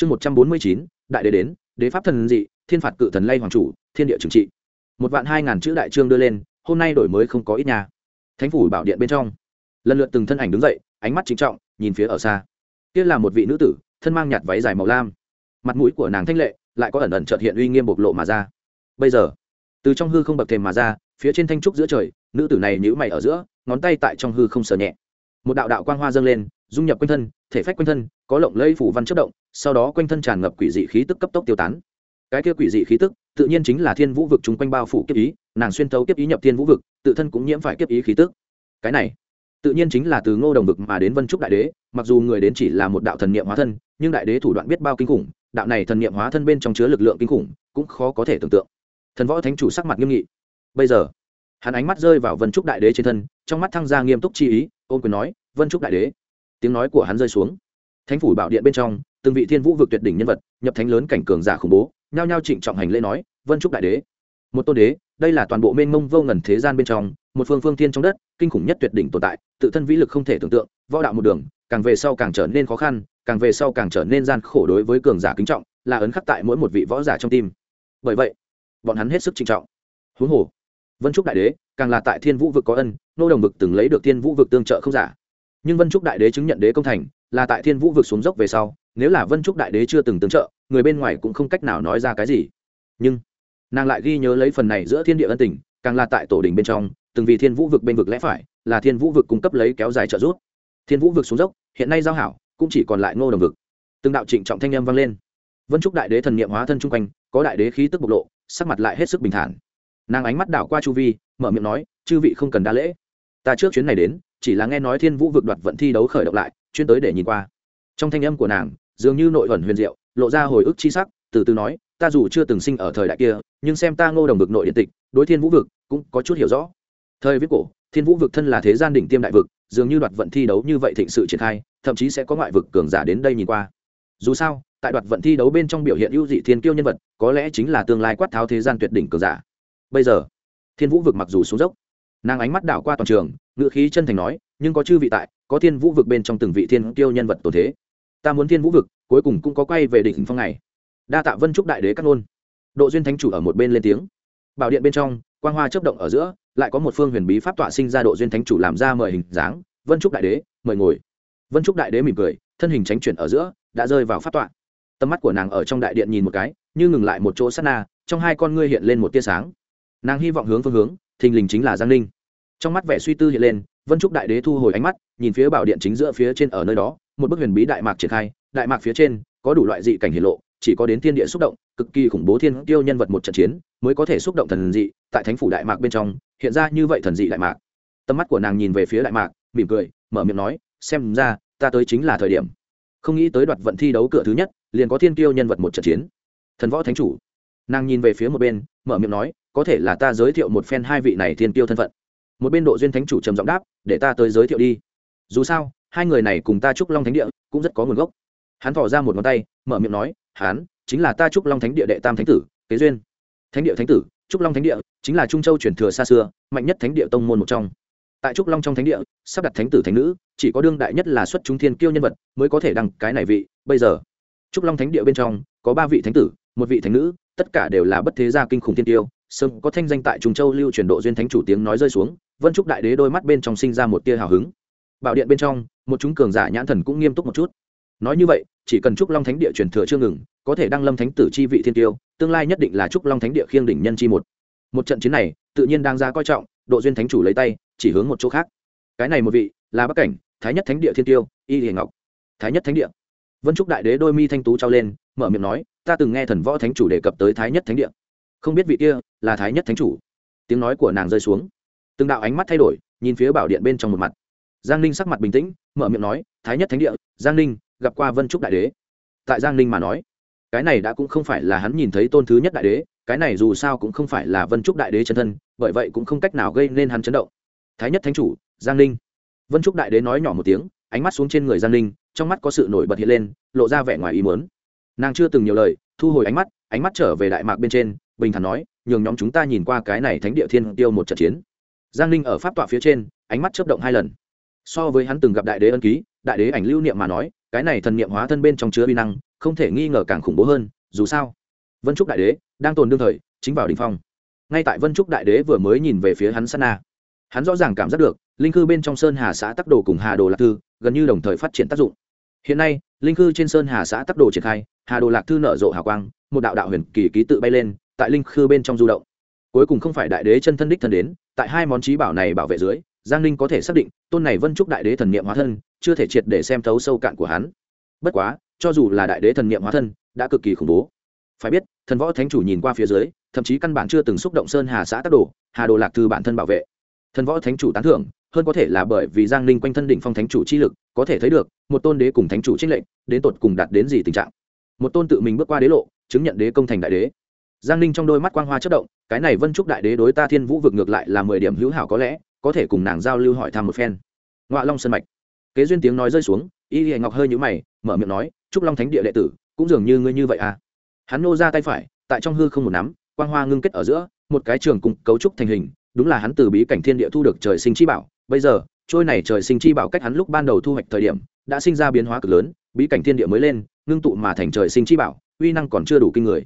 chương một trăm bốn mươi chín, đại đế đến, đế pháp thần dị, thiên phạt cự thần lay hoàng chủ, thiên địa trừng trị. Một vạn hai ngàn chữ đại trương đưa lên, hôm nay đổi mới không có ít nhà thánh phủ bảo điện bên trong. Lần lượt từng thân ảnh đứng dậy, ánh mắt chính trọng, nhìn phía ở xa. Kia là một vị nữ tử, thân mang nhạt váy dài màu lam. Mặt mũi của nàng thanh lệ, lại có ẩn ẩn trợt hiện uy nghiêm bộc lộ mà ra. Bây giờ, từ trong hư không bậc thềm mà ra, phía trên thanh trúc giữa trời, nữ tử này nhữ mày ở giữa, ngón tay tại trong hư không sờ nhẹ. Một đạo đạo quang hoa dâng lên, dung nhập quanh thân, thể phách quanh thân có lộng lây phủ văn chất động, sau đó quanh thân tràn ngập quỷ dị khí tức cấp tốc tiêu tán. Cái kia quỷ dị khí tức, tự nhiên chính là thiên vũ vực chung quanh bao phủ kiếp ý, nàng xuyên thấu kiếp ý nhập thiên vũ vực, tự thân cũng nhiễm phải kiếp ý khí tức. Cái này, tự nhiên chính là từ ngô đồng vực mà đến vân trúc đại đế, mặc dù người đến chỉ là một đạo thần niệm hóa thân, nhưng đại đế thủ đoạn biết bao kinh khủng, đạo này thần niệm hóa thân bên trong chứa lực lượng kinh khủng, cũng khó có thể tưởng tượng. Thần võ thánh chủ sắc mặt nghiêm nghị. Bây giờ, hắn ánh mắt rơi vào vân trúc đại đế trên thân, trong mắt thăng gia nghiêm túc chi ý, ôn quyền nói, vân trúc đại đế. Tiếng nói của hắn rơi xuống thánh phủ bảo điện bên trong, từng vị thiên vũ vực tuyệt đỉnh nhân vật, nhập thánh lớn cảnh cường giả khủng bố, nhao nhao trịnh trọng hành lễ nói, vân trúc đại đế. Một tôn đế, đây là toàn bộ mênh mông vô ngần thế gian bên trong, một phương phương thiên trong đất, kinh khủng nhất tuyệt đỉnh tồn tại, tự thân vĩ lực không thể tưởng tượng, võ đạo một đường, càng về sau càng trở nên khó khăn, càng về sau càng trở nên gian khổ đối với cường giả kính trọng, là ấn khắc tại mỗi một vị võ giả trong tim. Bởi vậy, bọn hắn hết sức trịnh trọng. Huống hồ, vân trúc đại đế, càng là tại thiên vũ vực có ân, nô đồng vực từng lấy được thiên vũ vực tương trợ không giả. Nhưng vân trúc đại đế chứng nhận đế công thành là tại thiên vũ vực xuống dốc về sau, nếu là vân trúc đại đế chưa từng tương trợ, người bên ngoài cũng không cách nào nói ra cái gì. Nhưng, nàng lại ghi nhớ lấy phần này giữa thiên địa ân tình, càng là tại tổ đình bên trong, từng vì thiên vũ vực bên vực lẽ phải, là thiên vũ vực cung cấp lấy kéo dài trợ giúp. Thiên vũ vực xuống dốc, hiện nay giao hảo, cũng chỉ còn lại ngô đồng vực. Từng đạo trịnh trọng thanh â m vang lên. Vân trúc đại đế thần nghiệm hóa thân chung quanh, có đại đế khí tức bộc lộ, sắc mặt lại hết sức bình thản. Nàng ánh mắt đảo qua chu vi, mở miệng nói, chư vị không cần đa lễ. Ta trước chuyến này đến, chỉ là nghe nói thiên vũ vực đoạt vận thi đấu khởi động lại chuyên tới để nhìn qua. Trong thanh âm của nàng, dường như nội ẩn huyền diệu, lộ ra hồi ức chi sắc, từ từ nói, ta dù chưa từng sinh ở thời đại kia, nhưng xem ta ngô đồng vực nội điện tịch, đối thiên vũ vực cũng có chút hiểu rõ. Thời viết cổ, thiên vũ vực thân là thế gian đỉnh tiêm đại vực, dường như đoạt vận thi đấu như vậy thịnh sự triển khai, thậm chí sẽ có ngoại vực cường giả đến đây nhìn qua. Dù sao, tại đoạt vận thi đấu bên trong biểu hiện ưu dị thiên kiêu nhân vật, có lẽ chính là tương lai quát tháo thế gian tuyệt đỉnh cường giả. Bây giờ, thiên vũ vực mặc dù xuống dốc nàng ánh mắt đảo qua toàn trường ngự khí chân thành nói, nhưng có chư vị tại, có thiên vũ vực bên trong từng vị thiên kiêu nhân vật tổ thế. Ta muốn thiên vũ vực, cuối cùng cũng có quay về đỉnh phong này. Đa tạ vân trúc đại đế cắt ngôn độ duyên thánh chủ ở một bên lên tiếng. Bảo điện bên trong, quang hoa chấp động ở giữa, lại có một phương huyền bí pháp tọa sinh ra độ duyên thánh chủ làm ra mời hình dáng. Vân trúc đại đế, mời ngồi. Vân trúc đại đế mỉm cười, thân hình tránh chuyển ở giữa, đã rơi vào pháp tọa. Tầm mắt của nàng ở trong đại điện nhìn một cái, như ngừng lại một chỗ sát na, trong hai con ngươi hiện lên một tia sáng. Nàng hy vọng hướng phương hướng, thình lình chính là giang ninh trong mắt vẻ suy tư hiện lên, vân trúc đại đế thu hồi ánh mắt, nhìn phía bảo điện chính giữa phía trên ở nơi đó, một bức huyền bí đại mạc triển khai, đại mạc phía trên có đủ loại dị cảnh hiển lộ, chỉ có đến thiên địa xúc động, cực kỳ khủng bố thiên tiêu nhân vật một trận chiến mới có thể xúc động thần dị, tại thánh phủ đại mạc bên trong, hiện ra như vậy thần dị đại mạc. Tầm mắt của nàng nhìn về phía đại mạc, mỉm cười, mở miệng nói, xem ra, ta tới chính là thời điểm. Không nghĩ tới đoạt vận thi đấu cửa thứ nhất, liền có thiên tiêu nhân vật một trận chiến. Thần võ thánh chủ. Nàng nhìn về phía một bên, mở miệng nói, có thể là ta giới thiệu một phen hai vị này thiên tiêu thân phận một bên độ duyên thánh chủ trầm giọng đáp, để ta tới giới thiệu đi. Dù sao, hai người này cùng ta trúc long thánh địa cũng rất có nguồn gốc. Hắn thỏ ra một ngón tay, mở miệng nói, hắn chính là ta trúc long thánh địa đệ tam thánh tử, kế duyên. Thánh địa thánh tử, trúc long thánh địa chính là trung châu truyền thừa xa xưa, mạnh nhất thánh địa tông môn một trong. Tại trúc long trong thánh địa, sắp đặt thánh tử thánh nữ, chỉ có đương đại nhất là xuất chúng thiên kiêu nhân vật mới có thể đăng cái này vị, bây giờ. Trúc long thánh địa bên trong có ba vị thánh tử, một vị thánh nữ, tất cả đều là bất thế gia kinh khủng thiên tiêu sớm có thanh danh tại trung châu lưu truyền độ duyên thánh chủ tiếng nói rơi xuống, vân trúc đại đế đôi mắt bên trong sinh ra một tia hào hứng. Bảo điện bên trong, một chúng cường giả nhãn thần cũng nghiêm túc một chút. Nói như vậy, chỉ cần trúc long thánh địa truyền thừa chưa ngừng, có thể đăng lâm thánh tử chi vị thiên tiêu, tương lai nhất định là trúc long thánh địa khiêng đỉnh nhân chi một. Một trận chiến này, tự nhiên đang ra coi trọng, độ duyên thánh chủ lấy tay, chỉ hướng một chỗ khác. Cái này một vị, là bắc cảnh, thái nhất thánh địa thiên tiêu, y hiền ngọc. Thái nhất thánh địa. Vân trúc đại đế đôi mi thanh tú trao lên, mở miệng nói, ta từng nghe thần võ thánh chủ đề cập tới thái nhất thánh địa không biết vị kia là thái nhất thánh chủ. Tiếng nói của nàng rơi xuống. Từng đạo ánh mắt thay đổi, nhìn phía bảo điện bên trong một mặt. Giang ninh sắc mặt bình tĩnh, mở miệng nói, thái nhất thánh địa, giang ninh, gặp qua vân trúc đại đế. Tại giang ninh mà nói, cái này đã cũng không phải là hắn nhìn thấy tôn thứ nhất đại đế, cái này dù sao cũng không phải là vân trúc đại đế chân thân, bởi vậy cũng không cách nào gây nên hắn chấn động. Thái nhất thánh chủ, giang ninh. Vân trúc đại đế nói nhỏ một tiếng, ánh mắt xuống trên người giang ninh, trong mắt có sự nổi bật hiện lên, lộ ra vẻ ngoài ý muốn. Nàng chưa từng nhiều lời, thu hồi ánh mắt ánh mắt trở về đại mạc bên trên bình thản nói, nhường nhóm chúng ta nhìn qua cái này thánh địa thiên tiêu một trận chiến. Giang ninh ở pháp tọa phía trên, ánh mắt chớp động hai lần. So với hắn từng gặp đại đế ân ký, đại đế ảnh lưu niệm mà nói, cái này thần niệm hóa thân bên trong chứa uy năng, không thể nghi ngờ càng khủng bố hơn, dù sao, vân trúc đại đế đang tồn đương thời, chính vào đình phong. Ngay tại vân trúc đại đế vừa mới nhìn về phía hắn sana hắn rõ ràng cảm giác được, linh cư bên trong sơn hà xã tắc đồ cùng hà đồ lạc thư gần như đồng thời phát triển tác dụng. Hiện nay, linh cư trên sơn hà xã tắc đồ triển khai, hà đồ lạc thư nở rộ hào quang, một đạo đạo huyền kỳ ký tự bay lên tại linh khư bên trong du động. Cuối cùng không phải đại đế chân thân đích thân đến, tại hai món trí bảo này bảo vệ dưới, giang ninh có thể xác định, tôn này vân trúc đại đế thần niệm hóa thân, chưa thể triệt để xem thấu sâu cạn của hắn. Bất quá, cho dù là đại đế thần niệm hóa thân, đã cực kỳ khủng bố. Phải biết, thần võ thánh chủ nhìn qua phía dưới, thậm chí căn bản chưa từng xúc động sơn hà xã tác đồ, hà đồ lạc thư bản thân bảo vệ. Thần võ thánh chủ tán thưởng, hơn có thể là bởi vì giang ninh quanh thân đỉnh phong thánh chủ chi lực, có thể thấy được, một tôn đế cùng thánh chủ trích lệnh đến tột cùng đạt đến gì tình trạng. Một tôn tự mình bước qua đế lộ, chứng nhận đế công thành đại đế giang ninh trong đôi mắt quang hoa chất động, cái này vân trúc đại đế đối ta thiên vũ vực ngược lại là mười điểm hữu hảo có lẽ, có thể cùng nàng giao lưu hỏi thăm một phen. Ngoạ long sân mạch. Kế duyên tiếng nói rơi xuống, y hề ngọc hơi nhũ mày, mở miệng nói, trúc long thánh địa đệ tử, cũng dường như ngươi như vậy à? Hắn nô ra tay phải, tại trong hư không một nắm, quang hoa ngưng kết ở giữa, một cái trường cùng cấu trúc thành hình, đúng là hắn từ bí cảnh thiên địa thu được trời sinh chi bảo. Bây giờ, trôi này trời sinh chi bảo cách hắn lúc ban đầu thu hoạch thời điểm, đã sinh ra biến hóa cực lớn, bí cảnh thiên địa mới lên, ngưng tụ mà thành trời sinh chi bảo, uy năng còn chưa đủ kinh người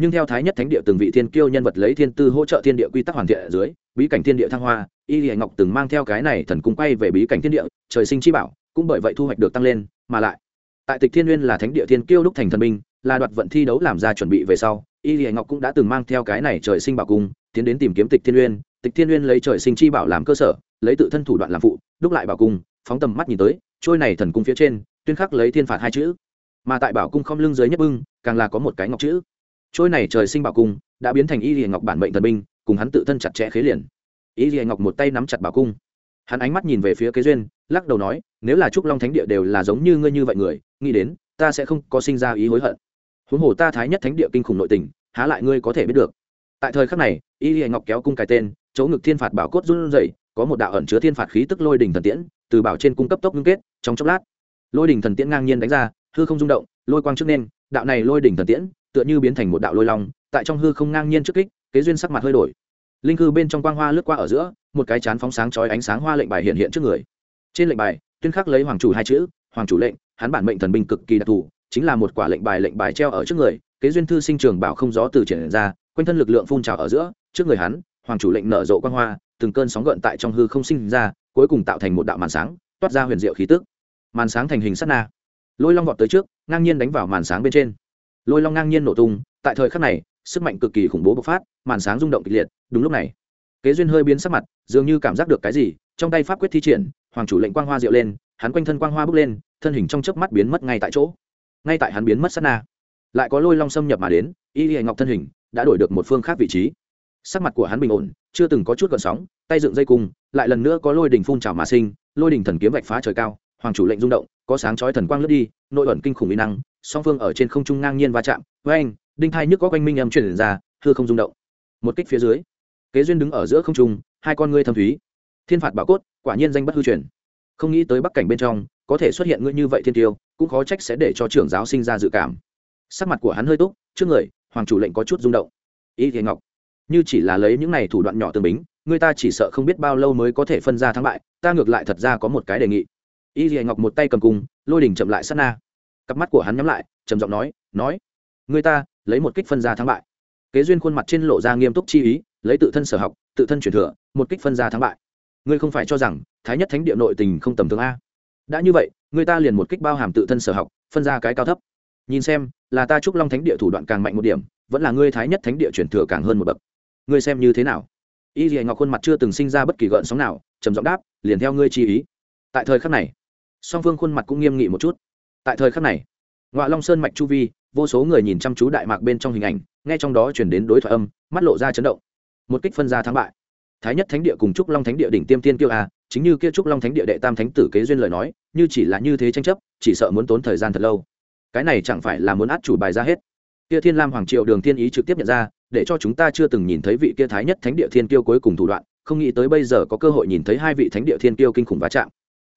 nhưng theo thái nhất thánh địa từng vị thiên kiêu nhân vật lấy thiên tư hỗ trợ thiên địa quy tắc hoàn thiện ở dưới, bí cảnh thiên địa thăng hoa, y lìa ngọc từng mang theo cái này thần cung quay về bí cảnh thiên địa, trời sinh chi bảo, cũng bởi vậy thu hoạch được tăng lên, mà lại, tại tịch thiên nguyên là thánh địa thiên kiêu đúc thành thần minh là đoạt vận thi đấu làm ra chuẩn bị về sau, y lìa ngọc cũng đã từng mang theo cái này trời sinh bảo cung, tiến đến tìm kiếm tịch thiên nguyên, tịch thiên nguyên lấy trời sinh chi bảo làm cơ sở, lấy tự thân thủ đoạn làm phụ, đúc lại bảo cung, phóng tầm mắt nhìn tới, trôi này thần cung phía trên, tuyên khắc lấy thiên phạt hai chữ. Mà tại bảo cung không lưng dưới nhất bưng, càng là có một cái ngọc chữ trôi này trời sinh bảo cung, đã biến thành y lìa ngọc bản mệnh thần binh, cùng hắn tự thân chặt chẽ khế liền. Y lìa ngọc một tay nắm chặt bảo cung. Hắn ánh mắt nhìn về phía kế duyên, lắc đầu nói, nếu là trúc long thánh địa đều là giống như ngươi như vậy người, nghĩ đến, ta sẽ không có sinh ra ý hối hận. Huống hồ ta thái nhất thánh địa kinh khủng nội tình, há lại ngươi có thể biết được. Tại thời khắc này, y lìa ngọc kéo cung cái tên, chỗ ngực thiên phạt bảo cốt run rẩy, có một đạo ẩn chứa thiên phạt khí tức lôi đỉnh thần tiễn, từ bảo trên cung cấp tốc ngưng kết, trong chốc lát, lôi đỉnh thần tiễn ngang nhiên đánh ra, hư không rung động, lôi quang trước nên, đạo này lôi đỉnh thần tiễn tựa như biến thành một đạo lôi long, tại trong hư không ngang nhiên trước kích, kế duyên sắc mặt hơi đổi. Linh cư bên trong quang hoa lướt qua ở giữa, một cái chán phóng sáng chói ánh sáng hoa lệnh bài hiện hiện trước người. Trên lệnh bài, tuyên khắc lấy hoàng chủ hai chữ, hoàng chủ lệnh, hắn bản mệnh thần binh cực kỳ đặc thù, chính là một quả lệnh bài lệnh bài treo ở trước người, kế duyên thư sinh trường bảo không gió từ triển ra, quanh thân lực lượng phun trào ở giữa, trước người hắn, hoàng chủ lệnh nở rộ quang hoa, từng cơn sóng gợn tại trong hư không sinh ra, cuối cùng tạo thành một đạo màn sáng, toát ra huyền diệu khí tức. Màn sáng thành hình sắt na. Lôi long vọt tới trước, ngang nhiên đánh vào màn sáng bên trên lôi long ngang nhiên nổ tung, tại thời khắc này, sức mạnh cực kỳ khủng bố bộc phát, màn sáng rung động kịch liệt, đúng lúc này, kế duyên hơi biến sắc mặt, dường như cảm giác được cái gì, trong tay pháp quyết thi triển, hoàng chủ lệnh quang hoa diệu lên, hắn quanh thân quang hoa bước lên, thân hình trong chớp mắt biến mất ngay tại chỗ. Ngay tại hắn biến mất sát na, lại có lôi long xâm nhập mà đến, y hệ ngọc thân hình đã đổi được một phương khác vị trí. Sắc mặt của hắn bình ổn, chưa từng có chút gợn sóng, tay dựng dây cung, lại lần nữa có lôi đỉnh phun trào mà sinh, lôi đỉnh thần kiếm vạch phá trời cao, hoàng chủ lệnh rung động, có sáng chói thần quang lướt đi, nội ẩn kinh khủng mỹ năng song phương ở trên không trung ngang nhiên va chạm. Với anh, đinh thai nhức có quanh minh âm truyền ra, hư không rung động. Một kích phía dưới, kế duyên đứng ở giữa không trung, hai con ngươi thâm thúy. Thiên phạt bảo cốt, quả nhiên danh bất hư truyền. Không nghĩ tới bắc cảnh bên trong, có thể xuất hiện ngươi như vậy thiên tiêu, cũng khó trách sẽ để cho trưởng giáo sinh ra dự cảm. Sắc mặt của hắn hơi túc, trước người, hoàng chủ lệnh có chút rung động. Y thế ngọc, như chỉ là lấy những này thủ đoạn nhỏ tương bính, người ta chỉ sợ không biết bao lâu mới có thể phân ra thắng bại, ta ngược lại thật ra có một cái đề nghị. Y thế ngọc một tay cầm cung, lôi đỉnh chậm lại sát na cặp mắt của hắn nhắm lại, trầm giọng nói nói, người ta lấy một kích phân ra thắng bại. Kế duyên khuôn mặt trên lộ ra nghiêm túc chi ý, lấy tự thân sở học, tự thân truyền thừa, một kích phân ra thắng bại. Ngươi không phải cho rằng thái nhất thánh địa nội tình không tầm thường a? Đã như vậy, người ta liền một kích bao hàm tự thân sở học, phân ra cái cao thấp. Nhìn xem, là ta trúc long thánh địa thủ đoạn càng mạnh một điểm, vẫn là ngươi thái nhất thánh địa truyền thừa càng hơn một bậc. Ngươi xem như thế nào? Y dì ngọc khuôn mặt chưa từng sinh ra bất kỳ gợn sóng nào, trầm giọng đáp, liền theo ngươi chi ý. Tại thời khắc này, song phương khuôn mặt cũng nghiêm nghị một chút tại thời khắc này ngoại long sơn mạch chu vi, vô số người nhìn chăm chú đại mạc bên trong hình ảnh, nghe trong đó chuyển đến đối thoại âm, mắt lộ ra chấn động. Một kích phân ra thắng bại. Thái nhất thánh địa cùng trúc long thánh địa đỉnh tiêm tiên kiêu a, chính như kia trúc long thánh địa đệ tam thánh tử kế duyên lời nói, như chỉ là như thế tranh chấp, chỉ sợ muốn tốn thời gian thật lâu. Cái này chẳng phải là muốn át chủ bài ra hết. Kia thiên lam hoàng triệu đường thiên ý trực tiếp nhận ra, để cho chúng ta chưa từng nhìn thấy vị kia thái nhất thánh địa thiên kiêu cuối cùng thủ đoạn, không nghĩ tới bây giờ có cơ hội nhìn thấy hai vị thánh địa thiên kiêu kinh khủng va chạm.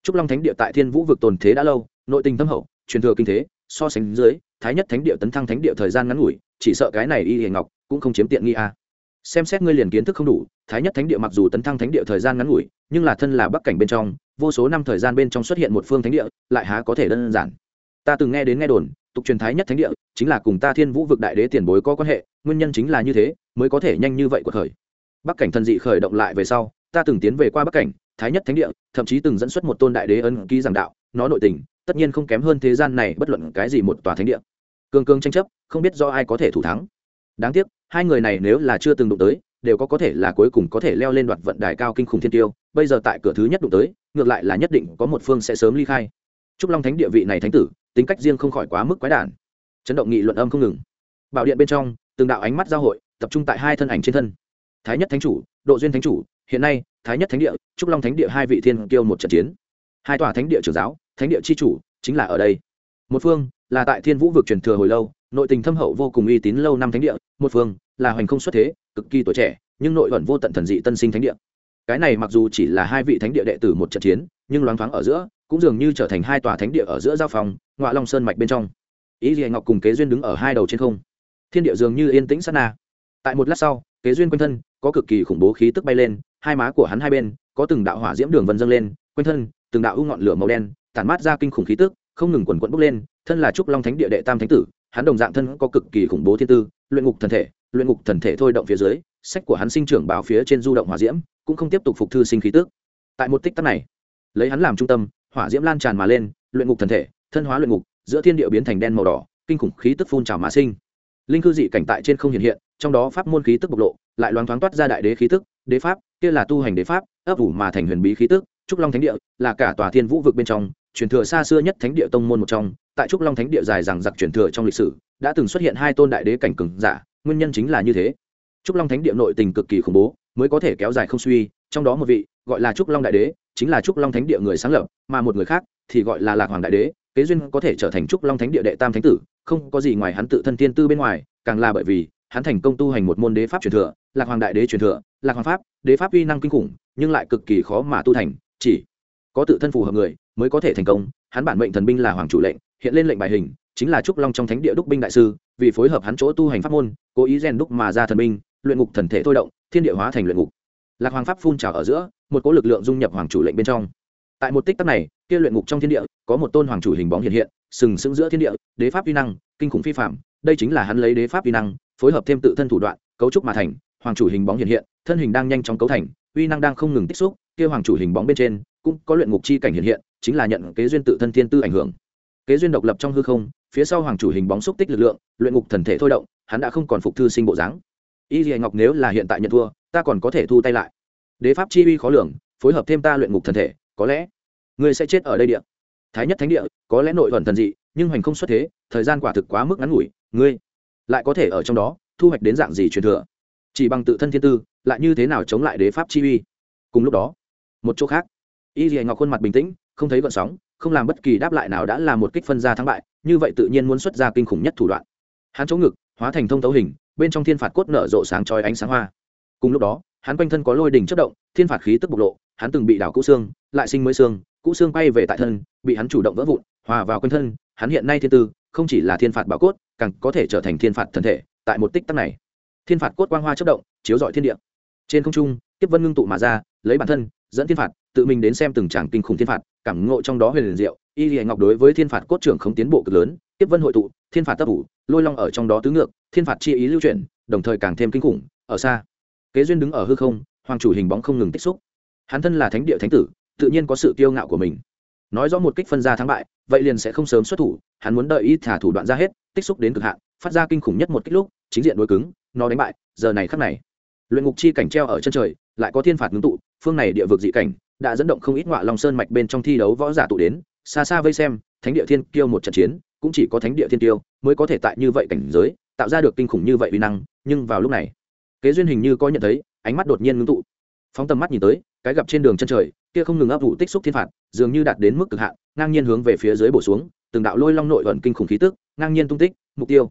Trúc long thánh địa tại thiên vũ vực tồn thế đã lâu, nội tình thâm hậu truyền thừa kinh thế, so sánh dưới, thái nhất thánh địa tấn thăng thánh địa thời gian ngắn ngủi, chỉ sợ cái này y hiền ngọc cũng không chiếm tiện nghi a. Xem xét ngươi liền kiến thức không đủ, thái nhất thánh địa mặc dù tấn thăng thánh địa thời gian ngắn ngủi, nhưng là thân là bắc cảnh bên trong, vô số năm thời gian bên trong xuất hiện một phương thánh địa, lại há có thể đơn giản. Ta từng nghe đến nghe đồn, tục truyền thái nhất thánh địa chính là cùng ta thiên vũ vực đại đế tiền bối có quan hệ, nguyên nhân chính là như thế, mới có thể nhanh như vậy của khởi. Bắc cảnh thần dị khởi động lại về sau, ta từng tiến về qua bắc cảnh, thái nhất thánh địa, thậm chí từng dẫn xuất một tôn đại đế ân ký giảng đạo, nó nội tình tất nhiên không kém hơn thế gian này bất luận cái gì một tòa thánh địa. Cương cương tranh chấp, không biết do ai có thể thủ thắng. Đáng tiếc, hai người này nếu là chưa từng đụng tới, đều có có thể là cuối cùng có thể leo lên đoạt vận đài cao kinh khủng thiên tiêu. Bây giờ tại cửa thứ nhất đụng tới, ngược lại là nhất định có một phương sẽ sớm ly khai. Trúc long thánh địa vị này thánh tử, tính cách riêng không khỏi quá mức quái đản. Chấn động nghị luận âm không ngừng. Bảo điện bên trong, từng đạo ánh mắt giao hội, tập trung tại hai thân ảnh trên thân. Thái nhất thánh chủ, độ duyên thánh chủ, hiện nay thái nhất thánh địa, trúc long thánh địa hai vị thiên kiêu một trận chiến. Hai tòa thánh địa trưởng giáo thánh địa chi chủ chính là ở đây. Một phương là tại thiên vũ vực truyền thừa hồi lâu, nội tình thâm hậu vô cùng uy tín lâu năm thánh địa. Một phương là hoành không xuất thế, cực kỳ tuổi trẻ, nhưng nội ẩn vô tận thần dị tân sinh thánh địa. Cái này mặc dù chỉ là hai vị thánh địa đệ tử một trận chiến, nhưng loáng thoáng ở giữa, cũng dường như trở thành hai tòa thánh địa ở giữa giao phòng ngoại long sơn mạch bên trong. Ý gì ngọc cùng kế duyên đứng ở hai đầu trên không. Thiên địa dường như yên tĩnh sát na. Tại một lát sau, kế duyên quanh thân có cực kỳ khủng bố khí tức bay lên, hai má của hắn hai bên có từng đạo hỏa diễm đường vân dâng lên, quanh thân từng đạo u ngọn lửa màu đen tản mát ra kinh khủng khí tức, không ngừng quần quận bốc lên, thân là trúc long thánh địa đệ tam thánh tử, hắn đồng dạng thân có cực kỳ khủng bố thiên tư, luyện ngục thần thể, luyện ngục thần thể thôi động phía dưới, sách của hắn sinh trưởng bảo phía trên du động hỏa diễm, cũng không tiếp tục phục thư sinh khí tức. Tại một tích tắc này, lấy hắn làm trung tâm, hỏa diễm lan tràn mà lên, luyện ngục thần thể, thân hóa luyện ngục, giữa thiên địa biến thành đen màu đỏ, kinh khủng khí tức phun trào mà sinh. Linh cư dị cảnh tại trên không hiện hiện, trong đó pháp môn khí tức bộc lộ, lại loáng thoáng toát ra đại đế khí tức, đế pháp, kia là tu hành đế pháp, ấp ủ mà thành huyền bí khí tức, trúc long thánh địa là cả tòa thiên vũ vực bên trong truyền thừa xa xưa nhất thánh địa tông môn một trong, tại trúc long thánh địa dài rằng giặc truyền thừa trong lịch sử, đã từng xuất hiện hai tôn đại đế cảnh cường giả, nguyên nhân chính là như thế. Trúc long thánh địa nội tình cực kỳ khủng bố, mới có thể kéo dài không suy, trong đó một vị, gọi là trúc long đại đế, chính là trúc long thánh địa người sáng lập, mà một người khác thì gọi là lạc hoàng đại đế, kế duyên có thể trở thành trúc long thánh địa đệ tam thánh tử, không có gì ngoài hắn tự thân tiên tư bên ngoài, càng là bởi vì hắn thành công tu hành một môn đế pháp truyền thừa, lạc hoàng đại đế truyền thừa, lạc hoàng pháp, đế pháp uy năng kinh khủng, nhưng lại cực kỳ khó mà tu thành, chỉ có tự thân phù hợp người mới có thể thành công. Hắn bản mệnh thần binh là hoàng chủ lệnh, hiện lên lệnh bài hình, chính là trúc long trong thánh địa đúc binh đại sư, vì phối hợp hắn chỗ tu hành pháp môn, cố ý rèn đúc mà ra thần binh, luyện ngục thần thể thôi động, thiên địa hóa thành luyện ngục. Lạc hoàng pháp phun trào ở giữa, một cỗ lực lượng dung nhập hoàng chủ lệnh bên trong. Tại một tích tắc này, kia luyện ngục trong thiên địa, có một tôn hoàng chủ hình bóng hiện hiện, sừng sững giữa thiên địa, đế pháp vi năng, kinh khủng phi phạm đây chính là hắn lấy đế pháp vi năng, phối hợp thêm tự thân thủ đoạn, cấu trúc mà thành, hoàng chủ hình bóng hiện hiện, thân hình đang nhanh chóng cấu thành, uy năng đang không ngừng tích xúc, kia hoàng chủ hình bóng bên trên cũng có luyện ngục chi cảnh hiện hiện, chính là nhận kế duyên tự thân thiên tư ảnh hưởng. Kế duyên độc lập trong hư không, phía sau hoàng chủ hình bóng xúc tích lực lượng, luyện ngục thần thể thôi động, hắn đã không còn phục thư sinh bộ dáng. Y dì ngọc nếu là hiện tại nhận thua, ta còn có thể thu tay lại. Đế pháp chi uy khó lường, phối hợp thêm ta luyện ngục thần thể, có lẽ ngươi sẽ chết ở đây địa. Thái nhất thánh địa, có lẽ nội thuần thần dị, nhưng hoành không xuất thế, thời gian quả thực quá mức ngắn ngủi, ngươi lại có thể ở trong đó, thu hoạch đến dạng gì truyền thừa? Chỉ bằng tự thân thiên tư, lại như thế nào chống lại đế pháp chi uy? Cùng lúc đó, một chỗ khác y dì ngọc khuôn mặt bình tĩnh, không thấy gợn sóng, không làm bất kỳ đáp lại nào đã là một kích phân ra thắng bại, như vậy tự nhiên muốn xuất ra kinh khủng nhất thủ đoạn. Hắn chống ngực, hóa thành thông thấu hình, bên trong thiên phạt cốt nở rộ sáng chói ánh sáng hoa. Cùng lúc đó, hắn quanh thân có lôi đỉnh chất động, thiên phạt khí tức bộc lộ, hắn từng bị đảo cũ xương, lại sinh mới xương, cũ xương bay về tại thân, bị hắn chủ động vỡ vụn, hòa vào quanh thân, hắn hiện nay thiên tư, không chỉ là thiên phạt bảo cốt, càng có thể trở thành thiên phạt thần thể, tại một tích tắc này. Thiên phạt cốt quang hoa chất động, chiếu rọi thiên địa. Trên không trung tiếp vân ngưng tụ mà ra, lấy bản thân dẫn thiên phạt, tự mình đến xem từng tràng kinh khủng thiên phạt, cảm ngộ trong đó huyền liền diệu, y lìa ngọc đối với thiên phạt cốt trưởng không tiến bộ cực lớn, tiếp vân hội tụ, thiên phạt tấp ủ, lôi long ở trong đó tứ ngược, thiên phạt chi ý lưu chuyển, đồng thời càng thêm kinh khủng, ở xa. Kế duyên đứng ở hư không, hoàng chủ hình bóng không ngừng tích xúc. Hắn thân là thánh địa thánh tử, tự nhiên có sự kiêu ngạo của mình. Nói rõ một kích phân ra thắng bại, vậy liền sẽ không sớm xuất thủ, hắn muốn đợi y thả thủ đoạn ra hết, tích xúc đến cực hạn, phát ra kinh khủng nhất một kích lúc, chính diện đối cứng, nó đánh bại, giờ này khắc này luyện ngục chi cảnh treo ở chân trời, lại có thiên phạt ngưng tụ, phương này địa vực dị cảnh đã dẫn động không ít ngọa long sơn mạch bên trong thi đấu võ giả tụ đến, xa xa vây xem, thánh địa thiên kiêu một trận chiến, cũng chỉ có thánh địa thiên tiêu mới có thể tại như vậy cảnh giới, tạo ra được kinh khủng như vậy uy năng, nhưng vào lúc này, kế duyên hình như có nhận thấy, ánh mắt đột nhiên ngưng tụ. Phóng tầm mắt nhìn tới, cái gặp trên đường chân trời, kia không ngừng áp vụ tích xúc thiên phạt, dường như đạt đến mức cực hạn, ngang nhiên hướng về phía dưới bổ xuống, từng đạo lôi long nội ẩn kinh khủng khí tức, ngang nhiên tung tích, mục tiêu.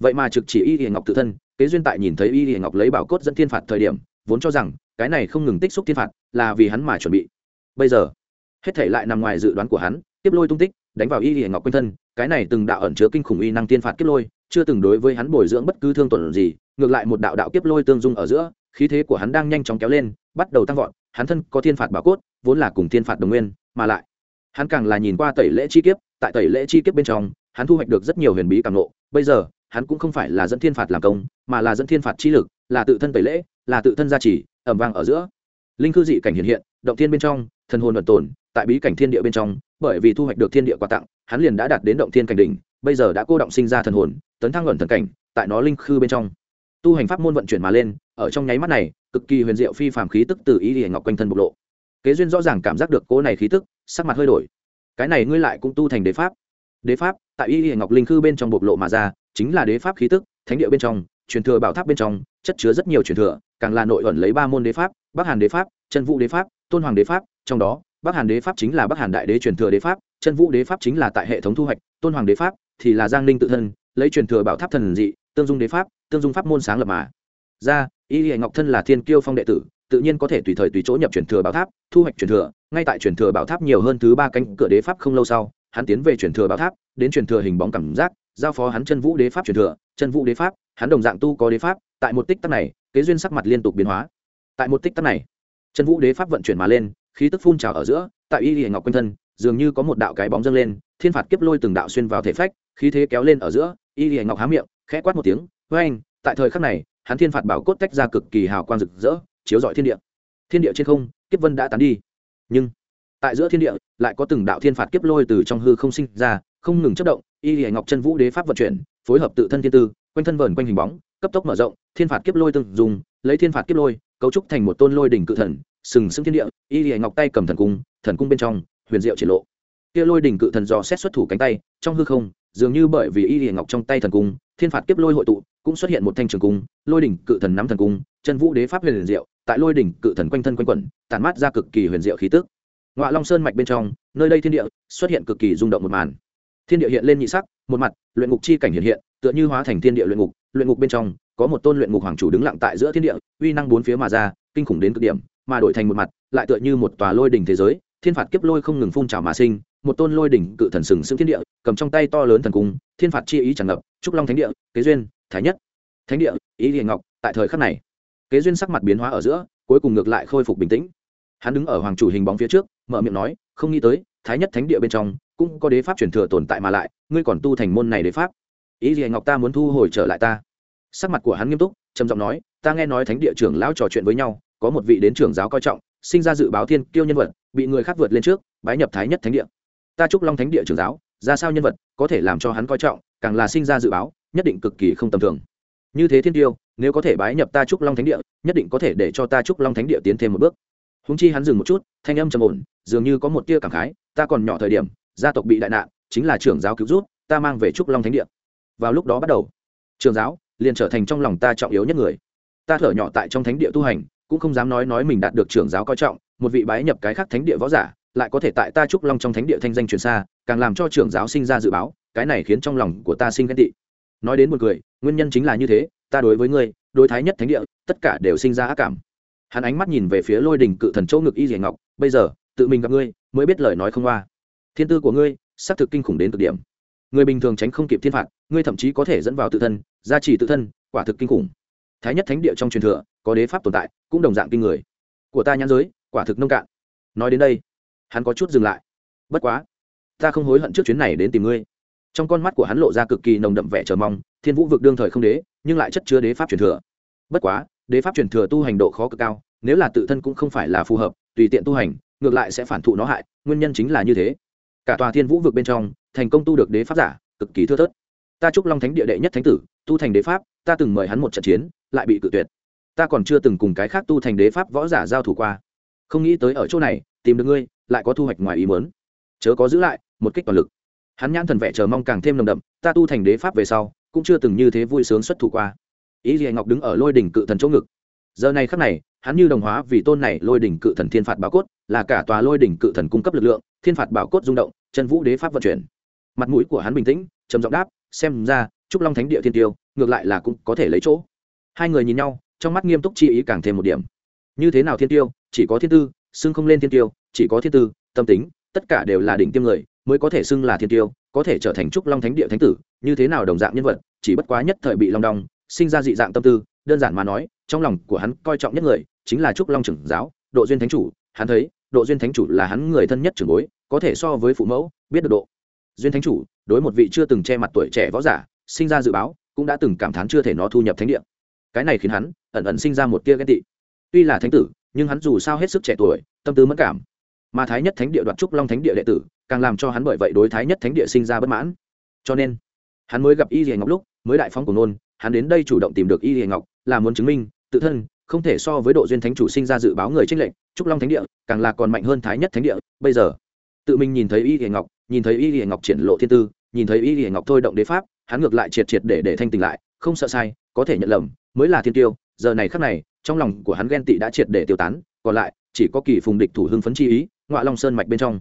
Vậy mà trực chỉ y hiền ngọc tự thân kế duyên tại nhìn thấy y hiền ngọc lấy bảo cốt dẫn thiên phạt thời điểm, vốn cho rằng, cái này không ngừng tích xúc thiên phạt, là vì hắn mà chuẩn bị. Bây giờ, hết thể lại nằm ngoài dự đoán của hắn tiếp lôi tung tích, đánh vào y hiền ngọc quanh thân, cái này từng đạo ẩn chứa kinh khủng uy năng tiên phạt kiếp lôi, chưa từng đối với hắn bồi dưỡng bất cứ thương tổn gì, ngược lại một đạo đạo kiếp lôi tương dung ở giữa, khí thế của hắn đang nhanh chóng kéo lên, bắt đầu tăng vọt, hắn thân có thiên phạt bảo cốt, vốn là cùng thiên phạt đồng nguyên, mà lại, hắn càng là nhìn qua tẩy lễ chi kiếp, tại tẩy lễ chi kiếp bên trong, hắn thu hoạch được rất nhiều huyền bí càng lộ bây giờ hắn cũng không phải là dẫn thiên phạt làm công, mà là dẫn thiên phạt chi lực, là tự thân tẩy lễ, là tự thân gia trì, ẩm vang ở giữa. Linh cư dị cảnh hiện hiện, động thiên bên trong, thần hồn vận tồn, tại bí cảnh thiên địa bên trong, bởi vì thu hoạch được thiên địa quà tặng, hắn liền đã đạt đến động thiên cảnh đỉnh, bây giờ đã cô động sinh ra thần hồn, tấn thăng luận thần cảnh, tại nó linh khư bên trong. Tu hành pháp môn vận chuyển mà lên, ở trong nháy mắt này, cực kỳ huyền diệu phi phàm khí tức từ ý địa ngọc quanh thân bộc lộ. Kế duyên rõ ràng cảm giác được cố này khí tức, sắc mặt hơi đổi. Cái này ngươi lại cũng tu thành đế pháp. Đế pháp? Tại y hiển ngọc linh khư bên trong bộc lộ mà ra, chính là đế pháp khí tức, thánh địa bên trong, truyền thừa bảo tháp bên trong, chất chứa rất nhiều truyền thừa, càng là nội ẩn lấy ba môn đế pháp, bắc hàn đế pháp, chân vũ đế pháp, tôn hoàng đế pháp, trong đó, bắc hàn đế pháp chính là bắc hàn đại đế truyền thừa đế pháp, chân vũ đế pháp chính là tại hệ thống thu hoạch, tôn hoàng đế pháp thì là giang ninh tự thân, lấy truyền thừa bảo tháp thần dị, tương dung đế pháp, tương dung pháp môn sáng lập mà ra, y hiển ngọc thân là thiên kiêu phong đệ tử, tự nhiên có thể tùy thời tùy chỗ nhập truyền thừa bảo tháp, thu hoạch truyền thừa, ngay tại truyền thừa bảo tháp nhiều hơn thứ ba cánh cửa đế pháp không lâu sau hắn tiến về truyền thừa bảo tháp, đến truyền thừa hình bóng cảm giác, giao phó hắn chân vũ đế pháp truyền thừa, chân vũ đế pháp, hắn đồng dạng tu có đế pháp, tại một tích tắc này, kế duyên sắc mặt liên tục biến hóa. Tại một tích tắc này, chân vũ đế pháp vận chuyển mà lên, khí tức phun trào ở giữa, tại y hiển ngọc quanh thân, dường như có một đạo cái bóng dâng lên, thiên phạt kiếp lôi từng đạo xuyên vào thể phách, khí thế kéo lên ở giữa, y hiển ngọc há miệng, khẽ quát một tiếng với anh tại thời khắc này, hắn thiên phạt bảo cốt tách ra cực kỳ hào quang rực rỡ, chiếu rọi thiên địa. Thiên địa trên không, kiếp vân đã tán đi. Nhưng tại giữa thiên địa, lại có từng đạo thiên phạt kiếp lôi từ trong hư không sinh ra, không ngừng chất động, y hệ ngọc chân vũ đế pháp vận chuyển, phối hợp tự thân thiên tư, quanh thân vờn quanh hình bóng, cấp tốc mở rộng, thiên phạt kiếp lôi từng dùng, lấy thiên phạt kiếp lôi, cấu trúc thành một tôn lôi đỉnh cự thần, sừng sững thiên địa, y hệ ngọc tay cầm thần cung thần cung bên trong, huyền diệu triển lộ. Kia lôi đỉnh cự thần dò xét xuất thủ cánh tay, trong hư không, dường như bởi vì y hệ ngọc trong tay thần cung, thiên phạt kiếp lôi hội tụ, cũng xuất hiện một thanh trường cung, lôi đỉnh cự thần nắm thần cung, chân vũ đế pháp huyền diệu, tại lôi đỉnh cự thần quanh thân quanh quẩn tàn mát ra cực kỳ huyền diệu khí tức ngoạ long sơn mạch bên trong, nơi đây thiên địa xuất hiện cực kỳ rung động một màn. Thiên địa hiện lên nhị sắc, một mặt, luyện ngục chi cảnh hiện hiện, tựa như hóa thành thiên địa luyện ngục luyện ngục bên trong, có một tôn luyện ngục hoàng chủ đứng lặng tại giữa thiên địa, uy năng bốn phía mà ra, kinh khủng đến cực điểm, mà đổi thành một mặt, lại tựa như một tòa lôi đỉnh thế giới, thiên phạt kiếp lôi không ngừng phun trào mà sinh, một tôn lôi đỉnh cự thần sừng sững thiên địa, cầm trong tay to lớn thần cung, thiên phạt chi ý tràn ngập, trúc long thánh địa, kế duyên, thái nhất. Thánh địa, ý hiền ngọc, tại thời khắc này, kế duyên sắc mặt biến hóa ở giữa, cuối cùng ngược lại khôi phục bình tĩnh. Hắn đứng ở hoàng chủ hình bóng phía trước mở miệng nói, không nghĩ tới, thái nhất thánh địa bên trong cũng có đế pháp truyền thừa tồn tại mà lại, ngươi còn tu thành môn này đế pháp. Ý gì ngọc ta muốn thu hồi trở lại ta. Sắc mặt của hắn nghiêm túc, trầm giọng nói, ta nghe nói thánh địa trưởng lão trò chuyện với nhau, có một vị đến trưởng giáo coi trọng, sinh ra dự báo thiên kiêu nhân vật, bị người khác vượt lên trước, bái nhập thái nhất thánh địa. Ta chúc long thánh địa trưởng giáo, ra sao nhân vật, có thể làm cho hắn coi trọng, càng là sinh ra dự báo, nhất định cực kỳ không tầm thường. Như thế thiên tiêu nếu có thể bái nhập ta trúc long thánh địa, nhất định có thể để cho ta trúc long thánh địa tiến thêm một bước. Húng chi hắn dừng một chút, thanh âm trầm ổn dường như có một tia cảm khái, ta còn nhỏ thời điểm, gia tộc bị đại nạn, chính là trưởng giáo cứu rút ta mang về trúc long thánh địa. Vào lúc đó bắt đầu trường giáo liền trở thành trong lòng ta trọng yếu nhất người. Ta thở nhỏ tại trong thánh địa tu hành, cũng không dám nói nói mình đạt được trưởng giáo coi trọng, một vị bái nhập cái khác thánh địa võ giả, lại có thể tại ta trúc long trong thánh địa thanh danh truyền xa, càng làm cho trưởng giáo sinh ra dự báo, cái này khiến trong lòng của ta sinh ghen tị. Nói đến một người nguyên nhân chính là như thế, ta đối với ngươi, đối thái nhất thánh địa, tất cả đều sinh ra ác cảm. Hắn ánh mắt nhìn về phía lôi đình cự thần châu ngực y dẻ ngọc, bây giờ tự mình gặp ngươi, mới biết lời nói không qua thiên tư của ngươi, xác thực kinh khủng đến cực điểm. Người bình thường tránh không kịp thiên phạt, ngươi thậm chí có thể dẫn vào tự thân, gia trì tự thân, quả thực kinh khủng. Thái nhất thánh địa trong truyền thừa, có đế pháp tồn tại, cũng đồng dạng kinh người. Của ta nhãn giới, quả thực nông cạn. Nói đến đây, hắn có chút dừng lại. Bất quá, ta không hối hận trước chuyến này đến tìm ngươi. Trong con mắt của hắn lộ ra cực kỳ nồng đậm vẻ chờ mong, thiên vũ vực đương thời không đế, nhưng lại chất chứa đế pháp truyền thừa. Bất quá, đế pháp truyền thừa tu hành độ khó cực cao, nếu là tự thân cũng không phải là phù hợp, tùy tiện tu hành ngược lại sẽ phản thụ nó hại, nguyên nhân chính là như thế. Cả tòa thiên vũ vực bên trong, thành công tu được đế pháp giả, cực kỳ thưa thớt. Ta chúc long thánh địa đệ nhất thánh tử, tu thành đế pháp, ta từng mời hắn một trận chiến, lại bị cự tuyệt. Ta còn chưa từng cùng cái khác tu thành đế pháp võ giả giao thủ qua. Không nghĩ tới ở chỗ này, tìm được ngươi, lại có thu hoạch ngoài ý mớn chớ có giữ lại, một kích toàn lực. Hắn nhãn thần vẻ chờ mong càng thêm nồng đậm, ta tu thành đế pháp về sau, cũng chưa từng như thế vui sướng xuất thủ qua. Ý gì ngọc đứng ở lôi đỉnh cự thần chỗ ngực. Giờ này khắc này hắn như đồng hóa vì tôn này lôi đỉnh cự thần thiên phạt bảo cốt, là cả tòa lôi đỉnh cự thần cung cấp lực lượng, thiên phạt bảo cốt rung động, chân vũ đế pháp vận chuyển. Mặt mũi của hắn bình tĩnh, trầm giọng đáp, xem ra, trúc long thánh địa thiên tiêu, ngược lại là cũng có thể lấy chỗ. Hai người nhìn nhau, trong mắt nghiêm túc chi ý càng thêm một điểm. Như thế nào thiên tiêu, chỉ có thiên tư, xưng không lên thiên tiêu, chỉ có thiên tư, tâm tính, tất cả đều là đỉnh tiêm người, mới có thể xưng là thiên tiêu, có thể trở thành trúc long thánh địa thánh tử, như thế nào đồng dạng nhân vật, chỉ bất quá nhất thời bị long đong, sinh ra dị dạng tâm tư, đơn giản mà nói, trong lòng của hắn coi trọng nhất người chính là trúc long trưởng giáo, độ duyên thánh chủ. Hắn thấy, độ duyên thánh chủ là hắn người thân nhất trưởng bối, có thể so với phụ mẫu, biết được độ. Duyên thánh chủ, đối một vị chưa từng che mặt tuổi trẻ võ giả, sinh ra dự báo, cũng đã từng cảm thán chưa thể nó thu nhập thánh địa. Cái này khiến hắn ẩn ẩn sinh ra một tia ghen tị. Tuy là thánh tử, nhưng hắn dù sao hết sức trẻ tuổi, tâm tư mất cảm. Mà thái nhất thánh địa đoạt trúc long thánh địa đệ tử, càng làm cho hắn bởi vậy đối thái nhất thánh địa sinh ra bất mãn. Cho nên, hắn mới gặp y hiền ngọc lúc, mới đại phóng của nôn hắn đến đây chủ động tìm được y hiền ngọc, là muốn chứng minh, tự thân không thể so với độ duyên thánh chủ sinh ra dự báo người trích lệnh trúc long thánh địa, càng là còn mạnh hơn thái nhất thánh địa, bây giờ. Tự mình nhìn thấy y hiền ngọc, nhìn thấy y hiền ngọc triển lộ thiên tư, nhìn thấy y hiền ngọc thôi động đế pháp, hắn ngược lại triệt triệt để để thanh tỉnh lại, không sợ sai, có thể nhận lầm, mới là thiên tiêu, giờ này khắc này, trong lòng của hắn ghen tị đã triệt để tiêu tán, còn lại, chỉ có kỳ phùng địch thủ hưng phấn chi ý ngoại long sơn mạch bên trong.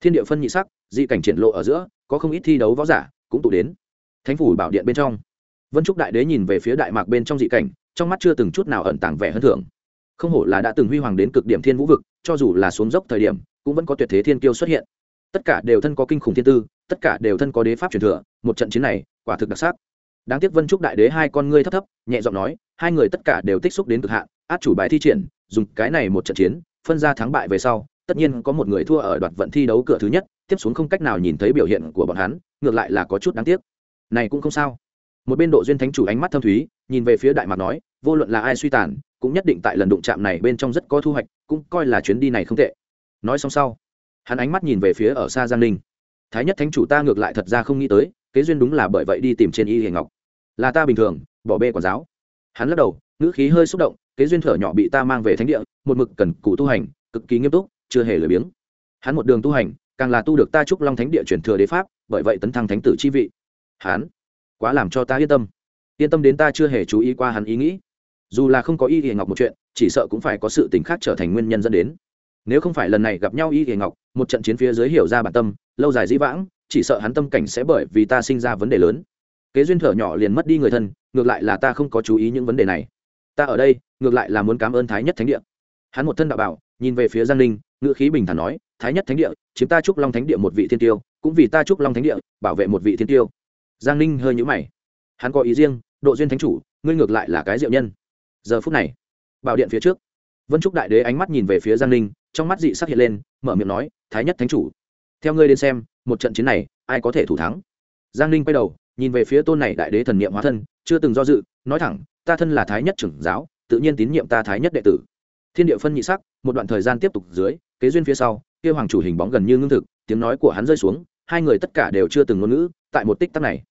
Thiên địa phân nhị sắc, dị cảnh triển lộ ở giữa, có không ít thi đấu võ giả cũng tụ đến. Thánh phủ bảo điện bên trong. Vân trúc đại đế nhìn về phía đại mạc bên trong dị cảnh trong mắt chưa từng chút nào ẩn tàng vẻ hơn thưởng. Không hổ là đã từng huy hoàng đến cực điểm thiên vũ vực, cho dù là xuống dốc thời điểm, cũng vẫn có tuyệt thế thiên kiêu xuất hiện. Tất cả đều thân có kinh khủng thiên tư, tất cả đều thân có đế pháp truyền thừa, một trận chiến này, quả thực đặc sắc. Đáng tiếc vân trúc đại đế hai con ngươi thấp thấp, nhẹ giọng nói, hai người tất cả đều tích xúc đến cực hạn, át chủ bài thi triển, dùng cái này một trận chiến, phân ra thắng bại về sau, tất nhiên có một người thua ở đoạt vận thi đấu cửa thứ nhất, tiếp xuống không cách nào nhìn thấy biểu hiện của bọn hắn, ngược lại là có chút đáng tiếc. Này cũng không sao một bên độ duyên thánh chủ ánh mắt thâm thúy, nhìn về phía đại mạc nói, vô luận là ai suy tàn, cũng nhất định tại lần đụng chạm này bên trong rất có thu hoạch, cũng coi là chuyến đi này không tệ. Nói xong sau, hắn ánh mắt nhìn về phía ở xa giang ninh. Thái nhất thánh chủ ta ngược lại thật ra không nghĩ tới, kế duyên đúng là bởi vậy đi tìm trên y hiền ngọc. Là ta bình thường, bỏ bê quản giáo. Hắn lắc đầu, ngữ khí hơi xúc động, kế duyên thở nhỏ bị ta mang về thánh địa, một mực cần cụ tu hành, cực kỳ nghiêm túc, chưa hề lười biếng. Hắn một đường tu hành, càng là tu được ta trúc long thánh địa truyền thừa đế pháp, bởi vậy tấn thăng thánh tử chi vị. Hắn quá làm cho ta yên tâm. Yên tâm đến ta chưa hề chú ý qua hắn ý nghĩ. Dù là không có y hề ngọc một chuyện, chỉ sợ cũng phải có sự tình khác trở thành nguyên nhân dẫn đến. Nếu không phải lần này gặp nhau y hề ngọc, một trận chiến phía dưới hiểu ra bản tâm, lâu dài dĩ vãng, chỉ sợ hắn tâm cảnh sẽ bởi vì ta sinh ra vấn đề lớn. Kế duyên thở nhỏ liền mất đi người thân, ngược lại là ta không có chú ý những vấn đề này. Ta ở đây, ngược lại là muốn cảm ơn thái nhất thánh địa. Hắn một thân đạo bảo, nhìn về phía giang ninh, ngữ khí bình thản nói, thái nhất thánh địa, chiếm ta trúc long thánh địa một vị thiên tiêu, cũng vì ta trúc long thánh địa, bảo vệ một vị thiên tiêu giang ninh hơi nhũ mày. Hắn có ý riêng, độ duyên thánh chủ, ngươi ngược lại là cái diệu nhân. Giờ phút này, bảo điện phía trước, vân trúc đại đế ánh mắt nhìn về phía giang ninh, trong mắt dị sắc hiện lên, mở miệng nói, thái nhất thánh chủ, theo ngươi đến xem, một trận chiến này, ai có thể thủ thắng? Giang ninh quay đầu, nhìn về phía tôn này đại đế thần niệm hóa thân, chưa từng do dự, nói thẳng, ta thân là thái nhất trưởng giáo, tự nhiên tín nhiệm ta thái nhất đệ tử. Thiên địa phân nhị sắc, một đoạn thời gian tiếp tục dưới, kế duyên phía sau, kia hoàng chủ hình bóng gần như ngưng thực, tiếng nói của hắn rơi xuống, hai người tất cả đều chưa từng ngôn ngữ, tại một tích tắc này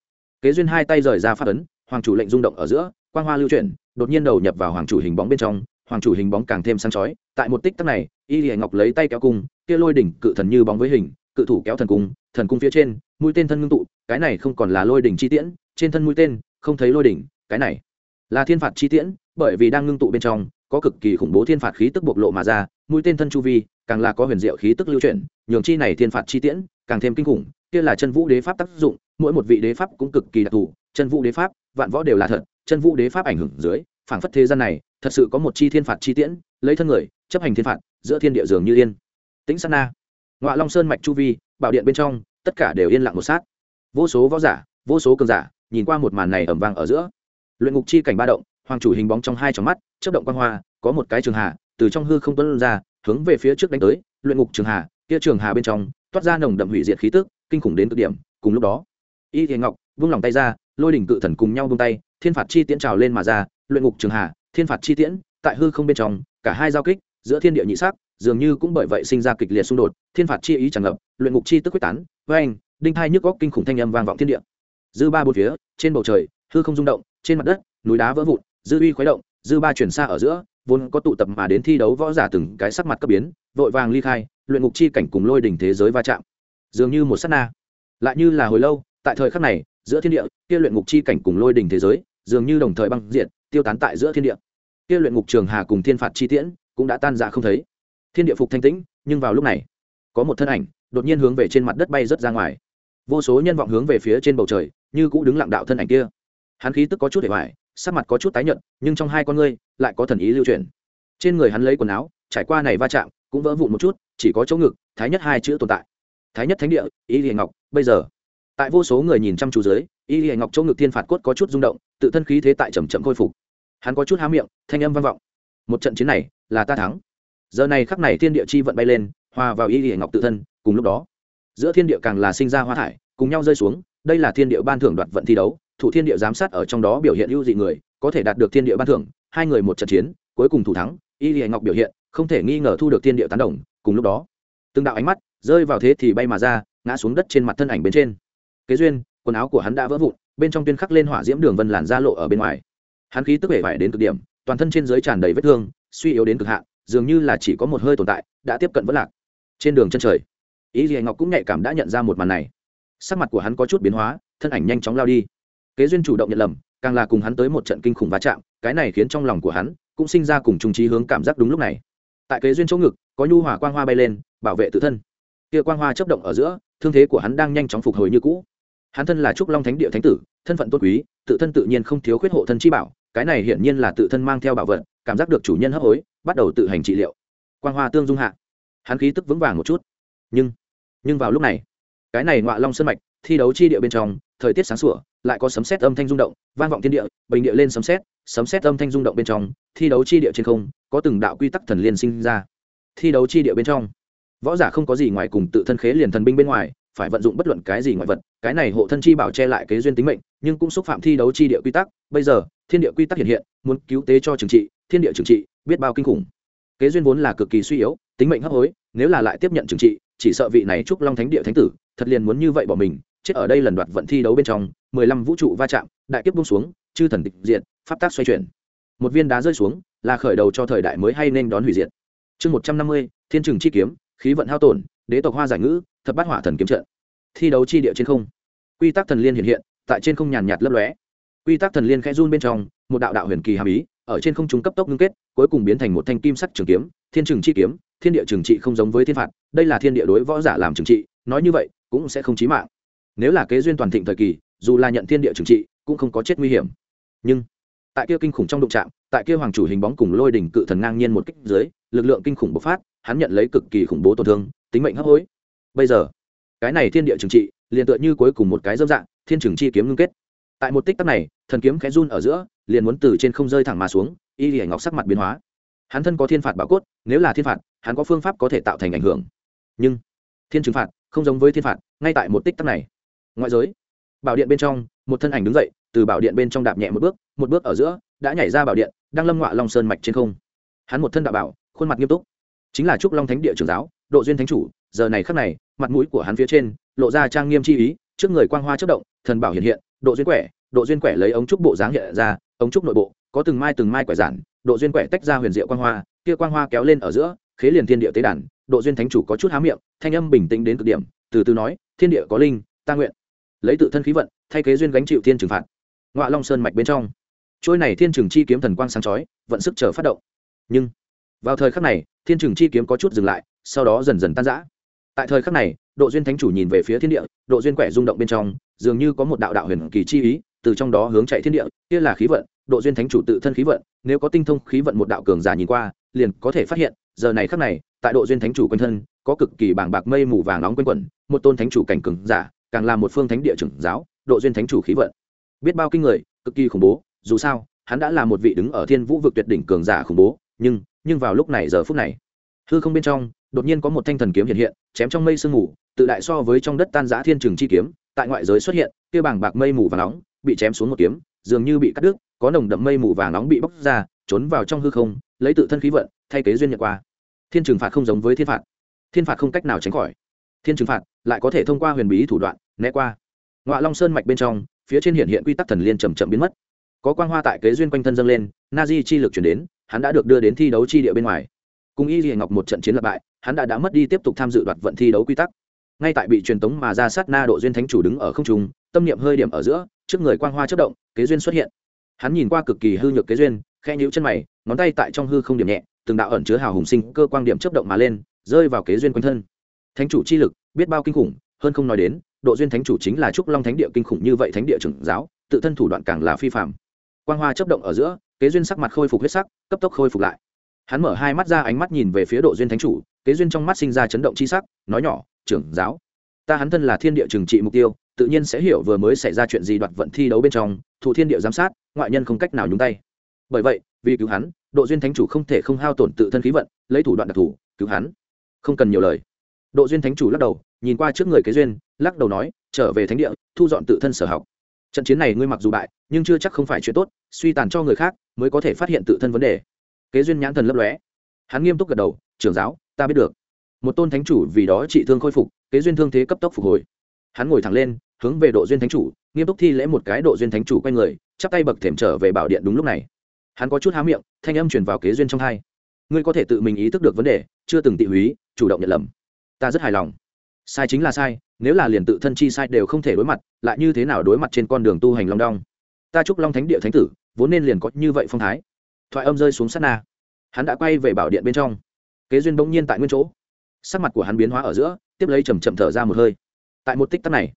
kế duyên hai tay rời ra phát ấn, hoàng chủ lệnh rung động ở giữa, quang hoa lưu chuyển, đột nhiên đầu nhập vào hoàng chủ hình bóng bên trong, hoàng chủ hình bóng càng thêm sáng chói. Tại một tích tắc này, y lìa ngọc lấy tay kéo cung, kia lôi đỉnh cự thần như bóng với hình, cự thủ kéo thần cung thần cung phía trên, mũi tên thân ngưng tụ, cái này không còn là lôi đỉnh chi tiễn, trên thân mũi tên, không thấy lôi đỉnh, cái này là thiên phạt chi tiễn, bởi vì đang ngưng tụ bên trong, có cực kỳ khủng bố thiên phạt khí tức bộc lộ mà ra, mũi tên thân chu vi, càng là có huyền diệu khí tức lưu chuyển, nhường chi này thiên phạt chi tiễn càng thêm kinh khủng kia là chân vũ đế pháp tác dụng, mỗi một vị đế pháp cũng cực kỳ đặc thù, chân vũ đế pháp, vạn võ đều là thật, chân vũ đế pháp ảnh hưởng dưới, phảng phất thế gian này, thật sự có một chi thiên phạt chi tiễn, lấy thân người, chấp hành thiên phạt, giữa thiên địa dường như yên. Tĩnh sát na ngoại long sơn mạch chu vi, bảo điện bên trong, tất cả đều yên lặng một sát. Vô số võ giả, vô số cường giả, nhìn qua một màn này ẩm vang ở giữa. Luyện ngục chi cảnh ba động, hoàng chủ hình bóng trong hai tròng mắt chất động quan hoa, có một cái trường hà, từ trong hư không tuấn ra, hướng về phía trước đánh tới. Luyện ngục trường hà, kia trường hà bên trong, toát ra nồng đậm hủy diệt khí tức kinh khủng đến cực điểm, cùng lúc đó, y thiền ngọc vung lòng tay ra, lôi đỉnh cự thần cùng nhau vung tay, thiên phạt chi tiễn trào lên mà ra, luyện ngục trường hà, thiên phạt chi tiễn, tại hư không bên trong, cả hai giao kích, giữa thiên địa nhị sắc, dường như cũng bởi vậy sinh ra kịch liệt xung đột, thiên phạt chi ý tràn ngập, luyện ngục chi tức quyết tán với anh đinh thai nhức góc kinh khủng thanh âm vang vọng thiên địa. Dư ba bốn phía, trên bầu trời, hư không rung động, trên mặt đất, núi đá vỡ vụn, dư uy khuấy động, dư ba chuyển xa ở giữa, vốn có tụ tập mà đến thi đấu võ giả từng cái sắc mặt cấp biến, vội vàng ly khai, luyện ngục chi cảnh cùng lôi đỉnh thế giới va chạm dường như một sát na. Lại như là hồi lâu, tại thời khắc này, giữa thiên địa, kia luyện ngục chi cảnh cùng lôi đỉnh thế giới, dường như đồng thời băng diện tiêu tán tại giữa thiên địa. Kia luyện ngục trường hà cùng thiên phạt chi tiễn cũng đã tan dạ không thấy. Thiên địa phục thanh tĩnh, nhưng vào lúc này, có một thân ảnh đột nhiên hướng về trên mặt đất bay rớt ra ngoài. Vô số nhân vọng hướng về phía trên bầu trời, như cũng đứng lặng đạo thân ảnh kia. Hắn khí tức có chút để hoài, sắc mặt có chút tái nhợt, nhưng trong hai con ngươi lại có thần ý lưu truyền trên người hắn lấy quần áo, trải qua này va chạm, cũng vỡ vụn một chút, chỉ có chỗ ngực, thái nhất hai chữ tồn tại thái nhất thánh địa, y hiền ngọc, bây giờ. Tại vô số người nhìn chăm chú dưới, y hiền ngọc chỗ ngực thiên phạt cốt có chút rung động, tự thân khí thế tại chầm chậm khôi phục. Hắn có chút há miệng, thanh âm vang vọng. Một trận chiến này, là ta thắng. Giờ này khắc này thiên địa chi vận bay lên, hòa vào y hiền ngọc tự thân, cùng lúc đó, giữa thiên địa càng là sinh ra hoa thải, cùng nhau rơi xuống, đây là thiên địa ban thưởng đoạt vận thi đấu, thủ thiên địa giám sát ở trong đó biểu hiện ưu dị người, có thể đạt được thiên địa ban thưởng, hai người một trận chiến, cuối cùng thủ thắng, y hiền ngọc biểu hiện, không thể nghi ngờ thu được thiên địa tán đồng, cùng lúc đó, từng đạo ánh mắt rơi vào thế thì bay mà ra, ngã xuống đất trên mặt thân ảnh bên trên. Kế duyên, quần áo của hắn đã vỡ vụn, bên trong tuyên khắc lên hỏa diễm đường vân làn ra lộ ở bên ngoài. Hắn khí tức vẻ vải đến cực điểm, toàn thân trên dưới tràn đầy vết thương, suy yếu đến cực hạn, dường như là chỉ có một hơi tồn tại, đã tiếp cận vất lạc. Trên đường chân trời, ý gì ngọc cũng nhạy cảm đã nhận ra một màn này. Sắc mặt của hắn có chút biến hóa, thân ảnh nhanh chóng lao đi. Kế duyên chủ động nhận lầm, càng là cùng hắn tới một trận kinh khủng va chạm, cái này khiến trong lòng của hắn cũng sinh ra cùng trung trí hướng cảm giác đúng lúc này. Tại kế duyên chỗ ngực, có nhu hỏa quang hoa bay lên, bảo vệ tự thân kia quang hoa chấp động ở giữa, thương thế của hắn đang nhanh chóng phục hồi như cũ. Hắn thân là trúc long thánh địa thánh tử, thân phận tốt quý, tự thân tự nhiên không thiếu khuyết hộ thân chi bảo, cái này hiển nhiên là tự thân mang theo bảo vật, cảm giác được chủ nhân hấp hối, bắt đầu tự hành trị liệu. Quang hoa tương dung hạ. Hắn khí tức vững vàng một chút. Nhưng nhưng vào lúc này, cái này ngoạ long sơn mạch, thi đấu chi địa bên trong, thời tiết sáng sủa, lại có sấm sét âm thanh rung động, vang vọng thiên địa, bình địa lên sấm sét sấm sét âm thanh rung động bên trong, thi đấu chi địa trên không, có từng đạo quy tắc thần liên sinh ra. Thi đấu chi địa bên trong võ giả không có gì ngoài cùng tự thân khế liền thần binh bên ngoài, phải vận dụng bất luận cái gì ngoại vật, cái này hộ thân chi bảo che lại kế duyên tính mệnh, nhưng cũng xúc phạm thi đấu chi địa quy tắc. Bây giờ, thiên địa quy tắc hiện hiện, muốn cứu tế cho trừng trị, thiên địa trừng trị, biết bao kinh khủng. Kế duyên vốn là cực kỳ suy yếu, tính mệnh hấp hối, nếu là lại tiếp nhận trừng trị, chỉ sợ vị này chúc long thánh địa thánh tử, thật liền muốn như vậy bỏ mình, chết ở đây lần đoạt vận thi đấu bên trong, mười lăm vũ trụ va chạm, đại kiếp bung xuống, chư thần tịch diện pháp tác xoay chuyển. Một viên đá rơi xuống, là khởi đầu cho thời đại mới hay nên đón hủy diệt. Chương một trăm năm mươi, thiên trừng chi kiếm khí vận hao tổn, đế tộc hoa giải ngữ, thập bát hỏa thần kiếm trận. Thi đấu chi địa trên không. Quy tắc thần liên hiện hiện, tại trên không nhàn nhạt lấp lóe. Quy tắc thần liên khẽ run bên trong, một đạo đạo huyền kỳ hàm ý, ở trên không trung cấp tốc ngưng kết, cuối cùng biến thành một thanh kim sắc trường kiếm, thiên trừng chi kiếm, thiên địa trừng trị không giống với thiên phạt, đây là thiên địa đối võ giả làm trừng trị, nói như vậy, cũng sẽ không chí mạng. Nếu là kế duyên toàn thịnh thời kỳ, dù là nhận thiên địa trừng trị, cũng không có chết nguy hiểm. Nhưng, tại kia kinh khủng trong đụng trạm tại kia hoàng chủ hình bóng cùng lôi đỉnh cự thần ngang nhiên một kích dưới, lực lượng kinh khủng bộc phát, hắn nhận lấy cực kỳ khủng bố tổn thương, tính mệnh hấp hối. Bây giờ, cái này thiên địa trừng trị, liền tựa như cuối cùng một cái dâm dạng, thiên trừng chi kiếm ngưng kết. Tại một tích tắc này, thần kiếm khẽ run ở giữa, liền muốn từ trên không rơi thẳng mà xuống, y liễu ngọc sắc mặt biến hóa. Hắn thân có thiên phạt bảo cốt, nếu là thiên phạt, hắn có phương pháp có thể tạo thành ảnh hưởng. Nhưng, thiên trừng phạt, không giống với thiên phạt, ngay tại một tích tắc này. Ngoại giới, bảo điện bên trong, một thân ảnh đứng dậy, từ bảo điện bên trong đạp nhẹ một bước một bước ở giữa đã nhảy ra bảo điện, đang lâm ngọa long sơn mạch trên không. Hắn một thân đạo bảo, khuôn mặt nghiêm túc. Chính là trúc long thánh địa trưởng giáo, độ duyên thánh chủ, giờ này khắc này, mặt mũi của hắn phía trên, lộ ra trang nghiêm chi ý, trước người quang hoa chất động, thần bảo hiện hiện, độ duyên quẻ, độ duyên quẻ lấy ống trúc bộ dáng hiện ra, ống trúc nội bộ, có từng mai từng mai quẻ giản, độ duyên quẻ tách ra huyền diệu quang hoa, kia quang hoa kéo lên ở giữa, khế liền thiên địa tế đàn, độ duyên thánh chủ có chút há miệng, thanh âm bình tĩnh đến cực điểm, từ từ nói, thiên địa có linh, ta nguyện. Lấy tự thân khí vận, thay kế duyên gánh chịu thiên trừng phạt. Ngoại long sơn mạch bên trong trôi này thiên trừng chi kiếm thần quang sáng chói, vận sức chờ phát động. Nhưng, vào thời khắc này, thiên trừng chi kiếm có chút dừng lại, sau đó dần dần tan rã. Tại thời khắc này, độ duyên thánh chủ nhìn về phía thiên địa, độ duyên quẻ rung động bên trong, dường như có một đạo đạo huyền kỳ chi ý, từ trong đó hướng chạy thiên địa, kia là khí vận, độ duyên thánh chủ tự thân khí vận, nếu có tinh thông khí vận một đạo cường giả nhìn qua, liền có thể phát hiện, giờ này khắc này, tại độ duyên thánh chủ quanh thân, có cực kỳ bảng bạc mây mù vàng nóng quanh quẩn, một tôn thánh chủ cảnh cường giả, càng là một phương thánh địa trưởng giáo, độ duyên thánh chủ khí vận. Biết bao kinh người, cực kỳ khủng bố dù sao, hắn đã là một vị đứng ở thiên vũ vực tuyệt đỉnh cường giả khủng bố, nhưng nhưng vào lúc này giờ phút này, hư không bên trong, đột nhiên có một thanh thần kiếm hiện hiện, chém trong mây sương mù, tự đại so với trong đất tan giã thiên trường chi kiếm, tại ngoại giới xuất hiện, kia bảng bạc mây mù và nóng, bị chém xuống một kiếm, dường như bị cắt đứt, có nồng đậm mây mù và nóng bị bóc ra, trốn vào trong hư không, lấy tự thân khí vận, thay kế duyên nhận qua. Thiên trừng phạt không giống với thiên phạt. Thiên phạt không cách nào tránh khỏi. Thiên trừng phạt lại có thể thông qua huyền bí thủ đoạn, né qua. Ngoại long sơn mạch bên trong, phía trên hiện hiện quy tắc thần liên chầm chậm biến mất có quang hoa tại kế duyên quanh thân dâng lên, na di chi lực chuyển đến, hắn đã được đưa đến thi đấu chi địa bên ngoài. Cùng y dì ngọc một trận chiến lập bại, hắn đã đã mất đi tiếp tục tham dự đoạt vận thi đấu quy tắc. Ngay tại bị truyền tống mà ra sát na độ duyên thánh chủ đứng ở không trung, tâm niệm hơi điểm ở giữa, trước người quang hoa chất động, kế duyên xuất hiện. Hắn nhìn qua cực kỳ hư nhược kế duyên khe nhíu chân mày, ngón tay tại trong hư không điểm nhẹ, từng đạo ẩn chứa hào hùng sinh cơ quang điểm chấp động mà lên, rơi vào kế duyên quanh thân. Thánh chủ chi lực, biết bao kinh khủng, hơn không nói đến, độ duyên thánh chủ chính là trúc long thánh địa kinh khủng như vậy thánh địa trưởng giáo, tự thân thủ đoạn càng là phi phạm quang hoa chấp động ở giữa, kế duyên sắc mặt khôi phục huyết sắc, cấp tốc khôi phục lại. Hắn mở hai mắt ra ánh mắt nhìn về phía độ duyên thánh chủ, kế duyên trong mắt sinh ra chấn động chi sắc, nói nhỏ, trưởng giáo, ta hắn thân là thiên địa trừng trị mục tiêu, tự nhiên sẽ hiểu vừa mới xảy ra chuyện gì đoạt vận thi đấu bên trong thủ thiên địa giám sát, ngoại nhân không cách nào nhúng tay. Bởi vậy, vì cứu hắn, độ duyên thánh chủ không thể không hao tổn tự thân khí vận, lấy thủ đoạn đặc thù, cứu hắn. Không cần nhiều lời. Độ duyên thánh chủ lắc đầu, nhìn qua trước người kế duyên, lắc đầu nói, trở về thánh địa, thu dọn tự thân sở học trận chiến này ngươi mặc dù bại, nhưng chưa chắc không phải chuyện tốt, suy tàn cho người khác mới có thể phát hiện tự thân vấn đề. Kế duyên nhãn thần lấp lóe. Hắn nghiêm túc gật đầu, trưởng giáo, ta biết được. Một tôn thánh chủ vì đó trị thương khôi phục, kế duyên thương thế cấp tốc phục hồi. Hắn ngồi thẳng lên, hướng về độ duyên thánh chủ, nghiêm túc thi lễ một cái độ duyên thánh chủ quay người, chắp tay bậc thềm trở về bảo điện đúng lúc này. Hắn có chút há miệng, thanh âm truyền vào kế duyên trong hai. Ngươi có thể tự mình ý thức được vấn đề, chưa từng tị húy, chủ động nhận lầm. Ta rất hài lòng sai chính là sai, nếu là liền tự thân chi sai đều không thể đối mặt, lại như thế nào đối mặt trên con đường tu hành long đong? Ta chúc long thánh địa thánh tử, vốn nên liền có như vậy phong thái. Thoại âm rơi xuống sát na. Hắn đã quay về bảo điện bên trong. Kế duyên bỗng nhiên tại nguyên chỗ. Sắc mặt của hắn biến hóa ở giữa, tiếp lấy chầm chậm thở ra một hơi. Tại một tích tắc này,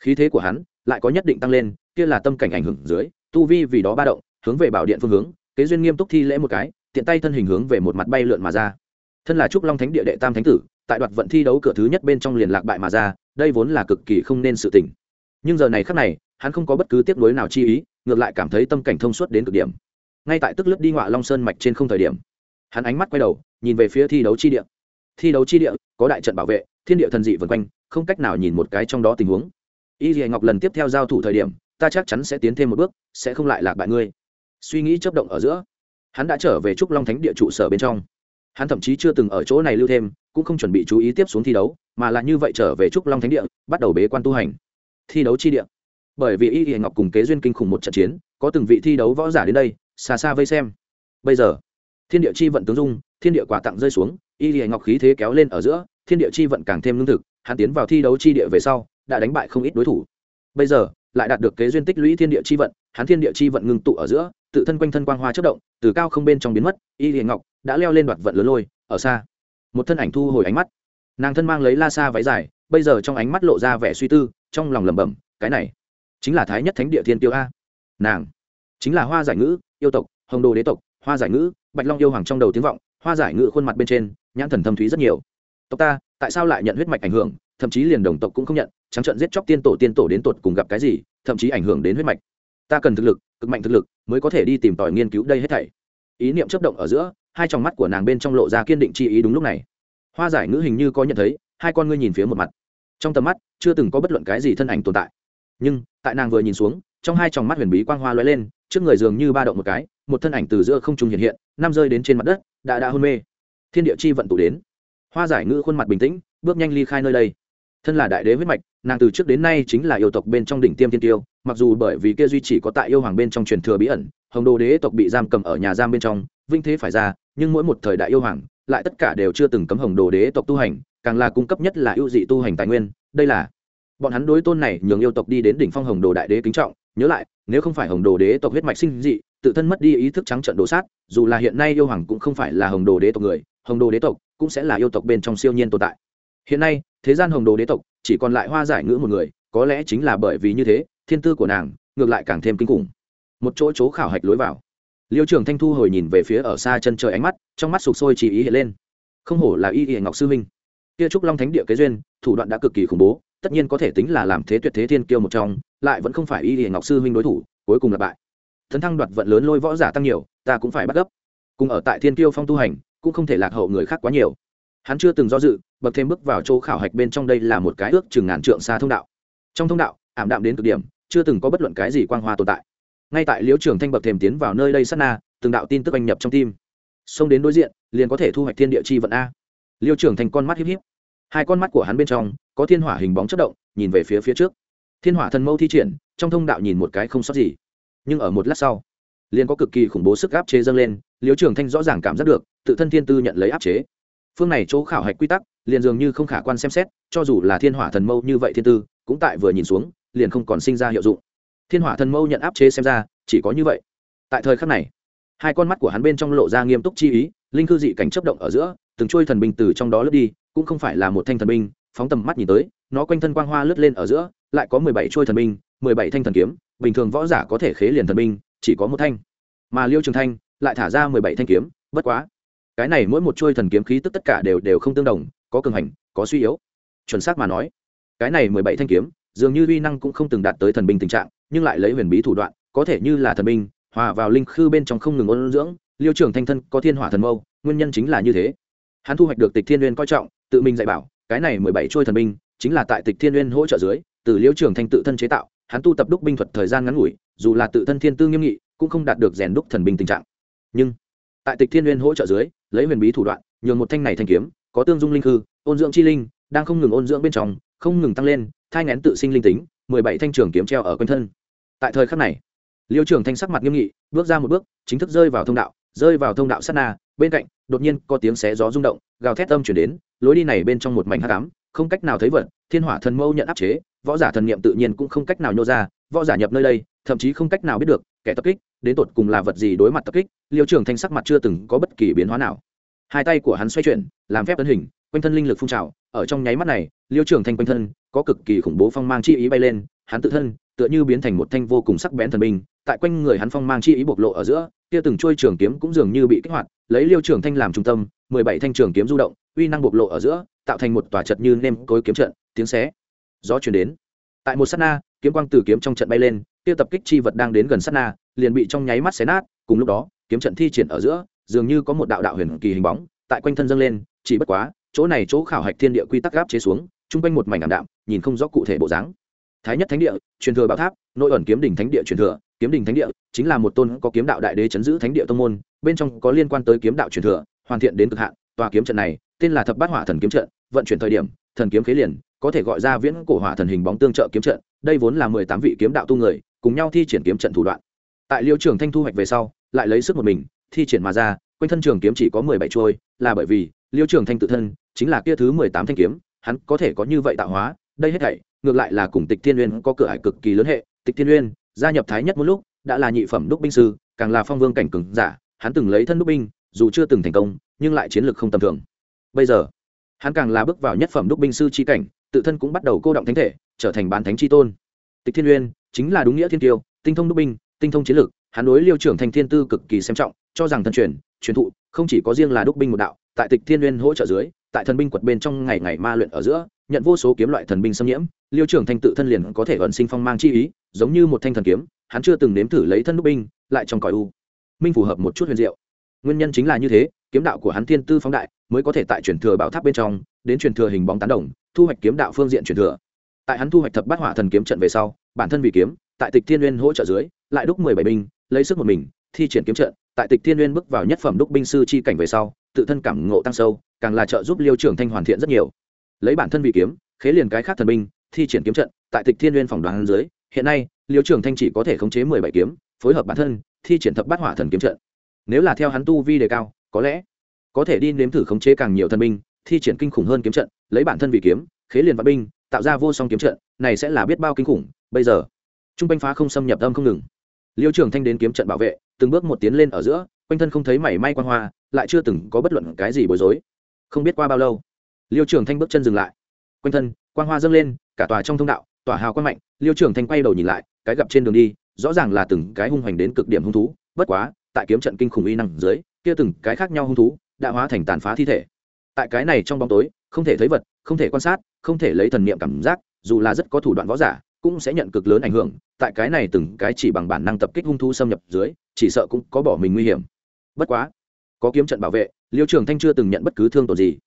khí thế của hắn lại có nhất định tăng lên, kia là tâm cảnh ảnh hưởng dưới, tu vi vì đó ba động, hướng về bảo điện phương hướng, kế duyên nghiêm túc thi lễ một cái, tiện tay thân hình hướng về một mặt bay lượn mà ra. Thân là trúc long thánh địa đệ tam thánh tử tại đoạt vận thi đấu cửa thứ nhất bên trong liền lạc bại mà ra, đây vốn là cực kỳ không nên sự tình. Nhưng giờ này khắc này, hắn không có bất cứ tiếp nối nào chi ý, ngược lại cảm thấy tâm cảnh thông suốt đến cực điểm. Ngay tại tức lướt đi ngọa long sơn mạch trên không thời điểm, hắn ánh mắt quay đầu, nhìn về phía thi đấu chi địa. Thi đấu chi địa, có đại trận bảo vệ, thiên địa thần dị vần quanh, không cách nào nhìn một cái trong đó tình huống. Y dì ngọc lần tiếp theo giao thủ thời điểm, ta chắc chắn sẽ tiến thêm một bước, sẽ không lại lạc bại ngươi. Suy nghĩ chấp động ở giữa, hắn đã trở về trúc long thánh địa trụ sở bên trong. Hắn thậm chí chưa từng ở chỗ này lưu thêm cũng không chuẩn bị chú ý tiếp xuống thi đấu, mà là như vậy trở về trúc long thánh địa, bắt đầu bế quan tu hành. Thi đấu chi địa. Bởi vì y hiền ngọc cùng kế duyên kinh khủng một trận chiến, có từng vị thi đấu võ giả đến đây, xa xa vây xem. Bây giờ, thiên địa chi vận tướng dung, thiên địa quả tặng rơi xuống, y hiền ngọc khí thế kéo lên ở giữa, thiên địa chi vận càng thêm lương thực, hắn tiến vào thi đấu chi địa về sau, đã đánh bại không ít đối thủ. Bây giờ, lại đạt được kế duyên tích lũy thiên địa chi vận, hắn thiên địa chi vận ngưng tụ ở giữa, tự thân quanh thân quang hoa chất động, từ cao không bên trong biến mất, y hiền ngọc đã leo lên đoạt vận lớn lôi, ở xa một thân ảnh thu hồi ánh mắt. Nàng thân mang lấy la xa váy dài, bây giờ trong ánh mắt lộ ra vẻ suy tư, trong lòng lẩm bẩm, cái này chính là thái nhất thánh địa thiên tiêu a. Nàng chính là hoa giải ngữ, yêu tộc, hồng đồ đế tộc, hoa giải ngữ, bạch long yêu hoàng trong đầu tiếng vọng, hoa giải ngữ khuôn mặt bên trên, nhãn thần thâm thúy rất nhiều. Tộc ta, tại sao lại nhận huyết mạch ảnh hưởng, thậm chí liền đồng tộc cũng không nhận, trắng trận giết chóc tiên tổ tiên tổ đến tột cùng gặp cái gì, thậm chí ảnh hưởng đến huyết mạch. Ta cần thực lực, cực mạnh thực lực, mới có thể đi tìm tòi nghiên cứu đây hết thảy. Ý niệm chấp động ở giữa hai tròng mắt của nàng bên trong lộ ra kiên định chi ý đúng lúc này. Hoa giải ngữ hình như có nhận thấy, hai con ngươi nhìn phía một mặt. Trong tầm mắt, chưa từng có bất luận cái gì thân ảnh tồn tại. Nhưng, tại nàng vừa nhìn xuống, trong hai tròng mắt huyền bí quang hoa lóe lên, trước người dường như ba động một cái, một thân ảnh từ giữa không trung hiện hiện nam rơi đến trên mặt đất, đã đã hôn mê. Thiên địa chi vận tụ đến. Hoa giải ngữ khuôn mặt bình tĩnh, bước nhanh ly khai nơi đây. Thân là đại đế huyết mạch, nàng từ trước đến nay chính là yêu tộc bên trong đỉnh tiêm thiên tiêu, mặc dù bởi vì kia duy chỉ có tại yêu hoàng bên trong truyền thừa bí ẩn hồng đồ đế tộc bị giam cầm ở nhà giam bên trong, vinh thế phải ra, nhưng mỗi một thời đại yêu hoàng, lại tất cả đều chưa từng cấm hồng đồ đế tộc tu hành, càng là cung cấp nhất là ưu dị tu hành tài nguyên, đây là bọn hắn đối tôn này nhường yêu tộc đi đến đỉnh phong hồng đồ đại đế kính trọng, nhớ lại, nếu không phải hồng đồ đế tộc huyết mạch sinh dị, tự thân mất đi ý thức trắng trận đồ sát, dù là hiện nay yêu hoàng cũng không phải là hồng đồ đế tộc người, hồng đồ đế tộc cũng sẽ là yêu tộc bên trong siêu nhiên tồn tại. Hiện nay, thế gian hồng đồ đế tộc chỉ còn lại hoa giải ngữ một người, có lẽ chính là bởi vì như thế, thiên tư của nàng ngược lại càng thêm kinh khủng một chỗ chỗ khảo hạch lối vào. Liêu trường thanh thu hồi nhìn về phía ở xa chân trời ánh mắt, trong mắt sụp sôi chỉ ý hiện lên. Không hổ là y y ngọc sư minh. Kia trúc long thánh địa kế duyên, thủ đoạn đã cực kỳ khủng bố, tất nhiên có thể tính là làm thế tuyệt thế thiên kiêu một trong, lại vẫn không phải y y ngọc sư minh đối thủ, cuối cùng là bại. Thấn thăng đoạt vận lớn lôi võ giả tăng nhiều, ta cũng phải bắt gấp. Cùng ở tại thiên kiêu phong tu hành, cũng không thể lạc hậu người khác quá nhiều. Hắn chưa từng do dự, bậc thêm bước vào chỗ khảo hạch bên trong đây là một cái ước chừng ngàn trượng xa thông đạo. Trong thông đạo, ảm đạm đến cực điểm, chưa từng có bất luận cái gì quang hoa tồn tại ngay tại liễu trường thanh bậc thềm tiến vào nơi đây sát na, từng đạo tin tức anh nhập trong tim. Xông đến đối diện, liền có thể thu hoạch thiên địa chi vận a. Liêu trường thành con mắt híp híp. Hai con mắt của hắn bên trong, có thiên hỏa hình bóng chất động, nhìn về phía phía trước. Thiên hỏa thần mâu thi triển, trong thông đạo nhìn một cái không sót gì. Nhưng ở một lát sau, liền có cực kỳ khủng bố sức áp chế dâng lên, liêu trường thanh rõ ràng cảm giác được, tự thân thiên tư nhận lấy áp chế. Phương này chỗ khảo hạch quy tắc, liền dường như không khả quan xem xét, cho dù là thiên hỏa thần mâu như vậy thiên tư, cũng tại vừa nhìn xuống, liền không còn sinh ra hiệu dụng thiên hỏa thần mâu nhận áp chế xem ra, chỉ có như vậy. Tại thời khắc này, hai con mắt của hắn bên trong lộ ra nghiêm túc chi ý, linh cư dị cảnh chấp động ở giữa, từng trôi thần binh từ trong đó lướt đi, cũng không phải là một thanh thần binh, phóng tầm mắt nhìn tới, nó quanh thân quang hoa lướt lên ở giữa, lại có mười bảy trôi thần binh, mười bảy thanh thần kiếm, bình thường võ giả có thể khế liền thần binh, chỉ có một thanh. Mà liêu trường thanh lại thả ra mười bảy thanh kiếm, bất quá, cái này mỗi một trôi thần kiếm khí tức tất cả đều đều không tương đồng, có cường hành, có suy yếu. Chuẩn xác mà nói, cái này mười bảy thanh kiếm, dường như uy năng cũng không từng đạt tới thần binh tình trạng nhưng lại lấy huyền bí thủ đoạn, có thể như là thần binh, hòa vào linh khư bên trong không ngừng ôn dưỡng, liêu trưởng thanh thân có thiên hỏa thần mâu, nguyên nhân chính là như thế. Hắn thu hoạch được tịch thiên uyên coi trọng, tự mình dạy bảo, cái này mười bảy trôi thần binh, chính là tại tịch thiên uyên hỗ trợ dưới, từ liêu trưởng thanh tự thân chế tạo, hắn tu tập đúc binh thuật thời gian ngắn ngủi, dù là tự thân thiên tư nghiêm nghị, cũng không đạt được rèn đúc thần binh tình trạng. Nhưng, tại tịch thiên uyên hỗ trợ dưới, lấy huyền bí thủ đoạn, nhường một thanh này thanh kiếm, có tương dung linh hư ôn dưỡng chi linh, đang không ngừng ôn dưỡng bên trong, không ngừng tăng lên, thai ngén tự sinh linh tính, mười bảy thanh trường kiếm treo ở quanh thân tại thời khắc này, liêu trưởng thanh sắc mặt nghiêm nghị, bước ra một bước, chính thức rơi vào thông đạo, rơi vào thông đạo sát na, bên cạnh, đột nhiên có tiếng xé gió rung động, gào thét âm chuyển đến, lối đi này bên trong một mảnh hát cám không cách nào thấy vật, thiên hỏa thần mâu nhận áp chế, võ giả thần niệm tự nhiên cũng không cách nào nhô ra, võ giả nhập nơi đây, thậm chí không cách nào biết được, kẻ tập kích, đến tột cùng là vật gì đối mặt tập kích, liêu trưởng thanh sắc mặt chưa từng có bất kỳ biến hóa nào. Hai tay của hắn xoay chuyển, làm phép tấn hình, quanh thân linh lực phun trào, ở trong nháy mắt này, liêu trưởng thanh quanh thân, có cực kỳ khủng bố phong mang chi ý bay lên, hắn tự thân tựa như biến thành một thanh vô cùng sắc bén thần binh, tại quanh người hắn phong mang chi ý bộc lộ ở giữa, kia từng trôi trường kiếm cũng dường như bị kích hoạt, lấy liêu trường thanh làm trung tâm, mười bảy thanh trường kiếm du động, uy năng bộc lộ ở giữa, tạo thành một tòa trận như nêm cối kiếm trận, tiếng xé, gió chuyển đến. Tại một sát na, kiếm quang từ kiếm trong trận bay lên, kia tập kích chi vật đang đến gần sát na, liền bị trong nháy mắt xé nát, cùng lúc đó, kiếm trận thi triển ở giữa, dường như có một đạo đạo huyền kỳ hình bóng, tại quanh thân dâng lên, chỉ bất quá, chỗ này chỗ khảo hạch thiên địa quy tắc gáp chế xuống, chung quanh một mảnh ảm đạm, nhìn không rõ cụ thể bộ dáng thái nhất thánh địa, truyền thừa bảo tháp, nội ẩn kiếm đỉnh thánh địa truyền thừa, kiếm đỉnh thánh địa chính là một tôn có kiếm đạo đại đế chấn giữ thánh địa tông môn, bên trong có liên quan tới kiếm đạo truyền thừa, hoàn thiện đến cực hạn. Tòa kiếm trận này, tên là thập bát hỏa thần kiếm trận, vận chuyển thời điểm, thần kiếm khế liền, có thể gọi ra viễn cổ hỏa thần hình bóng tương trợ kiếm trận, đây vốn là mười tám vị kiếm đạo tu người, cùng nhau thi triển kiếm trận thủ đoạn. Tại liêu trường thanh thu hoạch về sau, lại lấy sức một mình, thi triển mà ra, quanh thân trường kiếm chỉ có mười bảy trôi là bởi vì liêu trường thanh tự thân chính là kia thứ mười tám thanh kiếm, hắn có thể có như vậy tạo hóa, đây hết thảy ngược lại là cùng tịch thiên uyên có cửa ải cực kỳ lớn hệ. Tịch thiên uyên, gia nhập thái nhất một lúc, đã là nhị phẩm đúc binh sư, càng là phong vương cảnh cường giả. Hắn từng lấy thân đúc binh, dù chưa từng thành công, nhưng lại chiến lược không tầm thường. Bây giờ, hắn càng là bước vào nhất phẩm đúc binh sư chi cảnh, tự thân cũng bắt đầu cô động thánh thể, trở thành bán thánh chi tôn. Tịch thiên uyên, chính là đúng nghĩa thiên tiêu, tinh thông đúc binh, tinh thông chiến lược, hắn đối liêu trưởng thành thiên tư cực kỳ xem trọng, cho rằng thân truyền truyền thụ, không chỉ có riêng là đúc binh một đạo, tại tịch thiên uyên hỗ trợ dưới, tại thần binh quật bên trong ngày ngày ma luyện ở giữa, nhận vô số kiếm loại thần binh xâm nhiễm liêu trưởng thành tự thân liền có thể ẩn sinh phong mang chi ý, giống như một thanh thần kiếm, hắn chưa từng nếm thử lấy thân đúc binh, lại trong cõi u. Minh phù hợp một chút huyền diệu. Nguyên nhân chính là như thế, kiếm đạo của hắn thiên tư phóng đại, mới có thể tại truyền thừa bảo tháp bên trong, đến truyền thừa hình bóng tán đồng, thu hoạch kiếm đạo phương diện truyền thừa. Tại hắn thu hoạch thập bát hỏa thần kiếm trận về sau, bản thân vì kiếm, tại tịch thiên uyên hỗ trợ dưới, lại đúc mười bảy binh, lấy sức một mình, thi triển kiếm trận. Tại tịch thiên uyên bước vào nhất phẩm đúc binh sư chi cảnh về sau, tự thân cảm ngộ tăng sâu, càng là trợ giúp liêu trưởng thanh hoàn thiện rất nhiều. Lấy bản thân vì kiếm, khế liền cái khác thần binh thi triển kiếm trận, tại tịch thiên liên phòng đoàn dưới, hiện nay, liêu trưởng thanh chỉ có thể khống chế mười bảy kiếm, phối hợp bản thân, thi triển thập bát hỏa thần kiếm trận. Nếu là theo hắn tu vi đề cao, có lẽ có thể đi nếm thử khống chế càng nhiều thần binh, thi triển kinh khủng hơn kiếm trận, lấy bản thân vì kiếm, khế liền vạn binh, tạo ra vô song kiếm trận, này sẽ là biết bao kinh khủng. Bây giờ, trung binh phá không xâm nhập âm không ngừng. Liêu trưởng thanh đến kiếm trận bảo vệ, từng bước một tiến lên ở giữa, quanh thân không thấy mảy may quan hoa, lại chưa từng có bất luận cái gì bối rối. Không biết qua bao lâu, liêu trưởng thanh bước chân dừng lại. Quanh thân Quang hoa dâng lên, cả tòa trong thông đạo, tòa hào quang mạnh, liêu trưởng thanh quay đầu nhìn lại, cái gặp trên đường đi, rõ ràng là từng cái hung hoành đến cực điểm hung thú, bất quá, tại kiếm trận kinh khủng uy năng dưới, kia từng cái khác nhau hung thú, đã hóa thành tàn phá thi thể. Tại cái này trong bóng tối, không thể thấy vật, không thể quan sát, không thể lấy thần niệm cảm giác, dù là rất có thủ đoạn võ giả, cũng sẽ nhận cực lớn ảnh hưởng, tại cái này từng cái chỉ bằng bản năng tập kích hung thú xâm nhập dưới, chỉ sợ cũng có bỏ mình nguy hiểm. Bất quá, có kiếm trận bảo vệ, liêu trường thanh chưa từng nhận bất cứ thương tổn gì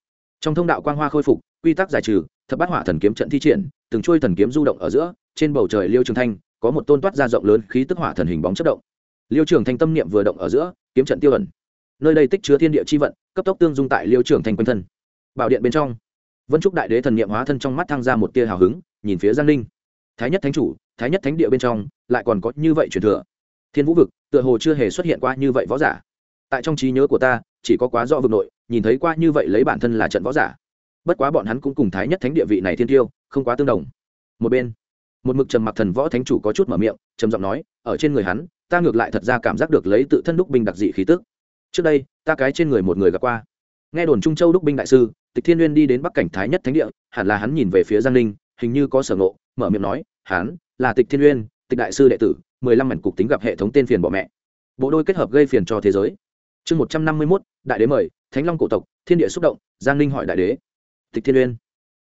trong thông đạo quang hoa khôi phục, quy tắc giải trừ, thập bát hỏa thần kiếm trận thi triển, từng trôi thần kiếm du động ở giữa, trên bầu trời liêu trường thanh, có một tôn toát ra rộng lớn khí tức hỏa thần hình bóng chất động. Liêu trường thanh tâm niệm vừa động ở giữa, kiếm trận tiêu ẩn. Nơi đây tích chứa thiên địa chi vận, cấp tốc tương dung tại liêu trường thanh quanh thân. Bảo điện bên trong, vân trúc đại đế thần niệm hóa thân trong mắt thăng ra một tia hào hứng, nhìn phía giang ninh. Thái nhất thánh chủ, thái nhất thánh địa bên trong, lại còn có như vậy truyền thừa. Thiên vũ vực, tựa hồ chưa hề xuất hiện qua như vậy võ giả. Tại trong trí nhớ của ta, chỉ có quá rõ vực nội nhìn thấy qua như vậy lấy bản thân là trận võ giả. Bất quá bọn hắn cũng cùng thái nhất thánh địa vị này thiên tiêu, không quá tương đồng. Một bên, một mực trầm mặc thần võ thánh chủ có chút mở miệng, trầm giọng nói, ở trên người hắn, ta ngược lại thật ra cảm giác được lấy tự thân đúc binh đặc dị khí tức. Trước đây, ta cái trên người một người gặp qua. Nghe đồn trung châu đúc binh đại sư, tịch thiên Uyên đi đến bắc cảnh thái nhất thánh địa, hẳn là hắn nhìn về phía giang ninh, hình như có sở ngộ, mở miệng nói, hắn là tịch thiên uyên tịch đại sư đệ tử, mười lăm mảnh cục tính gặp hệ thống tên phiền bỏ mẹ. Bộ đôi kết hợp gây phiền cho thế giới. Chương một trăm năm mươi mốt, đại đế mời thánh long cổ tộc, thiên địa xúc động, giang ninh hỏi đại đế, tịch thiên uyên,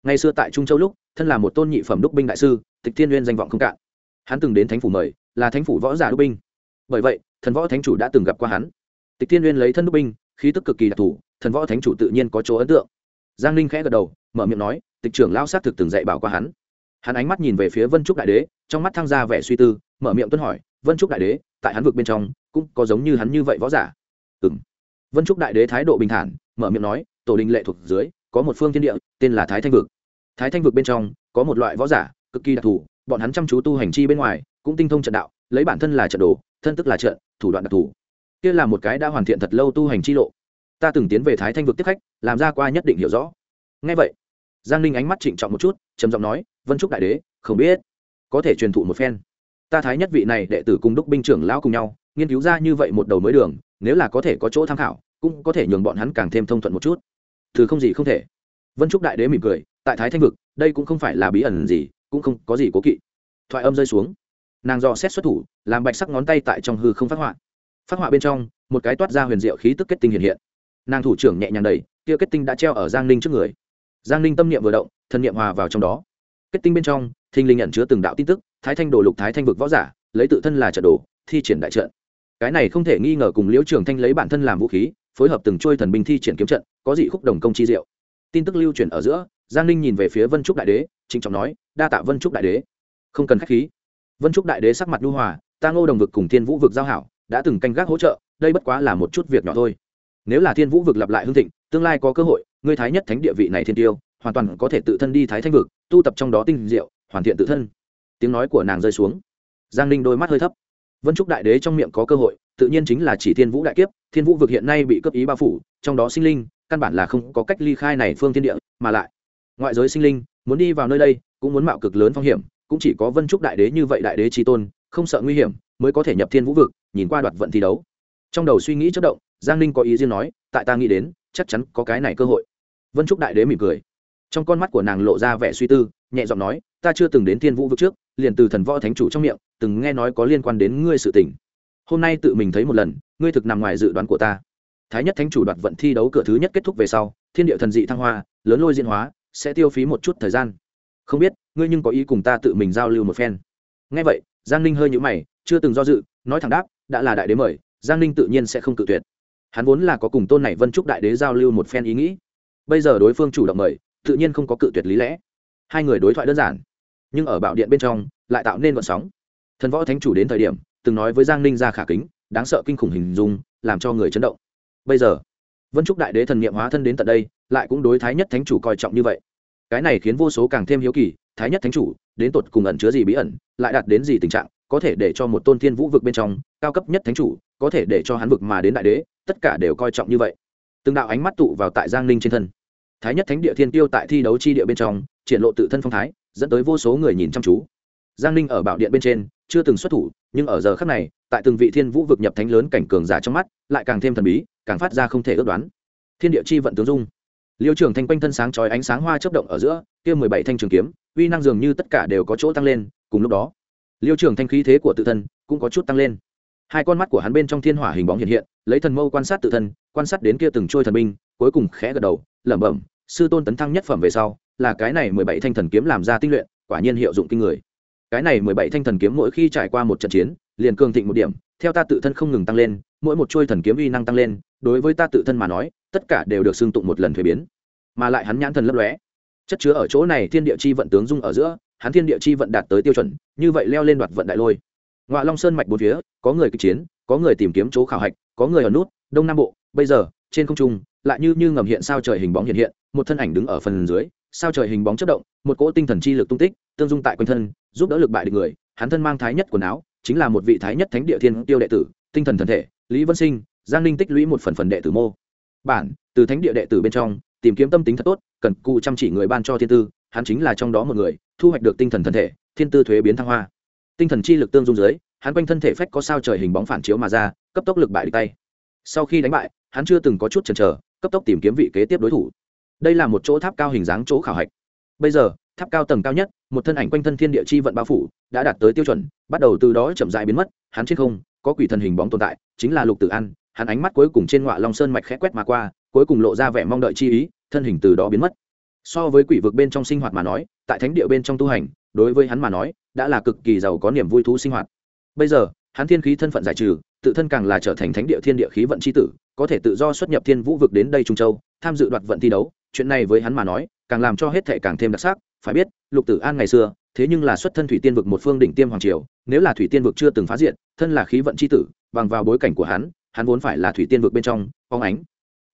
ngày xưa tại trung châu lúc, thân là một tôn nhị phẩm đúc binh đại sư, tịch thiên uyên danh vọng không cạn. Hắn từng đến thánh phủ mời, là thánh phủ võ giả đúc binh. Bởi vậy, thần võ thánh chủ đã từng gặp qua hắn. Tịch thiên uyên lấy thân đúc binh, khí tức cực kỳ đặc thù, thần võ thánh chủ tự nhiên có chỗ ấn tượng. Giang ninh khẽ gật đầu, mở miệng nói, tịch trưởng lao sát thực từng dạy bảo qua hắn. Hắn ánh mắt nhìn về phía vân trúc đại đế, trong mắt thăng ra vẻ suy tư, mở miệng tuân hỏi, vân trúc đại đế, tại hắn vực bên trong, cũng có giống như hắn như vậy võ giả? Ừ m vân trúc đại đế thái độ bình thản, mở miệng nói, tổ đình lệ thuộc dưới, có một phương thiên địa, tên là thái thanh vực. Thái thanh vực bên trong, có một loại võ giả, cực kỳ đặc thù, bọn hắn chăm chú tu hành chi bên ngoài, cũng tinh thông trận đạo, lấy bản thân là trận đồ, thân tức là trận, thủ đoạn đặc thù. Kia là một cái đã hoàn thiện thật lâu tu hành chi lộ. Ta từng tiến về thái thanh vực tiếp khách, làm ra qua nhất định hiểu rõ. Ngay vậy, giang ninh ánh mắt trịnh trọng một chút, trầm giọng nói, vân trúc đại đế, không biết, có thể truyền thụ một phen. Ta thái nhất vị này đệ tử cùng đúc binh trưởng lão cùng nhau, nghiên cứu ra như vậy một đầu mới đường nếu là có thể có chỗ tham khảo, cũng có thể nhường bọn hắn càng thêm thông thuận một chút. Thứ không gì không thể. Vân trúc đại đế mỉm cười, tại thái thanh vực, đây cũng không phải là bí ẩn gì, cũng không có gì cố kỵ. Thoại âm rơi xuống. Nàng dò xét xuất thủ, làm bạch sắc ngón tay tại trong hư không phát họa. Phát họa bên trong, một cái toát ra huyền diệu khí tức kết tinh hiện hiện. Nàng thủ trưởng nhẹ nhàng đầy kia kết tinh đã treo ở giang ninh trước người. Giang ninh tâm niệm vừa động, thân niệm hòa vào trong đó. Kết tinh bên trong thinh linh nhận chứa từng đạo tin tức, thái thanh đồ lục thái thanh vực võ giả, lấy tự thân là trận đồ, thi triển đại trận cái này không thể nghi ngờ cùng liễu trường thanh lấy bản thân làm vũ khí, phối hợp từng trôi thần binh thi triển kiếm trận, có dị khúc đồng công chi diệu. Tin tức lưu truyền ở giữa, giang ninh nhìn về phía vân trúc đại đế, trịnh trọng nói, đa tạ vân trúc đại đế. Không cần k h á c h khí. Vân trúc đại đế sắc mặt lưu hòa, ta ngô đồng vực cùng thiên vũ vực giao hảo, đã từng canh gác hỗ trợ, đây bất quá là một chút việc nhỏ thôi. Nếu là thiên vũ vực lặp lại hương thịnh, tương lai có cơ hội, ngươi thái nhất thánh địa vị này thiên tiêu, hoàn toàn có thể tự thân đi thái thanh vực, tu tập trong đó tinh diệu, hoàn thiện tự thân. Tiếng nói của nàng rơi xuống. Giang ninh đôi mắt hơi thấp vân trúc đại đế trong miệng có cơ hội, tự nhiên chính là chỉ thiên vũ đại kiếp, thiên vũ vực hiện nay bị cấp ý bao phủ, trong đó sinh linh, căn bản là không có cách ly khai này phương thiên địa, mà lại, ngoại giới sinh linh, muốn đi vào nơi đây, cũng muốn mạo cực lớn phong hiểm, cũng chỉ có vân trúc đại đế như vậy đại đế trí tôn, không sợ nguy hiểm, mới có thể nhập thiên vũ vực, nhìn qua đoạt vận thi đấu. Trong đầu suy nghĩ chất động, giang ninh có ý riêng nói, tại ta nghĩ đến, chắc chắn có cái này cơ hội. Vân trúc đại đế mỉm cười. Trong con mắt của nàng lộ ra vẻ suy tư, nhẹ giọng nói, ta chưa từng đến thiên vũ vực trước liền từ thần võ thánh chủ trong miệng, từng nghe nói có liên quan đến ngươi sự tình. Hôm nay tự mình thấy một lần, ngươi thực nằm ngoài dự đoán của ta. Thái nhất thánh chủ đoạt vận thi đấu cửa thứ nhất kết thúc về sau, thiên địa thần dị thăng hoa, lớn lôi diễn hóa, sẽ tiêu phí một chút thời gian. Không biết, ngươi nhưng có ý cùng ta tự mình giao lưu một phen. Ngay vậy, giang ninh hơi nhũ mày, chưa từng do dự, nói thẳng đáp, đã là đại đế mời, giang ninh tự nhiên sẽ không cự tuyệt. Hắn vốn là có cùng tôn này vân trúc đại đế giao lưu một phen ý nghĩ. Bây giờ đối phương chủ động mời, tự nhiên không có cự tuyệt lý lẽ. Hai người đối thoại đơn giản nhưng ở bảo điện bên trong lại tạo nên vận sóng. Thần võ thánh chủ đến thời điểm, từng nói với giang ninh ra khả kính, đáng sợ kinh khủng hình dung, làm cho người chấn động. Bây giờ, vân trúc đại đế thần nghiệm hóa thân đến tận đây, lại cũng đối thái nhất thánh chủ coi trọng như vậy. Cái này khiến vô số càng thêm hiếu kỳ, thái nhất thánh chủ, đến tột cùng ẩn chứa gì bí ẩn, lại đạt đến gì tình trạng, có thể để cho một tôn thiên vũ vực bên trong, cao cấp nhất thánh chủ, có thể để cho hắn vực mà đến đại đế, tất cả đều coi trọng như vậy. Từng đạo ánh mắt tụ vào tại giang ninh trên thân. Thái nhất thánh địa thiên tiêu tại thi đấu chi địa bên trong, triển lộ tự thân phong thái dẫn tới vô số người nhìn chăm chú. Giang ninh ở bảo điện bên trên, chưa từng xuất thủ, nhưng ở giờ khắc này, tại từng vị thiên vũ vực nhập thánh lớn cảnh cường giả trong mắt, lại càng thêm thần bí, càng phát ra không thể ước đoán. Thiên địa chi vận tướng dung. Liêu trưởng thanh quanh thân sáng chói ánh sáng hoa chấp động ở giữa, kia mười bảy thanh trường kiếm, uy năng dường như tất cả đều có chỗ tăng lên, cùng lúc đó, liêu trưởng thanh khí thế của tự thân cũng có chút tăng lên. Hai con mắt của hắn bên trong thiên hỏa hình bóng hiện hiện, lấy thần mâu quan sát tự thân, quan sát đến kia từng trôi thần binh, cuối cùng khẽ gật đầu, lẩm bẩm, sư tôn tấn thăng nhất phẩm về sau là cái này mười bảy thanh thần kiếm làm ra tinh luyện, quả nhiên hiệu dụng kinh người. Cái này mười bảy thanh thần kiếm mỗi khi trải qua một trận chiến, liền cường thịnh một điểm, theo ta tự thân không ngừng tăng lên, mỗi một trôi thần kiếm uy năng tăng lên, đối với ta tự thân mà nói, tất cả đều được xưng tụng một lần thuế biến. Mà lại hắn nhãn thần lấp lóe. Chất chứa ở chỗ này thiên địa chi vận tướng dung ở giữa, hắn thiên địa chi vận đạt tới tiêu chuẩn, như vậy leo lên đoạt vận đại lôi. Ngoại long sơn mạch bốn phía, có người kịch chiến, có người tìm kiếm chỗ khảo hạch, có người ở nút, đông nam bộ, bây giờ, trên không trung, lại như như ngầm hiện sao trời hình bóng hiện hiện, một thân ảnh đứng ở phần dưới sao trời hình bóng chất động, một cỗ tinh thần chi lực tung tích, tương dung tại quanh thân, giúp đỡ lực bại địch người. Hắn thân mang thái nhất quần áo, chính là một vị thái nhất thánh địa thiên tiêu đệ tử, tinh thần thần thể, lý vân sinh, giang ninh tích lũy một phần phần đệ tử mô. Bản, từ thánh địa đệ tử bên trong, tìm kiếm tâm tính thật tốt, cần cụ chăm chỉ người ban cho thiên tư, hắn chính là trong đó một người, thu hoạch được tinh thần thần thể, thiên tư thuế biến thăng hoa. Tinh thần chi lực tương dung dưới, hắn quanh thân thể phách có sao trời hình bóng phản chiếu mà ra, cấp tốc lực bại địch tay. Sau khi đánh bại, hắn chưa từng có chút chần chờ, cấp tốc tìm kiếm vị kế tiếp đối thủ đây là một chỗ tháp cao hình dáng chỗ khảo hạch. Bây giờ, tháp cao tầng cao nhất, một thân ảnh quanh thân thiên địa chi vận bao phủ, đã đạt tới tiêu chuẩn, bắt đầu từ đó chậm dại biến mất, hắn trên không, có quỷ thần hình bóng tồn tại, chính là lục tử an, hắn ánh mắt cuối cùng trên ngọa long sơn mạch khẽ quét mà qua, cuối cùng lộ ra vẻ mong đợi chi ý, thân hình từ đó biến mất. So với quỷ vực bên trong sinh hoạt mà nói, tại thánh địa bên trong tu hành, đối với hắn mà nói, đã là cực kỳ giàu có niềm vui thú sinh hoạt. Bây giờ, hắn thiên khí thân phận giải trừ, tự thân càng là trở thành thánh địa thiên địa khí vận c h i tử, có thể tự do xuất nhập thiên vũ vực đến đây trung châu, tham dự đoạt vận thi đấu chuyện này với hắn mà nói, càng làm cho hết thảy càng thêm đặc sắc, phải biết, lục tử an ngày xưa, thế nhưng là xuất thân thủy tiên vực một phương đỉnh tiêm hoàng triều, nếu là thủy tiên vực chưa từng phá diện thân là khí vận c h i tử, bằng vào bối cảnh của hắn hắn vốn phải là thủy tiên vực bên trong phóng ánh.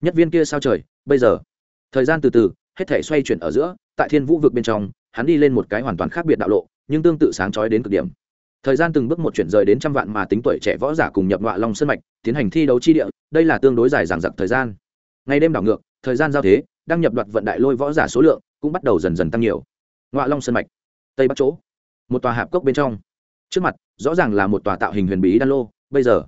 Nhất viên kia sao trời, bây giờ. Thời gian từ từ, hết thể xoay chuyển ở giữa, tại thiên vũ vực bên trong, hắn đi lên một cái hoàn toàn khác biệt đạo lộ, nhưng tương tự sáng trói đến cực điểm. Thời gian từng bước một chuyển rời đến trăm vạn mà tính tuổi trẻ võ giả cùng nhập ngọa long sân mạch, tiến hành thi đấu chi địa, đây là tương đối dài dằng dặc thời gian. Ngày đêm đảo ngược, thời gian giao thế đăng nhập đoạt vận đại lôi võ giả số lượng cũng bắt đầu dần dần tăng nhiều. Ngoại long sân mạch, tây bắc chỗ, một tòa hạp cốc bên trong. Trước mặt, rõ ràng là một tòa tạo hình huyền bí đan lô. Bây giờ,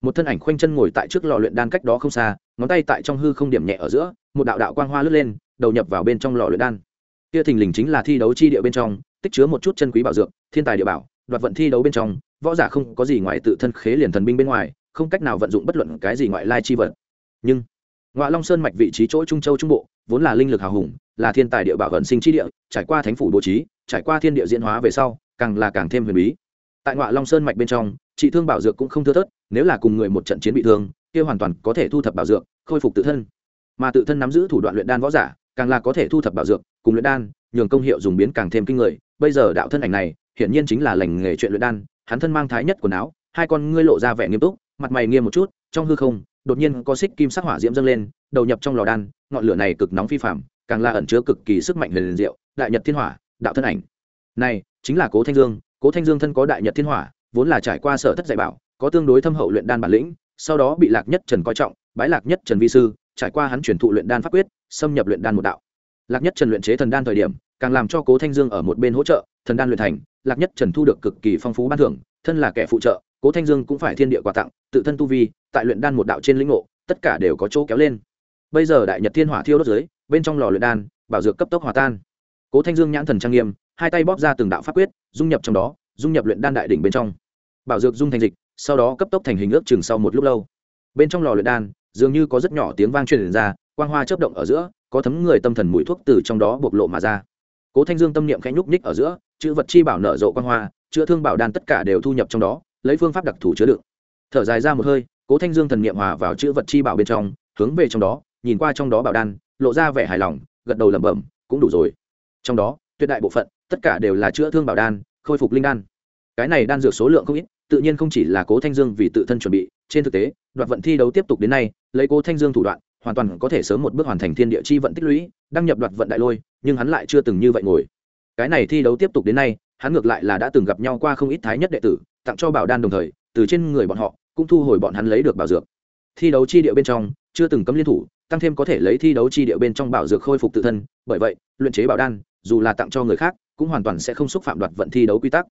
một thân ảnh khoanh chân ngồi tại trước lò luyện đan cách đó không xa, ngón tay tại trong hư không điểm nhẹ ở giữa, một đạo đạo quang hoa lướt lên, đầu nhập vào bên trong lò luyện đan. Kia thình lình chính là thi đấu chi địa bên trong, tích chứa một chút chân quý bảo dược, thiên tài địa bảo, đoạt vận thi đấu bên trong, võ giả không có gì ngoại tự thân khế liền thần binh bên ngoài, không cách nào vận dụng bất luận cái gì ngoại lai chi vật. Nhưng ngoại long sơn mạch vị trí chỗ trung châu trung bộ vốn là linh lực hào hùng, là thiên tài địa bảo vận sinh chi địa, trải qua thánh phủ bố trí, trải qua thiên địa diễn hóa về sau, càng là càng thêm huyền bí. Tại ngoại long sơn mạch bên trong, trị thương bảo dược cũng không thưa thớt, nếu là cùng người một trận chiến bị thương, kia hoàn toàn có thể thu thập bảo dược, khôi phục tự thân. Mà tự thân nắm giữ thủ đoạn luyện đan võ giả, càng là có thể thu thập bảo dược, cùng luyện đan, nhường công hiệu dùng biến càng thêm kinh người. Bây giờ đạo thân ảnh này, hiển nhiên chính là lành nghề chuyện luyện đan, hắn thân mang thái nhất quần áo, hai con ngươi lộ ra vẻ nghiêm túc, mặt mày nghiêm một chút, trong hư không, đột nhiên có xích kim sắc hỏa diễm dâng lên, đầu nhập trong lò đan ngọn lửa này cực nóng phi phạm càng là ẩn chứa cực kỳ sức mạnh huyền diệu, đại nhật thiên hỏa, đạo thân ảnh. Này, chính là cố thanh dương, cố thanh dương thân có đại nhật thiên hỏa, vốn là trải qua sở thất dạy bảo, có tương đối thâm hậu luyện đan bản lĩnh, sau đó bị lạc nhất trần coi trọng, bái lạc nhất trần vi sư, trải qua hắn chuyển thụ luyện đan pháp quyết, xâm nhập luyện đan một đạo. Lạc nhất trần luyện chế thần đan thời điểm, càng làm cho cố thanh dương ở một bên hỗ trợ, thần đan luyện thành, lạc nhất trần thu được cực kỳ phong phú ban thưởng, thân là kẻ phụ trợ, cố thanh dương cũng phải thiên địa quà tặng, tự thân tu vi, tại luyện đan một đạo trên lĩnh ngộ, tất cả đều có chỗ kéo lên bây giờ đại nhật thiên hỏa thiêu đốt dưới, bên trong lò luyện đan, bảo dược cấp tốc hòa tan. Cố thanh dương nhãn thần trang nghiêm, hai tay bóp ra từng đạo pháp quyết, dung nhập trong đó, dung nhập luyện đan đại đỉnh bên trong. Bảo dược dung thành dịch, sau đó cấp tốc thành hình ước chừng sau một lúc lâu. Bên trong lò luyện đan, dường như có rất nhỏ tiếng vang truyền ra, quang hoa chớp động ở giữa, có thấm người tâm thần mùi thuốc từ trong đó bộc lộ mà ra. Cố thanh dương tâm niệm khẽ nhúc ních ở giữa, chữ vật chi bảo nở rộ quang hoa, chữa thương bảo đan tất cả đều thu nhập trong đó, lấy phương pháp đặc thù chứa đựng. Thở dài ra một hơi, cố thanh dương thần niệm hòa vào chữ vật chi bảo bên trong, hướng về trong đó nhìn qua trong đó bảo đan, lộ ra vẻ hài lòng, gật đầu lẩm bẩm, cũng đủ rồi. Trong đó, tuyệt đại bộ phận, tất cả đều là chữa thương bảo đan, khôi phục linh đan. Cái này đan dược số lượng không ít, tự nhiên không chỉ là cố thanh dương vì tự thân chuẩn bị, trên thực tế, đoạt vận thi đấu tiếp tục đến nay, lấy cố thanh dương thủ đoạn, hoàn toàn có thể sớm một bước hoàn thành thiên địa chi vận tích lũy, đăng nhập đoạt vận đại lôi, nhưng hắn lại chưa từng như vậy ngồi. Cái này thi đấu tiếp tục đến nay, hắn ngược lại là đã từng gặp nhau qua không ít thái nhất đệ tử, tặng cho bảo đan đồng thời, từ trên người bọn họ, cũng thu hồi bọn hắn lấy được bảo dược. Thi đấu chi địa bên trong, chưa từng cấm liên thủ tăng thêm có thể lấy thi đấu chi địa bên trong bảo dược khôi phục tự thân, bởi vậy, luyện chế bảo đan, dù là tặng cho người khác, cũng hoàn toàn sẽ không xúc phạm đoạt vận thi đấu quy tắc.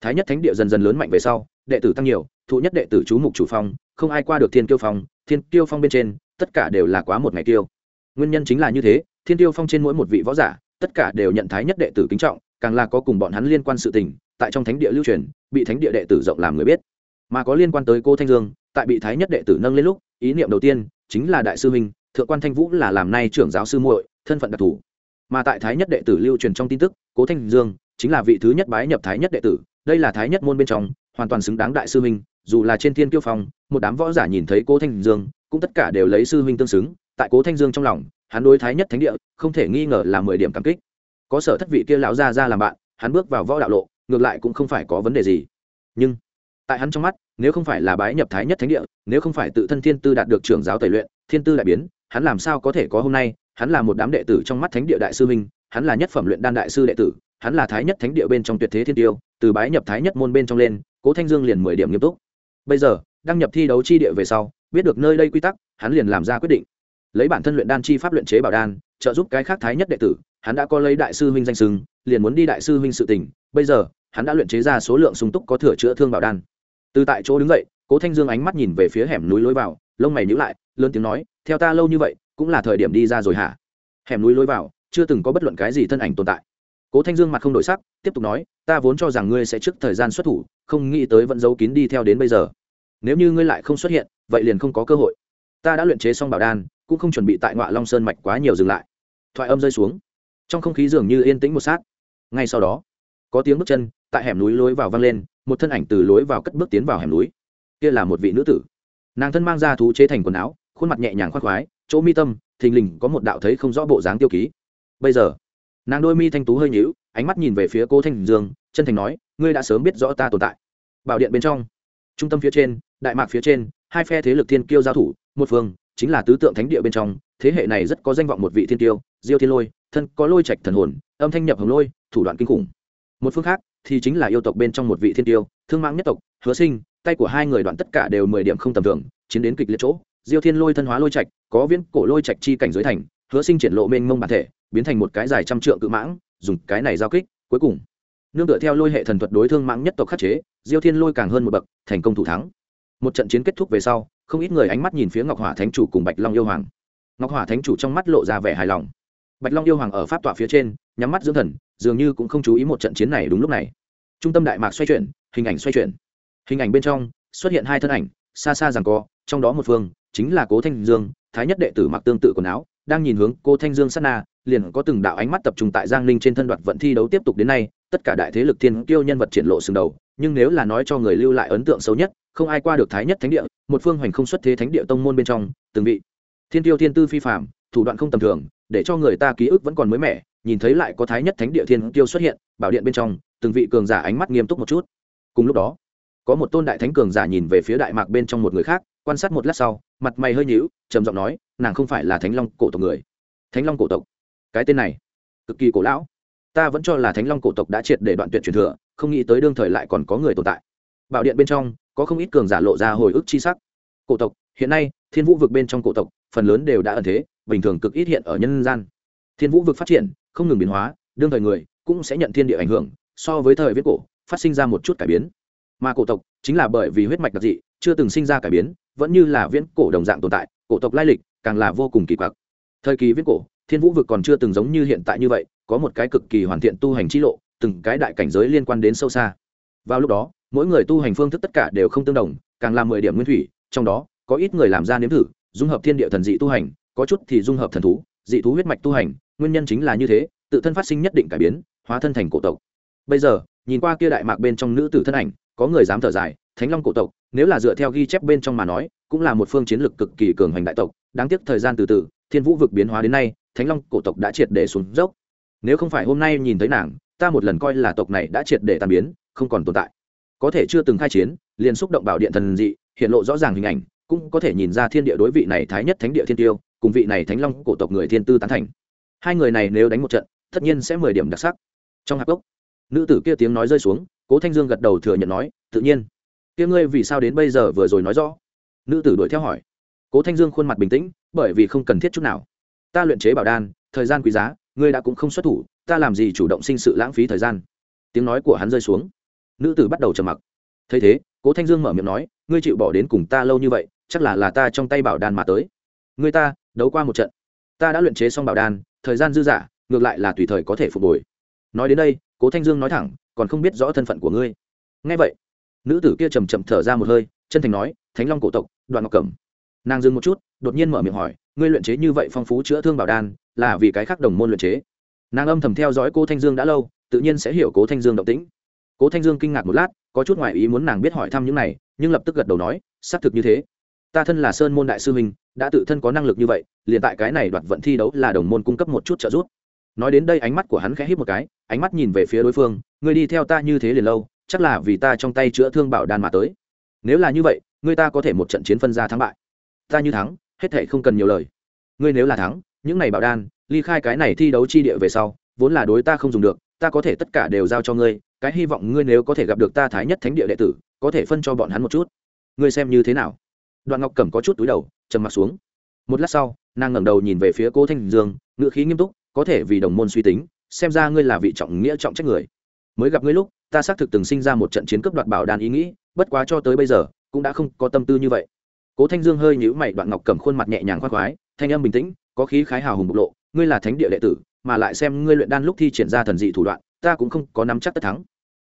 Thái nhất thánh địa dần dần lớn mạnh về sau, đệ tử tăng nhiều, thụ nhất đệ tử chú mục chủ phong, không ai qua được thiên kiêu phong, thiên kiêu phong bên trên, tất cả đều là quá một ngày tiêu. Nguyên nhân chính là như thế, thiên tiêu phong trên mỗi một vị võ giả, tất cả đều nhận thái nhất đệ tử kính trọng, càng là có cùng bọn hắn liên quan sự tình, tại trong thánh địa lưu truyền, bị thánh địa đệ tử rộng làm người biết. Mà có liên quan tới cô thanh dương, tại bị thái nhất đệ tử nâng lên lúc, ý niệm đầu tiên, chính là đại sư huynh thượng quan thanh vũ là làm nay trưởng giáo sư muội, thân phận đặc thù. Mà tại thái nhất đệ tử lưu truyền trong tin tức, cố thanh dương chính là vị thứ nhất bái nhập thái nhất đệ tử, đây là thái nhất môn bên trong, hoàn toàn xứng đáng đại sư huynh, dù là trên thiên kiêu phong, một đám võ giả nhìn thấy cố thanh dương, cũng tất cả đều lấy sư huynh tương xứng, tại cố thanh dương trong lòng, hắn đối thái nhất thánh địa, không thể nghi ngờ là mười điểm cảm kích. Có sở thất vị kia lão ra ra làm bạn, hắn bước vào võ đạo lộ, ngược lại cũng không phải có vấn đề gì. Nhưng, tại hắn trong mắt, nếu không phải là bái nhập thái nhất thánh địa, nếu không phải tự thân thiên tư đạt được trưởng giáo tẩy luyện thiên tư đại biến, hắn làm sao có thể có hôm nay? Hắn là một đám đệ tử trong mắt thánh địa đại sư minh, hắn là nhất phẩm luyện đan đại sư đệ tử, hắn là thái nhất thánh địa bên trong tuyệt thế thiên tiêu, từ bái nhập thái nhất môn bên trong lên, cố thanh dương liền mười điểm nghiêm túc. Bây giờ, đăng nhập thi đấu chi địa về sau, biết được nơi đây quy tắc, hắn liền làm ra quyết định. Lấy bản thân luyện đan chi pháp luyện chế bảo đan, trợ giúp cái khác thái nhất đệ tử, hắn đã có lấy đại sư huynh danh sưng liền muốn đi đại sư huynh sự tình. Bây giờ, hắn đã luyện chế ra số lượng sung túc có thừa chữa thương bảo đan. Từ tại chỗ đứng dậy, cố thanh dương ánh mắt nhìn về phía hẻm núi lối vào, lông mày nhữ lại lớn tiếng nói, theo ta lâu như vậy, cũng là thời điểm đi ra rồi hả? Hẻm núi lối vào, chưa từng có bất luận cái gì thân ảnh tồn tại. Cố thanh dương mặt không đổi sắc, tiếp tục nói, ta vốn cho rằng ngươi sẽ trước thời gian xuất thủ, không nghĩ tới vẫn giấu kín đi theo đến bây giờ. Nếu như ngươi lại không xuất hiện, vậy liền không có cơ hội. Ta đã luyện chế xong bảo đan, cũng không chuẩn bị tại ngoại long sơn mạch quá nhiều dừng lại. Thoại âm rơi xuống. Trong không khí dường như yên tĩnh một sát. Ngay sau đó, có tiếng bước chân, tại hẻm núi lối vào vang lên, một thân ảnh từ lối vào cất bước tiến vào hẻm núi. Kia là một vị nữ tử. Nàng thân mang ra thú chế thành quần áo khuôn mặt nhẹ nhàng khoác khoái chỗ mi tâm thình lình có một đạo thấy không rõ bộ dáng tiêu ký. Bây giờ nàng đôi mi thanh tú hơi nhíu ánh mắt nhìn về phía cô thanh dương chân thành nói ngươi đã sớm biết rõ ta tồn tại. Bảo điện bên trong trung tâm phía trên đại mạc phía trên hai phe thế lực thiên kiêu giao thủ một phương chính là tứ tượng thánh địa bên trong thế hệ này rất có danh vọng một vị thiên tiêu, diêu thiên lôi thân có lôi trạch thần hồn âm thanh nhập hồng lôi thủ đoạn kinh khủng. Một phương khác thì chính là yêu tộc bên trong một vị thiên tiêu thương mãng nhất tộc hứa sinh tay của hai người đoạn tất cả đều mười điểm không tầm thường chiến đến kịch liệt chỗ diêu thiên lôi thân hóa lôi trạch, có viễn cổ lôi trạch chi cảnh giới thành, hứa sinh triển lộ mênh mông bản thể, biến thành một cái dài trăm trượng cự mãng, dùng cái này giao kích, cuối cùng. Nương tựa theo lôi hệ thần thuật đối thương mãng nhất tộc khắc chế, diêu thiên lôi càng hơn một bậc, thành công thủ thắng. Một trận chiến kết thúc về sau, không ít người ánh mắt nhìn phía ngọc hỏa thánh chủ cùng bạch long yêu hoàng. Ngọc hỏa thánh chủ trong mắt lộ ra vẻ hài lòng. Bạch long yêu hoàng ở pháp tọa phía trên, nhắm mắt dưỡng thần, dường như cũng không chú ý một trận chiến này đúng lúc này. Trung tâm đại mạc xoay chuyển, hình ảnh xoay chuyển. Hình ảnh bên trong, xuất hiện hai thân ảnh, xa xa rằng co, trong đó một phương chính là cố thanh dương, thái nhất đệ tử mặc tương tự quần áo, đang nhìn hướng cô thanh dương sát na, liền có từng đạo ánh mắt tập trung tại giang ninh trên thân đoạt vận thi đấu tiếp tục đến nay, tất cả đại thế lực thiên kiêu nhân vật triển lộ sừng đầu, nhưng nếu là nói cho người lưu lại ấn tượng xấu nhất, không ai qua được thái nhất thánh địa, một phương hoành không xuất thế thánh địa tông môn bên trong, từng vị thiên tiêu thiên tư phi phạm thủ đoạn không tầm thường, để cho người ta ký ức vẫn còn mới mẻ, nhìn thấy lại có thái nhất thánh địa thiên tiêu xuất hiện, bảo điện bên trong, từng vị cường giả ánh mắt nghiêm túc một chút. Cùng lúc đó, có một tôn đại thánh cường giả nhìn về phía đại mạc bên trong một người khác quan sát một lát sau, mặt mày hơi nhíu, trầm giọng nói, nàng không phải là thánh long cổ tộc người. Thánh long cổ tộc? Cái tên này? Cực kỳ cổ lão. Ta vẫn cho là thánh long cổ tộc đã triệt để đoạn tuyệt truyền thừa, không nghĩ tới đương thời lại còn có người tồn tại. Bảo điện bên trong, có không ít cường giả lộ ra hồi ức chi sắc. Cổ tộc, hiện nay, thiên vũ vực bên trong cổ tộc, phần lớn đều đã ẩn thế, bình thường cực ít hiện ở nhân gian. Thiên vũ vực phát triển, không ngừng biến hóa, đương thời người cũng sẽ nhận thiên địa ảnh hưởng, so với thời viết cổ, phát sinh ra một chút cải biến. Mà cổ tộc chính là bởi vì huyết mạch đặc dị, chưa từng sinh ra cải biến vẫn như là viễn cổ đồng dạng tồn tại, cổ tộc lai lịch càng là vô cùng kỳ quặc. Thời kỳ viễn cổ, thiên vũ vực còn chưa từng giống như hiện tại như vậy, có một cái cực kỳ hoàn thiện tu hành chi lộ, từng cái đại cảnh giới liên quan đến sâu xa. Vào lúc đó, mỗi người tu hành phương thức tất cả đều không tương đồng, càng làm mười điểm nguyên thủy, trong đó, có ít người làm ra nếm thử, dung hợp thiên địa thần dị tu hành, có chút thì dung hợp thần thú, dị thú huyết mạch tu hành, nguyên nhân chính là như thế, tự thân phát sinh nhất định cải biến, hóa thân thành cổ tộc. Bây giờ, nhìn qua kia đại mạc bên trong nữ tử thân ảnh, có người dám thở dài thánh long cổ tộc, nếu là dựa theo ghi chép bên trong mà nói, cũng là một phương chiến lược cực kỳ cường hành đại tộc. Đáng tiếc thời gian từ từ, thiên vũ vực biến hóa đến nay, thánh long cổ tộc đã triệt để xuống dốc. Nếu không phải hôm nay nhìn thấy nàng, ta một lần coi là tộc này đã triệt để tàn biến, không còn tồn tại. Có thể chưa từng khai chiến, liền xúc động bảo điện thần dị, hiện lộ rõ ràng hình ảnh, cũng có thể nhìn ra thiên địa đối vị này thái nhất thánh địa thiên tiêu, cùng vị này thánh long cổ tộc người thiên tư tán thành. Hai người này nếu đánh một trận, tất nhiên sẽ mười điểm đặc sắc. Trong hạp gốc nữ tử kia tiếng nói rơi xuống, cố thanh dương gật đầu thừa nhận nói, tự nhiên kia ngươi vì sao đến bây giờ vừa rồi nói rõ? Nữ tử đuổi theo hỏi. Cố thanh dương khuôn mặt bình tĩnh, bởi vì không cần thiết chút nào. Ta luyện chế bảo đan, thời gian quý giá, ngươi đã cũng không xuất thủ, ta làm gì chủ động sinh sự lãng phí thời gian? Tiếng nói của hắn rơi xuống. Nữ tử bắt đầu trầm mặc. Thấy thế, cố thanh dương mở miệng nói, ngươi chịu bỏ đến cùng ta lâu như vậy, chắc là là ta trong tay bảo đan mà tới. Ngươi ta, đấu qua một trận. Ta đã luyện chế xong bảo đan, thời gian dư dả, ngược lại là tùy thời có thể phục hồi. Nói đến đây, cố thanh dương nói thẳng, còn không biết rõ thân phận của ngươi. Ngay vậy nữ tử kia chầm chậm thở ra một hơi, chân thành nói, thánh long cổ tộc, đoạn ngọc cẩm. Nàng dừng một chút, đột nhiên mở miệng hỏi, ngươi luyện chế như vậy phong phú chữa thương bảo đan, là vì cái khác đồng môn luyện chế? Nàng âm thầm theo dõi cô thanh dương đã lâu, tự nhiên sẽ hiểu cố thanh dương động tĩnh. Cố thanh dương kinh ngạc một lát, có chút ngoại ý muốn nàng biết hỏi thăm những này, nhưng lập tức gật đầu nói, xác thực như thế. Ta thân là sơn môn đại sư huynh, đã tự thân có năng lực như vậy, liền tại cái này đoạt vận thi đấu là đồng môn cung cấp một chút trợ giúp. Nói đến đây ánh mắt của hắn khẽ hít một cái, ánh mắt nhìn về phía đối phương, ngươi đi theo ta như thế liền lâu chắc là vì ta trong tay chữa thương bảo đan mà tới. Nếu là như vậy người ta có thể một trận chiến phân ra thắng bại. Ta như thắng, hết thể không cần nhiều lời. Ngươi nếu là thắng, những này bảo đan, ly khai cái này thi đấu chi địa về sau, vốn là đối ta không dùng được, ta có thể tất cả đều giao cho ngươi, cái hy vọng ngươi nếu có thể gặp được ta thái nhất thánh địa đệ tử, có thể phân cho bọn hắn một chút. Ngươi xem như thế nào? Đoạn ngọc cẩm có chút túi đầu, trầm mặt xuống. Một lát sau, nàng ngẩng đầu nhìn về phía cố thanh dương, ngữ khí nghiêm túc, có thể vì đồng môn suy tính, xem ra ngươi là vị trọng nghĩa trọng trách người. Mới gặp ngươi lúc ta xác thực từng sinh ra một trận chiến cướp đoạt bảo đan ý nghĩ, bất quá cho tới bây giờ, cũng đã không có tâm tư như vậy. Cố thanh dương hơi nhíu mày, đoạn ngọc cầm khuôn mặt nhẹ nhàng khoác khoái, thanh âm bình tĩnh, có khí khái hào hùng bộc lộ, ngươi là thánh địa đệ tử, mà lại xem ngươi luyện đan lúc thi triển ra thần dị thủ đoạn, ta cũng không có nắm chắc tất thắng.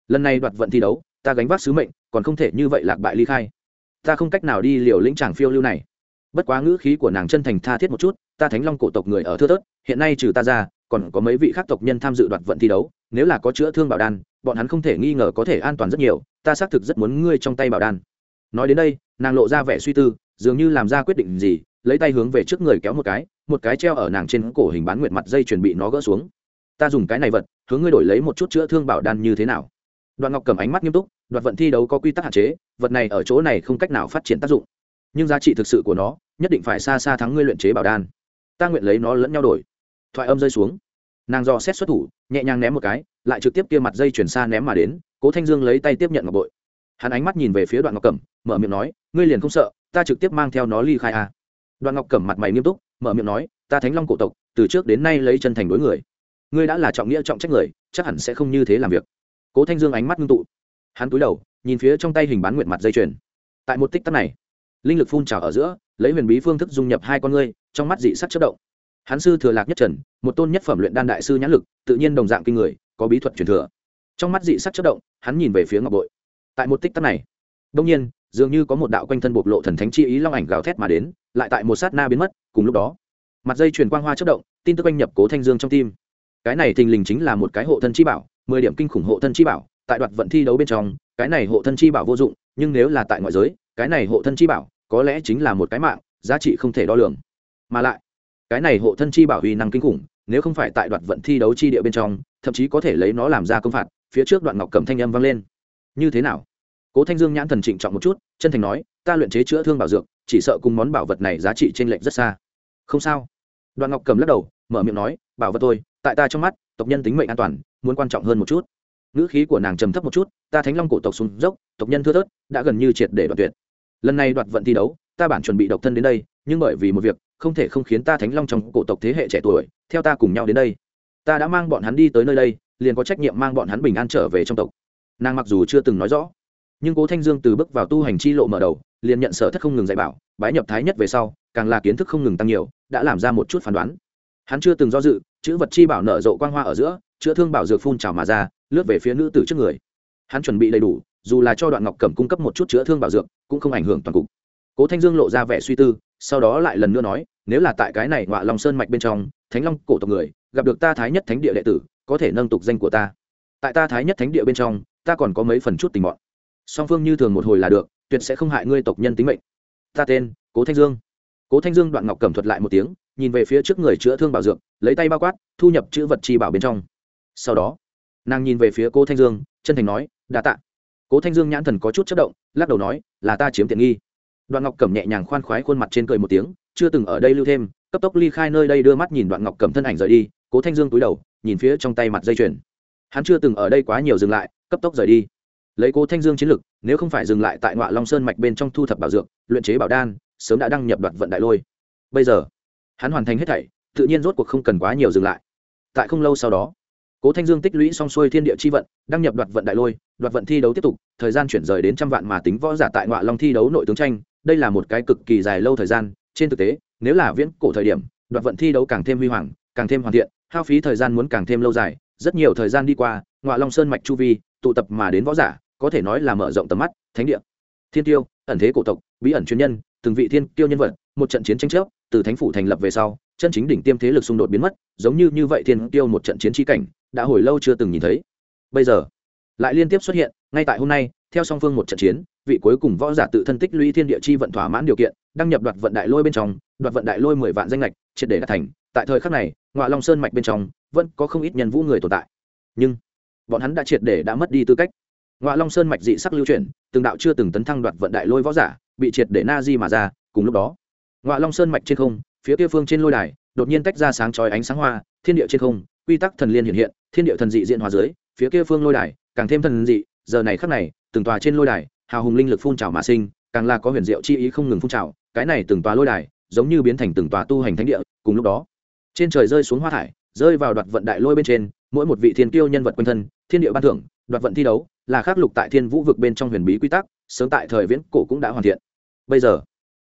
Lần này đoạt vận thi đấu, ta gánh vác sứ mệnh, còn không thể như vậy lạc bại ly khai. Ta không cách nào đi liều lĩnh chàng phiêu lưu này. Bất quá ngữ khí của nàng chân thành tha thiết một chút, ta thánh long cổ tộc người ở thưa thớt, hiện nay trừ ta ra, còn có mấy vị khác tộc nhân tham dự đoạt vận thi đấu, nếu là có chữa thương bảo đan bọn hắn không thể nghi ngờ có thể an toàn rất nhiều, ta xác thực rất muốn ngươi trong tay bảo đan. Nói đến đây, nàng lộ ra vẻ suy tư, dường như làm ra quyết định gì, lấy tay hướng về trước người kéo một cái một cái treo ở nàng trên cổ hình bán nguyệt mặt dây chuẩn bị nó gỡ xuống. Ta dùng cái này vật, hướng ngươi đổi lấy một chút chữa thương bảo đan như thế nào. Đoạn ngọc cầm ánh mắt nghiêm túc, đoạt vận thi đấu có quy tắc hạn chế, vật này ở chỗ này không cách nào phát triển tác dụng. Nhưng giá trị thực sự của nó, nhất định phải xa xa thắng ngươi luyện chế bảo đan. Ta nguyện lấy nó lẫn nhau đổi. Thoại âm rơi xuống nàng dò xét xuất thủ, nhẹ nhàng ném một cái, lại trực tiếp kia mặt dây chuyển xa ném mà đến, cố thanh dương lấy tay tiếp nhận ngọc bội. Hắn ánh mắt nhìn về phía đoạn ngọc cẩm, mở miệng nói, ngươi liền không sợ, ta trực tiếp mang theo nó ly khai à. đoạn ngọc cẩm mặt mày nghiêm túc, mở miệng nói, ta thánh long cổ tộc, từ trước đến nay lấy chân thành đối người. Ngươi đã là trọng nghĩa trọng trách người, chắc hẳn sẽ không như thế làm việc. Cố thanh dương ánh mắt ngưng tụ. Hắn cúi đầu, nhìn phía trong tay hình bán nguyện mặt dây chuyền. Tại một tích tắc này, linh lực phun trào ở giữa, lấy huyền bí phương thức dung nhập hai con ngươi, trong mắt dị sắc chất động hắn sư thừa lạc nhất trần, một tôn nhất phẩm luyện đan đại sư nhãn lực, tự nhiên đồng dạng kinh người, có bí thuật truyền thừa. Trong mắt dị sắc chất động, hắn nhìn về phía ngọc bội. Tại một tích tắc này đông nhiên, dường như có một đạo quanh thân bộc lộ thần thánh chi ý long ảnh gào thét mà đến, lại tại một sát na biến mất, cùng lúc đó, mặt dây truyền quang hoa chất động, tin tức anh nhập cố thanh dương trong tim. Cái này thình lình chính là một cái hộ thân chi bảo, mười điểm kinh khủng hộ thân chi bảo, tại đoạt vận thi đấu bên trong, cái này hộ thân chi bảo vô dụng, nhưng nếu là tại ngoại giới, cái này hộ thân chi bảo, có lẽ chính là một cái mạng, giá trị không thể đo lường. Mà lại cái này hộ thân chi bảo huy năng kinh khủng, nếu không phải tại đoạt vận thi đấu chi địa bên trong, thậm chí có thể lấy nó làm ra công phạt, phía trước đoạn ngọc cầm thanh âm vang lên. Như thế nào? Cố thanh dương nhãn thần trịnh trọng một chút, chân thành nói, ta luyện chế chữa thương bảo dược, chỉ sợ cùng món bảo vật này giá trị t r ê n lệch rất xa. Không sao. Đoạn ngọc cầm lắc đầu, mở miệng nói, bảo vật tôi, tại ta trong mắt, tộc nhân tính mệnh an toàn, muốn quan trọng hơn một chút. Ngữ khí của nàng trầm thấp một chút, ta thánh long cổ tộc xuống dốc, tộc nhân thưa thớt, đã gần như triệt để đoạt tuyệt. Lần này đoạt vận thi đấu, ta bản chuẩn bị độc thân đến đây, nhưng bởi vì một việc không thể không khiến ta thánh long trong cổ tộc thế hệ trẻ tuổi, theo ta cùng nhau đến đây. Ta đã mang bọn hắn đi tới nơi đây, liền có trách nhiệm mang bọn hắn bình an trở về trong tộc. Nàng mặc dù chưa từng nói rõ, nhưng cố thanh dương từ bước vào tu hành chi lộ mở đầu, liền nhận sở thất không ngừng dạy bảo, bái nhập thái nhất về sau, càng là kiến thức không ngừng tăng nhiều, đã làm ra một chút phán đoán. Hắn chưa từng do dự, chữ vật chi bảo nở rộ quang hoa ở giữa, chữa thương bảo dược phun trào mà ra, lướt về phía nữ tử trước người. Hắn chuẩn bị đầy đủ, dù là cho đoạn ngọc cẩm cung cấp một chút chữa thương bảo dược, cũng không ảnh hưởng toàn cục. Cố thanh dương lộ ra vẻ suy tư sau đó lại lần nữa nói, nếu là tại cái này ngọa long sơn mạch bên trong, thánh long cổ tộc người, gặp được ta thái nhất thánh địa đệ tử, có thể nâng tục danh của ta. Tại ta thái nhất thánh địa bên trong, ta còn có mấy phần chút tình bọn song phương như thường một hồi là được, tuyệt sẽ không hại ngươi tộc nhân tính mệnh. Ta tên, cố thanh dương. Cố thanh dương đoạn ngọc cẩm thuật lại một tiếng, nhìn về phía trước người chữa thương bảo dược, lấy tay bao quát, thu nhập chữ vật chi bảo bên trong. Sau đó, nàng nhìn về phía cố thanh dương, chân thành nói, đa tạ. Cố thanh dương nhãn thần có chút chất động, lắc đầu nói, là ta chiếm tiện nghi đoạn ngọc cẩm nhẹ nhàng khoan khoái khuôn mặt trên cười một tiếng, chưa từng ở đây lưu thêm, cấp tốc ly khai nơi đây đưa mắt nhìn đoạn ngọc cẩm thân ảnh rời đi, cố thanh dương túi đầu, nhìn phía trong tay mặt dây chuyền. Hắn chưa từng ở đây quá nhiều dừng lại, cấp tốc rời đi. Lấy cố thanh dương chiến lực, nếu không phải dừng lại tại ngoại long sơn mạch bên trong thu thập bảo dược, luyện chế bảo đan, sớm đã đăng nhập đoạt vận đại lôi. Bây giờ, hắn hoàn thành hết thảy, tự nhiên rốt cuộc không cần quá nhiều dừng lại. Tại không lâu sau đó, cố thanh dương tích lũy xong xuôi thiên địa chi vận, đăng nhập đoạt vận đại lôi, đoạt vận thi đấu tiếp tục, thời gian chuyển rời đến trăm vạn mà tính võ giả tại ngoại long thi đấu nội tướng tranh đây là một cái cực kỳ dài lâu thời gian, trên thực tế, nếu là viễn cổ thời điểm, đoạt vận thi đấu càng thêm huy hoàng, càng thêm hoàn thiện, hao phí thời gian muốn càng thêm lâu dài, rất nhiều thời gian đi qua ngoại long sơn mạch chu vi, tụ tập mà đến võ giả, có thể nói là mở rộng tầm mắt, thánh địa. Thiên tiêu, ẩn thế cổ tộc, bí ẩn chuyên nhân, từng vị thiên tiêu nhân vật, một trận chiến tranh chấp từ thánh phủ thành lập về sau, chân chính đỉnh tiêm thế lực xung đột biến mất, giống như như vậy thiên tiêu một trận chiến trí cảnh, đã hồi lâu chưa từng nhìn thấy. Bây giờ, lại liên tiếp xuất hiện, ngay tại hôm nay theo song phương một trận chiến, vị cuối cùng võ giả tự thân tích lũy thiên địa chi vận thỏa mãn điều kiện, đăng nhập đoạt vận đại lôi bên trong, đoạt vận đại lôi mười vạn danh lệch triệt để đạt thành. Tại thời khắc này ngoại long sơn mạch bên trong, vẫn có không ít nhân vũ người tồn tại. Nhưng, bọn hắn đã triệt để đã mất đi tư cách. Ngoại long sơn mạch dị sắc lưu chuyển, từng đạo chưa từng tấn thăng đoạt vận đại lôi võ giả, bị triệt để na di mà ra, cùng lúc đó ngoại long sơn mạch trên không, phía kia phương trên lôi đài, đột nhiên tách ra sáng chói ánh sáng hoa, thiên địa trên không, quy tắc thần liên hiện hiện, thiên địa thần dị diện hòa dưới, phía kia phương lôi đài, càng thêm thần dị, giờ này khắc này từng tòa trên lôi đài, hào hùng linh lực phun trào mà sinh, càng là có huyền diệu chi ý không ngừng phun trào, cái này từng tòa lôi đài, giống như biến thành từng tòa tu hành thánh địa, cùng lúc đó, trên trời rơi xuống hoa thải, rơi vào đoạt vận đại lôi bên trên, mỗi một vị thiên kiêu nhân vật quanh thân, thiên địa ban thưởng, đoạt vận thi đấu, là khắc lục tại thiên vũ vực bên trong huyền bí quy tắc, sớm tại thời viễn cổ cũng đã hoàn thiện. Bây giờ,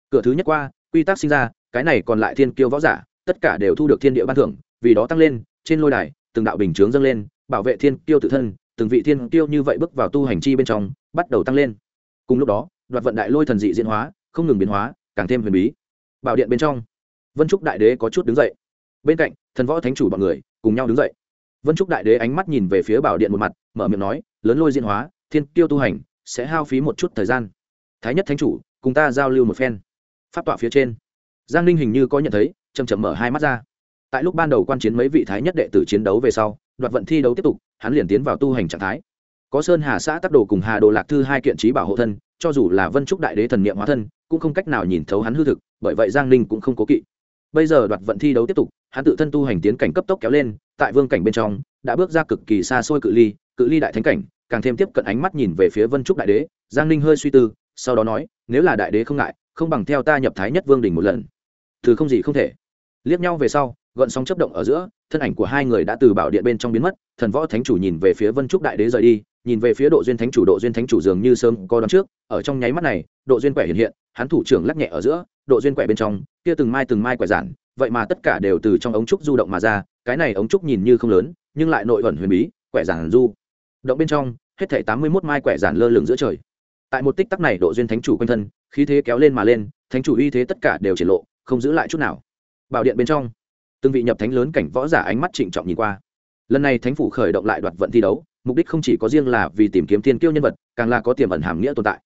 cửa thứ nhất qua, quy tắc sinh ra, cái này còn lại thiên kiêu võ giả, tất cả đều thu được thiên địa ban thưởng, vì đó tăng lên, trên lôi đài, từng đạo bình chướng dâng lên, bảo vệ thiên kiêu tự thân từng vị thiên tiêu như vậy bước vào tu hành chi bên trong, bắt đầu tăng lên. Cùng lúc đó, đoạt vận đại lôi thần dị diễn hóa, không ngừng biến hóa, càng thêm huyền bí. Bảo điện bên trong, vân trúc đại đế có chút đứng dậy. Bên cạnh, thần võ thánh chủ bọn người cùng nhau đứng dậy. Vân trúc đại đế ánh mắt nhìn về phía bảo điện một mặt, mở miệng nói, lớn lôi diễn hóa, thiên tiêu tu hành, sẽ hao phí một chút thời gian. Thái nhất thánh chủ, cùng ta giao lưu một phen. Pháp tọa phía trên, giang ninh hình như có nhận thấy chầm chậm mở hai mắt ra. Tại lúc ban đầu quan chiến mấy vị thái nhất đệ tử chiến đấu về sau, đoạt vận thi đấu tiếp tục hắn liền tiến vào tu hành trạng thái. Có sơn hà xã tác đồ cùng hà đồ lạc thư hai kiện trí bảo hộ thân, cho dù là vân trúc đại đế thần niệm hóa thân, cũng không cách nào nhìn thấu hắn hư thực, bởi vậy giang ninh cũng không cố kỵ. Bây giờ đoạt vận thi đấu tiếp tục, hắn tự thân tu hành tiến cảnh cấp tốc kéo lên, tại vương cảnh bên trong, đã bước ra cực kỳ xa xôi cự ly cự ly đại thánh cảnh, càng thêm tiếp cận ánh mắt nhìn về phía vân trúc đại đế, giang ninh hơi suy tư, sau đó nói, nếu là đại đế không ngại, không bằng theo ta nhập thái nhất vương đình một lần. Thứ không gì không thể. Liếc nhau về sau, gợn sóng chấp động ở giữa thân ảnh của hai người đã từ bảo điện bên trong biến mất, thần võ thánh chủ nhìn về phía vân trúc đại đế rời đi, nhìn về phía độ duyên thánh chủ, độ duyên thánh chủ dường như sớm có đón trước, ở trong nháy mắt này, độ duyên quẻ hiện hiện, hắn thủ trưởng lắc nhẹ ở giữa, độ duyên quẻ bên trong, kia từng mai từng mai quẻ giản, vậy mà tất cả đều từ trong ống trúc du động mà ra, cái này ống trúc nhìn như không lớn, nhưng lại nội ẩn huyền bí, quẻ giản du. Động bên trong, hết thảy tám mươi mốt mai quẻ giản lơ lửng giữa trời. Tại một tích tắc này, độ duyên thánh chủ quanh thân, khí thế kéo lên mà lên, thánh chủ uy thế tất cả đều triển lộ, không giữ lại chút nào. Bảo điện bên trong từng vị nhập thánh lớn cảnh võ giả ánh mắt trịnh trọng nhìn qua. Lần này thánh phủ khởi động lại đoạt vận thi đấu, mục đích không chỉ có riêng là vì tìm kiếm thiên kiêu nhân vật, càng là có tiềm ẩn hàm nghĩa tồn tại.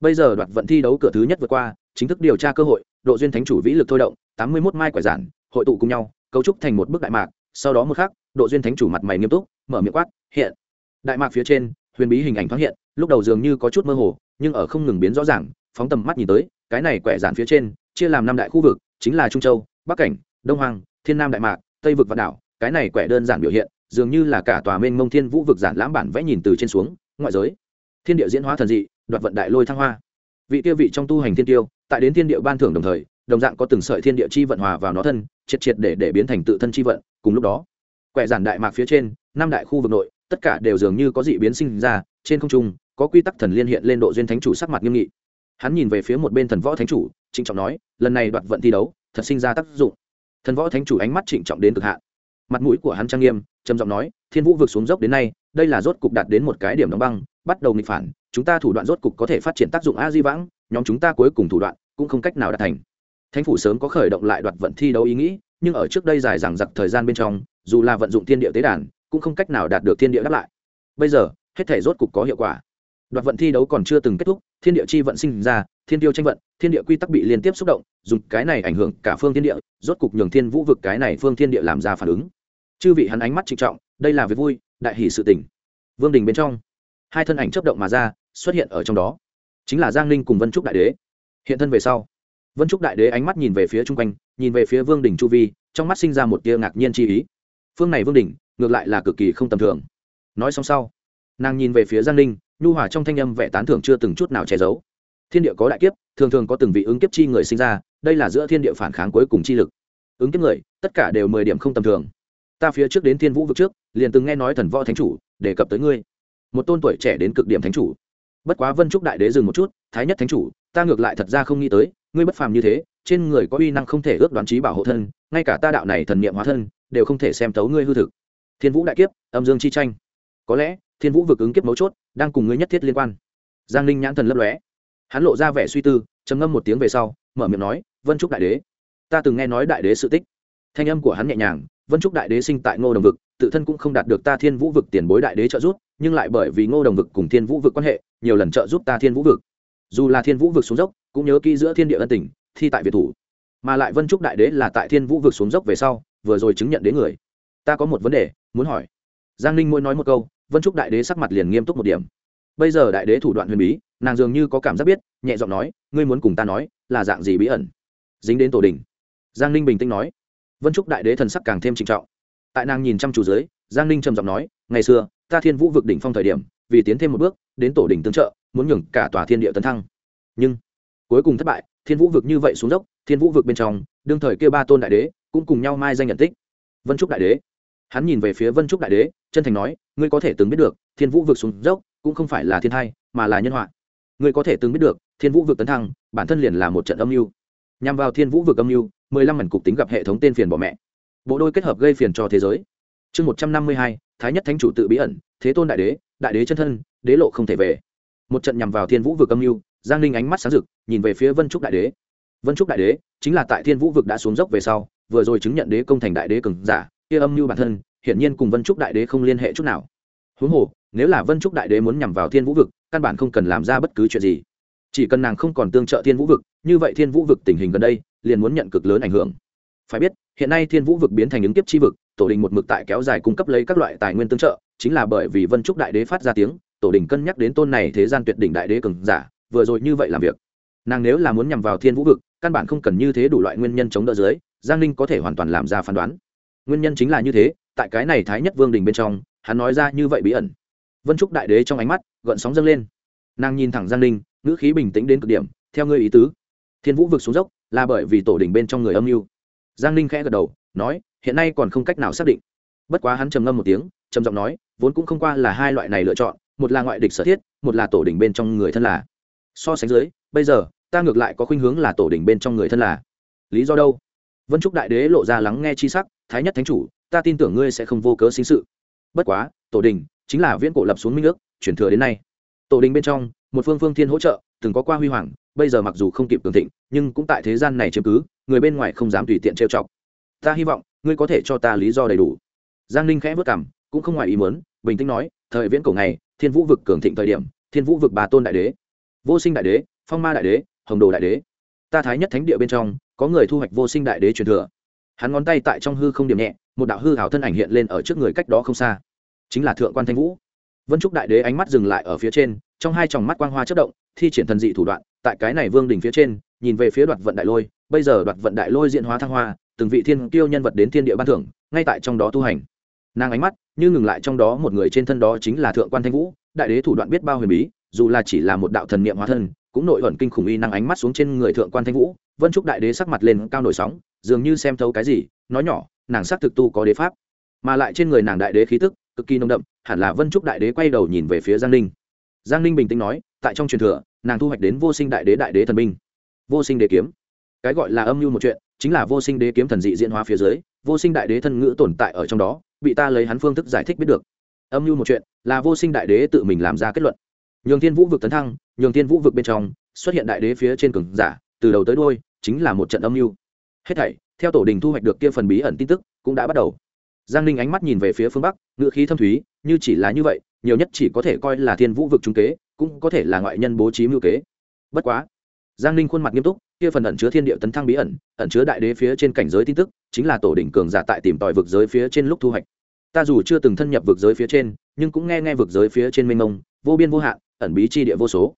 Bây giờ đoạt vận thi đấu cửa thứ nhất vượt qua, chính thức điều tra cơ hội, độ duyên thánh chủ vĩ lực thôi động, tám mươi mốt mai quẻ giản, hội tụ cùng nhau, cấu trúc thành một bức đại mạc, sau đó một khác độ duyên thánh chủ mặt mày nghiêm túc, mở miệng quát, hiện. Đại mạc phía trên, huyền bí hình ảnh thoáng hiện, lúc đầu dường như có chút mơ hồ, nhưng ở không ngừng biến rõ ràng, phóng tầm mắt nhìn tới, cái này quẻ giản phía trên, chia làm năm đại khu vực, chính là trung châu, bắc cảnh, đông hoàng thiên nam đại mạc, tây vực vạn đảo, cái này quẻ đơn giản biểu hiện, dường như là cả tòa mênh mông thiên vũ vực giản lãm bản vẽ nhìn từ trên xuống, ngoại giới. Thiên địa diễn hóa thần dị, đoạt vận đại lôi thăng hoa. Vị tiêu vị trong tu hành thiên tiêu, tại đến thiên địa ban thưởng đồng thời, đồng dạng có từng sợi thiên địa chi vận hòa vào nó thân, triệt triệt để để biến thành tự thân chi vận, cùng lúc đó, quẻ giản đại mạc phía trên, năm đại khu vực nội, tất cả đều dường như có dị biến sinh ra, trên không trung, có quy tắc thần liên hiện lên độ duyên thánh chủ sắc mặt nghiêm nghị. Hắn nhìn về phía một bên thần võ thánh chủ, trịnh trọng nói, lần này đoạt vận thi đấu, thật sinh ra tác dụng thần võ thánh chủ ánh mắt trịnh trọng đến cực hạn. Mặt mũi của hắn trang nghiêm, trầm giọng nói, thiên vũ vượt xuống dốc đến nay, đây là rốt cục đạt đến một cái điểm đóng băng, bắt đầu nghịch phản, chúng ta thủ đoạn rốt cục có thể phát triển tác dụng a di vãng, nhóm chúng ta cuối cùng thủ đoạn cũng không cách nào đạt thành. Thánh phủ sớm có khởi động lại đoạt vận thi đấu ý nghĩ, nhưng ở trước đây dài dằng dặc thời gian bên trong, dù là vận dụng thiên địa tế đàn, cũng không cách nào đạt được thiên địa đáp lại. Bây giờ, hết thể rốt cục có hiệu quả đoạt vận thi đấu còn chưa từng kết thúc, thiên địa chi vận sinh ra, thiên tiêu tranh vận, thiên địa quy tắc bị liên tiếp xúc động, dùng cái này ảnh hưởng cả phương thiên địa, rốt cục nhường thiên vũ vực cái này phương thiên địa làm ra phản ứng. Chư vị hắn ánh mắt trịnh trọng, đây là việc vui, đại hỷ sự tỉnh vương đình bên trong, hai thân ảnh chấp động mà ra, xuất hiện ở trong đó. Chính là giang ninh cùng vân trúc đại đế. Hiện thân về sau, vân trúc đại đế ánh mắt nhìn về phía chung quanh, nhìn về phía vương đình chu vi, trong mắt sinh ra một tia ngạc nhiên chi ý. Phương này vương đình, ngược lại là cực kỳ không tầm thường. Nói xong sau, nàng nhìn về phía giang ninh nhu hòa trong thanh âm vẻ tán thưởng chưa từng chút nào che giấu. Thiên địa có đại kiếp, thường thường có từng vị ứng kiếp chi người sinh ra, đây là giữa thiên địa phản kháng cuối cùng chi lực. Ứng kiếp người, tất cả đều mười điểm không tầm thường. Ta phía trước đến thiên vũ vực trước, liền từng nghe nói thần võ thánh chủ, đề cập tới ngươi. Một tôn tuổi trẻ đến cực điểm thánh chủ. Bất quá vân trúc đại đế dừng một chút, thái nhất thánh chủ, ta ngược lại thật ra không nghĩ tới, ngươi bất phàm như thế, trên người có uy năng không thể ước đoán trí bảo hộ thân, ngay cả ta đạo này thần niệm hóa thân, đều không thể xem tấu ngươi hư thực. Thiên vũ đại kiếp, âm dương chi tranh. Có lẽ, thiên vũ vực ứng kiếp mấu chốt đang cùng ngươi nhất thiết liên quan. Giang ninh nhãn thần lấp lóe. Hắn lộ ra vẻ suy tư, trầm ngâm một tiếng về sau, mở miệng nói, vân trúc đại đế, ta từng nghe nói đại đế sự tích. Thanh âm của hắn nhẹ nhàng, vân trúc đại đế sinh tại ngô đồng vực, tự thân cũng không đạt được ta thiên vũ vực tiền bối đại đế trợ giúp, nhưng lại bởi vì ngô đồng vực cùng thiên vũ vực quan hệ, nhiều lần trợ giúp ta thiên vũ vực. Dù là thiên vũ vực xuống dốc, cũng nhớ kỹ giữa thiên địa ân tình, thi tại việt thủ. Mà lại vân trúc đại đế là tại thiên vũ vực xuống dốc về sau, vừa rồi chứng nhận đến người. Ta có một vấn đề muốn hỏi giang ninh mỗi nói một câu, vân trúc đại đế sắc mặt liền nghiêm túc một điểm. Bây giờ đại đế thủ đoạn huyền bí, nàng dường như có cảm giác biết, nhẹ giọng nói, ngươi muốn cùng ta nói, là dạng gì bí ẩn? Dính đến tổ đình. Giang ninh bình tĩnh nói. Vân trúc đại đế thần sắc càng thêm trinh trọng. Tại nàng nhìn chăm chú dưới, giang ninh trầm giọng nói, ngày xưa, ta thiên vũ vực đỉnh phong thời điểm, vì tiến thêm một bước, đến tổ đình tương trợ, muốn nhường cả tòa thiên địa tấn thăng. Nhưng, cuối cùng thất bại, thiên vũ vực như vậy xuống dốc, thiên vũ vực bên trong, đương thời kêu ba tôn đại đế, cũng cùng nhau mai danh nhận tích. Vân trúc đại đế hắn nhìn về phía vân trúc đại đế, chân thành nói, ngươi có thể từng biết được, thiên vũ vực xuống dốc cũng không phải là thiên thai, mà là nhân họa. Ngươi có thể từng biết được, thiên vũ vực tấn thăng, bản thân liền là một trận âm mưu. Nhằm vào thiên vũ vực âm mưu, mười lăm mảnh cục tính gặp hệ thống tên phiền bỏ mẹ. Bộ đôi kết hợp gây phiền cho thế giới. Chương một trăm năm mươi hai, thái nhất thánh chủ tự bí ẩn, thế tôn đại đế đại đế chân thân, đế lộ không thể về. Một trận nhằm vào thiên vũ vực âm mưu, giang ninh ánh mắt sáng rực, nhìn về phía vân trúc đại đế. Vân trúc đại đế chính là tại thiên vũ vực đã xuống dốc về sau, vừa rồi chứng nhận đế công thành đại đế cường giả kia âm mưu bản thân, hiển nhiên cùng vân trúc đại đế không liên hệ chút nào. Huống hồ, nếu là vân trúc đại đế muốn nhằm vào thiên vũ vực, căn bản không cần làm ra bất cứ chuyện gì. Chỉ cần nàng không còn tương trợ thiên vũ vực, như vậy thiên vũ vực tình hình gần đây, liền muốn nhận cực lớn ảnh hưởng. Phải biết, hiện nay thiên vũ vực biến thành ứng kiếp chi vực, tổ đình một mực tại kéo dài cung cấp lấy các loại tài nguyên tương trợ, chính là bởi vì vân trúc đại đế phát ra tiếng, tổ đình cân nhắc đến tôn này thế gian tuyệt đỉnh đại đế cường giả, vừa rồi như vậy làm việc. Nàng nếu là muốn nhằm vào thiên vũ vực, căn bản không cần như thế đủ loại nguyên nhân chống đỡ dưới, giang ninh có thể hoàn toàn làm ra phán đoán nguyên nhân chính là như thế, tại cái này thái nhất vương đình bên trong, hắn nói ra như vậy bí ẩn. Vân trúc đại đế trong ánh mắt, gợn sóng dâng lên. Nàng nhìn thẳng giang ninh, ngữ khí bình tĩnh đến cực điểm, theo ngươi ý tứ. Thiên vũ vực xuống dốc, là bởi vì tổ đình bên trong người âm mưu. Giang ninh khẽ gật đầu, nói, hiện nay còn không cách nào xác định. Bất quá hắn trầm ngâm một tiếng, trầm giọng nói, vốn cũng không qua là hai loại này lựa chọn, một là ngoại địch sở thiết, một là tổ đình bên trong người thân là. So sánh dưới, bây giờ, ta ngược lại có khuynh hướng là tổ đình bên trong người thân là. Lý do đâu? Vân trúc đại đế lộ ra lắng nghe chi sắc thái nhất thánh chủ, ta tin tưởng ngươi sẽ không vô cớ sinh sự. Bất quá, tổ đình chính là viễn cổ lập xuống minh ước chuyển thừa đến nay. Tổ đình bên trong, một phương phương thiên hỗ trợ, từng có qua huy hoàng, bây giờ mặc dù không kịp cường thịnh, nhưng cũng tại thế gian này chiếm cứ, người bên ngoài không dám tùy tiện trêu chọc. Ta hy vọng, ngươi có thể cho ta lý do đầy đủ. Giang ninh khẽ vất cảm cũng không ngoài ý muốn, bình tĩnh nói, thời viễn cổ ngày, thiên vũ vực cường thịnh thời điểm, thiên vũ vực bà tôn đại đế, vô sinh đại đế, phong ma đại đế, hồng đồ đại đế. Ta thái nhất thánh địa bên trong, có người thu hoạch vô sinh đại đế truyền thừa hắn ngón tay tại trong hư không điểm nhẹ, một đạo hư hào thân ảnh hiện lên ở trước người cách đó không xa. Chính là thượng quan thanh vũ. Vân trúc đại đế ánh mắt dừng lại ở phía trên, trong hai tròng mắt quang hoa chất động, thi triển thần dị thủ đoạn, tại cái này vương đỉnh phía trên, nhìn về phía đoạt vận đại lôi, bây giờ đoạt vận đại lôi diện hóa thăng hoa, từng vị thiên kiêu nhân vật đến thiên địa ban thưởng, ngay tại trong đó tu hành. Nàng ánh mắt như ngừng lại trong đó, một người trên thân đó chính là thượng quan thanh vũ, đại đế thủ đoạn biết bao huyền bí, dù là chỉ là một đạo thần niệm hóa thân, cũng nội ẩn kinh khủng y năng ánh mắt xuống trên người thượng quan thanh vũ. Vân trúc đại đế sắc mặt lên cao nổi sóng dường như xem thấu cái gì, nói nhỏ, nàng xác thực tu có đế pháp, mà lại trên người nàng đại đế khí tức, cực kỳ nông đậm, hẳn là vân trúc đại đế quay đầu nhìn về phía giang ninh. Giang ninh bình tĩnh nói, tại trong truyền thừa, nàng thu hoạch đến vô sinh đại đế đại đế thần binh. Vô sinh đế kiếm. Cái gọi là âm mưu một chuyện, chính là vô sinh đế kiếm thần dị diễn hóa phía dưới, vô sinh đại đế thân ngữ tồn tại ở trong đó, bị ta lấy hắn phương thức giải thích biết được. Âm mưu một chuyện, là vô sinh đại đế tự mình làm ra kết luận. Nhường thiên vũ vực tấn thăng, nhường thiên vũ vực bên trong, xuất hiện đại đế phía trên cường giả, từ đầu tới đôi chính là một trận âm mưu hết thảy, theo tổ đình thu hoạch được kia phần bí ẩn tin tức, cũng đã bắt đầu. Giang ninh ánh mắt nhìn về phía phương bắc ngựa khí thâm thúy, như chỉ là như vậy, nhiều nhất chỉ có thể coi là thiên vũ vực trung kế, cũng có thể là ngoại nhân bố trí mưu kế. Bất quá, giang ninh khuôn mặt nghiêm túc, kia phần ẩn chứa thiên địa tấn thăng bí ẩn ẩn chứa đại đế phía trên cảnh giới tin tức, chính là tổ đỉnh cường giả tại tìm tòi vực giới phía trên lúc thu hoạch. Ta dù chưa từng thân nhập vực giới phía trên, nhưng cũng nghe nghe vực giới phía trên mênh mông, vô biên vô hạn, ẩn bí chi địa vô số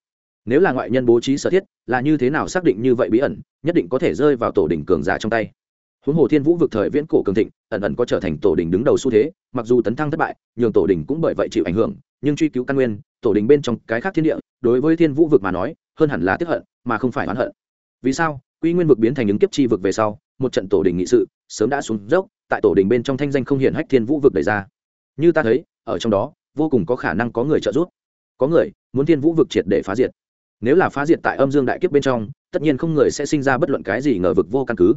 nếu là ngoại nhân bố trí sở thiết, là như thế nào xác định như vậy bí ẩn, nhất định có thể rơi vào tổ đỉnh cường giả trong tay. Huống hồ thiên vũ vực thời viễn cổ cường thịnh, ẩn ẩn có trở thành tổ đỉnh đứng đầu xu thế, mặc dù tấn thăng thất bại, nhường tổ đỉnh cũng bởi vậy chịu ảnh hưởng, nhưng truy cứu căn nguyên, tổ đỉnh bên trong cái khác thiên địa, đối với thiên vũ vực mà nói, hơn hẳn là tiếp hận, mà không phải oán hận. Vì sao? Quy nguyên vực biến thành ứng kiếp chi vực về sau, một trận tổ đỉnh nghị sự, sớm đã xuống dốc, tại tổ đỉnh bên trong thanh danh không hiển hách thiên vũ vực đẩy ra. Như ta thấy, ở trong đó, vô cùng có khả năng có người trợ giúp. Có người, muốn thiên vũ vực triệt để phá diệt nếu là phá diệt tại âm dương đại kiếp bên trong, tất nhiên không người sẽ sinh ra bất luận cái gì ngờ vực vô căn cứ.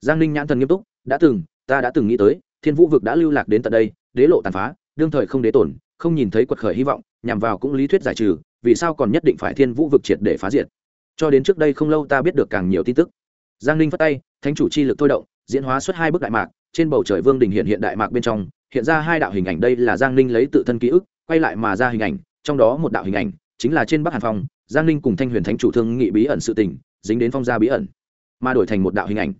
Giang ninh nhãn thần nghiêm túc, đã từng, ta đã từng nghĩ tới, thiên vũ vực đã lưu lạc đến tận đây, đế lộ tàn phá, đương thời không đế tổn, không nhìn thấy quật khởi hy vọng, nhằm vào cũng lý thuyết giải trừ, vì sao còn nhất định phải thiên vũ vực triệt để phá diệt? Cho đến trước đây không lâu ta biết được càng nhiều tin tức. Giang ninh phát tay, thánh chủ chi lực thôi động, diễn hóa xuất hai bức đại mạc, trên bầu trời vương đình hiện hiện đại mạc bên trong, hiện ra hai đạo hình ảnh, đây là giang ninh lấy tự thân ký ức, quay lại mà ra hình ảnh, trong đó một đạo hình ảnh chính là trên bắc hàn phong giang ninh cùng thanh huyền thánh chủ thương nghị bí ẩn sự tình dính đến phong gia bí ẩn mà đổi thành một đạo hình ảnh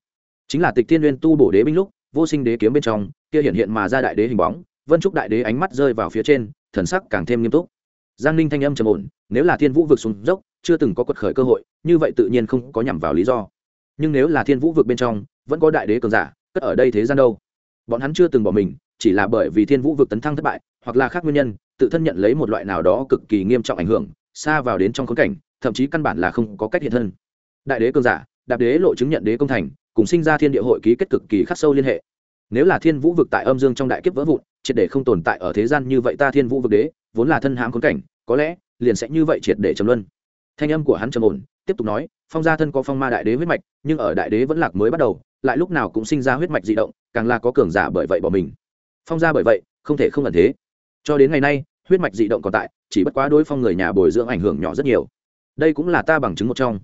chính là tịch thiên liên tu bổ đế binh lúc vô sinh đế kiếm bên trong kia hiện hiện mà ra đại đế hình bóng vân trúc đại đế ánh mắt rơi vào phía trên thần sắc càng thêm nghiêm túc giang ninh thanh âm trầm ổn nếu là thiên vũ vực xuống dốc chưa từng có quật khởi cơ hội như vậy tự nhiên không có nhằm vào lý do nhưng nếu là thiên vũ vực bên trong vẫn có đại đế cường giả cất ở đây thế gian đâu bọn hắn chưa từng bỏ mình chỉ là bởi vì thiên vũ vực tấn thăng thất bại hoặc là khác nguyên nhân, tự thân nhận lấy một loại nào đó cực kỳ nghiêm trọng ảnh hưởng, xa vào đến trong khốn cảnh, thậm chí căn bản là không có cách hiện thân. Đại đế cường giả, đạp đế lộ chứng nhận đế công thành, cùng sinh ra thiên địa hội ký kết cực kỳ khắc sâu liên hệ. Nếu là thiên vũ vực tại âm dương trong đại kiếp vỡ vụn, triệt để không tồn tại ở thế gian như vậy ta thiên vũ vực đế, vốn là thân hãm khốn cảnh, có lẽ, liền sẽ như vậy triệt để trầm luân. Thanh âm của hắn trầm ổn, tiếp tục nói, phong gia thân có phong ma đại đế huyết mạch, nhưng ở đại đế vẫn lạc mới bắt đầu, lại lúc nào cũng sinh ra huyết mạch di động, càng là có cường giả bởi vậy bỏ mình. Phong gia bởi vậy, không thể không ẩn thế cho đến ngày nay, huyết mạch dị động còn tại, chỉ bất quá đối phong người nhà bồi dưỡng ảnh hưởng nhỏ rất nhiều. Đây cũng là ta bằng chứng một trong.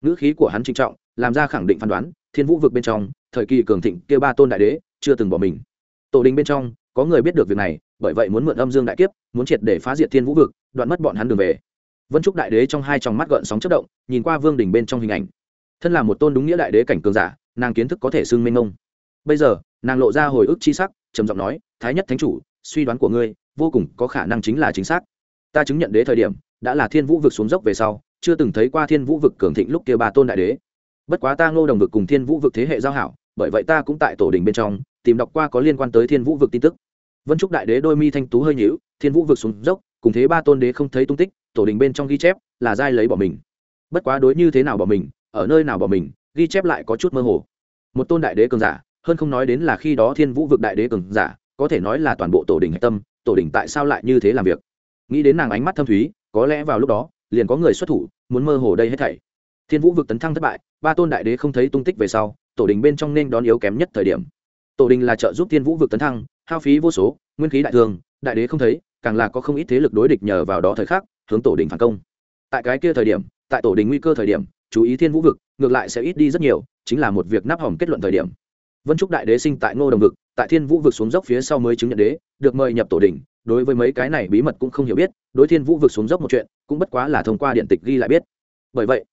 Ngữ khí của hắn trinh trọng, làm ra khẳng định phán đoán, thiên vũ vực bên trong, thời kỳ cường thịnh kia ba tôn đại đế, chưa từng bỏ mình. Tổ đình bên trong, có người biết được việc này, bởi vậy muốn mượn âm dương đại kiếp, muốn triệt để phá diệt thiên vũ vực, đoạn mất bọn hắn đường về. Vân trúc đại đế trong hai tròng mắt gợn sóng chất động, nhìn qua vương đình bên trong hình ảnh. Thân là một tôn đúng nghĩa đại đế cảnh cường giả, nàng kiến thức có thể xưng mênh mông. bây giờ, nàng lộ ra hồi ức chi sắc, trầm giọng nói, thái nhất thánh chủ, suy đoán của ngươi vô cùng có khả năng chính là chính xác. Ta chứng nhận đế thời điểm, đã là thiên vũ vực xuống dốc về sau, chưa từng thấy qua thiên vũ vực cường thịnh lúc kia ba tôn đại đế. Bất quá ta ngô đồng vực cùng thiên vũ vực thế hệ giao hảo, bởi vậy ta cũng tại tổ đình bên trong, tìm đọc qua có liên quan tới thiên vũ vực tin tức. Vân trúc đại đế đôi mi thanh tú hơi nhữu thiên vũ vực xuống dốc, cùng thế ba tôn đế không thấy tung tích, tổ đình bên trong ghi chép, là giai lấy bỏ mình. Bất quá đối như thế nào bỏ mình, ở nơi nào bỏ mình, ghi chép lại có chút mơ hồ. Một tôn đại đế cường giả, hơn không nói đến là khi đó thiên vũ vực đại đế cường giả, có thể nói là toàn bộ tổ đình hạch tâm tổ đình tại sao lại như thế làm việc? Nghĩ đến nàng ánh mắt thâm thúy, có lẽ vào lúc đó, liền có người xuất thủ, muốn mơ hồ đây hết thảy. Thiên vũ vực tấn thăng thất bại, ba tôn đại đế không thấy tung tích về sau, tổ đình bên trong nên đón yếu kém nhất thời điểm. Tổ đình là trợ giúp thiên vũ vực tấn thăng, hao phí vô số, nguyên khí đại thương đại đế không thấy, càng là có không ít thế lực đối địch nhờ vào đó thời khắc, hướng tổ đình phản công. Tại cái kia thời điểm, tại tổ đình nguy cơ thời điểm, chú ý thiên vũ vực, ngược lại sẽ ít đi rất nhiều, chính là một việc nắp hỏng kết luận thời điểm. Vân trúc đại đế sinh tại ngô đồng vực tại thiên vũ vực xuống dốc phía sau mới chứng nhận đế, được mời nhập tổ đình đối với mấy cái này bí mật cũng không hiểu biết, đối thiên vũ vực xuống dốc một chuyện, cũng bất quá là thông qua điện tịch ghi lại biết. Bởi vậy,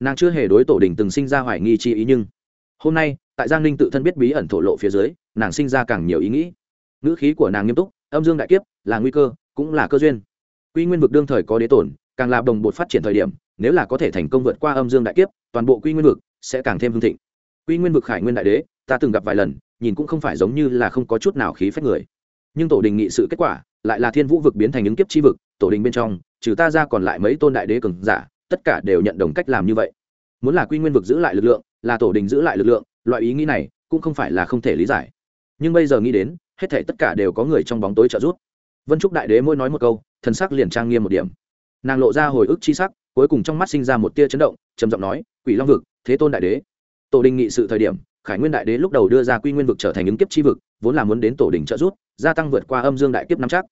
nàng chưa hề đối tổ đình từng sinh ra hoài nghi chi ý nhưng, hôm nay, tại giang ninh tự thân biết bí ẩn thổ lộ phía dưới, nàng sinh ra càng nhiều ý nghĩ. Ngữ khí của nàng nghiêm túc, âm dương đại kiếp, là nguy cơ, cũng là cơ duyên. Quy nguyên vực đương thời có đế tổn, càng là đồng bột phát triển thời điểm, nếu là có thể thành công vượt qua âm dương đại kiếp, toàn bộ quy nguyên vực sẽ càng thêm hưng thịnh. Quy nguyên vực khải nguyên đại đế, ta từng gặp vài lần nhìn cũng không phải giống như là không có chút nào khí phách người. Nhưng tổ đình nghị sự kết quả lại là thiên vũ vực biến thành những kiếp chi vực, tổ đình bên trong, trừ ta ra còn lại mấy tôn đại đế cường giả, tất cả đều nhận đồng cách làm như vậy. Muốn là quy nguyên vực giữ lại lực lượng, là tổ đình giữ lại lực lượng, loại ý nghĩ này cũng không phải là không thể lý giải. Nhưng bây giờ nghĩ đến, hết thể tất cả đều có người trong bóng tối trợ giúp. Vân trúc đại đế mỗi nói một câu, thần sắc liền trang nghiêm một điểm. Nàng lộ ra hồi ức chi sắc, cuối cùng trong mắt sinh ra một tia chấn động, trầm giọng nói, quỷ long vực, thế tôn đại đế. Tổ đình nghị sự thời điểm khải nguyên đại đế lúc đầu đưa ra quy nguyên vực trở thành ứng kiếp chi vực, vốn là muốn đến tổ đình trợ giúp, gia tăng vượt qua âm dương đại kiếp năm chắc.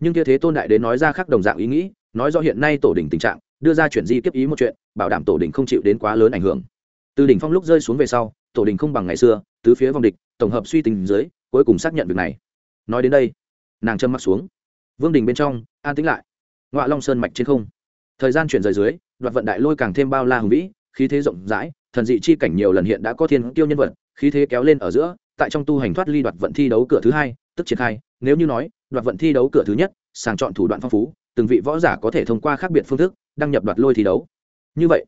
Nhưng kia thế tôn đại đế nói ra khác đồng dạng ý nghĩ, nói do hiện nay tổ đình tình trạng, đưa ra chuyển di kiếp ý một chuyện, bảo đảm tổ đình không chịu đến quá lớn ảnh hưởng. Từ đỉnh phong lúc rơi xuống về sau, tổ đình không bằng ngày xưa, tứ phía vòng địch, tổng hợp suy tình dưới, cuối cùng xác nhận việc này. Nói đến đây, nàng châm mắt xuống. Vương đình bên trong, an tĩnh lại. Ngoạ long sơn mạch trên không. Thời gian chuyển rời dưới, đoạt vận đại lôi càng thêm bao la hùng vĩ, khí thế rộng rãi thần dị chi cảnh nhiều lần hiện đã có thiên tiêu nhân vật, khí thế kéo lên ở giữa, tại trong tu hành thoát ly đoạt vận thi đấu cửa thứ hai, tức triển khai. Nếu như nói, đoạt vận thi đấu cửa thứ nhất, sàng chọn thủ đoạn phong phú, từng vị võ giả có thể thông qua khác biệt phương thức, đăng nhập đoạt lôi thi đấu. Như vậy,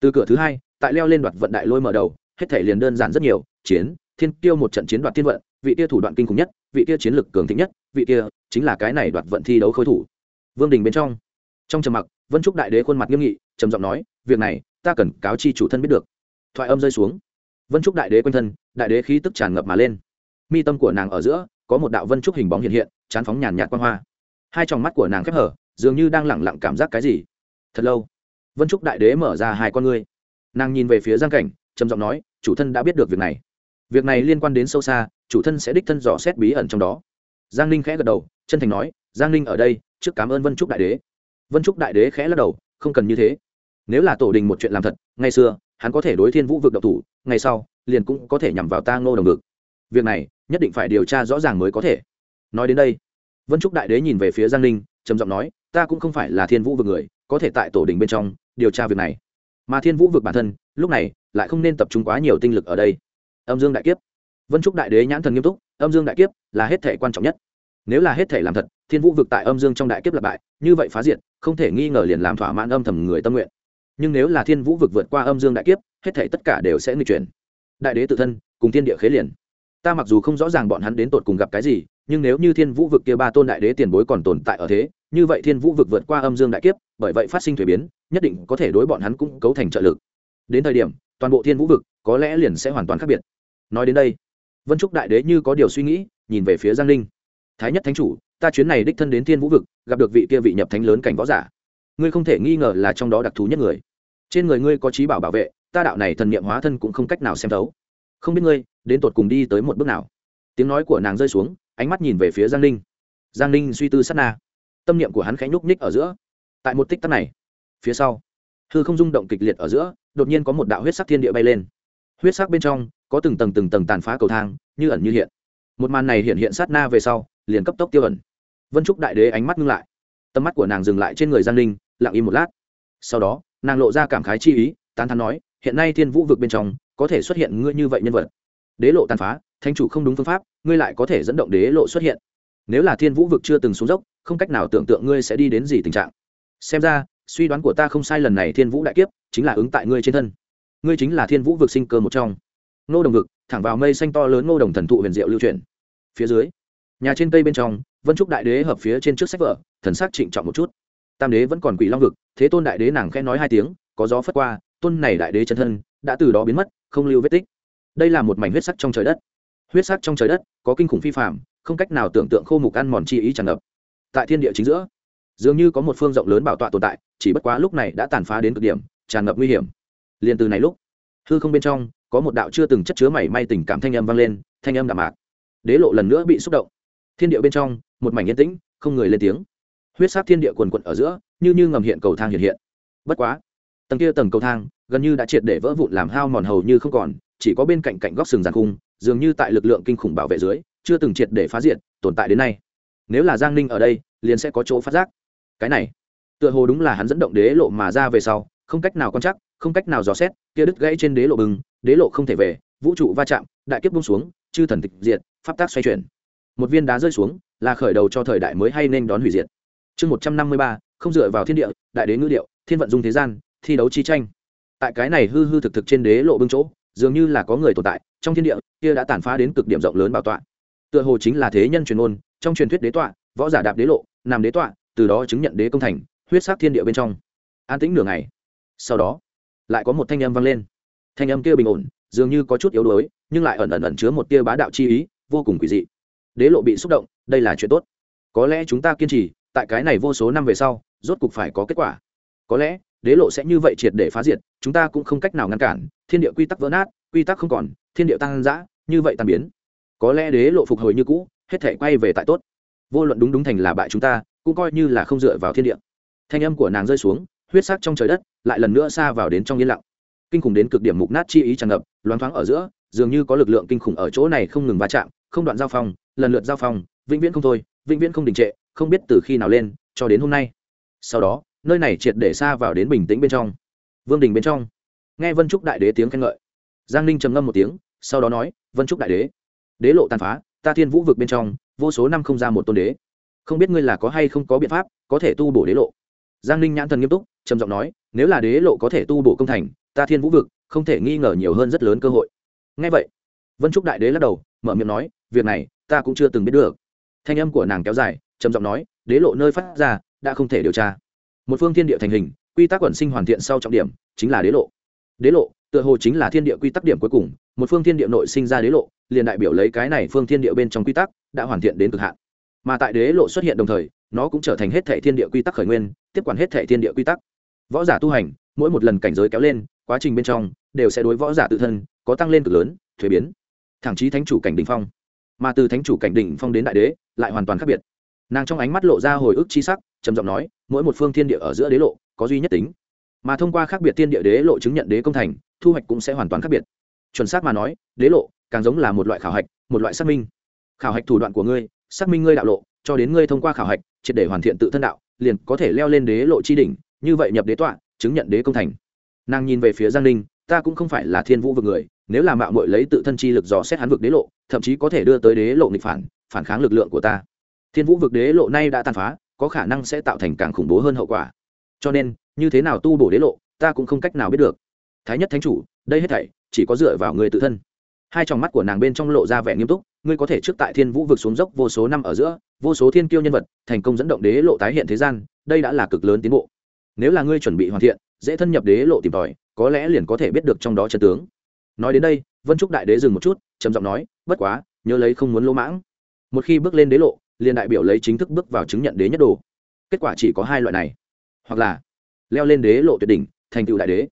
từ cửa thứ hai, tại leo lên đoạt vận đại lôi mở đầu, hết thể liền đơn giản rất nhiều, chiến, thiên tiêu một trận chiến đoạt thiên vận, vị kia thủ đoạn kinh khủng nhất, vị kia chiến lực cường thịnh nhất, vị kia chính là cái này đoạt vận thi đấu khối thủ. Vương đình bên trong trong trầm mặc, vân trúc đại đế khuôn mặt nghiêm nghị, trầm giọng nói, việc này, ta cần cáo chi chủ thân biết được thoại âm rơi xuống. Vân trúc đại đế quanh thân, đại đế khí tức tràn ngập mà lên. Mi tâm của nàng ở giữa, có một đạo vân trúc hình bóng hiện hiện, chán phóng nhàn nhạt quan hoa. Hai tròng mắt của nàng khép hở, dường như đang lẳng lặng cảm giác cái gì. Thật lâu, vân trúc đại đế mở ra hai con ngươi. Nàng nhìn về phía giang cảnh, trầm giọng nói, chủ thân đã biết được việc này. Việc này liên quan đến sâu xa, chủ thân sẽ đích thân dò xét bí ẩn trong đó. Giang ninh khẽ gật đầu, chân thành nói, giang ninh ở đây, trước cảm ơn vân trúc đại đế. Vân trúc đại đế khẽ lắc đầu, không cần như thế. Nếu là tổ đình một chuyện làm thật, ngày xưa hắn có thể đối thiên vũ vực độc thủ, ngày sau, liền cũng có thể nhằm vào ta ngô đồng ngực việc này, nhất định phải điều tra rõ ràng mới có thể. Nói đến đây, vân trúc đại đế nhìn về phía giang ninh, trầm giọng nói, ta cũng không phải là thiên vũ vực người, có thể tại tổ đình bên trong điều tra việc này. Mà thiên vũ vực bản thân, lúc này, lại không nên tập trung quá nhiều tinh lực ở đây. Âm dương đại kiếp. Vân trúc đại đế nhãn thần nghiêm túc, âm dương đại kiếp là hết thể quan trọng nhất. Nếu là hết thể làm thật, thiên vũ vực tại âm dương trong đại kiếp lập bại, như vậy phá diệt, không thể nghi ngờ liền làm thỏa mãn âm thầm người tâm nguyện nhưng nếu là thiên vũ vực vượt qua âm dương đại kiếp, hết thể tất cả đều sẽ nghịch chuyển. Đại đế tự thân, cùng thiên địa khế liền. Ta mặc dù không rõ ràng bọn hắn đến tột cùng gặp cái gì, nhưng nếu như thiên vũ vực kia ba tôn đại đế tiền bối còn tồn tại ở thế, như vậy thiên vũ vực vượt qua âm dương đại kiếp, bởi vậy phát sinh thuế biến, nhất định có thể đối bọn hắn cũng cấu thành trợ lực. Đến thời điểm, toàn bộ thiên vũ vực có lẽ liền sẽ hoàn toàn khác biệt. Nói đến đây, vân trúc đại đế như có điều suy nghĩ, nhìn về phía giang linh. Thái nhất thánh chủ, ta chuyến này đích thân đến thiên vũ vực, gặp được vị kia vị nhập thánh lớn cảnh võ giả ngươi không thể nghi ngờ là trong đó đặc thù nhất người. Trên người ngươi có trí bảo bảo vệ, ta đạo này thần niệm hóa thân cũng không cách nào xem thấu. Không biết ngươi, đến tột cùng đi tới một bước nào? Tiếng nói của nàng rơi xuống, ánh mắt nhìn về phía giang ninh. Giang ninh suy tư sát na. Tâm niệm của hắn khẽ nhúc nhích ở giữa. Tại một tích tắc này, phía sau, hư không rung động kịch liệt ở giữa, đột nhiên có một đạo huyết sắc thiên địa bay lên. Huyết sắc bên trong, có từng tầng từng tầng tàn phá cầu thang, như ẩn như hiện. Một màn này hiện hiện sát na về sau, liền cấp tốc tiêu ẩn. Vân trúc đại đế ánh mắt ngưng lại. Tầm mắt của nàng dừng lại trên người giang ninh lặng im một lát. Sau đó, nàng lộ ra cảm khái chi ý, tán thắn nói, hiện nay thiên vũ vực bên trong, có thể xuất hiện ngươi như vậy nhân vật. Đế lộ tàn phá, thánh chủ không đúng phương pháp, ngươi lại có thể dẫn động đế lộ xuất hiện. Nếu là thiên vũ vực chưa từng xuống dốc, không cách nào tưởng tượng ngươi sẽ đi đến gì tình trạng. Xem ra, suy đoán của ta không sai lần này thiên vũ đại kiếp, chính là ứng tại ngươi trên thân. Ngươi chính là thiên vũ vực sinh cơ một trong. Ngô đồng vực, thẳng vào mây xanh to lớn ngô đồng thần thụ huyền diệu lưu truyền phía dưới, nhà trên cây bên trong, vân trúc đại đế hợp phía trên trước sách vở, thần sắc trịnh trọng một chút tam đế vẫn còn quỷ long vực, thế tôn đại đế nàng khẽ nói hai tiếng, có gió phất qua, tôn này đại đế chân thân đã từ đó biến mất, không lưu vết tích. Đây là một mảnh huyết sắc trong trời đất. Huyết sắc trong trời đất, có kinh khủng phi phạm không cách nào tưởng tượng khô mục ăn mòn chi ý tràn ngập. Tại thiên địa chính giữa, dường như có một phương rộng lớn bảo tọa tồn tại, chỉ bất quá lúc này đã tàn phá đến cực điểm, tràn ngập nguy hiểm. Liền từ này lúc, hư không bên trong, có một đạo chưa từng chất chứa mảy may tình cảm thanh âm vang lên, thanh âm đạm mạc. Đế lộ lần nữa bị xúc động. Thiên địa bên trong, một mảnh yên tĩnh, không người lên tiếng huyết sát thiên địa quần quận ở giữa, như như ngầm hiện cầu thang hiện hiện. Bất quá, tầng kia tầng cầu thang, gần như đã triệt để vỡ vụn làm hao mòn hầu như không còn, chỉ có bên cạnh cạnh góc sừng giàn cung dường như tại lực lượng kinh khủng bảo vệ dưới, chưa từng triệt để phá diệt, tồn tại đến nay. Nếu là giang ninh ở đây, liền sẽ có chỗ phát giác. Cái này, tựa hồ đúng là hắn dẫn động đế lộ mà ra về sau, không cách nào quan chắc không cách nào dò xét, kia đứt gãy trên đế lộ bừng, đế lộ không thể về, vũ trụ va chạm, đại kiếp bung xuống, chư thần tịch diệt, pháp tác xoay chuyển. Một viên đá rơi xuống, là khởi đầu cho thời đại mới hay nên đón hủy diệt chương một trăm năm mươi ba, không dựa vào thiên địa, đại đế ngữ điệu, thiên vận dung thế gian, thi đấu chi tranh. Tại cái này hư hư thực thực trên đế lộ bưng chỗ, dường như là có người tồn tại, trong thiên địa, kia đã tàn phá đến cực điểm rộng lớn bảo tọa. Tựa hồ chính là thế nhân truyền ôn trong truyền thuyết đế tọa, võ giả đạp đế lộ, nằm đế tọa, từ đó chứng nhận đế công thành, huyết sắc thiên địa bên trong. An tĩnh nửa ngày. Sau đó, lại có một thanh âm vang lên. Thanh âm kia bình ổn, dường như có chút yếu đuối, nhưng lại ẩn ẩn ẩn chứa một tia bá đạo chi ý, vô cùng quỷ dị. Đế lộ bị xúc động, đây là chuyện tốt. Có lẽ chúng ta kiên trì tại cái này vô số năm về sau, rốt cục phải có kết quả. Có lẽ, đế lộ sẽ như vậy triệt để phá diệt, chúng ta cũng không cách nào ngăn cản, thiên địa quy tắc vỡ nát, quy tắc không còn, thiên địa tăng giã như vậy tàn biến. Có lẽ đế lộ phục hồi như cũ, hết thể quay về tại tốt. Vô luận đúng đúng thành là bại chúng ta, cũng coi như là không dựa vào thiên địa. Thanh âm của nàng rơi xuống, huyết sắc trong trời đất, lại lần nữa xa vào đến trong yên lặng. Kinh khủng đến cực điểm mục nát chi ý tràn ngập, loáng thoáng ở giữa, dường như có lực lượng kinh khủng ở chỗ này không ngừng va chạm, không đoạn giao phong, lần lượt giao phong, vĩnh viễn không thôi, vĩnh viễn không đình trệ không biết từ khi nào lên, cho đến hôm nay. Sau đó, nơi này triệt để xa vào đến bình tĩnh bên trong. Vương đình bên trong. Nghe vân trúc đại đế tiếng khen ngợi. Giang ninh trầm ngâm một tiếng, sau đó nói, vân trúc đại đế đế lộ tàn phá, ta thiên vũ vực bên trong, vô số năm không ra một tôn đế. Không biết ngươi là có hay không có biện pháp, có thể tu bổ đế lộ? Giang ninh nhãn thần nghiêm túc, trầm giọng nói, nếu là đế lộ có thể tu bổ công thành, ta thiên vũ vực, không thể nghi ngờ nhiều hơn rất lớn cơ hội. Ngay vậy, vân trúc đại đế lắc đầu, mở miệng nói, việc này, ta cũng chưa từng biết được. Thanh âm của nàng kéo dài trầm giọng nói, đế lộ nơi phát ra, đã không thể điều tra. Một phương thiên địa thành hình, quy tắc quẩn sinh hoàn thiện sau trọng điểm, chính là đế lộ. Đế lộ, tựa hồ chính là thiên địa quy tắc điểm cuối cùng, một phương thiên địa nội sinh ra đế lộ, liền đại biểu lấy cái này phương thiên địa bên trong quy tắc, đã hoàn thiện đến cực hạn. Mà tại đế lộ xuất hiện đồng thời, nó cũng trở thành hết thể thiên địa quy tắc khởi nguyên, tiếp quản hết thể thiên địa quy tắc. Võ giả tu hành, mỗi một lần cảnh giới kéo lên, quá trình bên trong, đều sẽ đối võ giả tự thân, có tăng lên cực lớn, thuế biến. Thẳng chí thánh chủ cảnh đỉnh phong. Mà từ thánh chủ cảnh đỉnh phong đến đại đế, lại hoàn toàn khác biệt nàng trong ánh mắt lộ ra hồi ức chi sắc, trầm giọng nói, mỗi một phương thiên địa ở giữa đế lộ, có duy nhất tính. Mà thông qua khác biệt thiên địa đế lộ chứng nhận đế công thành, thu hoạch cũng sẽ hoàn toàn khác biệt. Chuẩn xác mà nói, đế lộ càng giống là một loại khảo hạch, một loại xác minh. Khảo hạch thủ đoạn của ngươi, xác minh ngươi đạo lộ, cho đến ngươi thông qua khảo hạch, triệt để hoàn thiện tự thân đạo, liền có thể leo lên đế lộ chi đỉnh, như vậy nhập đế tọa, chứng nhận đế công thành. Nàng nhìn về phía giang ninh, ta cũng không phải là thiên vũ vực người, nếu là mạo muội lấy tự thân chi lực dò xét hắn vực đế lộ, thậm chí có thể đưa tới đế lộ nghịch phản phản kháng lực lượng của ta thiên vũ vực đế lộ nay đã tàn phá, có khả năng sẽ tạo thành càng khủng bố hơn hậu quả. Cho nên, như thế nào tu bổ đế lộ, ta cũng không cách nào biết được. Thái nhất thánh chủ, đây hết thảy, chỉ có dựa vào người tự thân. Hai tròng mắt của nàng bên trong lộ ra vẻ nghiêm túc, ngươi có thể trước tại thiên vũ vực xuống dốc vô số năm ở giữa, vô số thiên kiêu nhân vật, thành công dẫn động đế lộ tái hiện thế gian, đây đã là cực lớn tiến bộ. Nếu là ngươi chuẩn bị hoàn thiện, dễ thân nhập đế lộ tìm tòi, có lẽ liền có thể biết được trong đó chân tướng. Nói đến đây, vân trúc đại đế dừng một chút, trầm giọng nói, bất quá, nhớ lấy không muốn lỗ mãng. Một khi bước lên đế lộ liền đại biểu lấy chính thức bước vào chứng nhận đế nhất đồ. Kết quả chỉ có hai loại này. Hoặc là leo lên đế lộ tuyệt đỉnh, thành tựu đại đế.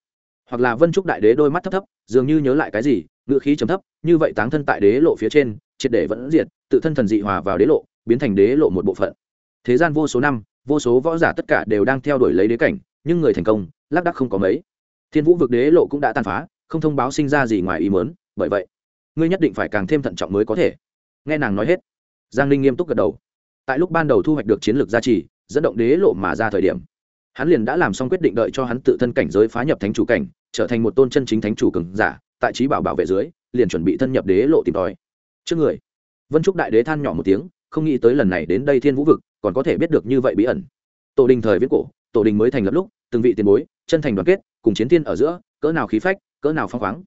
Hoặc là vân trúc đại đế đôi mắt thấp thấp, dường như nhớ lại cái gì ngự khí chấm thấp, như vậy táng thân tại đế lộ phía trên, triệt để vẫn diệt, tự thân thần dị hòa vào đế lộ, biến thành đế lộ một bộ phận. Thế gian vô số năm, vô số võ giả tất cả đều đang theo đuổi lấy đế cảnh, nhưng người thành công, lác đắc không có mấy. Thiên vũ vực đế lộ cũng đã tàn phá, không thông báo sinh ra gì ngoài ý mớn bởi vậy, ngươi nhất định phải càng thêm thận trọng mới có thể. Nghe nàng nói hết giang ninh nghiêm túc gật đầu. Tại lúc ban đầu thu hoạch được chiến lược gia trì, dẫn động đế lộ mà ra thời điểm, hắn liền đã làm xong quyết định đợi cho hắn tự thân cảnh giới phá nhập thánh chủ cảnh, trở thành một tôn chân chính thánh chủ cường giả, tại trí bảo bảo vệ dưới, liền chuẩn bị thân nhập đế lộ tìm tòi. Trước người, vân trúc đại đế than nhỏ một tiếng, không nghĩ tới lần này đến đây thiên vũ vực, còn có thể biết được như vậy bí ẩn. Tổ đình thời viết cổ, tổ đình mới thành lập lúc, từng vị tiền bối, chân thành đoàn kết, cùng chiến thiên ở giữa, cỡ nào khí phách, cỡ nào phong khoáng.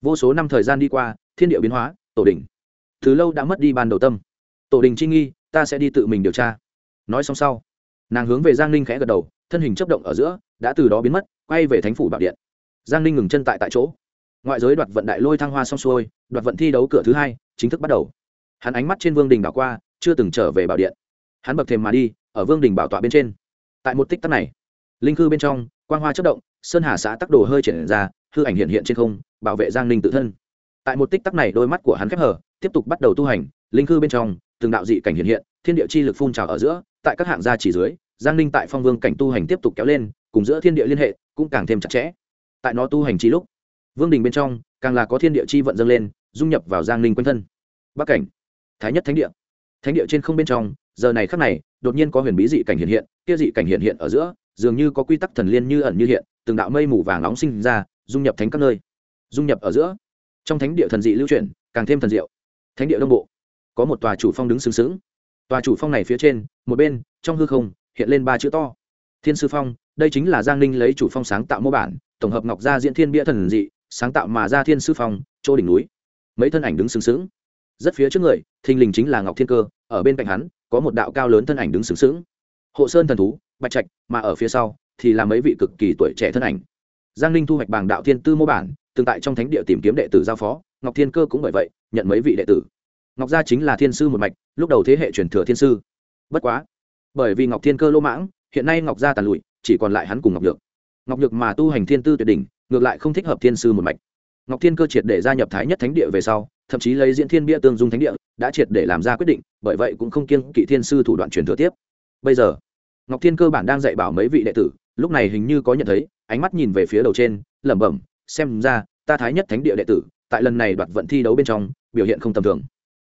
Vô số năm thời gian đi qua, thiên địa biến hóa, tổ đình. Từ lâu đã mất đi ban đầu tâm tổ đình chi nghi, ta sẽ đi tự mình điều tra. Nói xong sau, nàng hướng về giang ninh khẽ gật đầu, thân hình chấp động ở giữa, đã từ đó biến mất, quay về thánh phủ bảo điện. Giang ninh ngừng chân tại tại chỗ. Ngoại giới đoạt vận đại lôi thăng hoa xong xuôi, đoạt vận thi đấu cửa thứ hai, chính thức bắt đầu. Hắn ánh mắt trên vương đình đảo qua, chưa từng trở về bảo điện. Hắn bậc thềm mà đi, ở vương đình bảo tọa bên trên. Tại một tích tắc này, linh cư bên trong, quang hoa chất động, sơn hà xã tắc đồ hơi triển ra, hư ảnh hiện hiện trên không, bảo vệ giang ninh tự thân. Tại một tích tắc này, đôi mắt của hắn khép hở tiếp tục bắt đầu tu hành, linh cư bên trong từng đạo dị cảnh hiện hiện, thiên địa chi lực phun trào ở giữa, tại các hạng gia chỉ dưới, giang ninh tại phong vương cảnh tu hành tiếp tục kéo lên, cùng giữa thiên địa liên hệ cũng càng thêm chặt chẽ. Tại nó tu hành chi lúc, vương đình bên trong, càng là có thiên địa chi vận dâng lên, dung nhập vào giang ninh quanh thân. Bắc cảnh, thái nhất thánh địa. Thánh địa trên không bên trong, giờ này khắc này, đột nhiên có huyền bí dị cảnh hiện hiện, kia dị cảnh hiện hiện ở giữa, dường như có quy tắc thần liên như ẩn như hiện, từng đạo mây mù vàng nóng sinh ra, dung nhập thánh các nơi. Dung nhập ở giữa. Trong thánh địa thần dị lưu chuyển, càng thêm thần diệu. Thánh địa đông bộ có một tòa chủ phong đứng sừng sững. Tòa chủ phong này phía trên, một bên, trong hư không, hiện lên ba chữ to. Thiên sư phong, đây chính là giang ninh lấy chủ phong sáng tạo mô bản, tổng hợp ngọc gia diễn thiên bia thần dị, sáng tạo mà ra thiên sư phong, chỗ đỉnh núi. Mấy thân ảnh đứng sừng sững. Rất phía trước người, thình lình chính là ngọc thiên cơ, ở bên cạnh hắn, có một đạo cao lớn thân ảnh đứng sừng sững. Hộ sơn thần thú, bạch trạch, mà ở phía sau, thì là mấy vị cực kỳ tuổi trẻ thân ảnh. Giang ninh thu hoạch bảng đạo thiên tư mô bản, tương tại trong thánh địa tìm kiếm đệ tử giao phó, ngọc thiên cơ cũng bởi vậy, nhận mấy vị đệ tử ngọc gia chính là thiên sư một mạch, lúc đầu thế hệ truyền thừa thiên sư. Bất quá, bởi vì ngọc thiên cơ lô mãng, hiện nay ngọc gia tàn lụi, chỉ còn lại hắn cùng ngọc nhược. Ngọc nhược mà tu hành thiên tư tuyệt đỉnh, ngược lại không thích hợp thiên sư một mạch. Ngọc thiên cơ triệt để gia nhập thái nhất thánh địa về sau, thậm chí lấy diễn thiên bia tương dung thánh địa, đã triệt để làm ra quyết định, bởi vậy cũng không kiêng kỵ thiên sư thủ đoạn truyền thừa tiếp. Bây giờ, ngọc thiên cơ bản đang dạy bảo mấy vị đệ tử, lúc này hình như có nhận thấy, ánh mắt nhìn về phía đầu trên, lẩm bẩm, xem ra, ta thái nhất thánh địa đệ tử, tại lần này đoạt vận thi đấu bên trong, biểu hiện không tầm thường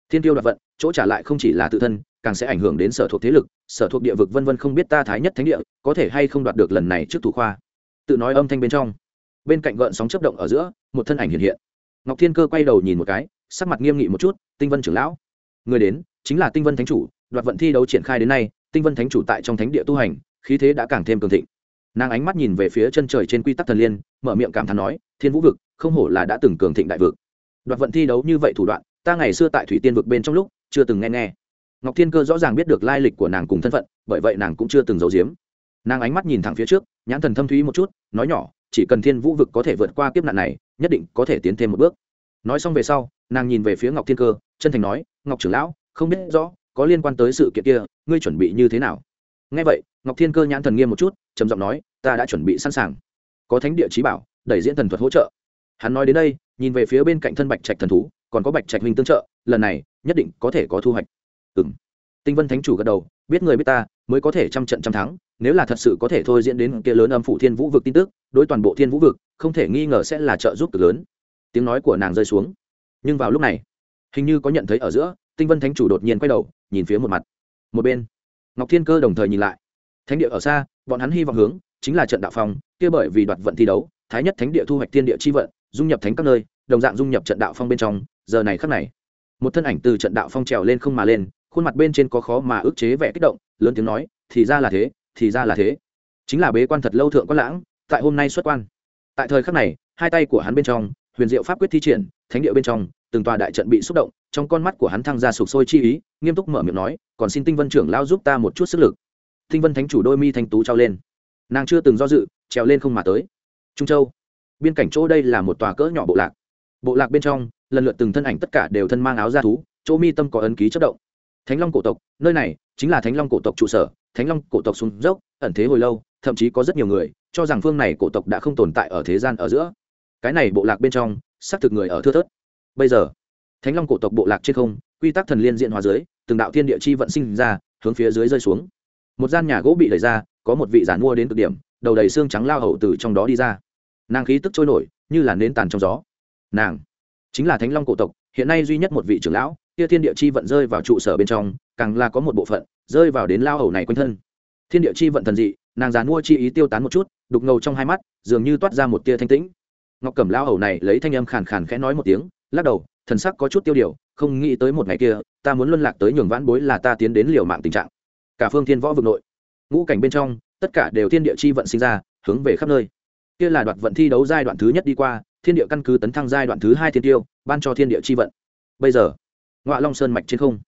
thiên tiêu đoạt vận, chỗ trả lại không chỉ là tự thân, càng sẽ ảnh hưởng đến sở thuộc thế lực, sở thuộc địa vực vân vân không biết ta thái nhất thánh địa, có thể hay không đoạt được lần này trước thủ khoa. Tự nói âm thanh bên trong. Bên cạnh gợn sóng chấp động ở giữa, một thân ảnh hiện hiện. Ngọc thiên cơ quay đầu nhìn một cái, sắc mặt nghiêm nghị một chút, tinh vân trưởng lão, người đến, chính là tinh vân thánh chủ, đoạt vận thi đấu triển khai đến nay, tinh vân thánh chủ tại trong thánh địa tu hành, khí thế đã càng thêm cường thịnh. Nàng ánh mắt nhìn về phía chân trời trên quy tắc thần liên, mở miệng cảm thán nói, thiên vũ vực, không hổ là đã từng cường thịnh đại vực. Đoạt vận thi đấu như vậy thủ đoạn ta ngày xưa tại thủy tiên vực bên trong lúc chưa từng nghe nghe. Ngọc thiên cơ rõ ràng biết được lai lịch của nàng cùng thân phận, bởi vậy nàng cũng chưa từng giấu giếm. Nàng ánh mắt nhìn thẳng phía trước, nhãn thần thâm thúy một chút, nói nhỏ, chỉ cần thiên vũ vực có thể vượt qua kiếp nạn này, nhất định có thể tiến thêm một bước. Nói xong về sau, nàng nhìn về phía ngọc thiên cơ, chân thành nói, ngọc trưởng lão, không biết rõ, có liên quan tới sự kiện kia, ngươi chuẩn bị như thế nào? Ngay vậy, ngọc thiên cơ nhãn thần nghiêm một chút, trầm giọng nói, ta đã chuẩn bị sẵn sàng. Có thánh địa trí bảo đẩy diễn thần thuật hỗ trợ. Hắn nói đến đây, nhìn về phía bên cạnh thân bạch trạch thần thú còn có bạch trạch huynh tương trợ, lần này, nhất định có thể có thu hoạch. Ừ m tinh vân thánh chủ gật đầu, biết người biết ta, mới có thể trăm trận trăm thắng, nếu là thật sự có thể thôi diễn đến kia lớn âm phủ thiên vũ vực tin tức, đối toàn bộ thiên vũ vực, không thể nghi ngờ sẽ là trợ giúp cực lớn. Tiếng nói của nàng rơi xuống. Nhưng vào lúc này, hình như có nhận thấy ở giữa, tinh vân thánh chủ đột nhiên quay đầu, nhìn phía một mặt. Một bên, ngọc thiên cơ đồng thời nhìn lại. Thánh địa ở xa, bọn hắn hy vọng hướng, chính là trận đạo phong kia bởi vì đoạt vận thi đấu, thái nhất thánh địa thu hoạch thiên địa chi vận, dung nhập thánh các nơi, đồng dạng dung nhập trận đạo phong bên trong giờ này khắc này, một thân ảnh từ trận đạo phong trèo lên không mà lên, khuôn mặt bên trên có khó mà ức chế vẻ kích động, lớn tiếng nói, thì ra là thế, thì ra là thế. Chính là bế quan thật lâu thượng quan lãng, tại hôm nay xuất quan. Tại thời khắc này, hai tay của hắn bên trong, huyền diệu pháp quyết thi triển, thánh địa bên trong, từng tòa đại trận bị xúc động, trong con mắt của hắn thăng ra sụp sôi chi ý, nghiêm túc mở miệng nói, còn xin tinh vân trưởng lao giúp ta một chút sức lực. Tinh vân thánh chủ đôi mi thanh tú trao lên. Nàng chưa từng do dự, trèo lên không mà tới. Trung châu. Biên cảnh chỗ đây là một tòa cỡ nhỏ bộ lạc. Bộ lạc bên trong lần lượt từng thân ảnh tất cả đều thân mang áo da thú, chỗ mi tâm có ấn ký chất động. Thánh long cổ tộc, nơi này chính là thánh long cổ tộc trụ sở, thánh long cổ tộc xuống dốc, ẩn thế hồi lâu, thậm chí có rất nhiều người cho rằng phương này cổ tộc đã không tồn tại ở thế gian ở giữa. Cái này bộ lạc bên trong, xác thực người ở thưa thớt. Bây giờ, thánh long cổ tộc bộ lạc trên không, quy tắc thần liên diện hóa dưới, từng đạo thiên địa chi vận sinh ra, hướng phía dưới rơi xuống. Một gian nhà gỗ bị đẩy ra, có một vị giản mua đến cực điểm, đầu đầy xương trắng lao hậu từ trong đó đi ra. Nàng khí tức trôi nổi, như là nến tàn trong gió. Nàng chính là thánh long cổ tộc, hiện nay duy nhất một vị trưởng lão, kia thiên địa chi vận rơi vào trụ sở bên trong, càng là có một bộ phận rơi vào đến lao hầu này quanh thân. Thiên địa chi vận thần dị, nàng già mua chi ý tiêu tán một chút, đục ngầu trong hai mắt, dường như toát ra một tia thanh tĩnh. Ngọc cẩm lao hầu này lấy thanh âm khàn khàn khẽ nói một tiếng, lắc đầu, thần sắc có chút tiêu điều, không nghĩ tới một ngày kia, ta muốn luân lạc tới nhường vãn bối là ta tiến đến liều mạng tình trạng. Cả phương thiên võ vực nội, ngũ cảnh bên trong, tất cả đều thiên địa chi vận sinh ra, hướng về khắp nơi kia là đoạt vận thi đấu giai đoạn thứ nhất đi qua, thiên địa căn cứ tấn thăng giai đoạn thứ hai thiên tiêu, ban cho thiên địa chi vận. Bây giờ ngoại long sơn mạch trên không.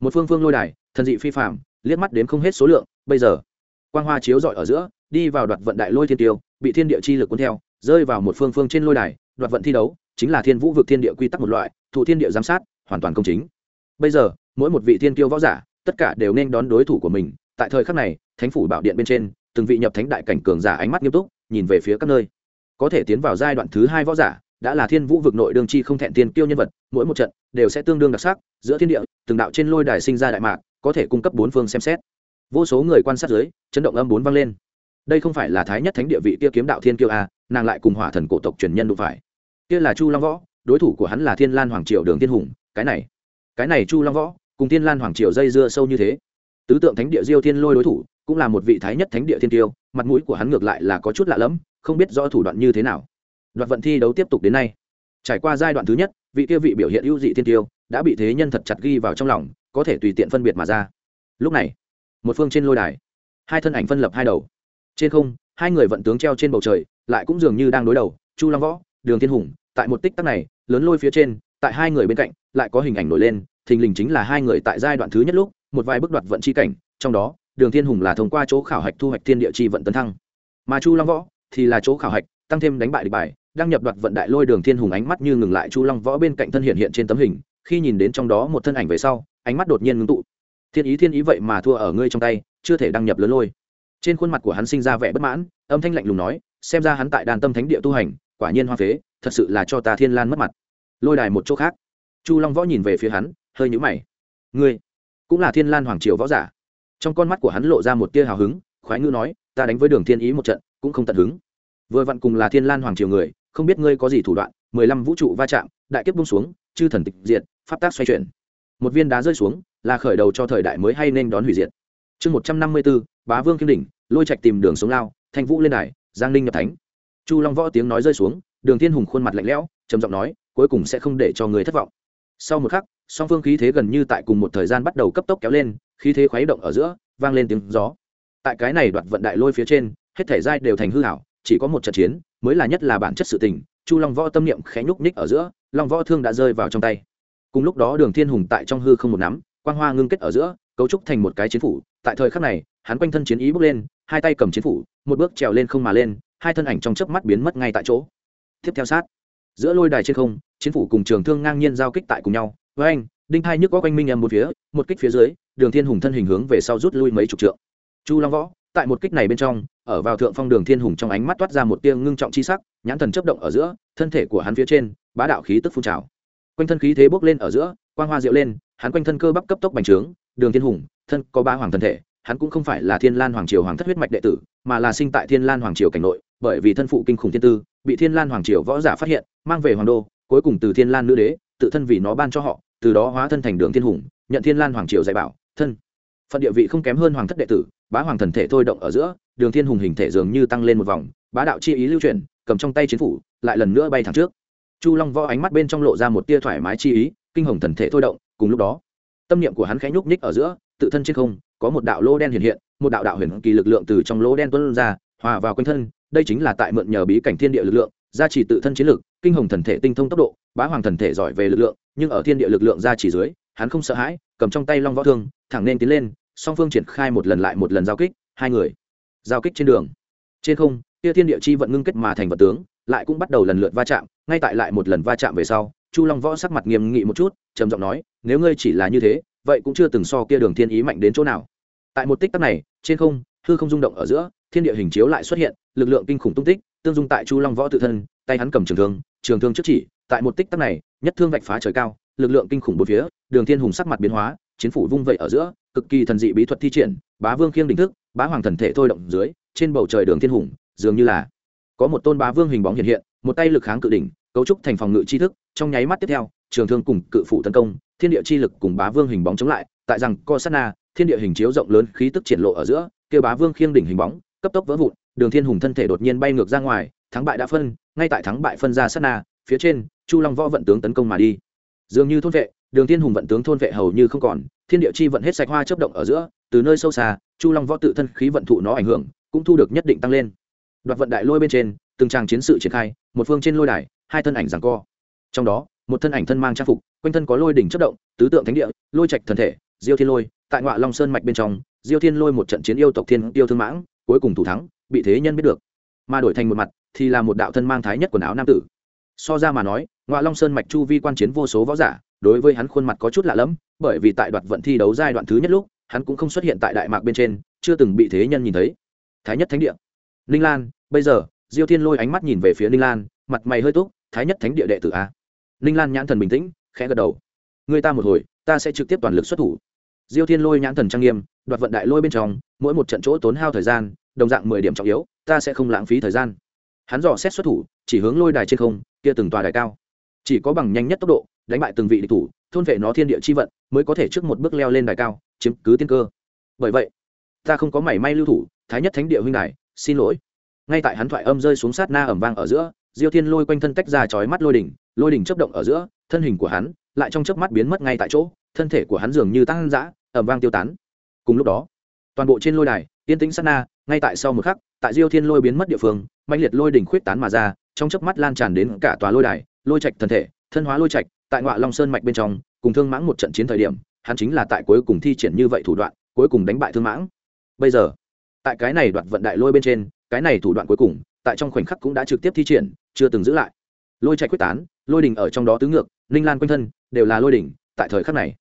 Một phương phương lôi đài, thần dị phi phạm liếc mắt đến không hết số lượng, bây giờ, quang hoa chiếu rọi ở giữa, đi vào đoạt vận đại lôi thiên tiêu, bị thiên địa chi lực cuốn theo, rơi vào một phương phương trên lôi đài, đoạt vận thi đấu, chính là thiên vũ vực thiên địa quy tắc một loại, thụ thiên địa giám sát, hoàn toàn công chính. Bây giờ, mỗi một vị thiên tiêu võ giả, tất cả đều nên đón đối thủ của mình. Tại thời khắc này, thánh phủ bảo điện bên trên, từng vị nhập thánh đại cảnh cường giả ánh mắt nghiêm túc nhìn về phía các nơi. Có thể tiến vào giai đoạn thứ hai võ giả, đã là thiên vũ vực nội đương chi không thẹn tiên kiêu nhân vật, mỗi một trận đều sẽ tương đương đặc sắc, giữa thiên địa, từng đạo trên lôi đài sinh ra đại mạc, có thể cung cấp bốn phương xem xét. Vô số người quan sát dưới, chấn động âm bốn vang lên. Đây không phải là thái nhất thánh địa vị kia kiếm đạo thiên kiêu a nàng lại cùng hỏa thần cổ tộc truyền nhân đụng phải. Kia là chu long võ, đối thủ của hắn là thiên lan hoàng triều đường thiên hùng, cái này. Cái này chu long võ, cùng thiên lan hoàng triều dây dưa sâu như thế tứ tượng thánh địa diêu thiên lôi đối thủ, cũng là một vị thái nhất thánh địa thiên tiêu, mặt mũi của hắn ngược lại là có chút lạ lẫm, không biết rõ thủ đoạn như thế nào. Đoạn vận thi đấu tiếp tục đến nay. Trải qua giai đoạn thứ nhất, vị kia vị biểu hiện ưu dị thiên tiêu đã bị thế nhân thật chặt ghi vào trong lòng, có thể tùy tiện phân biệt mà ra. Lúc này, một phương trên lôi đài, hai thân ảnh phân lập hai đầu. Trên không, hai người vận tướng treo trên bầu trời, lại cũng dường như đang đối đầu, chu long võ, đường thiên hùng, tại một tích tắc này, lớn lôi phía trên, tại hai người bên cạnh, lại có hình ảnh nổi lên, thình lình chính là hai người tại giai đoạn thứ nhất lúc một vài bước đoạt vận chi cảnh, trong đó, đường thiên hùng là thông qua chỗ khảo hạch thu hoạch thiên địa chi vận tấn thăng. Mà chu long võ thì là chỗ khảo hạch, tăng thêm đánh bại địch bài, đăng nhập đoạt vận đại lôi đường thiên hùng ánh mắt như ngừng lại chu long võ bên cạnh thân hiện hiện trên tấm hình, khi nhìn đến trong đó một thân ảnh về sau, ánh mắt đột nhiên ngưng tụ. Thiên ý thiên ý vậy mà thua ở ngươi trong tay, chưa thể đăng nhập lớn lôi. Trên khuôn mặt của hắn sinh ra vẻ bất mãn, âm thanh lạnh lùng nói, xem ra hắn tại đàn tâm thánh địa tu hành, quả nhiên hoa phế, thật sự là cho ta thiên lan mất mặt. Lôi đài một chỗ khác. Chu long võ nhìn về phía hắn, hơi nhũ mày. Ngươi cũng là thiên lan hoàng triều võ giả. Trong con mắt của hắn lộ ra một tia hào hứng, khoái ngữ nói, ta đánh với đường thiên ý một trận, cũng không tận hứng. Vừa vặn cùng là thiên lan hoàng triều người, không biết ngươi có gì thủ đoạn, mười lăm vũ trụ va chạm, đại kiếp bung xuống, chư thần tịch diệt, pháp tác xoay chuyển. Một viên đá rơi xuống, là khởi đầu cho thời đại mới hay nên đón hủy diệt. Chương một trăm năm mươi b ố bá vương kim đỉnh, lôi trạch tìm đường sống lao, thanh vũ lên đài, giang ninh nhập thánh. Chu long võ tiếng nói rơi xuống, đường thiên hùng khuôn mặt lạnh lẽo, trầm giọng nói, cuối cùng sẽ không để cho người thất vọng. Sau một khắc song phương khí thế gần như tại cùng một thời gian bắt đầu cấp tốc kéo lên, khí thế khuấy động ở giữa, vang lên tiếng gió. Tại cái này đoạt vận đại lôi phía trên, hết thể giai đều thành hư hảo chỉ có một trận chiến, mới là nhất là bản chất sự tình, chu long võ tâm niệm khẽ nhúc nhích ở giữa, long võ thương đã rơi vào trong tay. Cùng lúc đó đường thiên hùng tại trong hư không một nắm, quang hoa ngưng kết ở giữa, cấu trúc thành một cái chiến phủ, tại thời khắc này, hắn quanh thân chiến ý bước lên, hai tay cầm chiến phủ, một bước trèo lên không mà lên, hai thân ảnh trong chớp mắt biến mất ngay tại chỗ. Tiếp theo sát, giữa lôi đài trên không, chiến phủ cùng trường thương ngang nhiên giao kích tại cùng nhau với anh, đinh hai nhức có quanh minh em một phía, một kích phía dưới, đường thiên hùng thân hình hướng về sau rút lui mấy chục trượng. Chu long võ, tại một kích này bên trong, ở vào thượng phong đường thiên hùng trong ánh mắt toát ra một tia ngưng trọng chi sắc, nhãn thần chớp động ở giữa, thân thể của hắn phía trên, bá đạo khí tức phun trào. Quanh thân khí thế bốc lên ở giữa, quang hoa diệu lên, hắn quanh thân cơ bắp cấp tốc bành trướng, đường thiên hùng, thân có ba hoàng thân thể, hắn cũng không phải là thiên lan hoàng triều hoàng thất huyết mạch đệ tử, mà là sinh tại thiên lan hoàng triều cảnh nội, bởi vì thân phụ kinh khủng thiên tư, bị thiên lan hoàng triều võ giả phát hiện, mang về hoàng đô, cuối cùng từ thiên lan nữ đế tự thân vì nó ban cho họ, từ đó hóa thân thành đường thiên hùng, nhận thiên lan hoàng triều dạy bảo, thân. Phận địa vị không kém hơn hoàng thất đệ tử, bá hoàng thần thể thôi động ở giữa, đường thiên hùng hình thể dường như tăng lên một vòng, bá đạo chi ý lưu truyền cầm trong tay chiến phủ, lại lần nữa bay thẳng trước. Chu long võ ánh mắt bên trong lộ ra một tia thoải mái chi ý, kinh hồng thần thể thôi động, cùng lúc đó, tâm niệm của hắn khẽ nhúc nhích ở giữa, tự thân trên không, có một đạo lô đen hiện hiện, một đạo đạo huyền kỳ lực lượng từ trong lỗ đen tuôn ra, hòa vào quanh thân, đây chính là tại mượn nhờ bí cảnh thiên địa lực lượng, gia trì tự thân chiến lực kinh hồng thần thể tinh thông tốc độ, bá hoàng thần thể giỏi về lực lượng, nhưng ở thiên địa lực lượng ra chỉ dưới, hắn không sợ hãi, cầm trong tay long võ thương, thẳng nên tiến lên, song phương triển khai một lần lại một lần giao kích, hai người giao kích trên đường. Trên không, kia thiên địa chi vận ngưng kết mà thành vật tướng, lại cũng bắt đầu lần lượt va chạm, ngay tại lại một lần va chạm về sau, chu long võ sắc mặt nghiêm nghị một chút, trầm giọng nói, nếu ngươi chỉ là như thế, vậy cũng chưa từng so kia đường thiên ý mạnh đến chỗ nào. Tại một tích tắc này, trên không, hư không rung động ở giữa, thiên địa hình chiếu lại xuất hiện lực lượng kinh khủng tung tích, tương dung tại chu long võ tự thân, tay hắn cầm trường thương trường thương trước chỉ, tại một tích tắc này, nhất thương vạch phá trời cao, lực lượng kinh khủng bốn phía, đường thiên hùng sắc mặt biến hóa, chiến phủ vung vậy ở giữa, cực kỳ thần dị bí thuật thi triển, bá vương khiêng đỉnh thức, bá hoàng thần thể thôi động dưới, trên bầu trời đường thiên hùng, dường như là có một tôn bá vương hình bóng hiện hiện, một tay lực kháng cự đỉnh, cấu trúc thành phòng ngự chi thức, trong nháy mắt tiếp theo, trường thương cùng cự phụ tấn công, thiên địa chi lực cùng bá vương hình bóng chống lại, tại rằng co sát na thiên địa hình chiếu rộng lớn, khí tức triển lộ ở giữa, kêu bá vương khiêng đỉnh hình bóng, cấp tốc vỡ vụn đường thiên hùng thân thể đột nhiên bay ngược ra ngoài, thắng bại đã phân, ngay tại thắng bại phân ra sát na, phía trên, chu long võ vận tướng tấn công mà đi. Dường như thôn vệ, đường thiên hùng vận tướng thôn vệ hầu như không còn, thiên địa chi vận hết sạch hoa chớp động ở giữa, từ nơi sâu xa, chu long võ tự thân khí vận thụ nó ảnh hưởng, cũng thu được nhất định tăng lên. Đoạt vận đại lôi bên trên, từng tràng chiến sự triển khai, một phương trên lôi đài, hai thân ảnh giằng co. Trong đó, một thân ảnh thân mang trang phục, quanh thân có lôi đỉnh chất động, tứ tượng thánh địa, lôi trạch thần thể, diêu thiên lôi, tại ngoại long sơn mạch bên trong, diêu thiên lôi một trận chiến yêu tộc thiên yêu thương mãng, cuối cùng thủ thắng bị thế nhân biết được. Mà đổi thành một mặt, thì là một đạo thân mang thái nhất quần áo nam tử. So ra mà nói ngoại long sơn mạch chu vi quan chiến vô số võ giả, đối với hắn khuôn mặt có chút lạ lẫm, bởi vì tại đoạt vận thi đấu giai đoạn thứ nhất lúc, hắn cũng không xuất hiện tại đại mạc bên trên, chưa từng bị thế nhân nhìn thấy. Thái nhất thánh địa. Ninh lan, bây giờ, diêu thiên lôi ánh mắt nhìn về phía ninh lan, mặt mày hơi túc, thái nhất thánh địa đệ tử a. Ninh lan nhãn thần bình tĩnh, khẽ gật đầu. Người ta một hồi, ta sẽ trực tiếp toàn lực xuất thủ. Diêu thiên lôi nhãn thần trang nghiêm, đoạt vận đại lôi bên trong, mỗi một trận chỗ tốn hao thời gian đồng dạng mười điểm trọng yếu, ta sẽ không lãng phí thời gian. Hắn dò xét xuất thủ, chỉ hướng lôi đài trên không, kia từng tòa đài cao. Chỉ có bằng nhanh nhất tốc độ, đánh bại từng vị địch thủ, thôn vệ nó thiên địa chi vận, mới có thể trước một bước leo lên đài cao, chiếm cứ tiên cơ. Bởi vậy, ta không có mảy may lưu thủ, thái nhất thánh địa huynh đài, xin lỗi. Ngay tại hắn thoại âm rơi xuống sát na ẩm vang ở giữa, diêu thiên lôi quanh thân tách ra chói mắt lôi đỉnh lôi đỉnh chấp động ở giữa, thân hình của hắn lại trong chớp mắt biến mất ngay tại chỗ, thân thể của hắn dường như tăng dã, ẩm vang tiêu tán. Cùng lúc đó, toàn bộ trên lôi đài, yên tĩnh sát na ngay tại sau một khắc, tại diêu thiên lôi biến mất địa phương mạnh liệt lôi đỉnh khuyết tán mà ra, trong chớp mắt lan tràn đến cả tòa lôi đài, lôi trạch thần thể, thân hóa lôi trạch, tại ngoại long sơn mạch bên trong, cùng thương mãng một trận chiến thời điểm, hắn chính là tại cuối cùng thi triển như vậy thủ đoạn, cuối cùng đánh bại thương mãng. Bây giờ, tại cái này đoạt vận đại lôi bên trên, cái này thủ đoạn cuối cùng, tại trong khoảnh khắc cũng đã trực tiếp thi triển, chưa từng giữ lại. Lôi chạy quyết tán, lôi đỉnh ở trong đó tứ ngược linh lan quanh thân, đều là lôi đỉnh, tại thời khắc này.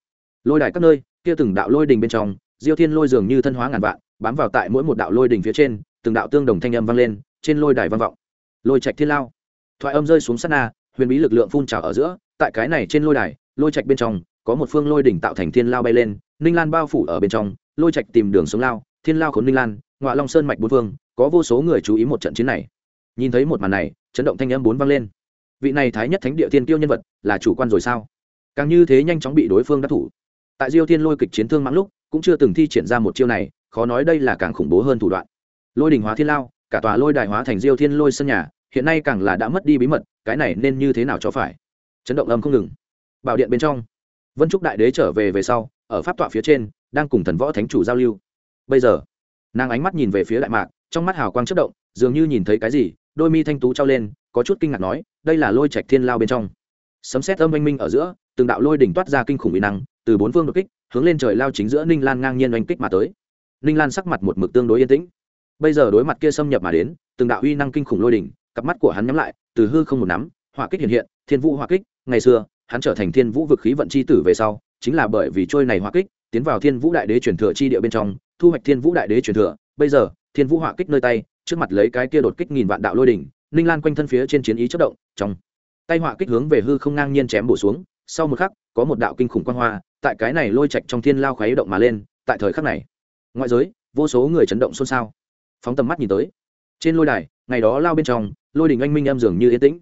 Lôi đài các nơi, kia từng đạo lôi đỉnh bên trong, diêu thiên lôi dường như thân hóa ngàn vạn bám vào tại mỗi một đạo lôi đỉnh phía trên, từng đạo tương đồng thanh âm vang lên, trên lôi đài vang vọng. Lôi trạch thiên lao. Thoại âm rơi xuống sát na, huyền bí lực lượng phun trào ở giữa, tại cái này trên lôi đài, lôi trạch bên trong, có một phương lôi đỉnh tạo thành thiên lao bay lên, ninh lan bao phủ ở bên trong, lôi trạch tìm đường sống lao, thiên lao khốn ninh lan ngoại long sơn mạch bốn phương, có vô số người chú ý một trận chiến này. Nhìn thấy một màn này, chấn động thanh âm bốn vang lên. Vị này thái nhất thánh địa thiên tiêu nhân vật, là chủ quan rồi sao? Càng như thế nhanh chóng bị đối phương đắc thủ. Tại diêu thiên lôi kịch chiến thương mãng lúc, cũng chưa từng thi triển ra một chiêu này khó nói đây là càng khủng bố hơn thủ đoạn. Lôi đình hóa thiên lao, cả tòa lôi đài hóa thành diêu thiên lôi sân nhà, hiện nay càng là đã mất đi bí mật, cái này nên như thế nào cho phải? Chấn động âm không ngừng. Bảo điện bên trong, vân trúc đại đế trở về về sau, ở pháp tọa phía trên, đang cùng thần võ thánh chủ giao lưu. Bây giờ, nàng ánh mắt nhìn về phía đại mạc, trong mắt hào quang chất động, dường như nhìn thấy cái gì, đôi mi thanh tú trao lên, có chút kinh ngạc nói, đây là lôi trạch thiên lao bên trong. Sấm xét âm oanh minh ở giữa, từng đạo lôi đỉnh toát ra kinh khủng uy năng, từ bốn phương đột kích, hướng lên trời lao chính giữa ninh lan ngang nhiên oanh kích mà tới ninh lan sắc mặt một mực tương đối yên tĩnh. Bây giờ đối mặt kia xâm nhập mà đến, từng đạo uy năng kinh khủng lôi đỉnh, cặp mắt của hắn nhắm lại, từ hư không một nắm, hỏa kích hiện hiện, thiên vũ hỏa kích. Ngày xưa, hắn trở thành thiên vũ vực khí vận c h i tử về sau, chính là bởi vì trôi này hỏa kích, tiến vào thiên vũ đại đế truyền thừa chi địa bên trong, thu hoạch thiên vũ đại đế truyền thừa. Bây giờ, thiên vũ hỏa kích nơi tay, trước mặt lấy cái kia đột kích nghìn vạn đạo lôi đỉnh, ninh lan quanh thân phía trên chiến ý chất động, trong tay hỏa kích hướng về hư không ngang nhiên chém bổ xuống. Sau một khắc, có một đạo kinh khủng quan hoa, tại cái này lôi chạch trong thiên lao khuấy động mà lên, tại thời khắc này ngoại giới, vô số người chấn động xôn xao. Phóng tầm mắt nhìn tới. Trên lôi đài, ngày đó lao bên trong, lôi đình anh minh em dường như yên tĩnh.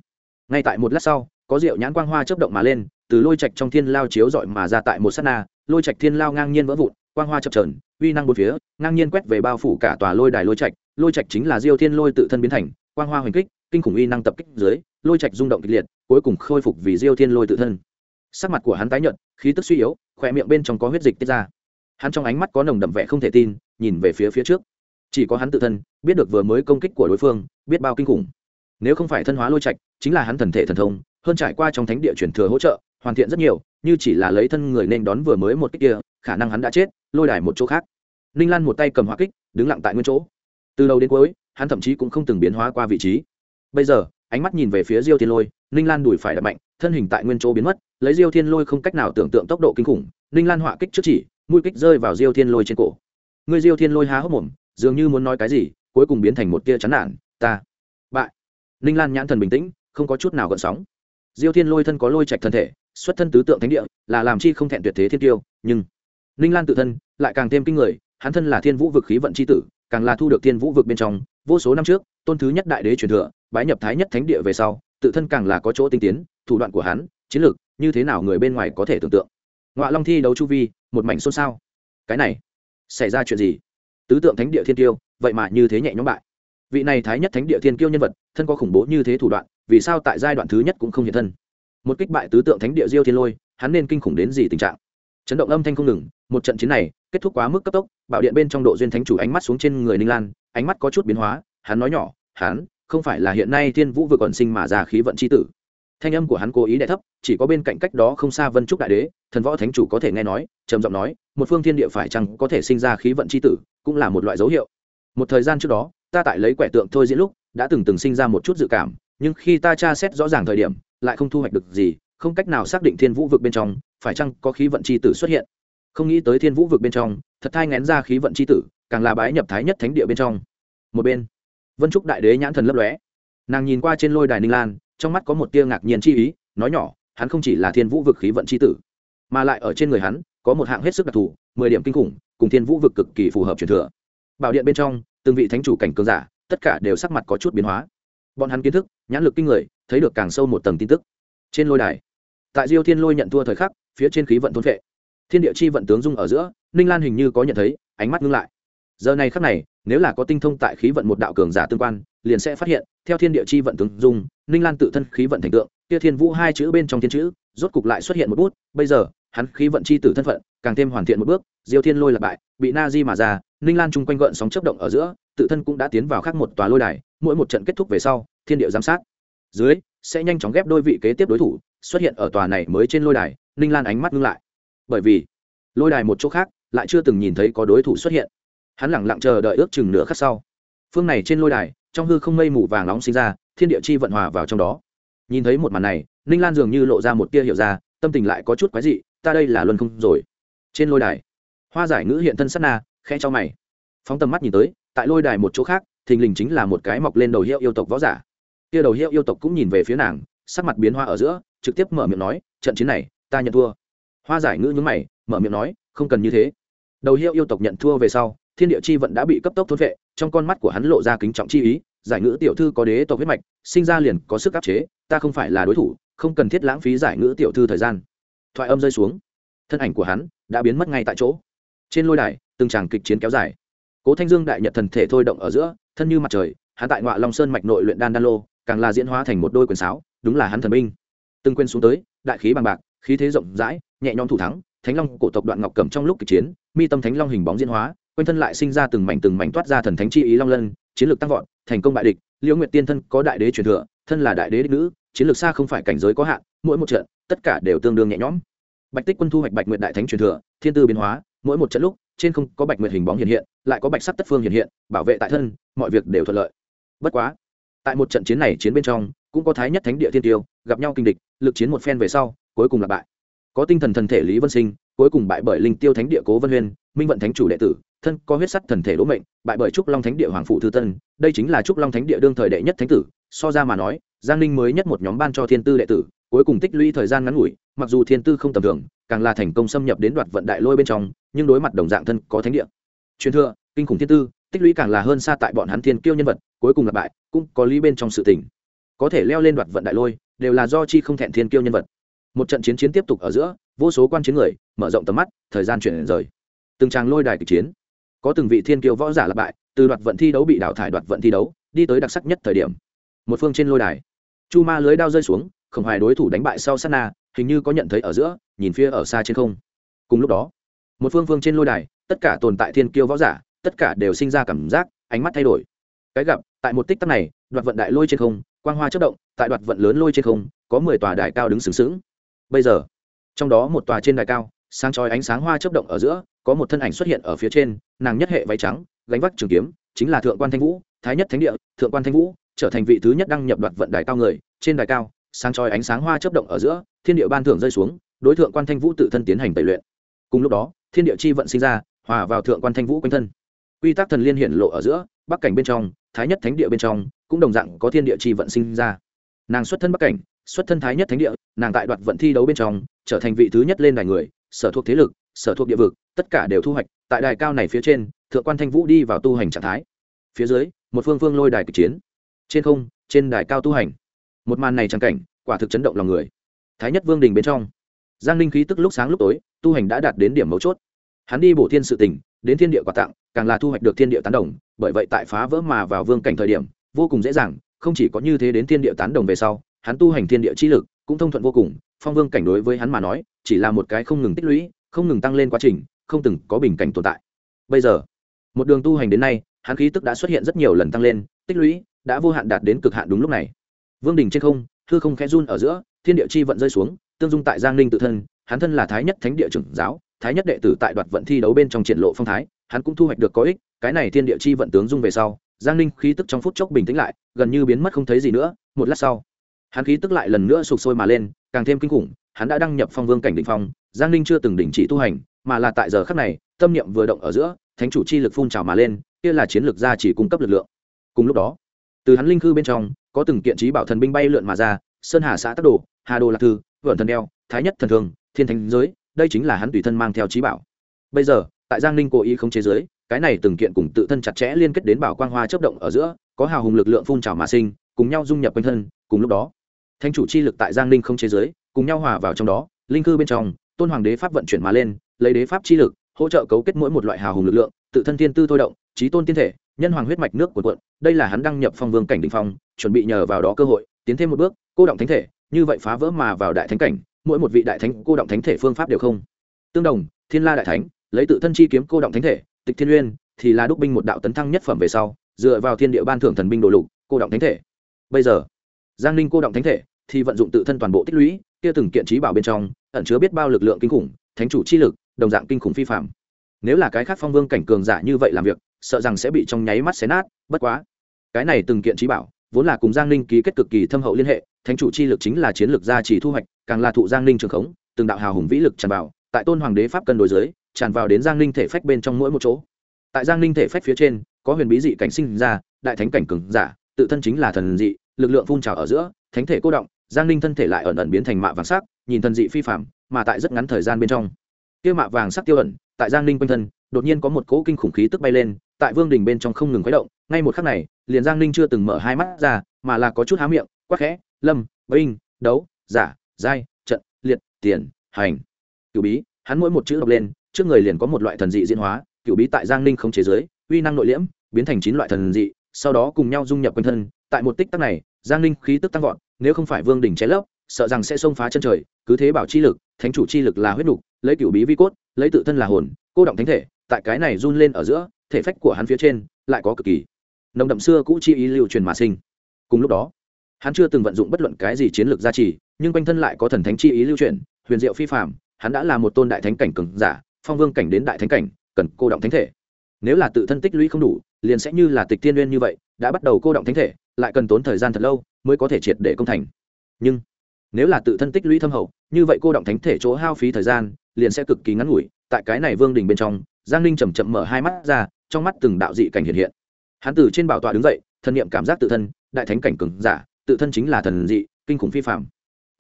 Ngay tại một lát sau, có rượu nhãn quang hoa chớp động mà lên, từ lôi trạch trong thiên lao chiếu dọi mà ra tại một sát na, lôi trạch thiên lao ngang nhiên vỡ vụn, quang hoa chập trờn uy năng bốn phía, ngang nhiên quét về bao phủ cả tòa lôi đài lôi trạch lôi trạch chính là diêu thiên lôi tự thân biến thành, quang hoa hoành kích, kinh khủng uy năng tập kích dưới, lôi trạch rung động kịch liệt, cuối cùng khôi phục vì diêu thiên lôi tự thân. Sắc mặt của hắn tái nhợt, khí tức suy yếu khỏe miệng bên trong có huyết dịch tiết ra hắn trong ánh mắt có nồng đậm vẻ không thể tin, nhìn về phía phía trước. Chỉ có hắn tự thân, biết được vừa mới công kích của đối phương, biết bao kinh khủng. Nếu không phải thân hóa lôi trạch, chính là hắn thần thể thần thông, hơn trải qua trong thánh địa truyền thừa hỗ trợ, hoàn thiện rất nhiều, như chỉ là lấy thân người nên đón vừa mới một kích kia, khả năng hắn đã chết, lôi đài một chỗ khác. Ninh lan một tay cầm hóa kích, đứng lặng tại nguyên chỗ. Từ đầu đến cuối, hắn thậm chí cũng không từng biến hóa qua vị trí. Bây giờ, ánh mắt nhìn về phía diêu thiên lôi, ninh lan đùi phải đập mạnh, thân hình tại nguyên chỗ biến mất, lấy diêu thiên lôi không cách nào tưởng tượng tốc độ kinh khủng, ninh lan họa kích trước chỉ mũi kích rơi vào diêu thiên lôi trên cổ. Người diêu thiên lôi há hốc mồm, dường như muốn nói cái gì, cuối cùng biến thành một tia chán nản, ta, bại. Ninh lan nhãn thần bình tĩnh, không có chút nào gợn sóng. Diêu thiên lôi thân có lôi trạch thân thể, xuất thân tứ tượng thánh địa, là làm chi không thẹn tuyệt thế thiên tiêu, nhưng ninh lan tự thân lại càng thêm kinh người, hắn thân là thiên vũ vực khí vận c h i tử, càng là thu được thiên vũ vực bên trong, vô số năm trước, tôn thứ nhất đại đế truyền thừa, bái nhập thái nhất thánh địa về sau, tự thân càng là có chỗ tinh tiến, thủ đoạn của hắn, chiến lược, như thế nào người bên ngoài có thể tưởng tượng. Ngoại long thi đấu chu vi một mảnh xôn xao. Cái này, xảy ra chuyện gì? Tứ tượng thánh địa thiên tiêu vậy mà như thế nhẹ nhõm bại. Vị này thái nhất thánh địa thiên kiêu nhân vật, thân có khủng bố như thế thủ đoạn, vì sao tại giai đoạn thứ nhất cũng không hiện thân? Một kích bại tứ tượng thánh địa diêu thiên lôi, hắn nên kinh khủng đến gì tình trạng? Chấn động âm thanh không ngừng, một trận chiến này, kết thúc quá mức cấp tốc bảo điện bên trong độ duyên thánh chủ ánh mắt xuống trên người ninh lan, ánh mắt có chút biến hóa, hắn nói nhỏ, hắn, không phải là hiện nay thiên vũ vừa còn sinh mà ra khí vận c h i tử thanh âm của hắn cố ý đ thấp, chỉ có bên cạnh cách đó không xa vân trúc đại đế, thần võ thánh chủ có thể nghe nói, trầm giọng nói, một phương thiên địa phải chăng có thể sinh ra khí vận c h i tử, cũng là một loại dấu hiệu. Một thời gian trước đó, ta tại lấy quẻ tượng thôi diễn lúc, đã từng từng sinh ra một chút dự cảm, nhưng khi ta tra xét rõ ràng thời điểm, lại không thu hoạch được gì, không cách nào xác định thiên vũ vực bên trong, phải chăng có khí vận c h i tử xuất hiện. Không nghĩ tới thiên vũ vực bên trong, thật thai ngén ra khí vận c h i tử, càng là bái nhập thái nhất thánh địa bên trong. Một bên, vân trúc đại đế nhãn thần lấp lóe. Nàng nhìn qua trên lôi đài ninh lan trong mắt có một tia ngạc nhiên chi ý, nói nhỏ, hắn không chỉ là thiên vũ vực khí vận c h i tử, mà lại ở trên người hắn, có một hạng hết sức đặc thù, mười điểm kinh khủng, cùng thiên vũ vực cực kỳ phù hợp truyền thừa. Bảo điện bên trong, từng vị thánh chủ cảnh cường giả, tất cả đều sắc mặt có chút biến hóa. Bọn hắn kiến thức, nhãn lực kinh người, thấy được càng sâu một tầng tin tức. Trên lôi đài, tại diêu thiên lôi nhận thua thời khắc, phía trên khí vận thôn vệ thiên địa chi vận tướng dung ở giữa, ninh lan hình như có nhận thấy, ánh mắt ngưng lại. Giờ này khắc này, nếu là có tinh thông tại khí vận một đạo cường giả tương quan liền sẽ phát hiện, theo thiên địa chi vận tướng dung, ninh lan tự thân khí vận thành tượng, kia thiên vũ hai chữ bên trong thiên chữ, rốt cục lại xuất hiện một bút. Bây giờ, hắn khí vận chi tử thân phận, càng thêm hoàn thiện một bước, diêu thiên lôi lặp bại, bị na di mà ra, ninh lan chung quanh gợn sóng chấp động ở giữa, tự thân cũng đã tiến vào khác một tòa lôi đài, mỗi một trận kết thúc về sau, thiên địa giám sát. Dưới, sẽ nhanh chóng ghép đôi vị kế tiếp đối thủ, xuất hiện ở tòa này mới trên lôi đài, ninh lan ánh mắt ngưng lại. Bởi vì, lôi đài một chỗ khác, lại chưa từng nhìn thấy có đối thủ xuất hiện. Hắn lẳng lặng chờ đợi ước chừng nửa khắc sau. Phương này trên lôi đài trong hư không mây mù vàng nóng sinh ra, thiên địa chi vận hòa vào trong đó. Nhìn thấy một màn này, ninh lan dường như lộ ra một tia hiểu ra, tâm tình lại có chút quái dị, ta đây là luân không rồi. Trên lôi đài, hoa giải ngữ hiện thân sát na khe cho mày. Phóng tầm mắt nhìn tới, tại lôi đài một chỗ khác, thình lình chính là một cái mọc lên đầu hiệu yêu tộc võ giả. Tia đầu hiệu yêu tộc cũng nhìn về phía nàng, sắc mặt biến hoa ở giữa, trực tiếp mở miệng nói, trận chiến này, ta nhận thua. Hoa giải ngữ nhúng mày, mở miệng nói, không cần như thế. Đầu hiệu yêu tộc nhận thua về sau thiên địa chi vận đã bị cấp tốc thôn vệ, trong con mắt của hắn lộ ra kính trọng chi ý, giải ngữ tiểu thư có đế tộc huyết mạch, sinh ra liền có sức áp chế, ta không phải là đối thủ, không cần thiết lãng phí giải ngữ tiểu thư thời gian. Thoại âm rơi xuống, thân ảnh của hắn đã biến mất ngay tại chỗ. Trên lôi đài, từng tràng kịch chiến kéo dài. Cố thanh dương đại nhật thần thể thôi động ở giữa, thân như mặt trời, hắn tại ngoại long sơn mạch nội luyện đan đan lô, càng là diễn hóa thành một đôi quyền sáo, đúng là hắn thần binh. Từng quên xuống tới, đại khí bằng bạc, khí thế rộng rãi, nhẹ nhõm thủ thắng, thánh long cổ tộc đoạn ngọc cầm trong lúc kịch chiến, mi tâm thánh long hình bóng diễn hóa quanh thân lại sinh ra từng mảnh từng mảnh toát ra thần thánh chi ý long lân, chiến lược tăng vọt, thành công bại địch, liễu nguyệt tiên thân có đại đế truyền thừa, thân là đại đế đích nữ, chiến lược xa không phải cảnh giới có hạn, mỗi một trận, tất cả đều tương đương nhẹ nhõm. Bạch tích quân thu hoạch bạch nguyệt đại thánh truyền thừa, thiên tư biến hóa, mỗi một trận lúc, trên không có bạch nguyệt hình bóng hiện hiện, lại có bạch sắc tất phương hiện hiện, bảo vệ tại thân, mọi việc đều thuận lợi. Bất quá, tại một trận chiến này chiến bên trong, cũng có thái nhất thánh địa thiên tiêu, gặp nhau kinh địch, lực chiến một phen về sau, cuối cùng là bại. Có tinh thần thần thể lý vân sinh, cuối cùng bại bởi linh tiêu thánh địa cố vân huyên, minh vận thánh chủ đệ tử thân có huyết sắt thần thể đỗ mệnh, bại bởi trúc long thánh địa hoàng phụ thư tân, đây chính là trúc long thánh địa đương thời đệ nhất thánh tử, so ra mà nói, giang ninh mới nhất một nhóm ban cho thiên tư đệ tử, cuối cùng tích lũy thời gian ngắn ngủi, mặc dù thiên tư không tầm thường, càng là thành công xâm nhập đến đoạt vận đại lôi bên trong, nhưng đối mặt đồng dạng thân có thánh địa. Truyền thừa, kinh khủng thiên tư, tích lũy càng là hơn xa tại bọn hắn thiên kiêu nhân vật, cuối cùng là bại, cũng có lý bên trong sự tình. Có thể leo lên đoạt vận đại lôi, đều là do chi không thẹn thiên kiêu nhân vật. Một trận chiến chiến tiếp tục ở giữa, vô số quan chiến người, mở rộng tầm mắt, thời gian chuyển rời. Từng tràng lôi đài kịch chiến có từng vị thiên kiêu võ giả là bại, từ đoạt vận thi đấu bị đào thải đoạt vận thi đấu, đi tới đặc sắc nhất thời điểm. Một phương trên lôi đài, chu ma lưới đao rơi xuống khổng hoài đối thủ đánh bại sau sát na, hình như có nhận thấy ở giữa, nhìn phía ở xa trên không. Cùng lúc đó, một phương phương trên lôi đài, tất cả tồn tại thiên kiêu võ giả, tất cả đều sinh ra cảm giác, ánh mắt thay đổi. Cái gặp, tại một tích tắc này, đoạt vận đại lôi trên không, quang hoa chất động, tại đoạt vận lớn lôi trên không, có mười tòa đài cao đứng sừng sững. Bây giờ, trong đó một tòa trên đài cao sáng chói ánh sáng hoa chớp động ở giữa, có một thân ảnh xuất hiện ở phía trên, nàng nhất hệ váy trắng, gánh vác trường kiếm, chính là thượng quan thanh vũ, thái nhất thánh địa, thượng quan thanh vũ, trở thành vị thứ nhất đăng nhập đoạt vận đài cao người, trên đài cao, sáng chói ánh sáng hoa chớp động ở giữa, thiên địa ban thưởng rơi xuống, đối thượng quan thanh vũ tự thân tiến hành tẩy luyện. Cùng lúc đó, thiên địa chi vận sinh ra, hòa vào thượng quan thanh vũ quanh thân. Quy tắc thần liên hiện lộ ở giữa, bắc cảnh bên trong, thái nhất thánh địa bên trong, cũng đồng dạng có thiên địa chi vận sinh ra. Nàng xuất thân bắc cảnh, xuất thân thái nhất thánh địa, nàng tại đoạt vận thi đấu bên trong, trở thành vị thứ nhất lên đài người sở thuộc thế lực, sở thuộc địa vực, tất cả đều thu hoạch. Tại đài cao này phía trên, thượng quan thanh vũ đi vào tu hành trạng thái. Phía dưới, một phương phương lôi đài kịch chiến. Trên không, trên đài cao tu hành. Một màn này trang cảnh, quả thực chấn động lòng người. Thái nhất vương đình bên trong, giang linh khí tức lúc sáng lúc tối, tu hành đã đạt đến điểm mấu chốt. Hắn đi bổ thiên sự tình, đến thiên địa quà tặng càng là thu hoạch được thiên địa tán đồng, bởi vậy tại phá vỡ mà vào vương cảnh thời điểm, vô cùng dễ dàng, không chỉ có như thế đến thiên địa tán đồng về sau, hắn tu hành thiên địa chi lực cũng thông thuận vô cùng phong vương cảnh đối với hắn mà nói, chỉ là một cái không ngừng tích lũy, không ngừng tăng lên quá trình, không từng có bình cảnh tồn tại. Bây giờ, một đường tu hành đến nay, hắn khí tức đã xuất hiện rất nhiều lần tăng lên, tích lũy đã vô hạn đạt đến cực hạn đúng lúc này. Vương đình trên không, hư không khẽ run ở giữa, thiên địa chi vận rơi xuống, tương dung tại giang ninh tự thân, hắn thân là thái nhất thánh địa trưởng giáo, thái nhất đệ tử tại đoạt vận thi đấu bên trong triển lộ phong thái, hắn cũng thu hoạch được có ích, cái này thiên địa chi vận tướng dung về sau, giang ninh khí tức trong phút chốc bình tĩnh lại, gần như biến mất không thấy gì nữa, một lát sau, hắn khí tức lại lần nữa sụp sôi mà lên càng thêm kinh khủng, hắn đã đăng nhập phong vương cảnh định phong, giang ninh chưa từng đình chỉ tu hành, mà là tại giờ khắc này, tâm niệm vừa động ở giữa, thánh chủ chi lực phun trào mà lên, kia là chiến lược gia chỉ cung cấp lực lượng. Cùng lúc đó, từ hắn linh khư bên trong, có từng kiện trí bảo thần binh bay lượn mà ra, sơn hà xã tắc đồ, hà đồ lạc thư vợn thần đeo, thái nhất thần thường, thiên thánh giới, đây chính là hắn tùy thân mang theo trí bảo. Bây giờ, tại giang ninh cố ý không chế giới cái này từng kiện cùng tự thân chặt chẽ liên kết đến bảo quang hoa chấp động ở giữa, có hào hùng lực lượng phun trào mà sinh, cùng nhau dung nhập quanh thân, cùng lúc đó thanh chủ chi lực tại giang ninh không chế giới, cùng nhau hòa vào trong đó, linh cư bên trong, tôn hoàng đế pháp vận chuyển mà lên, lấy đế pháp chi lực, hỗ trợ cấu kết mỗi một loại hào hùng lực lượng, tự thân thiên tư thôi động, trí tôn tiên thể, nhân hoàng huyết mạch nước của quận đây là hắn đăng nhập phong vương cảnh đình phong, chuẩn bị nhờ vào đó cơ hội, tiến thêm một bước, cô động thánh thể, như vậy phá vỡ mà vào đại thánh cảnh, mỗi một vị đại thánh, cô động thánh thể phương pháp đều không tương đồng, thiên la đại thánh, lấy tự thân chi kiếm cô động thánh thể, tịch thiên uyên, thì là đúc binh một đạo tấn thăng nhất phẩm về sau, dựa vào thiên địa ban thưởng thần binh đồ lục, cô động thánh thể. Bây giờ giang ninh cô động thánh thể, thì vận dụng tự thân toàn bộ tích lũy, kia từng kiện trí bảo bên trong, ẩn chứa biết bao lực lượng kinh khủng, thánh chủ chi lực, đồng dạng kinh khủng phi phạm nếu là cái khác phong vương cảnh cường giả như vậy làm việc, sợ rằng sẽ bị trong nháy mắt xé nát, bất quá. Cái này từng kiện trí bảo, vốn là cùng giang ninh ký kết cực kỳ thâm hậu liên hệ, thánh chủ chi lực chính là chiến lược gia trì thu hoạch, càng là thụ giang ninh trường khống, từng đạo hào hùng vĩ lực tràn vào, tại tôn hoàng đế pháp cân đối giới tràn vào đến giang ninh thể phách bên trong mỗi một chỗ. Tại giang ninh thể phách phía trên, có huyền bí dị cảnh sinh ra, đại thánh cảnh cường giả, tự thân chính là thần dị lực lượng phun trào ở giữa, thánh thể cô động, giang ninh thân thể lại ẩn ẩn biến thành mạ vàng sắc, nhìn thần dị phi phạm mà tại rất ngắn thời gian bên trong. Kia mạ vàng sắc tiêu ẩn, tại giang ninh quanh thân, đột nhiên có một cỗ kinh khủng khí tức bay lên, tại vương đình bên trong không ngừng khuấy động, ngay một khắc này, liền giang ninh chưa từng mở hai mắt ra, mà là có chút há miệng, quắc khẽ, lâm, binh, đấu, giả, giai, trận, liệt, tiền, hành. Cựu bí, hắn mỗi một chữ đọc lên, trước người liền có một loại thần dị diễn hóa cựu bí tại giang ninh không chế giới, uy năng nội liễm, biến thành chín loại thần dị, sau đó cùng nhau dung nhập quanh thân, tại một tích tắc này giang ninh khí tức tăng vọt, nếu không phải vương đỉnh cháy lấp, sợ rằng sẽ xông phá chân trời, cứ thế bảo chi lực, thánh chủ chi lực là huyết nục, lấy cựu bí vi cốt, lấy tự thân là hồn, cô động thánh thể, tại cái này run lên ở giữa, thể phách của hắn phía trên lại có cực kỳ. Nồng đậm xưa cũ chi ý lưu truyền mà sinh. Cùng lúc đó, hắn chưa từng vận dụng bất luận cái gì chiến lược gia trì, nhưng quanh thân lại có thần thánh chi ý lưu truyền, huyền diệu phi phạm hắn đã là một tôn đại thánh cảnh cường giả, phong vương cảnh đến đại thánh cảnh, cần cô động thánh thể. Nếu là tự thân tích lũy không đủ, liền sẽ như là tịch tiên uyên như vậy, đã bắt đầu cô động thánh thể lại cần tốn thời gian thật lâu mới có thể triệt để công thành. Nhưng, nếu là tự thân tích lũy thâm hậu, như vậy cô động thánh thể chỗ hao phí thời gian, liền sẽ cực kỳ ngắn ngủi. Tại cái này vương đình bên trong, giang ninh chầm chậm mở hai mắt ra, trong mắt từng đạo dị cảnh hiện hiện. Hắn từ trên bảo tọa đứng dậy, thân nhiệm cảm giác tự thân, đại thánh cảnh cường giả, tự thân chính là thần dị, kinh khủng phi phạm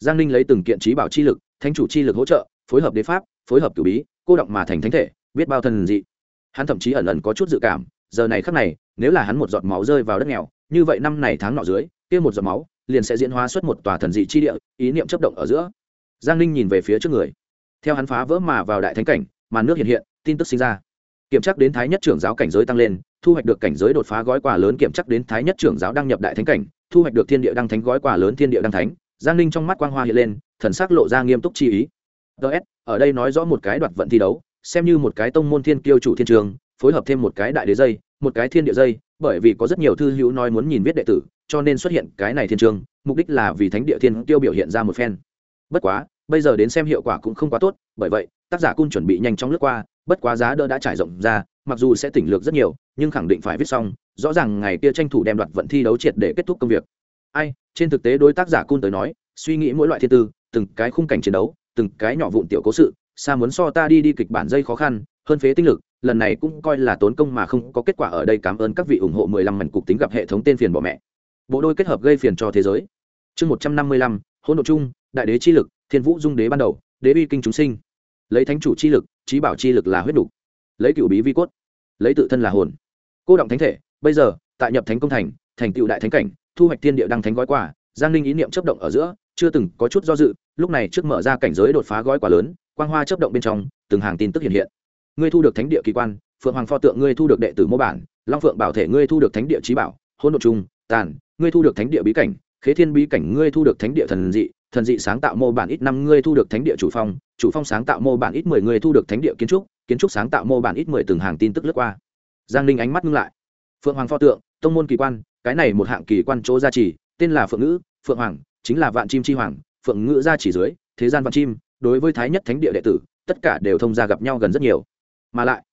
giang ninh lấy từng kiện trí bảo chi lực, thánh chủ chi lực hỗ trợ, phối hợp đế pháp, phối hợp cử bí, cô động mà thành thánh thể, biết bao thần dị. Hắn thậm chí ẩn ẩn có chút dự cảm, giờ này khắc này, nếu là hắn một giọt máu rơi vào đất nghèo như vậy năm này tháng nọ dưới, kia một giọt máu liền sẽ diễn hóa xuất một tòa thần dị chi địa, ý niệm chấp động ở giữa. Giang ninh nhìn về phía trước người. Theo hắn phá vỡ mà vào đại thánh cảnh mà nước hiện hiện, tin tức sinh ra. Kiểm tra đến thái nhất trưởng giáo cảnh giới tăng lên, thu hoạch được cảnh giới đột phá gói quà lớn kiểm tra đến thái nhất trưởng giáo đăng nhập đại thánh cảnh, thu hoạch được thiên địa đăng thánh gói quà lớn thiên địa đăng thánh. Giang ninh trong mắt quang hoa hiện lên, thần sắc lộ ra nghiêm túc chi ý. Ts ở đây nói rõ một cái đoạt vận thi đấu, xem như một cái tông môn thiên kiêu chủ thiên trường phối hợp thêm một cái đại đế dây, một cái thiên địa dây, bởi vì có rất nhiều thư hữu nói muốn nhìn viết đệ tử, cho nên xuất hiện cái này thiên trường, mục đích là vì thánh địa thiên tiêu biểu hiện ra một phen. Bất quá, bây giờ đến xem hiệu quả cũng không quá tốt, bởi vậy, tác giả cung chuẩn bị nhanh chóng lướt qua, bất quá giá đỡ đã trải rộng ra, mặc dù sẽ tỉnh lược rất nhiều, nhưng khẳng định phải viết xong, rõ ràng ngày kia tranh thủ đem đoạt vận thi đấu triệt để kết thúc công việc. Ai, trên thực tế đối tác giả cung tới nói, suy nghĩ mỗi loại thiên tư, từng cái khung cảnh chiến đấu, từng cái nhỏ vụn tiểu cố sự, xa muốn so ta đi đi kịch bản dây khó khăn hơn phế tinh lực lần này cũng coi là tốn công mà không có kết quả ở đây cảm ơn các vị ủng hộ 15 mảnh cục tính gặp hệ thống tên phiền bỏ mẹ. Bộ đôi kết hợp gây phiền cho thế giới. Chương 155, hỗn độ chung đại đế chi lực thiên vũ dung đế ban đầu đế uy kinh chúng sinh. Lấy thánh chủ chi lực trí bảo chi lực là huyết đủ. Lấy cựu bí vi cốt lấy tự thân là hồn. Cô động thánh thể bây giờ tại nhập thánh công thành thành tựu đại thánh cảnh thu hoạch thiên địa đăng thánh gói quả giang linh ý niệm chấp động ở giữa chưa từng có chút do dự lúc này trước mở ra cảnh giới đột phá gói quả lớn quang hoa chấp động bên trong từng hàng tin tức hiện hiện ngươi thu được thánh địa kỳ quan, phượng hoàng pho tượng ngươi thu được đệ tử mô bản, long phượng bảo thể ngươi thu được thánh địa trí bảo hôn đột trung, tàn, ngươi thu được thánh địa bí cảnh, khế thiên bí cảnh ngươi thu được thánh địa thần dị thần dị sáng tạo mô bản ít năm ngươi thu được thánh địa chủ phong chủ phong sáng tạo mô bản ít mười ngươi thu được thánh địa kiến trúc kiến trúc sáng tạo mô bản ít mười từng hàng tin tức lướt qua. Giang ninh ánh mắt ngưng lại. Phượng hoàng pho tượng, tông môn kỳ quan, cái này một hạng kỳ quan chỗ gia trì, tên là phượng ngữ, phượng hoàng, chính là vạn chim chi hoàng, phượng ngữ gia chỉ dưới, thế gian vạn chim, đối với thái nhất thánh địa đệ tử, tất cả đều thông gia gặp nhau gần rất nhiều mà lại,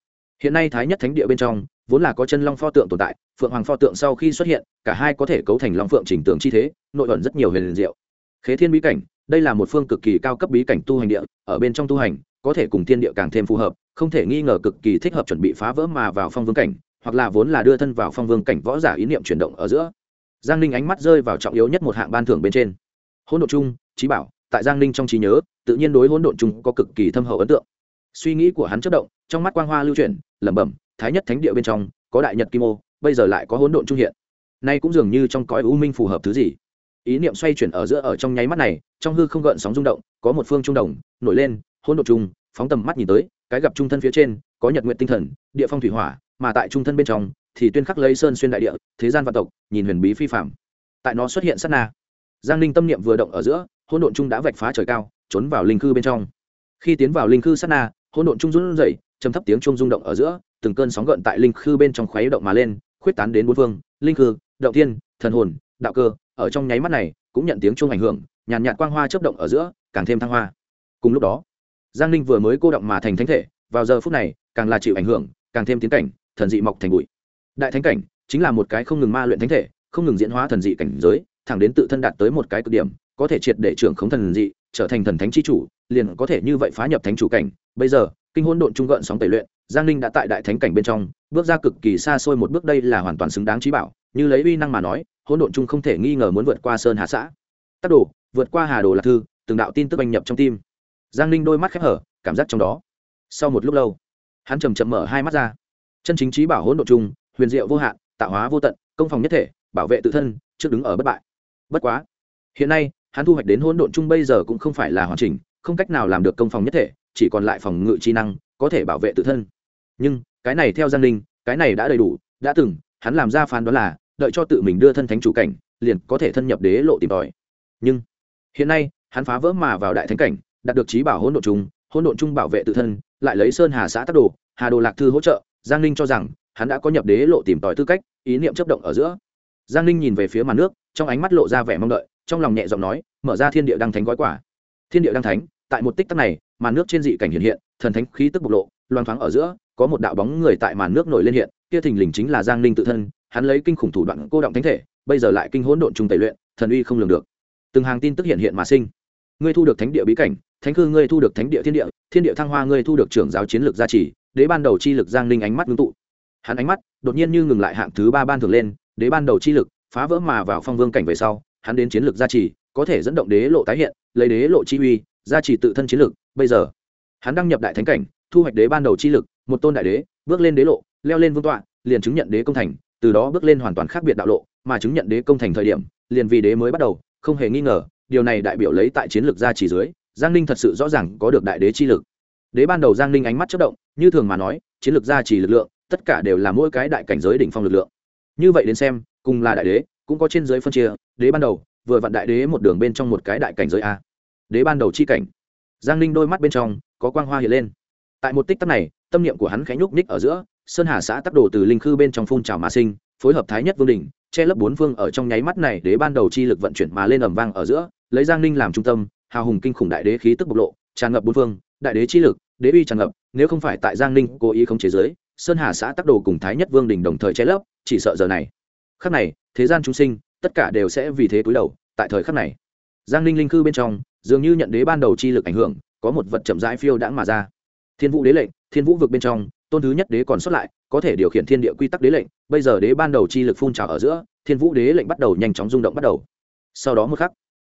hiện nay thái nhất thánh địa bên trong, vốn là có chân long pho tượng tồn tại, phượng hoàng pho tượng sau khi xuất hiện, cả hai có thể cấu thành long phượng Chỉnh tượng chi thế, nội ẩn rất nhiều huyền diệu. Khế thiên bí cảnh, đây là một phương cực kỳ cao cấp bí cảnh tu hành địa, ở bên trong tu hành, có thể cùng thiên địa càng thêm phù hợp, không thể nghi ngờ cực kỳ thích hợp chuẩn bị phá vỡ mà vào phong vương cảnh, hoặc là vốn là đưa thân vào phong vương cảnh võ giả ý niệm chuyển động ở giữa. Giang ninh ánh mắt rơi vào trọng yếu nhất một hạng ban thưởng bên trên. Hỗn độn chung trí bảo, tại giang ninh trong trí nhớ, tự nhiên đối hỗn độn chung có cực kỳ thâm hậu ấn tượng. Suy nghĩ của hắn chất động trong mắt quang hoa lưu chuyển, lẩm bẩm, thái nhất thánh địa bên trong có đại nhật kim ô, bây giờ lại có hỗn độn trung hiện. Nay cũng dường như trong cõi u minh phù hợp thứ gì. Ý niệm xoay chuyển ở giữa ở trong nháy mắt này, trong hư không gợn sóng rung động, có một phương trung đồng nổi lên, hỗn độn trung, phóng tầm mắt nhìn tới, cái gặp trung thân phía trên, có nhật nguyện tinh thần, địa phong thủy hỏa, mà tại trung thân bên trong, thì tuyên khắc lấy sơn xuyên đại địa, thế gian vạn tộc, nhìn huyền bí phi phạm tại nó xuất hiện sát na, giang ninh tâm niệm vừa động ở giữa, hỗn độn trung đã vạch phá trời cao, trốn vào linh khư bên trong. Khi tiến vào linh khư sát na, hỗn độn trung run rẩy trầm thấp tiếng trung rung động ở giữa, từng cơn sóng gợn tại linh khư bên trong khuấy động mà lên, khuyết tán đến bốn phương, linh khư, động thiên, thần hồn, đạo cơ. Ở trong nháy mắt này, cũng nhận tiếng chuông ảnh hưởng, nhàn nhạt quang hoa chớp động ở giữa, càng thêm thăng hoa. Cùng lúc đó, giang ninh vừa mới cô động mà thành thánh thể, vào giờ phút này, càng là chịu ảnh hưởng, càng thêm tiến cảnh, thần dị mọc thành bụi. Đại thánh cảnh chính là một cái không ngừng ma luyện thánh thể, không ngừng diễn hóa thần dị cảnh giới, thẳng đến tự thân đạt tới một cái cực điểm, có thể triệt để trưởng khống thần dị, trở thành thần thánh chi chủ, liền có thể như vậy phá nhập thánh chủ cảnh. Bây giờ kinh hôn độn trung gợn sóng tẩy luyện giang ninh đã tại đại thánh cảnh bên trong bước ra cực kỳ xa xôi một bước đây là hoàn toàn xứng đáng trí bảo như lấy uy năng mà nói hôn độn trung không thể nghi ngờ muốn vượt qua sơn hà xã. Tắc đồ vượt qua hà đồ lạc thư từng đạo tin tức anh nhập trong tim. Giang ninh đôi mắt khép hở cảm giác trong đó. Sau một lúc lâu hắn chầm chậm mở hai mắt ra. Chân chính trí bảo hỗn độn Trung, huyền diệu vô hạn tạo hóa vô tận công phòng nhất thể bảo vệ tự thân trước đứng ở bất bại. Bất quá hiện nay hắn thu hoạch đến hỗn độn chung bây giờ cũng không phải là hoàn chỉnh không cách nào làm được công phòng nhất thể chỉ còn lại phòng ngự chi năng, có thể bảo vệ tự thân. Nhưng, cái này theo giang ninh, cái này đã đầy đủ, đã từng, hắn làm ra phán đoán là, đợi cho tự mình đưa thân thánh chủ cảnh, liền có thể thân nhập đế lộ tìm tòi. Nhưng, hiện nay, hắn phá vỡ mà vào đại thánh cảnh, đạt được trí bảo hỗn độn chung, hỗn độn chung bảo vệ tự thân, lại lấy sơn hà xã tắc đồ, hà đồ lạc thư hỗ trợ, giang ninh cho rằng, hắn đã có nhập đế lộ tìm tòi tư cách, ý niệm chấp động ở giữa. Giang ninh nhìn về phía màn nước, trong ánh mắt lộ ra vẻ mong đợi, trong lòng nhẹ giọng nói, mở ra thiên địa đăng thánh gói quả thiên địa đăng thánh tại một tích tắc này, màn nước trên dị cảnh hiện hiện, thần thánh khí tức bộc lộ, loang thoáng ở giữa, có một đạo bóng người tại màn nước nổi lên hiện, kia thình lình chính là giang ninh tự thân, hắn lấy kinh khủng thủ đoạn cô động thánh thể, bây giờ lại kinh hỗn độn trung tẩy luyện, thần uy không lường được. Từng hàng tin tức hiện hiện mà sinh. Ngươi thu được thánh địa bí cảnh, thánh cư ngươi thu được thánh địa thiên địa thiên địa thăng hoa ngươi thu được trưởng giáo chiến lược gia trì, đế ban đầu chi lực giang ninh ánh mắt ngưng tụ. Hắn ánh mắt đột nhiên như ngừng lại hạng thứ ba ban thường lên, đế ban đầu chi lực phá vỡ mà vào phong vương cảnh về sau, hắn đến chiến lược gia trì, có thể dẫn động đế lộ tái hiện, lấy đế lộ chi uy gia trì tự thân chiến lực bây giờ, hắn đăng nhập đại thánh cảnh, thu hoạch đế ban đầu chi lực, một tôn đại đế, bước lên đế lộ, leo lên vương tọa, liền chứng nhận đế công thành, từ đó bước lên hoàn toàn khác biệt đạo lộ, mà chứng nhận đế công thành thời điểm, liền vì đế mới bắt đầu, không hề nghi ngờ, điều này đại biểu lấy tại chiến lược gia chỉ dưới, giang ninh thật sự rõ ràng có được đại đế chi lực. Đế ban đầu giang ninh ánh mắt chất động, như thường mà nói, chiến lược gia chỉ lực lượng, tất cả đều là mỗi cái đại cảnh giới đỉnh phong lực lượng. Như vậy đến xem, cùng là đại đế, cũng có trên giới phân chia, đế ban đầu, vừa vặn đại đế một đường bên trong một cái đại cảnh giới a đế ban đầu chi cảnh. Giang ninh đôi mắt bên trong có quang hoa hiện lên. Tại một tích tắc này, tâm niệm của hắn khẽ nhúc ních ở giữa, sơn hà xã tắc đồ từ linh khư bên trong phun trào mà sinh, phối hợp thái nhất vương đình che lấp bốn phương ở trong nháy mắt này, đế ban đầu chi lực vận chuyển mà lên ầm vang ở giữa, lấy giang ninh làm trung tâm, hào hùng kinh khủng đại đế khí tức bộc lộ, tràn ngập bốn phương, đại đế chi lực, đế uy tràn ngập, nếu không phải tại giang ninh cố ý không chế giới sơn hà xã tắc đồ cùng thái nhất vương đình đồng thời che lấp, chỉ sợ giờ này. Khắc này, thế gian chúng sinh, tất cả đều sẽ vì thế cúi đầu, tại thời khắc này giang ninh linh cư bên trong, dường như nhận đế ban đầu chi lực ảnh hưởng, có một vật chậm rãi phiêu đãng mà ra. Thiên vũ đế lệnh, thiên vũ vực bên trong, tôn thứ nhất đế còn xuất lại, có thể điều khiển thiên địa quy tắc đế lệnh, bây giờ đế ban đầu chi lực phun trào ở giữa, thiên vũ đế lệnh bắt đầu nhanh chóng rung động bắt đầu. Sau đó một khắc,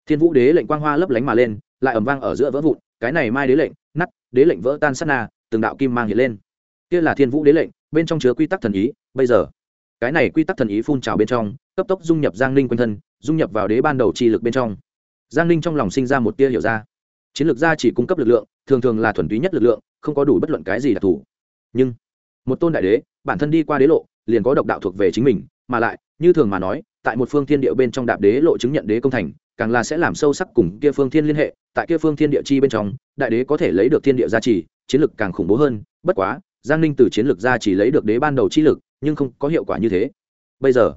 thiên vũ đế lệnh quang hoa lấp lánh mà lên, lại ẩm vang ở giữa vỡ vụn, cái này mai đế lệnh nắt đế lệnh vỡ tan sát na, từng đạo kim mang hiện lên. Kia là thiên vũ đế lệnh, bên trong chứa quy tắc thần ý, bây giờ, cái này quy tắc thần ý phun trào bên trong, cấp tốc dung nhập giang ninh quanh thân, dung nhập vào đế ban đầu chi lực bên trong giang ninh trong lòng sinh ra một tia hiểu ra. Chiến lược gia chỉ cung cấp lực lượng, thường thường là thuần túy nhất lực lượng, không có đủ bất luận cái gì đặc thù. Nhưng, một tôn đại đế, bản thân đi qua đế lộ, liền có độc đạo thuộc về chính mình, mà lại, như thường mà nói, tại một phương thiên địa bên trong đạp đế lộ chứng nhận đế công thành, càng là sẽ làm sâu sắc cùng kia phương thiên liên hệ, tại kia phương thiên địa chi bên trong, đại đế có thể lấy được thiên địa gia trì, chiến lực càng khủng bố hơn. Bất quá, giang ninh từ chiến lực gia chỉ lấy được đế ban đầu chi lực, nhưng không có hiệu quả như thế. Bây giờ,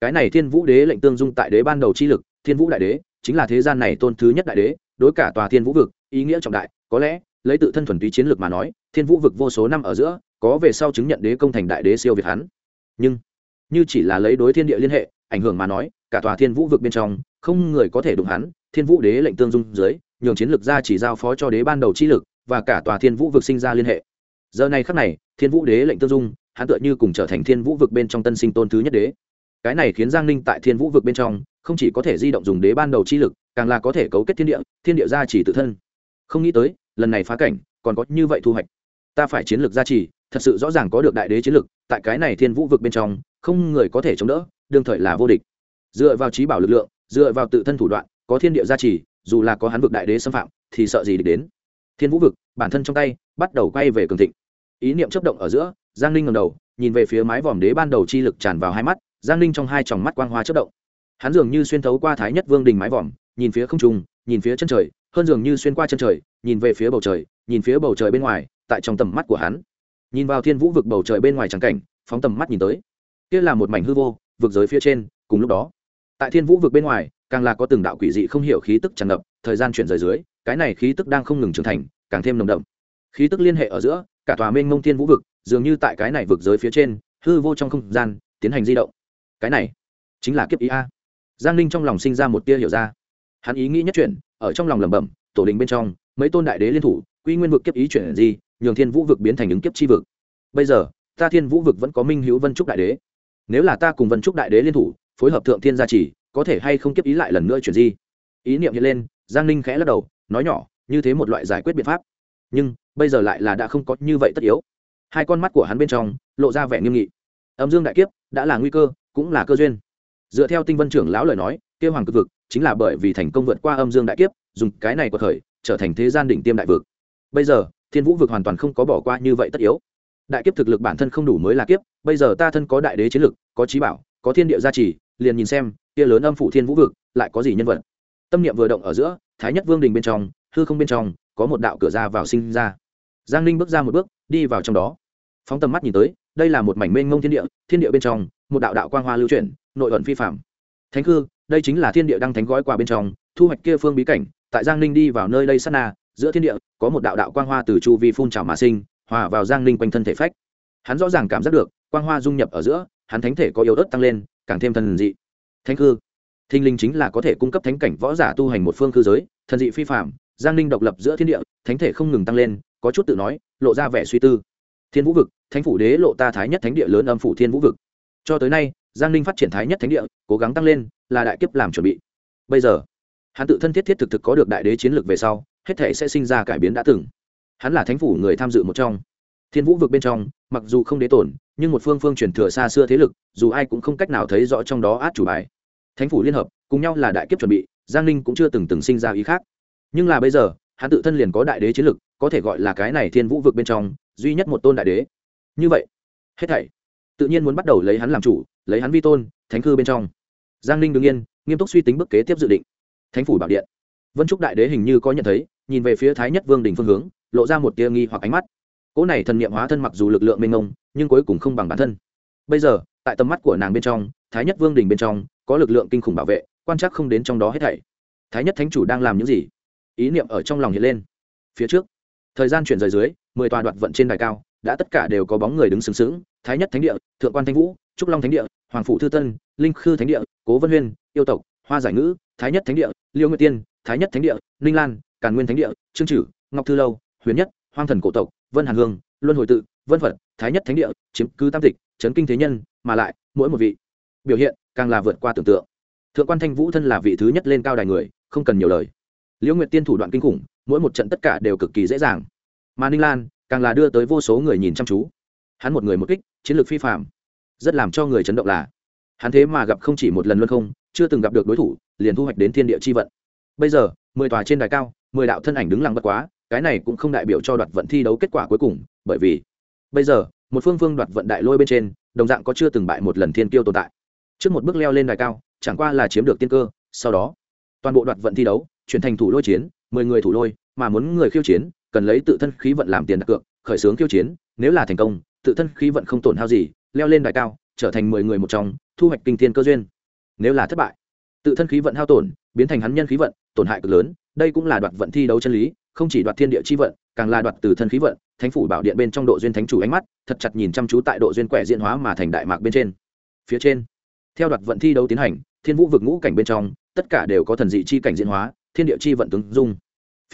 cái này thiên vũ đế lệnh tương dung tại đế ban đầu chi lực, thiên vũ đại đế chính là thế gian này tôn thứ nhất đại đế, đối cả tòa thiên vũ vực, ý nghĩa trọng đại. Có lẽ, lấy tự thân thuần túy chiến lược mà nói, thiên vũ vực vô số năm ở giữa, có về sau chứng nhận đế công thành đại đế siêu việt hắn. Nhưng, như chỉ là lấy đối thiên địa liên hệ, ảnh hưởng mà nói, cả tòa thiên vũ vực bên trong, không người có thể đụng hắn, thiên vũ đế lệnh tương dung dưới, nhường chiến lược ra chỉ giao phó cho đế ban đầu chi lực, và cả tòa thiên vũ vực sinh ra liên hệ. Giờ này khắc này, thiên vũ đế lệnh tương dung, hắn tựa như cùng trở thành thiên vũ vực bên trong tân sinh tôn thứ nhất đế cái này khiến giang ninh tại thiên vũ vực bên trong, không chỉ có thể di động dùng đế ban đầu chi lực, càng là có thể cấu kết thiên địa thiên địa gia trì tự thân. Không nghĩ tới, lần này phá cảnh, còn có như vậy thu hoạch. Ta phải chiến lược gia trì, thật sự rõ ràng có được đại đế chiến lược, tại cái này thiên vũ vực bên trong, không người có thể chống đỡ, đương thời là vô địch. Dựa vào trí bảo lực lượng, dựa vào tự thân thủ đoạn, có thiên địa gia trì, dù là có hắn vực đại đế xâm phạm, thì sợ gì địch đến? Thiên vũ vực, bản thân trong tay, bắt đầu quay về cường thịnh. Ý niệm chấp động ở giữa, giang ninh ngầm đầu, nhìn về phía mái vòm đế ban đầu chi lực tràn vào hai mắt giang ninh trong hai tròng mắt quang hoa chấp động. Hắn dường như xuyên thấu qua thái nhất vương đình mái vòm, nhìn phía không trung, nhìn phía chân trời, hơn dường như xuyên qua chân trời, nhìn về phía bầu trời, nhìn phía bầu trời bên ngoài, tại trong tầm mắt của hắn. Nhìn vào thiên vũ vực bầu trời bên ngoài trắng cảnh, phóng tầm mắt nhìn tới. Kia là một mảnh hư vô, vực giới phía trên, cùng lúc đó. Tại thiên vũ vực bên ngoài, càng là có từng đạo quỷ dị không hiểu khí tức tràn ngập, thời gian chuyển rời dưới, cái này khí tức đang không ngừng trưởng thành, càng thêm nồng đậm. Khí tức liên hệ ở giữa, cả tòa mênh mông thiên vũ vực, dường như tại cái này vực giới phía trên, hư vô trong không gian, tiến hành di động cái này chính là kiếp ý a. Giang ninh trong lòng sinh ra một tia hiểu ra. Hắn ý nghĩ nhất chuyển, ở trong lòng lẩm bẩm, tổ đình bên trong, mấy tôn đại đế liên thủ, quy nguyên vực kiếp ý chuyển gì, nhường thiên vũ vực biến thành ứng kiếp chi vực. Bây giờ, ta thiên vũ vực vẫn có minh hữu vân trúc đại đế. Nếu là ta cùng vân trúc đại đế liên thủ, phối hợp thượng thiên gia trì, có thể hay không kiếp ý lại lần nữa chuyển di ý niệm hiện lên, giang ninh khẽ lắc đầu, nói nhỏ, như thế một loại giải quyết biện pháp. Nhưng, bây giờ lại là đã không có như vậy tất yếu. Hai con mắt của hắn bên trong, lộ ra vẻ nghiêm nghị. Âm dương đại kiếp, đã là nguy cơ cũng là cơ duyên. Dựa theo tinh vân trưởng lão lời nói kêu hoàng cực vực chính là bởi vì thành công vượt qua âm dương đại kiếp, dùng cái này của thời, trở thành thế gian đỉnh tiêm đại vực. Bây giờ, thiên vũ vực hoàn toàn không có bỏ qua như vậy tất yếu. Đại kiếp thực lực bản thân không đủ mới là kiếp, bây giờ ta thân có đại đế chiến lực, có trí bảo, có thiên địa gia trì, liền nhìn xem, kia lớn âm phủ thiên vũ vực lại có gì nhân vật. Tâm niệm vừa động ở giữa, thái nhất vương đình bên trong, hư không bên trong, có một đạo cửa ra vào sinh ra. Giang ninh bước ra một bước, đi vào trong đó. Phóng tầm mắt nhìn tới, đây là một mảnh mênh mông thiên địa thiên địa bên trong một đạo đạo quang hoa lưu chuyển, nội ẩn phi phạm thánh cư, đây chính là thiên địa đăng thánh gói quà bên trong, thu hoạch kia phương bí cảnh, tại giang ninh đi vào nơi đây sát na, giữa thiên địa, có một đạo đạo quang hoa từ chu vi phun trào mà sinh, hòa vào giang ninh quanh thân thể phách. Hắn rõ ràng cảm giác được, quang hoa dung nhập ở giữa, hắn thánh thể có yếu ớt tăng lên, càng thêm thần dị. Thánh cư thinh linh chính là có thể cung cấp thánh cảnh võ giả tu hành một phương cư giới, thần dị phi phạm giang ninh độc lập giữa thiên địa, thánh thể không ngừng tăng lên, có chút tự nói, lộ ra vẻ suy tư. Thiên vũ vực, thánh phủ đế lộ ta thái nhất thánh địa lớn âm phủ thiên vũ vực cho tới nay, giang ninh phát triển thái nhất thánh địa, cố gắng tăng lên, là đại kiếp làm chuẩn bị. Bây giờ, hắn tự thân thiết thiết thực thực có được đại đế chiến lược về sau, hết thể sẽ sinh ra cải biến đã từng. Hắn là thánh phủ người tham dự một trong. Thiên vũ vực bên trong, mặc dù không đế tổn, nhưng một phương phương truyền thừa xa xưa thế lực, dù ai cũng không cách nào thấy rõ trong đó át chủ bài. Thánh phủ liên hợp, cùng nhau là đại kiếp chuẩn bị, giang ninh cũng chưa từng từng sinh ra ý khác. Nhưng là bây giờ, hắn tự thân liền có đại đế chiến lực có thể gọi là cái này thiên vũ vực bên trong, duy nhất một tôn đại đế. Như vậy, hết thảy tự nhiên muốn bắt đầu lấy hắn làm chủ lấy hắn vi tôn thánh cư bên trong. Giang ninh đương yên, nghiêm túc suy tính bức kế tiếp dự định. Thánh phủ bảo điện. Vân trúc đại đế hình như có nhận thấy nhìn về phía thái nhất vương đình phương hướng lộ ra một tia nghi hoặc ánh mắt. Cỗ này thần n i ệ m hóa thân mặc dù lực lượng mênh ngông nhưng cuối cùng không bằng bản thân. Bây giờ tại tầm mắt của nàng bên trong thái nhất vương đình bên trong có lực lượng kinh khủng bảo vệ quan trắc không đến trong đó hết thảy. Thái nhất thánh chủ đang làm những gì? Ý niệm ở trong lòng hiện lên. Phía trước. Thời gian chuyển rời dưới mười tòa đoạt vận trên đài cao đã tất cả đều có bóng người đứng sừng sững, thái nhất thánh địa, thượng quan thanh vũ, trúc long thánh địa, hoàng phủ thư tân, linh khư thánh địa, cố vân huyên, yêu tộc, hoa giải ngữ, thái nhất thánh địa, liêu nguyệt tiên, thái nhất thánh địa, ninh lan, càn nguyên thánh địa, trương trử, ngọc thư lâu, huyền nhất, hoang thần cổ tộc, vân hàn hương, luân hồi tự, vân phật, thái nhất thánh địa, chiếm cứ tam tịch trấn kinh thế nhân, mà lại, mỗi một vị biểu hiện càng là vượt qua tưởng tượng. Thượng quan thanh vũ thân là vị thứ nhất lên cao đài người, không cần nhiều lời. Liễu nguyệt tiên thủ đoạn kinh khủng, mỗi một trận tất cả đều cực kỳ dễ dàng. Mà ninh lan càng là đưa tới vô số người nhìn chăm chú. Hắn một người một kích, chiến lược phi phạm rất làm cho người chấn động là, hắn thế mà gặp không chỉ một lần luân không, chưa từng gặp được đối thủ, liền thu hoạch đến thiên địa chi vận. Bây giờ, mười tòa trên đài cao, mười đạo thân ảnh đứng lặng bất quá, cái này cũng không đại biểu cho đoạt vận thi đấu kết quả cuối cùng, bởi vì, bây giờ, một phương phương đoạt vận đại lôi bên trên, đồng dạng có chưa từng bại một lần thiên kiêu tồn tại. Trước một bước leo lên đài cao, chẳng qua là chiếm được tiên cơ, sau đó, toàn bộ đoạt vận thi đấu, chuyển thành thủ lôi chiến, mười người thủ lôi, mà muốn người khiêu chiến cần lấy tự thân khí vận làm tiền đặt cược, khởi xướng khiêu chiến, nếu là thành công, tự thân khí vận không tổn hao gì, leo lên đài cao, trở thành mười người một trong, thu hoạch kinh thiên cơ duyên. Nếu là thất bại, tự thân khí vận hao tổn, biến thành hắn nhân khí vận, tổn hại cực lớn, đây cũng là đoạt vận thi đấu chân lý, không chỉ đoạt thiên địa chi vận, càng là đoạt từ thân khí vận, thánh phủ bảo điện bên trong độ duyên thánh chủ ánh mắt, thật chặt nhìn chăm chú tại độ duyên quẻ diễn hóa mà thành đại mạc bên trên. Phía trên, theo đoạt vận thi đấu tiến hành, thiên vũ vực ngũ cảnh bên trong, tất cả đều có thần dị chi cảnh diễn hóa, thiên địa chi vận tướng dung.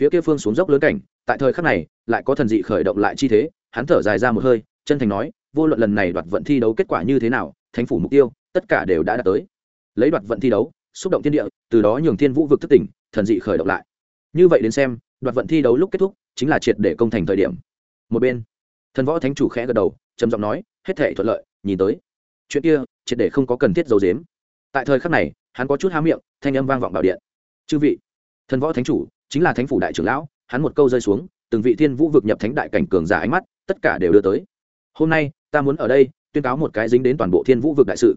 Phía kia phương xuống dốc lớn cảnh tại thời khắc này, lại có thần dị khởi động lại chi thế, hắn thở dài ra một hơi, chân thành nói, vô luận lần này đoạt vận thi đấu kết quả như thế nào, thánh phủ mục tiêu, tất cả đều đã đạt tới. Lấy đoạt vận thi đấu, xúc động thiên địa, từ đó nhường thiên vũ vực thức tỉnh, thần dị khởi động lại. Như vậy đến xem, đoạt vận thi đấu lúc kết thúc, chính là triệt để công thành thời điểm. Một bên, thần võ thánh chủ khẽ gật đầu, trầm giọng nói, hết thể thuận lợi, nhìn tới. Chuyện kia, triệt để không có cần thiết giấu dếm tại thời khắc này, hắn có chút há miệng, thanh âm vang vọng bảo điện. Chư vị, thần võ thánh chủ, chính là thánh phủ đại trưởng lão hắn một câu rơi xuống, từng vị thiên vũ vực nhập thánh đại cảnh cường giả ánh mắt, tất cả đều đưa tới. Hôm nay, ta muốn ở đây, tuyên cáo một cái dính đến toàn bộ thiên vũ vực đại sự.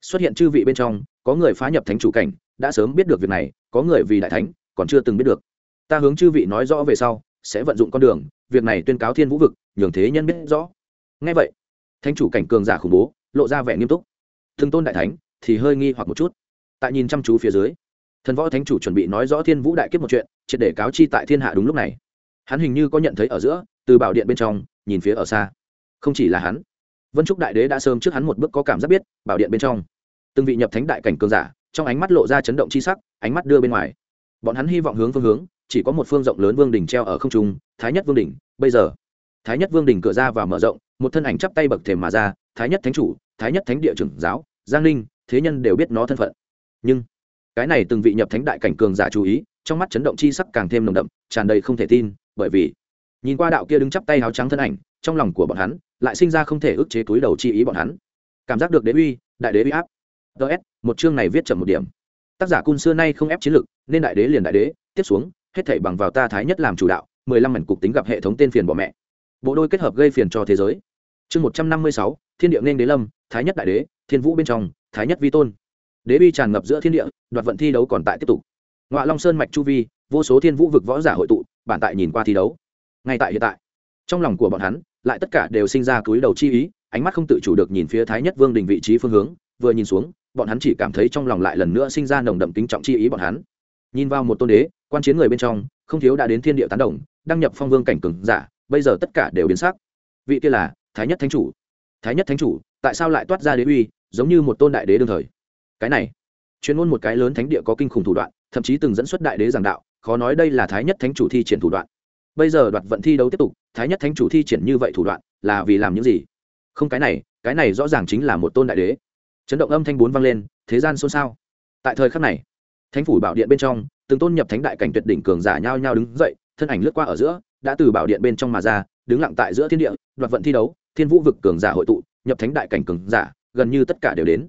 Xuất hiện chư vị bên trong, có người phá nhập thánh chủ cảnh, đã sớm biết được việc này, có người vì đại thánh, còn chưa từng biết được. Ta hướng chư vị nói rõ về sau, sẽ vận dụng con đường, việc này tuyên cáo thiên vũ vực, nhường thế nhân biết rõ. Ngay vậy, thánh chủ cảnh cường giả khủng bố, lộ ra vẻ nghiêm túc. Thường tôn đại thánh, thì hơi nghi hoặc một chút. Tại nhìn chăm chú phía dưới thần võ thánh chủ chuẩn bị nói rõ thiên vũ đại kiếp một chuyện, triệt để cáo chi tại thiên hạ đúng lúc này. Hắn hình như có nhận thấy ở giữa, từ bảo điện bên trong, nhìn phía ở xa. Không chỉ là hắn, vân trúc đại đế đã sớm trước hắn một bước có cảm giác biết, bảo điện bên trong, từng vị nhập thánh đại cảnh cường giả, trong ánh mắt lộ ra chấn động c h i sắc, ánh mắt đưa bên ngoài. Bọn hắn hy vọng hướng phương hướng, chỉ có một phương rộng lớn vương đỉnh treo ở không trung, thái nhất vương đỉnh bây giờ, thái nhất vương đỉnh cửa ra và mở rộng, một thân ảnh chắp tay bậc thềm mà ra, thái nhất thánh chủ, thái nhất thánh địa trưởng giáo, giang ninh, thế nhân đều biết nó thân phận. Nhưng cái này từng vị nhập thánh đại cảnh cường giả chú ý, trong mắt chấn động chi sắc càng thêm nồng đậm, tràn đầy không thể tin, bởi vì nhìn qua đạo kia đứng chắp tay áo trắng thân ảnh, trong lòng của bọn hắn lại sinh ra không thể ức chế túi đầu chi ý bọn hắn. Cảm giác được đế uy, đại đế uy áp. Ts một chương này viết chậm một điểm. Tác giả cun xưa nay không ép chiến lực, nên đại đế liền đại đế, tiếp xuống, hết thảy bằng vào ta thái nhất làm chủ đạo, mười lăm mảnh cục tính gặp hệ thống tên phiền bỏ mẹ. Bộ đôi kết hợp gây phiền cho thế giới. Chương một trăm năm mươi sáu, thiên địa nên đế lâm, thái nhất đại đế, thiên vũ bên trong, thái nhất vi tôn đế bi tràn ngập giữa thiên địa, đoạt vận thi đấu còn tại tiếp tục. Ngoại long sơn mạch chu vi, vô số thiên vũ vực võ giả hội tụ, bản tại nhìn qua thi đấu. Ngay tại hiện tại, trong lòng của bọn hắn, lại tất cả đều sinh ra cúi đầu chi ý, ánh mắt không tự chủ được nhìn phía thái nhất vương đình vị trí phương hướng, vừa nhìn xuống, bọn hắn chỉ cảm thấy trong lòng lại lần nữa sinh ra nồng đậm kính trọng chi ý bọn hắn. Nhìn vào một tôn đế, quan chiến người bên trong, không thiếu đã đến thiên địa tán đồng, đăng nhập phong vương cảnh cường giả, bây giờ tất cả đều biến sắc. Vị kia là thái nhất thánh chủ. Thái nhất thánh chủ, tại sao lại toát ra đế uy, giống như một tôn đại đế đương thời? Cái này. Chuyên môn một cái lớn thánh địa có kinh khủng thủ đoạn, thậm chí từng dẫn xuất đại đế giảng đạo, khó nói đây là thái nhất thánh chủ thi triển thủ đoạn. Bây giờ đoạt vận thi đấu tiếp tục, thái nhất thánh chủ thi triển như vậy thủ đoạn, là vì làm những gì? Không, cái này cái này rõ ràng chính là một tôn đại đế. Chấn động âm thanh bốn vang lên, thế gian xôn xao. Tại thời khắc này, thánh phủ bảo điện bên trong, từng tôn nhập thánh đại cảnh tuyệt đỉnh cường giả nhao nhao đứng dậy, thân ảnh lướt qua ở giữa, đã từ bảo điện bên trong mà ra, đứng lặng tại giữa thiên địa, đoạt vận thi đấu, thiên vũ vực cường giả hội tụ, nhập thánh đại cảnh cường giả, gần như tất cả đều đến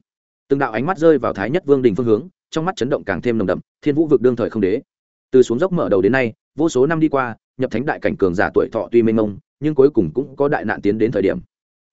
từng đạo ánh mắt rơi vào thái nhất vương đình phương hướng, trong mắt chấn động càng thêm nồng đậm, thiên vũ vực đương thời không đế. Từ xuống dốc mở đầu đến nay, vô số năm đi qua, nhập thánh đại cảnh cường giả tuổi thọ tuy mênh mông, nhưng cuối cùng cũng có đại nạn tiến đến thời điểm.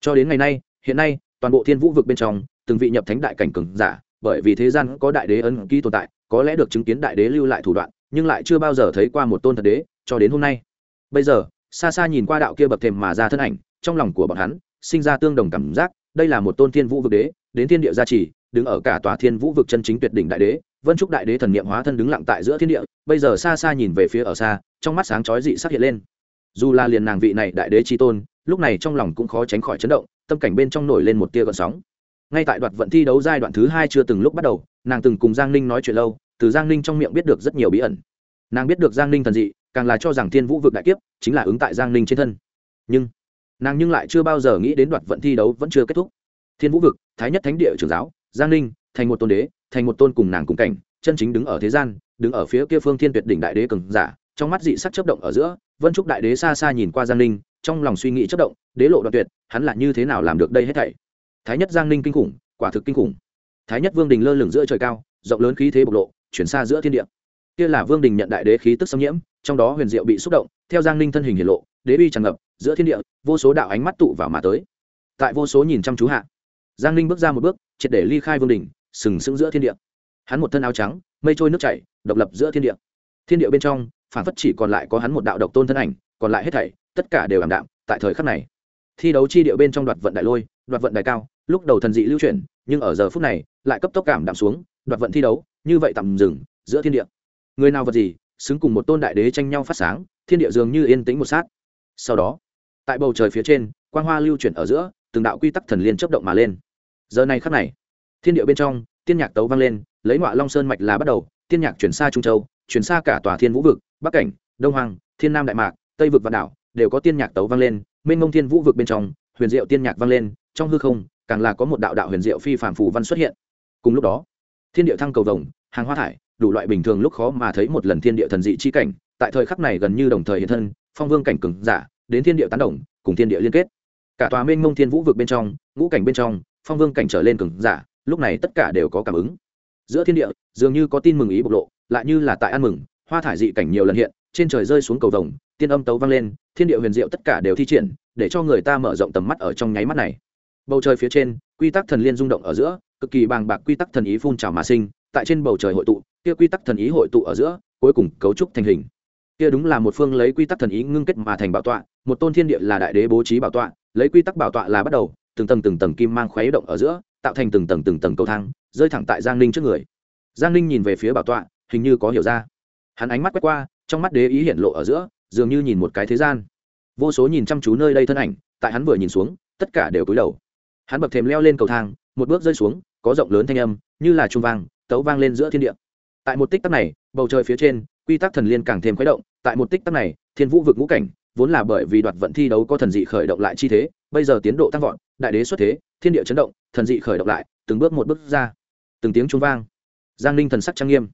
Cho đến ngày nay, hiện nay, toàn bộ thiên vũ vực bên trong, từng vị nhập thánh đại cảnh cường giả, bởi vì thế gian có đại đế ân ký tồn tại, có lẽ được chứng kiến đại đế lưu lại thủ đoạn, nhưng lại chưa bao giờ thấy qua một tôn thật đế, cho đến hôm nay. Bây giờ, xa xa nhìn qua đạo kia bậc thềm mà ra thân ảnh, trong lòng của bọn hắn, sinh ra tương đồng cảm giác, đây là một tôn thiên vũ vực đế, đến thiên địa gia trì đứng ở cả tòa thiên vũ vực chân chính tuyệt đỉnh đại đế, vân trúc đại đế thần niệm hóa thân đứng lặng tại giữa thiên địa, bây giờ xa xa nhìn về phía ở xa, trong mắt sáng chói dị sắc hiện lên. Dù là liền nàng vị này đại đế chi tôn, lúc này trong lòng cũng khó tránh khỏi chấn động, tâm cảnh bên trong nổi lên một tia gợn sóng. Ngay tại đoạt vận thi đấu giai đoạn thứ hai chưa từng lúc bắt đầu, nàng từng cùng giang ninh nói chuyện lâu, từ giang ninh trong miệng biết được rất nhiều bí ẩn. Nàng biết được giang ninh thần dị, càng là cho rằng thiên vũ vực đại kiếp chính là ứng tại giang ninh trên thân. Nhưng, nàng nhưng lại chưa bao giờ nghĩ đến đoạt vận thi đấu vẫn chưa kết thúc. Thiên vũ vực, thái nhất thánh địa trưởng giáo giang ninh, thành một tôn đế, thành một tôn cùng nàng cùng cảnh, chân chính đứng ở thế gian, đứng ở phía kia phương thiên tuyệt đỉnh đại đế cường giả, trong mắt dị sắc chấp động ở giữa, vân trúc đại đế xa xa nhìn qua giang ninh, trong lòng suy nghĩ chấp động, đế lộ đoạn tuyệt, hắn là như thế nào làm được đây hết thảy? Thái nhất giang ninh kinh khủng, quả thực kinh khủng. Thái nhất vương đình lơ lửng giữa trời cao, rộng lớn khí thế bộc lộ, chuyển xa giữa thiên địa. Kia là vương đình nhận đại đế khí tức xâm nhiễm, trong đó huyền diệu bị xúc động, theo giang ninh thân hình hiển lộ, đế uy tràn ngập, giữa thiên địa, vô số đạo ánh mắt tụ vào mà tới. Tại vô số nhìn chăm chú hạ giang ninh bước ra một bước, triệt để ly khai vương đình sừng sững giữa thiên địa. Hắn một thân áo trắng, mây trôi nước chảy, độc lập giữa thiên địa. Thiên địa bên trong, phản phất chỉ còn lại có hắn một đạo độc tôn thân ảnh, còn lại hết thảy, tất cả đều ảm đạm tại thời khắc này. Thi đấu chi địa bên trong đoạt vận đại lôi, đoạt vận đại cao, lúc đầu thần dị lưu chuyển, nhưng ở giờ phút này, lại cấp tốc cảm đạm xuống, đoạt vận thi đấu, như vậy tạm dừng, giữa thiên địa. Người nào vật gì, xứng cùng một tôn đại đế tranh nhau phát sáng, thiên địa dường như yên tĩnh một sát. Sau đó, tại bầu trời phía trên, quang hoa lưu chuyển ở giữa từng đạo quy tắc thần liên chấp động mà lên. Giờ này khắc này, thiên địa bên trong, tiên nhạc tấu vang lên, lấy ngọa long sơn mạch là bắt đầu, tiên nhạc chuyển xa trung châu, chuyển xa cả tòa thiên vũ vực, bắc cảnh, đông hoàng thiên nam đại mạc, tây vực vạn đảo, đều có tiên nhạc tấu vang lên, mênh mông thiên vũ vực bên trong, huyền diệu tiên nhạc vang lên, trong hư không, càng là có một đạo đạo huyền diệu phi phàm phù văn xuất hiện. Cùng lúc đó, thiên địa thăng cầu vồng, hàng hoa thải, đủ loại bình thường lúc khó mà thấy một lần thiên địa thần dị chi cảnh, tại thời khắc này gần như đồng thời hiện thân, phong vương cảnh cường giả, đến thiên địa tán đồng, cùng thiên địa liên kết cả tòa mênh mông thiên vũ vực bên trong, ngũ cảnh bên trong, phong vương cảnh trở lên cường giả, lúc này tất cả đều có cảm ứng. Giữa thiên địa, dường như có tin mừng ý bộc lộ, lại như là tại ăn mừng, hoa thải dị cảnh nhiều lần hiện, trên trời rơi xuống cầu vồng, tiên âm tấu vang lên, thiên địa huyền diệu tất cả đều thi triển, để cho người ta mở rộng tầm mắt ở trong nháy mắt này. Bầu trời phía trên, quy tắc thần liên rung động ở giữa, cực kỳ bàng bạc quy tắc thần ý phun trào mà sinh, tại trên bầu trời hội tụ, kia quy tắc thần ý hội tụ ở giữa, cuối cùng cấu trúc thành hình. Kia đúng là một phương lấy quy tắc thần ý ngưng kết mà thành bảo tọa, một tôn thiên địa là đại đế bố trí bảo tọa lấy quy tắc bảo tọa là bắt đầu, từng tầng từng tầng kim mang khuấy động ở giữa, tạo thành từng tầng từng tầng cầu thang, rơi thẳng tại giang ninh trước người. Giang ninh nhìn về phía bảo tọa, hình như có hiểu ra. Hắn ánh mắt quét qua, trong mắt đế ý hiện lộ ở giữa, dường như nhìn một cái thế gian. Vô số nhìn chăm chú nơi đây thân ảnh, tại hắn vừa nhìn xuống, tất cả đều cúi đầu. Hắn bậc thềm leo lên cầu thang, một bước rơi xuống, có rộng lớn thanh âm, như là trung vang, tấu vang lên giữa thiên địa. Tại một tích tắc này, bầu trời phía trên, quy tắc thần liên càng thêm khuấy động, tại một tích tắc này, thiên vũ vực ngũ cảnh vốn là bởi vì đoạt vận thi đấu có thần dị khởi động lại chi thế, bây giờ tiến độ tăng vọt, đại đế xuất thế, thiên địa chấn động, thần dị khởi động lại, từng bước một bước ra. Từng tiếng trung vang. Giang ninh thần sắc trang nghiêm.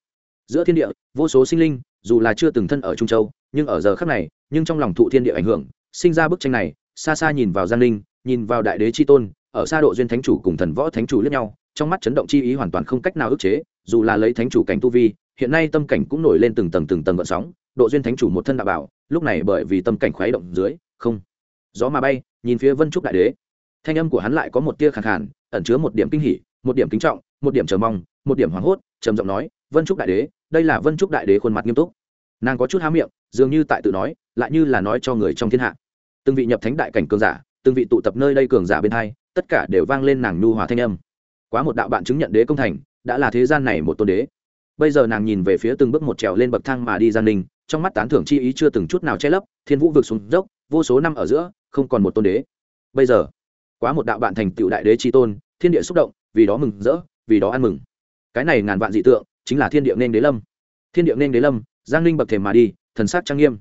Giữa thiên địa, vô số sinh linh, dù là chưa từng thân ở trung châu, nhưng ở giờ khắc này, nhưng trong lòng thụ thiên địa ảnh hưởng, sinh ra bức tranh này, xa xa nhìn vào giang ninh, nhìn vào đại đế c h i tôn, ở xa độ duyên thánh chủ cùng thần võ thánh chủ lẫn nhau, trong mắt chấn động chi ý hoàn toàn không cách nào ức chế, dù là lấy thánh chủ cảnh tu vi, hiện nay tâm cảnh cũng nổi lên từng tầng từng tầng gợn sóng độ duyên thánh chủ một thân đạo bảo, lúc này bởi vì tâm cảnh khoái động dưới, không. Gió mà bay, nhìn phía vân trúc đại đế. Thanh âm của hắn lại có một tia khẳng khàn, ẩn chứa một điểm kinh hỉ, một điểm kính trọng, một điểm chờ mong, một điểm hoảng hốt, trầm giọng nói, vân trúc đại đế, đây là vân trúc đại đế khuôn mặt nghiêm túc. Nàng có chút há miệng, dường như tại tự nói, lại như là nói cho người trong thiên hạ. Từng vị nhập thánh đại cảnh cường giả, từng vị tụ tập nơi đây cường giả bên hai, tất cả đều vang lên nàng nhu hòa thanh âm. Quá một đạo bạn chứng nhận đế công thành, đã là thế gian này một tôn đế. Bây giờ nàng nhìn về phía từng bước một trèo lên bậc thang mà đi gian ninh trong mắt tán thưởng chi ý chưa từng chút nào che lấp, thiên vũ vực xuống dốc, vô số năm ở giữa, không còn một tôn đế. Bây giờ, quá một đạo bạn thành tựu đại đế tri tôn, thiên địa xúc động, vì đó mừng rỡ, vì đó ăn mừng. Cái này ngàn vạn dị tượng, chính là thiên địa nên đế lâm. Thiên địa nên đế lâm, giang ninh bậc thềm mà đi, thần sát trang nghiêm.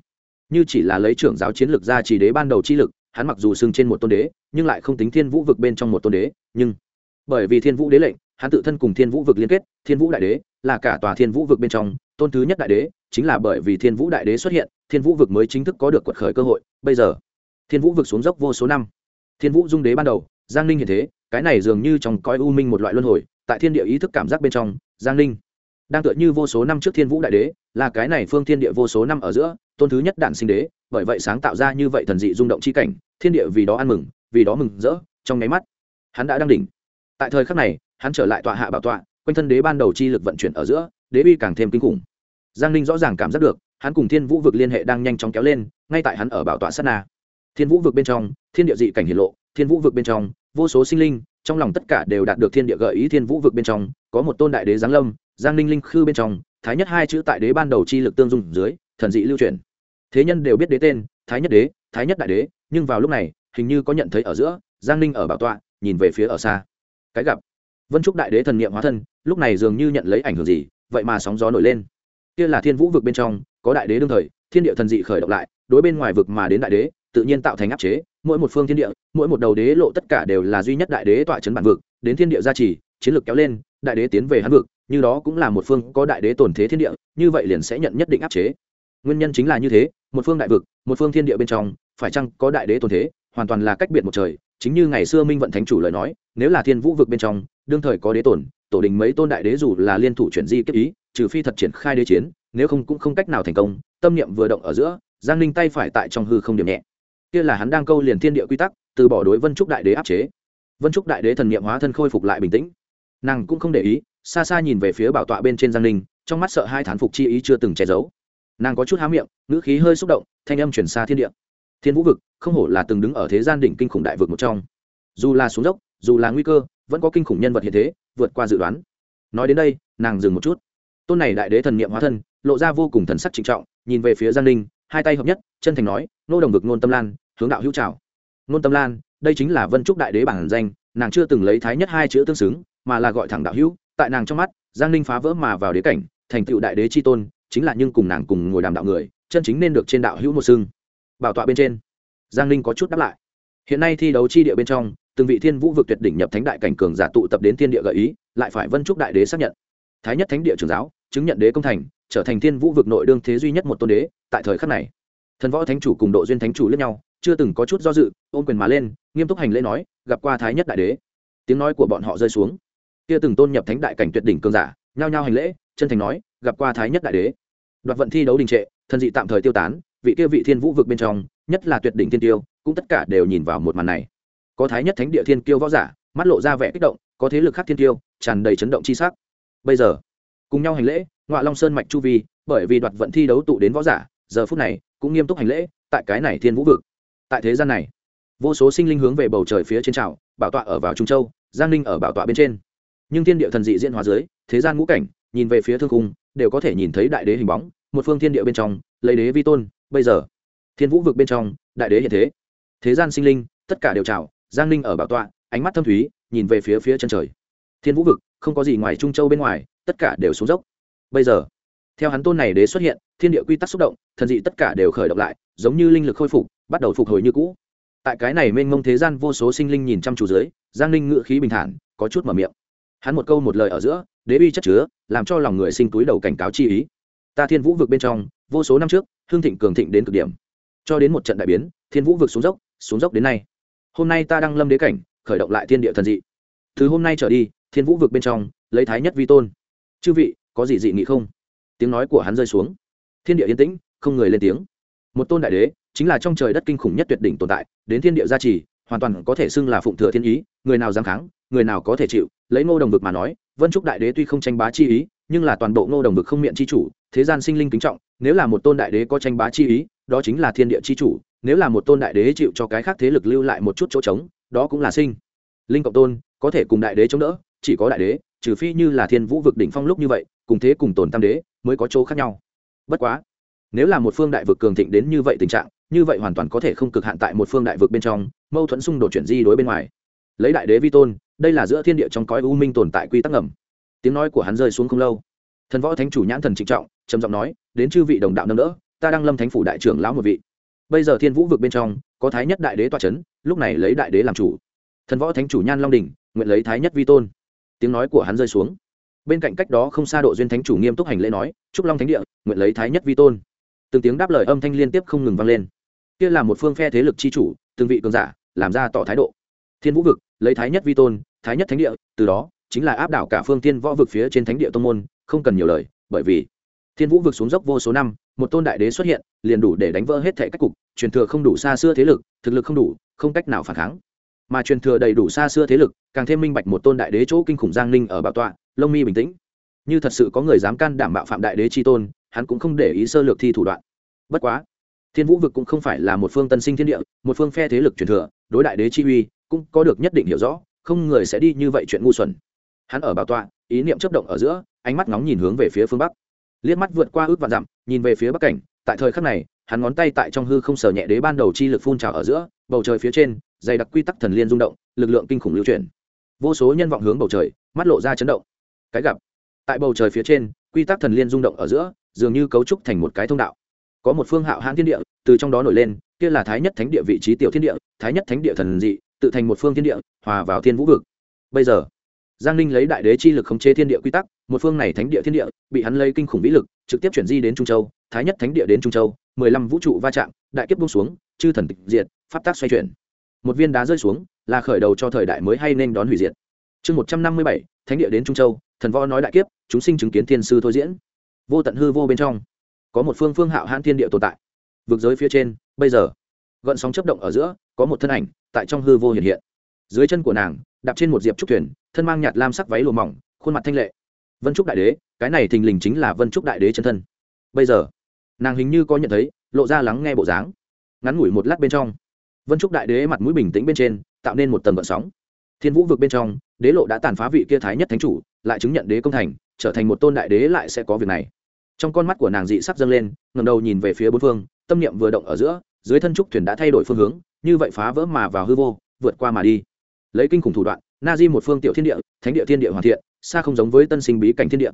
Như chỉ là lấy trưởng giáo chiến lược ra chỉ đế ban đầu chi lực, hắn mặc dù xưng trên một tôn đế, nhưng lại không tính thiên vũ vực bên trong một tôn đế, nhưng bởi vì thiên vũ đế lệnh, hắn tự thân cùng thiên vũ vực liên kết, thiên vũ đại đế, là cả tòa thiên vũ vực bên trong, tôn thứ nhất đại đế chính là bởi vì thiên vũ đại đế xuất hiện, thiên vũ vực mới chính thức có được quật khởi cơ hội. Bây giờ, thiên vũ vực xuống dốc vô số năm. Thiên vũ dung đế ban đầu, giang ninh hiện thế, cái này dường như trong coi u minh một loại luân hồi, tại thiên địa ý thức cảm giác bên trong, giang ninh đang tựa như vô số năm trước thiên vũ đại đế, là cái này phương thiên địa vô số năm ở giữa, tôn thứ nhất đản sinh đế, bởi vậy sáng tạo ra như vậy thần dị rung động chi cảnh, thiên địa vì đó ăn mừng, vì đó mừng rỡ, trong nháy mắt, hắn đã đang đỉnh. Tại thời khắc này, hắn trở lại tọa hạ bảo tọa, quanh thân đế ban đầu chi lực vận chuyển ở giữa, đế uy càng thêm kinh khủng giang ninh rõ ràng cảm giác được, hắn cùng thiên vũ vực liên hệ đang nhanh chóng kéo lên, ngay tại hắn ở bảo tọa sát na. Thiên vũ vực bên trong, thiên địa dị cảnh hiển lộ, thiên vũ vực bên trong, vô số sinh linh, trong lòng tất cả đều đạt được thiên địa gợi ý thiên vũ vực bên trong, có một tôn đại đế giáng lâm, giang ninh linh khư bên trong, thái nhất hai chữ tại đế ban đầu chi lực tương dung dưới, thần dị lưu truyền. Thế nhân đều biết đế tên, thái nhất đế, thái nhất đại đế, nhưng vào lúc này, hình như có nhận thấy ở giữa, giang ninh ở bảo tọa, nhìn về phía ở xa. Cái gặp. Vân trúc đại đế thần niệm hóa thân, lúc này dường như nhận lấy ảnh hưởng gì, vậy mà sóng gió nổi lên kia là thiên vũ vực bên trong, có đại đế đương thời, thiên địa thần dị khởi động lại, đối bên ngoài vực mà đến đại đế, tự nhiên tạo thành áp chế, mỗi một phương thiên địa, mỗi một đầu đế lộ tất cả đều là duy nhất đại đế tọa chấn bản vực, đến thiên địa gia trì, chiến lược kéo lên, đại đế tiến về hắn vực, như đó cũng là một phương có đại đế tổn thế thiên địa, như vậy liền sẽ nhận nhất định áp chế. Nguyên nhân chính là như thế, một phương đại vực, một phương thiên địa bên trong, phải chăng có đại đế tổn thế, hoàn toàn là cách biệt một trời, chính như ngày xưa minh vận thánh chủ lời nói, nếu là thiên vũ vực bên trong, đương thời có đế tổn tổ đình mấy tôn đại đế dù là liên thủ chuyển di kiếp ý trừ phi thật triển khai đế chiến, nếu không cũng không cách nào thành công, tâm niệm vừa động ở giữa, giang ninh tay phải tại trong hư không điểm nhẹ. Kia là hắn đang câu liền thiên địa quy tắc, từ bỏ đối vân trúc đại đế áp chế. Vân trúc đại đế thần niệm hóa thân khôi phục lại bình tĩnh. Nàng cũng không để ý, xa xa nhìn về phía bảo tọa bên trên giang ninh, trong mắt sợ hai thán phục chi ý chưa từng che giấu. Nàng có chút há miệng, ngữ khí hơi xúc động, thanh âm chuyển xa thiên địa. Thiên vũ vực, không hổ là từng đứng ở thế gian đỉnh kinh khủng đại vực một trong. Dù là xuống dốc, dù là nguy cơ, vẫn có kinh khủng nhân vật hiện thế, vượt qua dự đoán. Nói đến đây, nàng dừng một chút tôn này đại đế thần niệm hóa thân, lộ ra vô cùng thần sắc trịnh trọng, nhìn về phía giang ninh, hai tay hợp nhất, chân thành nói, nô đồng vực nôn tâm lan, hướng đạo hữu trào nôn tâm lan, đây chính là vân trúc đại đế bản danh, nàng chưa từng lấy thái nhất hai chữ tương xứng, mà là gọi thẳng đạo hữu. Tại nàng trong mắt, giang ninh phá vỡ mà vào đế cảnh, thành tựu đại đế c h i tôn, chính là nhưng cùng nàng cùng ngồi đàm đạo người, chân chính nên được trên đạo hữu một xưng. Bảo tọa bên trên, giang ninh có chút đáp lại. Hiện nay thi đấu chi địa bên trong, từng vị thiên vũ vực tuyệt đỉnh nhập thánh đại cảnh cường giả tụ tập đến thiên địa gợi ý, lại phải vân trúc đại đế xác nhận. Thái nhất thánh địa trường giáo chứng nhận đế công thành, trở thành thiên vũ vực nội đương thế duy nhất một tôn đế, tại thời khắc này. Thần võ thánh chủ cùng độ duyên thánh chủ lẫn nhau, chưa từng có chút do dự, ôm quyền mà lên, nghiêm túc hành lễ nói, gặp qua thái nhất đại đế. Tiếng nói của bọn họ rơi xuống. Kia từng tôn nhập thánh đại cảnh tuyệt đỉnh cường giả, nhao nhao hành lễ, chân thành nói, gặp qua thái nhất đại đế. Đoạt vận thi đấu đình trệ, thần dị tạm thời tiêu tán, vị kia vị thiên vũ vực bên trong, nhất là tuyệt đỉnh thiên tiêu, cũng tất cả đều nhìn vào một màn này. Có thái nhất thánh địa thiên kiêu võ giả, mắt lộ ra vẻ kích động, có thế lực khác thiên tiêu, tràn đầy chấn động chi sắc. Bây giờ cùng nhau hành lễ ngoại long sơn mạch chu vi, bởi vì đoạt vận thi đấu tụ đến võ giả, giờ phút này, cũng nghiêm túc hành lễ, tại cái này thiên vũ vực. Tại thế gian này, vô số sinh linh hướng về bầu trời phía trên trào bảo tọa ở vào trung châu, giang ninh ở bảo tọa bên trên. Nhưng thiên địa thần dị diễn hóa dưới, thế gian ngũ cảnh, nhìn về phía thương cung đều có thể nhìn thấy đại đế hình bóng, một phương thiên địa bên trong, lấy đế vi tôn, bây giờ, thiên vũ vực bên trong, đại đế hiện thế. Thế gian sinh linh, tất cả đều chào, giang ninh ở bảo tọa, ánh mắt thâm thúy, nhìn về phía phía chân trời. Thiên vũ vực, không có gì ngoài trung châu bên ngoài tất cả đều xuống dốc. Bây giờ, theo hắn tôn này đế xuất hiện, thiên địa quy tắc xúc động, thần dị tất cả đều khởi động lại, giống như linh lực khôi phục, bắt đầu phục hồi như cũ. Tại cái này mênh mông thế gian vô số sinh linh nhìn chăm chú dưới, giang ninh ngự khí bình thản, có chút mở miệng. Hắn một câu một lời ở giữa, đế bi chất chứa, làm cho lòng người sinh túi đầu cảnh cáo chi ý. Ta thiên vũ vực bên trong, vô số năm trước, hương thịnh cường thịnh đến cực điểm. Cho đến một trận đại biến, thiên vũ vực xuống dốc xuống dốc đến nay. Hôm nay ta đang lâm đế cảnh, khởi động lại thiên địa thần dị. Từ hôm nay trở đi, thiên vũ vực bên trong, lấy thái nhất vi tôn chư vị, có gì dị nghị không? Tiếng nói của hắn rơi xuống. Thiên địa yên tĩnh, không người lên tiếng. Một tôn đại đế, chính là trong trời đất kinh khủng nhất tuyệt đỉnh tồn tại, đến thiên địa gia trì, hoàn toàn có thể xưng là phụng thừa thiên ý, người nào dám kháng, người nào có thể chịu, lấy ngô đồng vực mà nói, vân trúc đại đế tuy không tranh bá chi ý, nhưng là toàn bộ ngô đồng vực không miệng chi chủ, thế gian sinh linh kính trọng, nếu là một tôn đại đế có tranh bá chi ý, đó chính là thiên địa chi chủ, nếu là một tôn đại đế chịu cho cái khác thế lực lưu lại một chút chỗ trống, đó cũng là sinh. Linh cộng tôn, có thể cùng đại đế chống đỡ, chỉ có đại đế trừ phi như là thiên vũ vực đỉnh phong lúc như vậy, cùng thế cùng tồn tam đế mới có chỗ khác nhau. Bất quá, nếu là một phương đại vực cường thịnh đến như vậy tình trạng, như vậy hoàn toàn có thể không cực hạn tại một phương đại vực bên trong, mâu thuẫn xung đột chuyển di đối bên ngoài. Lấy đại đế vi tôn, đây là giữa thiên địa trong cõi u minh tồn tại quy tắc ngầm. Tiếng nói của hắn rơi xuống không lâu. Thần võ thánh chủ nhãn thần trịnh trọng, trầm giọng nói, đến chư vị đồng đạo nâng đỡ, ta đang lâm thánh phủ đại trưởng lão một vị. Bây giờ thiên vũ vực bên trong, có thái nhất đại đế tọa c h ấ n lúc này lấy đại đế làm chủ. Thần võ thánh chủ nhan long đình, nguyện lấy thái nhất vi tôn tiếng nói của hắn rơi xuống. Bên cạnh cách đó không xa độ duyên thánh chủ nghiêm túc hành lễ nói trúc long thánh địa, nguyện lấy thái nhất vi tôn. Từng tiếng đáp lời âm thanh liên tiếp không ngừng vang lên. Kia là một phương phe thế lực c h i chủ, từng vị cường giả, làm ra tỏ thái độ. Thiên vũ vực, lấy thái nhất vi tôn, thái nhất thánh địa, từ đó, chính là áp đảo cả phương tiên võ vực phía trên thánh địa tô n g môn, không cần nhiều lời, bởi vì thiên vũ vực xuống dốc vô số năm, một tôn đại đế xuất hiện, liền đủ để đánh vỡ hết thệ cách cục, truyền thừa không đủ xa xưa thế lực, thực lực không đủ, không cách nào phản kháng mà truyền thừa đầy đủ xa xưa thế lực, càng thêm minh bạch một tôn đại đế chỗ kinh khủng giang ninh ở bảo tọa, lông mi bình tĩnh. Như thật sự có người dám can đảm bạo phạm đại đế chi tôn, hắn cũng không để ý sơ lược thi thủ đoạn. Bất quá, thiên vũ vực cũng không phải là một phương tân sinh thiên địa, một phương phe thế lực truyền thừa, đối đại đế chi uy cũng có được nhất định hiểu rõ, không người sẽ đi như vậy chuyện ngu xuẩn. Hắn ở bảo tọa, ý niệm chấp động ở giữa, ánh mắt nóng nhìn hướng về phía phương bắc. Liếc mắt vượt qua ước vạn dặm, nhìn về phía bắc cảnh, tại thời khắc này, hắn ngón tay tại trong hư không sở nhẹ đế ban đầu chi lực phun trào ở giữa, bầu trời phía trên dày đặc quy tắc thần liên rung động, lực lượng kinh khủng lưu chuyển. Vô số nhân vọng hướng bầu trời, mắt lộ ra chấn động. Cái gặp, tại bầu trời phía trên, quy tắc thần liên rung động ở giữa, dường như cấu trúc thành một cái thông đạo. Có một phương hạo hãn thiên địa, từ trong đó nổi lên, kia là thái nhất thánh địa vị trí tiểu thiên địa, thái nhất thánh địa thần dị, tự thành một phương thiên địa, hòa vào thiên vũ vực. Bây giờ, giang ninh lấy đại đế chi lực khống chế thiên địa quy tắc, một phương này thánh địa thiên địa, bị hắn lấy kinh khủng vĩ lực, trực tiếp chuyển di đến trung châu, thái nhất thánh địa đến trung châu, mười lăm vũ trụ va chạm, đại kiếp bung xuống, chư thần tịch diệt, pháp tác xoay chuyển một viên đá rơi xuống, là khởi đầu cho thời đại mới hay nên đón hủy diệt. Chương một trăm năm mươi bảy, thánh địa đến trung châu, thần võ nói đại kiếp, chúng sinh chứng kiến thiên sư thôi diễn. Vô tận hư vô bên trong, có một phương phương hạo hãn thiên địa tồn tại. Vực giới phía trên, bây giờ, gợn sóng chấp động ở giữa, có một thân ảnh tại trong hư vô hiện hiện. Dưới chân của nàng, đạp trên một diệp trúc thuyền, thân mang nhạt lam sắc váy lùa mỏng, khuôn mặt thanh lệ. Vân trúc đại đế, cái này thình lình chính là vân trúc đại đế chân thân. Bây giờ, nàng hình như có nhận thấy, lộ ra lắng nghe bộ dáng. Ngắn ngủi một lát bên trong vân trúc đại đế mặt mũi bình tĩnh bên trên, tạo nên một tầng gợn sóng. Thiên vũ vực bên trong, đế lộ đã tàn phá vị kia thái nhất thánh chủ, lại chứng nhận đế công thành, trở thành một tôn đại đế lại sẽ có việc này. Trong con mắt của nàng dị sắc dâng lên ngầm đầu nhìn về phía bốn phương, tâm niệm vừa động ở giữa, dưới thân trúc thuyền đã thay đổi phương hướng, như vậy phá vỡ mà vào hư vô, vượt qua mà đi. Lấy kinh khủng thủ đoạn, na di một phương tiểu thiên địa, thánh địa thiên địa hoàn thiện, xa không giống với tân sinh bí cảnh thiên địa.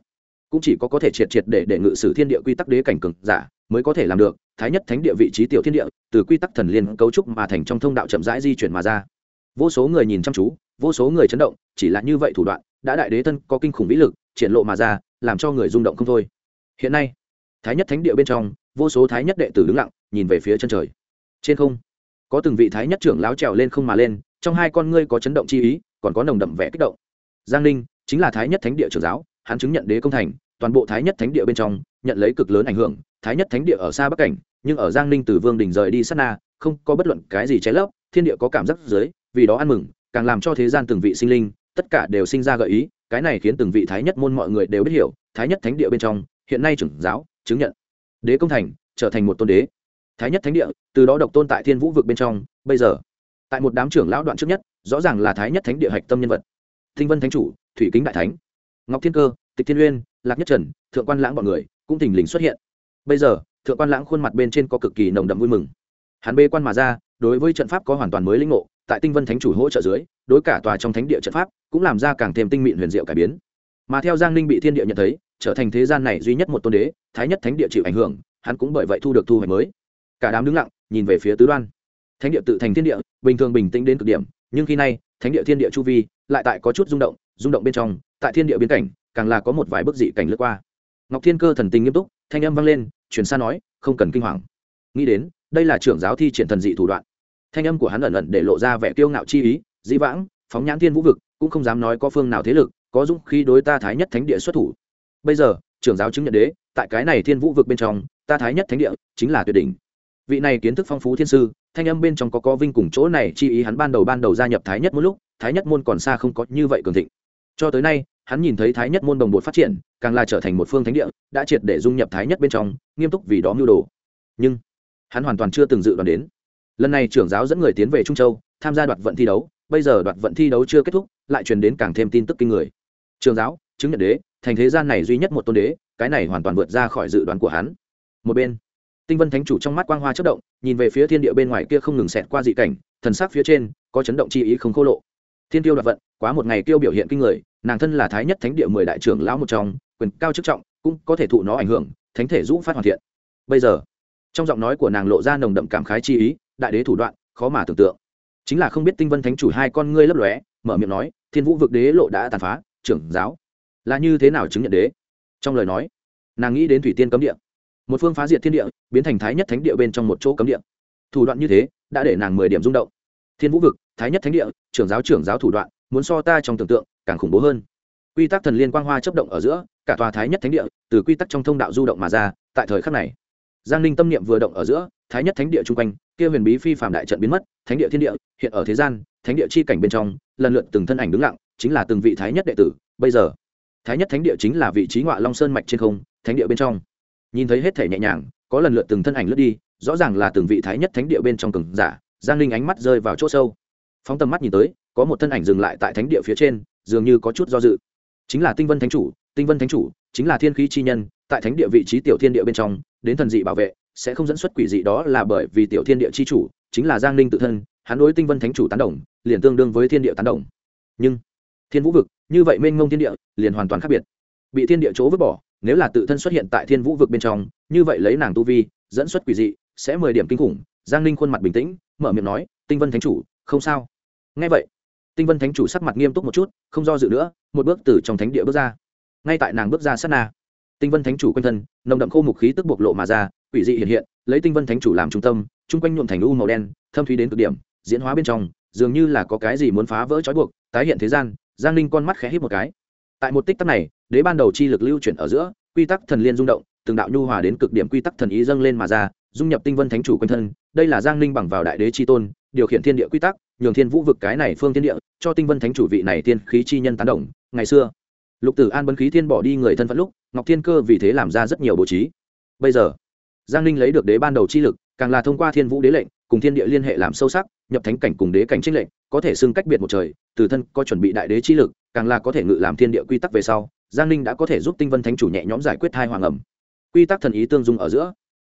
Cũng chỉ có có thể triệt triệt để để ngự sử thiên địa quy tắc đế cảnh cường giả, mới có thể làm được thái nhất thánh địa vị trí tiểu thiên địa, từ quy tắc thần liên cấu trúc mà thành trong thông đạo chậm rãi di chuyển mà ra. Vô số người nhìn chăm chú, vô số người chấn động, chỉ là như vậy thủ đoạn, đã đại đế thân có kinh khủng vĩ lực, triển lộ mà ra, làm cho người rung động không thôi. Hiện nay, thái nhất thánh địa bên trong, vô số thái nhất đệ tử đứng lặng, nhìn về phía chân trời. Trên không, có từng vị thái nhất trưởng láo trèo lên không mà lên, trong hai con ngươi có chấn động chi ý, còn có nồng đậm vẻ kích động. Giang ninh chính là thái nhất thánh địa trưởng giáo, hắn chứng nhận đế công thành toàn bộ thái nhất thánh địa bên trong, nhận lấy cực lớn ảnh hưởng, thái nhất thánh địa ở xa bắc cảnh, nhưng ở giang ninh từ vương đình rời đi sát na, không có bất luận cái gì cháy lấp, thiên địa có cảm giác dưới, vì đó ăn mừng, càng làm cho thế gian từng vị sinh linh, tất cả đều sinh ra gợi ý, cái này khiến từng vị thái nhất môn mọi người đều biết hiểu, thái nhất thánh địa bên trong, hiện nay trưởng giáo, chứng nhận, đế công thành, trở thành một tôn đế. Thái nhất thánh địa, từ đó độc tôn tại thiên vũ vực bên trong, bây giờ, tại một đám trưởng lão đoạn trước nhất, rõ ràng là thái nhất thánh địa hạch tâm nhân vật. Thinh vân thánh chủ, thủy kính đại thánh. Ngọc thiên cơ, tịch thiên uyên lạc nhất trần, thượng quan lãng b ọ n người, cũng thình lình xuất hiện. Bây giờ, thượng quan lãng khuôn mặt bên trên có cực kỳ nồng đậm vui mừng. Hắn bê quan mà ra, đối với trận pháp có hoàn toàn mới linh ngộ, tại tinh vân thánh chủ hỗ trợ dưới, đối cả tòa trong thánh địa trận pháp, cũng làm ra càng thêm tinh mịn huyền diệu cải biến. Mà theo giang ninh bị thiên địa nhận thấy, trở thành thế gian này duy nhất một tôn đế, thái nhất thánh địa chịu ảnh hưởng, hắn cũng bởi vậy thu được thu hoạch mới. Cả đám đứng lặng, nhìn về phía tứ đoan. Thánh địa tự thành thiên địa, bình thường bình tĩnh đến cực điểm, nhưng khi nay, thánh địa thiên địa chu vi, lại tại có chút rung động rung động bên trong, tại thiên địa biến cảnh càng là có một vài bức dị cảnh lướt qua. Ngọc thiên cơ thần tình nghiêm túc, thanh âm vang lên, truyền xa nói, không cần kinh hoàng. Nghĩ đến, đây là trưởng giáo thi triển thần dị thủ đoạn. Thanh âm của hắn ẩn ẩn để lộ ra vẻ kiêu ngạo chi ý, dĩ vãng, phóng nhãn thiên vũ vực, cũng không dám nói có phương nào thế lực, có dũng khí đối ta thái nhất thánh địa xuất thủ. Bây giờ, trưởng giáo chứng nhận đế, tại cái này thiên vũ vực bên trong, ta thái nhất thánh địa chính là tuyệt đỉnh. Vị này kiến thức phong phú thiên sư, thanh âm bên trong có có vinh cùng chỗ này chi ý hắn ban đầu ban đầu gia nhập thái nhất một lúc, thái nhất môn còn xa không có như vậy cường thịnh. Cho tới nay hắn nhìn thấy thái nhất môn đồng bột phát triển, càng là trở thành một phương thánh địa, đã triệt để dung nhập thái nhất bên trong, nghiêm túc vì đó mưu đồ. Nhưng, hắn hoàn toàn chưa từng dự đoán đến. Lần này trưởng giáo dẫn người tiến về trung châu, tham gia đoạt vận thi đấu, bây giờ đoạt vận thi đấu chưa kết thúc, lại truyền đến càng thêm tin tức kinh người. Trường giáo, chứng nhận đế, thành thế gian này duy nhất một tôn đế, cái này hoàn toàn vượt ra khỏi dự đoán của hắn. Một bên, tinh vân thánh chủ trong mắt quang hoa chất động, nhìn về phía thiên địa bên ngoài kia không ngừng xẹt qua dị cảnh, thần sắc phía trên, có chấn động chi ý không khô lộ. Thiên tiêu đoạt vận, quá một ngày tiêu biểu hiện kinh người nàng thân là thái nhất thánh địa mười đại trưởng lão một trong, quyền cao chức trọng, cũng có thể thụ nó ảnh hưởng, thánh thể rũ phát hoàn thiện. Bây giờ, trong giọng nói của nàng lộ ra nồng đậm cảm khái chi ý, đại đế thủ đoạn, khó mà tưởng tượng. Chính là không biết tinh vân thánh chủ hai con ngươi lấp lóe, mở miệng nói, thiên vũ vực đế lộ đã tàn phá, trưởng giáo, là như thế nào chứng nhận đế? Trong lời nói, nàng nghĩ đến thủy tiên cấm địa. Một phương phá diệt thiên địa, biến thành thái nhất thánh địa bên trong một chỗ cấm địa. Thủ đoạn như thế, đã để nàng mười điểm rung động. Thiên vũ vực, thái nhất thánh địa, trưởng giáo trưởng giáo thủ đoạn muốn so ta trong tưởng tượng càng khủng bố hơn. Quy tắc thần liên quang hoa chấp động ở giữa, cả tòa thái nhất thánh địa từ quy tắc trong thông đạo du động mà ra, tại thời khắc này, giang ninh tâm niệm vừa động ở giữa, thái nhất thánh địa chung quanh, kia huyền bí phi phạm đại trận biến mất, thánh địa thiên địa hiện ở thế gian, thánh địa chi cảnh bên trong, lần lượt từng thân ảnh đứng lặng, chính là từng vị thái nhất đệ tử. Bây giờ, thái nhất thánh địa chính là vị trí ngoại long sơn mạch trên không, thánh địa bên trong. Nhìn thấy hết thể nhẹ nhàng, có lần lượt từng thân ảnh lướt đi, rõ ràng là từng vị thái nhất thánh địa bên trong cường giả, giang linh ánh mắt rơi vào chỗ sâu. Phóng tầm mắt nhìn tới có một thân ảnh dừng lại tại thánh địa phía trên, dường như có chút do dự. Chính là tinh vân thánh chủ, tinh vân thánh chủ, chính là thiên khí chi nhân, tại thánh địa vị trí tiểu thiên địa bên trong, đến thần dị bảo vệ, sẽ không dẫn xuất quỷ dị đó là bởi vì tiểu thiên địa chi chủ, chính là giang ninh tự thân, hắn đối tinh vân thánh chủ tán đồng, liền tương đương với thiên địa tán đồng. Nhưng, thiên vũ vực, như vậy mênh mông thiên địa, liền hoàn toàn khác biệt. Bị thiên địa chỗ vứt bỏ, nếu là tự thân xuất hiện tại thiên vũ vực bên trong, như vậy lấy nàng tu vi, dẫn xuất quỷ dị, sẽ mười điểm kinh khủng. Giang ninh khuôn mặt bình tĩnh, mở miệng nói, tinh vân thánh chủ, không sao. Ngay vậy tinh vân thánh chủ sắc mặt nghiêm túc một chút, không do dự nữa, một bước từ trong thánh địa bước ra. Ngay tại nàng bước ra sát na, tinh vân thánh chủ quanh thân, nồng đậm khô mục khí tức bộc lộ mà ra, quỷ dị hiện hiện, lấy tinh vân thánh chủ làm trung tâm, chung quanh nhuộm thành u màu đen, thâm thúy đến cực điểm, diễn hóa bên trong, dường như là có cái gì muốn phá vỡ trói buộc, tái hiện thế gian, giang ninh con mắt khẽ hít một cái. Tại một tích tắc này, đế ban đầu chi lực lưu chuyển ở giữa, quy tắc thần liên rung động, từng đạo nhu hòa đến cực điểm quy tắc thần ý dâng lên mà ra, dung nhập tinh vân thánh chủ quanh thân, đây là giang ninh bằng vào đại đế chi tôn điều khiển thiên địa quy tắc, nhường thiên vũ vực cái này phương thiên địa, cho tinh vân thánh chủ vị này tiên khí chi nhân tán đồng. Ngày xưa, lục tử an bấn khí thiên bỏ đi người thân phận lúc, ngọc thiên cơ vì thế làm ra rất nhiều bố trí. Bây giờ, giang ninh lấy được đế ban đầu chi lực, càng là thông qua thiên vũ đế lệnh, cùng thiên địa liên hệ làm sâu sắc, nhập thánh cảnh cùng đế cảnh trích lệnh có thể xưng cách biệt một trời, từ thân có chuẩn bị đại đế chi lực, càng là có thể ngự làm thiên địa quy tắc về sau, giang ninh đã có thể giúp tinh vân thánh chủ nhẹ nhõm giải quyết hai hoàng ẩm. Quy tắc thần ý tương dung ở giữa.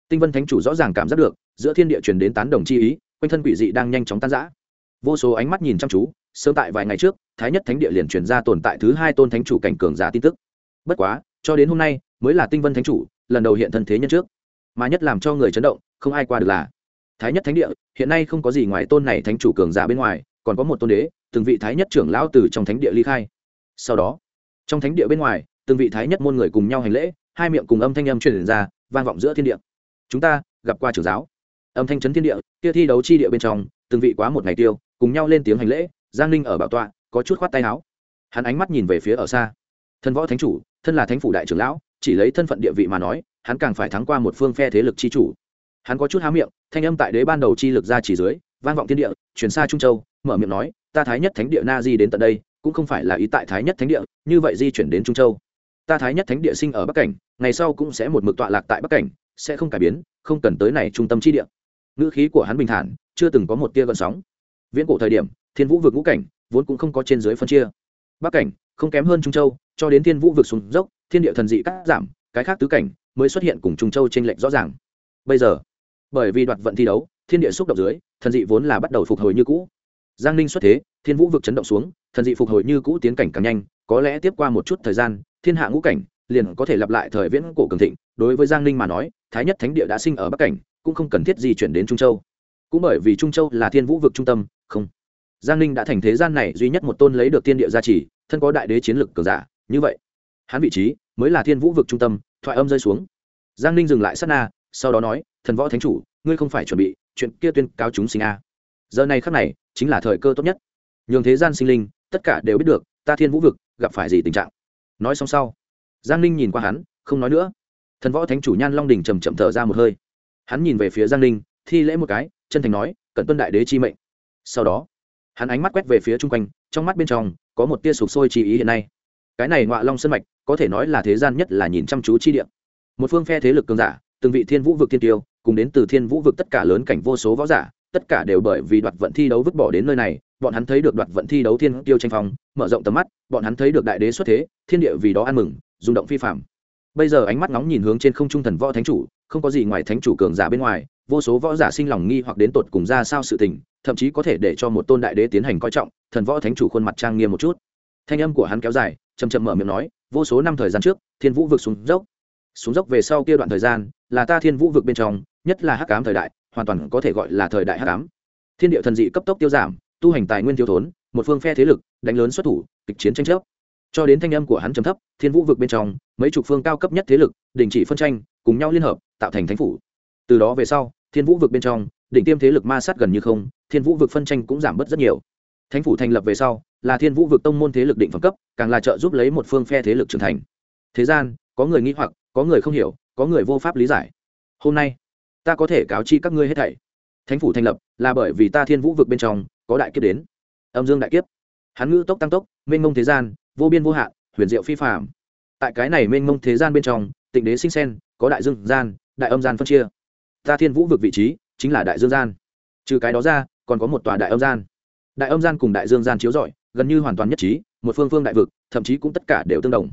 Tinh vân thánh chủ rõ ràng cảm giác được, giữa thiên địa truyền đến tán đồng chi ý quanh thân quỷ dị đang nhanh chóng tan rã. Vô số ánh mắt nhìn chăm chú, sớm tại vài ngày trước, thái nhất thánh địa liền truyền ra tồn tại thứ hai tôn thánh chủ cảnh cường giả tin tức. Bất quá, cho đến hôm nay, mới là tinh vân thánh chủ, lần đầu hiện thân thế nhân trước. Mà nhất làm cho người chấn động, không ai qua được là thái nhất thánh địa, hiện nay không có gì ngoài tôn này thánh chủ cường giả bên ngoài, còn có một tôn đế, từng vị thái nhất trưởng lão từ trong thánh địa ly khai. Sau đó, trong thánh địa bên ngoài, từng vị thái nhất môn người cùng nhau hành lễ, hai miệng cùng âm thanh âm truyền ra, vang vọng giữa thiên địa. Chúng ta gặp qua trưởng giáo âm thanh chấn thiên địa, kia thi đấu chi địa bên trong, từng vị quá một ngày tiêu, cùng nhau lên tiếng hành lễ, giang ninh ở bảo tọa, có chút khoát tay áo. Hắn ánh mắt nhìn về phía ở xa. Thân võ thánh chủ, thân là thánh phủ đại trưởng lão, chỉ lấy thân phận địa vị mà nói, hắn càng phải thắng qua một phương phe thế lực chi chủ. Hắn có chút há miệng, thanh âm tại đế ban đầu chi lực ra chỉ dưới, vang vọng thiên địa chuyển xa trung châu, mở miệng nói, ta thái nhất thánh địa na di đến tận đây, cũng không phải là ý tại thái nhất thánh địa, như vậy di chuyển đến trung châu. Ta thái nhất thánh địa sinh ở bắc cảnh, ngày sau cũng sẽ một mực tọa lạc tại bắc cảnh, sẽ không cải biến, không cần tới này trung tâm chi địa ngữ khí của hắn bình thản, chưa từng có một tia gợn sóng. Viễn cổ thời điểm, thiên vũ vực ngũ cảnh, vốn cũng không có trên dưới phân chia. Bắc cảnh, không kém hơn trung châu, cho đến thiên vũ vực xuống dốc, thiên địa thần dị cắt giảm, cái khác tứ cảnh mới xuất hiện cùng trung châu t r ê n lệch rõ ràng. Bây giờ, bởi vì đoạt vận thi đấu, thiên địa xúc động dưới, thần dị vốn là bắt đầu phục hồi như cũ. Giang ninh xuất thế, thiên vũ vực chấn động xuống, thần dị phục hồi như cũ tiến cảnh càng nhanh, có lẽ tiếp qua một chút thời gian, thiên hạ ngũ cảnh liền có thể lặp lại thời viễn cổ cường thịnh. Đối với giang ninh mà nói, thái nhất thánh địa đã sinh ở bắc cảnh cũng không cần thiết di chuyển đến trung châu. Cũng bởi vì trung châu là thiên vũ vực trung tâm, không. Giang ninh đã thành thế gian này duy nhất một tôn lấy được tiên địa gia trì, thân có đại đế chiến lực cường giả, như vậy, hắn vị trí mới là thiên vũ vực trung tâm, thoại âm rơi xuống. Giang ninh dừng lại sát na, sau đó nói, thần võ thánh chủ, ngươi không phải chuẩn bị chuyện kia tuyên cáo chúng sinh a. Giờ này khắc này, chính là thời cơ tốt nhất. Nhường thế gian sinh linh, tất cả đều biết được, ta thiên vũ vực, gặp phải gì tình trạng. Nói xong sau, giang ninh nhìn qua hắn, không nói nữa. Thần võ thánh chủ nhan long đình chầm chậm thở ra một hơi hắn nhìn về phía giang ninh, thi lễ một cái, chân thành nói cận tuân đại đế chi mệnh. Sau đó, hắn ánh mắt quét về phía chung quanh, trong mắt bên trong có một tia sụp sôi chi ý hiện nay. Cái này ngọa long sân mạch, có thể nói là thế gian nhất là nhìn chăm chú chi địa. Một phương phe thế lực cường giả, từng vị thiên vũ vực thiên tiêu, cùng đến từ thiên vũ vực tất cả lớn cảnh vô số võ giả, tất cả đều bởi vì đoạt vận thi đấu vứt bỏ đến nơi này, bọn hắn thấy được đoạt vận thi đấu thiên tiêu tranh phong, mở rộng tầm mắt, bọn hắn thấy được đại đế xuất thế, thiên địa vì đó ăn mừng, rung động phi phạm. Bây giờ ánh mắt nóng nhìn hướng trên không trung thần võ thánh chủ không có gì ngoài thánh chủ cường giả bên ngoài vô số võ giả sinh lòng nghi hoặc đến tột cùng ra sao sự tình thậm chí có thể để cho một tôn đại đế tiến hành coi trọng thần võ thánh chủ khuôn mặt trang nghiêm một chút. Thanh âm của hắn kéo dài chầm chậm mở miệng nói vô số năm thời gian trước thiên vũ vực xuống dốc. Xuống dốc về sau kia đoạn thời gian là ta thiên vũ vực bên trong nhất là hắc cám thời đại hoàn toàn có thể gọi là thời đại hắc cám, thiên địa thần dị cấp tốc tiêu giảm tu hành tài nguyên thiếu thốn một phương phe thế lực đánh lớn xuất thủ kịch chiến tranh chấp. Cho đến thanh âm của hắn trầm thấp thiên vũ vực bên trong mấy chục phương cao cấp nhất thế lực đình chỉ phân tranh cùng nhau liên hợp tạo thành thánh phủ. Từ đó về sau, thiên vũ vực bên trong, đỉnh tiêm thế lực ma sát gần như không, thiên vũ vực phân tranh cũng giảm bớt rất nhiều. Thánh phủ thành lập về sau, là thiên vũ vực tông môn thế lực định phẩm cấp, càng là trợ giúp lấy một phương phe thế lực trưởng thành. Thế gian, có người nghĩ hoặc, có người không hiểu, có người vô pháp lý giải. Hôm nay, ta có thể cáo chi các ngươi hết thảy. Thánh phủ thành lập, là bởi vì ta thiên vũ vực bên trong, có đại kiếp đến. Âm dương đại kiếp. Hắn ngữ tốc tăng tốc, mênh mông thế gian, vô biên vô hạn, huyền diệu phi phạm tại cái này mênh mông thế gian bên trong, tịnh đế sinh sen, có đại dương gian đại âm gian phân chia. Ta thiên vũ vực vị trí chính là đại dương gian. Trừ cái đó ra, còn có một tòa đại âm gian. Đại âm gian cùng đại dương gian chiếu rọi, gần như hoàn toàn nhất trí, một phương phương đại vực, thậm chí cũng tất cả đều tương đồng.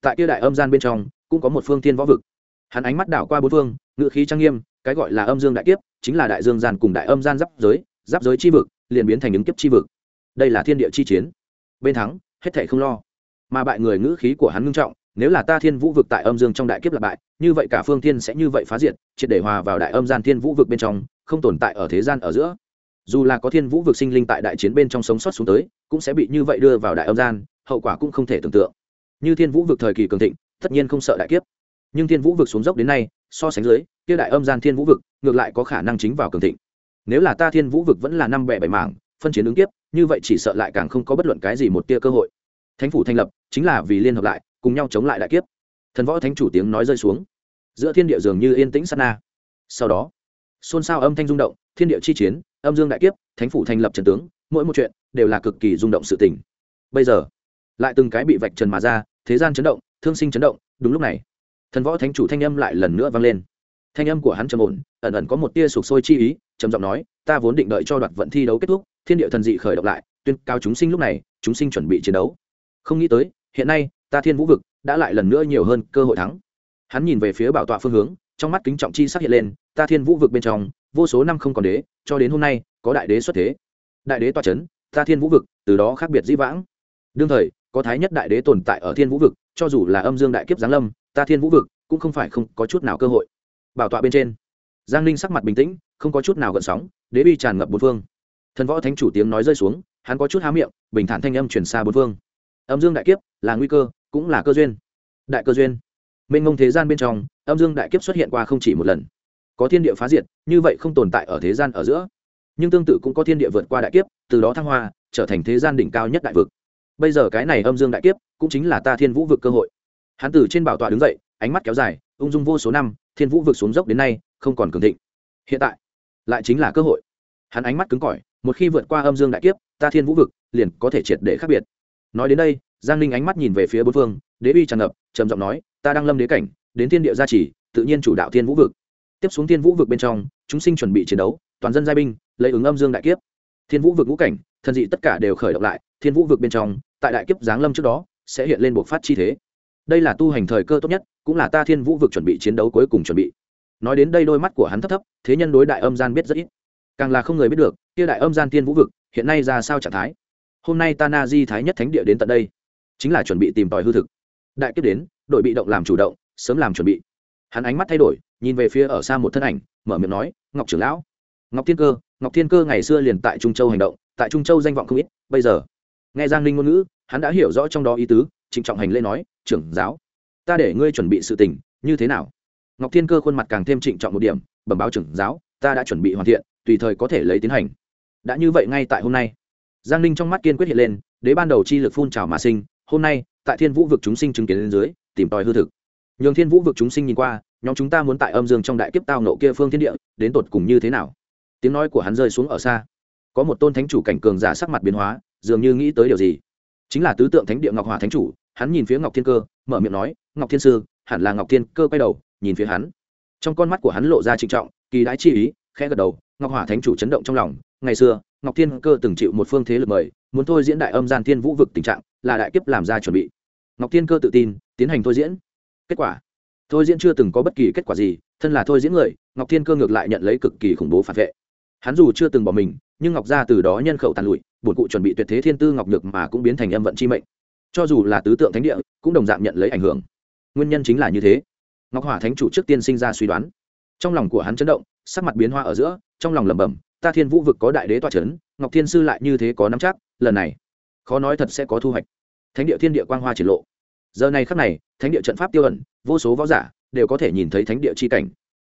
Tại kia đại âm gian bên trong, cũng có một phương thiên võ vực. Hắn ánh mắt đảo qua bốn phương ngự khí trang nghiêm, cái gọi là âm dương đại kiếp, chính là đại dương gian cùng đại âm gian giáp giới giáp giới chi vực, liền biến thành ứng kiếp chi vực. Đây là thiên địa chi chiến. Bên thắng, hết thể không lo. Mà bại người ngữ khí của hắn ngưng trọng nếu là ta thiên vũ vực tại âm dương trong đại kiếp là bại, như vậy cả phương thiên sẽ như vậy phá diệt, triệt để hòa vào đại âm gian thiên vũ vực bên trong, không tồn tại ở thế gian ở giữa. Dù là có thiên vũ vực sinh linh tại đại chiến bên trong sống sót xuống tới, cũng sẽ bị như vậy đưa vào đại âm gian, hậu quả cũng không thể tưởng tượng. Như thiên vũ vực thời kỳ cường thịnh, tất nhiên không sợ đại kiếp. Nhưng thiên vũ vực xuống dốc đến nay, so sánh dưới, kia đại âm gian thiên vũ vực, ngược lại có khả năng chính vào cường thịnh. Nếu là ta thiên vũ vực vẫn là năm bẻ bảy mảng, phân chiến ứng kiếp như vậy chỉ sợ lại càng không có bất luận cái gì một tia cơ hội. Thánh phủ thành lập, chính là vì liên hợp lại cùng nhau chống lại đại kiếp. Thần võ thánh chủ tiếng nói rơi xuống. Giữa thiên địa dường như yên tĩnh sát na. Sau đó, xôn xao âm thanh rung động, thiên địa chi chiến, âm dương đại kiếp, thánh phủ thành lập trần tướng, mỗi một chuyện đều là cực kỳ rung động sự tình. Bây giờ, lại từng cái bị vạch trần mà ra, thế gian chấn động, thương sinh chấn động, đúng lúc này, thần võ thánh chủ thanh âm lại lần nữa vang lên. Thanh âm của hắn trầm ổn, ẩn ẩn có một tia sụp sôi chi ý, trầm giọng nói, ta vốn định đợi cho đoạt vận thi đấu kết thúc, thiên địa thần dị khởi động lại, tuyên cao chúng sinh lúc này, chúng sinh chuẩn bị chiến đấu. Không nghĩ tới, hiện nay ta thiên vũ vực đã lại lần nữa nhiều hơn cơ hội thắng. Hắn nhìn về phía bảo tọa phương hướng, trong mắt kính trọng chi sắc hiện lên, ta thiên vũ vực bên trong, vô số năm không còn đế, cho đến hôm nay, có đại đế xuất thế. Đại đế toa c h ấ n ta thiên vũ vực, từ đó khác biệt dĩ vãng. Đương thời, có thái nhất đại đế tồn tại ở thiên vũ vực, cho dù là âm dương đại kiếp giáng lâm, ta thiên vũ vực cũng không phải không có chút nào cơ hội. Bảo tọa bên trên, giang ninh sắc mặt bình tĩnh, không có chút nào gợn sóng, đế bi tràn ngập bốn phương. Thần võ thánh chủ tiếng nói rơi xuống, hắn có chút há miệng, bình thản thanh âm chuyển xa bốn phương. Âm dương đại kiếp là nguy cơ cũng là cơ duyên. Đại cơ duyên. Mênh ngông thế gian bên trong, âm dương đại kiếp xuất hiện qua không chỉ một lần. Có thiên địa phá diệt, như vậy không tồn tại ở thế gian ở giữa. Nhưng tương tự cũng có thiên địa vượt qua đại kiếp, từ đó thăng hoa, trở thành thế gian đỉnh cao nhất đại vực. Bây giờ cái này âm dương đại kiếp, cũng chính là ta thiên vũ vực cơ hội. Hắn từ trên bảo tọa đứng dậy, ánh mắt kéo dài, ung dung vô số năm, thiên vũ vực xuống dốc đến nay, không còn cường thịnh. Hiện tại, lại chính là cơ hội. Hắn ánh mắt cứng cỏi, một khi vượt qua âm dương đại kiếp, ta thiên vũ vực liền có thể triệt để khác biệt. Nói đến đây giang ninh ánh mắt nhìn về phía bốn phương, đế uy tràn ngập, trầm giọng nói, ta đang lâm đế cảnh, đến thiên địa gia trì, tự nhiên chủ đạo thiên vũ vực. Tiếp xuống thiên vũ vực bên trong, chúng sinh chuẩn bị chiến đấu, toàn dân giai binh, lấy ứng âm dương đại kiếp. Thiên vũ vực ngũ cảnh, thần dị tất cả đều khởi động lại, thiên vũ vực bên trong, tại đại kiếp giáng lâm trước đó, sẽ hiện lên buộc phát chi thế. Đây là tu hành thời cơ tốt nhất, cũng là ta thiên vũ vực chuẩn bị chiến đấu cuối cùng chuẩn bị. Nói đến đây đôi mắt của hắn thấp thấp, thế nhân đối đại âm gian biết rất ít. Càng là không người biết được, kia đại âm gian thiên vũ vực, hiện nay ra sao trạng thái? Hôm nay ta na di thái nhất thánh địa đến tận đây chính là chuẩn bị tìm tòi hư thực. Đại kiếp đến, đội bị động làm chủ động, sớm làm chuẩn bị. Hắn ánh mắt thay đổi, nhìn về phía ở xa một thân ảnh, mở miệng nói, ngọc trưởng lão. Ngọc thiên cơ, ngọc thiên cơ ngày xưa liền tại trung châu hành động, tại trung châu danh vọng không ít, bây giờ? Nghe giang linh ngôn ngữ, hắn đã hiểu rõ trong đó ý tứ, trịnh trọng hành lễ nói, trưởng giáo, ta để ngươi chuẩn bị sự tình, như thế nào? Ngọc thiên cơ khuôn mặt càng thêm trịnh trọng một điểm, bẩm báo trưởng giáo, ta đã chuẩn bị hoàn thiện, tùy thời có thể lấy tiến hành. Đã như vậy ngay tại hôm nay, giang ninh trong mắt kiên quyết hiện lên, đế ban đầu chi lực phun trào mà sinh hôm nay, tại thiên vũ vực chúng sinh chứng kiến lên dưới, tìm tòi hư thực. Nhường thiên vũ vực chúng sinh nhìn qua, nhóm chúng ta muốn tại âm dương trong đại kiếp tao nộ kia phương thiên địa, đến tột cùng như thế nào? Tiếng nói của hắn rơi xuống ở xa. Có một tôn thánh chủ cảnh cường giả sắc mặt biến hóa, dường như nghĩ tới điều gì. Chính là tứ tượng thánh địa ngọc hòa thánh chủ, hắn nhìn phía ngọc thiên cơ, mở miệng nói, ngọc thiên sư, hẳn là ngọc thiên cơ quay đầu, nhìn phía hắn. Trong con mắt của hắn lộ ra trịnh trọng, kỳ đãi chi ý, khẽ gật đầu, ngọc hỏa thánh chủ chấn động trong lòng. Ngày xưa, ngọc thiên cơ từng chịu một phương thế lực mời, muốn thôi diễn đại âm gian thiên vũ vực tình trạng là đại kiếp làm ra chuẩn bị. Ngọc thiên cơ tự tin, tiến hành thôi diễn. Kết quả? Thôi diễn chưa từng có bất kỳ kết quả gì, thân là thôi diễn người, ngọc thiên cơ ngược lại nhận lấy cực kỳ khủng bố phản vệ. Hắn dù chưa từng bỏ mình, nhưng ngọc gia từ đó nhân khẩu tàn lụi, bổn cụ chuẩn bị tuyệt thế thiên tư ngọc nhược mà cũng biến thành âm vận chi mệnh. Cho dù là tứ tượng thánh địa, cũng đồng dạng nhận lấy ảnh hưởng. Nguyên nhân chính là như thế. Ngọc hỏa thánh chủ trước tiên sinh ra suy đoán. Trong lòng của hắn chấn động, sắc mặt biến hoa ở giữa, trong lòng lẩm bẩm, ta thiên vũ vực có đại đế toa c h ấ n ngọc thiên sư lại như thế có nắm chắc, lần này, khó nói thật sẽ có thu hoạch thánh địa thiên địa quang hoa triển lộ. Giờ này khắc này, thánh địa trận pháp tiêu ẩn, vô số võ giả đều có thể nhìn thấy thánh địa c h i cảnh.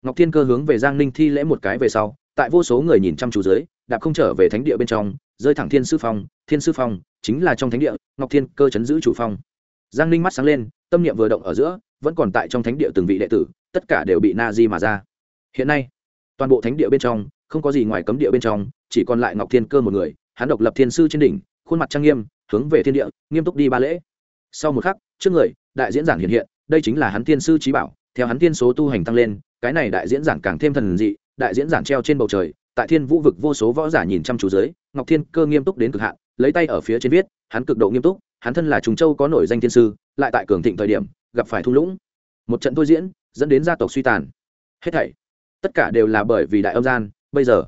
Ngọc thiên cơ hướng về giang ninh thi lễ một cái về sau, tại vô số người nhìn chăm chú dưới, đạp không trở về thánh địa bên trong, rơi thẳng thiên sư phong, thiên sư phong chính là trong thánh địa, ngọc thiên cơ chấn giữ chủ phong. Giang ninh mắt sáng lên, tâm niệm vừa động ở giữa, vẫn còn tại trong thánh địa từng vị đệ tử, tất cả đều bị na di mà ra. Hiện nay, toàn bộ thánh địa bên trong, không có gì ngoài cấm địa bên trong, chỉ còn lại ngọc thiên cơ một người, hắn độc lập thiên sư trên đỉnh, khuôn mặt trang nghiêm hướng về thiên địa, nghiêm túc đi ba lễ. Sau một khắc, trước người, đại diễn giảng hiện hiện, đây chính là hắn thiên sư trí bảo, theo hắn thiên số tu hành tăng lên, cái này đại diễn giảng càng thêm thần dị, đại diễn giảng treo trên bầu trời, tại thiên vũ vực vô số võ giả nhìn chăm chú dưới, ngọc thiên cơ nghiêm túc đến cực hạn, lấy tay ở phía trên viết, hắn cực độ nghiêm túc, hắn thân là trùng châu có nổi danh thiên sư, lại tại cường thịnh thời điểm, gặp phải thung lũng. Một trận thôi diễn, dẫn đến gia tộc suy tàn. Hết thảy, tất cả đều là bởi vì đại âm gian, bây giờ,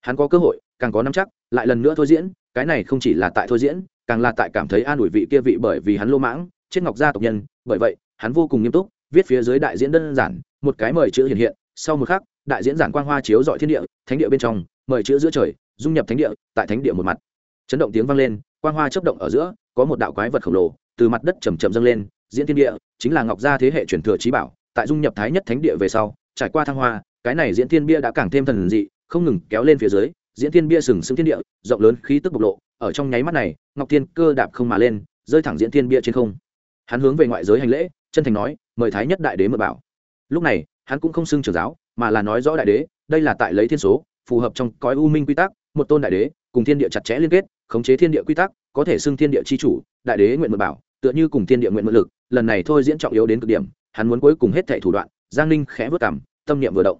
hắn có cơ hội, càng có năm chắc, lại lần nữa thôi diễn, cái này không chỉ là tại thôi diễn càng là tại cảm thấy an ủi vị kia vị bởi vì hắn lô mãng, chết ngọc gia tộc nhân, bởi vậy, hắn vô cùng nghiêm túc, viết phía dưới đại diễn đơn giản, một cái mời chữ hiện hiện, sau một khắc, đại diễn giản quang hoa chiếu dọi thiên địa, thánh địa bên trong, mời chữ giữa trời, dung nhập thánh địa, tại thánh địa một mặt. Chấn động tiếng vang lên, quang hoa chấp động ở giữa, có một đạo quái vật khổng lồ, từ mặt đất chầm chậm dâng lên, diễn thiên địa, chính là ngọc gia thế hệ truyền thừa trí bảo, tại dung nhập thái nhất thánh địa về sau, trải qua thăng hoa, cái này diễn thiên bia đã càng thêm thần dị, không ngừng kéo lên phía dưới, diễn thiên bia sừng sững thiên địa, rộng lớn, khí tức bộc lộ ở trong nháy mắt này, ngọc thiên cơ đạp không mà lên, rơi thẳng diễn thiên bia trên không. Hắn hướng về ngoại giới hành lễ, chân thành nói, mời thái nhất đại đế mượn bảo. Lúc này, hắn cũng không xưng trưởng giáo, mà là nói rõ đại đế, đây là tại lấy thiên số, phù hợp trong cõi u minh quy tắc, một tôn đại đế, cùng thiên địa chặt chẽ liên kết, khống chế thiên địa quy tắc, có thể xưng thiên địa chi chủ, đại đế nguyện mượn bảo, tựa như cùng thiên địa nguyện mượn lực, lần này thôi diễn trọng yếu đến cực điểm, hắn muốn cuối cùng hết thảy thủ đoạn, giang ninh khẽ vớt cảm, tâm niệm vừa động.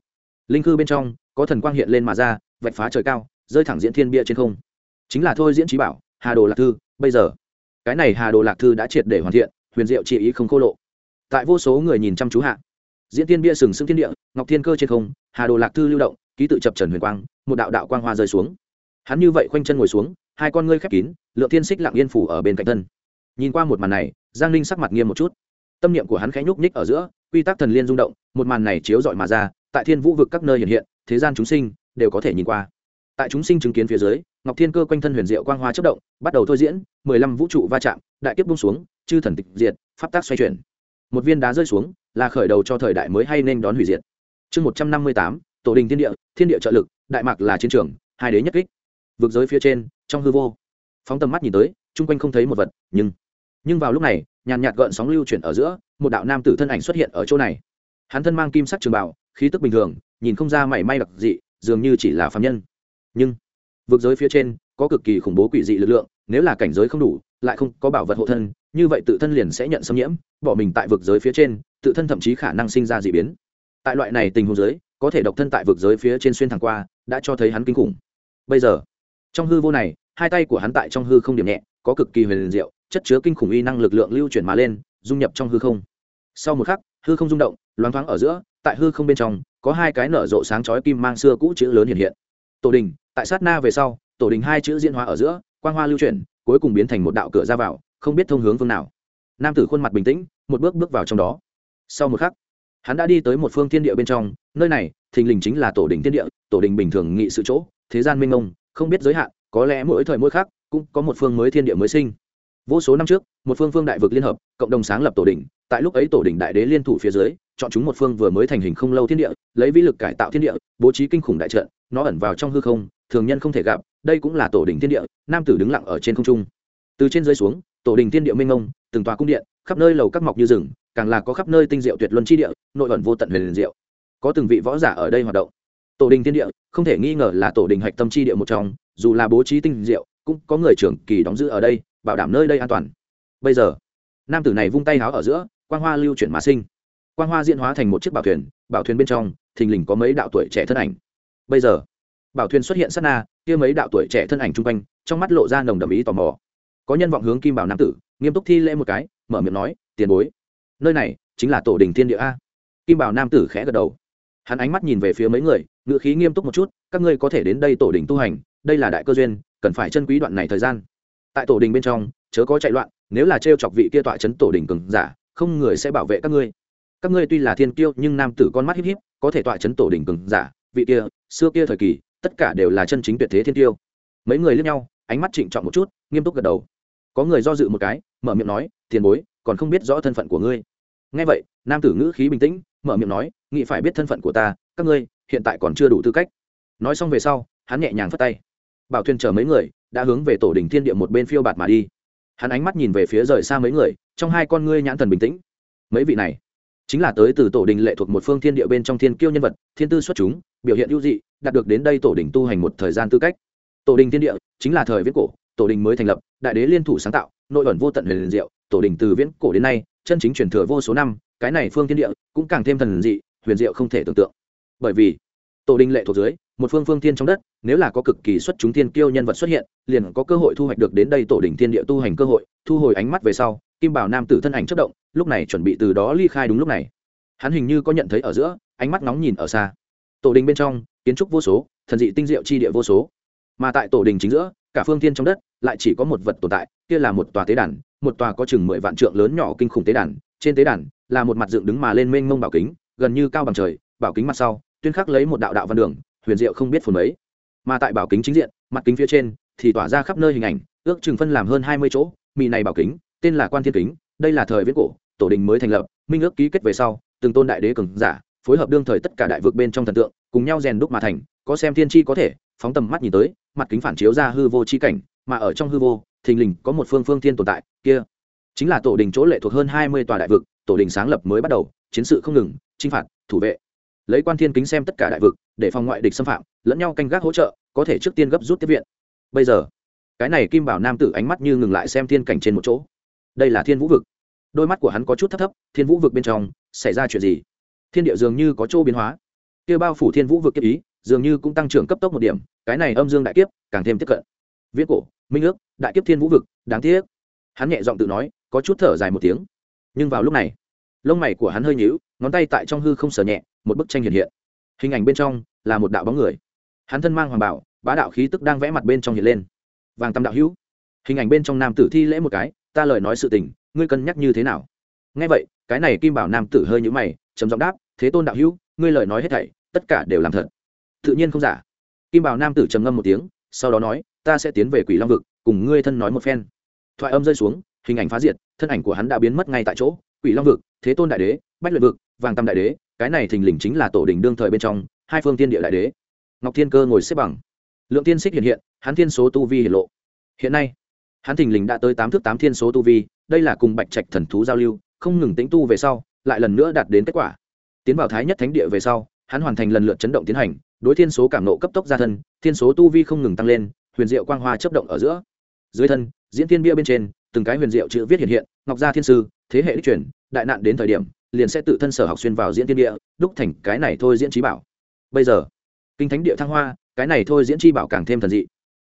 Linh cư bên trong, có thần quang hiện lên mà ra, vạch phá trời cao, rơi thẳng diễn thiên bia trên không chính là thôi diễn trí bảo, hà đồ lạc thư, bây giờ. Cái này hà đồ lạc thư đã triệt để hoàn thiện, huyền diệu chỉ ý không khô lộ. Tại vô số người nhìn chăm chú hạ. Diễn tiên bia sừng sững thiên địa, ngọc thiên cơ trên không, hà đồ lạc thư lưu động, ký tự chập trần huyền quang, một đạo đạo quang hoa rơi xuống. Hắn như vậy khoanh chân ngồi xuống, hai con ngươi khép kín, lượng thiên xích lặng yên phủ ở bên cạnh thân. Nhìn qua một màn này, giang ninh sắc mặt nghiêm một chút. Tâm niệm của hắn khẽ nhúc nhích ở giữa, quy tắc thần liên rung động, một màn này chiếu rọi mà ra, tại thiên vũ vực các nơi hiện hiện, thế gian chúng sinh đều có thể nhìn qua tại chúng sinh chứng kiến phía dưới, ngọc thiên cơ quanh thân huyền diệu quang hoa chất động, bắt đầu thôi diễn, mười lăm vũ trụ va chạm, đại kiếp bung xuống, chư thần tịch diệt, pháp tác xoay chuyển. Một viên đá rơi xuống, là khởi đầu cho thời đại mới hay nên đón hủy diệt. Chương một trăm năm mươi tám, tổ đình thiên địa thiên địa trợ lực, đại mạc là chiến trường, hai đế nhất kích. Vực giới phía trên, trong hư vô. Phóng tầm mắt nhìn tới, chung quanh không thấy một vật, nhưng nhưng vào lúc này, nhàn nhạt gợn sóng lưu chuyển ở giữa, một đạo nam tử thân ảnh xuất hiện ở chỗ này. Hắn thân mang kim sắc trường bảo khí tức bình thường, nhìn không ra mảy may đặc dị, dường như chỉ là phạm nhân nhưng vực giới phía trên có cực kỳ khủng bố quỷ dị lực lượng, nếu là cảnh giới không đủ, lại không có bảo vật hộ thân, như vậy tự thân liền sẽ nhận xâm nhiễm, bỏ mình tại vực giới phía trên, tự thân thậm chí khả năng sinh ra d ị biến. Tại loại này tình huống giới có thể độc thân tại vực giới phía trên xuyên thẳng qua, đã cho thấy hắn kinh khủng. Bây giờ, trong hư vô này, hai tay của hắn tại trong hư không điểm nhẹ, có cực kỳ huyền diệu, chất chứa kinh khủng uy năng lực lượng lưu chuyển mà lên, dung nhập trong hư không. Sau một khắc, hư không rung động, loáng thoáng ở giữa, tại hư không bên trong, có hai cái nở rộ sáng chói kim mang xưa cũ chữ lớn hiện hiện tổ đình, tại sát na về sau, tổ đình hai chữ diễn hóa ở giữa, quang hoa lưu chuyển, cuối cùng biến thành một đạo cửa ra vào, không biết thông hướng phương nào. Nam tử khuôn mặt bình tĩnh, một bước bước vào trong đó. Sau một khắc, hắn đã đi tới một phương thiên địa bên trong, nơi này, thình lình chính là tổ đình thiên địa, tổ đình bình thường nghị sự chỗ, thế gian minh ông không biết giới hạn, có lẽ mỗi thời mỗi khác cũng có một phương mới thiên địa mới sinh. Vô số năm trước, một phương phương đại vực liên hợp, cộng đồng sáng lập tổ đình, tại lúc ấy tổ đình đại đế liên thủ phía dưới, chọn chúng một phương vừa mới thành hình không lâu thiên địa, lấy vĩ lực cải tạo thiên địa, bố trí kinh khủng đại trận nó ẩn vào trong hư không, thường nhân không thể gặp, đây cũng là tổ đình thiên địa, nam tử đứng lặng ở trên không trung. Từ trên dưới xuống, tổ đình thiên địa minh ông từng tòa cung điện, khắp nơi lầu các mọc như rừng, càng là có khắp nơi tinh diệu tuyệt luân chi địa, nội ẩn vô tận huyền diệu. Có từng vị võ giả ở đây hoạt động. Tổ đình thiên địa, không thể nghi ngờ là tổ đình hạch tâm chi địa một trong, dù là bố trí tinh diệu, cũng có người trưởng kỳ đóng giữ ở đây, bảo đảm nơi đây an toàn. Bây giờ, nam tử này vung tay háo ở giữa, quang hoa lưu chuyển mà sinh. Quang hoa diễn hóa thành một chiếc bảo thuyền bảo thuyền bên trong, thình lình có mấy đạo tuổi trẻ thân ảnh bây giờ. Bảo thuyền xuất hiện sát na, kia mấy đạo tuổi trẻ thân ảnh chung quanh, trong mắt lộ ra nồng đậm ý tò mò. Có nhân vọng hướng kim bảo nam tử, nghiêm túc thi lễ một cái, mở miệng nói, tiền bối, nơi này chính là tổ đình thiên địa a. Kim bảo nam tử khẽ gật đầu. Hắn ánh mắt nhìn về phía mấy người ngự khí nghiêm túc một chút, các ngươi có thể đến đây tổ đình tu hành, đây là đại cơ duyên, cần phải chân quý đoạn này thời gian. Tại tổ đình bên trong, chớ có chạy loạn, nếu là t chọc vị kia tọa chấn tổ đình cường giả, không người sẽ bảo vệ các ngươi. Các ngươi tuy là thiên kiêu, nhưng nam tử con mắt híp híp, có thể tọa chấn tổ đình cường giả vị kia, xưa kia thời kỳ, tất cả đều là chân chính tuyệt thế thiên tiêu. Mấy người lướt nhau, ánh mắt trịnh trọng một chút, nghiêm túc gật đầu. Có người do dự một cái, mở miệng nói, tiền bối, còn không biết rõ thân phận của ngươi. Nghe vậy, nam tử ngữ khí bình tĩnh, mở miệng nói nghị phải biết thân phận của ta, các ngươi hiện tại còn chưa đủ tư cách. Nói xong về sau, hắn nhẹ nhàng phất tay. Bảo thuyền chở mấy người, đã hướng về tổ đình thiên địa một bên phiêu bạt mà đi. Hắn ánh mắt nhìn về phía rời xa mấy người, trong hai con ngươi nhãn thần bình tĩnh. Mấy vị này chính là tới từ tổ đình lệ thuộc một phương thiên địa bên trong thiên kiêu nhân vật, thiên tư xuất chúng, biểu hiện ưu dị, đạt được đến đây tổ đình tu hành một thời gian tư cách. Tổ đình thiên địa chính là thời viết cổ, tổ đình mới thành lập, đại đế liên thủ sáng tạo, nội ẩn vô tận huyền liền diệu, tổ đình từ viễn cổ đến nay, chân chính truyền thừa vô số năm, cái này phương thiên địa cũng càng thêm thần dị, huyền diệu không thể tưởng tượng. Bởi vì, tổ đình lệ thuộc dưới, một phương phương thiên trong đất, nếu là có cực kỳ xuất chúng thiên kiêu nhân vật xuất hiện, liền có cơ hội thu hoạch được đến đây tổ đình thiên địa tu hành cơ hội, thu hồi ánh mắt về sau kim bảo nam tử thân ảnh chất động, lúc này chuẩn bị từ đó ly khai đúng lúc này. Hắn hình như có nhận thấy ở giữa, ánh mắt nóng nhìn ở xa. Tổ đình bên trong, kiến trúc vô số, thần dị tinh diệu chi địa vô số. Mà tại tổ đình chính giữa, cả phương thiên trong đất, lại chỉ có một vật tồn tại, kia là một tòa tế đàn, một tòa có chừng mười vạn trượng lớn nhỏ kinh khủng tế đàn. Trên tế đàn, là một mặt dựng đứng mà lên mênh mông bảo kính, gần như cao bằng trời, bảo kính mặt sau, tuyên khắc lấy một đạo đạo văn đường, huyền diệu không biết phồn mấy. Mà tại bảo kính chính diện, mặt kính phía trên, thì tỏa ra khắp nơi hình ảnh, ước chừng phân làm hơn hai mươi chỗ, mì này bảo kính tên là quan thiên kính, đây là thời viết cổ, tổ đình mới thành lập, minh ước ký kết về sau, từng tôn đại đế cường giả, phối hợp đương thời tất cả đại vực bên trong thần tượng, cùng nhau rèn đúc mà thành, có xem thiên chi có thể, phóng tầm mắt nhìn tới, mặt kính phản chiếu ra hư vô chi cảnh, mà ở trong hư vô, thình lình có một phương phương thiên tồn tại, kia chính là tổ đình chỗ lệ thuộc hơn hai mươi tòa đại vực, tổ đình sáng lập mới bắt đầu, chiến sự không ngừng, chinh phạt, thủ vệ. Lấy quan thiên kính xem tất cả đại vực, để phòng ngoại địch xâm phạm, lẫn nhau canh gác hỗ trợ, có thể trước tiên gấp rút tiếp viện. Bây giờ, cái này kim bảo nam tử ánh mắt như ngừng lại xem thiên cảnh trên một chỗ đây là thiên vũ vực. Đôi mắt của hắn có chút thấp thấp, thiên vũ vực bên trong, xảy ra chuyện gì? Thiên địa dường như có chỗ biến hóa. Kia bao phủ thiên vũ vực kiếp ý, dường như cũng tăng trưởng cấp tốc một điểm, cái này âm dương đại kiếp, càng thêm tiếp cận. Viễn cổ, minh ước, đại kiếp thiên vũ vực, đáng tiếc. Hắn nhẹ giọng tự nói, có chút thở dài một tiếng. Nhưng vào lúc này, lông mày của hắn hơi nhíu, ngón tay tại trong hư không sờ nhẹ, một bức tranh hiện hiện. Hình ảnh bên trong là một đạo bóng người. Hắn thân mang hoàng bảo, bá đạo khí tức đang vẽ mặt bên trong hiện lên. Vàng tâm đạo hữu. Hình ảnh bên trong nam tử thi lễ một cái ta lời nói sự tình, ngươi cân nhắc như thế nào? Nghe vậy, cái này kim bảo nam tử hơi nhũ mày, trầm giọng đáp, thế tôn đạo hữu, ngươi lời nói hết thảy, tất cả đều làm thật. Tự nhiên không giả. Kim bảo nam tử trầm ngâm một tiếng, sau đó nói, ta sẽ tiến về quỷ long vực, cùng ngươi thân nói một phen. Thoại âm rơi xuống, hình ảnh phá diệt, thân ảnh của hắn đã biến mất ngay tại chỗ. Quỷ long vực, thế tôn đại đế, bách luyện vực, vàng tam đại đế, cái này thình lình chính là tổ đình đương thời bên trong, hai phương tiên địa đại đế. Ngọc thiên cơ ngồi xếp bằng. Lượng tiên xích hiện hiện, hắn thiên số tu vi hiện lộ. Hiện nay hắn thình lình đã tới tám thước tám thiên số tu vi, đây là cùng bạch trạch thần thú giao lưu, không ngừng tính tu về sau, lại lần nữa đạt đến kết quả. Tiến vào thái nhất thánh địa về sau, hắn hoàn thành lần lượt chấn động tiến hành, đối thiên số cảm nộ cấp tốc gia thân, thiên số tu vi không ngừng tăng lên, huyền diệu quang hoa chấp động ở giữa. Dưới thân, diễn thiên bia bên trên, từng cái huyền diệu chữ viết hiện hiện, ngọc gia thiên sư, thế hệ đích truyền, đại nạn đến thời điểm, liền sẽ tự thân sở học xuyên vào diễn thiên địa đúc thành cái này thôi diễn trí bảo. Bây giờ, kinh thánh địa thăng hoa, cái này thôi diễn chi bảo càng thêm thần dị.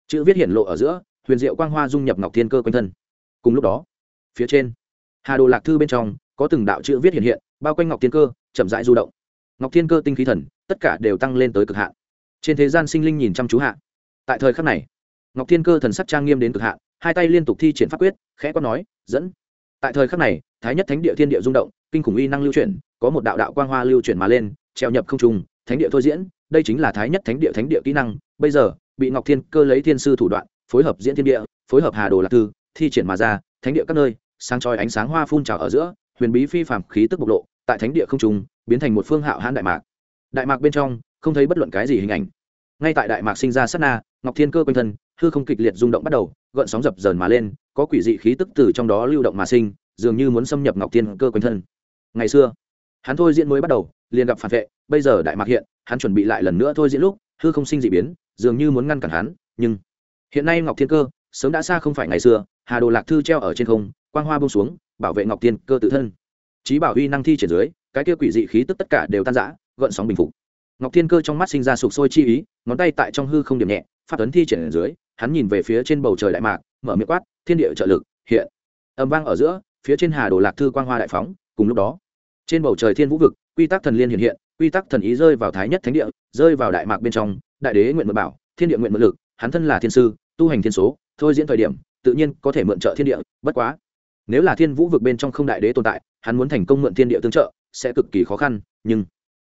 Chữ viết hiện lộ ở giữa huyền diệu quang hoa dung nhập ngọc thiên cơ quanh thân. Cùng lúc đó, phía trên, hà đồ lạc thư bên trong có từng đạo chữ viết hiện hiện, bao quanh ngọc thiên cơ, chậm rãi du động. Ngọc thiên cơ tinh khí thần, tất cả đều tăng lên tới cực hạn. Trên thế gian sinh linh nhìn chăm chú hạ. Tại thời khắc này, ngọc thiên cơ thần sắc trang nghiêm đến cực hạn, hai tay liên tục thi triển pháp quyết, khẽ có nói, dẫn. Tại thời khắc này, thái nhất thánh địa thiên địa rung động, kinh khủng uy năng lưu chuyển, có một đạo đạo quang hoa lưu chuyển mà lên, treo nhập không trùng thánh địa thôi diễn, đây chính là thái nhất thánh địa thánh địa kỹ năng. Bây giờ, bị ngọc thiên cơ lấy thiên sư thủ đoạn phối hợp diễn thiên địa, phối hợp hà đồ lạc thư, thi triển mà ra, thánh địa các nơi, sáng chói ánh sáng hoa phun trào ở giữa, huyền bí phi phàm khí tức bộc lộ, tại thánh địa không trùng biến thành một phương hạo hãn đại mạc. Đại mạc bên trong, không thấy bất luận cái gì hình ảnh. Ngay tại đại mạc sinh ra sát na, ngọc thiên cơ quanh thân, hư không kịch liệt rung động bắt đầu, gợn sóng dập dờn mà lên, có quỷ dị khí tức từ trong đó lưu động mà sinh, dường như muốn xâm nhập ngọc thiên cơ quanh thân. Ngày xưa, hắn thôi diễn mới bắt đầu, liền gặp phản vệ, bây giờ đại mạc hiện, hắn chuẩn bị lại lần nữa thôi diễn lúc, hư không sinh dị biến, dường như muốn ngăn cản hắn, nhưng hiện nay ngọc thiên cơ, sớm đã xa không phải ngày xưa, hà đồ lạc thư treo ở trên không, quang hoa bông xuống, bảo vệ ngọc thiên cơ tự thân. Trí bảo huy năng thi triển dưới, cái kia quỷ dị khí tức tất cả đều tan rã, gợn sóng bình phục. Ngọc thiên cơ trong mắt sinh ra sụp sôi chi ý, ngón tay tại trong hư không điểm nhẹ phát ấn thi triển dưới, hắn nhìn về phía trên bầu trời đại mạc, mở miệng quát, thiên địa trợ lực, hiện. Âm vang ở giữa, phía trên hà đồ lạc thư quang hoa đại phóng, cùng lúc đó, trên bầu trời thiên vũ vực, quy tắc thần liên hiện hiện, quy tắc thần ý rơi vào thái nhất thánh địa, rơi vào đại mạc bên trong, đại đế nguyện mượn bảo, thiên địa nguyện mượn lực, hắn thân là thiên sư tu hành thiên số, thôi diễn thời điểm, tự nhiên có thể mượn trợ thiên địa, bất quá, nếu là thiên vũ vực bên trong không đại đế tồn tại, hắn muốn thành công mượn thiên địa tương trợ, sẽ cực kỳ khó khăn, nhưng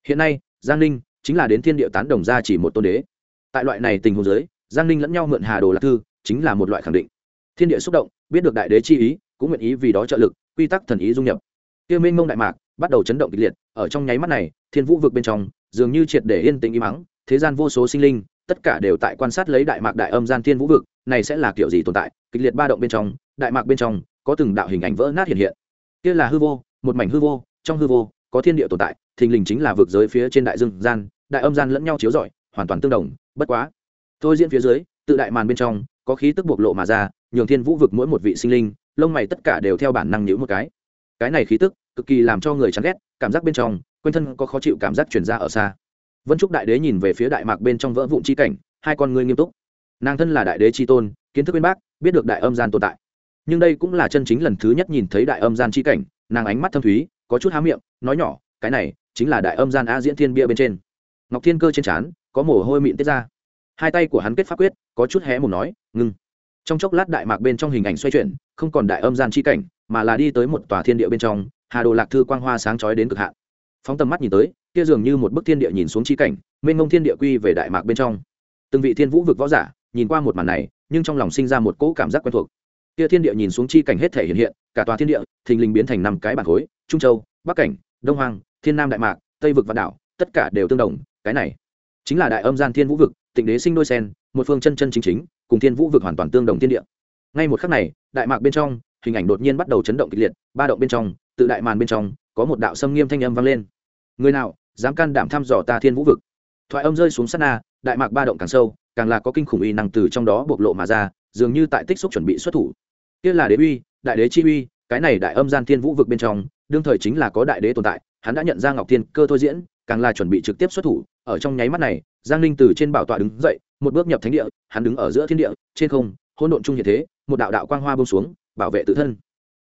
hiện nay, giang ninh chính là đến thiên địa tán đồng ra chỉ một tôn đế. Tại loại này tình huống giới giang ninh lẫn nhau mượn hà đồ lạc thư chính là một loại khẳng định. Thiên địa xúc động, biết được đại đế chi ý, cũng nguyện ý vì đó trợ lực, quy tắc thần ý dung nhập. Tiêu minh mông đại mạc bắt đầu chấn động kịch liệt, ở trong nháy mắt này, thiên vũ vực bên trong, dường như triệt để yên tĩnh im mắng thế gian vô số sinh linh tất cả đều tại quan sát lấy đại mạc đại âm gian thiên vũ vực, này sẽ là kiểu gì tồn tại, kịch liệt ba động bên trong, đại mạc bên trong, có từng đạo hình ảnh vỡ nát hiện hiện. Kia là hư vô, một mảnh hư vô, trong hư vô, có thiên địa tồn tại, thình lình chính là vực giới phía trên đại dương gian, đại âm gian lẫn nhau chiếu rọi, hoàn toàn tương đồng, bất quá. Thôi diễn phía dưới, tự đại màn bên trong, có khí tức bộc lộ mà ra, nhường thiên vũ vực mỗi một vị sinh linh, lông mày tất cả đều theo bản năng nhữ một cái. Cái này khí tức, cực kỳ làm cho người chán ghét, cảm giác bên trong, quanh thân có khó chịu cảm giác chuyển ra ở xa vân trúc đại đế nhìn về phía đại mạc bên trong vỡ vụn chi cảnh, hai con ngươi nghiêm túc. Nàng thân là đại đế chi tôn, kiến thức bên bác, biết được đại âm gian tồn tại. Nhưng đây cũng là chân chính lần thứ nhất nhìn thấy đại âm gian chi cảnh, nàng ánh mắt thâm thúy, có chút há miệng, nói nhỏ, cái này chính là đại âm gian a diễn thiên bia bên trên. Ngọc thiên cơ trên trán, có mồ hôi mịn tiết ra. Hai tay của hắn kết pháp quyết, có chút hé một nói, ngưng. Trong chốc lát đại mạc bên trong hình ảnh xoay chuyển, không còn đại âm gian chi cảnh, mà là đi tới một tòa thiên địa bên trong, hà đồ lạc thư quang hoa sáng chói đến cực hạn. Phóng tầm mắt nhìn tới kia dường như một bức thiên địa nhìn xuống chi cảnh, mênh mông thiên địa quy về đại mạc bên trong. Từng vị thiên vũ vực võ giả nhìn qua một màn này, nhưng trong lòng sinh ra một cỗ cảm giác quen thuộc. Kia thiên địa nhìn xuống chi cảnh hết thể hiện hiện, cả tòa thiên địa, thình lình biến thành năm cái bản khối, trung châu, bắc cảnh, đông hoàng thiên nam đại mạc, tây vực vạn đảo, tất cả đều tương đồng, cái này chính là đại âm gian thiên vũ vực, tịnh đế sinh đôi sen, một phương chân chân chính chính, cùng thiên vũ vực hoàn toàn tương đồng thiên địa. Ngay một khắc này, đại mạc bên trong, hình ảnh đột nhiên bắt đầu chấn động kịch liệt, ba động bên trong, tự đại màn bên trong, có một đạo xâm nghiêm thanh âm vang lên. Người nào? Dám can đảm thăm dò ta thiên vũ vực. Thoại âm rơi xuống sát na, đại mạc ba động càng sâu, càng là có kinh khủng uy năng từ trong đó bộc lộ mà ra, dường như tại tích xúc chuẩn bị xuất thủ. Kia là đế uy, đại đế chi uy, cái này đại âm gian thiên vũ vực bên trong, đương thời chính là có đại đế tồn tại, hắn đã nhận ra ngọc thiên cơ thôi diễn, càng là chuẩn bị trực tiếp xuất thủ, ở trong nháy mắt này, giang ninh từ trên bảo tọa đứng dậy, một bước nhập thánh địa, hắn đứng ở giữa thiên địa, trên không, hỗn độn chung như thế, một đạo đạo quang hoa bông xuống, bảo vệ tự thân.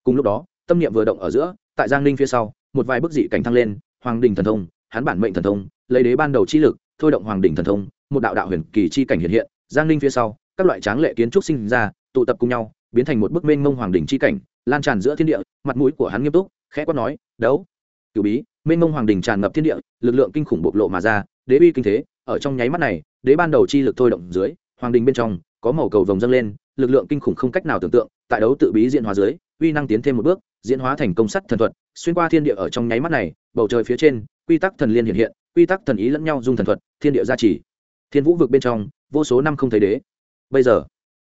Cùng lúc đó, tâm niệm vừa động ở giữa, tại giang ninh phía sau, một vài bức dị cảnh thăng lên, hoàng đình thần thông hắn bản mệnh thần thông, lấy đế ban đầu chi lực, thôi động hoàng đỉnh thần thông, một đạo đạo huyền kỳ chi cảnh hiện hiện, giang ninh phía sau, các loại tráng lệ kiến trúc sinh ra, tụ tập cùng nhau, biến thành một bức mênh mông hoàng đỉnh chi cảnh, lan tràn giữa thiên địa, mặt mũi của hắn nghiêm túc, khẽ quát nói, đấu, cửu bí, mênh mông hoàng đỉnh tràn ngập thiên địa, lực lượng kinh khủng bộc lộ mà ra, đế uy kinh thế, ở trong nháy mắt này, đế ban đầu chi lực thôi động dưới, hoàng đình bên trong, có màu cầu vồng dâng lên, lực lượng kinh khủng không cách nào tưởng tượng, tại đấu tự bí diễn hóa dưới, uy năng tiến thêm một bước, diễn hóa thành công sắt thần thuật, xuyên qua thiên địa ở trong nháy mắt này, bầu trời phía trên quy tắc thần liên hiện hiện, quy tắc thần ý lẫn nhau dung thần thuật, thiên địa gia trì. Thiên vũ vực bên trong, vô số năm không thấy đế. Bây giờ,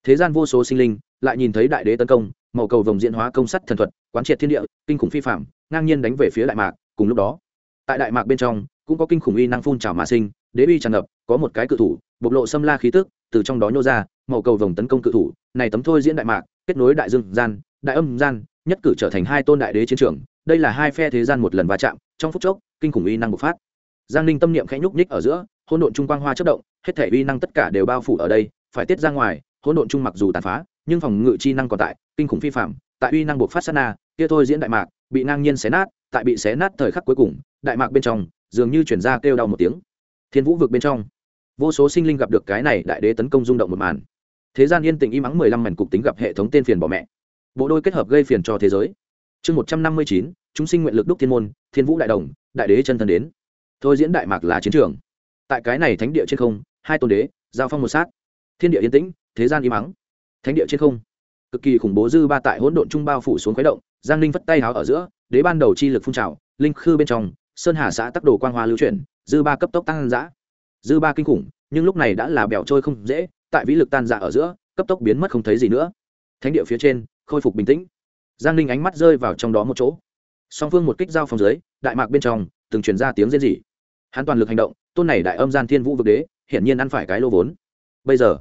thế gian vô số sinh linh lại nhìn thấy đại đế tấn công, màu cầu vồng diễn hóa công sắt thần thuật, quán triệt thiên địa, kinh khủng phi phạm ngang nhiên đánh về phía đại mạc, cùng lúc đó, tại đại mạc bên trong, cũng có kinh khủng uy năng phun trào mà sinh, đế uy tràn ngập, có một cái cự thủ, bộc lộ xâm la khí tức, từ trong đó nhô ra, màu cầu vồng tấn công cự thủ, này tấm thôi diễn đại mạc, kết nối đại dương gian, đại âm gian, nhất cử trở thành hai tôn đại đế chiến trường, đây là hai phe thế gian một lần va chạm, trong phút chốc kinh khủng uy năng bộc phát. Giang ninh tâm niệm khẽ nhúc nhích ở giữa, hỗn độn trung quang hoa chất động, hết thể uy năng tất cả đều bao phủ ở đây, phải tiết ra ngoài, hỗn độn trung mặc dù tàn phá, nhưng phòng ngự chi năng còn tại, kinh khủng phi phạm tại uy năng bộc phát sát na, kia thôi diễn đại mạc, bị ngang nhiên xé nát, tại bị xé nát thời khắc cuối cùng, đại mạc bên trong, dường như chuyển ra kêu đau một tiếng. Thiên vũ vực bên trong, vô số sinh linh gặp được cái này đại đế tấn công rung động một màn. Thế gian yên tĩnh im ắng mười lăm mảnh cục tính gặp hệ thống tên phiền bỏ mẹ. Bộ đôi kết hợp gây phiền cho thế giới. Chương một trăm năm mươi chín chúng sinh nguyện lực đúc thiên môn, thiên vũ đại đồng, đại đế chân thân đến. Thôi diễn đại mạc là chiến trường. Tại cái này thánh địa trên không, hai tôn đế, giao phong một sát. Thiên địa yên tĩnh, thế gian im ắng thánh địa trên không, cực kỳ khủng bố dư ba tại hỗn độn trung bao phủ xuống khuấy động, giang linh vất tay háo ở giữa, đế ban đầu chi lực phun trào, linh khư bên trong, sơn hà xã tắc đồ quang hoa lưu chuyển, dư ba cấp tốc tăng giã dư ba kinh khủng, nhưng lúc này đã là bèo trôi không dễ, tại vĩ lực tan dạ ở giữa, cấp tốc biến mất không thấy gì nữa. Thánh địa phía trên, khôi phục bình tĩnh. Giang linh ánh mắt rơi vào trong đó một chỗ song phương một kích giao phòng dưới, đại mạc bên trong, từng truyền ra tiếng rên rỉ. Hắn toàn lực hành động, tôn này đại âm gian thiên vũ vực đế, hiển nhiên ăn phải cái lô vốn. Bây giờ,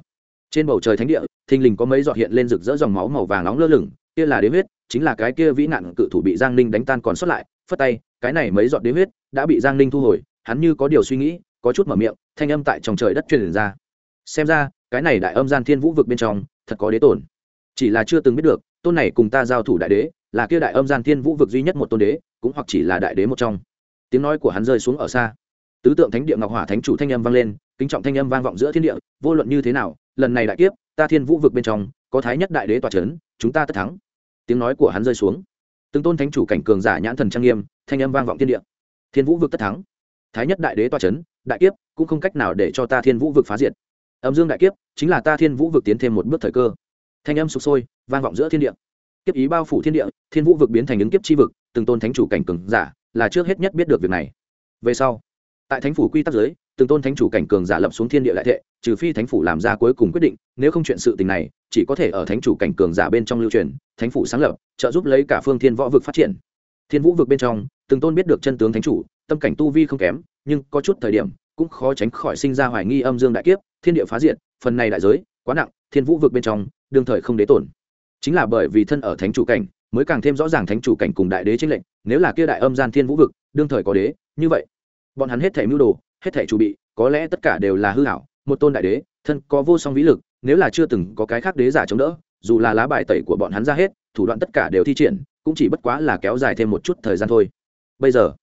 trên bầu trời thánh địa, thình lình có mấy giọt hiện lên rực rỡ dòng máu màu vàng nóng lơ lửng, kia là đế huyết, chính là cái kia vĩ nạn cự thủ bị giang ninh đánh tan còn sót lại, phất tay, cái này mấy giọt đế huyết đã bị giang ninh thu hồi, hắn như có điều suy nghĩ, có chút mở miệng, thanh âm tại trong trời đất truyền ra. Xem ra, cái này đại âm gian thiên vũ vực bên trong, thật có đế tổn chỉ là chưa từng biết được, tôn này cùng ta giao thủ đại đế là kia đại âm gian thiên vũ vực duy nhất một tôn đế, cũng hoặc chỉ là đại đế một trong. Tiếng nói của hắn rơi xuống ở xa. Tứ tượng thánh địa ngọc hỏa thánh chủ thanh âm vang lên, kính trọng thanh âm vang vọng giữa thiên địa, vô luận như thế nào, lần này đại kiếp, ta thiên vũ vực bên trong, có thái nhất đại đế tòa trấn chúng ta tất thắng. Tiếng nói của hắn rơi xuống. Từng tôn thánh chủ cảnh cường giả nhãn thần trang nghiêm, thanh âm vang vọng thiên địa. Thiên vũ vực tất thắng. Thái nhất đại đế tòa trấn đại kiếp, cũng không cách nào để cho ta thiên vũ vực phá diệt. Âm dương đại kiếp, chính là ta thiên vũ vực tiến thêm một bước thời cơ. Thanh âm sụp sôi, vang vọng giữa thiên địa kiếp ý bao phủ thiên địa, thiên vũ vực biến thành ứng kiếp chi vực, từng tôn thánh chủ cảnh cường giả là trước hết nhất biết được việc này. Về sau, tại thánh phủ quy tắc giới, từng tôn thánh chủ cảnh cường giả lập xuống thiên địa đại thệ, trừ phi thánh phủ làm ra cuối cùng quyết định, nếu không chuyện sự tình này, chỉ có thể ở thánh chủ cảnh cường giả bên trong lưu truyền, thánh phủ sáng lập, trợ giúp lấy cả phương thiên võ vực phát triển. Thiên vũ vực bên trong, từng tôn biết được chân tướng thánh chủ, tâm cảnh tu vi không kém, nhưng có chút thời điểm, cũng khó tránh khỏi sinh ra hoài nghi âm dương đại kiếp, thiên địa phá diện phần này đại giới, quá nặng, thiên vũ vực bên trong, đương thời không đế tổn chính là bởi vì thân ở thánh chủ cảnh, mới càng thêm rõ ràng thánh chủ cảnh cùng đại đế chính lệnh nếu là kia đại âm gian thiên vũ vực, đương thời có đế, như vậy, bọn hắn hết thể mưu đồ, hết thể chủ bị, có lẽ tất cả đều là hư hảo một tôn đại đế, thân có vô song vĩ lực, nếu là chưa từng có cái khác đế giả chống đỡ, dù là lá bài tẩy của bọn hắn ra hết, thủ đoạn tất cả đều thi triển, cũng chỉ bất quá là kéo dài thêm một chút thời gian thôi. Bây giờ,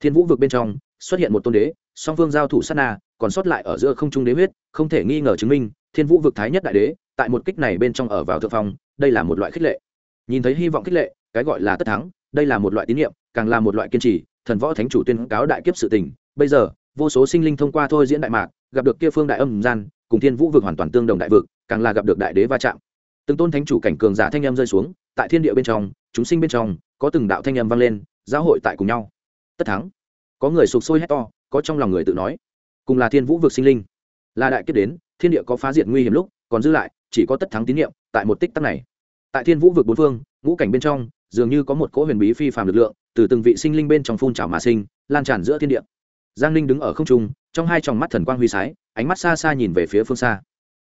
thiên vũ vực bên trong, xuất hiện một tôn đế, song phương giao thủ sát na, còn sót lại ở giữa không trung đế huyết, không thể nghi ngờ chứng minh, thiên vũ vực thái nhất đại đế tại một kích này bên trong ở vào thượng phong, đây là một loại khích lệ. Nhìn thấy hy vọng khích lệ, cái gọi là tất thắng, đây là một loại tín nhiệm càng là một loại kiên trì, thần võ thánh chủ tuyên cáo đại kiếp sự tình. Bây giờ, vô số sinh linh thông qua thôi diễn đại mạc, gặp được kia phương đại âm gian, cùng thiên vũ vực hoàn toàn tương đồng đại vực, càng là gặp được đại đế va chạm. Từng tôn thánh chủ cảnh cường giả thanh âm rơi xuống, tại thiên địa bên trong, chúng sinh bên trong, có từng đạo thanh âm vang lên, giáo hội tại cùng nhau. Tất thắng. Có người sụp sôi hét to, có trong lòng người tự nói. Cùng là thiên vũ vực sinh linh. Là đại kiếp đến, thiên địa có phá diệt nguy hiểm lúc, còn dư lại chỉ có tất thắng tín nhiệm tại một tích tắc này. Tại thiên vũ vực bốn phương, ngũ cảnh bên trong, dường như có một cỗ huyền bí phi phàm lực lượng từ từng vị sinh linh bên trong phun trào mà sinh, lan tràn giữa thiên địa. Giang ninh đứng ở không trung, trong hai tròng mắt thần quang huy sái, ánh mắt xa xa nhìn về phía phương xa.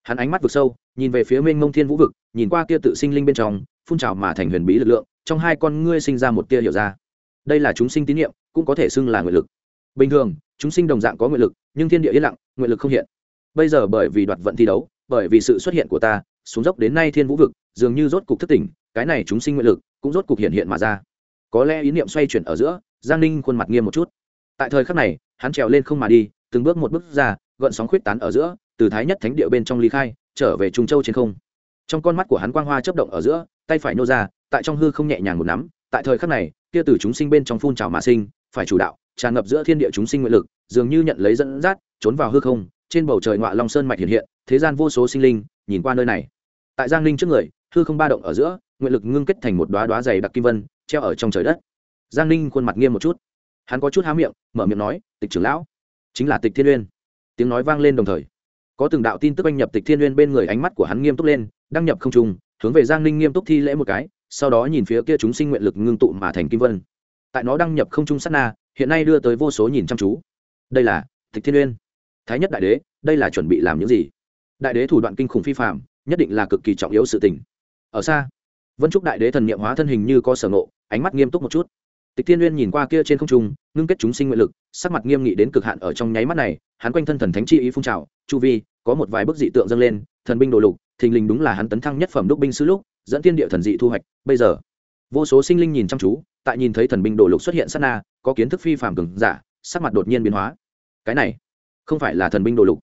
Hắn ánh mắt vực sâu, nhìn về phía mênh mông thiên vũ vực, nhìn qua kia tự sinh linh bên trong, phun trào mà thành huyền bí lực lượng, trong hai con ngươi sinh ra một tia hiểu ra. Đây là chúng sinh tín nhiệm, cũng có thể xưng là nguyện lực. Bình thường, chúng sinh đồng dạng có nguyện lực, nhưng thiên địa yên lặng, nguyện lực không hiện. Bây giờ bởi vì đoạt vận thi đấu bởi vì sự xuất hiện của ta, xuống dốc đến nay thiên vũ vực, dường như rốt cục thất tỉnh, cái này chúng sinh nguyện lực cũng rốt cục hiện hiện mà ra. Có lẽ ý niệm xoay chuyển ở giữa, giang ninh khuôn mặt nghiêm một chút. Tại thời khắc này, hắn trèo lên không mà đi, từng bước một bước ra, gợn sóng khuyết tán ở giữa, từ thái nhất thánh địa bên trong ly khai, trở về trung châu trên không. Trong con mắt của hắn quang hoa chấp động ở giữa, tay phải nô ra, tại trong hư không nhẹ nhàng một nắm, tại thời khắc này, kia từ chúng sinh bên trong phun trào mà sinh, phải chủ đạo, tràn ngập giữa thiên địa chúng sinh nguyện lực, dường như nhận lấy dẫn dắt, trốn vào hư không, trên bầu trời ngọa long sơn mạch hiện hiện thế gian vô số sinh linh, nhìn qua nơi này. Tại giang linh trước người, hư không ba động ở giữa, nguyện lực ngưng kết thành một đoá đoá dày đặc kim vân, treo ở trong trời đất. Giang linh khuôn mặt nghiêm một chút. Hắn có chút há miệng, mở miệng nói, tịch trưởng lão, chính là tịch thiên uyên. Tiếng nói vang lên đồng thời. Có từng đạo tin tức anh nhập tịch thiên uyên bên người, ánh mắt của hắn nghiêm túc lên, đăng nhập không trung, hướng về giang ninh nghiêm túc thi lễ một cái, sau đó nhìn phía kia chúng sinh nguyện lực ngưng tụ mà thành kim vân. Tại nó đăng nhập không trung sát na, hiện nay đưa tới vô số nhìn chăm chú. Đây là tịch thiên uyên. Thái nhất đại đế, đây là chuẩn bị làm những gì? Đại đế thủ đoạn kinh khủng phi phạm nhất định là cực kỳ trọng yếu sự tình. Ở xa, vân trúc đại đế thần niệm hóa thân hình như có sở ngộ, ánh mắt nghiêm túc một chút. Tịch thiên uyên nhìn qua kia trên không trung, ngưng kết chúng sinh nguyện lực, sắc mặt nghiêm nghị đến cực hạn ở trong nháy mắt này, hắn quanh thân thần thánh chi ý phun trào, chu vi, có một vài bức dị tượng dâng lên, thần binh đồ lục, thình lình đúng là hắn tấn thăng nhất phẩm đúc binh sứ lúc, dẫn tiên địa thần dị thu hoạch, bây giờ, vô số sinh linh nhìn chăm chú, tại nhìn thấy thần binh đồ lục xuất hiện sát na, có kiến thức phi phạm cường giả, sắc mặt đột nhiên biến hóa. Cái này, không phải là thần binh đồ lục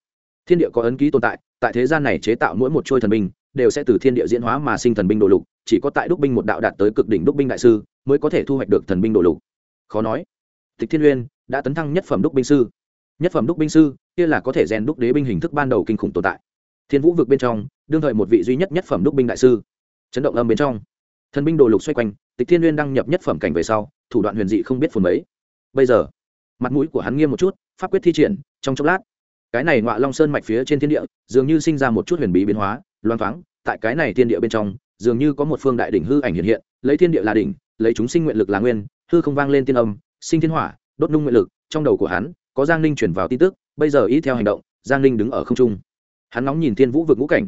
thiên địa có ấn ký tồn tại tại thế gian này chế tạo mỗi một trôi thần binh, đều sẽ từ thiên địa diễn hóa mà sinh thần binh đồ lục, chỉ có tại đúc binh một đạo đạt tới cực đỉnh đúc binh đại sư, mới có thể thu hoạch được thần binh đồ lục. Khó nói. Tịch thiên uyên đã tấn thăng nhất phẩm đúc binh sư. Nhất phẩm đúc binh sư, kia là có thể rèn đúc đế binh hình thức ban đầu kinh khủng tồn tại. Thiên vũ vực bên trong, đương thời một vị duy nhất nhất phẩm đúc binh đại sư. Chấn động âm bên trong. Thần binh đồ lục xoay quanh, tịch thiên uyên đăng nhập nhất phẩm cảnh về sau, thủ đoạn huyền dị không biết phồn mấy. Bây giờ, mặt mũi của hắn nghiêm một chút, pháp quyết thi triển, trong chốc lát cái này ngọa long sơn mạch phía trên thiên địa, dường như sinh ra một chút huyền bí biến hóa loan thoáng. Tại cái này thiên địa bên trong, dường như có một phương đại đỉnh hư ảnh hiện hiện, lấy thiên địa là đỉnh, lấy chúng sinh nguyện lực là nguyên, hư không vang lên tiên âm, sinh thiên hỏa, đốt nung nguyện lực, trong đầu của hắn, có giang ninh chuyển vào tin tức, bây giờ ý theo hành động, giang ninh đứng ở không trung. Hắn nóng nhìn thiên vũ vực ngũ cảnh.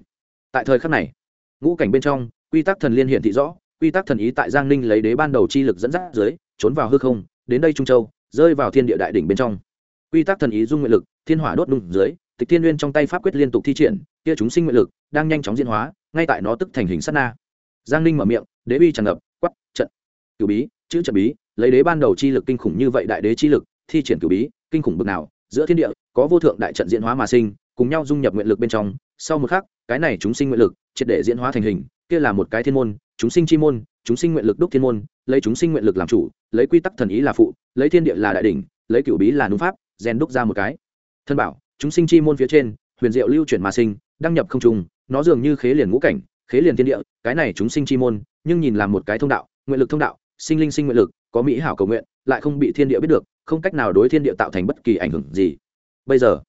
Tại thời khắc này, ngũ cảnh bên trong, quy tắc thần liên hiện thị rõ, quy tắc thần ý tại giang ninh lấy đế ban đầu chi lực dẫn dắt dưới, trốn vào hư không, đến đây trung châu, rơi vào thiên địa đại đỉnh bên trong quy tắc thần ý dung nguyện lực, thiên hỏa đốt đung dưới, tịch thiên nguyên trong tay pháp quyết liên tục thi triển, kia chúng sinh nguyện lực đang nhanh chóng diễn hóa, ngay tại nó tức thành hình sát na. Giang ninh mở miệng, đế uy tràn ngập quắp trận. Cửu bí, chữ trận bí, lấy đế ban đầu chi lực kinh khủng như vậy đại đế chi lực, thi triển cửu bí, kinh khủng bực nào, giữa thiên địa, có vô thượng đại trận diễn hóa mà sinh, cùng nhau dung nhập nguyện lực bên trong. Sau một khắc, cái này chúng sinh nguyện lực, triệt để diễn hóa thành hình, kia là một cái thiên môn, chúng sinh chi môn, chúng sinh nguyện lực đúc thiên môn, lấy chúng sinh nguyện lực làm chủ, lấy quy tắc thần ý là phụ, lấy thiên địa là đại đỉnh, lấy cửu bí là núm pháp rèn đúc ra một cái. Thân bảo, chúng sinh chi môn phía trên, huyền diệu lưu chuyển mà sinh, đăng nhập không trùng nó dường như khế liền ngũ cảnh, khế liền thiên địa, cái này chúng sinh chi môn, nhưng nhìn là một cái thông đạo, nguyện lực thông đạo, sinh linh sinh nguyện lực, có mỹ hảo cầu nguyện, lại không bị thiên địa biết được, không cách nào đối thiên địa tạo thành bất kỳ ảnh hưởng gì. Bây giờ,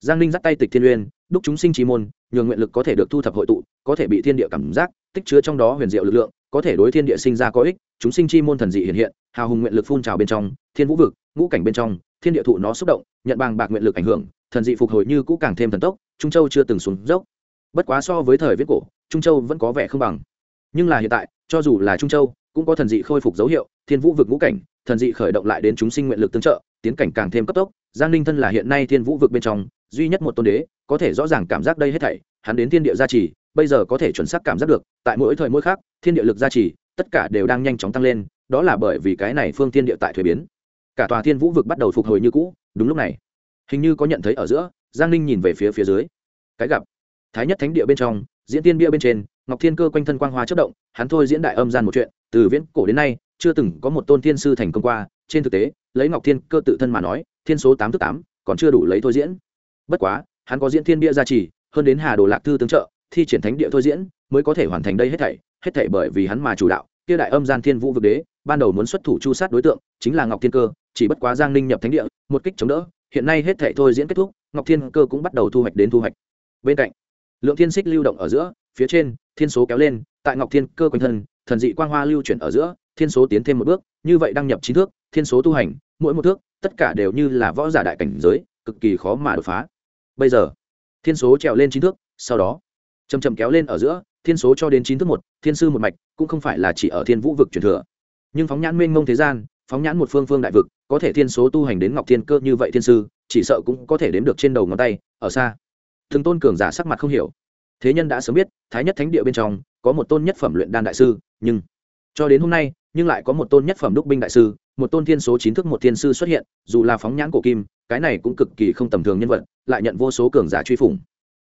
giang ninh dắt tay tịch thiên uyên, đúc chúng sinh chi môn, nhường nguyện lực có thể được thu thập hội tụ, có thể bị thiên địa cảm giác, tích chứa trong đó huyền diệu lực lượng có thể đối thiên địa sinh ra có ích, chúng sinh chi môn thần dị hiện hiện, hào hùng nguyện lực phun trào bên trong, thiên vũ vực, ngũ cảnh bên trong, thiên địa thụ nó xúc động, nhận bằng bạc nguyện lực ảnh hưởng, thần dị phục hồi như cũ càng thêm thần tốc, trung châu chưa từng xuống dốc. Bất quá so với thời viết cổ, trung châu vẫn có vẻ không bằng. Nhưng là hiện tại, cho dù là trung châu, cũng có thần dị khôi phục dấu hiệu, thiên vũ vực ngũ cảnh, thần dị khởi động lại đến chúng sinh nguyện lực tương trợ, tiến cảnh càng thêm cấp tốc. Giang ninh thân là hiện nay thiên vũ vực bên trong duy nhất một tôn đế, có thể rõ ràng cảm giác đây hết thảy, hắn đến thiên địa gia trì bây giờ có thể chuẩn xác cảm giác được, tại mỗi thời mỗi khác thiên địa lực gia trì, tất cả đều đang nhanh chóng tăng lên, đó là bởi vì cái này phương thiên địa tại thuế biến. Cả tòa thiên vũ vực bắt đầu phục hồi như cũ, đúng lúc này. Hình như có nhận thấy ở giữa, giang ninh nhìn về phía phía dưới. Cái gặp, thái nhất thánh địa bên trong, diễn tiên bia bên trên, ngọc thiên cơ quanh thân quang hoa chất động, hắn thôi diễn đại âm gian một chuyện, từ viễn cổ đến nay, chưa từng có một tôn thiên sư thành công qua, trên thực tế, lấy ngọc thiên cơ tự thân mà nói, thiên số tám thứ tám, còn chưa đủ lấy thôi diễn. Bất quá, hắn có diễn thiên bia gia trì, hơn đến hà đồ lạc thư tướng trợ thi triển thánh địa thôi diễn mới có thể hoàn thành đây hết thảy hết thảy bởi vì hắn mà chủ đạo. Kia đại âm gian thiên vũ vực đế, ban đầu muốn xuất thủ chu sát đối tượng, chính là ngọc thiên cơ, chỉ bất quá giang ninh nhập thánh địa, một kích chống đỡ, hiện nay hết thảy thôi diễn kết thúc, ngọc thiên cơ cũng bắt đầu thu hoạch đến thu hoạch. Bên cạnh, lượng thiên xích lưu động ở giữa, phía trên, thiên số kéo lên, tại ngọc thiên cơ quanh thân, thần dị quang hoa lưu chuyển ở giữa, thiên số tiến thêm một bước, như vậy đăng nhập chín thước, thiên số tu hành, mỗi một thước, tất cả đều như là võ giả đại cảnh giới, cực kỳ khó mà đột phá. Bây giờ, thiên số trèo lên chín thước, sau đó chầm chầm kéo lên ở giữa, thiên số cho đến chín thước một, thiên sư một mạch, cũng không phải là chỉ ở thiên vũ vực truyền thừa. Nhưng phóng nhãn mênh mông thế gian, phóng nhãn một phương phương đại vực, có thể thiên số tu hành đến ngọc thiên cơ như vậy thiên sư, chỉ sợ cũng có thể đếm được trên đầu ngón tay, ở xa. Thường tôn cường giả sắc mặt không hiểu. Thế nhân đã sớm biết, thái nhất thánh địa bên trong, có một tôn nhất phẩm luyện đan đại sư, nhưng cho đến hôm nay, nhưng lại có một tôn nhất phẩm đúc binh đại sư, một tôn thiên số chín thức một thiên sư xuất hiện, dù là phóng nhãn cổ kim, cái này cũng cực kỳ không tầm thường nhân vật, lại nhận vô số cường giả truy phủng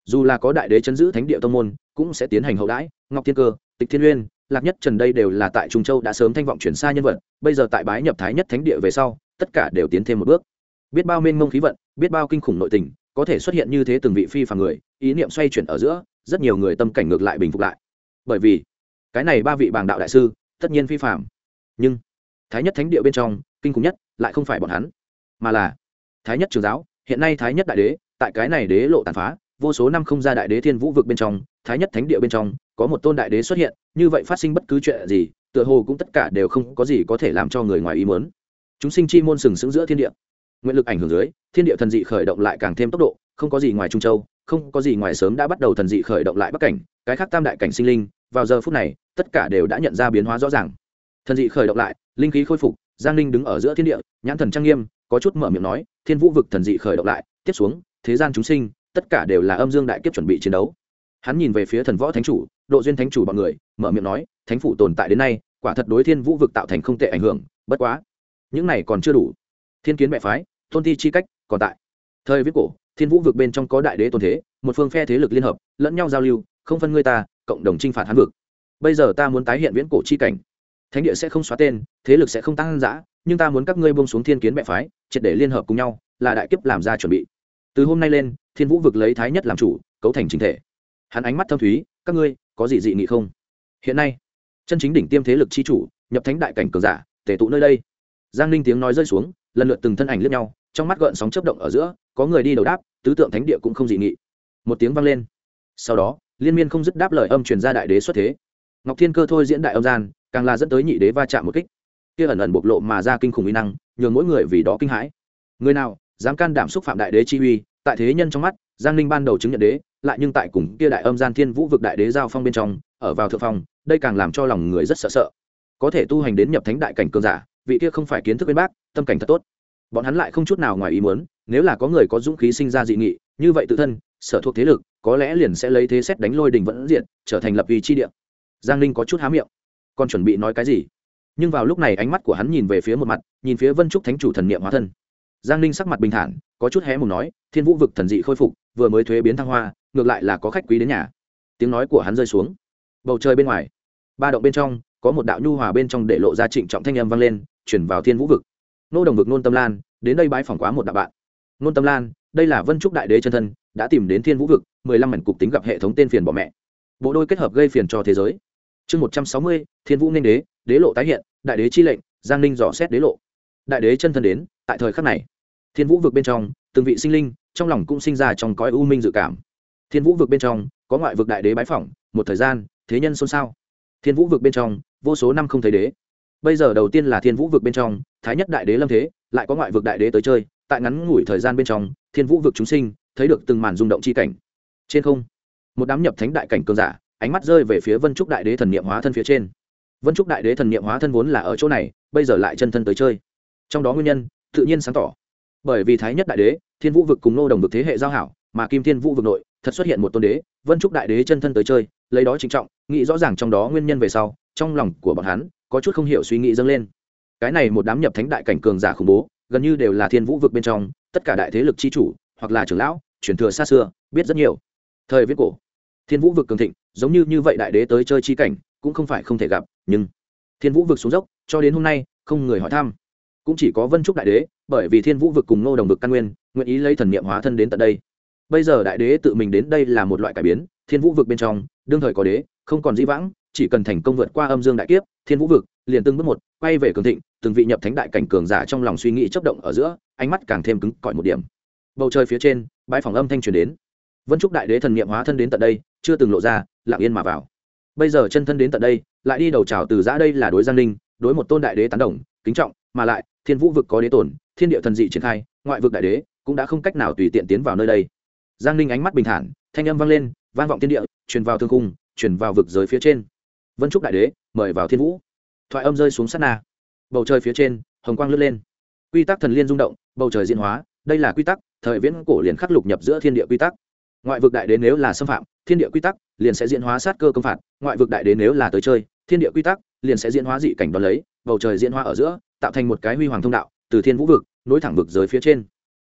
dù là có đại đế chấn giữ thánh địa tông môn, cũng sẽ tiến hành hậu đãi. Ngọc thiên cơ, tịch thiên uyên, lạc nhất trần đây đều là tại trung châu đã sớm thanh vọng chuyển xa nhân vật, bây giờ tại bái nhập thái nhất thánh địa về sau, tất cả đều tiến thêm một bước. Biết bao mênh mông khí vận, biết bao kinh khủng nội tình, có thể xuất hiện như thế từng vị phi phàm người, ý niệm xoay chuyển ở giữa, rất nhiều người tâm cảnh ngược lại bình phục lại. Bởi vì, cái này ba vị bàng đạo đại sư, tất nhiên phi phàm. Nhưng, thái nhất thánh địa bên trong, kinh khủng nhất lại không phải bọn hắn, mà là thái nhất trường giáo. Hiện nay thái nhất đại đế, tại cái này đế lộ tàn phá vô số năm không ra đại đế thiên vũ vực bên trong, thái nhất thánh địa bên trong, có một tôn đại đế xuất hiện, như vậy phát sinh bất cứ chuyện gì, tựa hồ cũng tất cả đều không có gì có thể làm cho người ngoài ý muốn. Chúng sinh chi môn sừng sững giữa thiên địa. Nguyện lực ảnh hưởng dưới, thiên địa thần dị khởi động lại càng thêm tốc độ, không có gì ngoài trung châu, không có gì ngoài sớm đã bắt đầu thần dị khởi động lại bắc cảnh, cái khác tam đại cảnh sinh linh, vào giờ phút này, tất cả đều đã nhận ra biến hóa rõ ràng. Thần dị khởi động lại, linh khí khôi phục, giang linh đứng ở giữa thiên địa, nhãn thần trang nghiêm, có chút mở miệng nói, thiên vũ vực thần dị khởi động lại, tiếp xuống, thế gian chúng sinh tất cả đều là âm dương đại kiếp chuẩn bị chiến đấu. Hắn nhìn về phía thần võ thánh chủ, độ duyên thánh chủ bọn người, mở miệng nói, thánh phủ tồn tại đến nay, quả thật đối thiên vũ vực tạo thành không tệ ảnh hưởng, bất quá, những này còn chưa đủ. Thiên kiến mẹ phái, tôn thi chi cách còn tại. Thời viết cổ, thiên vũ vực bên trong có đại đế tôn thế, một phương phe thế lực liên hợp, lẫn nhau giao lưu, không phân ngươi ta, cộng đồng chinh phạt hắn vực. Bây giờ ta muốn tái hiện viễn cổ chi cảnh. Thánh địa sẽ không xóa tên, thế lực sẽ không tăng giã nhưng ta muốn các ngươi bông xuống thiên kiến mẹ phái, triệt để liên hợp cùng nhau, là đại kiếp làm ra chuẩn bị từ hôm nay lên, thiên vũ vực lấy thái nhất làm chủ, cấu thành chính thể. Hắn ánh mắt thâm thúy, các ngươi, có gì dị nghị không? Hiện nay, chân chính đỉnh tiêm thế lực chi chủ, nhập thánh đại cảnh cường giả tể tụ nơi đây. Giang ninh tiếng nói rơi xuống, lần lượt từng thân ảnh lướt nhau, trong mắt gợn sóng chấp động ở giữa, có người đi đầu đáp, tứ tượng thánh địa cũng không dị nghị. Một tiếng vang lên. Sau đó, liên miên không dứt đáp lời âm truyền ra đại đế xuất thế. Ngọc thiên cơ thôi diễn đại âm gian, càng là dẫn tới nhị đế va chạm một kích. Kia ẩn ẩn bộc lộ mà ra kinh khủng uy năng, nhường mỗi người vì đó kinh hãi. Người nào dám can đảm xúc phạm đại đế chi uy, tại thế nhân trong mắt, giang ninh ban đầu chứng nhận đế, lại nhưng tại cùng kia đại âm gian thiên vũ vực đại đế giao phong bên trong, ở vào thượng phong, đây càng làm cho lòng người rất sợ sợ. Có thể tu hành đến nhập thánh đại cảnh cường giả, vị kia không phải kiến thức bên bác, tâm cảnh thật tốt. Bọn hắn lại không chút nào ngoài ý muốn, nếu là có người có dũng khí sinh ra dị nghị, như vậy tự thân, sở thuộc thế lực, có lẽ liền sẽ lấy thế xét đánh lôi đình vẫn diện trở thành lập vì chi địa. Giang ninh có chút há miệng. Còn chuẩn bị nói cái gì? Nhưng vào lúc này ánh mắt của hắn nhìn về phía một mặt, nhìn phía vân trúc thánh chủ thần niệm hóa thân giang ninh sắc mặt bình thản, có chút hé mùng nói, thiên vũ vực thần dị khôi phục, vừa mới thuế biến thăng hoa, ngược lại là có khách quý đến nhà. Tiếng nói của hắn rơi xuống. Bầu trời bên ngoài, ba động bên trong, có một đạo nhu hòa bên trong để lộ ra trịnh trọng thanh âm vang lên, chuyển vào thiên vũ vực. Nô đồng vực nôn tâm lan, đến đây bái phỏng quá một đạo bạn. Nôn tâm lan, đây là vân trúc đại đế chân thân, đã tìm đến thiên vũ vực, mười lăm mảnh cục tính gặp hệ thống tên phiền bỏ mẹ. Bộ đôi kết hợp gây phiền cho thế giới. Chương một trăm sáu mươi, thiên vũ nên đế đế lộ tái hiện, đại đế chi lệnh, giang ninh dò xét đế lộ. Đại đế chân thân đến, tại thời khắc này thiên vũ vực bên trong, từng vị sinh linh, trong lòng cũng sinh ra trong cõi u minh dự cảm. Thiên vũ vực bên trong, có ngoại vực đại đế bái phỏng, một thời gian, thế nhân xôn xao. Thiên vũ vực bên trong, vô số năm không thấy đế. Bây giờ đầu tiên là thiên vũ vực bên trong, thái nhất đại đế lâm thế, lại có ngoại vực đại đế tới chơi, tại ngắn ngủi thời gian bên trong, thiên vũ vực chúng sinh, thấy được từng màn rung động chi cảnh. Trên không, một đám nhập thánh đại cảnh cường giả, ánh mắt rơi về phía vân trúc đại đế thần niệm hóa thân phía trên. Vân trúc đại đế thần niệm hóa thân vốn là ở chỗ này, bây giờ lại chân thân tới chơi. Trong đó nguyên nhân, tự nhiên sáng tỏ bởi vì thái nhất đại đế, thiên vũ vực cùng nô đồng vực thế hệ giao hảo, mà kim thiên vũ vực nội, thật xuất hiện một tôn đế, vân trúc đại đế chân thân tới chơi, lấy đó trịnh trọng, nghĩ rõ ràng trong đó nguyên nhân về sau, trong lòng của bọn hắn, có chút không hiểu suy nghĩ dâng lên. Cái này một đám nhập thánh đại cảnh cường giả khủng bố, gần như đều là thiên vũ vực bên trong, tất cả đại thế lực chi chủ, hoặc là trưởng lão, truyền thừa xa xưa, biết rất nhiều. Thời viết cổ, thiên vũ vực cường thịnh, giống như như vậy đại đế tới chơi chi cảnh, cũng không phải không thể gặp, nhưng thiên vũ vực xuống dốc, cho đến hôm nay, không người hỏi thăm. Cũng chỉ có vân trúc đại đế bởi vì thiên vũ vực cùng nô đồng vực căn nguyên, nguyện ý lấy thần niệm hóa thân đến tận đây. Bây giờ đại đế tự mình đến đây là một loại cải biến, thiên vũ vực bên trong, đương thời có đế, không còn di vãng, chỉ cần thành công vượt qua âm dương đại kiếp, thiên vũ vực liền từng bước một quay về cường thịnh, từng vị nhập thánh đại cảnh cường giả trong lòng suy nghĩ chấp động ở giữa, ánh mắt càng thêm cứng cỏi một điểm. Bầu trời phía trên bãi phòng âm thanh truyền đến. Vân trúc đại đế thần niệm hóa thân đến tận đây, chưa từng lộ ra, lặng yên mà vào. Bây giờ chân thân đến tận đây, lại đi đầu trào từ giã đây là đối giang ninh đối một tôn đại đế tán đồng, kính trọng, mà lại thiên vũ vực có đế tổn thiên địa thần dị triển khai, ngoại vực đại đế cũng đã không cách nào tùy tiện tiến vào nơi đây. Giang ninh ánh mắt bình thản, thanh âm vang lên, vang vọng thiên địa, truyền vào thương cung truyền vào vực giới phía trên. Vân trúc đại đế, mời vào thiên vũ. Thoại âm rơi xuống sát na. Bầu trời phía trên, hồng quang lướt lên. Quy tắc thần liên rung động, bầu trời diễn hóa, đây là quy tắc, thời viễn cổ liền khắc lục nhập giữa thiên địa quy tắc. Ngoại vực đại đế nếu là xâm phạm, thiên địa quy tắc liền sẽ diễn hóa sát cơ công phạt, ngoại vực đại đế nếu là tới chơi, thiên địa quy tắc liền sẽ diễn hóa dị cảnh đón lấy, bầu trời diễn hóa ở giữa tạo thành một cái huy hoàng thông đạo, từ thiên vũ vực, nối thẳng vực giới phía trên.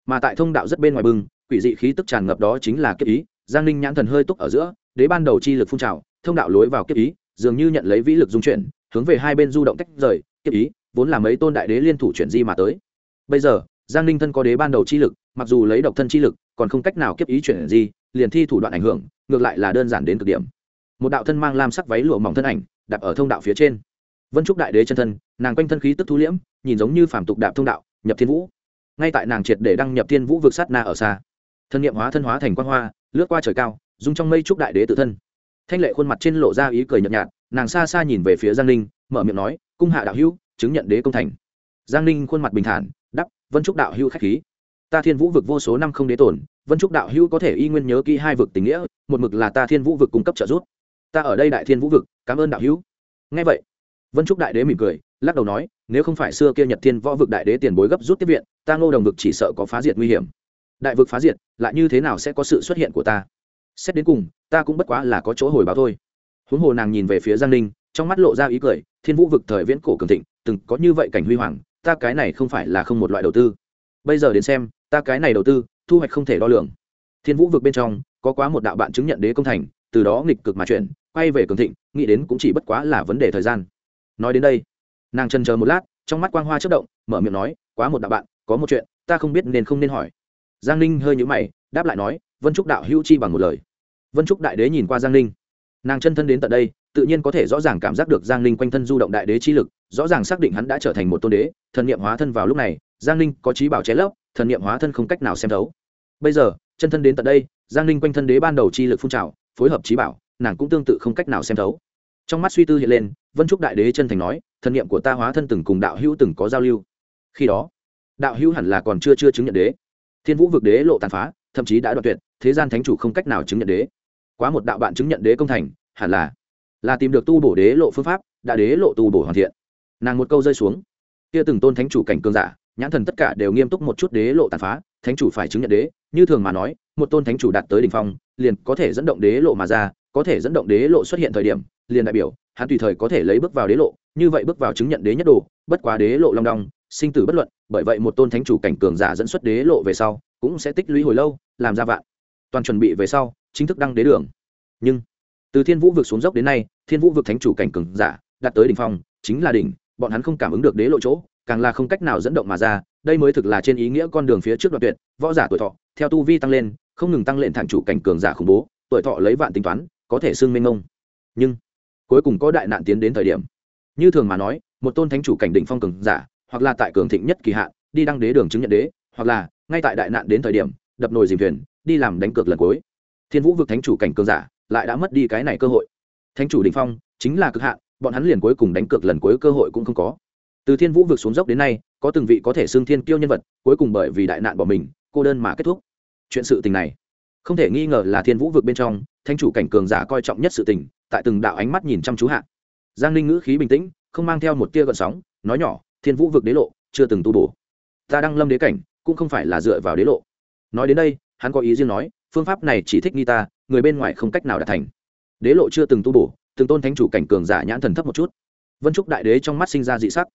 Mà tại thông đạo rất bên ngoài bưng, quỷ dị khí tức tràn ngập đó chính là kiếp ý, giang ninh nhãn thần hơi túc ở giữa, đế ban đầu chi lực phun trào, thông đạo lối vào kiếp ý, dường như nhận lấy vĩ lực dung chuyển, hướng về hai bên du động tách rời, kiếp ý, vốn là mấy tôn đại đế liên thủ chuyển di mà tới. Bây giờ, giang ninh thân có đế ban đầu chi lực, mặc dù lấy độc thân chi lực, còn không cách nào kiếp ý chuyển di, liền thi thủ đoạn ảnh hưởng, ngược lại là đơn giản đến cực điểm. Một đạo thân mang lam sắc váy lụa mỏng thân ảnh, đặt ở thông đạo phía trên vân trúc đại đế chân thân, nàng quanh thân khí tức thu liễm, nhìn giống như phàm tục đạp thông đạo, nhập thiên vũ. Ngay tại nàng triệt để đăng nhập thiên vũ vực sát na ở xa. Thân nhiệm hóa thân hóa thành quan hoa, lướt qua trời cao, dung trong mây trúc đại đế tự thân. Thanh lệ khuôn mặt trên lộ ra ý cười nhợt nhạt, nàng xa xa nhìn về phía giang ninh, mở miệng nói, cung hạ đạo hữu, chứng nhận đế công thành. Giang ninh khuôn mặt bình thản đắp vân trúc đạo hữu khách khí. Ta thiên vũ vực vô số năm không đế tổn, vân trúc đạo hữu có thể y nguyên nhớ kỹ hai vực tình nghĩa, một mực là ta thiên vũ vực cung cấp trợ giúp. Ta ở đây đại thiên vũ vực, cảm ơn đạo hữu. Ngay vậy vân trúc đại đế mỉm cười, lắc đầu nói, nếu không phải xưa kia nhật thiên võ vực đại đế tiền bối gấp rút tiếp viện, ta ngô đồng vực chỉ sợ có phá diệt nguy hiểm. Đại vực phá diệt, lại như thế nào sẽ có sự xuất hiện của ta? Xét đến cùng, ta cũng bất quá là có chỗ hồi báo thôi. Huống hồ nàng nhìn về phía giang ninh, trong mắt lộ ra ý cười, thiên vũ vực thời viễn cổ cường thịnh, từng có như vậy cảnh huy hoàng, ta cái này không phải là không một loại đầu tư. Bây giờ đến xem, ta cái này đầu tư, thu hoạch không thể đo lường. Thiên vũ vực bên trong, có quá một đạo bạn chứng nhận đế công thành, từ đó nghịch cực mà chuyển, quay về cường thịnh, nghĩ đến cũng chỉ bất quá là vấn đề thời gian nói đến đây, nàng trần chờ một lát, trong mắt quang hoa chất động, mở miệng nói, quá một đạo bạn, có một chuyện, ta không biết nên không nên hỏi. Giang ninh hơi nhũ mày, đáp lại nói, vân trúc đạo hữu chi bằng một lời. Vân trúc đại đế nhìn qua giang ninh. Nàng chân thân đến tận đây, tự nhiên có thể rõ ràng cảm giác được giang ninh quanh thân du động đại đế chi lực, rõ ràng xác định hắn đã trở thành một tôn đế, thần niệm hóa thân vào lúc này, giang ninh có trí bảo chế lấp, thần niệm hóa thân không cách nào xem thấu. Bây giờ, chân thân đến tận đây, giang ninh quanh thân đế ban đầu chi lực phun trào, phối hợp trí bảo, nàng cũng tương tự không cách nào xem thấu. Trong mắt suy tư hiện lên vân trúc đại đế chân thành nói, thần niệm của ta hóa thân từng cùng đạo hữu từng có giao lưu. Khi đó, đạo hữu hẳn là còn chưa chưa chứng nhận đế. Thiên vũ vực đế lộ tàn phá, thậm chí đã đoạt tuyệt, thế gian thánh chủ không cách nào chứng nhận đế. Quá một đạo bạn chứng nhận đế công thành, hẳn là là tìm được tu bổ đế lộ phương pháp, đã đế lộ tu bổ hoàn thiện. Nàng một câu rơi xuống. Kia từng tôn thánh chủ cảnh cương giả, nhãn thần tất cả đều nghiêm túc một chút đế lộ tàn phá, thánh chủ phải chứng nhận đế. Như thường mà nói, một tôn thánh chủ đạt tới đ ỉ n h phong, liền có thể dẫn động đế lộ mà ra, có thể dẫn động đế lộ xuất hiện thời điểm, liền đại biểu hắn tùy thời có thể lấy bước vào đế lộ, như vậy bước vào chứng nhận đế nhất đồ, bất quá đế lộ long đong, sinh tử bất luận, bởi vậy một tôn thánh chủ cảnh cường giả dẫn xuất đế lộ về sau, cũng sẽ tích lũy hồi lâu, làm ra vạn. Toàn chuẩn bị về sau, chính thức đăng đế đường. Nhưng, từ thiên vũ vực xuống dốc đến nay, thiên vũ vực thánh chủ cảnh cường giả, đạt tới đỉnh phong, chính là đỉnh, bọn hắn không cảm ứng được đế lộ chỗ, càng là không cách nào dẫn động mà ra, đây mới thực là trên ý nghĩa con đường phía trước đoạn tuyệt, võ giả tuổi thọ, theo tu vi tăng lên, không ngừng tăng lên thẳng chủ cảnh cường giả khủng bố, tuổi thọ lấy vạn tính toán, có thể xưng mênh mông. Nhưng cuối cùng có đại nạn tiến đến thời điểm. Như thường mà nói, một tôn thánh chủ cảnh đỉnh phong cường giả, hoặc là tại cường thịnh nhất kỳ hạn, đi đăng đế đường chứng nhận đế, hoặc là ngay tại đại nạn đến thời điểm, đập nồi dìm thuyền, đi làm đánh cược lần cuối. Thiên vũ vực thánh chủ cảnh cường giả lại đã mất đi cái này cơ hội. Thánh chủ đỉnh phong chính là cực hạn, bọn hắn liền cuối cùng đánh cược lần cuối cơ hội cũng không có. Từ thiên vũ vực xuống dốc đến nay, có từng vị có thể xưng thiên kiêu nhân vật, cuối cùng bởi vì đại nạn bỏ mình, cô đơn mà kết thúc. Chuyện sự tình này, không thể nghi ngờ là thiên vũ vực bên trong thanh chủ cảnh cường giả coi trọng nhất sự tình, tại từng đạo ánh mắt nhìn chăm chú hạ. Giang ninh ngữ khí bình tĩnh, không mang theo một tia gợn sóng, nói nhỏ, thiên vũ vực đế lộ, chưa từng tu bổ. Ta đang lâm đế cảnh, cũng không phải là dựa vào đế lộ. Nói đến đây, hắn có ý riêng nói, phương pháp này chỉ thích nghi ta, người bên ngoài không cách nào đạt thành. Đế lộ chưa từng tu bổ, từng tôn thánh chủ cảnh cường giả nhãn thần thấp một chút. Vân trúc đại đế trong mắt sinh ra dị sắc.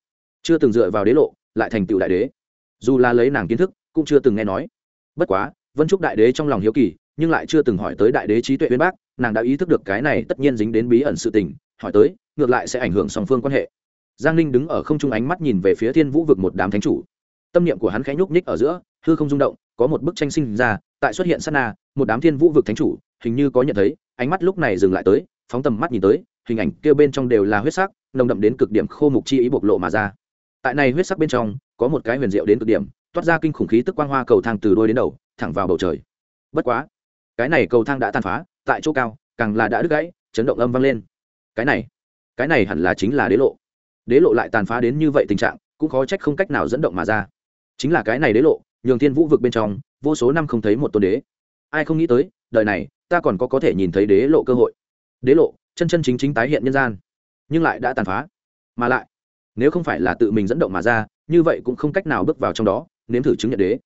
Chưa từng dựa vào đế lộ, lại thành tựu đại đế. Dù là lấy nàng kiến thức, cũng chưa từng nghe nói. Bất quá, vân trúc đại đế trong lòng hiếu kỳ nhưng lại chưa từng hỏi tới đại đế trí tuệ uyên bác, nàng đã ý thức được cái này tất nhiên dính đến bí ẩn sự tình, hỏi tới, ngược lại sẽ ảnh hưởng song phương quan hệ. Giang ninh đứng ở không trung ánh mắt nhìn về phía thiên vũ vực một đám thánh chủ. Tâm niệm của hắn khẽ nhúc nhích ở giữa, hư không rung động, có một bức tranh sinh ra, tại xuất hiện sát na, một đám thiên vũ vực thánh chủ, hình như có nhận thấy, ánh mắt lúc này dừng lại tới, phóng tầm mắt nhìn tới, hình ảnh kia bên trong đều là huyết sắc, nồng đậm đến cực điểm khô mục chi ý bộc lộ mà ra. Tại này huyết sắc bên trong, có một cái huyền diệu đến cực điểm, toát ra kinh khủng khí tức quang hoa cầu thang từ đôi đến đầu, thẳng vào bầu trời. Bất quá cái này cầu thang đã tàn phá, tại chỗ cao, càng là đã đứt gãy, chấn động âm vang lên. Cái này cái này hẳn là chính là đế lộ. Đế lộ lại tàn phá đến như vậy tình trạng, cũng khó trách không cách nào dẫn động mà ra. Chính là cái này đế lộ, nhường thiên vũ vực bên trong, vô số năm không thấy một tôn đế. Ai không nghĩ tới, đời này, ta còn có có thể nhìn thấy đế lộ cơ hội. Đế lộ, chân chân chính chính tái hiện nhân gian. Nhưng lại đã tàn phá. Mà lại, nếu không phải là tự mình dẫn động mà ra, như vậy cũng không cách nào bước vào trong đó, nếm thử chứng nhận đế.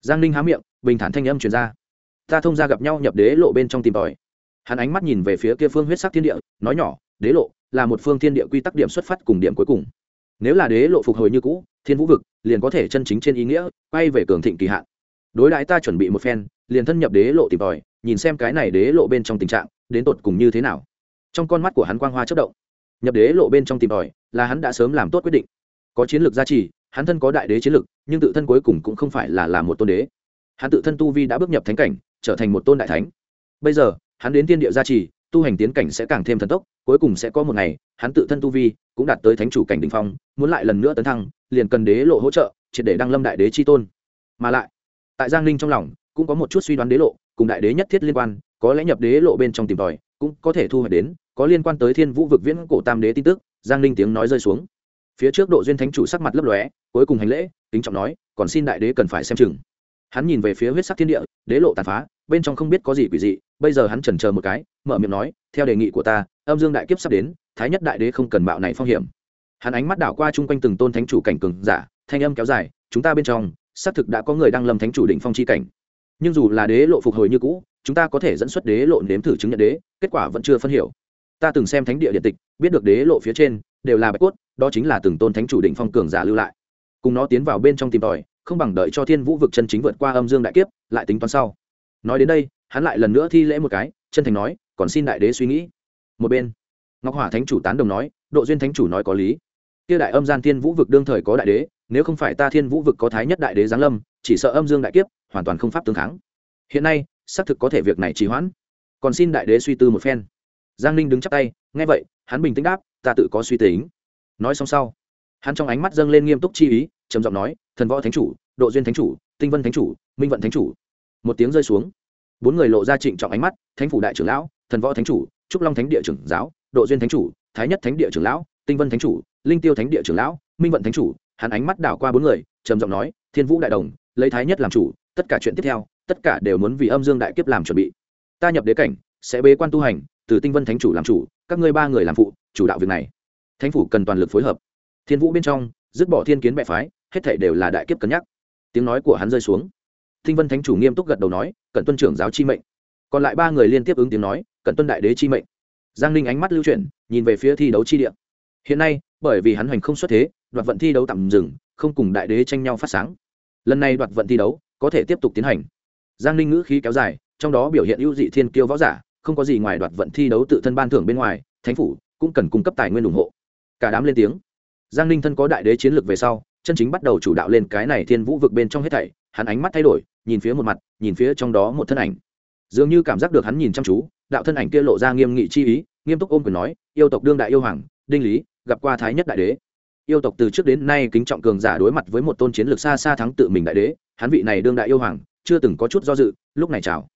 Giang ninh há miệng, bình thản thanh âm truyền ra ta thông ra gặp nhau nhập đế lộ bên trong tìm tòi. Hắn ánh mắt nhìn về phía kia phương huyết sắc thiên địa, nói nhỏ, đế lộ là một phương thiên địa quy tắc điểm xuất phát cùng điểm cuối cùng. Nếu là đế lộ phục hồi như cũ, thiên vũ vực liền có thể chân chính trên ý nghĩa, quay về cường thịnh kỳ hạn. Đối đãi ta chuẩn bị một phen, liền thân nhập đế lộ tìm tòi, nhìn xem cái này đế lộ bên trong tình trạng, đến tột cùng như thế nào. Trong con mắt của hắn quang hoa chất động. Nhập đế lộ bên trong tìm tòi, là hắn đã sớm làm tốt quyết định. Có chiến lược gia trì, hắn thân có đại đế chiến lược, nhưng tự thân cuối cùng cũng không phải là làm một tôn đế. Hắn tự thân tu vi đã bước nhập thánh cảnh trở thành một tôn đại thánh. Bây giờ, hắn đến tiên địa gia trì, tu hành tiến cảnh sẽ càng thêm thần tốc, cuối cùng sẽ có một ngày, hắn tự thân tu vi cũng đạt tới thánh chủ cảnh đình phong, muốn lại lần nữa tấn thăng, liền cần đế lộ hỗ trợ, triệt để đăng lâm đại đế chi tôn. Mà lại, tại giang ninh trong lòng, cũng có một chút suy đoán đế lộ, cùng đại đế nhất thiết liên quan, có lẽ nhập đế lộ bên trong tìm tòi, cũng có thể thu hoạch đến, có liên quan tới thiên vũ vực viễn cổ tam đế tin tức, giang ninh tiếng nói rơi xuống. Phía trước độ duyên thánh chủ sắc mặt lấp lóe, cuối cùng hành lễ, kính trọng nói, còn xin đại đế cần phải xem chừng hắn nhìn về phía huyết sắc thiên địa, đế lộ tàn phá, bên trong không biết có gì quỷ dị, bây giờ hắn chần chờ một cái, mở miệng nói, theo đề nghị của ta, âm dương đại kiếp sắp đến, thái nhất đại đế không cần bạo này phong hiểm. Hắn ánh mắt đảo qua chung quanh từng tôn thánh chủ cảnh cường giả, thanh âm kéo dài, chúng ta bên trong, xác thực đã có người đang lâm thánh chủ định phong chi cảnh. Nhưng dù là đế lộ phục hồi như cũ, chúng ta có thể dẫn xuất đế lộ nếm thử chứng nhận đế, kết quả vẫn chưa phân hiểu. Ta từng xem thánh địa điện tịch, biết được đế lộ phía trên đều là bạch cốt, đó chính là từng tôn thánh chủ định phong cường giả lưu lại. Cùng nó tiến vào bên trong tìm tòi không bằng đợi cho thiên vũ vực chân chính vượt qua âm dương đại kiếp, lại tính toán sau. Nói đến đây, hắn lại lần nữa thi lễ một cái, chân thành nói, còn xin đại đế suy nghĩ. Một bên, ngọc hỏa thánh chủ tán đồng nói, độ duyên thánh chủ nói có lý. Kia đại âm gian thiên vũ vực đương thời có đại đế, nếu không phải ta thiên vũ vực có thái nhất đại đế giáng lâm, chỉ sợ âm dương đại kiếp hoàn toàn không pháp tương kháng. Hiện nay, xác thực có thể việc này trì hoãn. Còn xin đại đế suy tư một phen. Giang ninh đứng chắp tay, nghe vậy, hắn bình tĩnh đáp, ta tự có suy tính. Nói xong sau, hắn trong ánh mắt dâng lên nghiêm túc chi ý, trầm giọng nói thần võ thánh chủ, độ duyên thánh chủ, tinh vân thánh chủ, minh vận thánh chủ. Một tiếng rơi xuống. Bốn người lộ ra trịnh trọng ánh mắt, thánh phủ đại trưởng lão, thần võ thánh chủ, trúc long thánh địa trưởng giáo, độ duyên thánh chủ, thái nhất thánh địa trưởng lão, tinh vân thánh chủ, linh tiêu thánh địa trưởng lão, minh vận thánh chủ. Hắn ánh mắt đảo qua bốn người, trầm giọng nói, thiên vũ đại đồng, lấy thái nhất làm chủ, tất cả chuyện tiếp theo, tất cả đều muốn vì âm dương đại kiếp làm chuẩn bị. Ta nhập đế cảnh, sẽ bế quan tu hành, từ tinh vân thánh chủ làm chủ, các ngươi ba người làm phụ, chủ đạo việc này. Thánh phủ cần toàn lực phối hợp. Thiên vũ bên trong, dứt bỏ thiên kiến bệ phái hết thảy đều là đại kiếp cân nhắc. Tiếng nói của hắn rơi xuống. Thinh vân thánh chủ nghiêm túc gật đầu nói, cẩn tuân trưởng giáo chi mệnh. Còn lại ba người liên tiếp ứng tiếng nói, cẩn tuân đại đế chi mệnh. Giang ninh ánh mắt lưu chuyển, nhìn về phía thi đấu chi địa. Hiện nay, bởi vì hắn hoành không xuất thế, đoạt vận thi đấu tạm dừng, không cùng đại đế tranh nhau phát sáng. Lần này đoạt vận thi đấu, có thể tiếp tục tiến hành. Giang ninh ngữ khí kéo dài, trong đó biểu hiện ưu dị thiên kiêu võ giả, không có gì ngoài đoạt vận thi đấu tự thân ban thưởng bên ngoài, thánh phủ cũng cần cung cấp tài nguyên ủng hộ. Cả đám lên tiếng. Giang ninh thân có đại đế chiến lược về sau chân chính bắt đầu chủ đạo lên cái này thiên vũ vực bên trong hết thảy, hắn ánh mắt thay đổi, nhìn phía một mặt, nhìn phía trong đó một thân ảnh. Dường như cảm giác được hắn nhìn chăm chú, đạo thân ảnh kia lộ ra nghiêm nghị chi ý, nghiêm túc ôm quyền nói, yêu tộc đương đại yêu hoàng, đinh lý, gặp qua thái nhất đại đế. Yêu tộc từ trước đến nay kính trọng cường giả đối mặt với một tôn chiến lược xa xa thắng tự mình đại đế, hắn vị này đương đại yêu hoàng, chưa từng có chút do dự, lúc này chào.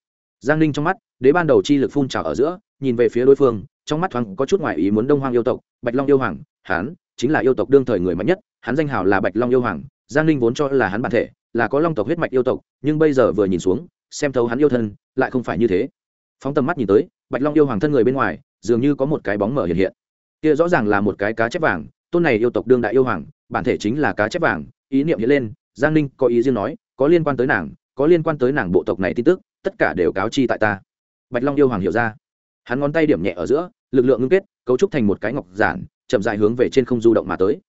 Giang ninh trong mắt, đế ban đầu chi lực phun trào ở giữa, nhìn về phía đối phương, trong mắt thoáng có chút ngoại ý muốn đông hoang yêu tộc, bạch long yêu hoàng, hắn chính là yêu tộc đương thời người mạnh nhất hắn danh hào là bạch long yêu hoàng, giang ninh vốn cho là hắn bản thể là có long tộc huyết mạch yêu tộc, nhưng bây giờ vừa nhìn xuống, xem thấu hắn yêu thân, lại không phải như thế. Phóng tầm mắt nhìn tới, bạch long yêu hoàng thân người bên ngoài, dường như có một cái bóng mở hiện hiện. Kia rõ ràng là một cái cá chép vàng, tôn này yêu tộc đương đại yêu hoàng, bản thể chính là cá chép vàng, ý niệm hiện lên, giang ninh có ý riêng nói, có liên quan tới nàng, có liên quan tới nàng bộ tộc này tin tức, tất cả đều cáo chi tại ta. Bạch long yêu hoàng hiểu ra. Hắn ngón tay điểm nhẹ ở giữa, lực lượng ngưng kết, cấu trúc thành một cái ngọc giản, chậm dại hướng về trên không du động mà tới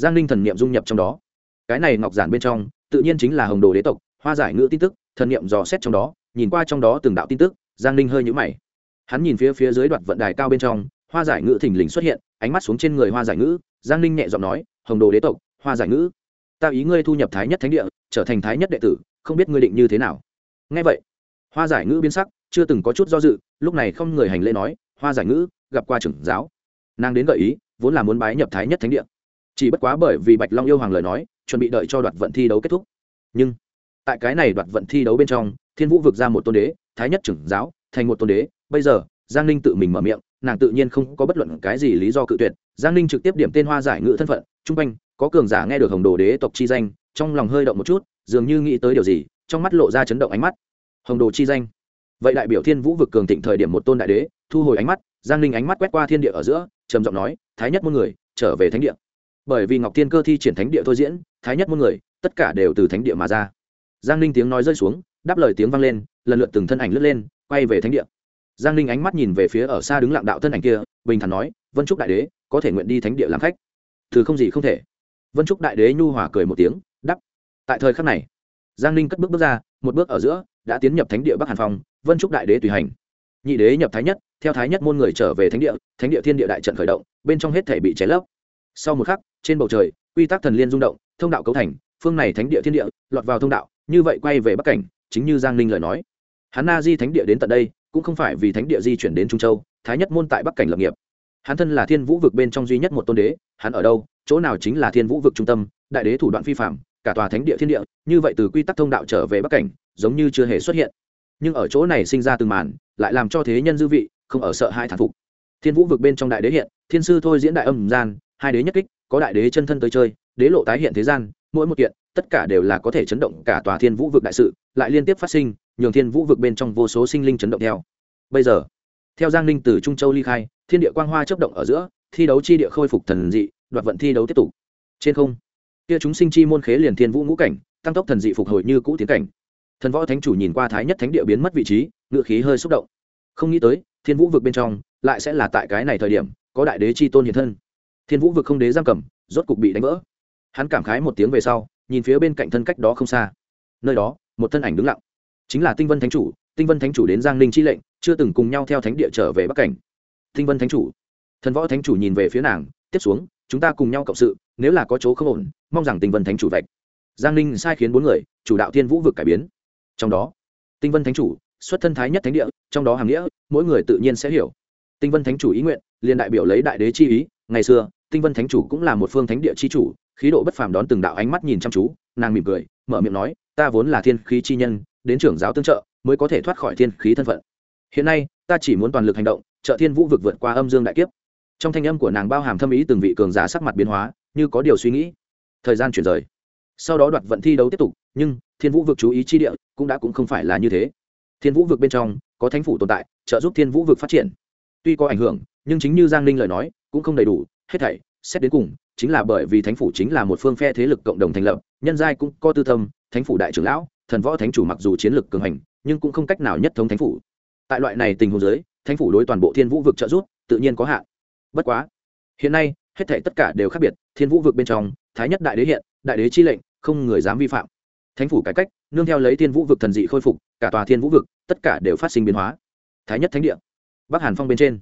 giang ninh thần niệm dung nhập trong đó. Cái này ngọc giản bên trong, tự nhiên chính là hồng đồ đế tộc, hoa giải ngữ tin tức, thần niệm dò xét trong đó, nhìn qua trong đó từng đạo tin tức, giang ninh hơi nhũ mày. Hắn nhìn phía phía dưới đoạn vận đài cao bên trong, hoa giải ngữ thình lình xuất hiện, ánh mắt xuống trên người hoa giải ngữ, giang ninh nhẹ giọng nói, hồng đồ đế tộc, hoa giải ngữ, ta ý ngươi thu nhập thái nhất thánh địa, trở thành thái nhất đệ tử, không biết ngươi định như thế nào. Ngay vậy, hoa giải ngữ biến sắc, chưa từng có chút do dự, lúc này không người hành lễ nói, hoa giải ngữ, gặp qua trưởng giáo. Nàng đến gợi ý, vốn là muốn bái nhập thái nhất thánh địa chỉ bất quá bởi vì bạch long yêu hoàng lời nói, chuẩn bị đợi cho đoạt vận thi đấu kết thúc. Nhưng, tại cái này đoạt vận thi đấu bên trong, thiên vũ vượt ra một tôn đế, thái nhất trưởng giáo, thành một tôn đế. Bây giờ, giang ninh tự mình mở miệng, nàng tự nhiên không có bất luận cái gì lý do cự tuyệt. Giang ninh trực tiếp điểm tên hoa giải ngữ thân phận t r u n g quanh, có cường giả nghe được hồng đồ đế tộc chi danh, trong lòng hơi động một chút, dường như nghĩ tới điều gì, trong mắt lộ ra chấn động ánh mắt. Hồng đồ chi danh. Vậy đại biểu thiên vũ vực cường thịnh thời điểm một tôn đại đế, thu hồi ánh mắt, giang ninh ánh mắt quét qua thiên địa ở giữa, trầm giọng nói, thái nhất muôn người, trở về thánh địa bởi vì ngọc thiên cơ thi triển thánh địa thôi diễn, thái nhất muôn người, tất cả đều từ thánh địa mà ra. Giang ninh tiếng nói rơi xuống, đáp lời tiếng vang lên, lần lượt từng thân ảnh lướt lên, quay về thánh địa. Giang ninh ánh mắt nhìn về phía ở xa đứng lặng đạo thân ảnh kia, bình thản nói, vân trúc đại đế, có thể nguyện đi thánh địa làm khách? Thứ không gì không thể. Vân trúc đại đế nhu hòa cười một tiếng đắp tại thời khắc này. Giang ninh cất bước bước ra, một bước ở giữa, đã tiến nhập thánh địa bắc hàn phong, vân trúc đại đế tùy hành. Nhị đế nhập thái nhất, theo thái nhất môn người trở về thánh địa thánh địa thiên địa đại trận khởi động, bên trong hết thể bị cháy lấp. Sau một khắc trên bầu trời, quy tắc thần liên rung động, thông đạo cấu thành, phương này thánh địa thiên địa, lọt vào thông đạo, như vậy quay về bắc cảnh, chính như giang ninh lời nói. Hắn na di thánh địa đến tận đây, cũng không phải vì thánh địa di chuyển đến trung châu, thái nhất môn tại bắc cảnh lập nghiệp. Hắn thân là thiên vũ vực bên trong duy nhất một tôn đế, hắn ở đâu, chỗ nào chính là thiên vũ vực trung tâm, đại đế thủ đoạn phi phạm, cả tòa thánh địa thiên địa, như vậy từ quy tắc thông đạo trở về bắc cảnh, giống như chưa hề xuất hiện. Nhưng ở chỗ này sinh ra từng màn, lại làm cho thế nhân dư vị, không ở sợ hai thản phục. Thiên vũ vực bên trong đại đế hiện, thiên sư thôi diễn đại âm gian, hai đế nhất kích có đại đế chân thân tới chơi, đế lộ tái hiện thế gian, mỗi một kiện, tất cả đều là có thể chấn động cả tòa thiên vũ vực đại sự, lại liên tiếp phát sinh, nhường thiên vũ vực bên trong vô số sinh linh chấn động theo. Bây giờ, theo giang ninh từ trung châu ly khai, thiên địa quang hoa chấp động ở giữa, thi đấu chi địa khôi phục thần dị, đoạt vận thi đấu tiếp tục. Trên không, kia chúng sinh chi môn khế liền thiên vũ ngũ cảnh, tăng tốc thần dị phục hồi như cũ tiến cảnh. Thần võ thánh chủ nhìn qua thái nhất thánh địa biến mất vị trí ngự khí hơi xúc động. Không nghĩ tới, thiên vũ vực bên trong, lại sẽ là tại cái này thời điểm, có đại đế chi tôn hiện thân thiên vũ vực không đế giam cầm, rốt cục bị đánh vỡ. Hắn cảm khái một tiếng về sau, nhìn phía bên cạnh thân cách đó không xa. Nơi đó, một thân ảnh đứng lặng. Chính là tinh vân thánh chủ, tinh vân thánh chủ đến giang ninh chi lệnh, chưa từng cùng nhau theo thánh địa trở về bắc cảnh. Tinh vân thánh chủ. Thần võ thánh chủ nhìn về phía nàng, tiếp xuống, chúng ta cùng nhau cộng sự, nếu là có chỗ không ổn, mong rằng tinh vân thánh chủ vạch. Giang ninh sai khiến bốn người, chủ đạo thiên vũ vực cải biến. Trong đó, tinh vân thánh chủ, xuất thân thái nhất thánh địa, trong đó hàm nghĩa, mỗi người tự nhiên sẽ hiểu. Tinh vân thánh chủ ý nguyện, liền đại biểu lấy đại đế chi ý ngày xưa, tinh vân thánh chủ cũng là một phương thánh địa chi chủ, khí độ bất phàm đón từng đạo ánh mắt nhìn chăm chú, nàng mỉm cười, mở miệng nói, ta vốn là thiên khí chi nhân, đến trưởng giáo tương trợ, mới có thể thoát khỏi thiên khí thân phận. Hiện nay, ta chỉ muốn toàn lực hành động, trợ thiên vũ vực vượt qua âm dương đại kiếp. Trong thanh âm của nàng bao hàm thâm ý từng vị cường giả sắc mặt biến hóa, như có điều suy nghĩ. Thời gian chuyển rời. Sau đó đoạt vận thi đấu tiếp tục, nhưng thiên vũ vực chú ý chi địa cũng đã cũng không phải là như thế. Thiên vũ vực bên trong, có thánh phủ tồn tại, trợ giúp thiên vũ vực phát triển. Tuy có ảnh hưởng nhưng chính như giang ninh lời nói, cũng không đầy đủ, hết thảy, xét đến cùng, chính là bởi vì thánh phủ chính là một phương phe thế lực cộng đồng thành lập, nhân giai cũng có tư tâm thánh phủ đại trưởng lão, thần võ thánh chủ mặc dù chiến lược cường hành, nhưng cũng không cách nào nhất thống thánh phủ. Tại loại này tình huống giới thánh phủ đối toàn bộ thiên vũ vực trợ giúp, tự nhiên có hạn. Bất quá, hiện nay, hết thảy tất cả đều khác biệt, thiên vũ vực bên trong, thái nhất đại đế hiện, đại đế chi lệnh, không người dám vi phạm. Thánh phủ cải cách, nương theo lấy thiên vũ vực thần dị khôi phục, cả tòa thiên vũ vực, tất cả đều phát sinh biến hóa. Thái nhất thánh địa, bắc hàn phong bên trên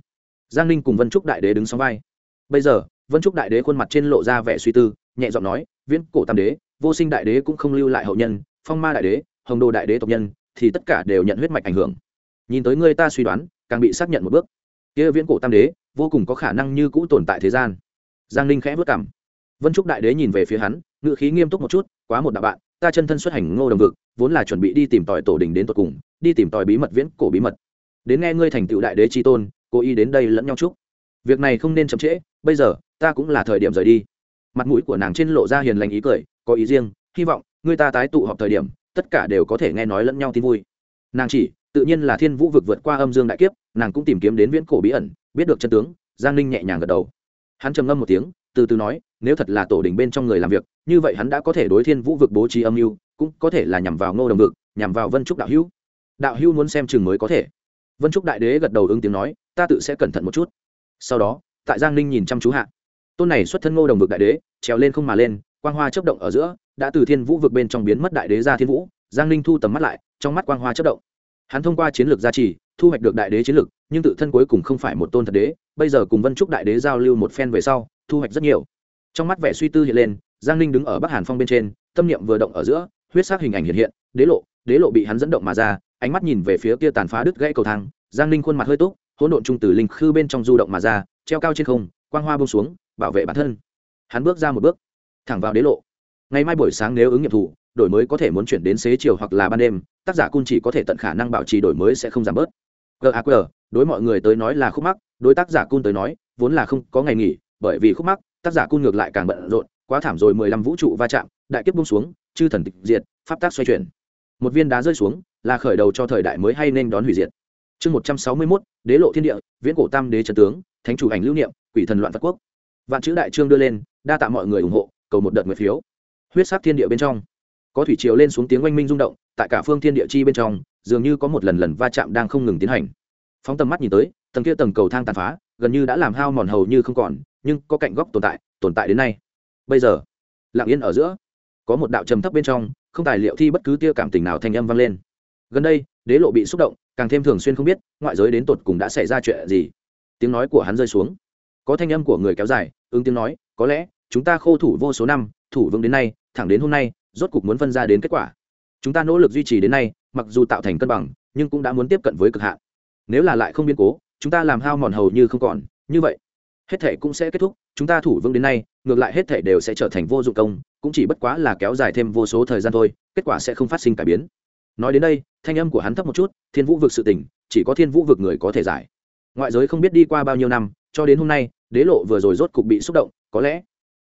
giang ninh cùng vân trúc đại đế đứng sóng vai. Bây giờ, vân trúc đại đế khuôn mặt trên lộ ra vẻ suy tư, nhẹ giọng nói, viễn cổ tam đế, vô sinh đại đế cũng không lưu lại hậu nhân, phong ma đại đế, hồng đồ đại đế tộc nhân, thì tất cả đều nhận huyết mạch ảnh hưởng. Nhìn tới người ta suy đoán, càng bị xác nhận một bước. Kia viễn cổ tam đế, vô cùng có khả năng như cũ tồn tại thế gian. Giang ninh khẽ vất cảm vân trúc đại đế nhìn về phía hắn ngự khí nghiêm túc một chút, quá một đạo bạn, ta chân thân xuất hành ngô đồng vực, vốn là chuẩn bị đi tìm tòi tổ đình đến tột cùng, đi tìm tòi bí mật viễn cổ bí mật. Đến nghe ngươi thành tựu đại đế tri tôn cố ý đến đây lẫn nhau chúc. Việc này không nên chậm trễ, bây giờ, ta cũng là thời điểm rời đi. Mặt mũi của nàng trên lộ ra hiền lành ý cười, có ý riêng, hy vọng, người ta tái tụ họp thời điểm, tất cả đều có thể nghe nói lẫn nhau tin vui. Nàng chỉ, tự nhiên là thiên vũ vực vượt qua âm dương đại kiếp, nàng cũng tìm kiếm đến viễn cổ bí ẩn, biết được chân tướng, giang ninh nhẹ nhàng gật đầu. Hắn trầm ngâm một tiếng, từ từ nói, nếu thật là tổ đình bên trong người làm việc, như vậy hắn đã có thể đối thiên vũ vực bố trí âm mưu, cũng có thể là nhằm vào ngô đồng vực, nhằm vào vân trúc đạo hữu. Đạo hữu muốn xem chừng mới có thể vân trúc đại đế gật đầu ứng tiếng nói, ta tự sẽ cẩn thận một chút. Sau đó, tại giang ninh nhìn chăm chú hạ, tôn này xuất thân ngô đồng vực đại đế, trèo lên không mà lên, quang hoa chấp động ở giữa, đã từ thiên vũ vực bên trong biến mất đại đế ra thiên vũ, giang ninh thu tầm mắt lại, trong mắt quang hoa chấp động. Hắn thông qua chiến lược gia trì, thu hoạch được đại đế chiến lược, nhưng tự thân cuối cùng không phải một tôn thật đế, bây giờ cùng vân trúc đại đế giao lưu một phen về sau, thu hoạch rất nhiều. Trong mắt vẻ suy tư hiện lên, giang ninh đứng ở bắc hàn phong bên trên, tâm niệm vừa động ở giữa, huyết sắc hình ảnh hiện hiện, đế lộ đế lộ bị hắn dẫn động mà ra ánh mắt nhìn về phía kia tàn phá đứt gãy cầu thang, giang ninh khuôn mặt hơi túc, hỗn độn trung tử linh khư bên trong du động mà ra, treo cao trên không, quang hoa bông xuống, bảo vệ bản thân. Hắn bước ra một bước, thẳng vào đế lộ. Ngày mai buổi sáng nếu ứng nghiệm thủ, đổi mới có thể muốn chuyển đến xế chiều hoặc là ban đêm, tác giả cung chỉ có thể tận khả năng bảo trì đổi mới sẽ không giảm bớt. Gaq à đối mọi người tới nói là khúc mắc, đối tác giả cung tới nói, vốn là không có ngày nghỉ, bởi vì khúc mắc, tác giả cung ngược lại càng bận rộn, quá thảm rồi mười lăm vũ trụ va chạm, đại kiếp bung xuống, chư thần tịch diệt, pháp tác xoay chuyển một viên đá rơi xuống, là khởi đầu cho thời đại mới hay nên đón hủy diệt. Chương một trăm sáu mươi mốt, đế lộ thiên địa, viễn cổ tam đế trần tướng, thánh chủ ảnh lưu niệm, quỷ thần loạn phật quốc. Vạn chữ đại trương đưa lên, đa tạ mọi người ủng hộ, cầu một đợt nguyệt phiếu. Huyết sắc thiên địa bên trong. Có thủy triều lên xuống tiếng oanh minh rung động, tại cả phương thiên địa chi bên trong, dường như có một lần lần va chạm đang không ngừng tiến hành. Phóng tầm mắt nhìn tới, tầng kia tầng cầu thang tàn phá, gần như đã làm hao mòn hầu như không còn, nhưng có cạnh góc tồn tại tồn tại đến nay. Bây giờ, lặng yên ở giữa, có một đạo trầm thấp bên trong không tài liệu thi bất cứ tia cảm tình nào thanh âm vang lên. Gần đây, đế lộ bị xúc động, càng thêm thường xuyên không biết, ngoại giới đến tột cùng đã xảy ra chuyện gì. Tiếng nói của hắn rơi xuống. Có thanh âm của người kéo dài, ứng tiếng nói, có lẽ, chúng ta khô thủ vô số năm, thủ vững đến nay, thẳng đến hôm nay, rốt cục muốn phân ra đến kết quả. Chúng ta nỗ lực duy trì đến nay, mặc dù tạo thành cân bằng, nhưng cũng đã muốn tiếp cận với cực hạn. Nếu là lại không biến cố, chúng ta làm hao mòn hầu như không còn. Như vậy, hết thể cũng sẽ kết thúc, chúng ta thủ vững đến nay, ngược lại hết thể đều sẽ trở thành vô dụng công cũng chỉ bất quá là kéo dài thêm vô số thời gian thôi, kết quả sẽ không phát sinh cải biến. Nói đến đây, thanh âm của hắn thấp một chút, thiên vũ vực sự tỉnh chỉ có thiên vũ vực người có thể giải. Ngoại giới không biết đi qua bao nhiêu năm, cho đến hôm nay, đế lộ vừa rồi rốt cục bị xúc động, có lẽ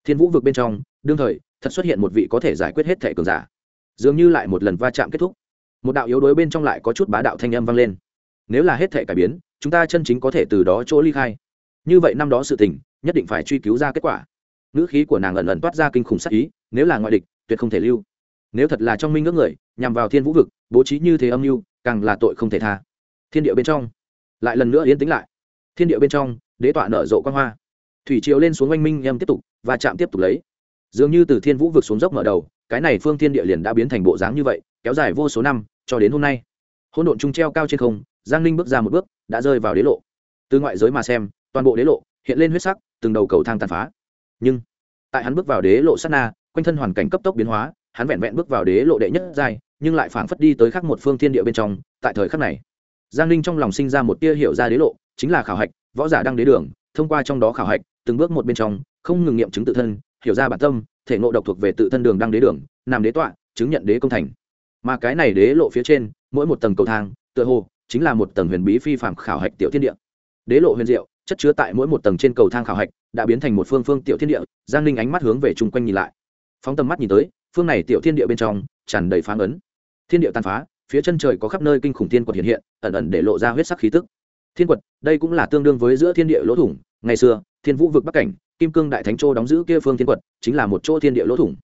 thiên vũ vực bên trong, đương thời, thật xuất hiện một vị có thể giải quyết hết thể cường giả. Dường như lại một lần va chạm kết thúc. Một đạo yếu đuối bên trong lại có chút bá đạo thanh âm vang lên. Nếu là hết thể cải biến, chúng ta chân chính có thể từ đó chỗ ly khai. Như vậy năm đó sự tình, nhất định phải truy cứu ra kết quả ngữ khí của nàng ẩn ẩn toát ra kinh khủng sắc ý, nếu là ngoại địch, tuyệt không thể lưu. Nếu thật là trong minh ước người, nhằm vào thiên vũ vực, bố trí như thế âm mưu, càng là tội không thể tha. Thiên địa bên trong, lại lần nữa yên tĩnh lại. Thiên địa bên trong, đế tọa nở rộ quan hoa. Thủy triều lên xuống oanh minh em tiếp tục, và chạm tiếp tục lấy. Dường như từ thiên vũ vực xuống dốc mở đầu, cái này phương thiên địa liền đã biến thành bộ dáng như vậy, kéo dài vô số năm, cho đến hôm nay. Hỗn độn trung treo cao trên không, giang ninh bước ra một bước, đã rơi vào đế lộ. Từ ngoại giới mà xem, toàn bộ đế lộ hiện lên huyết sắc, từng đầu cầu thang tàn phá nhưng, tại hắn bước vào đế lộ sát na, quanh thân hoàn cảnh cấp tốc biến hóa, hắn vẹn vẹn bước vào đế lộ đệ nhất giai, nhưng lại phảng phất đi tới khắc một phương thiên địa bên trong, tại thời khắc này. Giang ninh trong lòng sinh ra một tia hiểu ra đế lộ, chính là khảo hạch, võ giả đang đế đường, thông qua trong đó khảo hạch, từng bước một bên trong, không ngừng nghiệm chứng tự thân, hiểu ra bản tâm, thể ngộ độc thuộc về tự thân đường đang đế đường làm đế tọa, chứng nhận đế công thành. Mà cái này đế lộ phía trên, mỗi một tầng cầu thang, tựa hồ, chính là một tầng huyền bí phi phạm khảo hạch tiểu thiên địa. Đế lộ huyền diệu chất chứa tại mỗi một tầng trên cầu thang khảo hạch, đã biến thành một phương phương tiểu thiên địa, giang ninh ánh mắt hướng về chung quanh nhìn lại. Phóng tầm mắt nhìn tới, phương này tiểu thiên địa bên trong, tràn đầy phán ấn. Thiên địa tàn phá, phía chân trời có khắp nơi kinh khủng thiên quật hiện hiện, ẩn ẩn để lộ ra huyết sắc khí tức. Thiên quật, đây cũng là tương đương với giữa thiên địa lỗ thủng. Ngày xưa, thiên vũ vực bắc cảnh, kim cương đại thánh châu đóng giữ kia phương thiên quật, chính là một chỗ thiên địa lỗ thủng.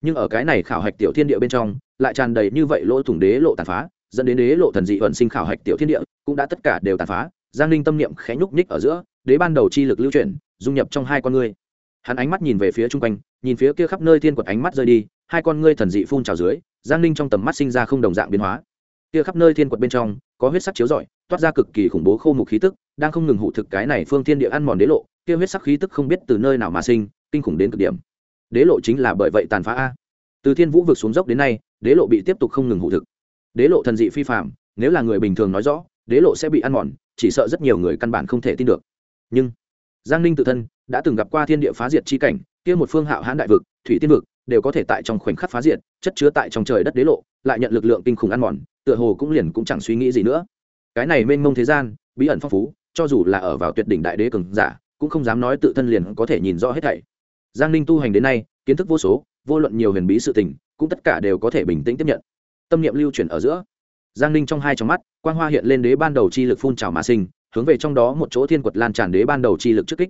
Nhưng ở cái này khảo hạch tiểu thiên địa bên trong, lại tràn đầy như vậy lỗ thủng đế lộ tàn phá, dẫn đến đế lộ thần dị vận sinh khảo hạch tiểu thiên địa, cũng đã tất cả đều tàn phá. Giang ninh tâm niệm khẽ nhúc nhích ở giữa đế ban đầu chi lực lưu chuyển, dung nhập trong hai con ngươi. Hắn ánh mắt nhìn về phía chung quanh, nhìn phía kia khắp nơi thiên quật ánh mắt rơi đi, hai con ngươi thần dị phun trào dưới, giang ninh trong tầm mắt sinh ra không đồng dạng biến hóa. Kia khắp nơi thiên quật bên trong, có huyết sắc chiếu rọi, toát ra cực kỳ khủng bố khô mục khí tức, đang không ngừng hụ thực cái này phương thiên địa ăn mòn đế lộ, kia huyết sắc khí tức không biết từ nơi nào mà sinh, kinh khủng đến cực điểm. Đế lộ chính là bởi vậy tàn phá a. Từ thiên vũ vực xuống dốc đến nay, đế lộ bị tiếp tục không ngừng hụ thực. Đế lộ thần dị phi phạm nếu là người bình thường nói rõ, đế lộ sẽ bị ăn mòn, chỉ sợ rất nhiều người căn bản không thể tin được nhưng giang ninh tự thân đã từng gặp qua thiên địa phá diệt chi cảnh, kia một phương hạo hãn đại vực, thủy tiên vực đều có thể tại trong khoảnh khắc phá diệt, chất chứa tại trong trời đất đế lộ, lại nhận lực lượng kinh khủng ăn mòn, tựa hồ cũng liền cũng chẳng suy nghĩ gì nữa. Cái này mênh mông thế gian, bí ẩn phong phú, cho dù là ở vào tuyệt đỉnh đại đế cường giả, cũng không dám nói tự thân liền có thể nhìn rõ hết thảy. Giang ninh tu hành đến nay, kiến thức vô số, vô luận nhiều huyền bí sự tình, cũng tất cả đều có thể bình tĩnh tiếp nhận. Tâm niệm lưu chuyển ở giữa. Giang ninh trong hai trong mắt, quang hoa hiện lên đế ban đầu chi lực phun trào mà sinh hướng về trong đó một chỗ thiên quật lan tràn đế ban đầu chi lực trước kích.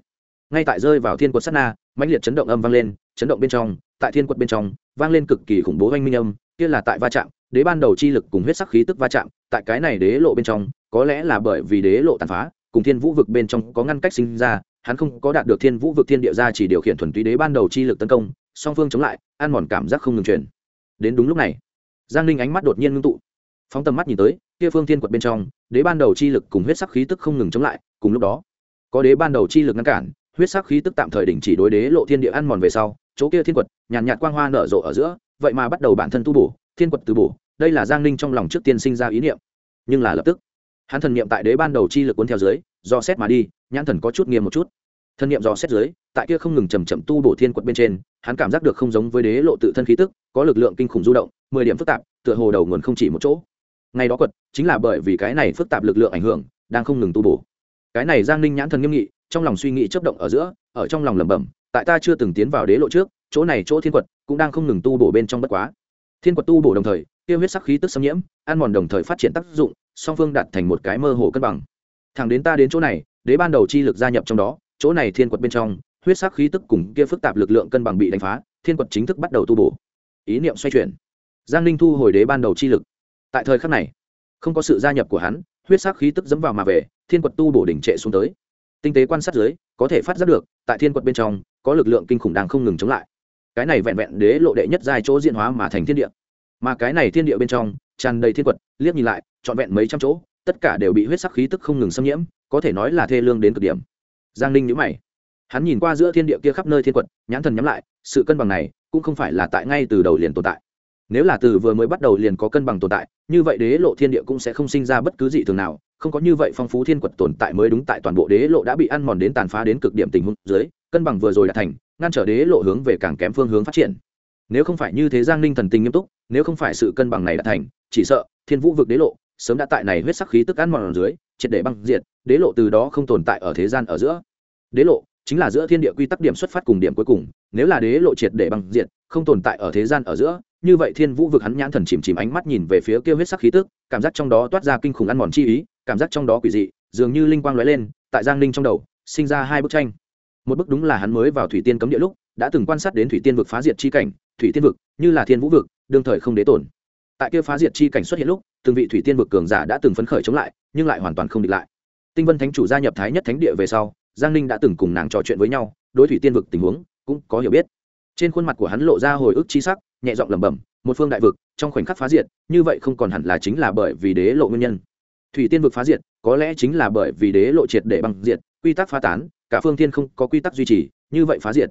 Ngay tại rơi vào thiên quật sát na, mãnh liệt chấn động âm vang lên, chấn động bên trong, tại thiên quật bên trong, vang lên cực kỳ khủng bố oanh minh âm, kia là tại va chạm, đế ban đầu chi lực cùng huyết sắc khí tức va chạm, tại cái này đế lộ bên trong, có lẽ là bởi vì đế lộ tàn phá, cùng thiên vũ vực bên trong có ngăn cách sinh ra, hắn không có đạt được thiên vũ vực thiên địa ra chỉ điều khiển thuần túy đế ban đầu chi lực tấn công, song phương chống lại, ăn mòn cảm giác không ngừng truyền đến đúng lúc này, giang ninh ánh mắt đột nhiên ngưng tụ phóng tầm mắt nhìn tới kia phương thiên quật bên trong đế ban đầu chi lực cùng huyết sắc khí tức không ngừng chống lại cùng lúc đó có đế ban đầu chi lực ngăn cản huyết sắc khí tức tạm thời đình chỉ đối đế lộ thiên địa ăn mòn về sau chỗ kia thiên quật nhàn nhạt, nhạt quang hoa nở rộ ở giữa vậy mà bắt đầu bản thân tu bổ thiên quật từ bổ đây là giang ninh trong lòng trước tiên sinh ra ý niệm. Nhưng là lập tức hắn thần niệm tại đế ban đầu chi lực cuốn theo dưới do xét mà đi nhãn thần có chút nghiêm một chút. Thần niệm do xét dưới tại kia không ngừng chầm chậm tu bổ thiên quật bên trên hắn cảm giác được không giống với đế lộ tự thân khí tức có lực lượng kinh khủng du động mười điểm phức tạp tựa hồ đầu nguồn không chỉ một chỗ ngày đó quật, chính là bởi vì cái này phức tạp lực lượng ảnh hưởng, đang không ngừng tu bổ. Cái này giang ninh nhãn thần nghiêm nghị, trong lòng suy nghĩ chấp động ở giữa, ở trong lòng lẩm bẩm, tại ta chưa từng tiến vào đế lộ trước, chỗ này chỗ thiên quật, cũng đang không ngừng tu bổ bên trong bất quá. Thiên quật tu bổ đồng thời, tiêu huyết sắc khí tức xâm nhiễm, ăn mòn đồng thời phát triển tác dụng, song phương đạt thành một cái mơ hồ cân bằng. Thẳng đến ta đến chỗ này, đế ban đầu chi lực gia nhập trong đó, chỗ này thiên quật bên trong, huyết sắc khí tức cùng kia phức tạp lực lượng cân bằng bị đánh phá, thiên quật chính thức bắt đầu tu bổ. Ý niệm xoay chuyển. Giang ninh thu hồi đế ban đầu chi lực tại thời khắc này, không có sự gia nhập của hắn, huyết sắc khí tức dẫm vào mà về, thiên quật tu bổ đỉnh trệ xuống tới. Tinh tế quan sát dưới, có thể phát giác được, tại thiên quật bên trong, có lực lượng kinh khủng đang không ngừng chống lại. Cái này vẹn vẹn đế lộ đệ nhất giai chỗ diện hóa mà thành thiên địa. Mà cái này thiên địa bên trong, tràn đầy thiên quật, liếc nhìn lại, trọn vẹn mấy trăm chỗ, tất cả đều bị huyết sắc khí tức không ngừng xâm nhiễm, có thể nói là thê lương đến cực điểm. Giang ninh nhữ mày. Hắn nhìn qua giữa thiên địa kia khắp nơi thiên quật, nhãn thần nhắm lại, sự cân bằng này cũng không phải là tại ngay từ đầu liền tồn tại nếu là từ vừa mới bắt đầu liền có cân bằng tồn tại, như vậy đế lộ thiên địa cũng sẽ không sinh ra bất cứ gì thường nào, không có như vậy phong phú thiên quật tồn tại mới đúng tại toàn bộ đế lộ đã bị ăn mòn đến tàn phá đến cực điểm tình huống dưới, cân bằng vừa rồi đã thành, ngăn trở đế lộ hướng về càng kém phương hướng phát triển. Nếu không phải như thế giang ninh thần tình nghiêm túc, nếu không phải sự cân bằng này đã thành, chỉ sợ thiên vũ vực đế lộ sớm đã tại này huyết sắc khí tức ăn mòn ở dưới, triệt để băng diệt, đế lộ từ đó không tồn tại ở thế gian ở giữa. Đế lộ chính là giữa thiên địa quy tắc điểm xuất phát cùng điểm cuối cùng, nếu là đế lộ triệt để băng diệt, không tồn tại ở thế gian ở giữa như vậy thiên vũ vực hắn nhãn thần chìm chìm ánh mắt nhìn về phía kia huyết sắc khí tức, cảm giác trong đó toát ra kinh khủng ăn mòn chi ý, cảm giác trong đó quỷ dị, dường như linh quang lóe lên, tại giang ninh trong đầu, sinh ra hai bức tranh. Một bức đúng là hắn mới vào thủy tiên cấm địa lúc, đã từng quan sát đến thủy tiên vực phá diệt chi cảnh, thủy tiên vực, như là thiên vũ vực, đương thời không đế tổn tại kia phá diệt chi cảnh xuất hiện lúc, từng vị thủy tiên vực cường giả đã từng phấn khởi chống lại, nhưng lại hoàn toàn không địch lại. Tinh vân thánh chủ gia nhập thái nhất thánh địa về sau, giang ninh đã từng cùng nàng trò chuyện với nhau, đối thủy tiên vực tình huống cũng có hiểu biết. Trên khuôn mặt của hắn lộ ra hồi ức chi sắc nhẹ giọng lẩm bẩm, một phương đại vực, trong khoảnh khắc phá diệt, như vậy không còn hẳn là chính là bởi vì đế lộ nguyên nhân. Thủy tiên vực phá diệt, có lẽ chính là bởi vì đế lộ triệt để bằng diệt, quy tắc phá tán, cả phương thiên không có quy tắc duy trì, như vậy phá diệt.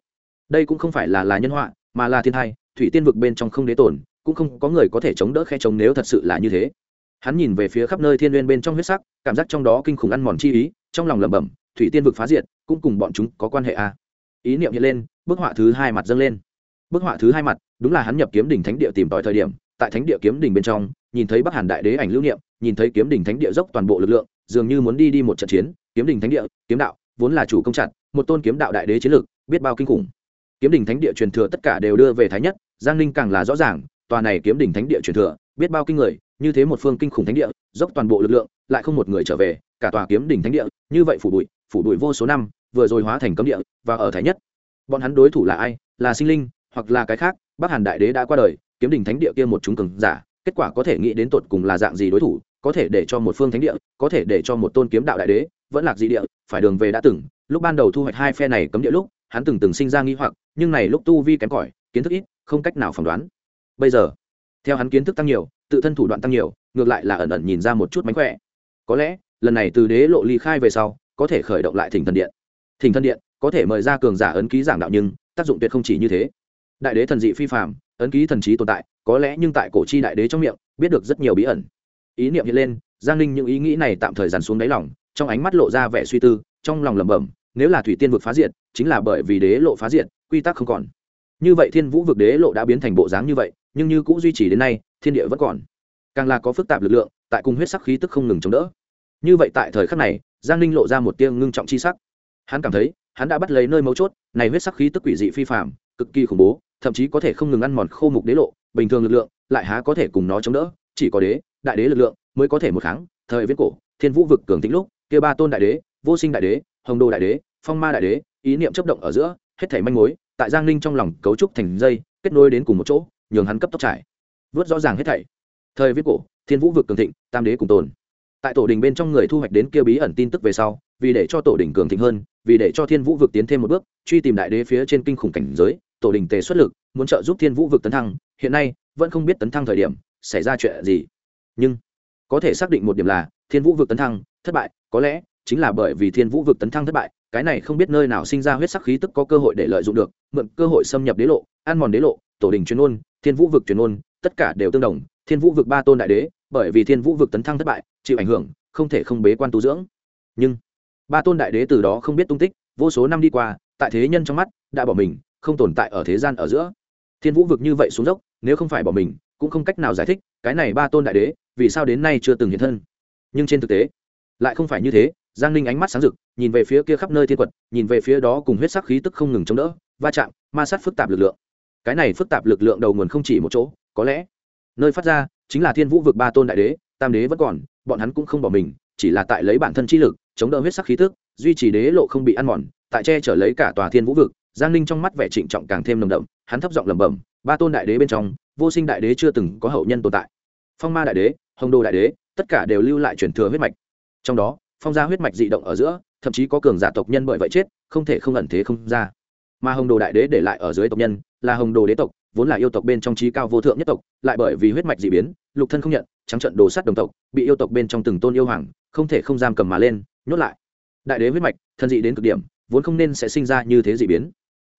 Đây cũng không phải là là nhân họa, mà là thiên tai thủy tiên vực bên trong không đế tổn cũng không có người có thể chống đỡ khe chống nếu thật sự là như thế. Hắn nhìn về phía khắp nơi thiên n bên trong huyết sắc, cảm giác trong đó kinh khủng ăn mòn chi ý, trong lòng lẩm bẩm, thủy tiên vực phá diệt, cũng cùng bọn chúng có quan hệ à. ý niệm hiện lên, bức họa thứ hai mặt dâng lên bức họa thứ hai mặt, đúng là hắn nhập kiếm đỉnh thánh địa tìm tòi thời điểm, tại thánh địa kiếm đỉnh bên trong, nhìn thấy bắc hàn đại đế ảnh lưu niệm, nhìn thấy kiếm đỉnh thánh địa dốc toàn bộ lực lượng, dường như muốn đi đi một trận chiến, kiếm đỉnh thánh địa, kiếm đạo, vốn là chủ công chặt một tôn kiếm đạo đại đế chiến lược biết bao kinh khủng. Kiếm đỉnh thánh địa truyền thừa tất cả đều đưa về thái nhất, giang ninh càng là rõ ràng, tòa này kiếm đỉnh thánh địa truyền thừa, biết bao kinh người, như thế một phương kinh khủng thánh địa, dốc toàn bộ lực lượng, lại không một người trở về, cả tòa kiếm đỉnh thánh địa, như vậy phủ bụi phủ bụi vô số năm, vừa rồi hóa thành cấm địa, và ở thái nhất. Bọn hắn đối thủ là ai? Là sinh linh hoặc là cái khác, bắc hàn đại đế đã qua đời, kiếm đình thánh địa kia một chúng cường giả, kết quả có thể nghĩ đến tột cùng là dạng gì đối thủ, có thể để cho một phương thánh địa, có thể để cho một tôn kiếm đạo đại đế, vẫn lạc dị địa, phải đường về đã từng. Lúc ban đầu thu hoạch hai phe này cấm địa lúc, hắn từng từng sinh ra nghi hoặc, nhưng này lúc tu vi kém cỏi, kiến thức ít, không cách nào phỏng đoán. Bây giờ, theo hắn kiến thức tăng nhiều, tự thân thủ đoạn tăng nhiều, ngược lại là ẩn ẩn nhìn ra một chút mánh khỏe. Có lẽ, lần này từ đế lộ ly khai về sau, có thể khởi động lại thỉnh thần điện. Thỉnh thần điện có thể mời ra cường giả ấn ký giảng đạo nhưng, tác dụng tuyệt không chỉ như thế đại đế thần dị phi phạm ấn ký thần trí tồn tại, có lẽ nhưng tại cổ chi đại đế trong miệng, biết được rất nhiều bí ẩn. Ý niệm hiện lên, giang ninh những ý nghĩ này tạm thời dàn xuống đáy lòng, trong ánh mắt lộ ra vẻ suy tư, trong lòng lẩm bẩm, nếu là thủy tiên vực phá diệt, chính là bởi vì đế lộ phá diệt, quy tắc không còn. Như vậy thiên vũ vực đế lộ đã biến thành bộ dáng như vậy, nhưng như cũng duy trì đến nay, thiên địa vẫn còn. Càng là có phức tạp lực lượng, tại cùng huyết sắc khí tức không ngừng chống đỡ. Như vậy tại thời khắc này, giang ninh lộ ra một tiêng ngưng trọng chi sắc. Hắn cảm thấy, hắn đã bắt lấy nơi mấu chốt, này huyết sắc khí tức quỷ dị phi phạm cực kỳ khủng bố thậm chí có thể không ngừng ăn mòn khô mục đế lộ, bình thường lực lượng lại há có thể cùng nó chống đỡ, chỉ có đế, đại đế lực lượng mới có thể một kháng. Thời viễn cổ, thiên vũ vực cường tĩnh lúc, kia ba tôn đại đế, vô sinh đại đế, hồng đô đại đế, phong ma đại đế, ý niệm chấp động ở giữa, hết thảy manh mối, tại giang ninh trong lòng cấu trúc thành dây, kết nối đến cùng một chỗ, nhường hắn cấp tốc trải. Vớt rõ ràng hết thảy. Thời viết cổ, thiên vũ vực cường thịnh, tam đế cùng tồn. Tại tổ đình bên trong người thu hoạch đến kia bí ẩn tin tức về sau, vì để cho tổ đình cường thịnh hơn, vì để cho thiên vũ vực tiến thêm một bước, truy tìm đại đế phía trên kinh khủng cảnh giới tổ đình tề xuất lực, muốn trợ giúp thiên vũ vực tấn thăng, hiện nay vẫn không biết tấn thăng thời điểm xảy ra chuyện gì. Nhưng, có thể xác định một điểm là, thiên vũ vực tấn thăng, thất bại, có lẽ chính là bởi vì thiên vũ vực tấn thăng thất bại, cái này không biết nơi nào sinh ra huyết sắc khí tức có cơ hội để lợi dụng được, mượn cơ hội xâm nhập đế lộ, ăn mòn đế lộ, tổ đình chuyên ôn thiên vũ vực chuyên ôn tất cả đều tương đồng, thiên vũ vực ba tôn đại đế, bởi vì thiên vũ vực tấn thăng thất bại, chịu ảnh hưởng, không thể không bế quan tu dưỡng. Nhưng, ba tôn đại đế từ đó không biết tung tích, vô số năm đi qua, tại thế nhân trong mắt, đã bỏ mình không tồn tại ở thế gian ở giữa. Thiên vũ vực như vậy xuống dốc, nếu không phải bỏ mình, cũng không cách nào giải thích, cái này ba tôn đại đế, vì sao đến nay chưa từng hiện thân. Nhưng trên thực tế, lại không phải như thế, giang ninh ánh mắt sáng rực, nhìn về phía kia khắp nơi thiên quật, nhìn về phía đó cùng huyết sắc khí tức không ngừng chống đỡ, va chạm, ma sát phức tạp lực lượng. Cái này phức tạp lực lượng đầu nguồn không chỉ một chỗ, có lẽ, nơi phát ra, chính là thiên vũ vực ba tôn đại đế, tam đế vẫn còn, bọn hắn cũng không bỏ mình, chỉ là tại lấy bản thân chi lực, chống đỡ huyết sắc khí tức, duy trì đế lộ không bị ăn mòn, tại che chở lấy cả tòa thiên vũ vực giang ninh trong mắt vẻ trịnh trọng càng thêm nồng đậm, hắn thấp giọng lẩm bẩm, ba tôn đại đế bên trong, vô sinh đại đế chưa từng có hậu nhân tồn tại. Phong ma đại đế, hồng đồ đại đế, tất cả đều lưu lại truyền thừa huyết mạch. Trong đó, phong gia huyết mạch dị động ở giữa, thậm chí có cường giả tộc nhân bởi vậy chết, không thể không ẩn thế không ra. Mà hồng đồ đại đế để lại ở dưới tộc nhân, là hồng đồ đế tộc, vốn là yêu tộc bên trong trí cao vô thượng nhất tộc, lại bởi vì huyết mạch dị biến, lục thân không nhận, trắng trận đồ sắt đồng tộc, bị yêu tộc bên trong từng tôn yêu hoàng, không thể không giam cầm mà lên, nhốt lại. Đại đế huyết mạch thân dị đến cực điểm, vốn không nên sẽ sinh ra như thế dị biến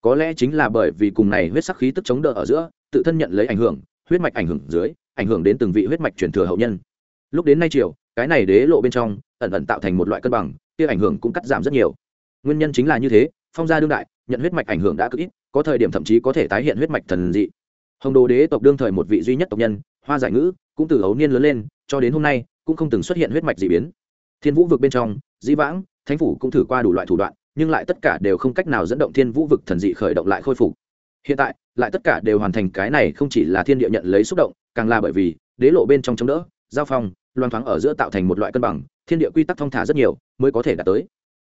có lẽ chính là bởi vì cùng này huyết sắc khí tức chống đỡ ở giữa, tự thân nhận lấy ảnh hưởng, huyết mạch ảnh hưởng dưới, ảnh hưởng đến từng vị huyết mạch truyền thừa hậu nhân. Lúc đến nay chiều cái này đế lộ bên trong, ẩn ẩn tạo thành một loại cân bằng, kia ảnh hưởng cũng cắt giảm rất nhiều. Nguyên nhân chính là như thế, phong gia đương đại, nhận huyết mạch ảnh hưởng đã cực ít, có thời điểm thậm chí có thể tái hiện huyết mạch thần dị. Hồng đồ đế tộc đương thời một vị duy nhất tộc nhân, hoa giải ngữ, cũng từ ấu niên lớn lên, cho đến hôm nay, cũng không từng xuất hiện huyết mạch dị biến. Thiên vũ vực bên trong, dĩ vãng, thánh phủ cũng thử qua đủ loại thủ đoạn nhưng lại tất cả đều không cách nào dẫn động thiên vũ vực thần dị khởi động lại khôi phục. Hiện tại, lại tất cả đều hoàn thành cái này không chỉ là thiên địa nhận lấy xúc động, càng là bởi vì, đế lộ bên trong chống đỡ, giao phong loan thoáng ở giữa tạo thành một loại cân bằng, thiên địa quy tắc thông thả rất nhiều, mới có thể đạt tới.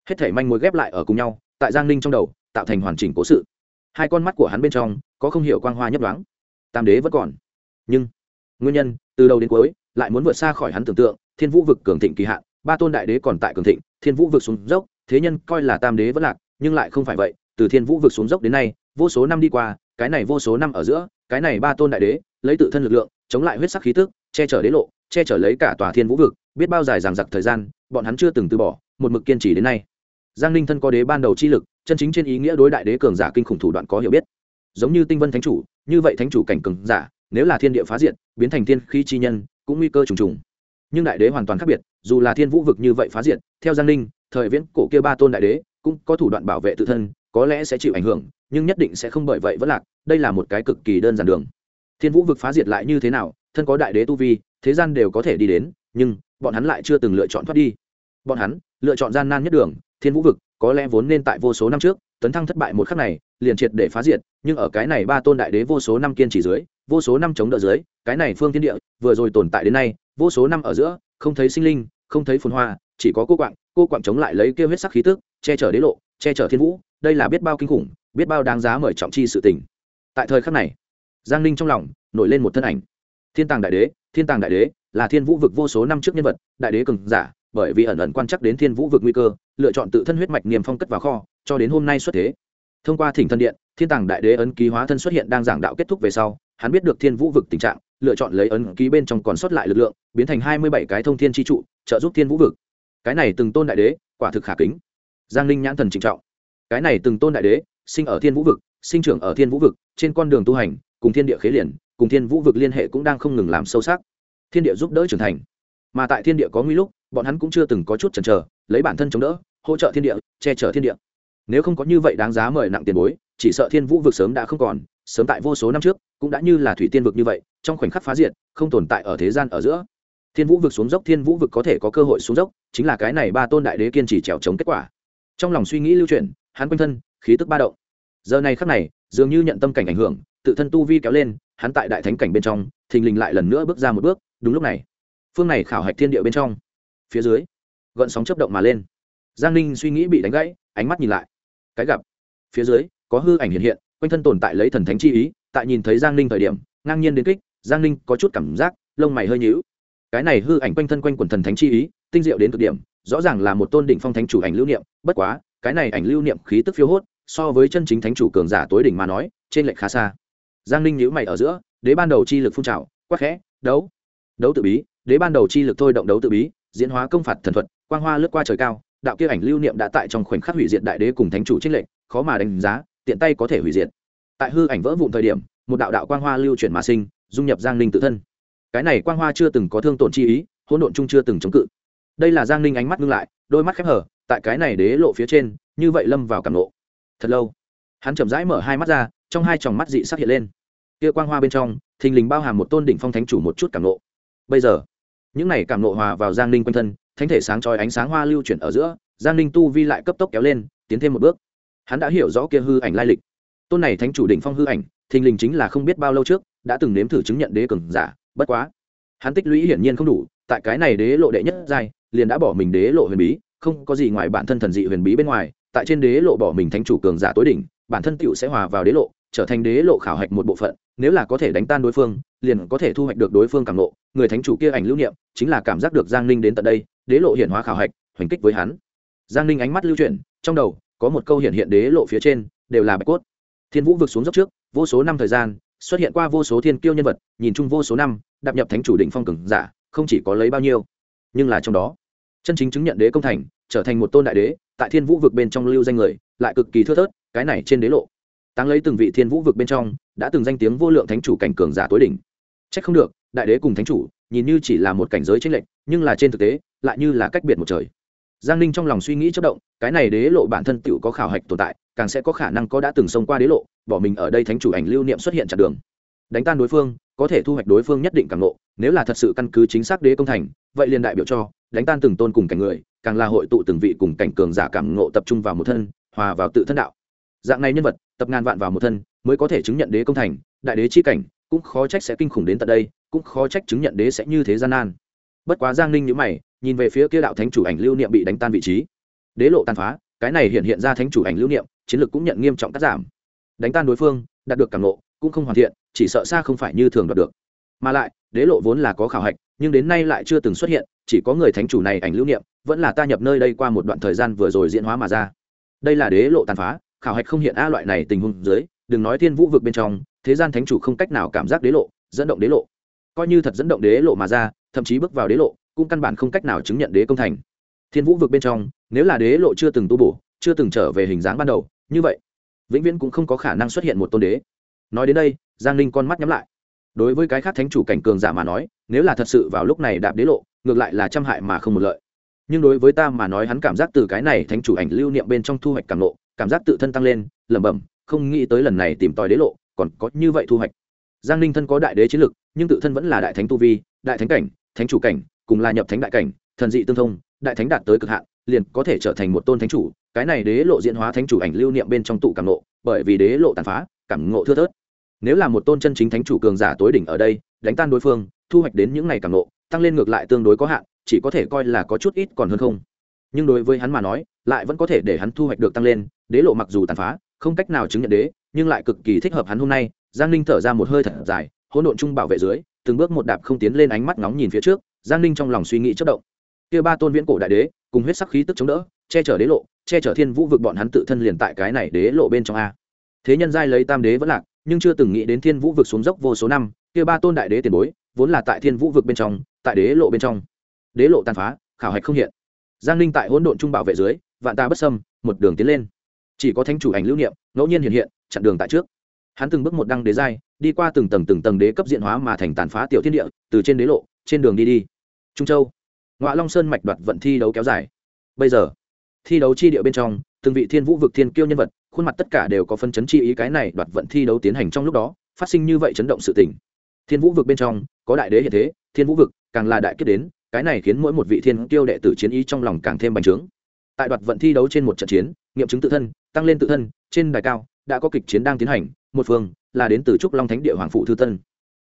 Hết thể manh mối ghép lại ở cùng nhau, tại giang ninh trong đầu, tạo thành hoàn chỉnh cố sự. Hai con mắt của hắn bên trong, có không hiểu quang hoa nhấp đoáng tam đế vẫn còn. Nhưng, nguyên nhân, từ đầu đến cuối, lại muốn vượt xa khỏi hắn tưởng tượng, thiên vũ vực cường thịnh kỳ hạn, ba tôn đại đế còn tại cường thịnh, thiên vũ vực xuống dốc thế nhân coi là tam đế vẫn lạc, nhưng lại không phải vậy, từ thiên vũ vực xuống dốc đến nay, vô số năm đi qua, cái này vô số năm ở giữa, cái này ba tôn đại đế, lấy tự thân lực lượng, chống lại huyết sắc khí tức, che chở đế lộ, che chở lấy cả tòa thiên vũ vực, biết bao dài dằng dặc thời gian, bọn hắn chưa từng từ bỏ, một mực kiên trì đến nay. Giang ninh thân có đế ban đầu chi lực, chân chính trên ý nghĩa đối đại đế cường giả kinh khủng thủ đoạn có hiểu biết. Giống như tinh vân thánh chủ, như vậy thánh chủ cảnh cường giả, nếu là thiên địa phá diện biến thành thiên khí chi nhân, cũng nguy cơ trùng trùng. Nhưng đại đế hoàn toàn khác biệt, dù là thiên vũ vực như vậy phá diện theo giang ninh thời viễn cổ kia ba tôn đại đế cũng có thủ đoạn bảo vệ tự thân, có lẽ sẽ chịu ảnh hưởng, nhưng nhất định sẽ không bởi vậy vẫn lạc, đây là một cái cực kỳ đơn giản đường. Thiên vũ vực phá diệt lại như thế nào, thân có đại đế tu vi, thế gian đều có thể đi đến, nhưng bọn hắn lại chưa từng lựa chọn thoát đi. Bọn hắn lựa chọn gian nan nhất đường, thiên vũ vực, có lẽ vốn nên tại vô số năm trước, tấn thăng thất bại một khắc này, liền triệt để phá diệt, nhưng ở cái này ba tôn đại đế vô số năm kiên trì dưới, vô số năm chống đỡ dưới, cái này phương thiên địa, vừa rồi tồn tại đến nay, vô số năm ở giữa, không thấy sinh linh, không thấy phồn hoa, chỉ có cô quạng cô quặng chống lại lấy kêu huyết sắc khí tức, che chở đế lộ, che chở thiên vũ, đây là biết bao kinh khủng, biết bao đáng giá mời trọng chi sự tình. Tại thời khắc này, giang ninh trong lòng nổi lên một thân ảnh. Thiên tàng đại đế, thiên tàng đại đế, là thiên vũ vực vô số năm trước nhân vật, đại đế cường giả, bởi vì ẩn ẩn quan chắc đến thiên vũ vực nguy cơ, lựa chọn tự thân huyết mạch niềm phong cất vào kho, cho đến hôm nay xuất thế. Thông qua thỉnh thân điện, thiên tàng đại đế ấn ký hóa thân xuất hiện đang giảng đạo kết thúc về sau, hắn biết được thiên vũ vực tình trạng, lựa chọn lấy ấn ký bên trong còn sót lại lực lượng, biến thành hai mươi bảy cái thông thiên tri trụ, trợ giúp thiên vũ vực cái này từng tôn đại đế, quả thực khả kính. Giang ninh nhãn thần trịnh trọng. Cái này từng tôn đại đế, sinh ở thiên vũ vực, sinh trưởng ở thiên vũ vực, trên con đường tu hành, cùng thiên địa khế liền, cùng thiên vũ vực liên hệ cũng đang không ngừng làm sâu sắc. Thiên địa giúp đỡ trưởng thành. Mà tại thiên địa có nguy lúc, bọn hắn cũng chưa từng có chút chần chờ, lấy bản thân chống đỡ, hỗ trợ thiên địa, che chở thiên địa. Nếu không có như vậy đáng giá mời nặng tiền bối, chỉ sợ thiên vũ vực sớm đã không còn, sớm tại vô số năm trước, cũng đã như là thủy tiên vực như vậy, trong khoảnh khắc phá diệt, không tồn tại ở thế gian ở giữa thiên vũ vực xuống dốc, thiên vũ vực có thể có cơ hội xuống dốc, chính là cái này ba tôn đại đế kiên trì trèo chống kết quả. Trong lòng suy nghĩ lưu chuyển, hắn quanh thân, khí tức ba động. Giờ này khắc này, dường như nhận tâm cảnh ảnh hưởng, tự thân tu vi kéo lên, hắn tại đại thánh cảnh bên trong, thình lình lại lần nữa bước ra một bước, đúng lúc này, phương này khảo hạch thiên địa bên trong, phía dưới, gợn sóng chấp động mà lên. Giang ninh suy nghĩ bị đánh gãy, ánh mắt nhìn lại, cái gặp, phía dưới, có hư ảnh hiện hiện, quanh thân tồn tại lấy thần thánh chi ý, tại nhìn thấy giang ninh thời điểm, ngang nhiên đến kích, giang ninh có chút cảm giác, lông mày hơi nhữu cái này hư ảnh quanh thân quanh quần thần thánh chi ý, tinh diệu đến cực điểm, rõ ràng là một tôn đỉnh phong thánh chủ ảnh lưu niệm, bất quá, cái này ảnh lưu niệm khí tức phiêu hốt, so với chân chính thánh chủ cường giả tối đỉnh mà nói, trên lệch khá xa. Giang ninh nhíu mày ở giữa, đế ban đầu chi lực phun trào, quắc khẽ, đấu đấu tự bí, đế ban đầu chi lực thôi động đấu tự bí, diễn hóa công phạt thần thuật, quang hoa lướt qua trời cao, đạo kia ảnh lưu niệm đã tại trong khoảnh khắc hủy diệt đại đế cùng thánh chủ trích lệnh khó mà đánh giá, tiện tay có thể hủy diệt. Tại hư ảnh vỡ vụn thời điểm, một đạo đạo quang hoa lưu chuyển mà sinh, dung nhập giang ninh tự thân cái này quang hoa chưa từng có thương tổn chi ý, hỗn độn chung chưa từng chống cự. Đây là giang ninh ánh mắt ngưng lại, đôi mắt khép hở tại cái này đế lộ phía trên, như vậy lâm vào cảm lộ thật lâu, hắn chậm rãi mở hai mắt ra, trong hai tròng mắt dị sắc hiện lên. Kia quang hoa bên trong, thình lình bao hàm một tôn đỉnh phong thánh chủ một chút cảm lộ bây giờ, những này cảm lộ hòa vào giang ninh quanh thân, thánh thể sáng trói ánh sáng hoa lưu chuyển ở giữa, giang ninh tu vi lại cấp tốc kéo lên, tiến thêm một bước. Hắn đã hiểu rõ kia hư ảnh lai lịch. Tôn này thánh chủ đỉnh phong hư ảnh, thình lình chính là không biết bao lâu trước, đã từng nếm thử chứng nhận đế cường giả bất quá, hắn tích lũy hiển nhiên không đủ, tại cái này đế lộ đệ nhất giai, liền đã bỏ mình đế lộ huyền bí, không có gì ngoài bản thân thần dị huyền bí bên ngoài, tại trên đế lộ bỏ mình thánh chủ cường giả tối đỉnh, bản thân tựu sẽ hòa vào đế lộ, trở thành đế lộ khảo hạch một bộ phận, nếu là có thể đánh tan đối phương, liền có thể thu hoạch được đối phương cảm lộ người thánh chủ kia ảnh lưu niệm, chính là cảm giác được giang ninh đến tận đây, đế lộ hiển hóa khảo hạch, hoành kích với hắn. Giang ninh ánh mắt lưu chuyển, trong đầu, có một câu hiện hiện đế lộ phía trên, đều là bạch cốt. Thiên vũ vượt xuống dốc trước, vô số năm thời gian xuất hiện qua vô số thiên kiêu nhân vật, nhìn chung vô số năm, đạp nhập thánh chủ định phong cường giả, không chỉ có lấy bao nhiêu, nhưng là trong đó, chân chính chứng nhận đế công thành, trở thành một tôn đại đế, tại thiên vũ vực bên trong lưu danh người, lại cực kỳ thưa thớt, cái này trên đế lộ. Tăng lấy từng vị thiên vũ vực bên trong, đã từng danh tiếng vô lượng thánh chủ cảnh cường giả tối đỉnh. Trách không được, đại đế cùng thánh chủ, nhìn như chỉ là một cảnh giới tranh lệch, nhưng là trên thực tế, lại như là cách biệt một trời. Giang ninh trong lòng suy nghĩ chất động, cái này đế lộ bản thân tựu có khảo hạch tồn tại càng sẽ có khả năng có đã từng xông qua đế lộ, bỏ mình ở đây thánh chủ ảnh lưu niệm xuất hiện chặn đường. Đánh tan đối phương, có thể thu hoạch đối phương nhất định càng lộ nếu là thật sự căn cứ chính xác đế công thành, vậy liền đại biểu cho, đánh tan từng tôn cùng cảnh người, càng là hội tụ từng vị cùng cảnh cường giả cảm ngộ tập trung vào một thân, hòa vào tự thân đạo. Dạng này nhân vật, tập ngàn vạn vào một thân, mới có thể chứng nhận đế công thành, đại đế chi cảnh, cũng khó trách sẽ kinh khủng đến tận đây, cũng khó trách chứng nhận đế sẽ như thế gian nan. Bất quá giang ninh nhữ mày, nhìn về phía kia đạo thánh chủ ảnh lưu niệm bị đánh tan vị trí. Đế lộ tàn phá cái này hiện hiện ra thánh chủ ảnh lưu niệm, chiến lược cũng nhận nghiêm trọng cắt giảm. Đánh tan đối phương, đạt được càng lộ cũng không hoàn thiện, chỉ sợ xa không phải như thường đoạt được. Mà lại, đế lộ vốn là có khảo hạch, nhưng đến nay lại chưa từng xuất hiện, chỉ có người thánh chủ này ảnh lưu niệm, vẫn là ta nhập nơi đây qua một đoạn thời gian vừa rồi diễn hóa mà ra. Đây là đế lộ tàn phá, khảo hạch không hiện a loại này tình huống dưới, đừng nói thiên vũ vực bên trong, thế gian thánh chủ không cách nào cảm giác đế lộ, dẫn động đế lộ. Coi như thật dẫn động đế lộ mà ra, thậm chí bước vào đế lộ, cũng căn bản không cách nào chứng nhận đế công thành thiên vũ vực bên trong nếu là đế lộ chưa từng tu bổ chưa từng trở về hình dáng ban đầu như vậy vĩnh viễn cũng không có khả năng xuất hiện một tôn đế. Nói đến đây giang ninh con mắt nhắm lại. Đối với cái khác thánh chủ cảnh cường giả mà nói nếu là thật sự vào lúc này đạp đế lộ ngược lại là trăm hại mà không một lợi. Nhưng đối với ta mà nói hắn cảm giác từ cái này thánh chủ ảnh lưu niệm bên trong thu hoạch càng lộ, cảm giác tự thân tăng lên lẩm bẩm không nghĩ tới lần này tìm tòi đế lộ còn có như vậy thu hoạch. Giang ninh thân có đại đế chiến lực nhưng tự thân vẫn là đại thánh tu vi đại thánh cảnh thánh chủ cảnh cùng là nhập thánh đại cảnh thần dị tương thông đại thánh đạt tới cực hạn, liền có thể trở thành một tôn thánh chủ. Cái này đế lộ diễn hóa thánh chủ ảnh lưu niệm bên trong tụ cảm nộ bởi vì đế lộ tàn phá, cảm ngộ thưa thớt. Nếu là một tôn chân chính thánh chủ cường giả tối đỉnh ở đây, đánh tan đối phương, thu hoạch đến những ngày cảm ngộ, tăng lên ngược lại tương đối có hạn, chỉ có thể coi là có chút ít còn hơn không. Nhưng đối với hắn mà nói, lại vẫn có thể để hắn thu hoạch được tăng lên, đế lộ mặc dù tàn phá, không cách nào chứng nhận đế, nhưng lại cực kỳ thích hợp hắn hôm nay. Giang ninh thở ra một hơi thật dài, hỗn độn chung bảo vệ dưới, từng bước một đạp không tiến lên ánh mắt nóng nhìn phía trước, giang ninh trong lòng suy nghĩ chất động kia ba tôn viễn cổ đại đế, cùng huyết sắc khí tức chống đỡ, che chở đế lộ, che chở thiên vũ vực bọn hắn tự thân liền tại cái này đế lộ bên trong a. Thế nhân giai lấy tam đế vẫn lạc, nhưng chưa từng nghĩ đến thiên vũ vực xuống dốc vô số năm, kia ba tôn đại đế tiền bối, vốn là tại thiên vũ vực bên trong, tại đế lộ bên trong. Đế lộ tàn phá, khảo hạch không hiện. Giang ninh tại hỗn độn trung bảo vệ dưới, vạn ta bất sâm một đường tiến lên. Chỉ có thánh chủ ảnh lưu niệm, ngẫu nhiên hiện hiện, chặn đường tại trước. Hắn từng bước một đăng đế giai, đi qua từng tầng từng tầng đế cấp diện hóa mà thành tàn phá tiểu thiên địa, từ trên đế lộ, trên đường đi đi. Trung châu ngoại long sơn mạch đoạt vận thi đấu kéo dài. Bây giờ, thi đấu chi địa bên trong, từng vị thiên vũ vực thiên kiêu nhân vật, khuôn mặt tất cả đều có phân chấn chi ý cái này đoạt vận thi đấu tiến hành trong lúc đó, phát sinh như vậy chấn động sự tình. Thiên vũ vực bên trong, có đại đế hiện thế, thiên vũ vực càng là đại kết đến, cái này khiến mỗi một vị thiên kiêu đệ tử chiến ý trong lòng càng thêm bành trướng. Tại đoạt vận thi đấu trên một trận chiến, nghiệm chứng tự thân, tăng lên tự thân, trên đài cao, đã có kịch chiến đang tiến hành, một phương là đến từ trúc long thánh địa hoàng phụ thư tân.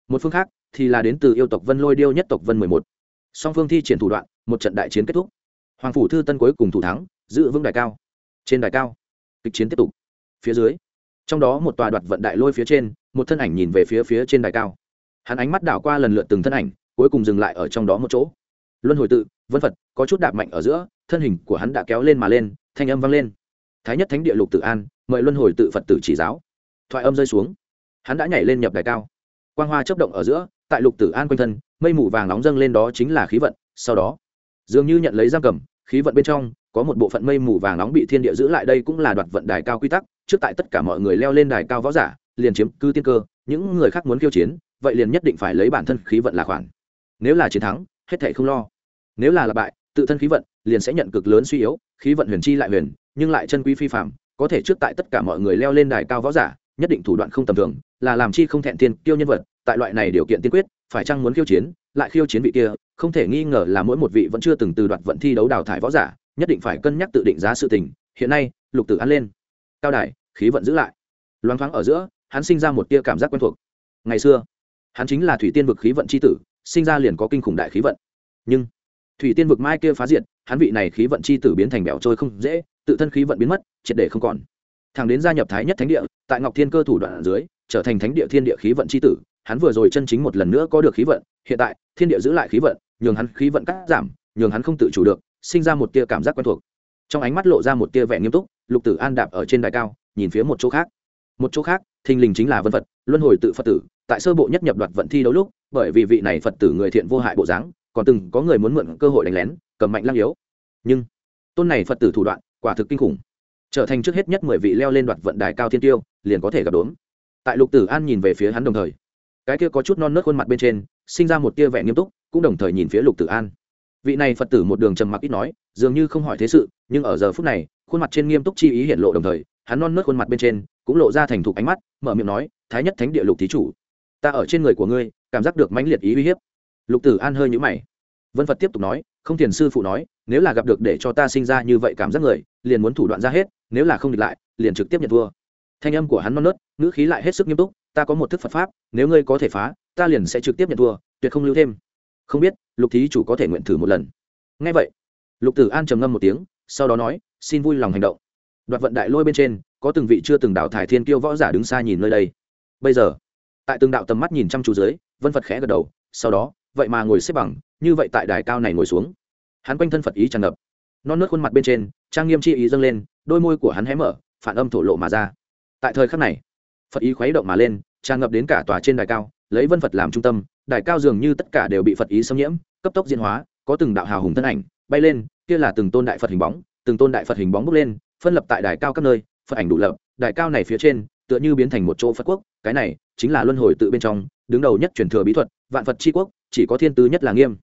Một phương khác thì là đến từ yêu tộc vân lôi điêu nhất tộc vân mười một song phương thi triển thủ đoạn, một trận đại chiến kết thúc. Hoàng phủ thư tân cuối cùng thủ thắng, giữ vững đài cao. Trên đài cao, kịch chiến tiếp tục. Phía dưới, trong đó một tòa đoạt vận đại lôi phía trên, một thân ảnh nhìn về phía phía trên đài cao. Hắn ánh mắt đảo qua lần lượt từng thân ảnh, cuối cùng dừng lại ở trong đó một chỗ. Luân hồi tự, vân phật, có chút đạp mạnh ở giữa, thân hình của hắn đã kéo lên mà lên, thanh âm vang lên. Thái nhất thánh địa lục tự an, mời luân hồi tự phật tử chỉ giáo. Thoại âm rơi xuống. Hắn đã nhảy lên nhập đài cao. Quang hoa chấp động ở giữa, tại lục tử an quanh thân mây mù vàng nóng dâng lên đó chính là khí vận, sau đó, dường như nhận lấy giam cầm, khí vận bên trong, có một bộ phận mây mù vàng nóng bị thiên địa giữ lại đây cũng là đoạt vận đài cao quy tắc, trước tại tất cả mọi người leo lên đài cao võ giả, liền chiếm cư tiên cơ, những người khác muốn khiêu chiến, vậy liền nhất định phải lấy bản thân khí vận là khoản. Nếu là chiến thắng, hết thể không lo. Nếu là là bại, tự thân khí vận liền sẽ nhận cực lớn suy yếu, khí vận huyền chi lại huyền, nhưng lại chân quý phi phạm có thể trước tại tất cả mọi người leo lên đài cao võ giả, nhất định thủ đoạn không tầm thường, là làm chi không thẹn tiên tiêu nhân vật, tại loại này điều kiện tiên quyết phải chăng muốn khiêu chiến, lại khiêu chiến vị kia, không thể nghi ngờ là mỗi một vị vẫn chưa từng từ đoạt vận thi đấu đào thải võ giả, nhất định phải cân nhắc tự định giá sự tình. Hiện nay, lục tử ăn lên. Cao đài, khí vận giữ lại. Loáng thoáng ở giữa, hắn sinh ra một tia cảm giác quen thuộc. Ngày xưa, hắn chính là thủy tiên vực khí vận c h i tử, sinh ra liền có kinh khủng đại khí vận. Nhưng, thủy tiên vực mai kia phá diệt, hắn vị này khí vận c h i tử biến thành bẻo trôi không dễ, tự thân khí vận biến mất, triệt để không còn. Thằng đến gia nhập thái nhất thánh địa, tại ngọc thiên cơ thủ đoạn ở dưới, trở thành thánh địa thiên địa khí vận c h i tử hắn vừa rồi chân chính một lần nữa có được khí vận, hiện tại, thiên địa giữ lại khí vận, nhường hắn khí vận cắt giảm, nhường hắn không tự chủ được, sinh ra một tia cảm giác quen thuộc. Trong ánh mắt lộ ra một tia vẻ nghiêm túc, lục tử an đạp ở trên đài cao, nhìn phía một chỗ khác. Một chỗ khác, thình lình chính là vân phật, luân hồi tự phật tử, tại sơ bộ nhất nhập đoạt vận thi đấu lúc, bởi vì vị này phật tử người thiện vô hại bộ dáng, còn từng có người muốn mượn cơ hội đánh lén, cầm mạnh lăng yếu. Nhưng, tôn này phật tử thủ đoạn, quả thực kinh khủng. Trở thành trước hết nhất mười vị leo lên đoạt vận đài cao thiên tiêu, liền có thể gặp đốn. Tại lục tử an nhìn về phía hắn đồng thời cái kia có chút non nớt khuôn mặt bên trên, sinh ra một tia vẻ nghiêm túc, cũng đồng thời nhìn phía lục tử an. Vị này phật tử một đường trầm mặc ít nói, dường như không hỏi thế sự, nhưng ở giờ phút này, khuôn mặt trên nghiêm túc chi ý hiện lộ đồng thời, hắn non nớt khuôn mặt bên trên, cũng lộ ra thành thục ánh mắt, mở miệng nói, thái nhất thánh địa lục thí chủ, ta ở trên người của ngươi, cảm giác được mãnh liệt ý uy hiếp. Lục tử an hơi nhũ mày. Vân phật tiếp tục nói, không thiền sư phụ nói, nếu là gặp được để cho ta sinh ra như vậy cảm giác người, liền muốn thủ đoạn ra hết, nếu là không địch lại, liền trực tiếp nhận thua thanh âm của hắn non nớt, ngữ khí lại hết sức nghiêm túc, ta có một thức phật pháp, nếu ngươi có thể phá, ta liền sẽ trực tiếp nhận thua, tuyệt không lưu thêm. Không biết, lục thí chủ có thể nguyện thử một lần. Ngay vậy, lục tử an trầm ngâm một tiếng, sau đó nói, xin vui lòng hành động. Đoạt vận đại lôi bên trên, có từng vị chưa từng đạo thải thiên kiêu võ giả đứng xa nhìn nơi đây. Bây giờ, tại từng đạo tầm mắt nhìn chăm chú dưới, vân phật khẽ gật đầu, sau đó, vậy mà ngồi xếp bằng, như vậy tại đài cao này ngồi xuống. Hắn quanh thân phật ý tràn ngập. Non nớt khuôn mặt bên trên, trang nghiêm chi ý dâng lên, đôi môi của hắn hé mở, phản âm thổ lộ mà ra tại thời khắc này, phật ý khuấy động mà lên, tràn ngập đến cả tòa trên đài cao, lấy vân phật làm trung tâm, đài cao dường như tất cả đều bị phật ý xâm nhiễm, cấp tốc diễn hóa, có từng đạo hào hùng thân ảnh bay lên, kia là từng tôn đại phật hình bóng, từng tôn đại phật hình bóng bốc lên, phân lập tại đài cao các nơi, phật ảnh đủ lập, đài cao này phía trên, tựa như biến thành một chỗ phật quốc, cái này chính là luân hồi tự bên trong, đứng đầu nhất truyền thừa bí thuật, vạn phật tri quốc, chỉ có thiên tứ nhất là nghiêm.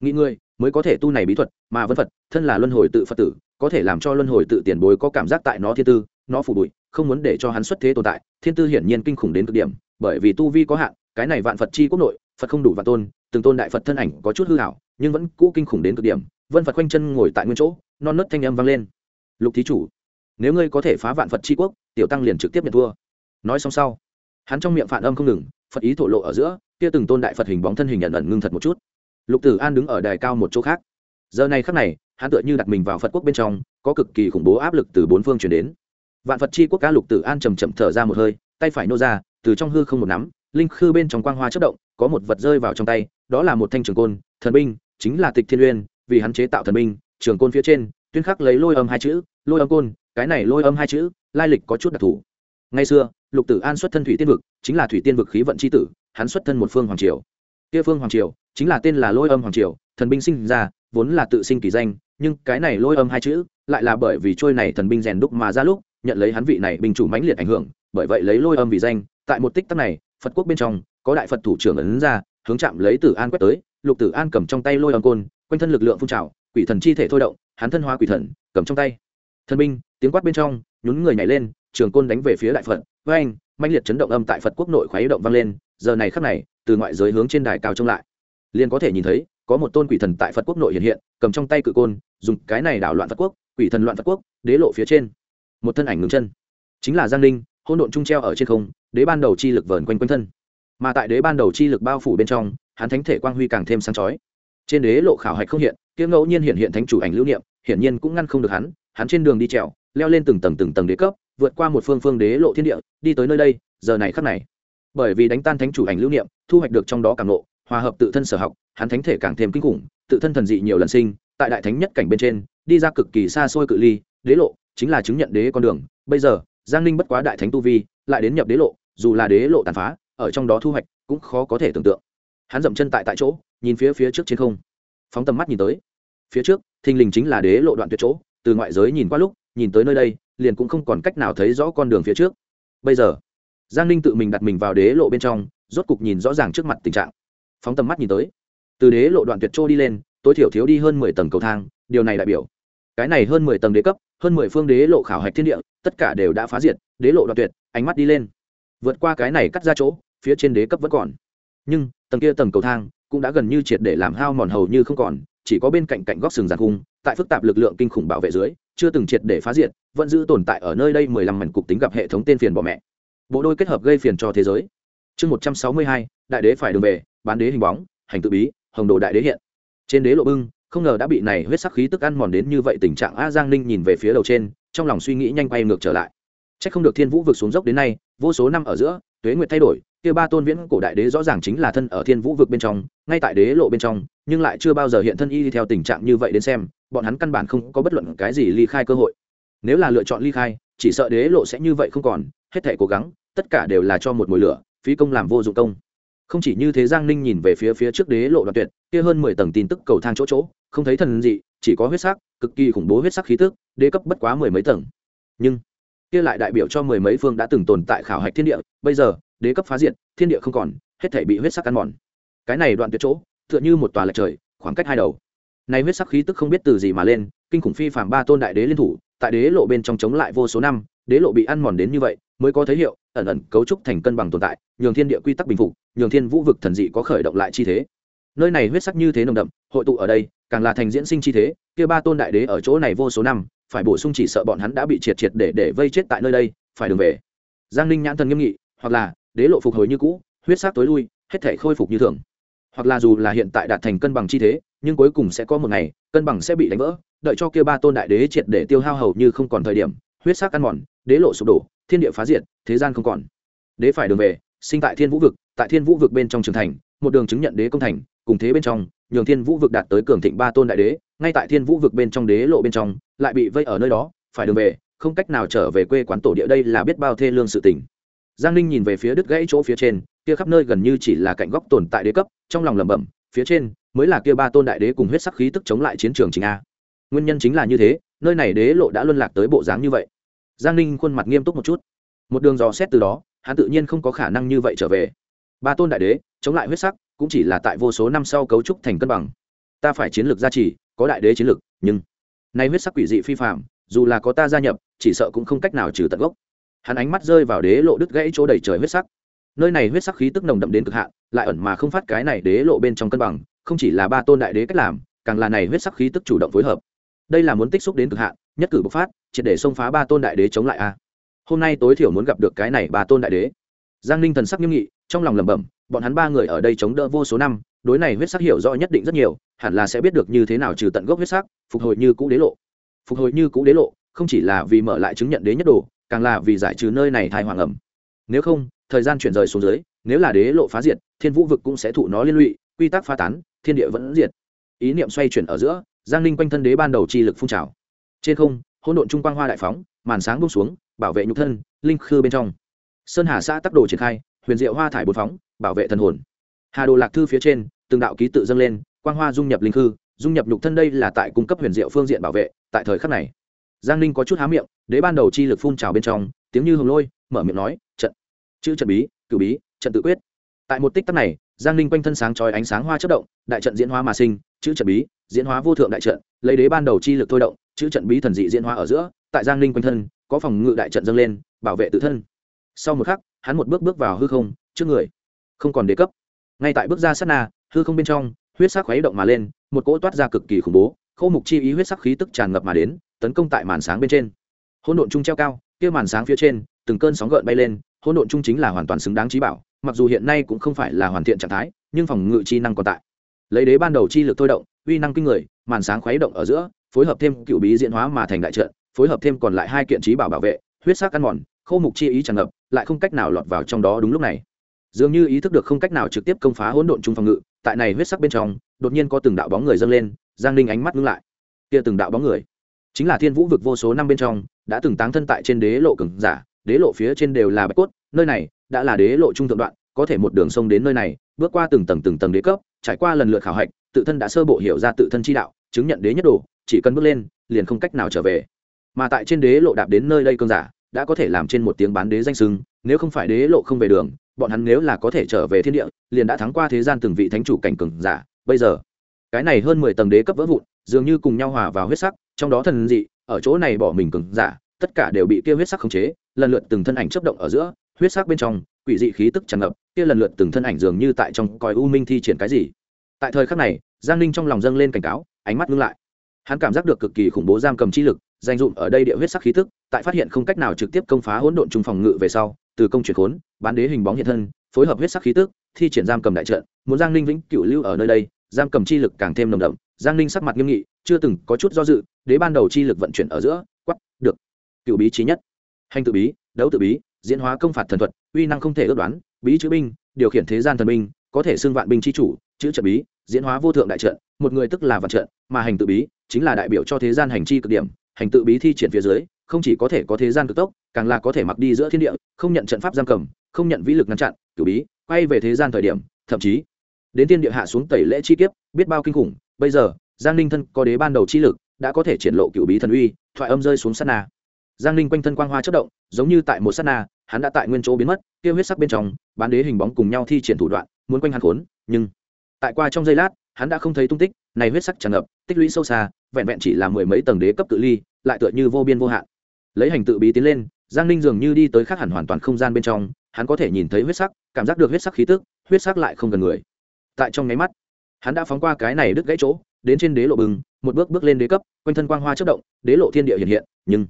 Nghĩ ngươi, mới có thể tu này bí thuật, mà vân phật thân là luân hồi tự phật tử, có thể làm cho luân hồi tự tiền bối có cảm giác tại nó thiên tư, nó phủ bụi không muốn để cho hắn xuất thế tồn tại, thiên tư hiển nhiên kinh khủng đến cực điểm, bởi vì tu vi có hạn, cái này vạn phật chi quốc nội, phật không đủ vạn tôn, từng tôn đại phật thân ảnh có chút hư hảo nhưng vẫn cũ kinh khủng đến cực điểm, vân phật quanh chân ngồi tại nguyên chỗ, non nớt thanh âm vang lên. Lục thí chủ, nếu ngươi có thể phá vạn phật chi quốc, tiểu tăng liền trực tiếp nhận thua. Nói xong sau, hắn trong miệng phản âm không ngừng, phật ý thổ lộ ở giữa, kia từng tôn đại phật hình bóng thân hình nhận ẩn ngưng thật một chút. Lục tử an đứng ở đài cao một chỗ khác. Giờ này khắc này, hắn tựa như đặt mình vào phật quốc bên trong, có cực kỳ khủng bố áp lực từ bốn phương chuyển đến vạn phật chi quốc ca lục tử an chầm chậm thở ra một hơi, tay phải nô ra, từ trong hư không một nắm, linh khư bên trong quang hoa chất động, có một vật rơi vào trong tay, đó là một thanh trường côn, thần binh, chính là tịch thiên uyên, vì hắn chế tạo thần binh, trường côn phía trên, tuyên khắc lấy lôi âm hai chữ, lôi âm côn, cái này lôi âm hai chữ, lai lịch có chút đặc thù. Ngày xưa, lục tử an xuất thân thủy tiên vực, chính là thủy tiên vực khí vận c h i tử, hắn xuất thân một phương hoàng triều. Kia phương hoàng triều, chính là tên là lôi âm hoàng triều, thần binh sinh ra, vốn là tự sinh kỳ danh, nhưng cái này lôi âm hai chữ, lại là bởi vì trôi này thần binh rèn đúc mà ra lúc nhận lấy hắn vị này binh chủ mãnh liệt ảnh hưởng, bởi vậy lấy lôi âm vì danh, tại một tích tắc này, phật quốc bên trong, có đại phật thủ trưởng ấn ra, hướng chạm lấy tử an quét tới, lục tử an cầm trong tay lôi âm côn, quanh thân lực lượng phun trào, quỷ thần chi thể thôi động, hắn thân hóa quỷ thần, cầm trong tay. Thần binh, tiếng quát bên trong, nhún người nhảy lên, trường côn đánh về phía đại phật với anh mãnh liệt chấn động âm tại phật quốc nội khoáy động vang lên, giờ này khắc này, từ ngoại giới hướng trên đài cao trông lại. Liền có thể nhìn thấy, có một tôn quỷ thần tại phật quốc nội hiện hiện, cầm trong tay cự côn, dùng cái này đảo loạn phật quốc, quỷ thần loạn phật quốc, đế lộ phía trên một thân ảnh ngừng chân. Chính là giang ninh hôn độn trung treo ở trên không, đế ban đầu chi lực vờn quanh quanh thân. Mà tại đế ban đầu chi lực bao phủ bên trong, hắn thánh thể quang huy càng thêm sáng chói. Trên đế lộ khảo hạch không hiện tiếng ngẫu nhiên hiện hiện thánh chủ ảnh lưu niệm, hiển nhiên cũng ngăn không được hắn hắn trên đường đi trèo, leo lên từng tầng từng tầng đế cấp, vượt qua một phương phương đế lộ thiên địa, đi tới nơi đây, giờ này khắc này. Bởi vì đánh tan thánh chủ ảnh lưu niệm, thu hoạch được trong đó càng lộ, hòa hợp tự thân sở học, hắn thánh thể càng thêm kinh khủng, tự thân thần dị nhiều lần sinh, tại đại thánh nhất cảnh bên trên, đi ra cực kỳ xa xôi cự ly, đế lộ chính là chứng nhận đế con đường. Bây giờ, giang ninh bất quá đại thánh tu vi, lại đến nhập đế lộ, dù là đế lộ tàn phá, ở trong đó thu hoạch cũng khó có thể tưởng tượng. Hắn dậm chân tại tại chỗ, nhìn phía phía trước trên không. Phóng tầm mắt nhìn tới. Phía trước, thình lình chính là đế lộ đoạn tuyệt chỗ, từ ngoại giới nhìn qua lúc, nhìn tới nơi đây, liền cũng không còn cách nào thấy rõ con đường phía trước. Bây giờ, giang ninh tự mình đặt mình vào đế lộ bên trong, rốt cục nhìn rõ ràng trước mặt tình trạng. Phóng tầm mắt nhìn tới. Từ đế lộ đoạn tuyệt chỗ đi lên, tối thiểu thiếu đi hơn mười tầng cầu thang, điều này đại biểu cái này hơn mười tầng đế cấp, hơn mười phương đế lộ khảo hạch thiên địa, tất cả đều đã phá diệt, đế lộ đoạn tuyệt, ánh mắt đi lên. Vượt qua cái này cắt ra chỗ, phía trên đế cấp vẫn còn. Nhưng, tầng kia tầng cầu thang cũng đã gần như triệt để làm hao mòn hầu như không còn, chỉ có bên cạnh cạnh góc sừng giàn cung, tại phức tạp lực lượng kinh khủng bảo vệ dưới, chưa từng triệt để phá diệt, vẫn giữ tồn tại ở nơi đây mười lăm mảnh cục tính gặp hệ thống tên phiền bỏ mẹ. Bộ đôi kết hợp gây phiền cho thế giới. Chương một trăm sáu mươi hai, đại đế phải đường về, bán đế hình bóng, hành tự bí, hồng đồ đại đế hiện. Trên đế lộ bưng không ngờ đã bị này huyết sắc khí tức ăn mòn đến như vậy tình trạng a giang ninh nhìn về phía đầu trên, trong lòng suy nghĩ nhanh quay ngược trở lại. C h ắ c không được thiên vũ vực xuống dốc đến nay, vô số năm ở giữa, tuế nguyệt thay đổi, kia ba tôn viễn cổ đại đế rõ ràng chính là thân ở thiên vũ vực bên trong, ngay tại đế lộ bên trong, nhưng lại chưa bao giờ hiện thân y đi theo tình trạng như vậy đến xem, bọn hắn căn bản không có bất luận cái gì ly khai cơ hội. Nếu là lựa chọn ly khai, chỉ sợ đế lộ sẽ như vậy không còn, hết thể cố gắng, tất cả đều là cho một mùi lửa, phí công làm vô dụng công. Không chỉ như thế giang ninh nhìn về phía phía trước đế lộ đoạn tuyệt kia hơn mười tầng tin tức cầu thang chỗ chỗ, không thấy thần gì chỉ có huyết sắc, cực kỳ khủng bố huyết sắc khí tức, đế cấp bất quá mười mấy tầng. Nhưng, kia lại đại biểu cho mười mấy phương đã từng tồn tại khảo hạch thiên địa, bây giờ, đế cấp phá diện thiên địa không còn, hết thể bị huyết sắc ăn mòn. Cái này đoạn tuyệt chỗ, tựa như một tòa lệch trời, khoảng cách hai đầu. Nay huyết sắc khí tức không biết từ gì mà lên, kinh khủng phi phàm ba tôn đại đế liên thủ, tại đế lộ bên trong chống lại vô số năm, đế lộ bị ăn mòn đến như vậy, mới có thấy hiệu, ẩn ẩn cấu trúc thành cân bằng tồn tại, nhường thiên địa quy tắc bình phục, nhường thiên vũ vực thần dị có khởi động lại chi thế nơi này huyết sắc như thế nồng đậm, hội tụ ở đây, càng là thành diễn sinh chi thế, kia ba tôn đại đế ở chỗ này vô số năm, phải bổ sung chỉ sợ bọn hắn đã bị triệt triệt để để vây chết tại nơi đây, phải đường về. Giang ninh nhãn thần nghiêm nghị, hoặc là, đế lộ phục hồi như cũ, huyết sắc tối lui, hết thể khôi phục như thường. Hoặc là dù là hiện tại đạt thành cân bằng chi thế, nhưng cuối cùng sẽ có một ngày, cân bằng sẽ bị đánh vỡ, đợi cho kia ba tôn đại đế triệt để tiêu hao hầu như không còn thời điểm, huyết sắc ăn mòn, đế lộ sụp đổ, thiên địa phá diệt, thế gian không còn. Đế phải đường về, sinh tại thiên vũ vực, tại thiên vũ vực bên trong trường thành một đường chứng nhận đế công thành, cùng thế bên trong, nhường thiên vũ vực đạt tới cường thịnh ba tôn đại đế, ngay tại thiên vũ vực bên trong đế lộ bên trong, lại bị vây ở nơi đó, phải đường về, không cách nào trở về quê quán tổ địa đây là biết bao thê lương sự tình. Giang ninh nhìn về phía đứt gãy chỗ phía trên, kia khắp nơi gần như chỉ là cạnh góc tồn tại đế cấp, trong lòng lẩm bẩm, phía trên, mới là kia ba tôn đại đế cùng huyết sắc khí tức chống lại chiến trường chính a. Nguyên nhân chính là như thế, nơi này đế lộ đã luân lạc tới bộ dáng như vậy. Giang ninh khuôn mặt nghiêm túc một chút. Một đường dò xét từ đó, hắn tự nhiên không có khả năng như vậy trở về ba tôn đại đế, chống lại huyết sắc, cũng chỉ là tại vô số năm sau cấu trúc thành cân bằng. Ta phải chiến lược gia trì, có đại đế chiến lược, nhưng nay huyết sắc quỷ dị phi phạm dù là có ta gia nhập, chỉ sợ cũng không cách nào trừ tận gốc. Hắn ánh mắt rơi vào đế lộ đứt gãy chỗ đầy trời huyết sắc. Nơi này huyết sắc khí tức nồng đậm đến cực hạn, lại ẩn mà không phát cái này đế lộ bên trong cân bằng, không chỉ là ba tôn đại đế cách làm, càng là này huyết sắc khí tức chủ động phối hợp. Đây là muốn tích xúc đến cực hạn, nhất cử bộc phát, triệt để xông phá ba tôn đại đế chống lại a. Hôm nay tối thiểu muốn gặp được cái này ba tôn đại đế. Giang ninh thần sắc nghiêm nghị trong lòng lẩm bẩm, bọn hắn ba người ở đây chống đỡ vô số năm, đối này huyết sắc hiểu rõ nhất định rất nhiều, hẳn là sẽ biết được như thế nào trừ tận gốc huyết sắc, phục hồi như cũ đế lộ. Phục hồi như cũ đế lộ, không chỉ là vì mở lại chứng nhận đế nhất đồ, càng là vì giải trừ nơi này thai hoàng ẩm. Nếu không, thời gian chuyển rời xuống dưới, nếu là đế lộ phá diệt, thiên vũ vực cũng sẽ thụ nó liên lụy, quy tắc phá tán, thiên địa vẫn diệt. Ý niệm xoay chuyển ở giữa, giang ninh quanh thân đế ban đầu chi lực phun trào. Trên không, hỗn độn trung quang hoa đại phóng, màn sáng bung xuống, bảo vệ nhục thân, linh khư bên trong. Sơn hà xã tắc đồ triển khai huyền diệu hoa thải bột phóng, bảo vệ thần hồn. Hà đồ lạc thư phía trên, từng đạo ký tự dâng lên, quang hoa dung nhập linh khư, dung nhập nhục thân đây là tại cung cấp huyền diệu phương diện bảo vệ, tại thời khắc này. Giang ninh có chút há miệng, đế ban đầu chi lực phun trào bên trong, tiếng như hồng lôi, mở miệng nói, trận. Chữ trận bí cử bí, trận tự quyết. Tại một tích tắc này, giang ninh quanh thân sáng trói ánh sáng hoa chất động, đại trận diễn hóa mà sinh, chữ trận bí, diễn hóa vô thượng đại trận, lấy đế ban đầu chi lực thôi động, chữ trận bí thần dị diễn hóa ở giữa, tại giang ninh quanh thân, có phòng ngự đại trận dâng lên, bảo vệ tự thân sau một khắc, hắn một bước bước vào hư không, trước người. Không còn đề cấp. Ngay tại bước ra sát na, hư không bên trong, huyết sắc khuấy động mà lên, một cỗ toát ra cực kỳ khủng bố, khô mục chi ý huyết sắc khí tức tràn ngập mà đến, tấn công tại màn sáng bên trên. Hỗn độn trung treo cao, kia màn sáng phía trên, từng cơn sóng gợn bay lên, hỗn độn trung chính là hoàn toàn xứng đáng trí bảo, mặc dù hiện nay cũng không phải là hoàn thiện trạng thái, nhưng phòng ngự chi năng còn tại. Lấy đế ban đầu chi lực thôi động, uy năng kinh người, màn sáng khuấy động ở giữa, phối hợp thêm cựu bí diễn hóa mà thành đại trận, phối hợp thêm còn lại hai kiện trí bảo bảo vệ, huyết sắc ăn mòn khô mục chi ý tràn ngập, lại không cách nào lọt vào trong đó đúng lúc này. Dường như ý thức được không cách nào trực tiếp công phá hỗn độn trung phòng ngự, tại này huyết sắc bên trong, đột nhiên có từng đạo bóng người dâng lên, giang ninh ánh mắt ngưng lại. Kia từng đạo bóng người, chính là thiên vũ vực vô số năm bên trong, đã từng táng thân tại trên đế lộ cường giả, đế lộ phía trên đều là bạch cốt, nơi này đã là đế lộ trung thượng đoạn, có thể một đường sông đến nơi này, bước qua từng tầng từng tầng đế cấp, trải qua lần lượt khảo hạch, tự thân đã sơ bộ hiểu ra tự thân chi đạo, chứng nhận đế nhất đồ, chỉ cần bước lên, liền không cách nào trở về. Mà tại trên đế lộ đạp đến nơi đây cơn giả đã có thể làm trên một tiếng bán đế danh sưng, nếu không phải đế lộ không về đường, bọn hắn nếu là có thể trở về thiên địa, liền đã thắng qua thế gian từng vị thánh chủ cảnh cường giả. Bây giờ, cái này hơn mười tầng đế cấp vỡ vụn, dường như cùng nhau hòa vào huyết sắc, trong đó thần dị, ở chỗ này bỏ mình cường giả, tất cả đều bị kia huyết sắc khống chế, lần lượt từng thân ảnh chấp động ở giữa, huyết sắc bên trong, quỷ dị khí tức tràn ngập, kia lần lượt từng thân ảnh dường như tại trong còi u minh thi triển cái gì. Tại thời khắc này, giang ninh trong lòng dâng lên cảnh cáo, ánh mắt ngưng lại. Hắn cảm giác được cực kỳ khủng bố giam cầm chi lực danh dụm ở đây địa huyết sắc khí tức tại phát hiện không cách nào trực tiếp công phá hỗn độn trung phòng ngự về sau từ công chuyển khốn bán đế hình bóng hiện thân phối hợp huyết sắc khí tức thi triển giam cầm đại trận muốn giang ninh vĩnh cựu lưu ở nơi đây giam cầm chi lực càng thêm nồng đậm giang ninh sắc mặt nghiêm nghị chưa từng có chút do dự đế ban đầu chi lực vận chuyển ở giữa quắc, được. Cựu bí chí nhất. Hành tự bí đấu tự bí diễn hóa công phạt thần thuật uy năng không thể ước đoán bí chữ binh điều khiển thế gian thần binh có thể xưng vạn binh chi chủ chữ trận bí diễn hóa vô thượng đại trận một người tức là vạn trận mà hành tự bí chính là đại biểu cho thế gian hành chi cực điểm hành tự bí thi triển phía dưới, không chỉ có thể có thế gian cực tốc, càng là có thể mặc đi giữa thiên địa, không nhận trận pháp giam cầm, không nhận vĩ lực ngăn chặn cử bí, quay về thế gian thời điểm, thậm chí, đến thiên địa hạ xuống tẩy lễ chi kiếp, biết bao kinh khủng. Bây giờ, giang ninh thân có đế ban đầu chi lực, đã có thể triển lộ cựu bí thần uy, thoại âm rơi xuống sát na. Giang ninh quanh thân quang hoa chất động, giống như tại một sát na, hắn đã tại nguyên chỗ biến mất, tiêu huyết sắc bên trong, bán đế hình bóng cùng nhau thi triển thủ đoạn, muốn quanh hắn khốn, nhưng, tại qua trong giây lát, hắn đã không thấy tung tích, này huyết sắc tràn ngập, tích lũy sâu xa, vẹn vẹn chỉ là mười mấy tầng đế cấp cự ly lại tựa như vô biên vô hạn. Lấy hành tự bí tiến lên, giang ninh dường như đi tới khác hẳn hoàn toàn không gian bên trong, hắn có thể nhìn thấy huyết sắc, cảm giác được huyết sắc khí tức, huyết sắc lại không gần người. Tại trong nháy mắt, hắn đã phóng qua cái này đứt gãy chỗ, đến trên đế lộ bừng, một bước bước lên đế cấp, quanh thân quang hoa chất động, đế lộ thiên địa hiện hiện, nhưng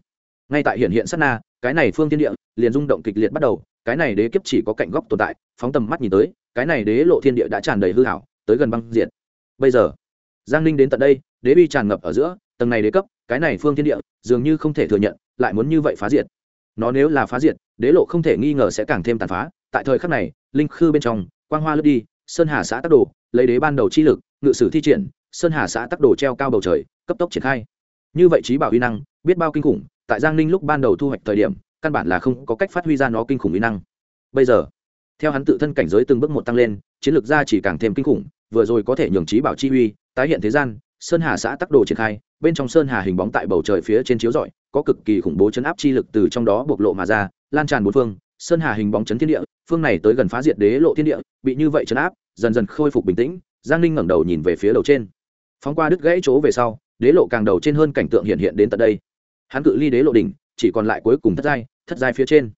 ngay tại hiện hiện sát na, cái này phương thiên địa liền rung động kịch liệt bắt đầu, cái này đế kiếp chỉ có cạnh góc tồn tại, phóng tầm mắt nhìn tới, cái này đế lộ thiên địa đã tràn đầy hư hảo, tới gần băng diện bây giờ, giang ninh đến tận đây, đế bi tràn ngập ở giữa tầng này đế cấp, cái này phương thiên địa, dường như không thể thừa nhận, lại muốn như vậy phá diệt. Nó nếu là phá diệt, đế lộ không thể nghi ngờ sẽ càng thêm tàn phá. Tại thời khắc này, linh khư bên trong, quang hoa lướt đi, sơn hà xã tắc đồ, lấy đế ban đầu chi lực, ngự sử thi triển, sơn hà xã tắc đồ treo cao bầu trời, cấp tốc triển khai. Như vậy trí bảo uy năng, biết bao kinh khủng, tại giang ninh lúc ban đầu thu hoạch thời điểm, căn bản là không có cách phát huy ra nó kinh khủng uy năng. Bây giờ, theo hắn tự thân cảnh giới từng bước một tăng lên, chiến lược ra chỉ càng thêm kinh khủng, vừa rồi có thể nhường trí bảo chi uy, tái hiện thế gian sơn hà xã tắc đồ triển khai, bên trong sơn hà hình bóng tại bầu trời phía trên chiếu rọi, có cực kỳ khủng bố chấn áp chi lực từ trong đó bộc lộ mà ra, lan tràn bốn phương. Sơn hà hình bóng chấn thiên địa, phương này tới gần phá diệt đế lộ thiên địa, bị như vậy chấn áp, dần dần khôi phục bình tĩnh. Giang ninh ngẩng đầu nhìn về phía đầu trên. Phóng qua đứt gãy chỗ về sau, đế lộ càng đầu trên hơn cảnh tượng hiện hiện đến tận đây. Hắn cự ly đế lộ đỉnh, chỉ còn lại cuối cùng thất giai thất giai phía trên.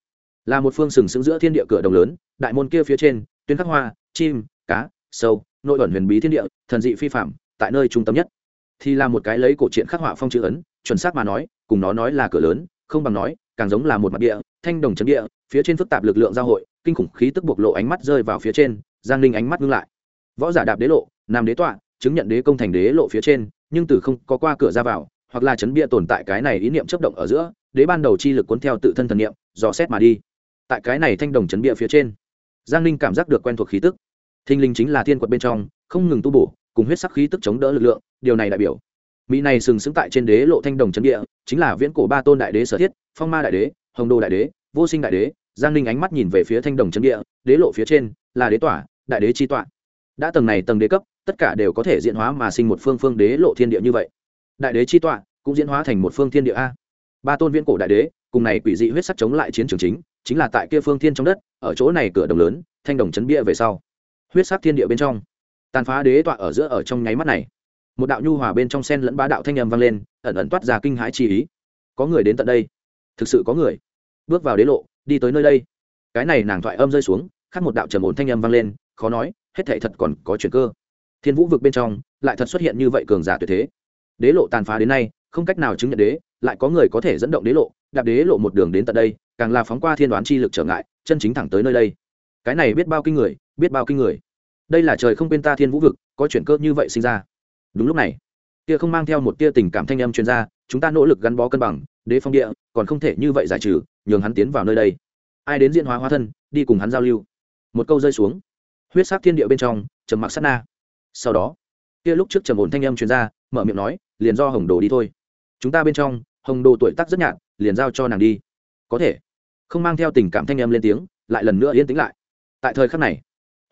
Là một phương sừng sững giữa thiên địa cửa đồng lớn, đại môn kia phía trên tuyến khắc hoa, chim, cá, sâu, nội ẩn huyền bí thiên địa, thần dị phi phạm tại nơi trung tâm nhất. Thì là một cái lấy cổ truyện khắc họa phong chữ ấn, chuẩn xác mà nói, cùng nó nói là cửa lớn, không bằng nói, càng giống là một mặt địa, thanh đồng chấn địa, phía trên phức tạp lực lượng giao hội, kinh khủng khí tức bộc lộ ánh mắt rơi vào phía trên, giang ninh ánh mắt ngưng lại. Võ giả đạp đế lộ, nam đế tọa, chứng nhận đế công thành đế lộ phía trên, nhưng từ không có qua cửa ra vào, hoặc là chấn bia tồn tại cái này ý niệm chấp động ở giữa, đế ban đầu chi lực cuốn theo tự thân thần niệm, dò xét mà đi. Tại cái này thanh đồng chấn bia phía trên, giang ninh cảm giác được quen thuộc khí tức. Thinh linh chính là thiên quật bên trong, không ngừng tu bổ cùng huyết sắc khí tức chống đỡ lực lượng, điều này đại biểu. Mỹ này sừng sững tại trên đế lộ thanh đồng chấn địa, chính là viễn cổ ba tôn đại đế sở thiết, phong ma đại đế, hồng đô đại đế, vô sinh đại đế, giang ninh ánh mắt nhìn về phía thanh đồng chấn địa, đế lộ phía trên là đế tỏa đại đế chi tọa. Đã tầng này tầng đế cấp, tất cả đều có thể diễn hóa mà sinh một phương phương đế lộ thiên địa như vậy. Đại đế chi tọa cũng diễn hóa thành một phương thiên địa a. Ba tôn viễn cổ đại đế, cùng này quỷ dị huyết sắc chống lại chiến trường chính chính là tại kia phương thiên trong đất, ở chỗ này cửa đồng lớn, thanh đồng chấn bia về sau. Huyết sắc thiên địa bên trong tàn phá đế tọa ở giữa ở trong nháy mắt này. Một đạo nhu hòa bên trong sen lẫn bá đạo thanh âm vang lên, ẩn ẩn toát ra kinh hãi chi ý. Có người đến tận đây. Thực sự có người. Bước vào đế lộ, đi tới nơi đây. Cái này nàng thoại âm rơi xuống khắc một đạo trầm ổn thanh âm vang lên, khó nói, hết thảy thật còn có chuyện cơ. Thiên vũ vực bên trong, lại thật xuất hiện như vậy cường giả tuyệt thế. Đế lộ tàn phá đến nay, không cách nào chứng nhận đế, lại có người có thể dẫn động đế lộ, đạp đế lộ một đường đến tận đây, càng là phóng qua thiên đoán chi lực trở ngại, chân chính thẳng tới nơi đây. Cái này biết bao kinh người, biết bao kinh người đây là trời không quên ta thiên vũ vực, có chuyện cơ như vậy sinh ra. Đúng lúc này tia không mang theo một tia tình cảm thanh âm chuyên gia chúng ta nỗ lực gắn bó cân bằng, đế phong địa, còn không thể như vậy giải trừ, nhường hắn tiến vào nơi đây. Ai đến diễn hóa hóa thân, đi cùng hắn giao lưu. Một câu rơi xuống, huyết sắc thiên địa bên trong, trầm mặc sát na. Sau đó, kia lúc trước trầm ổn thanh âm chuyên gia mở miệng nói, liền do hồng đồ đi thôi. Chúng ta bên trong, hồng đồ tuổi tác rất nhạt, liền giao cho nàng đi. Có thể, không mang theo tình cảm thanh âm lên tiếng, lại lần nữa yên tĩnh lại. Tại thời khắc này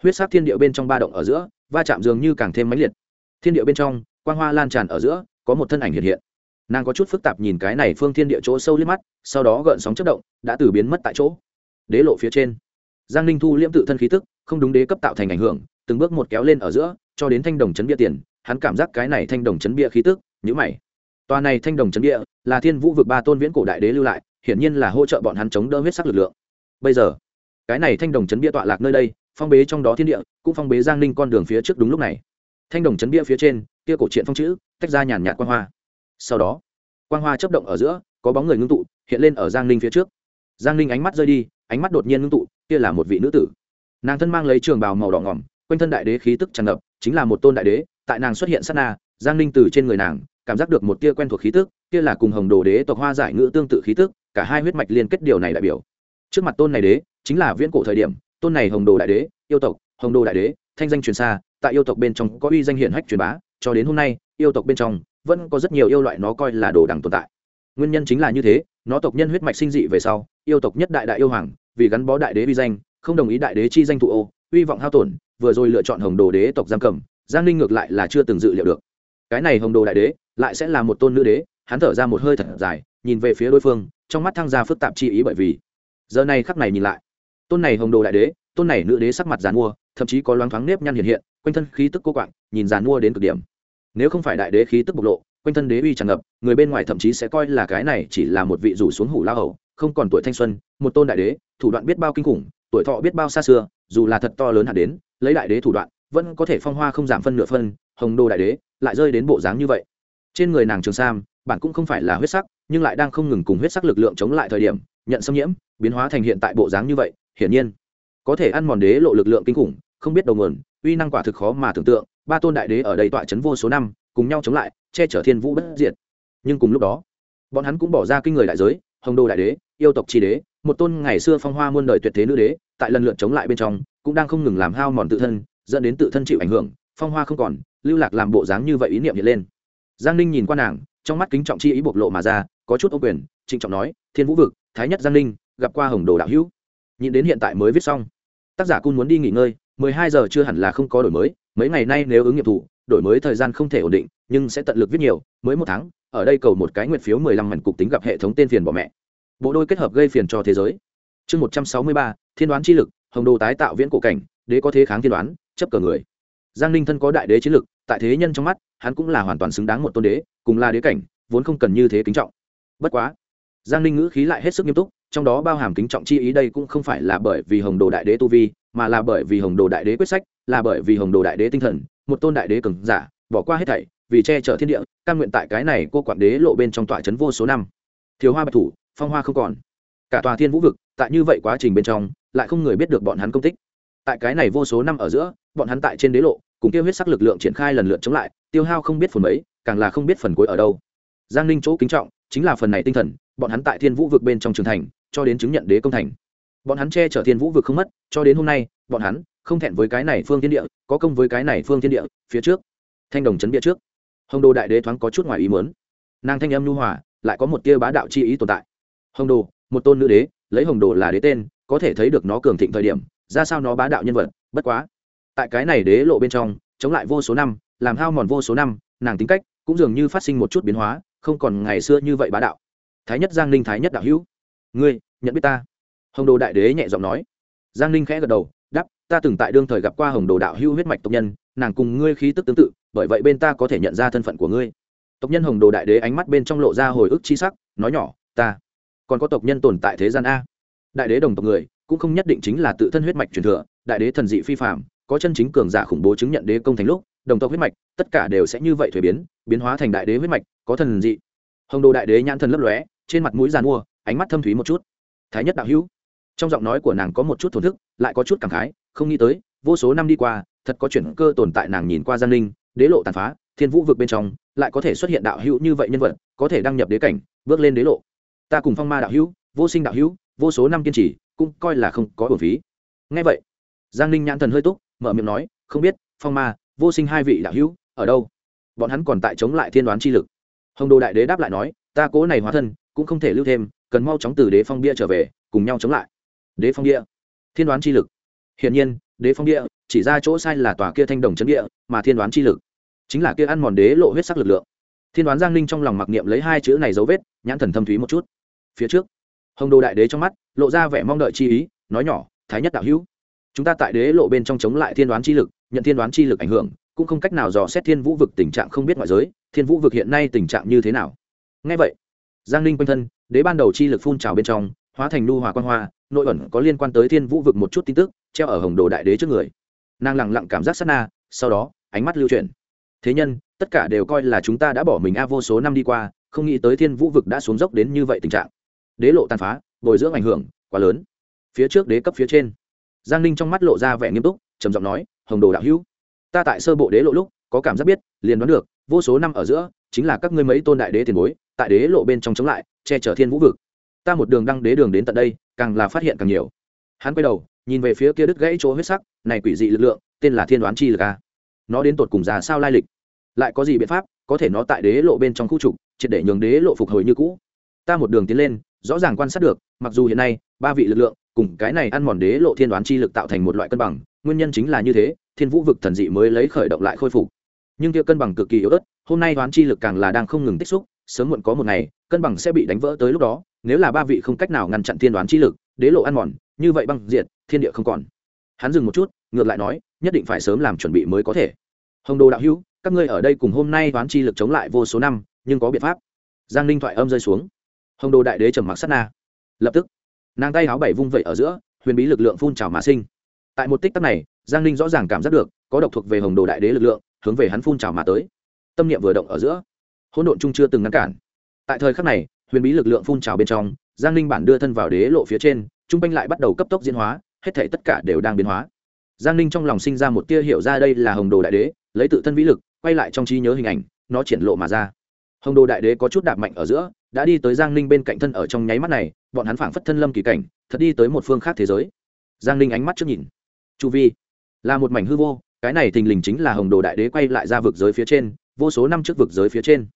huyết sắc thiên địa bên trong ba động ở giữa, va chạm dường như càng thêm mãnh liệt. Thiên địa bên trong, quang hoa lan tràn ở giữa, có một thân ảnh hiện hiện. Nàng có chút phức tạp nhìn cái này phương thiên địa chỗ sâu liếc mắt, sau đó gợn sóng chất động, đã từ biến mất tại chỗ. Đế lộ phía trên, giang ninh thu liễm tự thân khí tức, không đúng đế cấp tạo thành ảnh hưởng, từng bước một kéo lên ở giữa, cho đến thanh đồng chấn bia tiền, hắn cảm giác cái này thanh đồng chấn bia khí tức nhữ mày. Tòa này thanh đồng chấn bia, là thiên vũ vực ba tôn viễn cổ đại đế lưu lại, hiển nhiên là hỗ trợ bọn hắn chống đỡ huyết sắc lực lượng. Bây giờ, cái này thanh đồng chấn bia tọa lạc nơi đây phong bế trong đó thiên địa, cũng phong bế giang ninh con đường phía trước đúng lúc này. Thanh đồng chấn bia phía trên, kia cổ truyện phong chữ, tách ra nhàn nhạt quang hoa. Sau đó, quang hoa chấp động ở giữa, có bóng người ngưng tụ, hiện lên ở giang ninh phía trước. Giang ninh ánh mắt rơi đi, ánh mắt đột nhiên ngưng tụ, kia là một vị nữ tử. Nàng thân mang lấy trường bào màu đỏ ngỏm, quanh thân đại đế khí tức tràn ngập, chính là một tôn đại đế, tại nàng xuất hiện sát na, giang ninh từ trên người nàng, cảm giác được một tia quen thuộc khí tức, kia là cùng hồng đồ đế tộc hoa giải ngữ tương tự khí tức, cả hai huyết mạch liên kết điều này đại biểu. Trước mặt tôn này đế, chính là viễn cổ thời điểm tôn này hồng đồ đại đế, yêu tộc, hồng đồ đại đế, thanh danh truyền xa, tại yêu tộc bên trong có uy danh hiển hách truyền bá, cho đến hôm nay, yêu tộc bên trong vẫn có rất nhiều yêu loại nó coi là đồ đằng tồn tại. Nguyên nhân chính là như thế, nó tộc nhân huyết mạch sinh dị về sau, yêu tộc nhất đại đại yêu hoàng, vì gắn bó đại đế uy danh, không đồng ý đại đế chi danh thụ ô, uy vọng hao tổn, vừa rồi lựa chọn hồng đồ đế tộc giam cầm, giang ninh ngược lại là chưa từng dự liệu được. Cái này hồng đồ đại đế lại sẽ là một tôn nữ đế, hắn thở ra một hơi thật dài, nhìn về phía đối phương, trong mắt thăng gia phức tạp chi ý bởi vì, giờ này khắc này nhìn lại tôn này hồng đồ đại đế, tôn này nữ đế sắc mặt giàn mua, thậm chí có loáng thoáng nếp nhăn hiện hiện, quanh thân khí tức cô quạng, nhìn giàn mua đến cực điểm. Nếu không phải đại đế khí tức bộc lộ, quanh thân đế uy tràn ngập, người bên ngoài thậm chí sẽ coi là cái này chỉ là một vị rủ xuống hủ la hầu, không còn tuổi thanh xuân, một tôn đại đế, thủ đoạn biết bao kinh khủng, tuổi thọ biết bao xa xưa, dù là thật to lớn hạt đến, lấy đại đế thủ đoạn, vẫn có thể phong hoa không giảm phân nửa phân, hồng đô đại đế, lại rơi đến bộ dáng như vậy. Trên người nàng trường sam, bản cũng không phải là huyết sắc, nhưng lại đang không ngừng cùng huyết sắc lực lượng chống lại thời điểm, nhận xâm nhiễm, biến hóa thành hiện tại bộ dáng như vậy hiển nhiên. Có thể ăn mòn đế lộ lực lượng kinh khủng, không biết đầu nguồn, uy năng quả thực khó mà tưởng tượng, ba tôn đại đế ở đây tọa chấn vô số năm, cùng nhau chống lại, che chở thiên vũ bất diệt. Nhưng cùng lúc đó, bọn hắn cũng bỏ ra kinh người đại giới, hồng đô đại đế, yêu tộc tri đế, một tôn ngày xưa phong hoa muôn đời tuyệt thế nữ đế, tại lần lượt chống lại bên trong, cũng đang không ngừng làm hao mòn tự thân, dẫn đến tự thân chịu ảnh hưởng, phong hoa không còn, lưu lạc làm bộ dáng như vậy ý niệm hiện lên. Giang ninh nhìn qua nàng, trong mắt kính trọng chi ý bộc lộ mà ra, có chút ô quyền, trịnh trọng nói, thiên vũ vực, thái nhất giang ninh, gặp qua hồng đồ đạo hữu nhìn đến hiện tại mới viết xong. Tác giả cun muốn đi nghỉ ngơi, mười hai giờ chưa hẳn là không có đổi mới, mấy ngày nay nếu ứng nghiệm thủ, đổi mới thời gian không thể ổn định, nhưng sẽ tận lực viết nhiều, mới một tháng, ở đây cầu một cái nguyện phiếu mười lăm mảnh cục tính gặp hệ thống tên phiền bỏ mẹ. Bộ đôi kết hợp gây phiền cho thế giới. Chương một trăm sáu mươi ba, thiên đoán chi lực, hồng đồ tái tạo viễn cổ cảnh, đế có thế kháng thiên đoán, chấp cờ người. Giang ninh thân có đại đế chiến lực, tại thế nhân trong mắt, hắn cũng là hoàn toàn xứng đáng một tôn đế, cùng là đế cảnh, vốn không cần như thế kính trọng. Bất quá, giang ninh ngữ khí lại hết sức nghiêm túc trong đó bao hàm kính trọng chi ý đây cũng không phải là bởi vì hồng đồ đại đế tu vi, mà là bởi vì hồng đồ đại đế quyết sách, là bởi vì hồng đồ đại đế tinh thần, một tôn đại đế cường giả, bỏ qua hết thảy, vì che chở thiên địa, căn nguyện tại cái này cô quản đế lộ bên trong tọa trấn vô số năm. Thiếu hoa bạch thủ, phong hoa không còn. Cả tòa thiên vũ vực, tại như vậy quá trình bên trong, lại không người biết được bọn hắn công tích. Tại cái này vô số năm ở giữa, bọn hắn tại trên đế lộ, cùng tiêu huyết sắc lực lượng triển khai lần lượt chống lại, tiêu hao không biết phần mấy, càng là không biết phần cuối ở đâu. Giang ninh chỗ kính trọng, chính là phần này tinh thần, bọn hắn tại thiên vũ vực bên trong trường thành cho đến chứng nhận đế công thành. Bọn hắn che chở thiên vũ vực không mất, cho đến hôm nay, bọn hắn không thẹn với cái này phương thiên địa, có công với cái này phương thiên địa, phía trước. Thanh đồng chấn bia trước. Hồng đồ đại đế thoáng có chút ngoài ý mớn nàng thanh âm nhu hòa, lại có một tia bá đạo chi ý tồn tại. Hồng đồ, một tôn nữ đế, lấy hồng đồ là đế tên, có thể thấy được nó cường thịnh thời điểm, ra sao nó bá đạo nhân vật, bất quá. Tại cái này đế lộ bên trong, chống lại vô số năm, làm hao mòn vô số năm, nàng tính cách cũng dường như phát sinh một chút biến hóa, không còn ngày xưa như vậy bá đạo. Thái nhất giang ninh, thái nhất đạo hữu ngươi, nhận biết ta? Hồng đồ đại đế nhẹ giọng nói. Giang ninh khẽ gật đầu đắp ta từng tại đương thời gặp qua hồng đồ đạo hưu huyết mạch tộc nhân, nàng cùng ngươi khí tức tương tự, bởi vậy bên ta có thể nhận ra thân phận của ngươi. Tộc nhân hồng đồ đại đế ánh mắt bên trong lộ ra hồi ức chi sắc, nói nhỏ, ta còn có tộc nhân tồn tại thế gian a. Đại đế đồng tộc người, cũng không nhất định chính là tự thân huyết mạch truyền thừa, đại đế thần dị phi phạm có chân chính cường giả khủng bố chứng nhận đế công thành lúc, đồng tộc huyết mạch, tất cả đều sẽ như vậy thuế biến biến hóa thành đại đế huyết mạch, có thần dị. Hồng đồ đại đế nhãn thần lấp lóe, trên mặt mũi giàn mua ánh mắt thâm thúy một chút. Thái nhất đạo hữu, trong giọng nói của nàng có một chút thổn thức, lại có chút cảm khái, không nghĩ tới, vô số năm đi qua, thật có chuyển cơ tồn tại nàng nhìn qua giang linh đế lộ tàn phá, thiên vũ vực bên trong, lại có thể xuất hiện đạo hữu như vậy nhân vật, có thể đăng nhập đế cảnh, bước lên đế lộ. Ta cùng phong ma đạo hữu, vô sinh đạo hữu, vô số năm kiên trì, cũng coi là không có bổn phí. Ngay vậy, giang ninh nhãn thần hơi túc, mở miệng nói, không biết, phong ma, vô sinh hai vị đạo hữu, ở đâu? Bọn hắn còn tại chống lại thiên đoán chi lực. Hồng đồ đại đế đáp lại nói, ta cố này hóa thân, cũng không thể lưu thêm cần mau chóng từ đế phong bia trở về, cùng nhau chống lại. Đế phong bia. Thiên đoán chi lực. Hiển nhiên, đế phong bia chỉ ra chỗ sai là tòa kia thanh đồng chấn địa mà thiên đoán chi lực chính là kia ăn mòn đế lộ huyết sắc lực lượng. Thiên đoán giang ninh trong lòng mặc niệm lấy hai chữ này dấu vết, nhãn thần thâm thúy một chút. Phía trước, hồng đồ đại đế trong mắt lộ ra vẻ mong đợi chi ý, nói nhỏ, thái nhất đạo hữu, chúng ta tại đế lộ bên trong chống lại thiên đoán chi lực, nhận thiên đoán chi lực ảnh hưởng, cũng không cách nào dò xét thiên vũ vực tình trạng không biết ngoại giới, thiên vũ vực hiện nay tình trạng như thế nào. Ngay vậy, giang ninh quanh thân đế ban đầu chi lực phun trào bên trong, hóa thành nu hòa quan hoa, nội ẩn có liên quan tới thiên vũ vực một chút tin tức, treo ở hồng đồ đại đế trước người. Nàng lẳng lặng cảm giác sát na, sau đó, ánh mắt lưu chuyển. Thế nhân, tất cả đều coi là chúng ta đã bỏ mình a vô số năm đi qua, không nghĩ tới thiên vũ vực đã xuống dốc đến như vậy tình trạng. Đế lộ tàn phá, bồi dưỡng ảnh hưởng, quá lớn. Phía trước đế cấp phía trên. Giang ninh trong mắt lộ ra vẻ nghiêm túc, trầm giọng nói, hồng đồ đạo hữu, ta tại sơ bộ đế lộ lúc, có cảm giác biết, liền đoán được, vô số năm ở giữa chính là các ngươi mấy tôn đại đế tiền bối, tại đế lộ bên trong chống lại, che chở thiên vũ vực. Ta một đường đăng đế đường đến tận đây, càng là phát hiện càng nhiều. Hắn quay đầu, nhìn về phía kia đứt gãy chỗ huyết sắc, này quỷ dị lực lượng, tên là thiên đoán chi lực a nó đến tột cùng già sao lai lịch? Lại có gì biện pháp, có thể nó tại đế lộ bên trong khu trục, triệt để nhường đế lộ phục hồi như cũ? Ta một đường tiến lên, rõ ràng quan sát được, mặc dù hiện nay, ba vị lực lượng, cùng cái này ăn mòn đế lộ thiên đoán chi lực tạo thành một loại cân bằng, nguyên nhân chính là như thế, thiên vũ vực thần dị mới lấy khởi động lại khôi phục. Nhưng kia cân bằng cực kỳ yếu ớt hôm nay đoán chi lực càng là đang không ngừng tích xúc, sớm muộn có một ngày, cân bằng sẽ bị đánh vỡ tới lúc đó, nếu là ba vị không cách nào ngăn chặn thiên đoán chi lực, đế lộ ăn mòn, như vậy băng diệt, thiên địa không còn. Hắn dừng một chút, ngược lại nói, nhất định phải sớm làm chuẩn bị mới có thể. Hồng đồ đạo hữu, các ngươi ở đây cùng hôm nay đoán chi lực chống lại vô số năm, nhưng có biện pháp. Giang ninh thoại âm rơi xuống. Hồng đồ đại đế trầm mặc sát na. Lập tức, nàng tay áo bảy vung vẩy ở giữa, huyền bí lực lượng phun trào mà sinh. Tại một tích tắc này, giang ninh rõ ràng cảm giác được, có độc thuộc về hồng đồ đại đế lực lượng, hướng về hắn phun trào mà tới tâm niệm vừa động ở giữa. Hỗn độn chung chưa từng ngăn cản. Tại thời khắc này, huyền bí lực lượng phun trào bên trong, giang ninh bản đưa thân vào đế lộ phía trên t r u n g quanh lại bắt đầu cấp tốc diễn hóa, hết thể tất cả đều đang biến hóa. Giang ninh trong lòng sinh ra một tia hiểu ra đây là hồng đồ đại đế, lấy tự thân vĩ lực, quay lại trong trí nhớ hình ảnh, nó triển lộ mà ra. Hồng đồ đại đế có chút đạp mạnh ở giữa, đã đi tới giang ninh bên cạnh thân ở trong nháy mắt này, bọn hắn phảng phất thân lâm kỳ cảnh, thật đi tới một phương khác thế giới. Giang ninh ánh mắt trước nhìn. Chu vi, là một mảnh hư vô, cái này thình lình chính là hồng đồ đại đế quay lại ra vực giới phía trên vô số năm trước vực giới phía trên.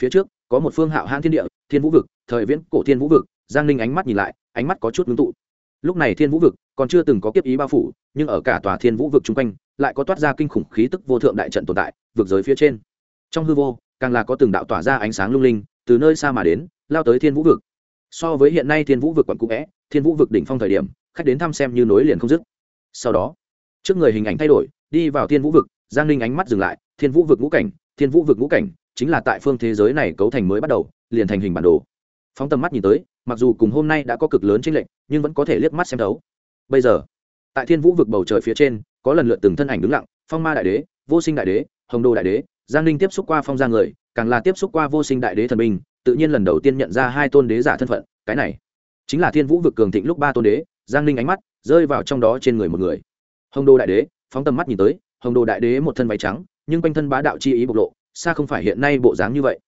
Phía trước, có một phương hạo hãn thiên địa, thiên vũ vực, thời viễn cổ thiên vũ vực, giang ninh ánh mắt nhìn lại, ánh mắt có chút ngưng tụ. Lúc này thiên vũ vực còn chưa từng có kiếp ý bao phủ, nhưng ở cả tòa thiên vũ vực chung quanh, lại có toát ra kinh khủng khí tức vô thượng đại trận tồn tại, vực giới phía trên. Trong hư vô, càng là có từng đạo tỏa ra ánh sáng lung linh, từ nơi xa mà đến, lao tới thiên vũ vực. So với hiện nay thiên vũ vực quận cũ vẽ, thiên vũ vực đỉnh phong thời điểm, khách đến thăm xem như nối liền không dứt. Sau đó, trước người hình ảnh thay đổi, đi vào thiên vũ vực, giang ninh ánh mắt dừng lại, thiên vũ vực ngũ cảnh thiên vũ vực ngũ cảnh chính là tại phương thế giới này cấu thành mới bắt đầu, liền thành hình bản đồ. Phóng tầm mắt nhìn tới, mặc dù cùng hôm nay đã có cực lớn trên lệnh nhưng vẫn có thể liếc mắt xem thấu. Bây giờ, tại thiên vũ vực bầu trời phía trên, có lần lượt từng thân ảnh đứng lặng, phong ma đại đế, vô sinh đại đế, hồng đô đại đế, giang ninh tiếp xúc qua phong gia người, càng là tiếp xúc qua vô sinh đại đế thần minh tự nhiên lần đầu tiên nhận ra hai tôn đế giả thân phận, cái này chính là thiên vũ vực cường thịnh lúc ba tôn đế, giang ninh ánh mắt rơi vào trong đó trên người một người. Hồng đô đại đế, phóng tầm mắt nhìn tới, hồng đô đại đế một thân váy trắng nhưng quanh thân bá đạo chi ý bộc lộ, xa không phải hiện nay bộ dáng như vậy.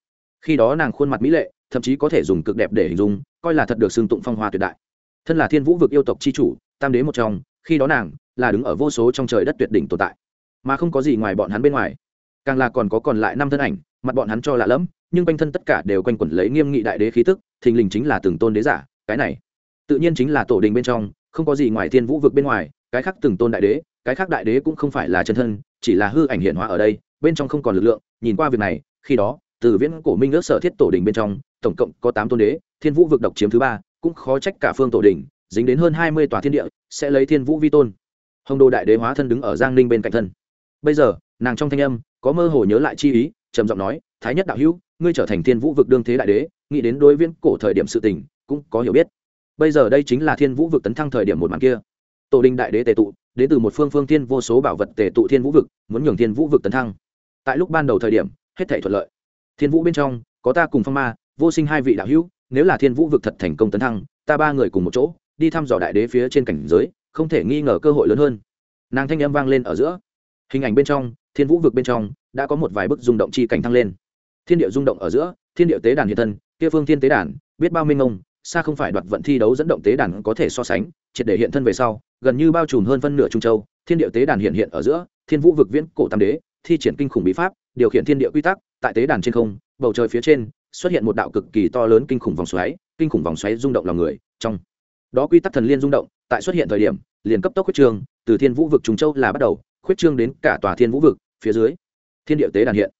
Khi đó nàng khuôn mặt mỹ lệ, thậm chí có thể dùng cực đẹp để hình dung, coi là thật được xưng tụng phong hoa tuyệt đại. Thân là thiên vũ vực yêu tộc c h i chủ, tam đế một trong, khi đó nàng là đứng ở vô số trong trời đất tuyệt đỉnh tồn tại. Mà không có gì ngoài bọn hắn bên ngoài. Càng là còn có còn lại năm thân ảnh, mặt bọn hắn cho lạ lẫm, nhưng quanh thân tất cả đều quanh quẩn lấy nghiêm nghị đại đế khí tức, thình lình chính là từng tôn đế giả, cái này. Tự nhiên chính là tổ đình bên trong, không có gì ngoài thiên vũ vực bên ngoài, cái khác từng tôn đại đế cái khác đại đế cũng không phải là chân thân, chỉ là hư ảnh hiện hóa ở đây, bên trong không còn lực lượng, nhìn qua việc này, khi đó, từ viễn cổ minh ước sở thiết tổ đình bên trong, tổng cộng có tám tôn đế, thiên vũ vực độc chiếm thứ ba, cũng khó trách cả phương tổ đình, dính đến hơn hai mươi tòa thiên địa, sẽ lấy thiên vũ vi tôn. Hồng đồ đại đế hóa thân đứng ở giang ninh bên cạnh thân. Bây giờ, nàng trong thanh âm, có mơ hồ nhớ lại chi ý, trầm giọng nói, thái nhất đạo hữu, ngươi trở thành thiên vũ vực đương thế đại đế, nghĩ đến đối viễn cổ thời điểm sự tình, cũng có hiểu biết. Bây giờ đây chính là thiên vũ vực tấn thăng thời điểm một màn kia. Tổ đình đại đế tề tụ đến từ một phương phương thiên vô số bảo vật tề tụ thiên vũ vực, muốn nhường thiên vũ vực tấn thăng. Tại lúc ban đầu thời điểm, hết thể thuận lợi. Thiên vũ bên trong, có ta cùng phong ma, vô sinh hai vị đạo hữu, nếu là thiên vũ vực thật thành công tấn thăng, ta ba người cùng một chỗ, đi thăm dò đại đế phía trên cảnh giới, không thể nghi ngờ cơ hội lớn hơn. Nàng thanh âm vang lên ở giữa. Hình ảnh bên trong, thiên vũ vực bên trong, đã có một vài bức rung động chi cảnh thăng lên. Thiên địa rung động ở giữa, thiên địa tế đàn hiện thân, kia phương thiên tế đàn, biết bao minh ông, xa không phải đoạt vận thi đấu dẫn động tế đàn có thể so sánh triệt để hiện thân về sau, gần như bao trùm hơn phân nửa trung châu, thiên địa tế đàn hiện hiện ở giữa, thiên vũ vực viễn cổ tam đế, thi triển kinh khủng bí pháp, điều khiển thiên địa quy tắc, tại tế đàn trên không, bầu trời phía trên, xuất hiện một đạo cực kỳ to lớn kinh khủng vòng xoáy, kinh khủng vòng xoáy rung động lòng người, trong đó quy tắc thần liên rung động, tại xuất hiện thời điểm, liền cấp tốc khuyết trương, từ thiên vũ vực Trung châu là bắt đầu, khuyết trương đến cả tòa thiên vũ vực, phía dưới, thiên địa tế đàn hiện.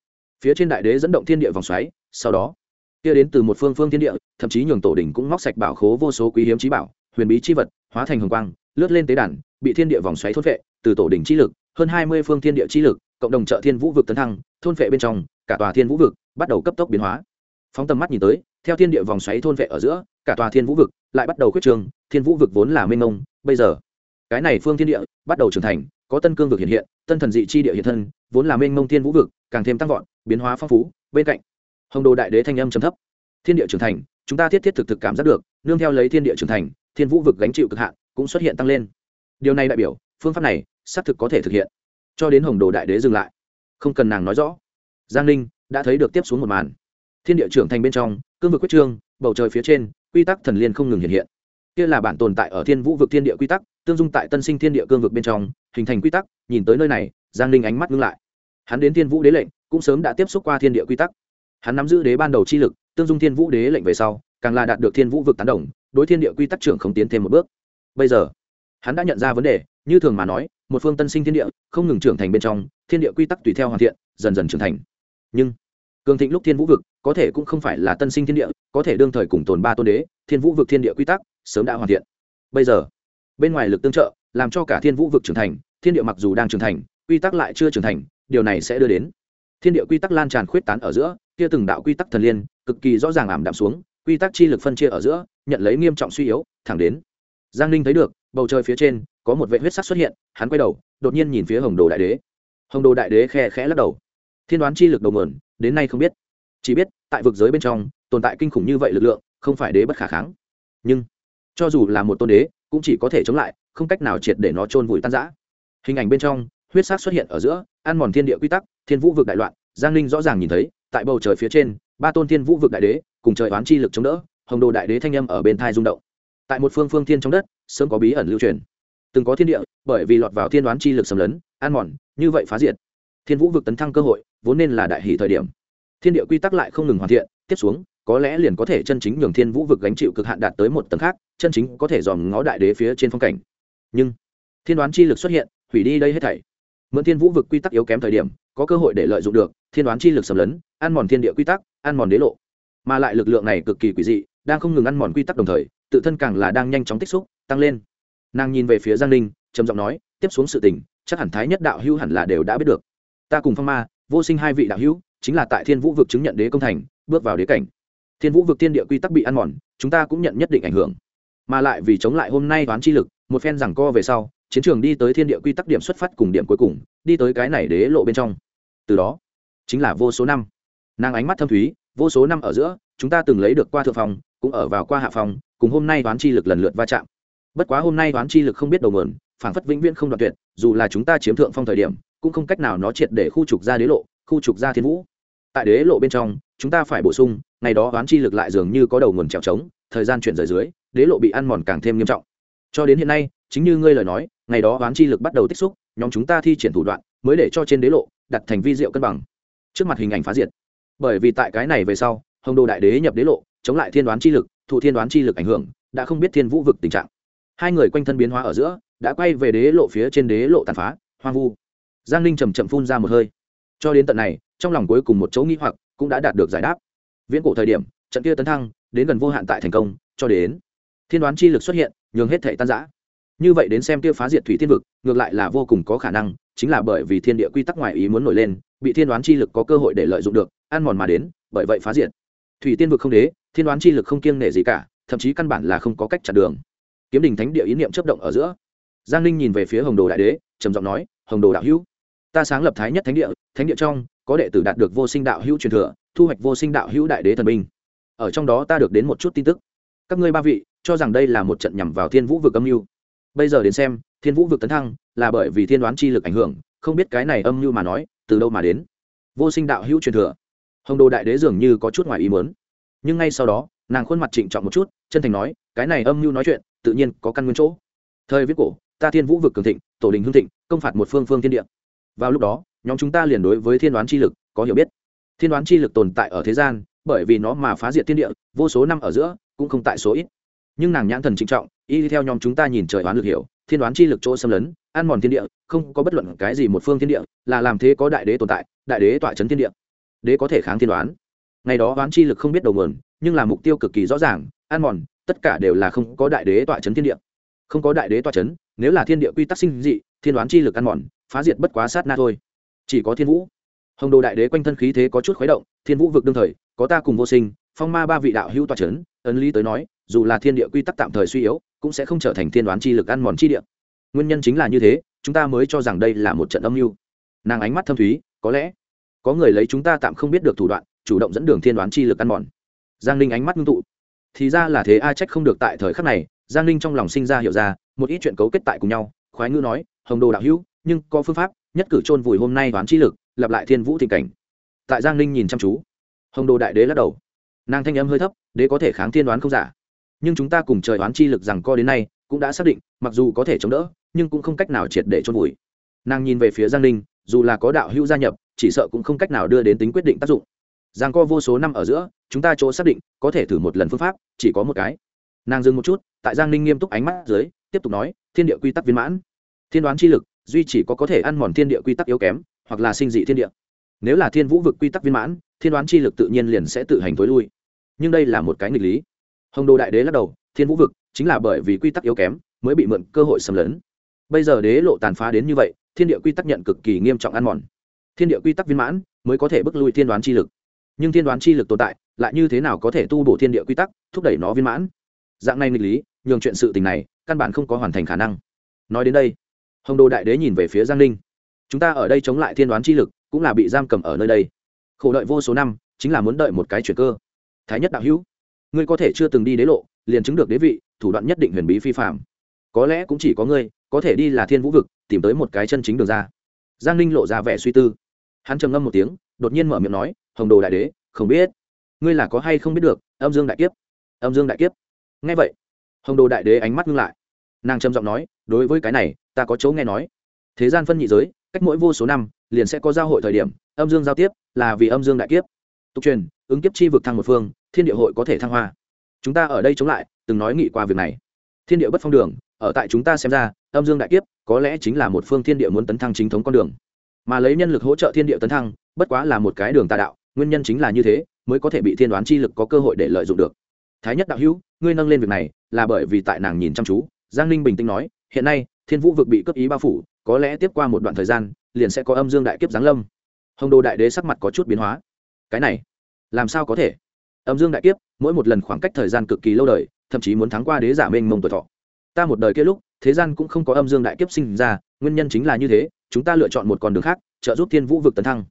Phía trên đại đế dẫn động thiên địa vòng xoáy, sau đó, kia đến từ một phương phương thiên địa, thậm chí nhường tổ đỉnh cũng móc sạch bảo khố vô số quý hiếm trí bảo, huyền bí chi vật hóa thành hồng quang, lướt lên tế đàn, bị thiên địa vòng xoáy thốt vệ từ tổ đỉnh chi lực, hơn hai mươi phương thiên địa chi lực, cộng đồng trợ thiên vũ vực tấn thăng, thôn vệ bên trong, cả tòa thiên vũ vực bắt đầu cấp tốc biến hóa. Phóng tầm mắt nhìn tới, theo thiên địa vòng xoáy thôn vệ ở giữa, cả tòa thiên vũ vực lại bắt đầu khuyết trường thiên vũ vực vốn là mênh mông, bây giờ, cái này phương thiên địa bắt đầu trưởng thành, có tân cương vực hiện hiện, tân thần dị chi địa hiện thân, vốn là mênh mông thiên vũ vực, càng thêm tăng vọt, biến hóa phong phú, bên cạnh, hồng đồ đại đế thanh âm trầm thấp. Thiên địa trưởng thành, chúng ta thiết thiết thực thực cảm giác được, nương theo lấy thiên địa trưởng thành thiên vũ vực gánh chịu cực hạn cũng xuất hiện tăng lên. Điều này đại biểu, phương pháp này xác thực có thể thực hiện. Cho đến hồng đồ đại đế dừng lại. Không cần nàng nói rõ. Giang ninh đã thấy được tiếp xuống một màn. Thiên địa trưởng thành bên trong, cương vực quyết trương, bầu trời phía trên, quy tắc thần liên không ngừng hiện hiện. Kia là bản tồn tại ở thiên vũ vực thiên địa quy tắc, tương dung tại tân sinh thiên địa cương vực bên trong, hình thành quy tắc, nhìn tới nơi này, giang ninh ánh mắt ngưng lại. Hắn đến thiên vũ đế lệnh, cũng sớm đã tiếp xúc qua thiên địa quy tắc. Hắn nắm giữ đế ban đầu chi lực, tương dung thiên vũ đế lệnh về sau, càng là đạt được thiên vũ vực tán đồng đối thiên địa quy tắc trưởng không tiến thêm một bước. Bây giờ, hắn đã nhận ra vấn đề, như thường mà nói, một phương tân sinh thiên địa, không ngừng trưởng thành bên trong, thiên địa quy tắc tùy theo hoàn thiện, dần dần trưởng thành. Nhưng, cường thịnh lúc thiên vũ vực, có thể cũng không phải là tân sinh thiên địa, có thể đương thời cùng tồn ba tôn đế, thiên vũ vực thiên địa quy tắc sớm đã hoàn thiện. Bây giờ, bên ngoài lực tương trợ, làm cho cả thiên vũ vực trưởng thành, thiên địa mặc dù đang trưởng thành, quy tắc lại chưa trưởng thành, điều này sẽ đưa đến. Thiên địa quy tắc lan tràn khuyết tán ở giữa, kia từng đạo quy tắc thần liên, cực kỳ rõ ràng ảm đạm xuống quy tắc chi lực phân chia ở giữa, nhận lấy nghiêm trọng suy yếu, thẳng đến. Giang ninh thấy được, bầu trời phía trên, có một vệ huyết sắc xuất hiện, hắn quay đầu, đột nhiên nhìn phía hồng đồ đại đế. Hồng đồ đại đế khe khẽ lắc đầu. Thiên đoán chi lực đầu mườn đến nay không biết. Chỉ biết, tại vực giới bên trong, tồn tại kinh khủng như vậy lực lượng, không phải đế bất khả kháng. Nhưng, cho dù là một tôn đế, cũng chỉ có thể chống lại, không cách nào triệt để nó trôn vùi tan giã hình ảnh bên trong, huyết sắc xuất hiện ở giữa, ăn mòn thiên địa quy tắc, thiên vũ vực đại loạn, giang ninh rõ ràng nhìn thấy, tại bầu trời phía trên ba tôn thiên vũ vực đại đế cùng trời oán chi lực chống đỡ, hồng đồ đại đế thanh âm ở bên thai rung động. Tại một phương phương thiên trong đất, sớm có bí ẩn lưu truyền. Từng có thiên địa, bởi vì lọt vào thiên đoán chi lực xâm lấn an mòn, như vậy phá diệt. Thiên vũ vực tấn thăng cơ hội, vốn nên là đại hỷ thời điểm. Thiên địa quy tắc lại không ngừng hoàn thiện, tiếp xuống, có lẽ liền có thể chân chính nhường thiên vũ vực gánh chịu cực hạn đạt tới một tầng khác, chân chính có thể dòm ngó đại đế phía trên phong cảnh. Nhưng, thiên đoán chi lực xuất hiện, hủy đi đây hết thảy. Mượn thiên vũ vực quy tắc yếu kém thời điểm có cơ hội để lợi dụng được, thiên đoán chi lực xâm lấn, ăn mòn thiên địa quy tắc, ăn mòn đế lộ. Mà lại lực lượng này cực kỳ quỷ dị, đang không ngừng ăn mòn quy tắc đồng thời, tự thân càng là đang nhanh chóng tích xúc, tăng lên. Nàng nhìn về phía giang ninh, trầm giọng nói, tiếp xuống sự tình, chắc hẳn thái nhất đạo hữu hẳn là đều đã biết được. Ta cùng phong ma, vô sinh hai vị đạo hữu, chính là tại thiên vũ vực chứng nhận đế công thành, bước vào đế cảnh. Thiên vũ vực thiên địa quy tắc bị ăn mòn, chúng ta cũng nhận nhất định ảnh hưởng. Mà lại vì chống lại hôm nay toán chi lực, một phen rằng co về sau, chiến trường đi tới thiên địa quy tắc điểm xuất phát cùng điểm cuối cùng, đi tới cái này đế lộ bên trong từ đó, chính là vô số năm. Nàng ánh mắt thâm thúy, vô số năm ở giữa, chúng ta từng lấy được qua thượng phòng cũng ở vào qua hạ phòng cùng hôm nay toán chi lực lần lượt va chạm. Bất quá hôm nay toán chi lực không biết đầu mượn phản phất vĩnh viễn không đoạn tuyệt, dù là chúng ta chiếm thượng phong thời điểm, cũng không cách nào nó triệt để khu trục ra đế lộ, khu trục ra thiên vũ. Tại đế lộ bên trong, chúng ta phải bổ sung, ngày đó toán chi lực lại dường như có đầu nguồn trèo trống, thời gian chuyển rời dưới, đế lộ bị ăn mòn càng thêm nghiêm trọng. Cho đến hiện nay, chính như ngươi lời nói, ngày đó toán chi lực bắt đầu tích xúc, nhóm chúng ta thi triển thủ đoạn, mới để cho trên đế lộ đặt thành vi diệu cân bằng. Trước mặt hình ảnh phá diệt. Bởi vì tại cái này về sau, hồng đồ đại đế nhập đế lộ, chống lại thiên đoán chi lực, thụ thiên đoán chi lực ảnh hưởng, đã không biết thiên vũ vực tình trạng. Hai người quanh thân biến hóa ở giữa, đã quay về đế lộ phía trên đế lộ tàn phá, hoang vu. Giang ninh chầm chậm phun ra một hơi. Cho đến tận này, trong lòng cuối cùng một chỗ nghĩ hoặc cũng đã đạt được giải đáp. Viễn cổ thời điểm, trận kia tấn thăng, đến gần vô hạn tại thành công, cho đến thiên đoán chi lực xuất hiện, nhường hết thể tan giã như vậy đến xem kia phá diệt thủy thiên vực, ngược lại là vô cùng có khả năng chính là bởi vì thiên địa quy tắc ngoại ý muốn nổi lên, bị thiên đoán chi lực có cơ hội để lợi dụng được, ăn mòn mà đến, bởi vậy phá diện. thủy tiên vực không đế, thiên đoán chi lực không kiêng nể gì cả, thậm chí căn bản là không có cách chặn đường. Kiếm đình thánh địa ý niệm chấp động ở giữa. Giang ninh nhìn về phía hồng đồ đại đế, trầm giọng nói, hồng đồ đạo hữu, ta sáng lập thái nhất thánh địa thánh địa trong, có đệ tử đạt được vô sinh đạo hữu truyền thừa, thu hoạch vô sinh đạo hữu đại đế thần binh. Ở trong đó ta được đến một chút tin tức. Các ngươi ba vị, cho rằng đây là một trận nhằm vào thiên vũ vực âm mưu. Bây giờ đến xem thiên vũ vực tấn thăng là bởi vì thiên đoán chi lực ảnh hưởng, không biết cái này âm như mà nói, từ đâu mà đến. Vô sinh đạo hữu truyền thừa. Hồng đồ đại đế dường như có chút ngoài ý mớn nhưng ngay sau đó, nàng khuôn mặt trịnh trọng một chút, chân thành nói, cái này âm mưu nói chuyện, tự nhiên có căn nguyên chỗ. Thời viết cổ, ta thiên vũ vực cường thịnh, tổ đình hương thịnh, công phạt một phương phương thiên địa. Vào lúc đó, nhóm chúng ta liền đối với thiên đoán chi lực có hiểu biết. Thiên đoán chi lực tồn tại ở thế gian, bởi vì nó mà phá diệt thiên địa, vô số năm ở giữa, cũng không tại số ít nhưng nàng nhãn thần trịnh trọng, y theo nhóm chúng ta nhìn trời đoán lực hiểu, thiên đoán chi lực chỗ xâm lấn, ăn mòn thiên địa, không có bất luận cái gì một phương thiên địa, là làm thế có đại đế tồn tại, đại đế tọa chấn thiên địa. Đế có thể kháng thiên đoán ngày đó oán chi lực không biết đầu nguồn, nhưng là mục tiêu cực kỳ rõ ràng, ăn mòn, tất cả đều là không có đại đế tọa chấn thiên địa. Không có đại đế tọa chấn, nếu là thiên địa quy tắc sinh dị, thiên đoán chi lực ăn mòn, phá diệt bất quá sát na thôi. Chỉ có thiên vũ. Hồng đồ đại đế quanh thân khí thế có chút khuấy động, thiên vũ vực đương thời, có ta cùng vô sinh, phong ma ba vị đạo hữu tọa chấn, ấn lý tới nói dù là thiên địa quy tắc tạm thời suy yếu, cũng sẽ không trở thành thiên đoán chi lực ăn mòn chi địa. Nguyên nhân chính là như thế, chúng ta mới cho rằng đây là một trận âm mưu. Nàng ánh mắt thâm thúy, có lẽ có người lấy chúng ta tạm không biết được thủ đoạn, chủ động dẫn đường thiên đoán chi lực ăn mòn. Giang ninh ánh mắt ngưng tụ. Thì ra là thế, ai trách không được tại thời khắc này, giang ninh trong lòng sinh ra hiểu ra, một ít chuyện cấu kết tại cùng nhau, khoái ngữ nói, hồng đồ đạo hữu, nhưng có phương pháp, nhất cử chôn vùi hôm nay đoán chi lực, lặp lại thiên vũ tình cảnh. Tại giang ninh nhìn chăm chú, hồng đồ đại đế lắc đầu. Nàng thanh âm hơi thấp, đế có thể kháng thiên đoán không giả nhưng chúng ta cùng trời oán chi lực rằng co đến nay cũng đã xác định, mặc dù có thể chống đỡ, nhưng cũng không cách nào triệt để chôn vùi. Nàng nhìn về phía giang ninh, dù là có đạo hữu gia nhập, chỉ sợ cũng không cách nào đưa đến tính quyết định tác dụng. Giang co vô số năm ở giữa, chúng ta chỗ xác định, có thể thử một lần phương pháp, chỉ có một cái. Nàng dừng một chút, tại giang ninh nghiêm túc ánh mắt dưới, tiếp tục nói, thiên địa quy tắc viên mãn. Thiên đoán chi lực, duy chỉ có có thể ăn mòn thiên địa quy tắc yếu kém, hoặc là sinh dị thiên địa. Nếu là thiên vũ vực quy tắc viên mãn, thiên đoán chi lực tự nhiên liền sẽ tự hành tối lui. Nhưng đây là một cái nghịch lý hồng đồ đại đế lắc đầu, thiên vũ vực chính là bởi vì quy tắc yếu kém, mới bị mượn cơ hội xâm lấn. Bây giờ đế lộ tàn phá đến như vậy, thiên địa quy tắc nhận cực kỳ nghiêm trọng ăn mòn. Thiên địa quy tắc viên mãn mới có thể bước lui thiên đoán chi lực. Nhưng thiên đoán chi lực tồn tại, lại như thế nào có thể tu bổ thiên địa quy tắc, thúc đẩy nó viên mãn? Dạng này nghịch lý, nhường chuyện sự tình này căn bản không có hoàn thành khả năng. Nói đến đây, hồng đồ đại đế nhìn về phía giang ninh. Chúng ta ở đây chống lại thiên đoán chi lực, cũng là bị giam cầm ở nơi đây. Khổ đợi vô số năm, chính là muốn đợi một cái chuyển cơ. Thái nhất đạo hữu ngươi có thể chưa từng đi đế lộ, liền chứng được đế vị, thủ đoạn nhất định huyền bí phi phạm có lẽ cũng chỉ có ngươi, có thể đi là thiên vũ vực, tìm tới một cái chân chính đường ra. Giang ninh lộ ra vẻ suy tư. Hắn trầm ngâm một tiếng, đột nhiên mở miệng nói, hồng đồ đại đế, không biết, ngươi là có hay không biết được, âm dương đại kiếp? Âm dương đại kiếp? Nghe vậy. Hồng đồ đại đế ánh mắt ngưng lại. Nàng trầm giọng nói, đối với cái này, ta có chỗ nghe nói. Thế gian phân nhị giới, cách mỗi vô số năm, liền sẽ có giao hội thời điểm, âm dương giao tiếp là vì âm dương đại kiếp tục truyền, ứng kiếp chi vực thăng một phương, thiên địa hội có thể thăng hoa. Chúng ta ở đây chống lại, từng nói nghị qua việc này. Thiên địa bất phong đường, ở tại chúng ta xem ra, âm dương đại kiếp, có lẽ chính là một phương thiên địa muốn tấn thăng chính thống con đường. Mà lấy nhân lực hỗ trợ thiên địa tấn thăng, bất quá là một cái đường tà đạo, nguyên nhân chính là như thế, mới có thể bị thiên đoán chi lực có cơ hội để lợi dụng được. Thái nhất đạo hữu, ngươi nâng lên việc này, là bởi vì tại nàng nhìn chăm chú, giang ninh bình tĩnh nói, hiện nay, thiên vũ vực bị cấp ý bao phủ, có lẽ tiếp qua một đoạn thời gian, liền sẽ có âm dương đại kiếp giáng lâm. Hồng đồ đại đế sắc mặt có chút biến hóa cái này làm sao có thể? Âm dương đại kiếp, mỗi một lần khoảng cách thời gian cực kỳ lâu đời, thậm chí muốn thắng qua đế giả mênh mông tuổi thọ. Ta một đời kia lúc, thế gian cũng không có âm dương đại kiếp sinh ra, nguyên nhân chính là như thế, chúng ta lựa chọn một con đường khác, trợ giúp thiên vũ vực tấn thăng.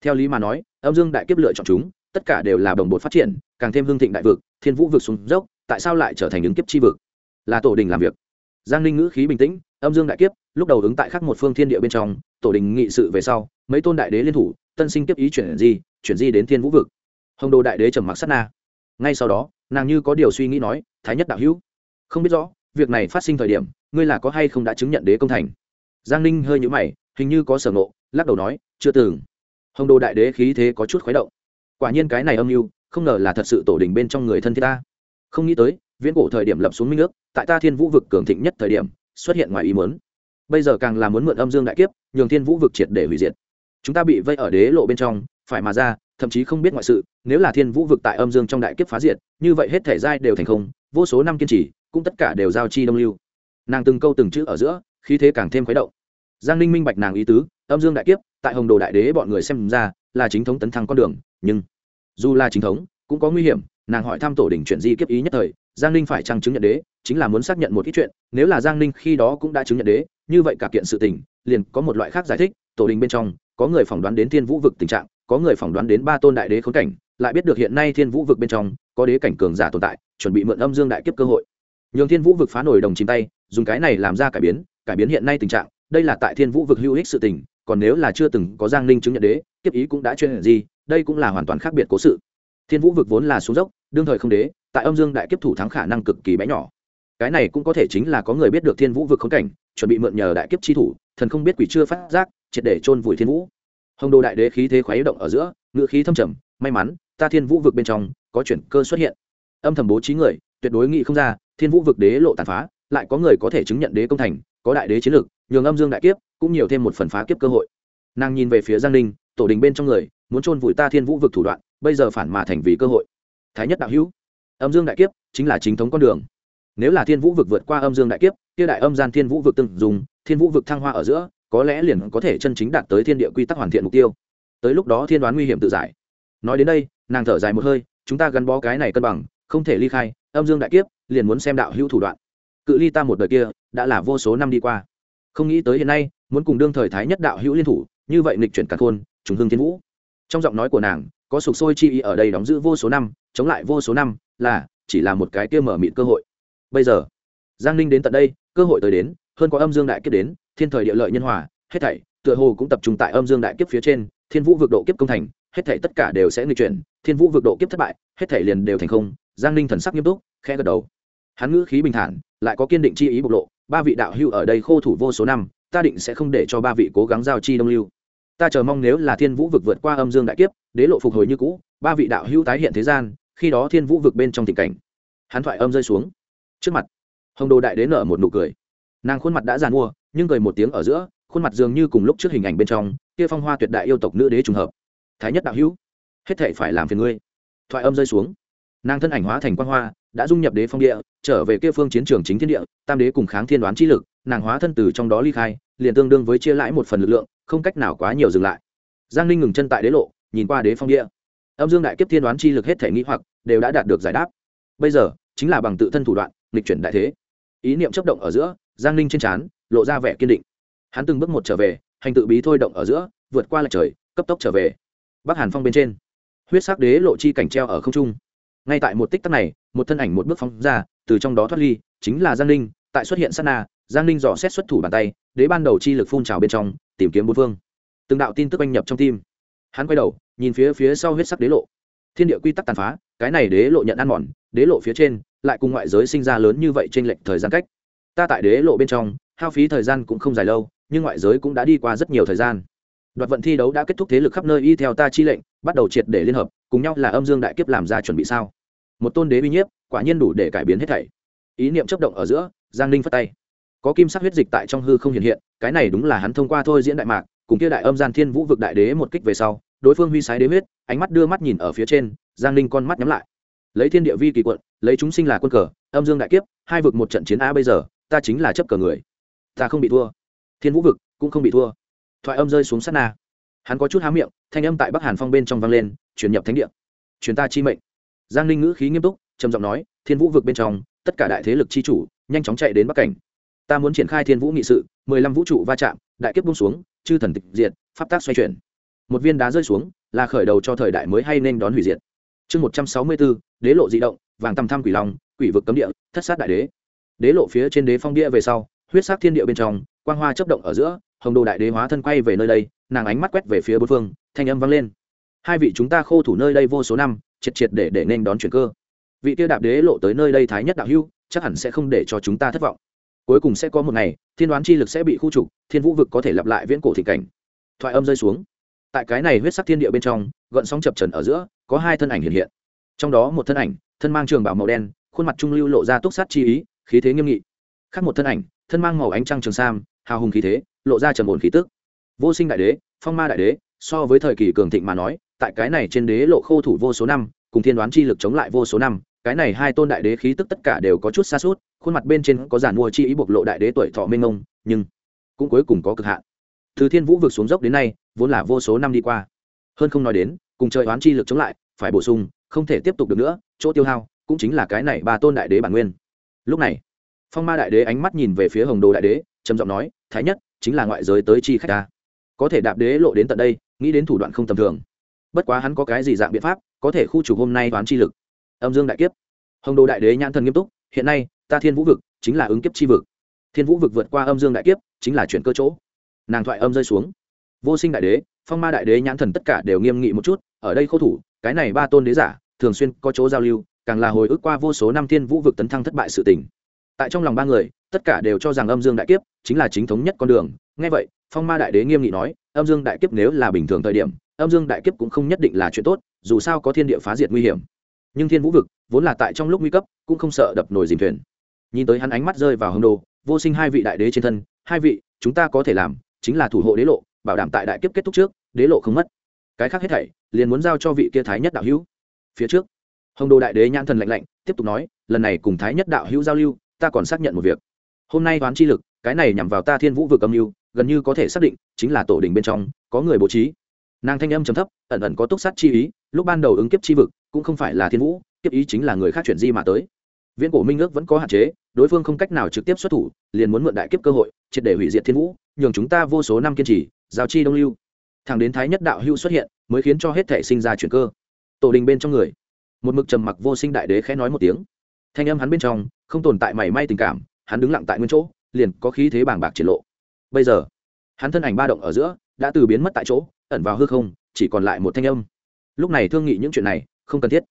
Theo lý mà nói, âm dương đại kiếp lựa chọn chúng, tất cả đều là đồng bột phát triển, càng thêm hương thịnh đại vực, thiên vũ vực xuống dốc, tại sao lại trở thành ứng kiếp chi vực? Là tổ đình làm việc. Giang ninh ngữ khí bình tĩnh, âm dương đại kiếp, lúc đầu ứng tại khắc một phương thiên địa bên trong, tổ đình nghị sự về sau, mấy tôn đại đế liên thủ tân sinh kiếp ý chuyển di chuyển di đến thiên vũ vực. Hồng đồ đại đế trầm mặc sát na. Ngay sau đó, nàng như có điều suy nghĩ nói, thái nhất đạo hữu, không biết rõ, việc này phát sinh thời điểm, ngươi là có hay không đã chứng nhận đế công thành? Giang ninh hơi nhũ mày, hình như có sở ngộ, lắc đầu nói, chưa từng. Hồng đồ đại đế khí thế có chút khuấy động. Quả nhiên cái này âm mưu, không ngờ là thật sự tổ đình bên trong người thân thiết ta. Không nghĩ tới, viễn cổ thời điểm lập xuống minh nước tại ta thiên vũ vực cường thịnh nhất thời điểm, xuất hiện ngoài ý muốn. bây giờ càng là muốn mượn âm dương đại kiếp, nhường thiên vũ vực triệt để hủy diệt chúng ta bị vây ở đế lộ bên trong, phải mà ra, thậm chí không biết ngoại sự, nếu là thiên vũ vực tại âm dương trong đại kiếp phá diệt, như vậy hết thể giai đều thành không, vô số năm kiên trì, cũng tất cả đều giao chi đông lưu. Nàng từng câu từng chữ ở giữa, khí thế càng thêm khuấy động. Giang ninh minh bạch nàng ý tứ, âm dương đại kiếp, tại hồng đồ đại đế bọn người xem ra, là chính thống tấn thăng con đường, nhưng dù là chính thống, cũng có nguy hiểm, nàng hỏi thăm tổ đình chuyện di kiếp ý nhất thời, giang ninh phải trăng chứng nhận đế, chính là muốn xác nhận một ít chuyện, nếu là giang ninh khi đó cũng đã chứng nhận đế, như vậy cả kiện sự tình, liền có một loại khác giải thích, tổ đình bên trong có người phỏng đoán đến thiên vũ vực tình trạng, có người phỏng đoán đến ba tôn đại đế khốn cảnh, lại biết được hiện nay thiên vũ vực bên trong, có đế cảnh cường giả tồn tại, chuẩn bị mượn âm dương đại kiếp cơ hội. Nhường thiên vũ vực phá nổi đồng chìm tay, dùng cái này làm ra cải biến cải biến hiện nay tình trạng, đây là tại thiên vũ vực hữu ích sự tình, còn nếu là chưa từng có giang ninh chứng nhận đế, kiếp ý cũng đã chuyên gì, đây cũng là hoàn toàn khác biệt cố sự. Thiên vũ vực vốn là xuống dốc, đương thời không đế, tại âm dương đại kiếp thủ thắng khả năng cực kỳ bé nhỏ. Cái này cũng có thể chính là có người biết được thiên vũ vực khống cảnh, chuẩn bị mượn nhờ đại kiếp chi thủ, thần không biết quỷ chưa phát giác triệt để chôn vùi thiên vũ. Hồng đồ đại đế khí thế khoái động ở giữa ngự khí thâm trầm, may mắn, ta thiên vũ vực bên trong có chuyển cơ xuất hiện. Âm thầm bố trí người, tuyệt đối nghĩ không ra, thiên vũ vực đế lộ tàn phá, lại có người có thể chứng nhận đế công thành, có đại đế chiến lược, nhường âm dương đại kiếp cũng nhiều thêm một phần phá kiếp cơ hội. Nàng nhìn về phía giang ninh, tổ đình bên trong người, muốn chôn vùi ta thiên vũ vực thủ đoạn, bây giờ phản mà thành vì cơ hội. Thái nhất đạo hữu, âm dương đại kiếp chính là chính thống con đường. Nếu là thiên vũ vực vượt qua âm dương đại kiếp, kia đại âm gian thiên vũ vực từng dùng, thiên vũ vực thăng hoa ở giữa có lẽ liền có thể chân chính đạt tới thiên địa quy tắc hoàn thiện mục tiêu. Tới lúc đó thiên đoán nguy hiểm tự giải. Nói đến đây, nàng thở dài một hơi, chúng ta gắn bó cái này cân bằng, không thể ly khai, âm dương đại kiếp, liền muốn xem đạo hữu thủ đoạn. Cự ly ta một đời kia, đã là vô số năm đi qua. Không nghĩ tới hiện nay, muốn cùng đương thời thái nhất đạo hữu liên thủ, như vậy nghịch chuyển cả khôn, trùng hương thiên vũ. Trong giọng nói của nàng, có sục sôi chi ý ở đây đóng giữ vô số năm, chống lại vô số năm, là chỉ là một cái kia mở mịt cơ hội. Bây giờ, giang ninh đến tận đây, cơ hội tới đến hơn có âm dương đại kiếp đến, thiên thời địa lợi nhân hòa, hết thảy, tựa hồ cũng tập trung tại âm dương đại kiếp phía trên, thiên vũ vực độ kiếp công thành, hết thảy tất cả đều sẽ nghịch chuyển, thiên vũ vực độ kiếp thất bại, hết thảy liền đều thành không, giang ninh thần sắc nghiêm túc, khẽ gật đầu. Hắn ngữ khí bình thản, lại có kiên định chi ý bộc lộ, ba vị đạo hưu ở đây khô thủ vô số năm, ta định sẽ không để cho ba vị cố gắng giao chi đông lưu. Ta chờ mong nếu là thiên vũ vực vượt qua âm dương đại kiếp, đế lộ phục hồi như cũ, ba vị đạo hưu tái hiện thế gian, khi đó thiên vũ vực bên trong tình cảnh. Hắn thoại âm rơi xuống. Trước mặt, hồng đồ đại đế nở một nụ cười nàng khuôn mặt đã giàn mua, nhưng cười một tiếng ở giữa, khuôn mặt dường như cùng lúc trước hình ảnh bên trong, kia phong hoa tuyệt đại yêu tộc nữ đế trùng hợp. Thái nhất đạo hữu, hết thệ phải làm phiền ngươi. Thoại âm rơi xuống. Nàng thân ảnh hóa thành quan hoa, đã dung nhập đế phong địa, trở về kia phương chiến trường chính thiên địa, tam đế cùng kháng thiên đoán chi lực, nàng hóa thân từ trong đó ly khai, liền tương đương với chia lãi một phần lực lượng, không cách nào quá nhiều dừng lại. Giang ninh ngừng chân tại đế lộ, nhìn qua đế phong địa. Âm dương đại kiếp thiên đoán chi lực hết thể nghĩ hoặc, đều đã đạt được giải đáp. Bây giờ, chính là bằng tự thân thủ đoạn, nghịch chuyển đại thế. Ý niệm chấp động ở giữa giang ninh trên trán lộ ra vẻ kiên định. Hắn từng bước một trở về, hành tự bí thôi động ở giữa, vượt qua lạch trời, cấp tốc trở về. Bắc hàn phong bên trên, huyết sắc đế lộ chi cảnh treo ở không trung. Ngay tại một tích tắc này, một thân ảnh một bước phóng ra, từ trong đó thoát ly, chính là giang ninh. Tại xuất hiện sát na, giang ninh dò xét xuất thủ bàn tay, đế ban đầu chi lực phun trào bên trong, tìm kiếm bốn phương. Từng đạo tin tức oanh nhập trong tim. Hắn quay đầu, nhìn phía phía sau huyết sắc đế lộ. Thiên địa quy tắc tàn phá, cái này đế lộ nhận ăn mòn, đế lộ phía trên, lại cùng ngoại giới sinh ra lớn như vậy trên lệnh thời gian cách ta tại đế lộ bên trong, hao phí thời gian cũng không dài lâu, nhưng ngoại giới cũng đã đi qua rất nhiều thời gian. Đoạt vận thi đấu đã kết thúc thế lực khắp nơi y theo ta chi lệnh, bắt đầu triệt để liên hợp, cùng nhau là âm dương đại kiếp làm ra chuẩn bị sao? Một tôn đế uy nhiếp, quả nhiên đủ để cải biến hết thảy. Ý niệm chấp động ở giữa, giang ninh phất tay. Có kim sắc huyết dịch tại trong hư không hiện hiện, cái này đúng là hắn thông qua thôi diễn đại mạc, cùng kia đại âm gian thiên vũ vực đại đế một kích về sau, đối phương huy sái đế huyết, ánh mắt đưa mắt nhìn ở phía trên, giang ninh con mắt nhắm lại. Lấy thiên địa vi kỳ quận, lấy chúng sinh là quân cờ, âm dương đại kiếp, hai vực một trận chiến a bây giờ ta chính là chấp cờ người. Ta không bị thua. Thiên vũ vực cũng không bị thua. Thoại âm rơi xuống sát na. Hắn có chút há miệng thanh âm tại bắc hàn phong bên trong vang lên chuyển nhập thánh địa. Truyền ta chi mệnh. Giang ninh ngữ khí nghiêm túc trầm giọng nói thiên vũ vực bên trong tất cả đại thế lực chi chủ nhanh chóng chạy đến bắc cảnh. Ta muốn triển khai thiên vũ nghị sự mười lăm vũ trụ va chạm đại kiếp bung xuống chư thần tịch diệt pháp tác xoay chuyển. Một viên đá rơi xuống là khởi đầu cho thời đại mới hay nên đón hủy diệt. Chương một trăm sáu mươi bốn đế lộ di động vàng tầm thăm quỷ lòng, quỷ vực cấm địa thất sát đại đế đế lộ phía trên đế phong đĩa về sau, huyết sắc thiên địa bên trong, quang hoa chấp động ở giữa, hồng đồ đại đế hóa thân quay về nơi đây, nàng ánh mắt quét về phía bốn phương, thanh âm vang lên. Hai vị chúng ta khô thủ nơi đây vô số năm, triệt triệt để để nên đón chuyển cơ. Vị tiêu đạp đế lộ tới nơi đây thái nhất đạo hưu, chắc hẳn sẽ không để cho chúng ta thất vọng. Cuối cùng sẽ có một ngày, thiên đoán chi lực sẽ bị khu trục, thiên vũ vực có thể lặp lại viễn cổ thị cảnh. Thoại âm rơi xuống. Tại cái này huyết sắc thiên địa bên trong, gợn sóng chập trần ở giữa, có hai thân ảnh hiện hiện. Trong đó một thân ảnh, thân mang trường bảo màu đen, khuôn mặt trung lưu lộ ra túc sát chi ý khí thế nghiêm nghị. Khác một thân ảnh, thân mang màu ánh trăng trường sam, hào hùng khí thế, lộ ra trầm ổn khí tức. Vô sinh đại đế, phong ma đại đế, so với thời kỳ cường thịnh mà nói, tại cái này trên đế lộ khô thủ vô số năm, cùng thiên đoán chi lực chống lại vô số năm, cái này hai tôn đại đế khí tức tất cả đều có chút xa suốt khuôn mặt bên trên có giản mua chi ý bộc lộ đại đế tuổi thọ minh ông nhưng cũng cuối cùng có cực hạn. Từ thiên vũ vực xuống dốc đến nay, vốn là vô số năm đi qua. Hơn không nói đến, cùng trời oán chi lực chống lại, phải bổ sung, không thể tiếp tục được nữa, chỗ tiêu hao, cũng chính là cái này ba tôn đại đế bản nguyên lúc này, phong ma đại đế ánh mắt nhìn về phía hồng đồ đại đế, trầm giọng nói, thái nhất, chính là ngoại giới tới chi khách ta. Có thể đạp đế lộ đến tận đây, nghĩ đến thủ đoạn không tầm thường. Bất quá hắn có cái gì dạng biện pháp, có thể khu trục hôm nay toán chi lực. Âm dương đại kiếp. Hồng đồ đại đế nhãn thần nghiêm túc, hiện nay, ta thiên vũ vực chính là ứng kiếp chi vực. Thiên vũ vực vượt qua âm dương đại kiếp, chính là chuyển cơ chỗ. Nàng thoại âm rơi xuống. Vô sinh đại đế, phong ma đại đế nhãn thần tất cả đều nghiêm nghị một chút, ở đây khâu thủ, cái này ba tôn đế giả, thường xuyên có chỗ giao lưu càng là hồi ức qua vô số năm thiên vũ vực tấn thăng thất bại sự tình. Tại trong lòng ba người, tất cả đều cho rằng âm dương đại kiếp chính là chính thống nhất con đường. Ngay vậy, phong ma đại đế nghiêm nghị nói, âm dương đại kiếp nếu là bình thường thời điểm, âm dương đại kiếp cũng không nhất định là chuyện tốt, dù sao có thiên địa phá diệt nguy hiểm. Nhưng thiên vũ vực, vốn là tại trong lúc nguy cấp, cũng không sợ đập nồi dìm thuyền. Nhìn tới hắn ánh mắt rơi vào hồng đồ, vô sinh hai vị đại đế trên thân, hai vị, chúng ta có thể làm chính là thủ hộ đế lộ, bảo đảm tại đại kiếp kết thúc trước, đế lộ không mất. Cái khác hết thảy, liền muốn giao cho vị kia thái nhất đạo hữu. Phía trước hồng đồ đại đế nhãn thần lạnh lạnh, tiếp tục nói, lần này cùng thái nhất đạo hữu giao lưu, ta còn xác nhận một việc. Hôm nay toán chi lực, cái này nhằm vào ta thiên vũ vực âm mưu, gần như có thể xác định, chính là tổ đình bên trong, có người bố trí. Nàng thanh âm trầm thấp, ẩn ẩn có túc sát chi ý, lúc ban đầu ứng kiếp chi vực, cũng không phải là thiên vũ, kiếp ý chính là người khác chuyển di mà tới. Viễn cổ minh ước vẫn có hạn chế, đối phương không cách nào trực tiếp xuất thủ, liền muốn mượn đại kiếp cơ hội, triệt để hủy diệt thiên vũ, nhường chúng ta vô số năm kiên trì, giao chi đông lưu. Thẳng đến thái nhất đạo hưu xuất hiện, mới khiến cho hết thể sinh ra chuyển cơ. Tổ đình bên trong người một mực trầm mặc vô sinh đại đế khẽ nói một tiếng. Thanh âm hắn bên trong, không tồn tại mảy may tình cảm, hắn đứng lặng tại nguyên chỗ, liền có khí thế bàng bạc triển lộ. Bây giờ, hắn thân ảnh ba động ở giữa, đã từ biến mất tại chỗ, ẩn vào hư không, chỉ còn lại một thanh âm. Lúc này thương nghị những chuyện này, không cần thiết.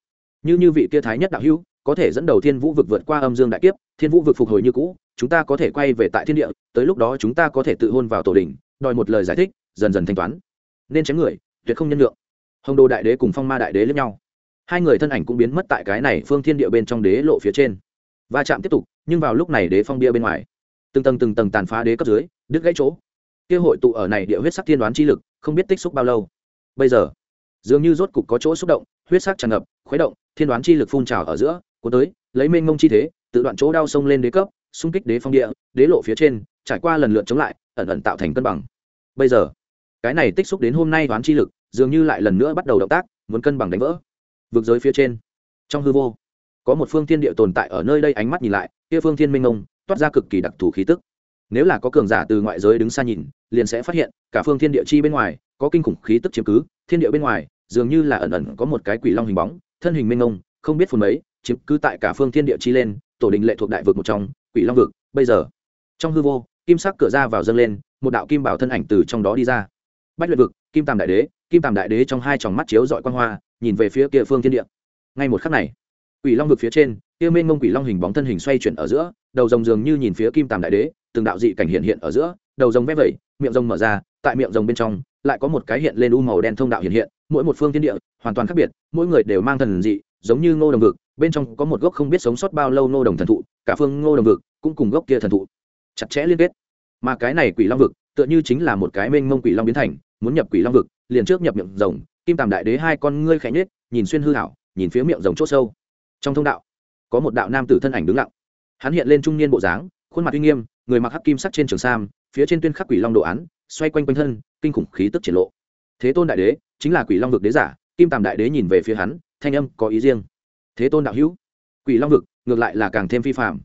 Như như vị kia thái nhất đạo hữu, có thể dẫn đầu thiên vũ vực vượt qua âm dương đại kiếp, thiên vũ vực phục hồi như cũ, chúng ta có thể quay về tại thiên địa, tới lúc đó chúng ta có thể tự hôn vào tổ đình đòi một lời giải thích, dần dần thanh toán. Nên chém người, tuyệt không nhân lượng hồng đồ đại đế cùng phong ma đại đế lẫn nhau hai người thân ảnh cũng biến mất tại cái này phương thiên địa bên trong đế lộ phía trên. Va chạm tiếp tục, nhưng vào lúc này đế phong bia bên ngoài. Từng tầng từng tầng tàn phá đế cấp dưới, đứt gãy chỗ. Kia hội tụ ở này địa huyết sắc thiên đoán chi lực, không biết tích xúc bao lâu. Bây giờ, dường như rốt cục có chỗ xúc động, huyết sắc tràn ngập, khuấy động, thiên đoán chi lực phun trào ở giữa, cuốn tới, lấy mênh mông chi thế, tự đoạn chỗ đau sông lên đế cấp, xung kích đế phong địa, đế lộ phía trên, trải qua lần lượt chống lại, ẩn ẩn tạo thành cân bằng. Bây giờ, cái này tích xúc đến hôm nay đoán chi lực, dường như lại lần nữa bắt đầu động tác, muốn cân bằng đánh vỡ vực giới phía trên. Trong hư vô, có một phương thiên địa tồn tại ở nơi đây ánh mắt nhìn lại, kia phương thiên minh ngông toát ra cực kỳ đặc thù khí tức. Nếu là có cường giả từ ngoại giới đứng xa nhìn, liền sẽ phát hiện, cả phương thiên địa chi bên ngoài, có kinh khủng khí tức chiếm cứ, thiên địa bên ngoài, dường như là ẩn ẩn có một cái quỷ long hình bóng, thân hình minh ngông không biết phun mấy, chiếm cứ tại cả phương thiên địa chi lên, tổ đình lệ thuộc đại vực một trong, quỷ long vực, bây giờ. Trong hư vô, kim sắc cửa ra vào dâng lên, một đạo kim bảo thân ảnh từ trong đó đi ra. Bách luyện vực, kim tam đại đế kim tàm đại đế trong hai tròng mắt chiếu dọi quan hoa, nhìn về phía kia phương thiên địa. Ngay một khắc này, quỷ long vực phía trên, kia mênh mông quỷ long hình bóng thân hình xoay chuyển ở giữa, đầu rồng dường như nhìn phía kim tàm đại đế, từng đạo dị cảnh hiện hiện ở giữa, đầu rồng vẽ vẩy, miệng rồng mở ra, tại miệng rồng bên trong, lại có một cái hiện lên u màu đen thông đạo hiện hiện, mỗi một phương thiên địa, hoàn toàn khác biệt, mỗi người đều mang thần dị, giống như ngô đồng vực, bên trong có một gốc không biết sống sót bao lâu ngô đồng thần thụ, cả phương ngô đồng vực cũng cùng gốc kia thần thụ chặt chẽ liên kết. Mà cái này quỷ long vực, tựa như chính là một cái mênh mông quỷ long biến thành, muốn nhập quỷ long vực liền trước nhập miệng rồng, kim tàm đại đế hai con ngươi khẽ nhết nhìn xuyên hư hảo nhìn phía miệng rồng c h sâu. Trong thông đạo, có một đạo nam tử thân ảnh đứng lặng. Hắn hiện lên trung niên bộ dáng, khuôn mặt uy nghiêm, người mặc hắc kim sắc trên trường sam, phía trên tuyên khắc quỷ long đồ án, xoay quanh quanh thân, kinh khủng khí tức triển lộ. Thế tôn đại đế, chính là quỷ long vực đế giả, kim tàm đại đế nhìn về phía hắn, thanh âm có ý riêng. Thế tôn đạo hữu, quỷ long vực, ngược lại là càng thêm phi phạm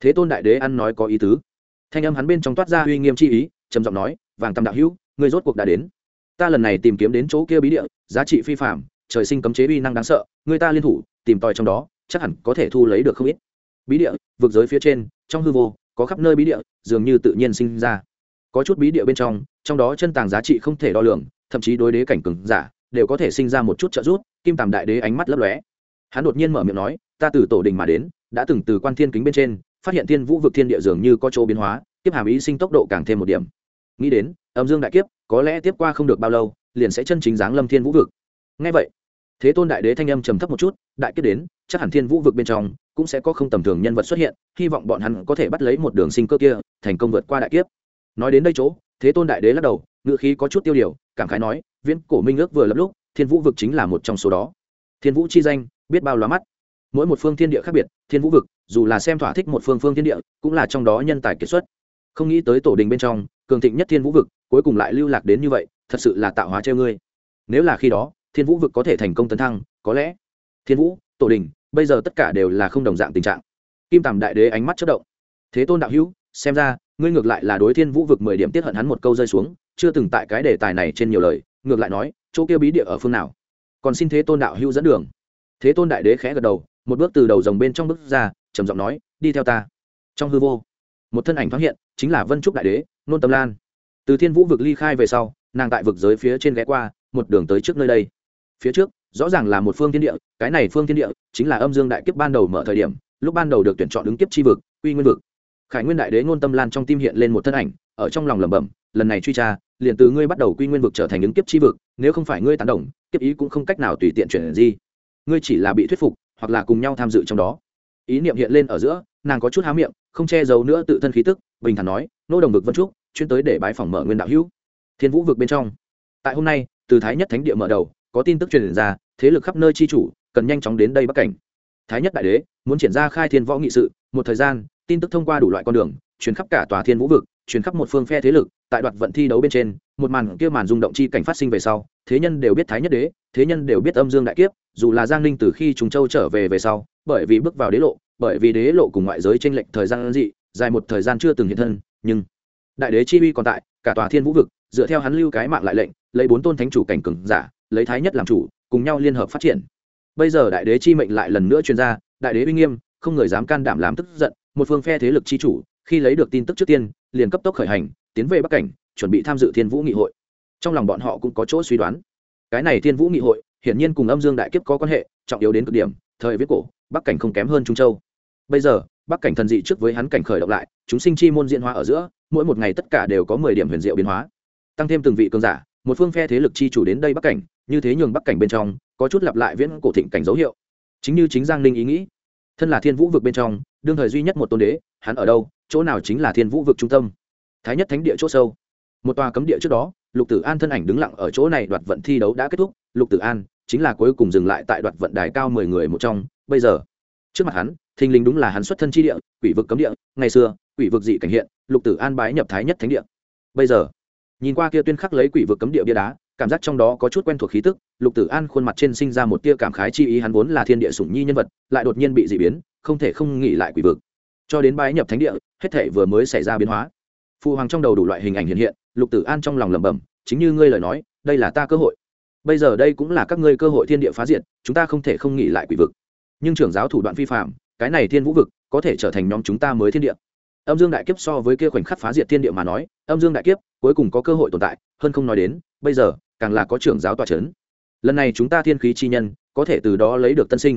thế tôn đại đế ăn nói có ý tứ. Thanh âm hắn bên trong toát ra uy nghiêm chi ý, trầm giọng nói, vàng tam đạo hữu người rốt cuộc đã đến ta lần này tìm kiếm đến chỗ kia bí địa, giá trị phi phạm trời sinh cấm chế uy năng đáng sợ, người ta liên thủ, tìm tòi trong đó, chắc hẳn có thể thu lấy được không ít. Bí địa, vực giới phía trên, trong hư vô, có khắp nơi bí địa, dường như tự nhiên sinh ra. Có chút bí địa bên trong trong đó chân tàng giá trị không thể đo lường, thậm chí đối đế cảnh cường giả, đều có thể sinh ra một chút trợ giúp, kim tàm đại đế ánh mắt lấp lóe. Hắn đột nhiên mở miệng nói, ta từ tổ đình mà đến, đã từng từ quan thiên kính bên trên, phát hiện thiên vũ vực thiên địa dường như có chỗ biến hóa tiếp hàm ý sinh tốc độ càng thêm một điểm. Nghĩ đến âm dương đại kiếp, có lẽ tiếp qua không được bao lâu, liền sẽ chân chính dáng lâm thiên vũ vực. Ngay vậy, thế tôn đại đế thanh âm trầm thấp một chút, đại kiếp đến, chắc hẳn thiên vũ vực bên trong cũng sẽ có không tầm thường nhân vật xuất hiện, hy vọng bọn hắn có thể bắt lấy một đường sinh cơ kia, thành công vượt qua đại kiếp. Nói đến đây chỗ, thế tôn đại đế lắc đầu ngựa khí có chút tiêu điều, cảm khái nói, viễn cổ minh ước vừa lập lúc, thiên vũ vực chính là một trong số đó. Thiên vũ chi danh, biết bao lóa mắt. Mỗi một phương thiên địa khác biệt, thiên vũ vực, dù là xem thỏa thích một phương phương thiên địa, cũng là trong đó nhân tài kiệt xuất không nghĩ tới tổ đình bên trong, cường thịnh nhất thiên vũ vực, cuối cùng lại lưu lạc đến như vậy, thật sự là tạo hóa treo ngươi. Nếu là khi đó, thiên vũ vực có thể thành công tấn thăng, có lẽ thiên vũ, tổ đình, bây giờ tất cả đều là không đồng dạng tình trạng. Kim tàm đại đế ánh mắt chất động. Thế tôn đạo hữu, xem ra, ngươi ngược lại là đối thiên vũ vực mười điểm tiết hận hắn một câu rơi xuống, chưa từng tại cái đề tài này trên nhiều lời, ngược lại nói, chỗ kia bí địa ở phương nào? Còn xin thế tôn đạo hữu dẫn đường. Thế tôn đại đế khẽ gật đầu, một bước từ đầu dòng bên trong bước ra, trầm giọng nói, đi theo ta. Trong hư vô một thân ảnh thoáng hiện, chính là vân trúc đại đế, nôn tâm lan. Từ thiên vũ vực ly khai về sau, nàng tại vực giới phía trên ghé qua, một đường tới trước nơi đây. Phía trước, rõ ràng là một phương thiên địa, cái này phương thiên địa chính là âm dương đại kiếp ban đầu mở thời điểm, lúc ban đầu được tuyển chọn ứng kiếp chi vực, quy nguyên vực. Khải nguyên đại đế ngôn tâm lan trong tim hiện lên một thân ảnh, ở trong lòng lẩm bẩm, lần này truy tra, liền từ ngươi bắt đầu quy nguyên vực trở thành ứng kiếp chi vực, nếu không phải ngươi tán đồng, kiếp ý cũng không cách nào tùy tiện chuyển gì ngươi chỉ là bị thuyết phục, hoặc là cùng nhau tham dự trong đó. Ý niệm hiện lên ở giữa, nàng có chút há miệng không che giấu nữa tự thân khí tức, bình thản nói, nô đồng vực vân trúc, chuyên tới để bái phòng mở nguyên đạo hữu. Thiên vũ vực bên trong. Tại hôm nay, từ thái nhất thánh địa mở đầu, có tin tức truyền ra, thế lực khắp nơi chi chủ, cần nhanh chóng đến đây bắc cảnh. Thái nhất đại đế, muốn triển ra khai thiên võ nghị sự, một thời gian, tin tức thông qua đủ loại con đường, truyền khắp cả tòa thiên vũ vực, truyền khắp một phương phe thế lực, tại đoạt vận thi đấu bên trên, một màn kia màn rung động chi cảnh phát sinh về sau, thế nhân đều biết thái nhất đế, thế nhân đều biết âm dương đại kiếp, dù là giang ninh từ khi trùng châu trở về về sau, bởi vì bước vào đế lộ bởi vì đế lộ cùng ngoại giới tranh lệch thời gian dị, dài một thời gian chưa từng hiện thân, nhưng đại đế chi uy còn tại, cả tòa thiên vũ vực, dựa theo hắn lưu cái mạng lại lệnh, lấy bốn tôn thánh chủ cảnh cường giả, lấy thái nhất làm chủ, cùng nhau liên hợp phát triển. Bây giờ đại đế chi mệnh lại lần nữa truyền ra, đại đế uy nghiêm, không người dám can đảm làm tức giận, một phương phe thế lực chi chủ, khi lấy được tin tức trước tiên, liền cấp tốc khởi hành, tiến về bắc cảnh, chuẩn bị tham dự thiên vũ nghị hội. Trong lòng bọn họ cũng có chỗ suy đoán. Cái này thiên vũ nghị hội, hiển nhiên cùng âm dương đại kiếp có quan hệ, trọng yếu đến cực điểm, thời viết cổ, bắc cảnh không kém hơn trung châu bây giờ, bắc cảnh thần dị trước với hắn cảnh khởi động lại, chúng sinh chi môn diễn hóa ở giữa, mỗi một ngày tất cả đều có mười điểm huyền diệu biến hóa. Tăng thêm từng vị cường giả, một phương phe thế lực chi chủ đến đây bắc cảnh, như thế nhường bắc cảnh bên trong, có chút lặp lại viễn cổ thịnh cảnh dấu hiệu. Chính như chính giang ninh ý nghĩ, thân là thiên vũ vực bên trong, đương thời duy nhất một tôn đế, hắn ở đâu, chỗ nào chính là thiên vũ vực trung tâm. Thái nhất thánh địa c h ỗ sâu. Một tòa cấm địa trước đó, lục tử an thân ảnh đứng lặng ở chỗ này, đoạt vận thi đấu đã kết thúc. Lục tử an chính là cuối cùng dừng lại tại đoạt vận đài cao mười người một trong. Bây giờ trước mặt hắn, thình lình đúng là hắn xuất thân chi địa, quỷ vực cấm địa, ngày xưa, quỷ vực dị cảnh hiện, lục tử an bái nhập thái nhất thánh địa. Bây giờ, nhìn qua kia tuyên khắc lấy quỷ vực cấm địa bia đá, cảm giác trong đó có chút quen thuộc khí tức, lục tử an khuôn mặt trên sinh ra một tia cảm khái chi ý hắn vốn là thiên địa sủng nhi nhân vật, lại đột nhiên bị dị biến, không thể không nghỉ lại quỷ vực. Cho đến bái nhập thánh địa, hết thể vừa mới xảy ra biến hóa. Phụ hoàng trong đầu đủ loại hình ảnh hiện hiện, lục tử an trong lòng lẩm bẩm, chính như ngươi lời nói, đây là ta cơ hội. Bây giờ đây cũng là các ngươi cơ hội thiên địa phá diệt, chúng ta không thể không nghỉ lại quỷ vực nhưng trưởng giáo thủ đoạn vi phạm, cái này thiên vũ vực có thể trở thành nhóm chúng ta mới thiên địa. Âm dương đại kiếp so với kia khoảnh khắc phá diệt thiên địa mà nói, âm dương đại kiếp cuối cùng có cơ hội tồn tại, hơn không nói đến, bây giờ, càng là có trưởng giáo tòa c h ấ n lần này chúng ta thiên khí chi nhân, có thể từ đó lấy được tân sinh.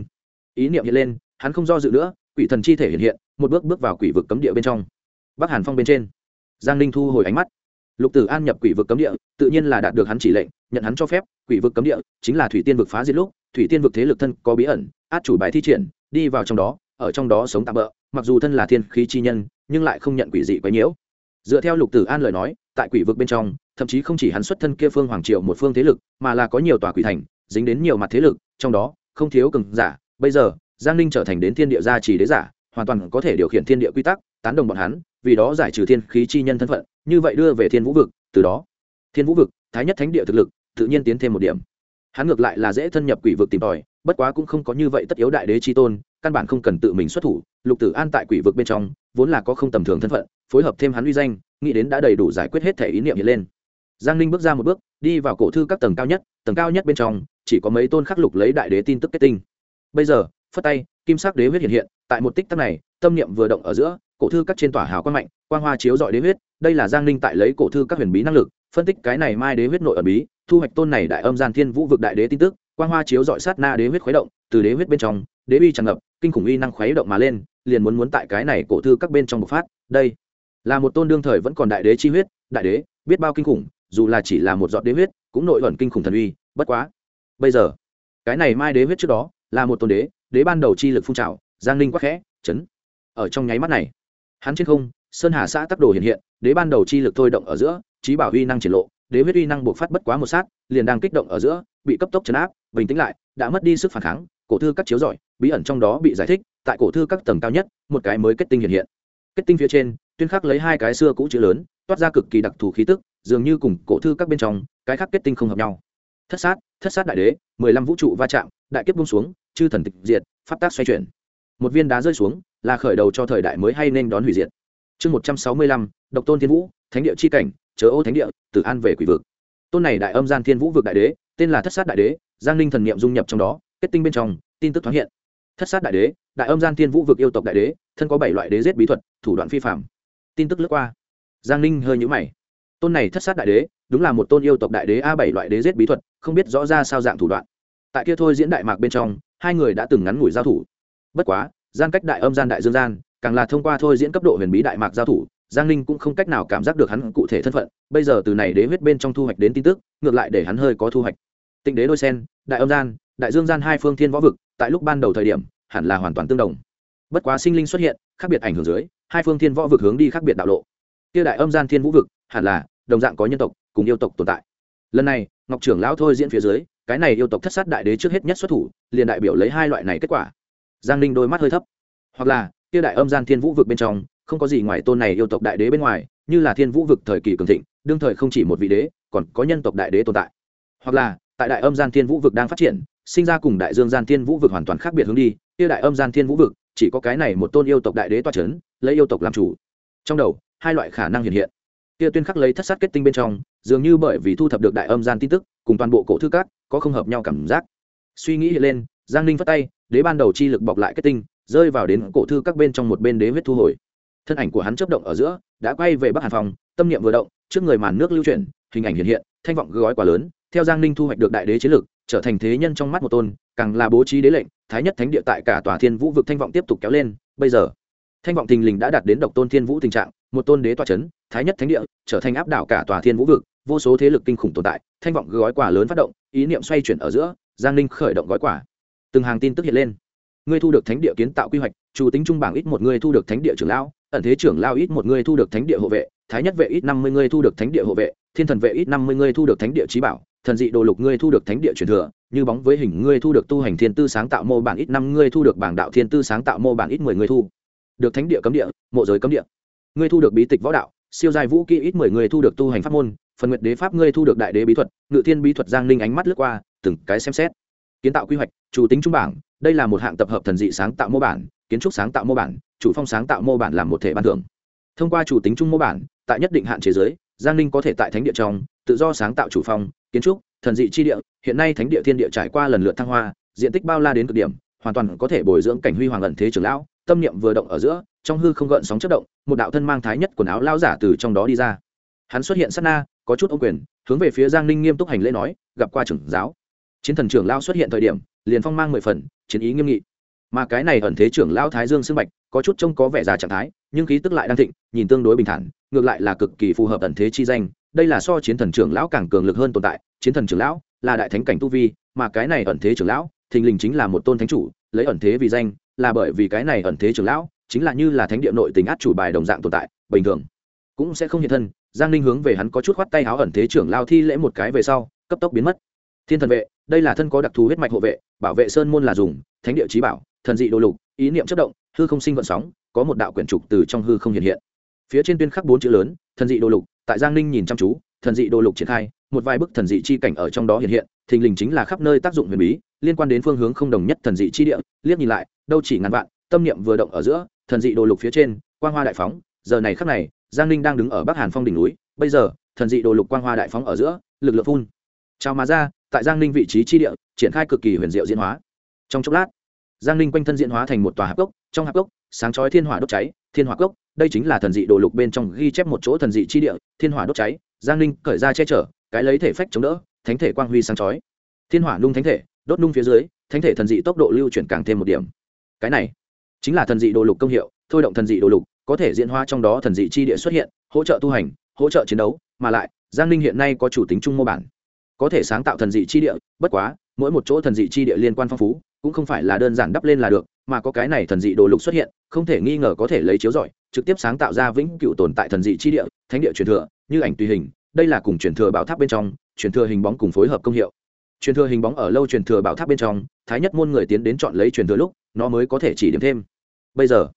Ý niệm hiện lên, hắn không do dự nữa, quỷ thần chi thể hiện hiện, một bước bước vào quỷ vực cấm địa bên trong. Bắc hàn phong bên trên, giang ninh thu hồi ánh mắt. Lục tử an nhập quỷ vực cấm địa, tự nhiên là đạt được hắn chỉ lệnh, nhận hắn cho phép, quỷ vực cấm địa chính là thủy tiên vực phá diệt lúc thủy tiên vực thế lực thân có bí ẩn, át chủ bài thi triển, đi vào trong đó, ở trong đó sống tạm bỡ mặc dù thân là thiên khí chi nhân, nhưng lại không nhận quỷ dị quấy nhiễu. Dựa theo lục tử an lời nói, tại quỷ vực bên trong, thậm chí không chỉ hắn xuất thân kia phương hoàng triệu một phương thế lực, mà là có nhiều tòa quỷ thành, dính đến nhiều mặt thế lực, trong đó, không thiếu cường giả. Bây giờ, giang ninh trở thành đến thiên địa gia trì đế giả, hoàn toàn có thể điều khiển thiên địa quy tắc, tán đồng bọn hắn, vì đó giải trừ thiên khí chi nhân thân phận, như vậy đưa về thiên vũ vực, từ đó, thiên vũ vực, thái nhất thánh địa thực lực, tự nhiên tiến thêm một điểm hắn ngược lại là dễ thân nhập quỷ vực tìm tòi, bất quá cũng không có như vậy tất yếu đại đế chi tôn, căn bản không cần tự mình xuất thủ, lục tử an tại quỷ vực bên trong, vốn là có không tầm thường thân phận, phối hợp thêm hắn uy danh, nghĩ đến đã đầy đủ giải quyết hết thể ý niệm hiện lên. Giang ninh bước ra một bước, đi vào cổ thư các tầng cao nhất, tầng cao nhất bên trong, chỉ có mấy tôn khắc lục lấy đại đế tin tức kết tinh. Bây giờ, phất tay, kim sắc đế huyết hiện hiện, tại một tích tắc này, tâm niệm vừa động ở giữa, cổ thư các trên tỏa hào quang mạnh, quang hoa chiếu dọi đế huyết, đây là giang ninh tại lấy cổ thư các huyền bí năng lực phân tích cái này mai đế huyết nội ẩn bí, thu hoạch tôn này đại âm gian thiên vũ vực đại đế tin tức, quang hoa chiếu dọi sát na đế huyết khuấy động, từ đế huyết bên trong, đế uy tràn ngập, kinh khủng uy năng khuấy động mà lên, liền muốn muốn tại cái này cổ thư các bên trong bộc phát, đây là một tôn đương thời vẫn còn đại đế chi huyết, đại đế, biết bao kinh khủng, dù là chỉ là một giọt đế huyết, cũng nội ẩn kinh khủng thần uy, bất quá, bây giờ, cái này mai đế huyết trước đó, là một tôn đế đế ban đầu chi lực phun trào, giang linh quắc khẽ, chấn. Ở trong nháy mắt này, hắn trên không, sơn hà xã tắc đồ hiện hiện, đế ban đầu chi lực thôi động ở giữa trí bảo uy năng triển lộ, đế huyết uy năng buộc phát bất quá một sát, liền đang kích động ở giữa, bị cấp tốc chấn áp, bình tĩnh lại, đã mất đi sức phản kháng, cổ thư các chiếu giỏi bí ẩn trong đó bị giải thích, tại cổ thư các tầng cao nhất, một cái mới kết tinh hiện hiện. Kết tinh phía trên, tuyên khắc lấy hai cái xưa cũ chữ lớn, toát ra cực kỳ đặc thù khí tức, dường như cùng cổ thư các bên trong, cái khác kết tinh không hợp nhau. Thất sát thất sát đại đế, mười lăm vũ trụ va chạm, đại kiếp bung xuống, chư thần tịch diệt, pháp tác xoay chuyển. Một viên đá rơi xuống, là khởi đầu cho thời đại mới hay nên đón hủy diệt. Chương một trăm sáu mươi lăm, độc tôn thiên vũ, thánh địa c h i cảnh chớ ô thánh địa từ an về quỷ vực. Tôn này đại âm gian thiên vũ vực đại đế, tên là thất sát đại đế, giang ninh thần n i ệ m dung nhập trong đó, kết tinh bên trong, tin tức thoáng hiện. Thất sát đại đế, đại âm gian thiên vũ vực yêu tộc đại đế, thân có bảy loại đế giết bí thuật, thủ đoạn phi phạm tin tức lướt qua. Giang ninh hơi nhũ mày. Tôn này thất sát đại đế, đúng là một tôn yêu tộc đại đế a bảy loại đế giết bí thuật, không biết rõ ra sao dạng thủ đoạn. Tại kia thôi diễn đại mạc bên trong, hai người đã từng ngắn ngủi giao thủ. Bất quá, gian cách đại âm gian đại dương gian, càng là thông qua thôi diễn cấp độ huyền bí đại mạc giao thủ giang ninh cũng không cách nào cảm giác được hắn cụ thể thân phận, bây giờ từ này đế huyết bên trong thu hoạch đến tin tức, ngược lại để hắn hơi có thu hoạch. Tịnh đế đôi sen, đại âm gian, đại dương gian hai phương thiên võ vực, tại lúc ban đầu thời điểm, hẳn là hoàn toàn tương đồng. Bất quá sinh linh xuất hiện, khác biệt ảnh hưởng dưới, hai phương thiên võ vực hướng đi khác biệt đạo lộ. Kia đại âm gian thiên vũ vực, hẳn là, đồng dạng có nhân tộc, cùng yêu tộc tồn tại. Lần này, ngọc trưởng lão thôi diễn phía dưới, cái này yêu tộc thất sát đại đế trước hết nhất xuất thủ, liền đại biểu lấy hai loại này kết quả. Giang ninh đôi mắt hơi thấp. Hoặc là kia đại âm gian thiên vũ vực bên trong, không có gì ngoài tôn này yêu tộc đại đế bên ngoài, như là thiên vũ vực thời kỳ cường thịnh, đương thời không chỉ một vị đế, còn có nhân tộc đại đế tồn tại. Hoặc là, tại đại âm gian thiên vũ vực đang phát triển, sinh ra cùng đại dương gian thiên vũ vực hoàn toàn khác biệt hướng đi, kia đại âm gian thiên vũ vực, chỉ có cái này một tôn yêu tộc đại đế toa c h ấ n lấy yêu tộc làm chủ. Trong đầu, hai loại khả năng hiện hiện. Kia tuyên khắc lấy thất sát kết tinh bên trong, dường như bởi vì thu thập được đại âm gian tin tức, cùng toàn bộ cổ thư cát có không hợp nhau cảm giác. Suy nghĩ hiện lên, giang ninh phát tay, đế ban đầu chi lực bọc lại kết tinh rơi vào đến cổ thư các bên trong một bên đế huyết thu hồi. Thân ảnh của hắn chấp động ở giữa, đã quay về bắc hàn phòng tâm niệm vừa động, trước người màn nước lưu chuyển, hình ảnh hiện hiện, thanh vọng gói quá lớn, theo giang ninh thu hoạch được đại đế chiến lực, trở thành thế nhân trong mắt một tôn, càng là bố trí đế lệnh, thái nhất thánh địa tại cả tòa thiên vũ vực thanh vọng tiếp tục kéo lên, bây giờ, thanh vọng thình lình đã đạt đến độc tôn thiên vũ tình trạng, một tôn đế tòa c h ấ n thái nhất thánh địa, trở thành áp đảo cả tòa thiên vũ vực, vô số thế lực kinh khủng tồn tại, thanh vọng gói quả lớn phát động, ý niệm xoay chuyển ở giữa, giang ninh khởi động gói quả. Từng hàng tin tức hiện lên ngươi thu được thánh địa kiến tạo quy hoạch chủ tính trung bảng ít một ngươi thu được thánh địa trưởng lão ẩn thế trưởng lao ít một ngươi thu được thánh địa hộ vệ thái nhất vệ ít năm mươi ngươi thu được thánh địa hộ vệ thiên thần vệ ít năm mươi ngươi thu được thánh địa trí bảo thần dị đồ lục ngươi thu được thánh địa truyền thừa như bóng với hình ngươi thu được tu hành thiên tư sáng tạo mô bản ít năm ngươi thu được bảng đạo thiên tư sáng tạo mô bản ít mười ngươi thu được thánh địa cấm địa mộ giới cấm địa ngươi thu được bí tịch võ đạo siêu dài vũ kỹ ít mười người thu được tu hành pháp môn phần nguyệt đế pháp ngươi thu được đại đế bí thuật ngự thiên bí thuật giang ninh ánh mắt lướt qua từng cái xem xét kiến tạo quy hoạch, chủ tính trung bảng, đây là một hạng tập hợp thần dị sáng tạo mô bản, kiến trúc sáng tạo mô bản, chủ phong sáng tạo mô bản làm một thể ban thưởng. Thông qua chủ tính trung mô bản, tại nhất định hạn chế giới, giang ninh có thể tại thánh địa trong, tự do sáng tạo chủ phong, kiến trúc, thần dị chi địa, hiện nay thánh địa thiên địa trải qua lần lượt thăng hoa, diện tích bao la đến cực điểm, hoàn toàn có thể bồi dưỡng cảnh huy hoàng ẩn thế trưởng lão, tâm niệm vừa động ở giữa, trong hư không gợn sóng chất động, một đạo thân mang thái nhất quần áo lao giả từ trong đó đi ra. Hắn xuất hiện sát na, có chút ô quyền, hướng về phía giang ninh nghiêm túc hành lễ nói, gặp qua trưởng giáo chiến thần trưởng lao xuất hiện thời điểm, liền phong mang mười phần, chiến ý nghiêm nghị. Mà cái này ẩn thế trưởng lao thái dương sưng bạch, có chút trông có vẻ già trạng thái, nhưng khí tức lại đang thịnh, nhìn tương đối bình thản, ngược lại là cực kỳ phù hợp ẩn thế chi danh. Đây là so chiến thần trưởng lão càng cường lực hơn tồn tại, chiến thần trưởng lão là đại thánh cảnh tu vi, mà cái này ẩn thế trưởng lão, thình lình chính là một tôn thánh chủ, lấy ẩn thế vì danh, là bởi vì cái này ẩn thế trưởng lão chính là như là thánh địa nội tình át chủ bài đồng dạng tồn tại, bình thường cũng sẽ không hiện thân. Giang ninh hướng về hắn có chút khoát tay áo ẩn thế trưởng lao thi lễ một cái về sau, cấp tốc biến mất. Thiên thần vệ đây là thân có đặc thù huyết mạch hộ vệ, bảo vệ sơn môn là dùng, thánh địa trí bảo, thần dị đồ lục, ý niệm chất động, hư không sinh vận sóng, có một đạo quyển trục từ trong hư không hiện hiện. Phía trên tuyên khắc bốn chữ lớn, thần dị đồ lục, tại giang ninh nhìn chăm chú, thần dị đồ lục triển khai, một vài bức thần dị chi cảnh ở trong đó hiện hiện, thình lình chính là khắp nơi tác dụng huyền bí, liên quan đến phương hướng không đồng nhất thần dị chi địa, liếc nhìn lại, đâu chỉ ngàn vạn, tâm niệm vừa động ở giữa, thần dị đồ lục phía trên, quang hoa đại phóng, giờ này khắc này, giang ninh đang đứng ở bắc hàn phong đỉnh núi, bây giờ, thần dị đồ lục quang hoa đại phóng ở giữa, lực lượng phun trao mà ra, tại giang ninh vị trí chi địa, triển khai cực kỳ huyền diệu diễn hóa. Trong chốc lát, giang ninh quanh thân diễn hóa thành một tòa hạp cốc, trong hạp cốc, sáng chói thiên hỏa đốt cháy, thiên hỏa cốc, đây chính là thần dị đồ lục bên trong ghi chép một chỗ thần dị chi địa, thiên hỏa đốt cháy, giang ninh cởi ra che chở, cái lấy thể phách chống đỡ, thánh thể quang huy sáng chói. Thiên hỏa nung thánh thể, đốt nung phía dưới, thánh thể thần dị tốc độ lưu chuyển càng thêm một điểm. Cái này chính là thần dị đồ lục công hiệu, thôi động thần dị đồ lục, có thể diễn hóa trong đó thần dị chi địa xuất hiện, hỗ trợ tu hành, hỗ trợ chiến đấu, mà lại, giang ninh hiện nay có chủ tính chung mô bản có thể sáng tạo thần dị chi địa, bất quá, mỗi một chỗ thần dị chi địa liên quan phong phú, cũng không phải là đơn giản đắp lên là được, mà có cái này thần dị đồ lục xuất hiện, không thể nghi ngờ có thể lấy chiếu giỏi trực tiếp sáng tạo ra vĩnh cựu tồn tại thần dị chi địa, thánh địa truyền thừa, như ảnh tùy hình, đây là cùng truyền thừa bảo tháp bên trong, truyền thừa hình bóng cùng phối hợp công hiệu. Truyền thừa hình bóng ở lâu truyền thừa bảo tháp bên trong, thái nhất môn người tiến đến chọn lấy truyền thừa lúc, nó mới có thể chỉ điểm thêm. Bây giờ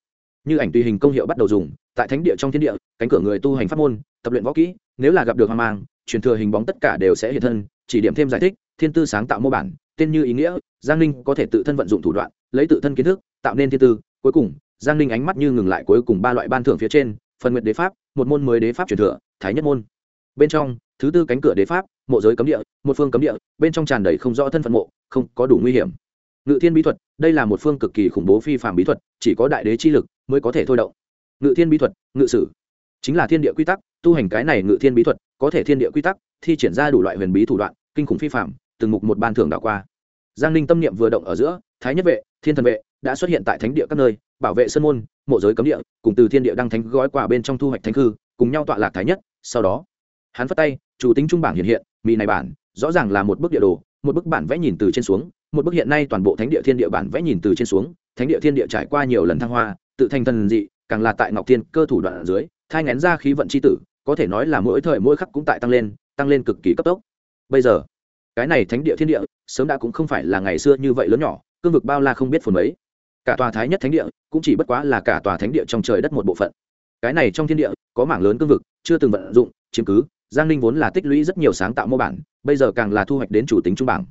như ảnh tùy hình công hiệu bắt đầu dùng, tại thánh địa trong thiên địa, cánh cửa người tu hành pháp môn, tập luyện võ kỹ, nếu là gặp được hoang mang, truyền thừa hình bóng tất cả đều sẽ hiện thân, chỉ điểm thêm giải thích, thiên tư sáng tạo mô bản, tên như ý nghĩa, giang ninh có thể tự thân vận dụng thủ đoạn, lấy tự thân kiến thức, tạo nên thiên tư, cuối cùng, giang ninh ánh mắt như ngừng lại cuối cùng ba loại ban thưởng phía trên, phần nguyện đế pháp, một môn mới đế pháp truyền thừa, thái nhất môn. Bên trong, thứ tư cánh cửa đế pháp, mộ giới cấm địa, một phương cấm địa, bên trong tràn đầy không rõ thân phận mộ, không có đủ nguy hiểm. Ngự thiên bí thuật, đây là một phương cực kỳ khủng bố phi phạm bí thuật, chỉ có đại đế chi lực mới có thể thôi động. Ngự thiên bí thuật, ngự sử. Chính là thiên địa quy tắc, tu hành cái này ngự thiên bí thuật, có thể thiên địa quy tắc, thi triển ra đủ loại huyền bí thủ đoạn, kinh khủng phi phạm từng mục một ban thưởng đảo qua. Giang ninh tâm niệm vừa động ở giữa, thái nhất vệ, thiên thần vệ đã xuất hiện tại thánh địa các nơi, bảo vệ sân môn, mộ giới cấm địa, cùng từ thiên địa đăng thánh gói quà bên trong thu hoạch thánh hư cùng nhau tọa lạc thái nhất, sau đó, hắn phát tay, chủ tính trung bảng hiện hiện mỹ này bản, rõ ràng là một bức địa đồ, một bức bản vẽ nhìn từ trên xuống, một bức hiện nay toàn bộ thánh địa thiên địa bản vẽ nhìn từ trên xuống, thánh địa thiên địa trải qua nhiều lần thăng hoa tự thành thần dị, càng là tại ngọc thiên cơ thủ đoạn ở dưới, thai ngén ra khí vận c h i tử, có thể nói là mỗi thời mỗi khắc cũng tại tăng lên tăng lên cực kỳ cấp tốc. Bây giờ, cái này thánh địa thiên địa, sớm đã cũng không phải là ngày xưa như vậy lớn nhỏ, cương vực bao la không biết phồn mấy. Cả tòa thái nhất thánh địa, cũng chỉ bất quá là cả tòa thánh địa trong trời đất một bộ phận. Cái này trong thiên địa, có mảng lớn cương vực, chưa từng vận dụng, chiếm cứ, giang ninh vốn là tích lũy rất nhiều sáng tạo mô bản, bây giờ càng là thu hoạch đến chủ tính trung bảng.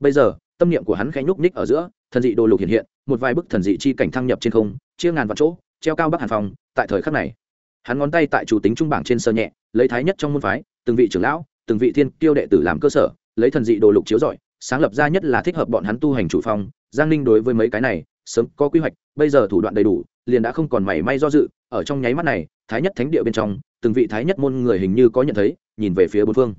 Bây giờ tâm niệm của hắn khẽ nhúc nhích ở giữa, thần dị đồ lục hiện hiện, một vài bức thần dị chi cảnh thăng nhập trên không, chia ngàn vạn chỗ, treo cao bắc hàn phòng tại thời khắc này. Hắn ngón tay tại chủ tính trung bảng trên sơ nhẹ, lấy thái nhất trong môn phái, từng vị trưởng lão, từng vị thiên tiêu đệ tử làm cơ sở, lấy thần dị đồ lục chiếu giỏi sáng lập ra nhất là thích hợp bọn hắn tu hành chủ phong. Giang ninh đối với mấy cái này, sớm có quy hoạch, bây giờ thủ đoạn đầy đủ, liền đã không còn mảy may do dự, ở trong nháy mắt này, thái nhất thánh địa bên trong, từng vị thái nhất môn người hình như có nhận thấy, nhìn về phía bốn phương.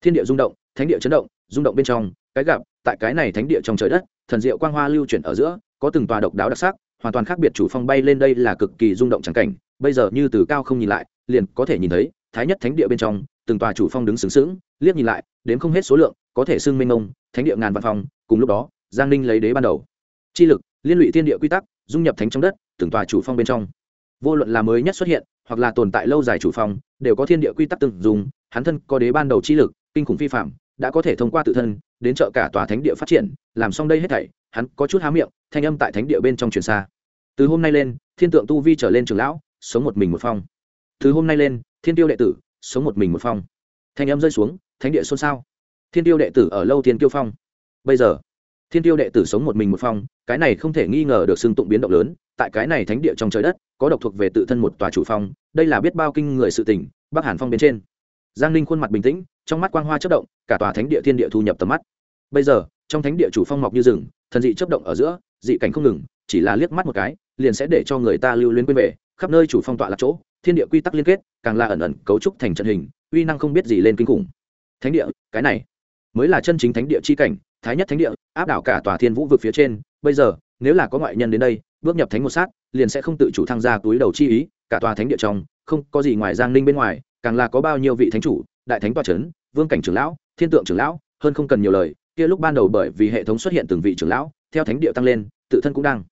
Thiên địa rung động, thánh địa chấn động, rung động bên trong, cái gặp tại cái này thánh địa trong trời đất, thần diệu quang hoa lưu chuyển ở giữa, có từng tòa độc đáo đặc sắc, hoàn toàn khác biệt chủ phong bay lên đây là cực kỳ rung động trắng cảnh, bây giờ như từ cao không nhìn lại, liền có thể nhìn thấy, thái nhất thánh địa bên trong, từng tòa chủ phong đứng sướng sướng liếc nhìn lại đến không hết số lượng, có thể xưng minh ông thánh địa ngàn vạn phòng cùng lúc đó, giang ninh lấy đế ban đầu. Chi lực, liên lụy thiên địa quy tắc, dung nhập thánh trong đất, từng tòa chủ phong bên trong. Vô luận là mới nhất xuất hiện, hoặc là tồn tại lâu dài chủ phong, đều có thiên địa quy tắc từng dùng hắn thân có đế ban đầu chi lực, kinh khủng phi phạm đã có thể thông qua tự thân, đến trợ cả tòa thánh địa phát triển, làm xong đây hết thảy, hắn có chút há miệng, thanh âm tại thánh địa bên trong truyền xa. Từ hôm nay lên, thiên tượng tu vi trở lên trường lão, sống một mình một phong. Từ hôm nay lên, thiên tiêu đệ tử, sống một mình một phong. Thanh âm rơi xuống, thánh địa xôn xao. Thiên tiêu đệ tử ở lâu thiên tiêu phong. Bây giờ, thiên tiêu đệ tử sống một mình một phong, cái này không thể nghi ngờ được xưng tụng biến động lớn, tại cái này thánh địa trong trời đất, có độc thuộc về tự thân một tòa chủ phong, đây là biết bao kinh người sự tỉnh bắc hàn phong bên trên. Giang ninh khuôn mặt bình tĩnh, trong mắt quang hoa chất động cả tòa thánh địa thiên địa thu nhập tầm mắt. Bây giờ, trong thánh địa chủ phong mọc như rừng, thần dị chấp động ở giữa, dị cảnh không ngừng, chỉ là liếc mắt một cái, liền sẽ để cho người ta lưu luyến quên về, khắp nơi chủ phong tọa là chỗ, thiên địa quy tắc liên kết, càng là ẩn ẩn cấu trúc thành trận hình, uy năng không biết gì lên kinh khủng. Thánh địa, cái này mới là chân chính thánh địa chi cảnh, thái nhất thánh địa, áp đảo cả tòa thiên vũ vực phía trên. Bây giờ, nếu là có ngoại nhân đến đây, bước nhập thánh một sát, liền sẽ không tự chủ thăng ra túi đầu chi ý, cả tòa thánh địa trong, không có gì ngoài giang ninh bên ngoài, càng là có bao nhiêu vị thánh chủ, đại thánh tòa trấn vương cảnh trưởng lão thiên tượng trưởng lão, hơn không cần nhiều lời, kia lúc ban đầu bởi vì hệ thống xuất hiện từng vị trưởng lão, theo thánh địa tăng lên, tự thân cũng đang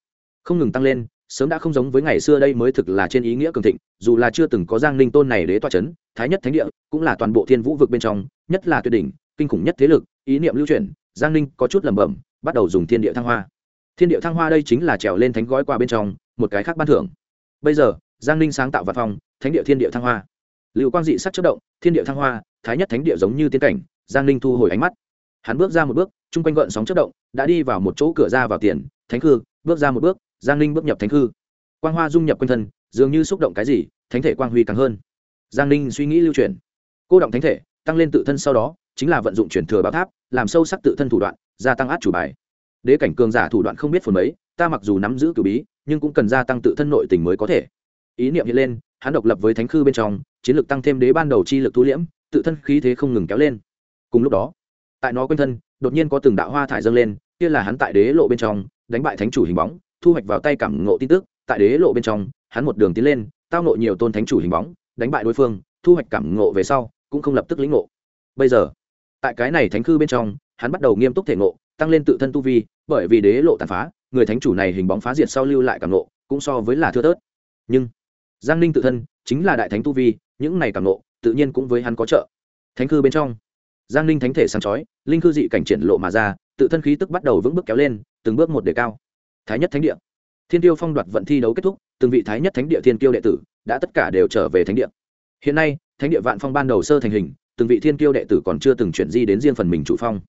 không ngừng tăng lên, sớm đã không giống với ngày xưa đây mới thực là trên ý nghĩa cường thịnh, dù là chưa từng có giang ninh tôn này đế toa c h ấ n thái nhất thánh địa, cũng là toàn bộ thiên vũ vực bên trong, nhất là tuyệt đỉnh, kinh khủng nhất thế lực, ý niệm lưu truyền giang ninh có chút lẩm bẩm, bắt đầu dùng thiên địa thăng hoa. Thiên địa thăng hoa đây chính là trèo lên thánh gói qua bên trong, một cái khác ban thưởng. Bây giờ, giang ninh sáng tạo vật phong, thánh địa thiên địa thăng hoa. Lưu quang dị sắc chất động, thiên địa thăng hoa, thái nhất thánh địa giống như tiến cảnh giang ninh thu hồi ánh mắt. Hắn bước ra một bước chung quanh gợn sóng chất động đã đi vào một chỗ cửa ra vào tiền thánh khư bước ra một bước giang ninh bước nhập thánh Khư, quang hoa dung nhập quanh thân dường như xúc động cái gì thánh thể quang huy càng hơn. Giang ninh suy nghĩ lưu truyền cô động thánh thể tăng lên tự thân sau đó chính là vận dụng chuyển thừa bảo tháp làm sâu sắc tự thân thủ đoạn gia tăng át chủ bài. Đế cảnh cường giả thủ đoạn không biết phần mấy ta mặc dù nắm giữ cử bí nhưng cũng cần gia tăng tự thân nội tình mới có thể. Ý niệm hiện lên hắn độc lập với thánh khư bên trong chiến lược tăng thêm đế ban đầu chi lực thu liễm tự thân khí thế không ngừng kéo lên cùng lúc đó, tại nó quanh thân, đột nhiên có từng đạo hoa thải dâng lên, kia là hắn tại đế lộ bên trong, đánh bại thánh chủ hình bóng, thu hoạch vào tay cảm ngộ tin tức, tại đế lộ bên trong, hắn một đường tiến lên, tao ngộ nhiều tôn thánh chủ hình bóng, đánh bại đối phương, thu hoạch cảm ngộ về sau, cũng không lập tức lĩnh ngộ. Bây giờ, tại cái này thánh khư bên trong, hắn bắt đầu nghiêm túc thể ngộ, tăng lên tự thân tu vi, bởi vì đế lộ tàn phá, người thánh chủ này hình bóng phá diệt sau lưu lại cảm ngộ, cũng so với là thưa tớt nhưng, giang ninh tự thân chính là đại thánh tu vi, những này cảm ngộ, tự nhiên cũng với hắn có trợ. Thánh khư bên trong giang ninh thánh thể sáng chói, linh Cư dị cảnh triển lộ mà ra, tự thân khí tức bắt đầu vững bước kéo lên, từng bước một đề cao. Thái nhất thánh địa. Thiên tiêu phong đoạt vận thi đấu kết thúc, từng vị thái nhất thánh địa thiên tiêu đệ tử đã tất cả đều trở về thánh địa. Hiện nay, thánh địa vạn phong ban đầu sơ thành hình, từng vị thiên tiêu đệ tử còn chưa từng chuyển di đến riêng phần mình chủ phong.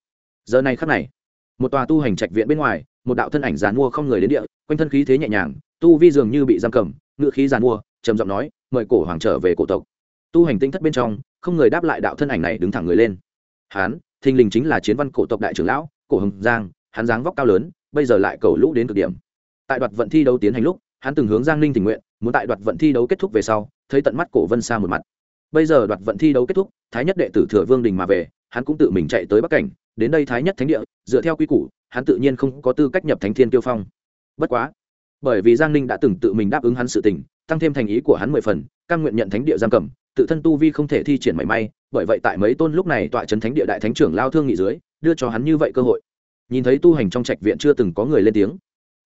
Giờ này khắc này, một tòa tu hành trạch viện bên ngoài, một đạo thân ảnh giàn mua không người đến địa, quanh thân khí thế nhẹ nhàng, tu vi dường như bị giam cầm, ngự khí giàn mua trầm giọng nói, mời cổ hoàng trở về cổ tộc. Tu hành tinh thất bên trong, không người đáp lại đạo thân ảnh này đứng thẳng người lên hán, thình lình chính là chiến văn cổ tộc đại trưởng lão, cổ hồng giang, hắn dáng vóc cao lớn, bây giờ lại cầu lũ đến cực điểm. Tại đoạt vận thi đấu tiến hành lúc, hắn từng hướng giang ninh tình nguyện, muốn tại đoạt vận thi đấu kết thúc về sau, thấy tận mắt cổ vân xa một mặt. Bây giờ đoạt vận thi đấu kết thúc, thái nhất đệ tử thừa vương đình mà về, hắn cũng tự mình chạy tới bắc cảnh, đến đây thái nhất thánh địa, dựa theo quy củ, hắn tự nhiên không có tư cách nhập thánh thiên tiêu phong. Bất quá, bởi vì giang ninh đã từng tự mình đáp ứng hắn sự tình, tăng thêm thành ý của hắn mười phần căn nguyện nhận thánh địa giam cầm tự thân tu vi không thể thi triển mảy may, bởi vậy tại mấy tôn lúc này tọa trấn thánh địa đại thánh trưởng lao thương nghị dưới, đưa cho hắn như vậy cơ hội. Nhìn thấy tu hành trong trạch viện chưa từng có người lên tiếng,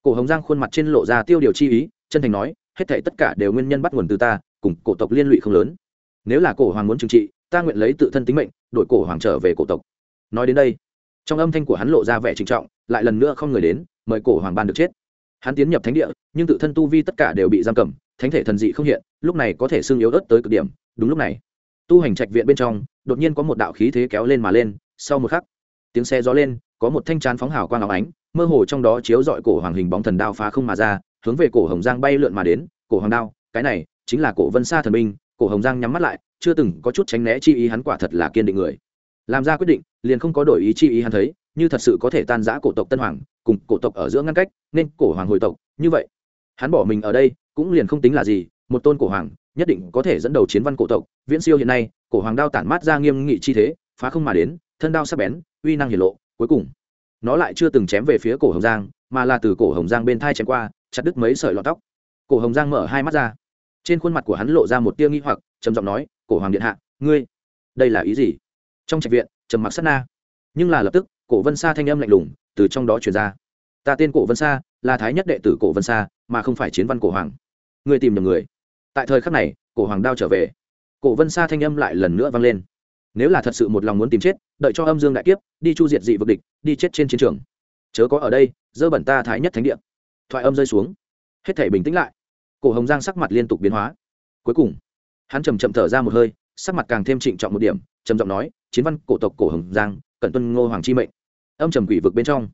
cổ hồng giang khuôn mặt trên lộ ra tiêu điều chi ý, chân thành nói, hết thể tất cả đều nguyên nhân bắt nguồn từ ta, cùng cổ tộc liên lụy không lớn. Nếu là cổ hoàng muốn trừng trị, ta nguyện lấy tự thân tính mệnh đội cổ hoàng trở về cổ tộc. Nói đến đây, trong âm thanh của hắn lộ ra vẻ trịnh trọng, lại lần nữa không người đến, mời cổ hoàng ban được chết. Hắn tiến nhập thánh địa, nhưng tự thân tu vi tất cả đều bị giam cầm, thánh thể thần dị không hiện, lúc này có thể xương yếu ớt tới cực điểm đúng lúc này, tu hành trạch viện bên trong, đột nhiên có một đạo khí thế kéo lên mà lên, sau một khắc, tiếng xe gió lên, có một thanh chán phóng hào quang áo ánh, mơ hồ trong đó chiếu dọi cổ hoàng hình bóng thần đao phá không mà ra, hướng về cổ hồng giang bay lượn mà đến. Cổ hoàng đao, cái này chính là cổ vân sa thần binh cổ hồng giang nhắm mắt lại, chưa từng có chút tránh né chi ý hắn quả thật là kiên định người. Làm ra quyết định, liền không có đổi ý chi ý hắn thấy, như thật sự có thể tan giã cổ tộc tân hoàng, cùng cổ tộc ở giữa ngăn cách, nên cổ hoàng hồi tộc, như vậy. Hắn bỏ mình ở đây, cũng liền không tính là gì, một tôn cổ hoàng nhất định có thể dẫn đầu chiến văn cổ tộc. Viễn siêu hiện nay, cổ hoàng đao tản mát ra nghiêm nghị chi thế, phá không mà đến, thân đao sắc bén, uy năng hiển lộ, cuối cùng, nó lại chưa từng chém về phía cổ hồng giang, mà là từ cổ hồng giang bên thai chém qua, chặt đứt mấy sợi lọt tóc. Cổ hồng giang mở hai mắt ra. Trên khuôn mặt của hắn lộ ra một tia nghi hoặc, trầm giọng nói, cổ hoàng điện hạ, ngươi, đây là ý gì? Trong trạch viện, trầm mặc sát na. Nhưng là lập tức, cổ vân sa thanh âm lạnh lùng từ trong đó truyền ra. Ta tên cổ vân sa, là thái nhất đệ tử cổ vân sa, mà không phải chiến văn cổ hoàng. Ngươi tìm nhầm người tại thời khắc này, cổ hoàng đao trở về. Cổ vân sa thanh âm lại lần nữa vang lên. Nếu là thật sự một lòng muốn tìm chết, đợi cho âm dương đại kiếp, đi chu diệt dị vực địch, đi chết trên chiến trường. Chớ có ở đây, dơ bẩn ta thái nhất thánh địa. Thoại âm rơi xuống. Hết thể bình tĩnh lại. Cổ hồng giang sắc mặt liên tục biến hóa. Cuối cùng, hắn chầm chậm thở ra một hơi, sắc mặt càng thêm trịnh trọng một điểm, trầm giọng nói, chiến văn cổ tộc cổ hồng giang, cẩn tuân ngô hoàng chi mệnh. Âm trầm quỷ vực bên trong,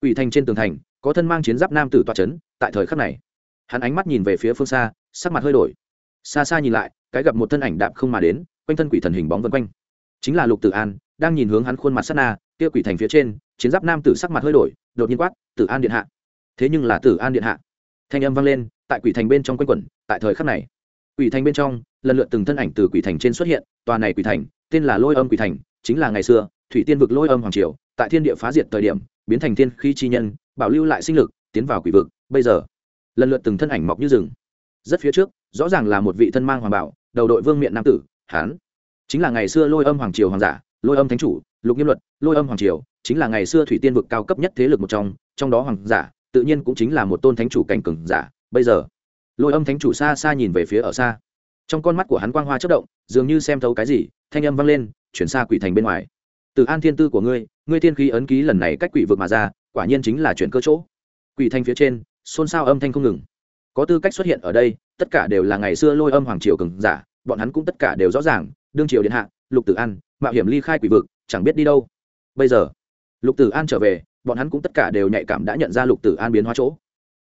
quỷ thành trên tường thành, có thân mang chiến giáp nam tử toa c tại thời khắc này, hắn ánh mắt nhìn về phía phương xa, sắc mặt hơi đổi xa xa nhìn lại, cái gặp một thân ảnh đạp không mà đến, quanh thân quỷ thần hình bóng vân quanh. Chính là lục tử an, đang nhìn hướng hắn khuôn mặt sát na, kia quỷ thành phía trên, chiến giáp nam tử sắc mặt hơi đổi, đột nhiên quát, tử an điện hạ. Thế nhưng là tử an điện hạ. Thanh âm vang lên, tại quỷ thành bên trong quanh quẩn, tại thời khắc này. Quỷ thành bên trong, lần lượt từng thân ảnh từ quỷ thành trên xuất hiện, tòa này quỷ thành, tên là lôi âm quỷ thành, chính là ngày xưa, thủy tiên vực lôi âm hoàng triều, tại thiên địa phá diệt thời điểm, biến thành thiên khí chi nhân, bảo lưu lại sinh lực, tiến vào quỷ vực. Bây giờ, lần lượt từng thân ảnh mọc như rừng rất phía trước, rõ ràng là một vị thân mang hoàng bảo, đầu đội vương miện nam tử, hán. Chính là ngày xưa lôi âm hoàng triều hoàng giả, lôi âm thánh chủ, lục nghiêm luật, lôi âm hoàng triều, chính là ngày xưa thủy tiên vực cao cấp nhất thế lực một trong trong đó hoàng giả, tự nhiên cũng chính là một tôn thánh chủ cảnh cường giả. Bây giờ, lôi âm thánh chủ xa xa nhìn về phía ở xa. Trong con mắt của hắn quang hoa chất động, dường như xem thấu cái gì, thanh âm vang lên, chuyển xa quỷ thành bên ngoài. Từ an thiên tư của ngươi ngươi thiên khí ấn ký lần này cách quỷ vực mà ra, quả nhiên chính là chuyển cơ chỗ. Quỷ thành phía trên, xôn xao âm thanh không ngừng có tư cách xuất hiện ở đây, tất cả đều là ngày xưa lôi âm hoàng triều cường giả, bọn hắn cũng tất cả đều rõ ràng, đương triều điện hạ, lục tử an, mạo hiểm ly khai quỷ vực, chẳng biết đi đâu. Bây giờ, lục tử an trở về, bọn hắn cũng tất cả đều nhạy cảm đã nhận ra lục tử an biến hóa chỗ.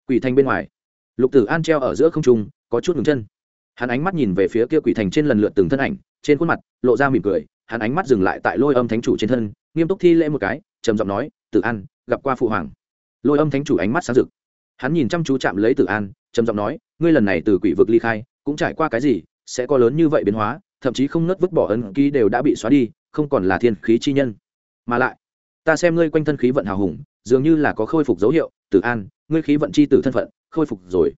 Quỷ thành bên ngoài, lục tử an treo ở giữa không trung, có chút ngừng chân. Hắn ánh mắt nhìn về phía kia quỷ thành trên lần lượt từng thân ảnh, trên khuôn mặt lộ ra mỉm cười, hắn ánh mắt dừng lại tại lôi âm thánh chủ trên thân, nghiêm túc thi lễ một cái, trầm giọng nói, tử an, gặp qua phụ hoàng. Lôi âm thánh chủ ánh mắt sáng rực. Hắn nhìn chăm chú chạm lấy tử an trầm giọng nói, ngươi lần này từ quỷ vực ly khai, cũng trải qua cái gì, sẽ có lớn như vậy biến hóa, thậm chí không nớt vứt bỏ ân ký đều đã bị xóa đi, không còn là thiên khí chi nhân. Mà lại, ta xem ngươi quanh thân khí vận hào hùng, dường như là có khôi phục dấu hiệu, tử an, ngươi khí vận chi tử thân phận, khôi phục rồi.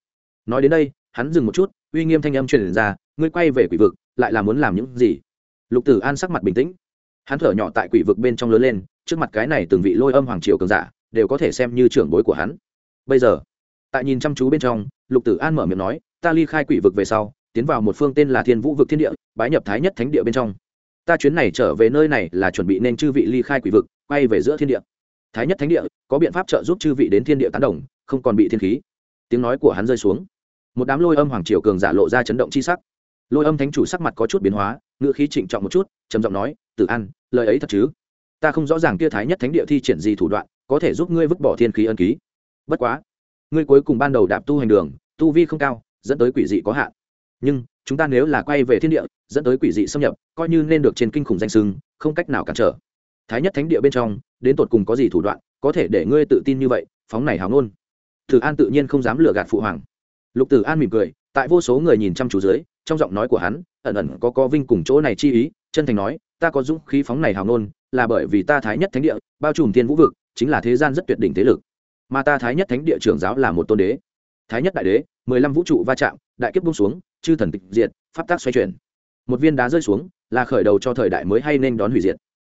Nói đến đây, hắn dừng một chút, uy nghiêm thanh âm truyền ra, ngươi quay về quỷ vực, lại là muốn làm những gì? Lục tử an sắc mặt bình tĩnh. Hắn thở nhỏ tại quỷ vực bên trong lớn lên, trước mặt cái này từng vị lôi âm hoàng triều cường giả, đều có thể xem như trưởng bối của hắn. Bây giờ tại nhìn chăm chú bên trong, lục tử an mở miệng nói, ta ly khai quỷ vực về sau, tiến vào một phương tên là thiên vũ vực thiên địa, bái nhập thái nhất thánh địa bên trong. Ta chuyến này trở về nơi này là chuẩn bị nên chư vị ly khai quỷ vực, quay về giữa thiên địa. Thái nhất thánh địa, có biện pháp trợ giúp chư vị đến thiên địa tán đồng, không còn bị thiên khí. Tiếng nói của hắn rơi xuống. Một đám lôi âm hoàng triều cường giả lộ ra chấn động chi sắc. Lôi âm thánh chủ sắc mặt có chút biến hóa ngựa khí trịnh trọng một chút, trầm giọng nói, tử an, lời ấy thật chứ? Ta không rõ ràng kia thái nhất thánh địa thi triển gì thủ đoạn, có thể giúp ngươi vứt bỏ thiên khí ân ký. Bất quá ngươi cuối cùng ban đầu đạp tu hành đường, tu vi không cao, dẫn tới quỷ dị có hạn. Nhưng, chúng ta nếu là quay về thiên địa, dẫn tới quỷ dị xâm nhập, coi như nên được trên kinh khủng danh sưng không cách nào cản trở. Thái nhất thánh địa bên trong, đến tột cùng có gì thủ đoạn, có thể để ngươi tự tin như vậy, phóng này hào ngôn. Thử an tự nhiên không dám lừa gạt phụ hoàng. Lục tử an mỉm cười, tại vô số người nhìn chăm chú dưới, trong giọng nói của hắn, ẩn ẩn có có vinh cùng chỗ này chi ý, chân thành nói, ta có dũng khí phóng này hào nôn là bởi vì ta thái nhất thánh địa, bao trùm thiên vũ vực, chính là thế gian rất tuyệt đỉnh thế lực mà ta thái nhất thánh địa trưởng giáo là một tôn đế. Thái nhất đại đế, mười lăm vũ trụ va chạm, đại kiếp bung xuống, chư thần tịch diệt, pháp tác xoay chuyển. Một viên đá rơi xuống, là khởi đầu cho thời đại mới hay nên đón hủy diệt.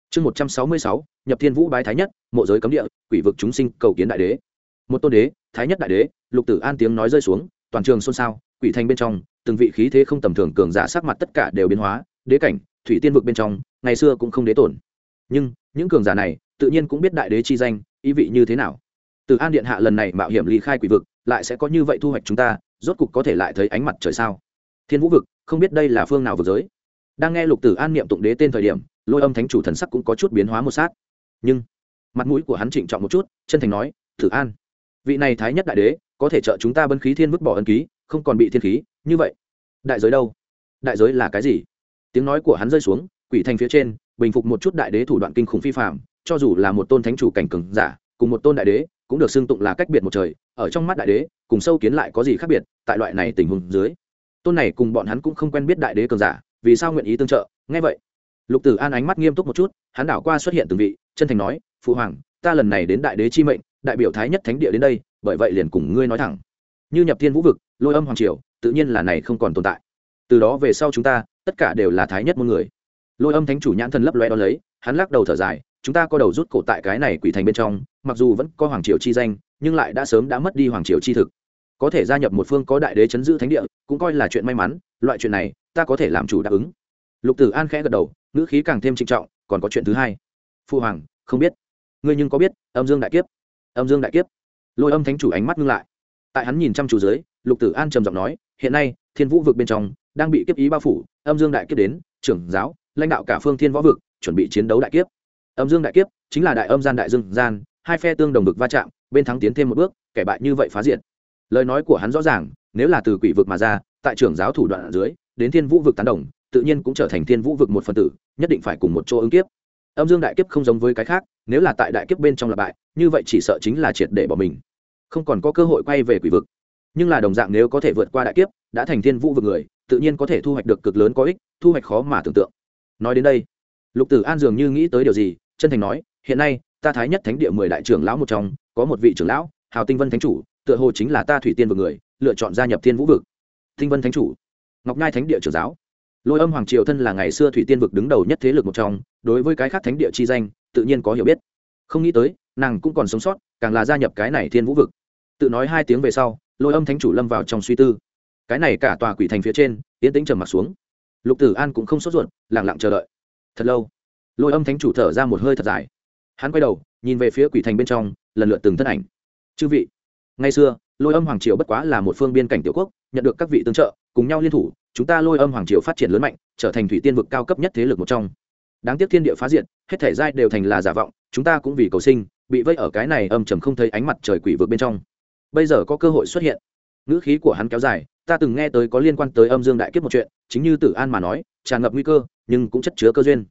Chương một trăm sáu mươi sáu, nhập thiên vũ bái thái nhất, mộ giới cấm địa, quỷ vực chúng sinh cầu kiến đại đế. Một tôn đế, thái nhất đại đế, lục tử an tiếng nói rơi xuống, toàn trường xôn xao, quỷ thành bên trong, từng vị khí thế không tầm thường cường giả sắc mặt tất cả đều biến hóa, đế cảnh, thủy tiên vực bên trong, ngày xưa cũng không đế tổn. Nhưng, những cường giả này, tự nhiên cũng biết đại đế chi danh, ý vị như thế nào từ an điện hạ lần này mạo hiểm ly khai quỷ vực, lại sẽ có như vậy thu hoạch chúng ta, rốt cục có thể lại thấy ánh mặt trời sao? Thiên vũ vực, không biết đây là phương nào vực giới. Đang nghe lục tử an niệm tụng đế tên thời điểm, lôi âm thánh chủ thần sắc cũng có chút biến hóa một sát. Nhưng, mặt mũi của hắn trịnh trọng một chút, chân thành nói, tử an, vị này thái nhất đại đế, có thể trợ chúng ta bân khí thiên vứt bỏ ân ký, không còn bị thiên khí, như vậy, đại giới đâu? Đại giới là cái gì? Tiếng nói của hắn rơi xuống, quỷ thành phía trên, bình phục một chút đại đế thủ đoạn kinh khủng phi phạm cho dù là một tôn thánh chủ cảnh cường giả, cùng một tôn đại đế cũng được xưng tụng là cách biệt một trời, ở trong mắt đại đế, cùng sâu kiến lại có gì khác biệt, tại loại này tình huống dưới. Tôn này cùng bọn hắn cũng không quen biết đại đế cường giả, vì sao nguyện ý tương trợ, nghe vậy. Lục tử an ánh mắt nghiêm túc một chút, hắn đảo qua xuất hiện từng vị, chân thành nói, phụ hoàng, ta lần này đến đại đế chi mệnh, đại biểu thái nhất thánh địa đến đây, bởi vậy liền cùng ngươi nói thẳng. Như nhập thiên vũ vực, lôi âm hoàng triều, tự nhiên là này không còn tồn tại. Từ đó về sau chúng ta, tất cả đều là thái nhất một người. Lôi âm thánh chủ nhãn thần lấp loe đó lấy, hắn lắc đầu thở dài chúng ta có đầu rút cổ tại cái này quỷ thành bên trong, mặc dù vẫn có hoàng triều chi danh, nhưng lại đã sớm đã mất đi hoàng triều chi thực. Có thể gia nhập một phương có đại đế chấn giữ thánh địa, cũng coi là chuyện may mắn, loại chuyện này, ta có thể làm chủ đáp ứng. Lục tử an khẽ gật đầu, ngữ khí càng thêm trinh trọng, còn có chuyện thứ hai. Phu hoàng, không biết. Ngươi nhưng có biết, âm dương đại kiếp? Âm dương đại kiếp? Lôi âm thánh chủ ánh mắt ngưng lại. Tại hắn nhìn chăm chú dưới, lục tử an trầm giọng nói, hiện nay, thiên vũ vực bên trong, đang bị kiếp ý bao phủ, âm dương đại kiếp đến, trưởng giáo, lãnh đạo cả phương thiên võ vực, chuẩn bị chiến đấu đại kiếp âm dương đại kiếp, chính là đại âm gian đại dương gian, hai phe tương đồng vực va chạm, bên thắng tiến thêm một bước, kẻ bại như vậy phá diện lời nói của hắn rõ ràng, nếu là từ quỷ vực mà ra, tại trưởng giáo thủ đoạn ở dưới, đến thiên vũ vực tán đồng, tự nhiên cũng trở thành thiên vũ vực một phần tử, nhất định phải cùng một chỗ ứng kiếp. Âm dương đại kiếp không giống với cái khác, nếu là tại đại kiếp bên trong là bại, như vậy chỉ sợ chính là triệt để bỏ mình. Không còn có cơ hội quay về quỷ vực. Nhưng là đồng dạng nếu có thể vượt qua đại kiếp, đã thành thiên vũ vực người, tự nhiên có thể thu hoạch được cực lớn có ích, thu hoạch khó mà tưởng tượng. Nói đến đây lục tử an dường như nghĩ tới điều gì, chân thành nói, hiện nay, ta thái nhất thánh địa mười đại trưởng lão một trong, có một vị trưởng lão, hào tinh vân thánh chủ, tựa hồ chính là ta thủy tiên vực người, lựa chọn gia nhập thiên vũ vực. Tinh vân thánh chủ, ngọc nhai thánh địa trưởng giáo. Lôi âm hoàng triều thân là ngày xưa thủy tiên vực đứng đầu nhất thế lực một trong, đối với cái khác thánh địa chi danh, tự nhiên có hiểu biết. Không nghĩ tới, nàng cũng còn sống sót, càng là gia nhập cái này thiên vũ vực. Tự nói hai tiếng về sau, lôi âm thánh chủ lâm vào trong suy tư. Cái này cả tòa quỷ thành phía trên tiến tĩnh trầm mặt xuống. Lục tử an cũng không sốt ruột lẳng lặng chờ đợi thật lâu. Lôi âm thánh chủ thở ra một hơi thật dài. Hắn quay đầu, nhìn về phía quỷ thành bên trong, lần lượt từng thân ảnh. Chư vị, ngày xưa, lôi âm hoàng triều bất quá là một phương biên cảnh tiểu quốc, nhận được các vị tương trợ, cùng nhau liên thủ, chúng ta lôi âm hoàng triều phát triển lớn mạnh, trở thành thủy tiên vực cao cấp nhất thế lực một trong. Đáng tiếc thiên địa phá diện hết thể giai đều thành là giả vọng, chúng ta cũng vì cầu sinh, bị vây ở cái này âm trầm không thấy ánh mặt trời quỷ vực bên trong. Bây giờ có cơ hội xuất hiện. Ngữ khí của hắn kéo dài ta từng nghe tới có liên quan tới âm dương đại kiếp một chuyện, chính như tử an mà nói, tràn ngập nguy cơ, nhưng cũng chất chứa cơ duyên.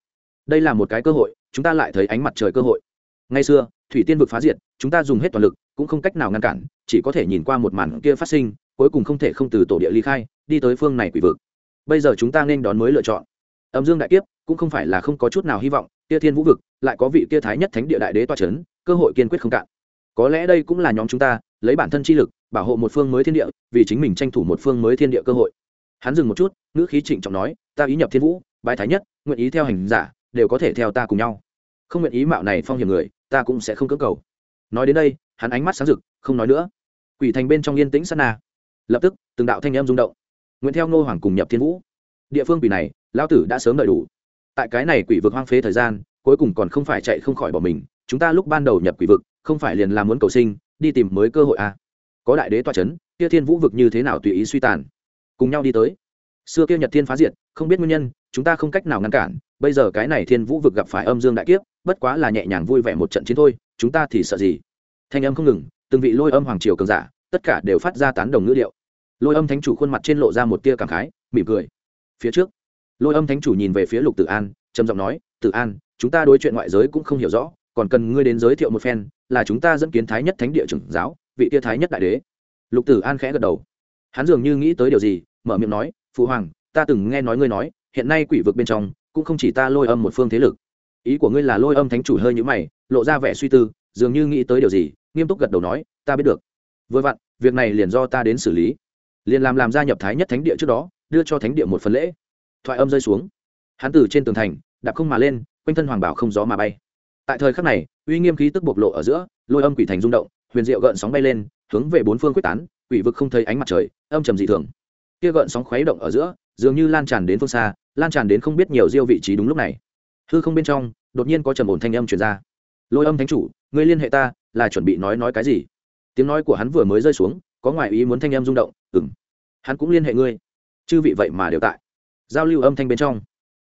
Đây là một cái cơ hội, chúng ta lại thấy ánh mặt trời cơ hội. Ngay xưa, thủy tiên vực phá diệt, chúng ta dùng hết toàn lực, cũng không cách nào ngăn cản, chỉ có thể nhìn qua một màn kia phát sinh, cuối cùng không thể không từ tổ địa ly khai, đi tới phương này quỷ vực. Bây giờ chúng ta nên đón mới lựa chọn. Âm dương đại kiếp, cũng không phải là không có chút nào hy vọng, kia thiên vũ vực, lại có vị kia thái nhất thánh địa đại đế toa c h ấ n cơ hội kiên quyết không cạn. Có lẽ đây cũng là nhóm chúng ta, lấy bản thân chi lực bảo hộ một phương mới thiên địa, vì chính mình tranh thủ một phương mới thiên địa cơ hội. Hắn dừng một chút, ngữ khí trịnh trọng nói, ta ý nhập thiên vũ bài thái nhất, nguyện ý theo hành giả, đều có thể theo ta cùng nhau. Không nguyện ý mạo này phong hiểm người, ta cũng sẽ không cưỡng cầu. Nói đến đây, hắn ánh mắt sáng rực, không nói nữa. Quỷ thành bên trong yên tĩnh sát na. Lập tức, từng đạo thanh em rung động. Nguyện theo ngô hoàng cùng nhập thiên vũ. Địa phương quỷ này lao tử đã sớm đợi đủ. Tại cái này quỷ vực hoang phế thời gian, cuối cùng còn không phải chạy không khỏi bỏ mình. Chúng ta lúc ban đầu nhập quỷ vực, không phải liền làm muốn cầu sinh, đi tìm mới cơ hội à có đại đế toa c h ấ n kia thiên vũ vực như thế nào tùy ý suy tàn. Cùng nhau đi tới. Xưa kia nhật thiên phá diệt, không biết nguyên nhân, chúng ta không cách nào ngăn cản, bây giờ cái này thiên vũ vực gặp phải âm dương đại kiếp, bất quá là nhẹ nhàng vui vẻ một trận chiến thôi, chúng ta thì sợ gì? Thanh âm không ngừng, từng vị lôi âm hoàng triều cường giả, tất cả đều phát ra tán đồng ngữ điệu. Lôi âm thánh chủ khuôn mặt trên lộ ra một tia cảm khái, mỉm cười. Phía trước, lôi âm thánh chủ nhìn về phía lục tử an, trầm giọng nói, tử an, chúng ta đối chuyện ngoại giới cũng không hiểu rõ, còn cần ngươi đến giới thiệu một phen, là chúng ta dẫn kiến thái nhất thánh địa trưởng giáo vị tia thái nhất đại đế. Lục tử an khẽ gật đầu. Hắn dường như nghĩ tới điều gì, mở miệng nói, phụ hoàng, ta từng nghe nói ngươi nói, hiện nay quỷ vực bên trong, cũng không chỉ ta lôi âm một phương thế lực. Ý của ngươi là lôi âm thánh chủ hơi nhữ mày, lộ ra vẻ suy tư, dường như nghĩ tới điều gì, nghiêm túc gật đầu nói, ta biết được. Vừa vặn, việc này liền do ta đến xử lý. Liền làm làm gia nhập thái nhất thánh địa trước đó, đưa cho thánh địa một phần lễ. Thoại âm rơi xuống. Hắn từ trên tường thành, đạp không mà lên, quanh thân hoàng bảo không gió mà bay. Tại thời khắc này, uy nghiêm khí tức bộc lộ ở giữa, lôi âm quỷ thành rung động huyền diệu gợn sóng bay lên, hướng về bốn phương quyết tán, quỷ vực không thấy ánh mặt trời, âm trầm dị thường. Kia gợn sóng khuấy động ở giữa, dường như lan tràn đến phương xa, lan tràn đến không biết nhiều diêu vị trí đúng lúc này. Hư không bên trong, đột nhiên có trầm ổn thanh âm truyền ra. Lôi âm thánh chủ, ngươi liên hệ ta, là chuẩn bị nói nói cái gì? Tiếng nói của hắn vừa mới rơi xuống, có ngoại ý muốn thanh âm rung động ừng hắn cũng liên hệ ngươi. Chư vị vậy mà đều tại. Giao lưu âm thanh bên trong.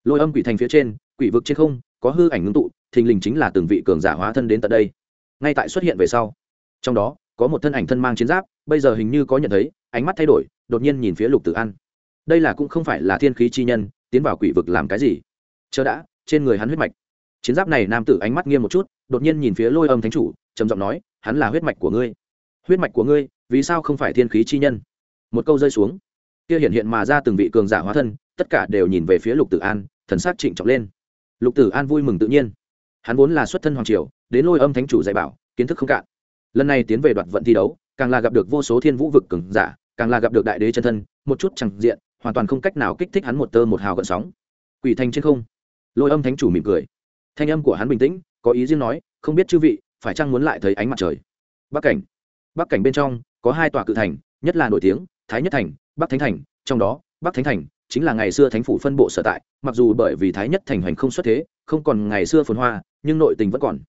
Lôi âm quỷ thành phía trên, quỷ vực trên không, có hư ảnh ngưng tụ, thình lình chính là từng vị cường giả hóa thân đến tận đây. Ngay tại xuất hiện về sau trong đó, có một thân ảnh thân mang chiến giáp, bây giờ hình như có nhận thấy, ánh mắt thay đổi, đột nhiên nhìn phía lục tử an. Đây là cũng không phải là thiên khí chi nhân, tiến vào quỷ vực làm cái gì? Chờ đã, trên người hắn huyết mạch. Chiến giáp này nam tử ánh mắt nghiêm một chút, đột nhiên nhìn phía lôi âm thánh chủ, trầm giọng nói, hắn là huyết mạch của ngươi. Huyết mạch của ngươi? Vì sao không phải thiên khí chi nhân? Một câu rơi xuống. Kia hiện hiện mà ra từng vị cường giả hóa thân, tất cả đều nhìn về phía lục tử an, thần s á c trịnh trọng lên. Lục tử an vui mừng tự nhiên. Hắn vốn là xuất thân hoàng triều, đến lôi âm thánh chủ dạy bảo, kiến thức không cạn lần này tiến về đoạt vận thi đấu, càng là gặp được vô số thiên vũ vực cường giả, càng là gặp được đại đế chân thân, một chút chẳng diện, hoàn toàn không cách nào kích thích hắn một tơ một hào gợn sóng. Quỷ thanh trên không, lôi âm thánh chủ mỉm cười. Thanh âm của hắn bình tĩnh, có ý riêng nói, không biết chư vị, phải chăng muốn lại thấy ánh mặt trời? Bắc cảnh. Bắc cảnh bên trong, có hai tòa cự thành, nhất là nổi tiếng, thái nhất thành, bắc thánh thành. Trong đó, bắc thánh thành chính là ngày xưa thánh phủ phân bộ sở tại, mặc dù bởi vì thái nhất thành hành không xuất thế, không còn ngày xưa phồn hoa, nhưng nội tình vẫn còn.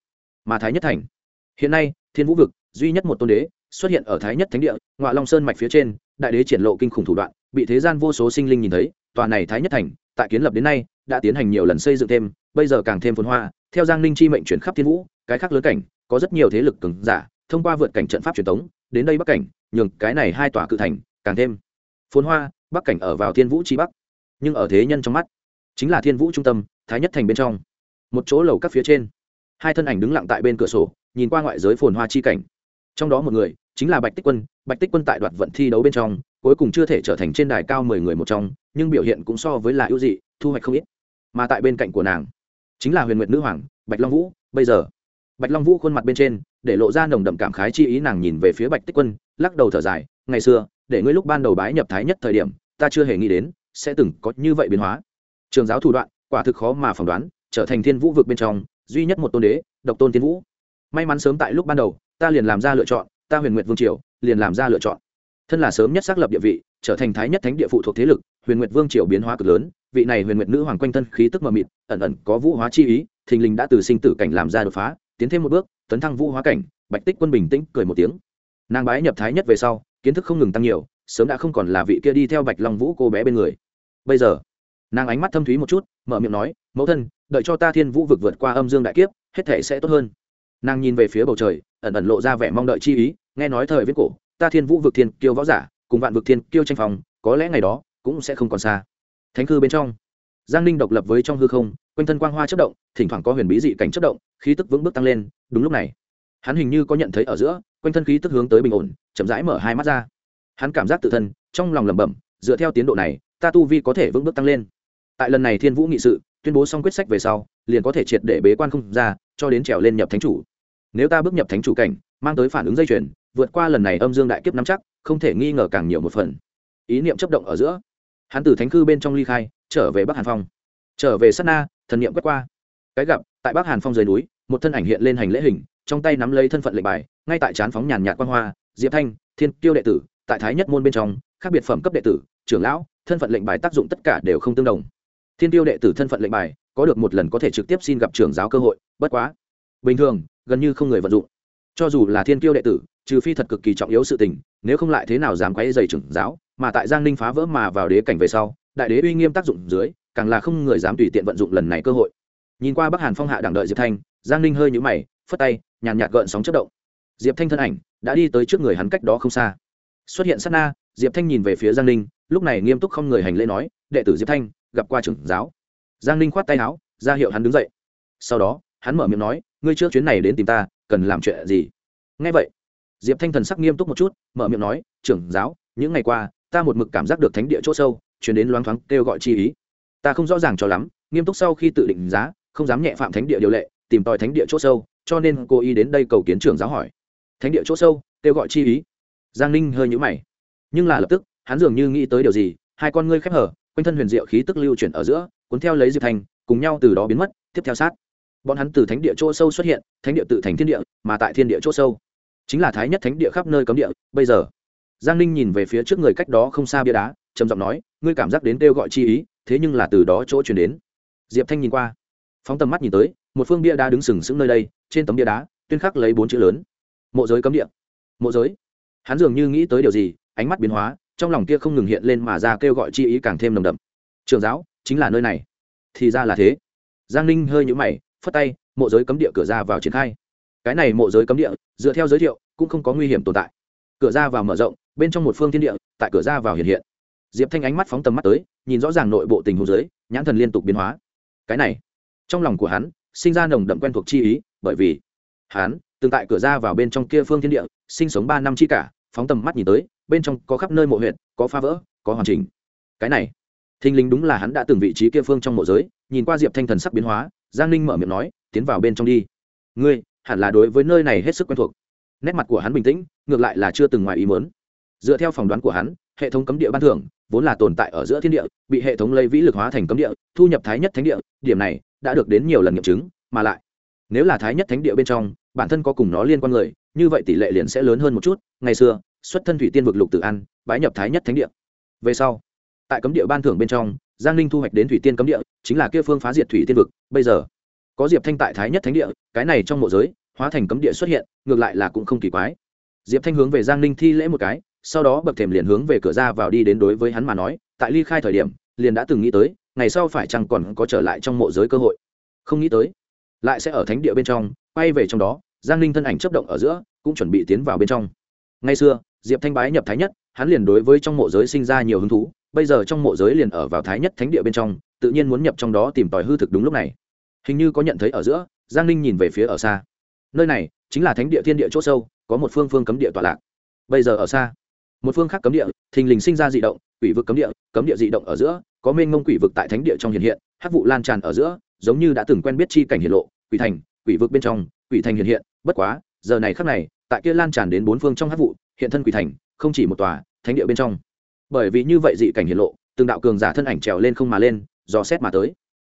Mà thái nhất thành, hiện nay thiên vũ vực, duy nhất một tôn đế, xuất hiện ở thái nhất thánh địa ngoại long sơn mạch phía trên, đại đế triển lộ kinh khủng thủ đoạn, bị thế gian vô số sinh linh nhìn thấy, tòa này thái nhất thành, tại kiến lập đến nay, đã tiến hành nhiều lần xây dựng thêm, bây giờ càng thêm phồn hoa, theo giang ninh chi mệnh chuyển khắp thiên vũ, cái khác lớn cảnh, có rất nhiều thế lực cứng giả, thông qua vượt cảnh trận pháp truyền thống đến đây bắc cảnh, nhường cái này hai tòa cự thành, càng thêm phồn hoa, bắc cảnh ở vào thiên vũ chi bắc, nhưng ở thế nhân trong mắt, chính là thiên vũ trung tâm, thái nhất thành bên trong, một chỗ lầu các phía trên. Hai thân ảnh đứng lặng tại bên cửa sổ nhìn qua ngoại giới phồn hoa chi cảnh. Trong đó một người chính là bạch tích quân, bạch tích quân tại đoạt vận thi đấu bên trong, cuối cùng chưa thể trở thành trên đài cao mười người một trong, nhưng biểu hiện cũng so với là ưu dị, thu hoạch không ít. Mà tại bên cạnh của nàng chính là huyền nguyệt nữ hoàng, bạch long vũ. Bây giờ, bạch long vũ khuôn mặt bên trên để lộ ra nồng đậm cảm khái chi ý nàng nhìn về phía bạch tích quân, lắc đầu thở dài, ngày xưa, để ngươi lúc ban đầu bái nhập thái nhất thời điểm, ta chưa hề nghĩ đến sẽ từng có như vậy biến hóa. Trường giáo thủ đoạn, quả thực khó mà phỏng đoán, trở thành thiên vũ vực bên trong duy nhất một tôn đế, độc tôn thiên vũ may mắn sớm tại lúc ban đầu, ta liền làm ra lựa chọn, ta huyền nguyệt vương triều liền làm ra lựa chọn. Thân là sớm nhất xác lập địa vị, trở thành thái nhất thánh địa phụ thuộc thế lực, huyền nguyệt vương triều biến hóa cực lớn, vị này huyền nguyệt nữ hoàng quanh thân khí tức mờ mịt, ẩn ẩn có vũ hóa chi ý, thình lình đã từ sinh tử cảnh làm ra đột phá, tiến thêm một bước, tấn thăng vũ hóa cảnh, bạch tích quân bình tĩnh cười một tiếng. Nàng bái nhập thái nhất về sau, kiến thức không ngừng tăng nhiều, sớm đã không còn là vị kia đi theo bạch long vũ cô bé bên người. Bây giờ, nàng ánh mắt thâm thúy một chút, mở miệng nói, mẫu thân, đợi cho ta thiên vũ vực vượt qua âm dương đại kiếp, hết thể sẽ tốt hơn nàng nhìn về phía bầu trời, ẩn ẩn lộ ra vẻ mong đợi chi ý, nghe nói thời viết cổ, ta thiên vũ vực thiên kiêu võ giả, cùng vạn vực thiên kiêu tranh phòng có lẽ ngày đó, cũng sẽ không còn xa. Thánh cư bên trong, giang ninh độc lập với trong hư không, quanh thân quang hoa chất động, thỉnh thoảng có huyền bí dị cảnh chất động, khí tức vững bước tăng lên, đúng lúc này, hắn hình như có nhận thấy ở giữa, quanh thân khí tức hướng tới bình ổn, chậm rãi mở hai mắt ra. Hắn cảm giác tự thân, trong lòng lẩm bẩm, dựa theo tiến độ này, ta tu vi có thể vững bước tăng lên. Tại lần này thiên vũ nghị sự, tuyên bố xong quyết sách về sau, liền có thể triệt để bế quan không ra, cho đến trèo lên nhập thánh chủ nếu ta bước nhập thánh chủ cảnh, mang tới phản ứng dây chuyền, vượt qua lần này âm dương đại kiếp nắm chắc, không thể nghi ngờ càng nhiều một phần. Ý niệm chấp động ở giữa, hắn từ thánh cư bên trong ly khai, trở về bắc hàn phong. Trở về sát na, thần niệm quét qua. Cái gặp, tại bắc hàn phong dưới núi, một thân ảnh hiện lên hành lễ hình, trong tay nắm lấy thân phận lệnh bài, ngay tại trán phóng nhàn nhạt quan hoa, diệp thanh, thiên tiêu đệ tử, tại thái nhất môn bên trong, khác biệt phẩm cấp đệ tử, trưởng lão, thân phận lệnh bài tác dụng tất cả đều không tương đồng. Thiên tiêu đệ tử thân phận lệnh bài, có được một lần có thể trực tiếp xin gặp trưởng giáo cơ hội, bất quá. Bình thường gần như không người vận dụng. Cho dù là thiên kiêu đệ tử, trừ phi thật cực kỳ trọng yếu sự tình, nếu không lại thế nào dám quấy dày trưởng giáo, mà tại giang ninh phá vỡ mà vào đế cảnh về sau, đại đế uy nghiêm tác dụng dưới, càng là không người dám tùy tiện vận dụng lần này cơ hội. Nhìn qua bắc hàn phong hạ đảng đợi diệp thanh, giang ninh hơi nhũ mày, phất tay, nhàn nhạt gợn sóng chất động. Diệp thanh thân ảnh đã đi tới trước người hắn cách đó không xa. Xuất hiện sát na, diệp thanh nhìn về phía giang ninh, lúc này nghiêm túc không người hành lễ nói, đệ tử diệp thanh, gặp qua trưởng giáo. Giang ninh khoát tay áo, ra hiệu hắn đứng dậy. Sau đó, hắn mở miệng nói ngươi trước chuyến này đến tìm ta, cần làm chuyện gì? Ngay vậy, diệp thanh thần sắc nghiêm túc một chút, mở miệng nói, trưởng giáo, những ngày qua, ta một mực cảm giác được thánh địa chỗ sâu, chuyển đến loáng thoáng kêu gọi chi ý. Ta không rõ ràng cho lắm, nghiêm túc sau khi tự định giá, không dám nhẹ phạm thánh địa điều lệ, tìm tòi thánh địa chỗ sâu, cho nên cô ý đến đây cầu kiến trưởng giáo hỏi. Thánh địa chỗ sâu, kêu gọi chi ý? Giang ninh hơi nhũ mày, nhưng là lập tức, hắn dường như nghĩ tới điều gì, hai con ngươi khép hở, quanh thân huyền diệu khí tức lưu chuyển ở giữa, cuốn theo lấy diệp thanh, cùng nhau từ đó biến mất, tiếp theo sát bọn hắn từ thánh địa chỗ sâu xuất hiện, thánh địa tự thành thiên địa, mà tại thiên địa chỗ sâu. Chính là thái nhất thánh địa khắp nơi cấm địa, bây giờ. Giang ninh nhìn về phía trước người cách đó không xa bia đá, trầm giọng nói, ngươi cảm giác đến kêu gọi chi ý, thế nhưng là từ đó chỗ chuyển đến. Diệp thanh nhìn qua. Phóng tầm mắt nhìn tới, một phương bia đá đứng sừng sững nơi đây, trên tấm bia đá, tuyên khắc lấy bốn chữ lớn. Mộ giới cấm địa. Mộ giới. Hắn dường như nghĩ tới điều gì, ánh mắt biến hóa, trong lòng kia không ngừng hiện lên mà ra kêu gọi chi ý càng thêm nồng đậm. Trường giáo, chính là nơi này. Thì ra là thế. Giang ninh hơi nhũ mày phất tay, mộ giới cấm địa cửa ra vào triển khai. Cái này mộ giới cấm địa, dựa theo giới thiệu, cũng không có nguy hiểm tồn tại. Cửa ra vào mở rộng, bên trong một phương thiên địa, tại cửa ra vào hiện hiện. Diệp thanh ánh mắt phóng tầm mắt tới, nhìn rõ ràng nội bộ tình hồ giới, nhãn thần liên tục biến hóa. Cái này, trong lòng của hắn, sinh ra nồng đậm quen thuộc chi ý, bởi vì hắn, từng tại cửa ra vào bên trong kia phương thiên địa, sinh sống ba năm chi cả, phóng tầm mắt nhìn tới, bên trong có khắp nơi mộ huyện có phá vỡ, có hoàn chỉnh. Cái này, thình linh đúng là hắn đã từng vị trí kia phương trong mộ giới, nhìn qua diệp thanh thần sắc biến hóa giang ninh mở miệng nói, tiến vào bên trong đi. Ngươi, hẳn là đối với nơi này hết sức quen thuộc. Nét mặt của hắn bình tĩnh, ngược lại là chưa từng ngoài ý muốn. Dựa theo phỏng đoán của hắn, hệ thống cấm địa ban thưởng vốn là tồn tại ở giữa thiên địa, bị hệ thống lấy vĩ lực hóa thành cấm địa, thu nhập thái nhất thánh địa, điểm này đã được đến nhiều lần nghiệm chứng, mà lại, nếu là thái nhất thánh địa bên trong, bản thân có cùng nó liên quan người, như vậy tỷ lệ liền sẽ lớn hơn một chút. Ngày xưa, xuất thân thủy tiên vực lục tự an, bái nhập thái nhất thánh địa. Về sau, tại cấm địa ban thưởng bên trong, giang ninh thu hoạch đến thủy tiên cấm địa chính là kia phương phá diệt thủy tiên vực, bây giờ, có diệp thanh tại thái nhất thánh địa, cái này trong mộ giới, hóa thành cấm địa xuất hiện, ngược lại là cũng không kỳ quái. Diệp thanh hướng về giang ninh thi lễ một cái, sau đó bậc thềm liền hướng về cửa ra vào đi đến đối với hắn mà nói, tại ly khai thời điểm, liền đã từng nghĩ tới, ngày sau phải chăng còn có trở lại trong mộ giới cơ hội. Không nghĩ tới, lại sẽ ở thánh địa bên trong, quay về trong đó, giang ninh thân ảnh chấp động ở giữa, cũng chuẩn bị tiến vào bên trong. Ngay xưa, diệp thanh bái nhập thái nhất, hắn liền đối với trong mộ giới sinh ra nhiều hứng thú bây giờ trong mộ giới liền ở vào thái nhất thánh địa bên trong, tự nhiên muốn nhập trong đó tìm tòi hư thực đúng lúc này. Hình như có nhận thấy ở giữa, giang ninh nhìn về phía ở xa. Nơi này chính là thánh địa thiên địa c h ỗ sâu, có một phương phương cấm địa tọa lạc. Bây giờ ở xa, một phương khác cấm địa, thình lình sinh ra d ị động, quỷ vực cấm địa cấm địa d ị động ở giữa, có mênh ngông quỷ vực tại thánh địa trong hiện hiện hát vụ lan tràn ở giữa, giống như đã từng quen biết chi cảnh hiện lộ, quỷ thành, quỷ vực bên trong, quỷ thành hiện hiện, bất quá, giờ này khắc này, tại kia lan tràn đến bốn phương trong hát vụ, hiện thân quỷ thành, không chỉ một tòa, thánh địa bên trong bởi vì như vậy dị cảnh hiện lộ, từng đạo cường giả thân ảnh trèo lên không mà lên, dò xét mà tới.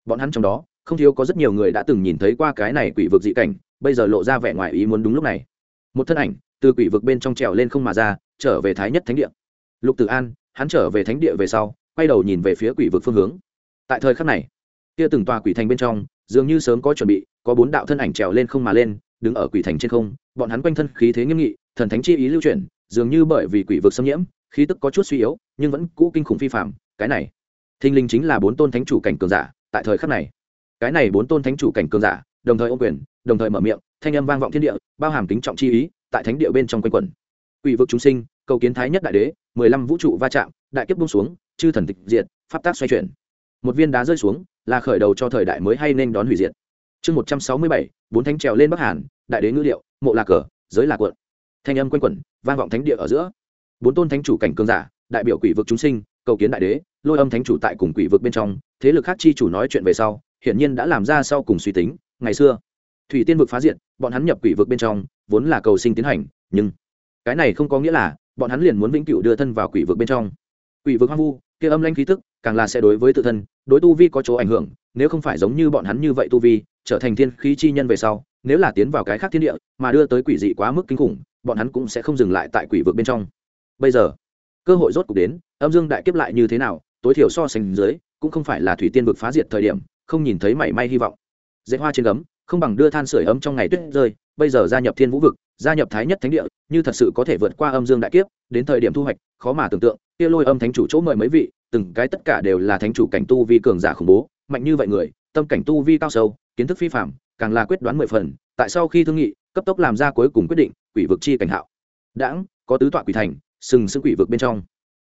Bọn hắn trong đó, không thiếu có rất nhiều người đã từng nhìn thấy qua cái này quỷ vực dị cảnh, bây giờ lộ ra vẻ ngoài ý muốn đúng lúc này. Một thân ảnh, từ quỷ vực bên trong trèo lên không mà ra, trở về thái nhất thánh địa. Lục tử an, hắn trở về thánh địa về sau, quay đầu nhìn về phía quỷ vực phương hướng. Tại thời khắc này, kia từng tòa quỷ thành bên trong, dường như sớm có chuẩn bị, có bốn đạo thân ảnh trèo lên không mà lên, đứng ở quỷ thành trên không, bọn hắn quanh thân khí thế nghiêm nghị, thần thánh chi ý lưu chuyển, dường như bởi vì quỷ vực xâm nhiễm khí tức có chút suy yếu, nhưng vẫn cũ kinh khủng phi phạm cái này. Thinh linh chính là bốn tôn thánh chủ cảnh cường giả, tại thời khắc này. Cái này bốn tôn thánh chủ cảnh cường giả, đồng thời ô quyền, đồng thời mở miệng, thanh âm vang vọng thiên địa, bao hàm kính trọng chi ý, tại thánh địa bên trong quanh quẩn. Quỷ vực chúng sinh, cầu kiến thái nhất đại đế, mười lăm vũ trụ va chạm, đại kiếp bung xuống, chư thần tịch diệt, pháp tác xoay chuyển. Một viên đá rơi xuống, là khởi đầu cho thời đại mới hay nên đón hủy diệt. Chương một trăm sáu mươi bảy, bốn thánh trèo lên bắc hàn, đại đế ngữ liệu, mộ lạc cờ, giới lạc quận thanh âm quanh quẩn, vang vọng thánh địa ở giữa bốn tôn thánh chủ cảnh cường giả, đại biểu quỷ vực chúng sinh, cầu kiến đại đế, lôi âm thánh chủ tại cùng quỷ vực bên trong, thế lực khác chi chủ nói chuyện về sau, hiển nhiên đã làm ra sau cùng suy tính, ngày xưa, thủy tiên vực phá diện bọn hắn nhập quỷ vực bên trong, vốn là cầu sinh tiến hành, nhưng cái này không có nghĩa là, bọn hắn liền muốn vĩnh cửu đưa thân vào quỷ vực bên trong. Quỷ vực hoang vu, kia âm lanh khí tức, càng là sẽ đối với tự thân, đối tu vi có chỗ ảnh hưởng, nếu không phải giống như bọn hắn như vậy tu vi, trở thành thiên khí chi nhân về sau, nếu là tiến vào cái khác thiên địa, mà đưa tới quỷ dị quá mức kinh khủng, bọn hắn cũng sẽ không dừng lại tại quỷ vực bên trong bây giờ, cơ hội rốt cuộc đến, âm dương đại kiếp lại như thế nào, tối thiểu so sánh dưới, cũng không phải là thủy tiên vực phá diệt thời điểm, không nhìn thấy mảy may hy vọng. Dễ hoa trên gấm, không bằng đưa than sửa ấm trong ngày tuyết rơi, bây giờ gia nhập thiên vũ vực, gia nhập thái nhất thánh địa, như thật sự có thể vượt qua âm dương đại kiếp, đến thời điểm thu hoạch, khó mà tưởng tượng, kia lôi âm thánh chủ chỗ mời mấy vị, từng cái tất cả đều là thánh chủ cảnh tu vi cường giả khủng bố, mạnh như vậy người, tâm cảnh tu vi cao sâu, kiến thức phi phạm càng là quyết đoán mười phần, tại sau khi thương nghị, cấp tốc làm ra cuối cùng quyết định, quỷ vực chi cảnh hạo. Đãng, có tứ tọa quỷ thành sừng sững quỷ vực bên trong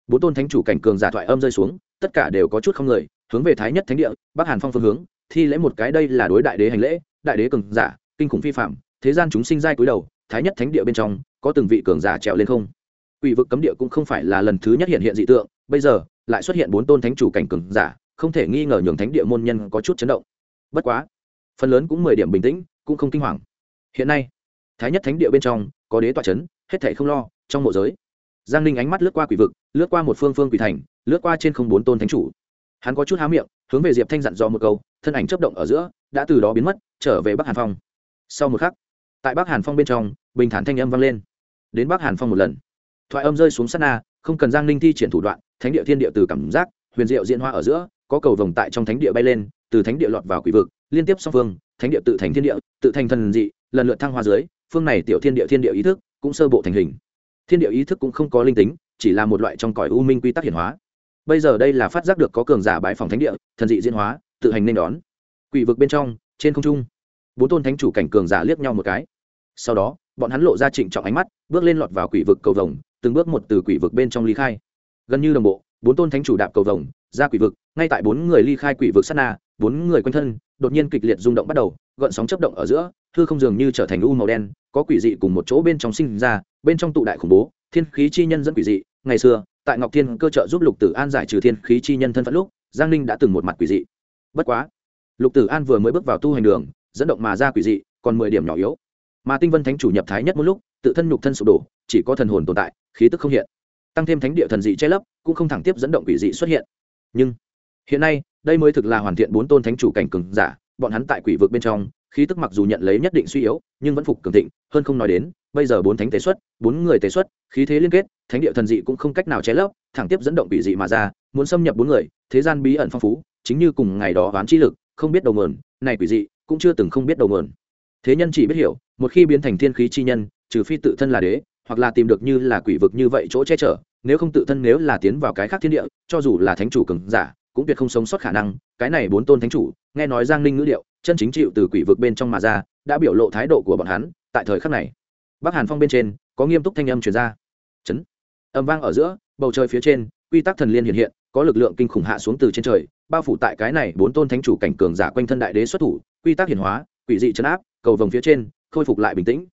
bốn tôn thánh chủ cảnh cường giả thoại âm rơi xuống tất cả đều có chút không người hướng về thái nhất thánh địa bắc hàn phong phương hướng thi lễ một cái đây là đối đại đế hành lễ đại đế cường giả kinh khủng phi phạm thế gian chúng sinh giai cúi đầu thái nhất thánh địa bên trong có từng vị cường giả trèo lên không Quỷ vực cấm địa cũng không phải là lần thứ nhất hiện hiện dị tượng, bây giờ lại xuất hiện bốn tôn thánh chủ cảnh cường giả, không thể nghi ngờ nhường thánh địa môn nhân có chút chấn động. Bất quá, phần lớn cũng mười điểm bình tĩnh, cũng không kinh hoàng. Hiện nay, thái nhất thánh địa bên trong có đế tọa chấn, hết thảy không lo, trong mộ giới. Giang Ninh ánh mắt lướt qua quỷ vực, lướt qua một phương phương quỷ thành, lướt qua trên không bốn tôn thánh chủ. Hắn có chút há miệng, hướng về Diệp Thanh dặn dò một câu, thân ảnh chớp động ở giữa, đã từ đó biến mất, trở về Bắc Hàn Phong. Sau một khắc, tại Bắc Hàn Phong bên trong, bình thản thanh âm vang lên. Đến Bắc Hàn Phong một lần thoại âm rơi xuống sát na không cần giang ninh thi triển thủ đoạn thánh địa thiên địa từ cảm giác huyền diệu diễn hoa ở giữa có cầu vồng tại trong thánh địa bay lên từ thánh địa lọt vào quỷ vực liên tiếp song phương thánh địa tự thành thiên địa tự thành thần dị lần lượt thăng hoa dưới phương này tiểu thiên địa thiên địa ý thức cũng sơ bộ thành hình thiên địa ý thức cũng không có linh tính, chỉ là một loại trong cõi u minh quy tắc hiển hóa. Bây giờ đây là phát giác được có cường giả bãi phòng thánh địa, thần dị diễn hóa, tự hành nên đón. Quỷ vực bên trong, trên không trung, bốn tôn thánh chủ cảnh cường giả liếc nhau một cái. Sau đó, bọn hắn lộ ra trịnh trọng ánh mắt, bước lên lọt vào quỷ vực cầu vồng, từng bước một từ quỷ vực bên trong ly khai. Gần như đồng bộ, bốn tôn thánh chủ đạp cầu vồng, ra quỷ vực, ngay tại bốn người ly khai quỷ vực sát na, bốn người quanh thân, đột nhiên kịch liệt rung động bắt đầu, gợn sóng chấp động ở giữa hư không dường như trở thành u màu đen, có quỷ dị cùng một chỗ bên trong sinh ra, bên trong tụ đại khủng bố, thiên khí chi nhân dẫn quỷ dị. Ngày xưa, tại ngọc thiên cơ trợ giúp lục tử an giải trừ thiên khí chi nhân thân phận lúc, giang ninh đã từng một mặt quỷ dị. Bất quá, lục tử an vừa mới bước vào tu hành đường, dẫn động mà ra quỷ dị, còn mười điểm nhỏ yếu. Mà tinh vân thánh chủ nhập thái nhất một lúc, tự thân nhục thân sụp đổ, chỉ có thần hồn tồn tại, khí tức không hiện. Tăng thêm thánh địa thần dị che lấp, cũng không thẳng tiếp dẫn động quỷ dị xuất hiện. Nhưng, hiện nay, đây mới thực là hoàn thiện bốn tôn thánh chủ cảnh cường giả, bọn hắn tại quỷ vực bên trong khí tức mặc dù nhận lấy nhất định suy yếu, nhưng vẫn phục cường thịnh, hơn không nói đến, bây giờ bốn thánh tế xuất, bốn người tế xuất, khí thế liên kết, thánh địa thần dị cũng không cách nào che lấp, thẳng tiếp dẫn động quỷ dị mà ra, muốn xâm nhập bốn người, thế gian bí ẩn phong phú, chính như cùng ngày đó oán chi lực, không biết đầu mườn này quỷ dị cũng chưa từng không biết đầu mườn thế nhân chỉ biết hiểu, một khi biến thành thiên khí chi nhân, trừ phi tự thân là đế, hoặc là tìm được như là quỷ vực như vậy chỗ che chở, nếu không tự thân nếu là tiến vào cái khác thiên địa, cho dù là thánh chủ cường giả cũng tuyệt không sống sót khả năng, cái này bốn tôn thánh chủ, nghe nói giang ninh ngữ liệu chân chính chịu từ quỷ vực bên trong mà ra, đã biểu lộ thái độ của bọn hắn, tại thời khắc này, bắc hàn phong bên trên, có nghiêm túc thanh âm truyền ra. Chấn. Âm vang ở giữa, bầu trời phía trên, quy tắc thần liên hiện hiện, có lực lượng kinh khủng hạ xuống từ trên trời, bao phủ tại cái này bốn tôn thánh chủ cảnh cường giả quanh thân đại đế xuất thủ, quy tắc hiển hóa, quỷ dị chấn áp, cầu vồng phía trên, khôi phục lại bình tĩnh.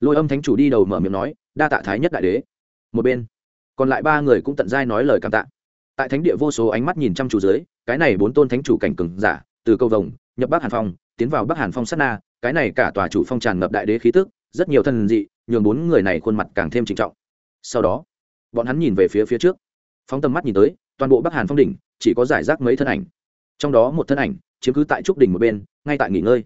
Lôi âm thánh chủ đi đầu mở miệng nói, đa tạ thái nhất đại đế. Một bên, còn lại ba người cũng tận giai nói lời cảm tạ tại thánh địa vô số ánh mắt nhìn chăm chú dưới, cái này bốn tôn thánh chủ cảnh cường giả, từ cầu vồng, nhập bắc hàn phong, tiến vào bắc hàn phong sát na, cái này cả tòa chủ phong tràn ngập đại đế khí tức, rất nhiều thân dị, nhường bốn người này khuôn mặt càng thêm trịnh trọng. Sau đó, bọn hắn nhìn về phía phía trước. Phóng tầm mắt nhìn tới, toàn bộ bắc hàn phong đỉnh, chỉ có giải rác mấy thân ảnh. Trong đó một thân ảnh, chiếm cứ tại trúc đỉnh một bên, ngay tại nghỉ ngơi.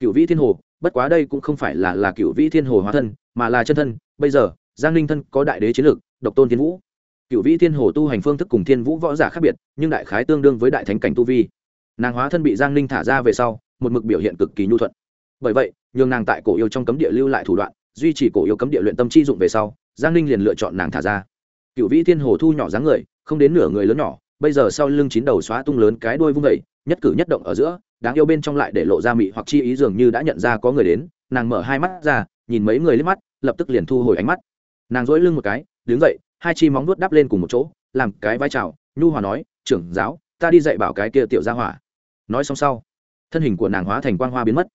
Cựu vĩ thiên hồ, bất quá đây cũng không phải là là cựu vĩ thiên hồ hóa thân, mà là chân thân. Bây giờ, giang linh thân có đại đế chiến lược, độc tôn thiên vũ cựu vĩ thiên hồ tu hành phương thức cùng thiên vũ võ giả khác biệt, nhưng đại khái tương đương với đại thánh cảnh tu vi. Nàng hóa thân bị giang linh thả ra về sau, một mực biểu hiện cực kỳ nhu thuận. Bởi vậy, nhường nàng tại cổ yêu trong cấm địa lưu lại thủ đoạn, duy trì cổ yêu cấm địa luyện tâm chi dụng về sau, giang linh liền lựa chọn nàng thả ra. Cựu vĩ thiên hồ thu nhỏ dáng người, không đến nửa người lớn nhỏ, bây giờ sau lưng chín đầu xóa tung lớn cái đuôi vung vẩy nhất cử nhất động ở giữa, đáng yêu bên trong lại để lộ ra mị hoặc chi ý dường như đã nhận ra có người đến, nàng mở hai mắt ra, nhìn mấy người liếc mắt, lập tức liền thu hồi ánh mắt. Nàng dỗi lưng một cái, đứng dậy hai chi móng nuốt đắp lên cùng một chỗ, làm cái vai trào nhu hòa nói, trưởng giáo, ta đi dạy bảo cái kia tiểu gia hỏa. Nói xong sau, thân hình của nàng hóa thành quang hoa biến mất.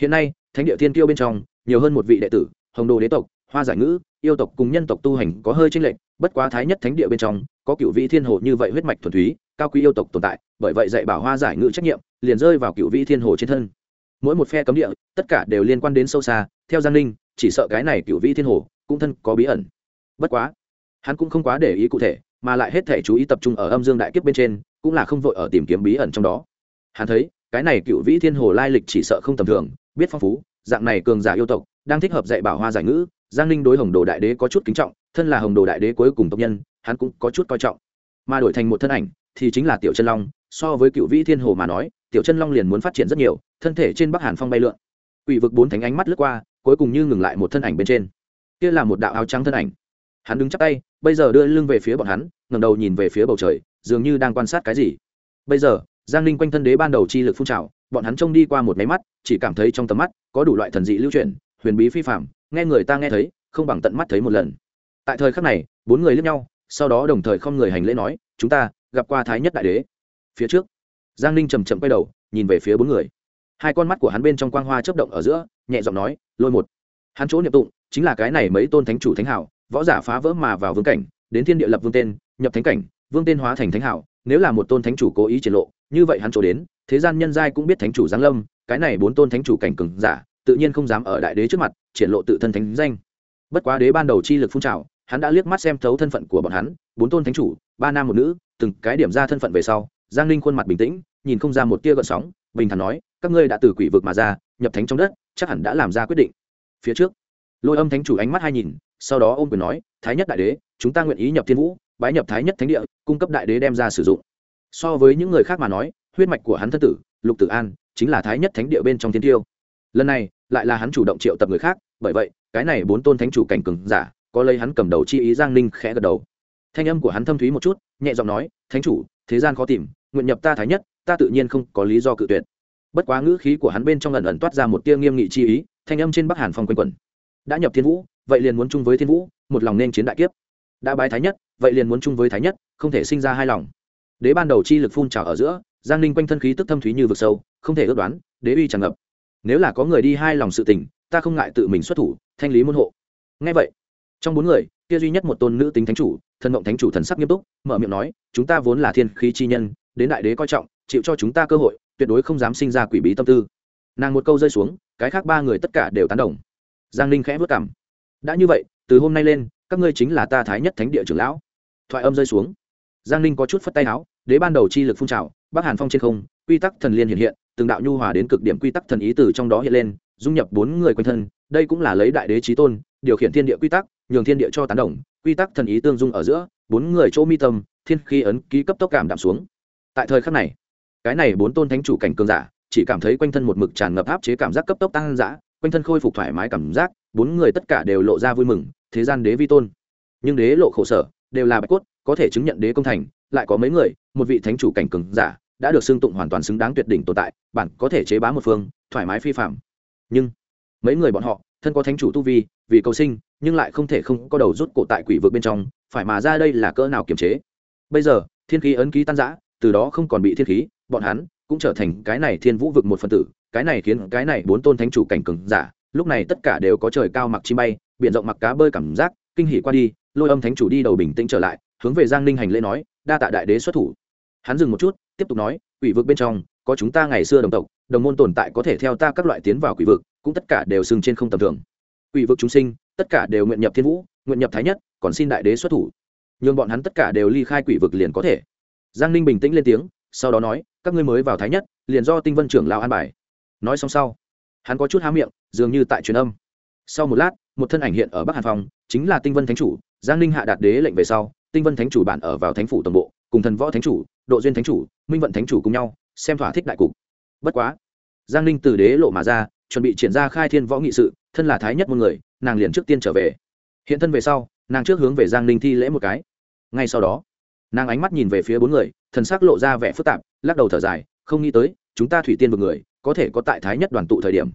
Hiện nay, thánh địa thiên kiêu bên trong, nhiều hơn một vị đệ tử, hồng đồ đế tộc, hoa giải ngữ, yêu tộc cùng nhân tộc tu hành có hơi tranh lệch, bất quá thái nhất thánh địa bên trong, có cựu vị thiên hồ như vậy huyết mạch thuần túy, cao quý yêu tộc tồn tại, bởi vậy dạy bảo hoa giải ngữ trách nhiệm, liền rơi vào cựu vị thiên hồ trên thân. Mỗi một phe cấm địa, tất cả đều liên quan đến sâu xa, theo giang ninh, chỉ sợ cái này cựu vị thiên hồ, cũng thân có bí ẩn. Bất quá hắn cũng không quá để ý cụ thể, mà lại hết thể chú ý tập trung ở âm dương đại kiếp bên trên, cũng là không vội ở tìm kiếm bí ẩn trong đó. Hắn thấy, cái này cựu vĩ thiên hồ lai lịch chỉ sợ không tầm thường, biết phong phú, dạng này cường giả yêu tộc, đang thích hợp dạy bảo hoa giải ngữ, giang ninh đối hồng đồ đại đế có chút kính trọng, thân là hồng đồ đại đế cuối cùng tộc nhân, hắn cũng có chút coi trọng. Mà đổi thành một thân ảnh, thì chính là tiểu chân long, so với cựu vĩ thiên hồ mà nói, tiểu chân long liền muốn phát triển rất nhiều, thân thể trên bắc hàn phong bay lượn. Ủy vực bốn thánh ánh mắt lướt qua, cuối cùng như ngừng lại một thân ảnh bên trên. Kia là một đạo áo trắng thân ảnh hắn đứng chắp tay, bây giờ đưa lưng về phía bọn hắn, ngẩng đầu nhìn về phía bầu trời, dường như đang quan sát cái gì. Bây giờ, giang ninh quanh thân đế ban đầu chi lực phun trào, bọn hắn trông đi qua một máy mắt, chỉ cảm thấy trong tầm mắt, có đủ loại thần dị lưu truyền huyền bí phi phạm nghe người ta nghe thấy, không bằng tận mắt thấy một lần. Tại thời khắc này, bốn người lướt nhau, sau đó đồng thời không người hành lễ nói, chúng ta gặp qua thái nhất đại đế. Phía trước, giang ninh chầm chậm quay đầu, nhìn về phía bốn người. Hai con mắt của hắn bên trong quang hoa chấp động ở giữa, nhẹ giọng nói, lôi một. Hắn chỗ niệm tụng, chính là cái này mấy tôn thánh chủ thánh hảo võ giả phá vỡ mà vào vương cảnh, đến thiên địa lập vương tên, nhập thánh cảnh, vương tên hóa thành thánh hảo, nếu là một tôn thánh chủ cố ý triển lộ, như vậy hắn chỗ đến, thế gian nhân giai cũng biết thánh chủ giáng lâm, cái này bốn tôn thánh chủ cảnh cường giả, tự nhiên không dám ở đại đế trước mặt, triển lộ tự thân thánh danh. Bất quá đế ban đầu chi lực phun trào, hắn đã liếc mắt xem thấu thân phận của bọn hắn, bốn tôn thánh chủ, ba nam một nữ, từng cái điểm ra thân phận về sau, giang ninh khuôn mặt bình tĩnh, nhìn không ra một tia gợn sóng, bình thản nói, các ngươi đã từ quỷ vực mà ra, nhập thánh trong đất, chắc hẳn đã làm ra quyết định. Phía trước, lôi âm thánh chủ ánh mắt hai nhìn sau đó ôm quyền nói, thái nhất đại đế, chúng ta nguyện ý nhập thiên vũ, bái nhập thái nhất thánh địa, cung cấp đại đế đem ra sử dụng. So với những người khác mà nói, huyết mạch của hắn thân tử, lục tử an, chính là thái nhất thánh địa bên trong thiên tiêu. Lần này, lại là hắn chủ động triệu tập người khác, bởi vậy, cái này bốn tôn thánh chủ cảnh cường giả, có lấy hắn cầm đầu chi ý giang ninh khẽ gật đầu. Thanh âm của hắn thâm thúy một chút, nhẹ giọng nói, thánh chủ, thế gian khó tìm, nguyện nhập ta thái nhất, ta tự nhiên không có lý do cự tuyệt. Bất quá ngữ khí của hắn bên trong lần ẩn toát ra một tia nghiêm nghị chi ý, thanh âm trên bắc hàn phong quanh quẩn. Đã nhập thiên vũ vậy liền muốn chung với thiên vũ, một lòng nên chiến đại kiếp. Đã bái thái nhất, vậy liền muốn chung với thái nhất, không thể sinh ra hai lòng. Đế ban đầu chi lực phun trào ở giữa, giang ninh quanh thân khí tức thâm thúy như vực sâu, không thể ước đoán, đế uy tràn ngập. Nếu là có người đi hai lòng sự tình, ta không ngại tự mình xuất thủ, thanh lý môn hộ. Ngay vậy, trong bốn người, kia duy nhất một tôn nữ tính thánh chủ thân mộng thánh chủ thần sắc nghiêm túc, mở miệng nói, chúng ta vốn là thiên khí chi nhân, đến đại đế coi trọng, chịu cho chúng ta cơ hội, tuyệt đối không dám sinh ra quỷ bí tâm tư. Nàng một câu rơi xuống, cái khác ba người tất cả đều tán đồng. Giang ninh khẽ vất cảm đã như vậy, từ hôm nay lên, các ngươi chính là ta thái nhất thánh địa trưởng lão. Thoại âm rơi xuống. Giang ninh có chút phất tay áo đế ban đầu chi lực phun trào, bắc hàn phong trên không, quy tắc thần liên hiện hiện, từng đạo nhu hòa đến cực điểm quy tắc thần ý từ trong đó hiện lên, dung nhập bốn người quanh thân, đây cũng là lấy đại đế trí tôn, điều khiển thiên địa quy tắc, nhường thiên địa cho tán đồng, quy tắc thần ý tương dung ở giữa, bốn người chỗ mi tâm, thiên khí ấn ký cấp tốc cảm đạm xuống. Tại thời khắc này, cái này bốn tôn thánh chủ cảnh cường giả, chỉ cảm thấy quanh thân một mực tràn ngập áp chế cảm giác cấp tốc tăng dã, quanh thân khôi phục thoải mái cảm giác bốn người tất cả đều lộ ra vui mừng, thế gian đế vi tôn. Nhưng đế lộ khổ sở, đều là bạch cốt, có thể chứng nhận đế công thành, lại có mấy người, một vị thánh chủ cảnh cường giả, đã được xưng tụng hoàn toàn xứng đáng tuyệt đỉnh tồn tại bản có thể chế bá một phương, thoải mái phi phạm. Nhưng, mấy người bọn họ, thân có thánh chủ tu vi, vì cầu sinh, nhưng lại không thể không có đầu rút cổ tại quỷ vực bên trong, phải mà ra đây là cỡ nào kiềm chế? Bây giờ, thiên khí ấn ký tan giã từ đó không còn bị thiên khí, bọn hắn cũng trở thành cái này thiên vũ vực một phần tử, cái này khiến cái này bốn tôn thánh chủ cảnh cường giả lúc này tất cả đều có trời cao mặc chi bay, biển rộng mặc cá bơi cảm giác, kinh hỉ qua đi, lôi âm thánh chủ đi đầu bình tĩnh trở lại, hướng về giang ninh hành lễ nói, đa tạ đại đế xuất thủ. Hắn dừng một chút, tiếp tục nói, quỷ vực bên trong, có chúng ta ngày xưa đồng tộc, đồng môn tồn tại có thể theo ta các loại tiến vào quỷ vực, cũng tất cả đều sừng trên không tầm thường. Quỷ vực chúng sinh, tất cả đều nguyện nhập thiên vũ, nguyện nhập thái nhất, còn xin đại đế xuất thủ. Nhưng bọn hắn tất cả đều ly khai quỷ vực liền có thể. Giang ninh bình tĩnh lên tiếng, sau đó nói, các ngươi mới vào thái nhất, liền do tinh vân trưởng lao an bài. Nói xong sau hắn có chút há miệng, dường như tại truyền âm. Sau một lát, một thân ảnh hiện ở bắc hàn phòng chính là tinh vân thánh chủ, giang ninh hạ đạt đế lệnh về sau, tinh vân thánh chủ bản ở vào thánh phủ toàn bộ, cùng thần võ thánh chủ, độ duyên thánh chủ, minh vận thánh chủ cùng nhau, xem thỏa thích đại cục. Bất quá, giang ninh từ đế lộ mà ra, chuẩn bị triển ra khai thiên võ nghị sự, thân là thái nhất một người, nàng liền trước tiên trở về. Hiện thân về sau, nàng trước hướng về giang ninh thi lễ một cái. Ngay sau đó, nàng ánh mắt nhìn về phía bốn người, thần sắc lộ ra vẻ phức tạp, lắc đầu thở dài, không nghĩ tới, chúng ta thủy tiên vực người có thể có tại thái nhất đoàn tụ thời điểm.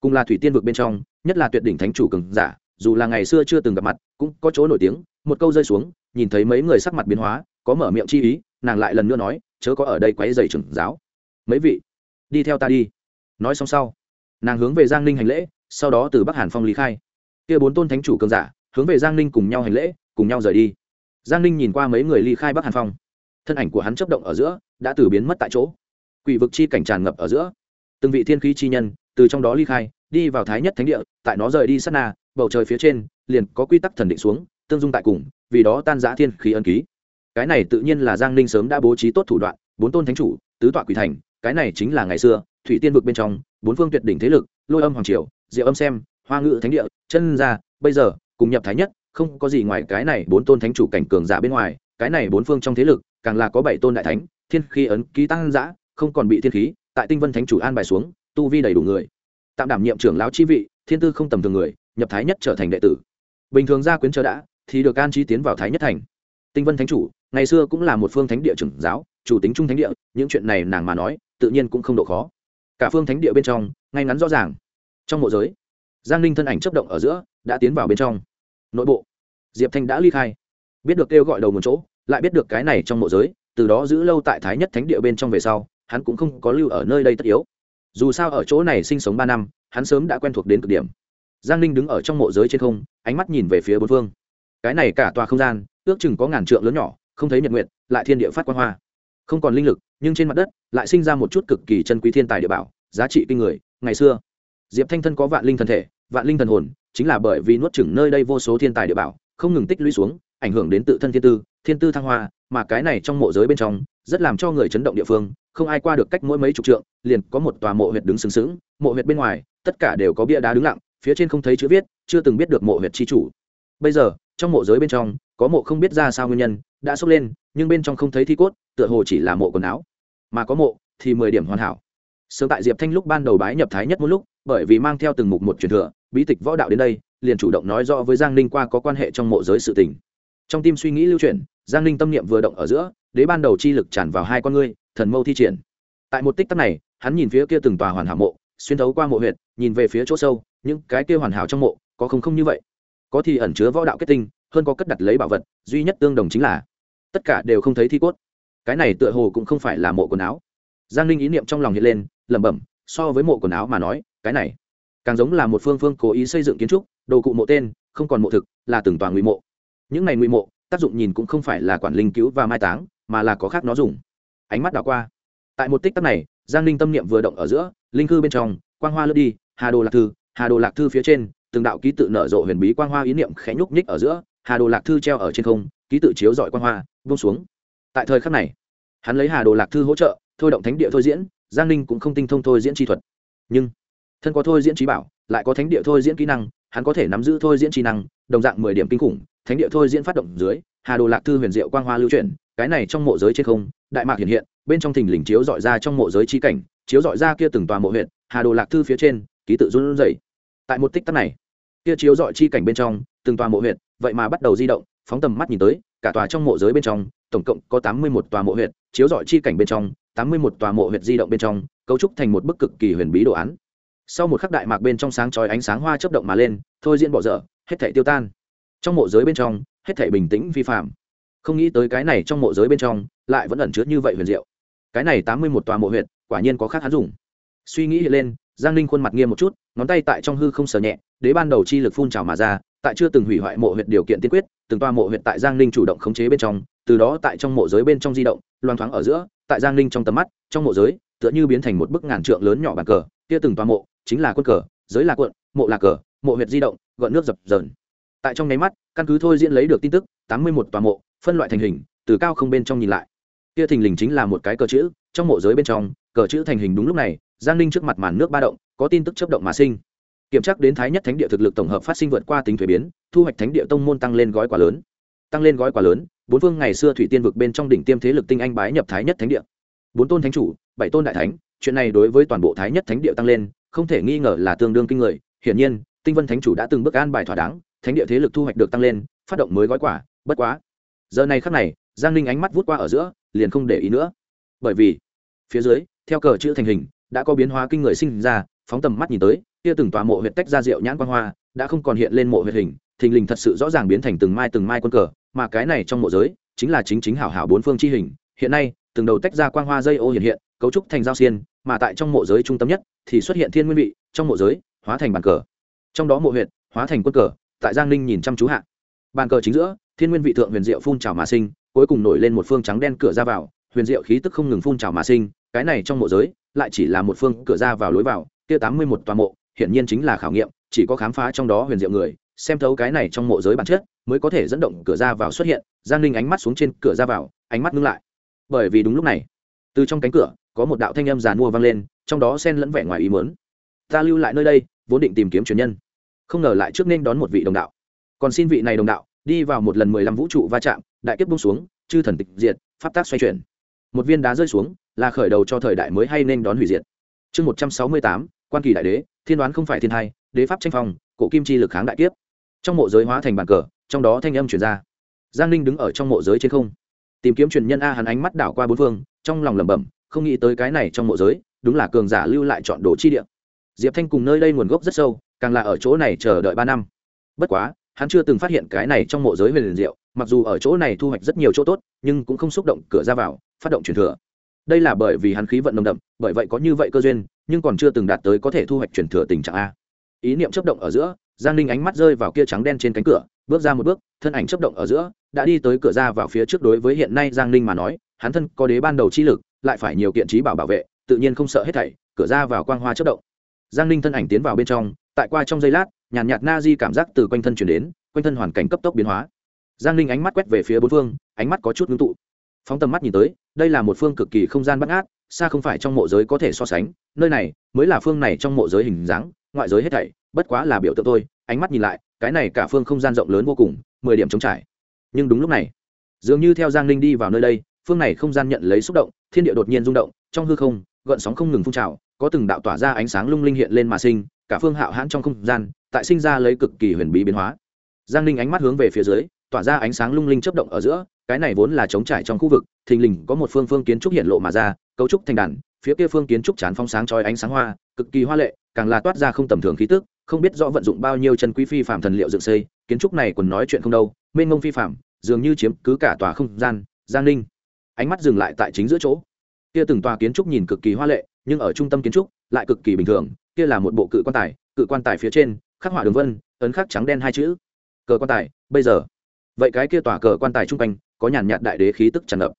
Cùng là thủy tiên vực bên trong, nhất là tuyệt đỉnh thánh chủ cường giả, dù là ngày xưa chưa từng gặp mặt, cũng có chỗ nổi tiếng, một câu rơi xuống, nhìn thấy mấy người sắc mặt biến hóa, có mở miệng chi ý, nàng lại lần nữa nói, chớ có ở đây quấy dày trưởng giáo. Mấy vị, đi theo ta đi. Nói xong sau, nàng hướng về giang ninh hành lễ, sau đó từ bắc hàn phong lý khai. Kia bốn tôn thánh chủ cường giả, hướng về giang ninh cùng nhau hành lễ, cùng nhau rời đi. Giang ninh nhìn qua mấy người ly khai bắc hàn phong. Thân ảnh của hắn chấp động ở giữa, đã từ biến mất tại chỗ. Quỷ vực chi cảnh tràn ngập ở giữa từng vị thiên khí chi nhân từ trong đó ly khai, đi vào thái nhất thánh địa, tại nó rời đi sát na, bầu trời phía trên, liền có quy tắc thần định xuống, tương dung tại cùng, vì đó tan giã thiên khí ân ký. Cái này tự nhiên là giang ninh sớm đã bố trí tốt thủ đoạn, bốn tôn thánh chủ, tứ tọa quỷ thành, cái này chính là ngày xưa, thủy tiên vực bên trong, bốn phương tuyệt đỉnh thế lực, lôi âm hoàng triều, diệu âm xem, hoa ngự thánh địa, chân ra bây giờ, cùng nhập thái nhất, không có gì ngoài cái này bốn tôn thánh chủ cảnh cường giả bên ngoài, cái này bốn phương trong thế lực, càng là có bảy tôn đại thánh, thiên khí ấn ký tăng giã không còn bị thiên khí tại tinh vân thánh chủ an bài xuống, tu vi đầy đủ người. Tạm đảm nhiệm trưởng lão chi vị, thiên tư không tầm thường người, nhập thái nhất trở thành đệ tử. Bình thường gia quyến chờ đã, thì được an trí tiến vào thái nhất thành. Tinh vân thánh chủ, ngày xưa cũng là một phương thánh địa trưởng giáo, chủ tính trung thánh địa, những chuyện này nàng mà nói, tự nhiên cũng không độ khó. Cả phương thánh địa bên trong, ngay ngắn rõ ràng. Trong mộ giới, giang ninh thân ảnh chấp động ở giữa, đã tiến vào bên trong. Nội bộ, diệp thanh đã ly khai. Biết được kêu gọi đầu một chỗ, lại biết được cái này trong mộ giới, từ đó giữ lâu tại thái nhất thánh địa bên trong về sau hắn cũng không có lưu ở nơi đây tất yếu. Dù sao ở chỗ này sinh sống ba năm, hắn sớm đã quen thuộc đến cực điểm. Giang ninh đứng ở trong mộ giới trên không, ánh mắt nhìn về phía bốn phương. Cái này cả tòa không gian, ước chừng có ngàn trượng lớn nhỏ, không thấy nhật nguyện lại thiên địa phát quan hoa. Không còn linh lực, nhưng trên mặt đất lại sinh ra một chút cực kỳ chân quý thiên tài địa bảo, giá trị kinh người, ngày xưa. Diệp thanh thân có vạn linh thần thể, vạn linh thần hồn, chính là bởi vì nuốt chửng nơi đây vô số thiên tài địa bảo, không ngừng tích lũy xuống, ảnh hưởng đến tự thân thiên tư thiên tư thăng hoa, mà cái này trong mộ giới bên trong, rất làm cho người chấn động địa phương không ai qua được cách mỗi mấy chục trượng, liền có một tòa mộ huyệt đứng sừng sững, mộ huyệt bên ngoài, tất cả đều có bia đá đứng lặng, phía trên không thấy chữ viết, chưa từng biết được mộ huyệt chi chủ. Bây giờ, trong mộ giới bên trong, có mộ không biết ra sao nguyên nhân, đã sốc lên, nhưng bên trong không thấy thi cốt, tựa hồ chỉ là mộ quần áo. Mà có mộ, thì mười điểm hoàn hảo. Sớm tại diệp thanh lúc ban đầu bái nhập thái nhất một lúc, bởi vì mang theo từng mục một truyền thừa, bí tịch võ đạo đến đây, liền chủ động nói rõ với giang ninh qua có quan hệ trong mộ giới sự tình. Trong tim suy nghĩ lưu chuyển giang ninh tâm niệm vừa động ở giữa, đế ban đầu chi lực tràn vào hai con ngươi, thần mâu thi triển. Tại một tích tắc này, hắn nhìn phía kia từng tòa hoàn hảo mộ, xuyên thấu qua mộ huyệt, nhìn về phía chỗ sâu, những cái kia hoàn hảo trong mộ, có không không như vậy. Có thì ẩn chứa võ đạo kết tinh, hơn có cất đặt lấy bảo vật, duy nhất tương đồng chính là, tất cả đều không thấy thi cốt. Cái này tựa hồ cũng không phải là mộ quần áo. Giang ninh ý niệm trong lòng hiện lên, lẩm bẩm, so với mộ quần áo mà nói, cái này càng giống là một phương phương cố ý xây dựng kiến trúc, đồ cụ mộ tên, không còn mộ thực, là từng tòa ngụy mộ. Những này ngụy mộ tác dụng nhìn cũng không phải là quản linh cứu và mai táng, mà là có khác nó dùng. Ánh mắt đảo qua. Tại một tích tắc này, giang ninh tâm niệm vừa động ở giữa, linh cư bên trong, quang hoa lướt đi, hà đồ lạc thư, hà đồ lạc thư phía trên, từng đạo ký tự nở rộ huyền bí quang hoa ý niệm khẽ nhúc nhích ở giữa, hà đồ lạc thư treo ở trên không, ký tự chiếu dọi quang hoa vung xuống. Tại thời khắc này, hắn lấy hà đồ lạc thư hỗ trợ, thôi động thánh địa thôi diễn, giang ninh cũng không tinh thông thôi diễn chi thuật. Nhưng, thân có thôi diễn trí bảo, lại có thánh địa thôi diễn kỹ năng, hắn có thể nắm giữ thôi diễn trí năng, đồng dạng mười điểm kinh khủng thánh địa thôi diễn phát động dưới, hà đồ lạc thư huyền diệu quang hoa lưu chuyển, cái này trong mộ giới trên không, đại mạc hiện hiện, bên trong thình lình chiếu dọi ra trong mộ giới chi cảnh, chiếu dọi ra kia từng tòa mộ huyện hà đồ lạc thư phía trên, ký tự run rẩy. Tại một tích tắc này, kia chiếu dọi chi cảnh bên trong, từng tòa mộ huyện vậy mà bắt đầu di động, phóng tầm mắt nhìn tới, cả tòa trong mộ giới bên trong, tổng cộng có tám mươi một tòa mộ huyện chiếu dọi chi cảnh bên trong, tám mươi một tòa mộ huyện di động bên trong, cấu trúc thành một bức cực kỳ huyền bí đồ án. Sau một khắc đại mạc bên trong sáng chói ánh sáng hoa chớp động mà lên, thôi diễn bỏ dở, hết thảy tiêu tan trong mộ giới bên trong, hết thảy bình tĩnh vi phạm. Không nghĩ tới cái này trong mộ giới bên trong, lại vẫn ẩn chứa như vậy huyền diệu. Cái này tám mươi một tòa mộ huyệt, quả nhiên có khác hắn dùng. Suy nghĩ hiện lên, giang ninh khuôn mặt nghiêm một chút, ngón tay tại trong hư không sờ nhẹ, đế ban đầu chi lực phun trào mà ra, tại chưa từng hủy hoại mộ huyệt điều kiện tiên quyết, từng toa mộ huyệt tại giang ninh chủ động khống chế bên trong, từ đó tại trong mộ giới bên trong di động loan thoáng ở giữa, tại giang ninh trong tầm mắt, trong mộ giới, tựa như biến thành một bức ngàn trượng lớn nhỏ bàn cờ, kia từng toa mộ, chính là quân cờ, giới là quận, mộ là cờ, mộ huyệt di động, gợn nước dập dờn tại trong nháy mắt, căn cứ thôi diễn lấy được tin tức, tám mươi một tòa mộ, phân loại thành hình, từ cao không bên trong nhìn lại. Kia thình lình chính là một cái cờ chữ, trong mộ giới bên trong, cờ chữ thành hình đúng lúc này, giang ninh trước mặt màn nước ba động, có tin tức chấp động mà sinh. Kiểm tra đến thái nhất thánh địa thực lực tổng hợp phát sinh vượt qua tính thuế biến, thu hoạch thánh địa tông môn tăng lên gói quả lớn. Tăng lên gói quả lớn, bốn phương ngày xưa thủy tiên vực bên trong đỉnh tiêm thế lực tinh anh bái nhập thái nhất thánh địa. Bốn tôn thánh chủ, bảy tôn đại thánh, chuyện này đối với toàn bộ thái nhất thánh địa tăng lên, không thể nghi ngờ là tương đương kinh người. Hiển nhiên, tinh vân thánh chủ đã từng bước an bài thỏa đáng thánh địa thế lực thu hoạch được tăng lên, phát động mới gói quả, bất quá. Giờ này khắc này, giang ninh ánh mắt vút qua ở giữa, liền không để ý nữa. Bởi vì, phía dưới, theo cờ chữ thành hình, đã có biến hóa kinh người sinh ra, phóng tầm mắt nhìn tới, kia từng tòa mộ huyệt tách ra rượu nhãn quan hoa, đã không còn hiện lên mộ huyệt hình, thình lình thật sự rõ ràng biến thành từng mai từng mai quân cờ, mà cái này trong mộ giới, chính là chính chính hảo hảo bốn phương chi hình. Hiện nay, từng đầu tách ra quang hoa dây ô hiện hiện, cấu trúc thành giao xiên, mà tại trong mộ giới trung tâm nhất, thì xuất hiện thiên nguyên vị, trong mộ giới, hóa thành bàn cờ. Trong đó mộ huyệt, hóa thành quân cờ tại giang ninh nhìn chăm chú hạ. Bàn cờ chính giữa, thiên nguyên vị thượng huyền diệu phun trào mà sinh, cuối cùng nổi lên một phương trắng đen cửa ra vào, huyền diệu khí tức không ngừng phun trào mà sinh, cái này trong mộ giới, lại chỉ là một phương cửa ra vào lối vào, kia tám mươi một toa mộ, hiển nhiên chính là khảo nghiệm, chỉ có khám phá trong đó huyền diệu người, xem thấu cái này trong mộ giới bản chất, mới có thể dẫn động cửa ra vào xuất hiện, giang ninh ánh mắt xuống trên cửa ra vào, ánh mắt ngưng lại. Bởi vì đúng lúc này, từ trong cánh cửa, có một đạo thanh âm giàn mua vang lên, trong đó xen lẫn vẻ ngoài ý mớn ta lưu lại nơi đây, vốn định tìm kiếm truyền nhân không ngờ lại trước nên đón một vị đồng đạo. Còn xin vị này đồng đạo, đi vào một lần mười lăm vũ trụ va chạm, đại kiếp bung xuống, chư thần tịch diệt, pháp tác xoay chuyển. Một viên đá rơi xuống, là khởi đầu cho thời đại mới hay nên đón hủy diệt. Chương một trăm sáu mươi tám, quan kỳ đại đế, thiên đoán không phải thiên hai, đế pháp tranh phong, cổ kim chi lực kháng đại kiếp. Trong mộ giới hóa thành bàn cờ, trong đó thanh âm chuyển ra. Giang ninh đứng ở trong mộ giới trên không. Tìm kiếm truyền nhân a hắn ánh mắt đảo qua bốn phương, trong lòng lẩm bẩm, không nghĩ tới cái này trong mộ giới, đúng là cường giả lưu lại chọn đồ chi địa. Diệp thanh cùng nơi đây nguồn gốc rất sâu càng là ở chỗ này chờ đợi ba năm. Bất quá, hắn chưa từng phát hiện cái này trong mộ giới huyền liền diệu, mặc dù ở chỗ này thu hoạch rất nhiều chỗ tốt, nhưng cũng không xúc động cửa ra vào, phát động truyền thừa. Đây là bởi vì hắn khí vận nồng đậm, bởi vậy có như vậy cơ duyên, nhưng còn chưa từng đạt tới có thể thu hoạch truyền thừa tình trạng a. Ý niệm chấp động ở giữa, giang ninh ánh mắt rơi vào kia trắng đen trên cánh cửa, bước ra một bước, thân ảnh chấp động ở giữa, đã đi tới cửa ra vào phía trước đối với hiện nay giang ninh mà nói, hắn thân có đế ban đầu chi lực, lại phải nhiều kiện trí bảo bảo vệ, tự nhiên không sợ hết thảy, cửa ra vào quang hoa chấp động. Giang ninh thân ảnh tiến vào bên trong tại qua trong giây lát, nhàn nhạt na di cảm giác từ quanh thân chuyển đến, quanh thân hoàn cảnh cấp tốc biến hóa. Giang ninh ánh mắt quét về phía bốn phương, ánh mắt có chút ngưng tụ. Phóng tầm mắt nhìn tới, đây là một phương cực kỳ không gian bắt ngát, xa không phải trong mộ giới có thể so sánh, nơi này mới là phương này trong mộ giới hình dáng, ngoại giới hết thảy, bất quá là biểu tượng thôi. Ánh mắt nhìn lại, cái này cả phương không gian rộng lớn vô cùng, mười điểm trống trải. Nhưng đúng lúc này, dường như theo giang ninh đi vào nơi đây, phương này không gian nhận lấy xúc động, thiên địa đột nhiên rung động, trong hư không, gợn sóng không ngừng phun trào, có từng đạo tỏa ra ánh sáng lung linh hiện lên mà sinh cả phương hạo hãn trong không gian, tại sinh ra lấy cực kỳ huyền bí biến hóa. Giang ninh ánh mắt hướng về phía dưới, tỏa ra ánh sáng lung linh chấp động ở giữa, cái này vốn là trống trải trong khu vực, thình lình có một phương phương kiến trúc hiện lộ mà ra, cấu trúc thành đàn, phía kia phương kiến trúc chán phong sáng trói ánh sáng hoa, cực kỳ hoa lệ, càng là toát ra không tầm thường khí tức, không biết rõ vận dụng bao nhiêu chân quý phi phạm thần liệu dựng xây, kiến trúc này còn nói chuyện không đâu, mênh mông phi phạm dường như chiếm cứ cả tòa không gian, giang ninh ánh mắt dừng lại tại chính giữa chỗ. Kia từng tòa kiến trúc nhìn cực kỳ hoa lệ, nhưng ở trung tâm kiến trúc, lại cực kỳ bình thường kia là một bộ cự quan tài, cự quan tài phía trên, khắc họa đường vân, ấn khắc trắng đen hai chữ. Cờ quan tài, bây giờ. Vậy cái kia tòa cờ quan tài trung quanh, có nhàn nhạt đại đế khí tức tràn ngập.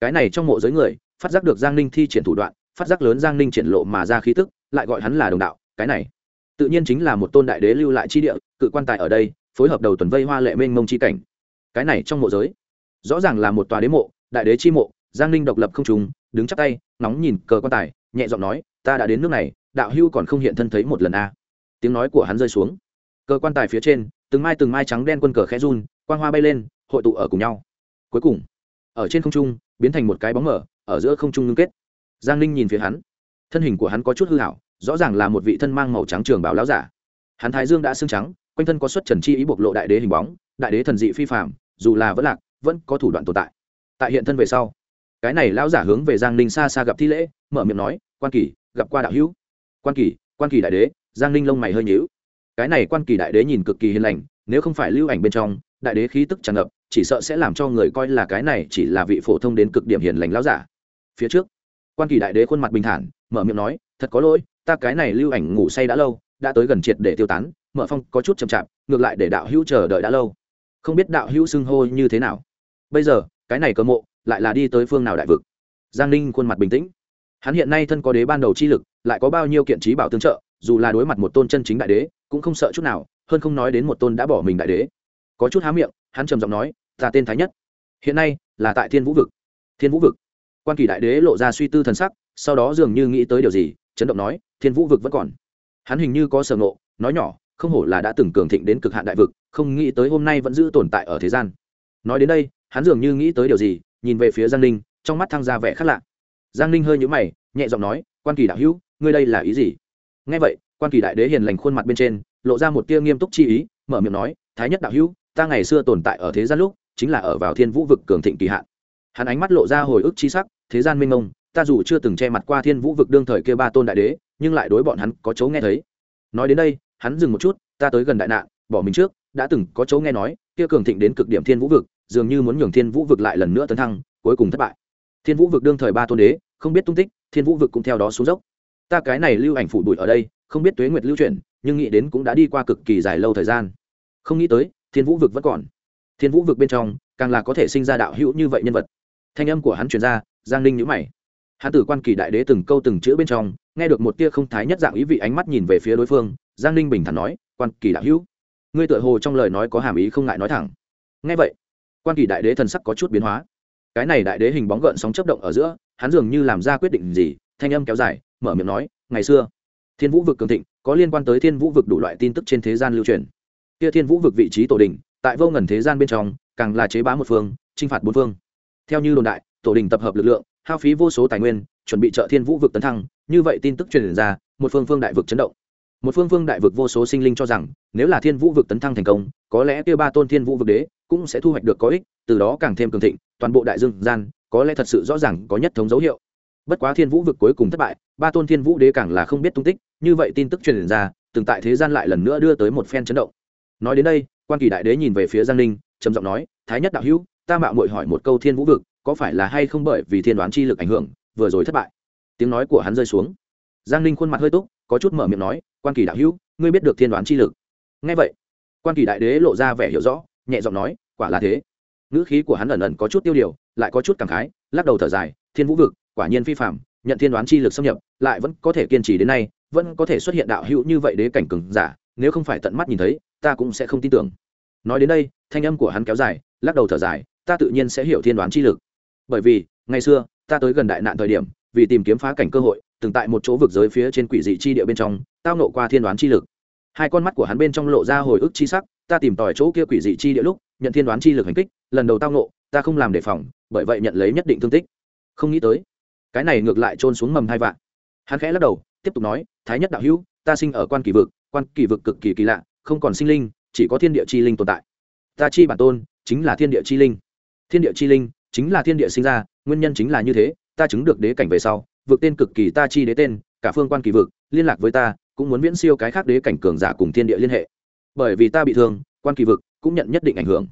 Cái này trong mộ giới người, phát giác được giang ninh thi triển thủ đoạn, phát giác lớn giang ninh triển lộ mà ra khí tức, lại gọi hắn là đồng đạo, cái này. Tự nhiên chính là một tôn đại đế lưu lại chi địa, cự quan tài ở đây, phối hợp đầu tuần vây hoa lệ mênh mông chi cảnh. Cái này trong mộ giới, rõ ràng là một tòa đế mộ, đại đế chi mộ, giang ninh độc lập không trùng, đứng chắc tay nóng nhìn cờ quan tài, nhẹ giọng nói, ta đã đến nước này đạo hưu còn không hiện thân thấy một lần a. Tiếng nói của hắn rơi xuống. Cờ quan tài phía trên, từng mai từng mai trắng đen quân cờ khẽ run, quang hoa bay lên, hội tụ ở cùng nhau. Cuối cùng, ở trên không trung, biến thành một cái bóng mở, ở giữa không trung ngưng kết. Giang ninh nhìn phía hắn. Thân hình của hắn có chút hư hảo, rõ ràng là một vị thân mang màu trắng trường bảo láo giả. Hắn thái dương đã xương trắng, quanh thân có xuất trần chi ý bộc lộ đại đế hình bóng, đại đế thần dị phi phạm dù là vẫn lạc, vẫn có thủ đoạn tồn tại. Tại hiện thân về sau, cái này lão giả hướng về giang ninh xa xa gặp thi lễ, mở miệng nói, quan kỳ, gặp qua đạo hữu quan kỳ quan kỳ đại đế, giang ninh lông mày hơi nhíu. Cái này quan kỳ đại đế nhìn cực kỳ hiền lành, nếu không phải lưu ảnh bên trong, đại đế khí tức tràn ngập, chỉ sợ sẽ làm cho người coi là cái này chỉ là vị phổ thông đến cực điểm hiền lành lão giả. Phía trước, quan kỳ đại đế khuôn mặt bình thản, mở miệng nói, thật có lỗi, ta cái này lưu ảnh ngủ say đã lâu, đã tới gần triệt để tiêu tán, mở phong có chút chậm chạp, ngược lại để đạo hữu chờ đợi đã lâu. Không biết đạo hữu xưng hô như thế nào. Bây giờ, cái này cơ mộ lại là đi tới phương nào đại vực? Giang ninh khuôn mặt bình tĩnh hắn hiện nay thân có đế ban đầu chi lực, lại có bao nhiêu kiện trí bảo tương trợ, dù là đối mặt một tôn chân chính đại đế, cũng không sợ chút nào, hơn không nói đến một tôn đã bỏ mình đại đế. Có chút há miệng, hắn trầm giọng nói, ta tên thái nhất. Hiện nay là tại thiên vũ vực. Thiên vũ vực. Quan kỳ đại đế lộ ra suy tư thần sắc, sau đó dường như nghĩ tới điều gì, chấn động nói, thiên vũ vực vẫn còn. Hắn hình như có sở ngộ, nói nhỏ, không hổ là đã từng cường thịnh đến cực hạn đại vực, không nghĩ tới hôm nay vẫn giữ tồn tại ở thế gian. Nói đến đây, hắn dường như nghĩ tới điều gì, nhìn về phía giang ninh, trong mắt thăng ra vẻ khác lạ giang ninh hơi nhũ mày, nhẹ giọng nói, quan kỳ đạo hữu, ngươi đây là ý gì? Ngay vậy, quan kỳ đại đế hiền lành khuôn mặt bên trên, lộ ra một tia nghiêm túc chi ý, mở miệng nói, thái nhất đạo hữu, ta ngày xưa tồn tại ở thế gian lúc, chính là ở vào thiên vũ vực cường thịnh kỳ hạn. Hắn ánh mắt lộ ra hồi ức chi sắc, thế gian minh mông, ta dù chưa từng che mặt qua thiên vũ vực đương thời kia ba tôn đại đế, nhưng lại đối bọn hắn có chấu nghe thấy. Nói đến đây, hắn dừng một chút, ta tới gần đại nạn, bỏ mình trước, đã từng có chấu nghe nói, kia cường thịnh đến cực điểm thiên vũ vực, dường như muốn nhường thiên vũ vực lại lần nữa tấn thăng, cuối cùng thất bại thiên vũ vực đương thời ba tôn đế, không biết tung tích, thiên vũ vực cũng theo đó xuống dốc. Ta cái này lưu ảnh phủ bụi ở đây, không biết tuế nguyệt lưu chuyển, nhưng nghĩ đến cũng đã đi qua cực kỳ dài lâu thời gian. Không nghĩ tới, thiên vũ vực vẫn còn. Thiên vũ vực bên trong, càng là có thể sinh ra đạo hữu như vậy nhân vật. Thanh âm của hắn truyền ra, giang ninh nhữ mày. Hắn tử quan kỳ đại đế từng câu từng chữ bên trong, nghe được một tia không thái nhất dạng ý vị ánh mắt nhìn về phía đối phương, giang ninh bình thản nói, quan kỳ đạo hữu, ngươi tựa hồ trong lời nói có hàm ý không ngại nói thẳng. Nghe vậy, quan kỳ đại đế thần sắc có chút biến hóa cái này đại đế hình bóng gợn sóng chấp động ở giữa, hắn dường như làm ra quyết định gì, thanh âm kéo dài, mở miệng nói, ngày xưa, thiên vũ vực cường thịnh, có liên quan tới thiên vũ vực đủ loại tin tức trên thế gian lưu truyền. Kia thiên vũ vực vị trí tổ đình tại vô ngần thế gian bên trong, càng là chế bá một phương, chinh phạt bốn phương. Theo như đồn đại, tổ đình tập hợp lực lượng, hao phí vô số tài nguyên, chuẩn bị trợ thiên vũ vực tấn thăng, như vậy tin tức truyền ra, một phương phương đại vực chấn động. Một phương phương đại vực vô số sinh linh cho rằng, nếu là thiên vũ vực tấn thăng thành công, có lẽ kia ba tôn thiên vũ vực đế cũng sẽ thu hoạch được có ích, từ đó càng thêm cường thịnh toàn bộ đại dương gian, có lẽ thật sự rõ ràng có nhất thống dấu hiệu. Bất quá thiên vũ vực cuối cùng thất bại, ba tôn thiên vũ đế càng là không biết tung tích, như vậy tin tức truyền ra, từng tại thế gian lại lần nữa đưa tới một phen chấn động. Nói đến đây, quan kỳ đại đế nhìn về phía giang ninh, trầm giọng nói, thái nhất đạo hữu, ta mạo muội hỏi một câu thiên vũ vực, có phải là hay không bởi vì thiên đoán chi lực ảnh hưởng, vừa rồi thất bại? Tiếng nói của hắn rơi xuống. Giang ninh khuôn mặt hơi túc, có chút mở miệng nói, quan kỳ đạo hữu, ngươi biết được thiên đoán chi lực? Ngay vậy, quan kỳ đại đế lộ ra vẻ hiểu rõ, nhẹ giọng nói, quả là thế ngữ khí của hắn ẩn ẩn có chút tiêu điều, lại có chút cảm khái, lắc đầu thở dài, thiên vũ vực, quả nhiên phi phạm nhận thiên đoán chi lực xâm nhập, lại vẫn có thể kiên trì đến nay, vẫn có thể xuất hiện đạo hữu như vậy đế cảnh cừng giả, nếu không phải tận mắt nhìn thấy, ta cũng sẽ không tin tưởng. Nói đến đây, thanh âm của hắn kéo dài, lắc đầu thở dài, ta tự nhiên sẽ hiểu thiên đoán chi lực. Bởi vì, ngày xưa, ta tới gần đại nạn thời điểm, vì tìm kiếm phá cảnh cơ hội, từng tại một chỗ vực giới phía trên quỷ dị chi địa bên trong, tao nộ qua thiên đoán chi lực. Hai con mắt của hắn bên trong lộ ra hồi ức chi sắc, ta tìm tòi chỗ kia quỷ dị chi địa lúc nhận thiên đoán chi lực hành kích, lần đầu tao nộ ta không làm đề phòng, bởi vậy nhận lấy nhất định thương tích. Không nghĩ tới, cái này ngược lại trôn xuống mầm hai vạn. Hắn khẽ lắc đầu, tiếp tục nói, thái nhất đạo hữu, ta sinh ở quan kỳ vực, quan kỳ vực cực kỳ kỳ lạ, không còn sinh linh, chỉ có thiên địa chi linh tồn tại. Ta chi bản tôn chính là thiên địa chi linh. Thiên địa chi linh chính là thiên địa sinh ra, nguyên nhân chính là như thế, ta chứng được đế cảnh về sau, vực tên cực kỳ ta chi đế tên, cả phương quan kỳ vực, liên lạc với ta, cũng muốn viễn siêu cái khác đế cảnh cường giả cùng thiên địa liên hệ. Bởi vì ta bị thương, quan kỳ vực cũng nhận nhất định ảnh hưởng.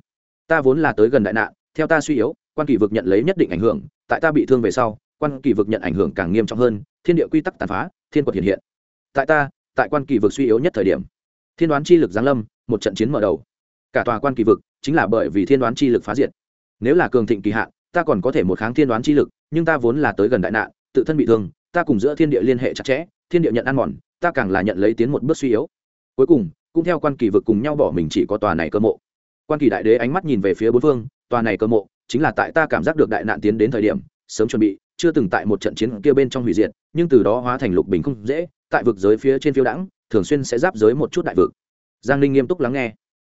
Ta vốn là tới gần đại nạn, theo ta suy yếu, quan kỳ vực nhận lấy nhất định ảnh hưởng, tại ta bị thương về sau, quan kỳ vực nhận ảnh hưởng càng nghiêm trọng hơn, thiên địa quy tắc tàn phá, thiên quật hiện hiện. Tại ta, tại quan kỳ vực suy yếu nhất thời điểm, thiên đoán chi lực giáng lâm, một trận chiến mở đầu. Cả tòa quan kỳ vực chính là bởi vì thiên đoán chi lực phá diệt. Nếu là cường thịnh kỳ hạn, ta còn có thể một kháng thiên đoán chi lực, nhưng ta vốn là tới gần đại nạn, tự thân bị thương, ta cùng giữa thiên địa liên hệ chặt chẽ, thiên địa nhận ăn mòn, ta càng là nhận lấy tiến một bước suy yếu. Cuối cùng cũng theo quan kỳ vực cùng nhau bỏ mình chỉ có tòa này cơ mộ. Quan kỳ đại đế ánh mắt nhìn về phía bốn phương, tòa này cơ mộ chính là tại ta cảm giác được đại nạn tiến đến thời điểm, sớm chuẩn bị, chưa từng tại một trận chiến kia bên trong hủy diệt, nhưng từ đó hóa thành lục bình không dễ, tại vực giới phía trên phiêu đãng, thường xuyên sẽ giáp giới một chút đại vực. Giang linh nghiêm túc lắng nghe.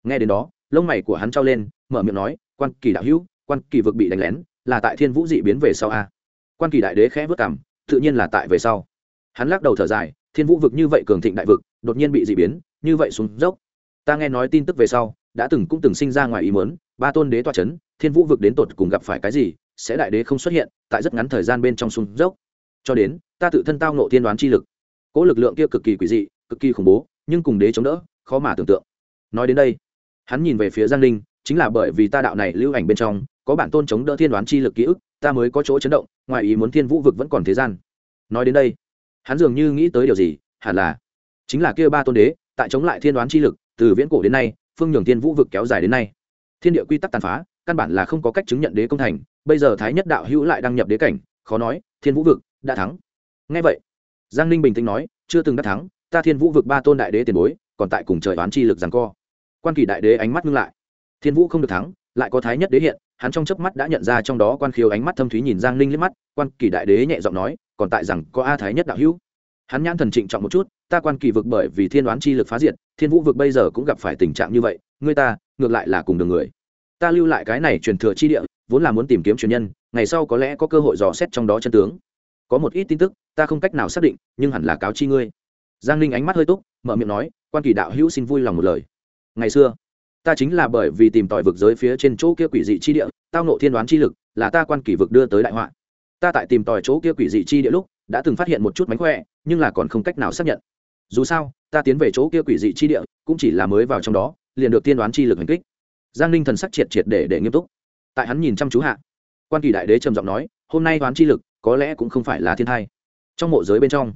Nghe đến đó, lông mày của hắn trao lên, mở miệng nói, quan kỳ đạo hữu, quan kỳ vực bị đánh lén, là tại thiên vũ dị biến về sau a quan kỳ đại đế khẽ vất cảm tự nhiên là tại về sau. Hắn lắc đầu thở dài, thiên vũ vực như vậy cường thịnh đại vực, đột nhiên bị dị biến như vậy xuống dốc. Ta nghe nói tin tức về sau, đã từng cũng từng sinh ra ngoài ý muốn, ba tôn đế toa c h ấ n thiên vũ vực đến tột cùng gặp phải cái gì, sẽ đại đế không xuất hiện, tại rất ngắn thời gian bên trong xuống dốc. Cho đến, ta tự thân tao nộ thiên đoán chi lực. Cỗ lực lượng kia cực kỳ quỷ dị, cực kỳ khủng bố, nhưng cùng đế chống đỡ, khó mà tưởng tượng. Nói đến đây, hắn nhìn về phía giang linh, chính là bởi vì ta đạo này lưu ảnh bên trong, có bản tôn chống đỡ thiên đoán chi lực ký ức, ta mới có chỗ chấn động, ngoài ý muốn thiên vũ vực vẫn còn thế gian. Nói đến đây, hắn dường như nghĩ tới điều gì, hẳn là, chính là kia ba tôn đế tại chống lại thiên đoán chi lực, từ viễn cổ đến nay, phương nhường thiên vũ vực kéo dài đến nay. Thiên địa quy tắc tàn phá, căn bản là không có cách chứng nhận đế công thành, bây giờ thái nhất đạo hữu lại đăng nhập đế cảnh, khó nói, thiên vũ vực đã thắng. Ngay vậy, giang ninh bình tĩnh nói, chưa từng đã thắng, ta thiên vũ vực ba tôn đại đế tiền bối, còn tại cùng trời đoán chi lực rằng co. Quan kỳ đại đế ánh mắt ngưng lại. Thiên vũ không được thắng, lại có thái nhất đế hiện, hắn trong chớp mắt đã nhận ra trong đó quan khiếu ánh mắt thâm thúy nhìn giang ninh liếc mắt, quan kỳ đại đế nhẹ giọng nói, còn tại rằng có a thái nhất đạo hữu. Hắn nhãn thần trịnh trọng một chút ta quan kỳ vực bởi vì thiên đoán chi lực phá diệt, thiên vũ vực bây giờ cũng gặp phải tình trạng như vậy, ngươi ta, ngược lại là cùng đường người. Ta lưu lại cái này truyền thừa chi địa, vốn là muốn tìm kiếm truyền nhân, ngày sau có lẽ có cơ hội dò xét trong đó chân tướng. Có một ít tin tức, ta không cách nào xác định, nhưng hẳn là cáo chi ngươi. Giang ninh ánh mắt hơi túc, mở miệng nói, quan kỳ đạo hữu xin vui lòng một lời. Ngày xưa, ta chính là bởi vì tìm tòi vực giới phía trên chỗ kia quỷ dị chi địa, tao nộ thiên đoán chi lực, là ta quan kỳ vực đưa tới đại họa. Ta tại tìm tòi chỗ kia quỷ dị chi địa lúc, đã từng phát hiện một chút mánh khỏe, nhưng là còn không cách nào xác nhận dù sao, ta tiến về chỗ kia quỷ dị chi địa, cũng chỉ là mới vào trong đó, liền được tiên đoán chi lực hành kích. Giang ninh thần sắc triệt triệt để để nghiêm túc. Tại hắn nhìn chăm chú hạ, quan kỳ đại đế trầm giọng nói, hôm nay đoán chi lực, có lẽ cũng không phải là thiên thai. Trong mộ giới bên trong,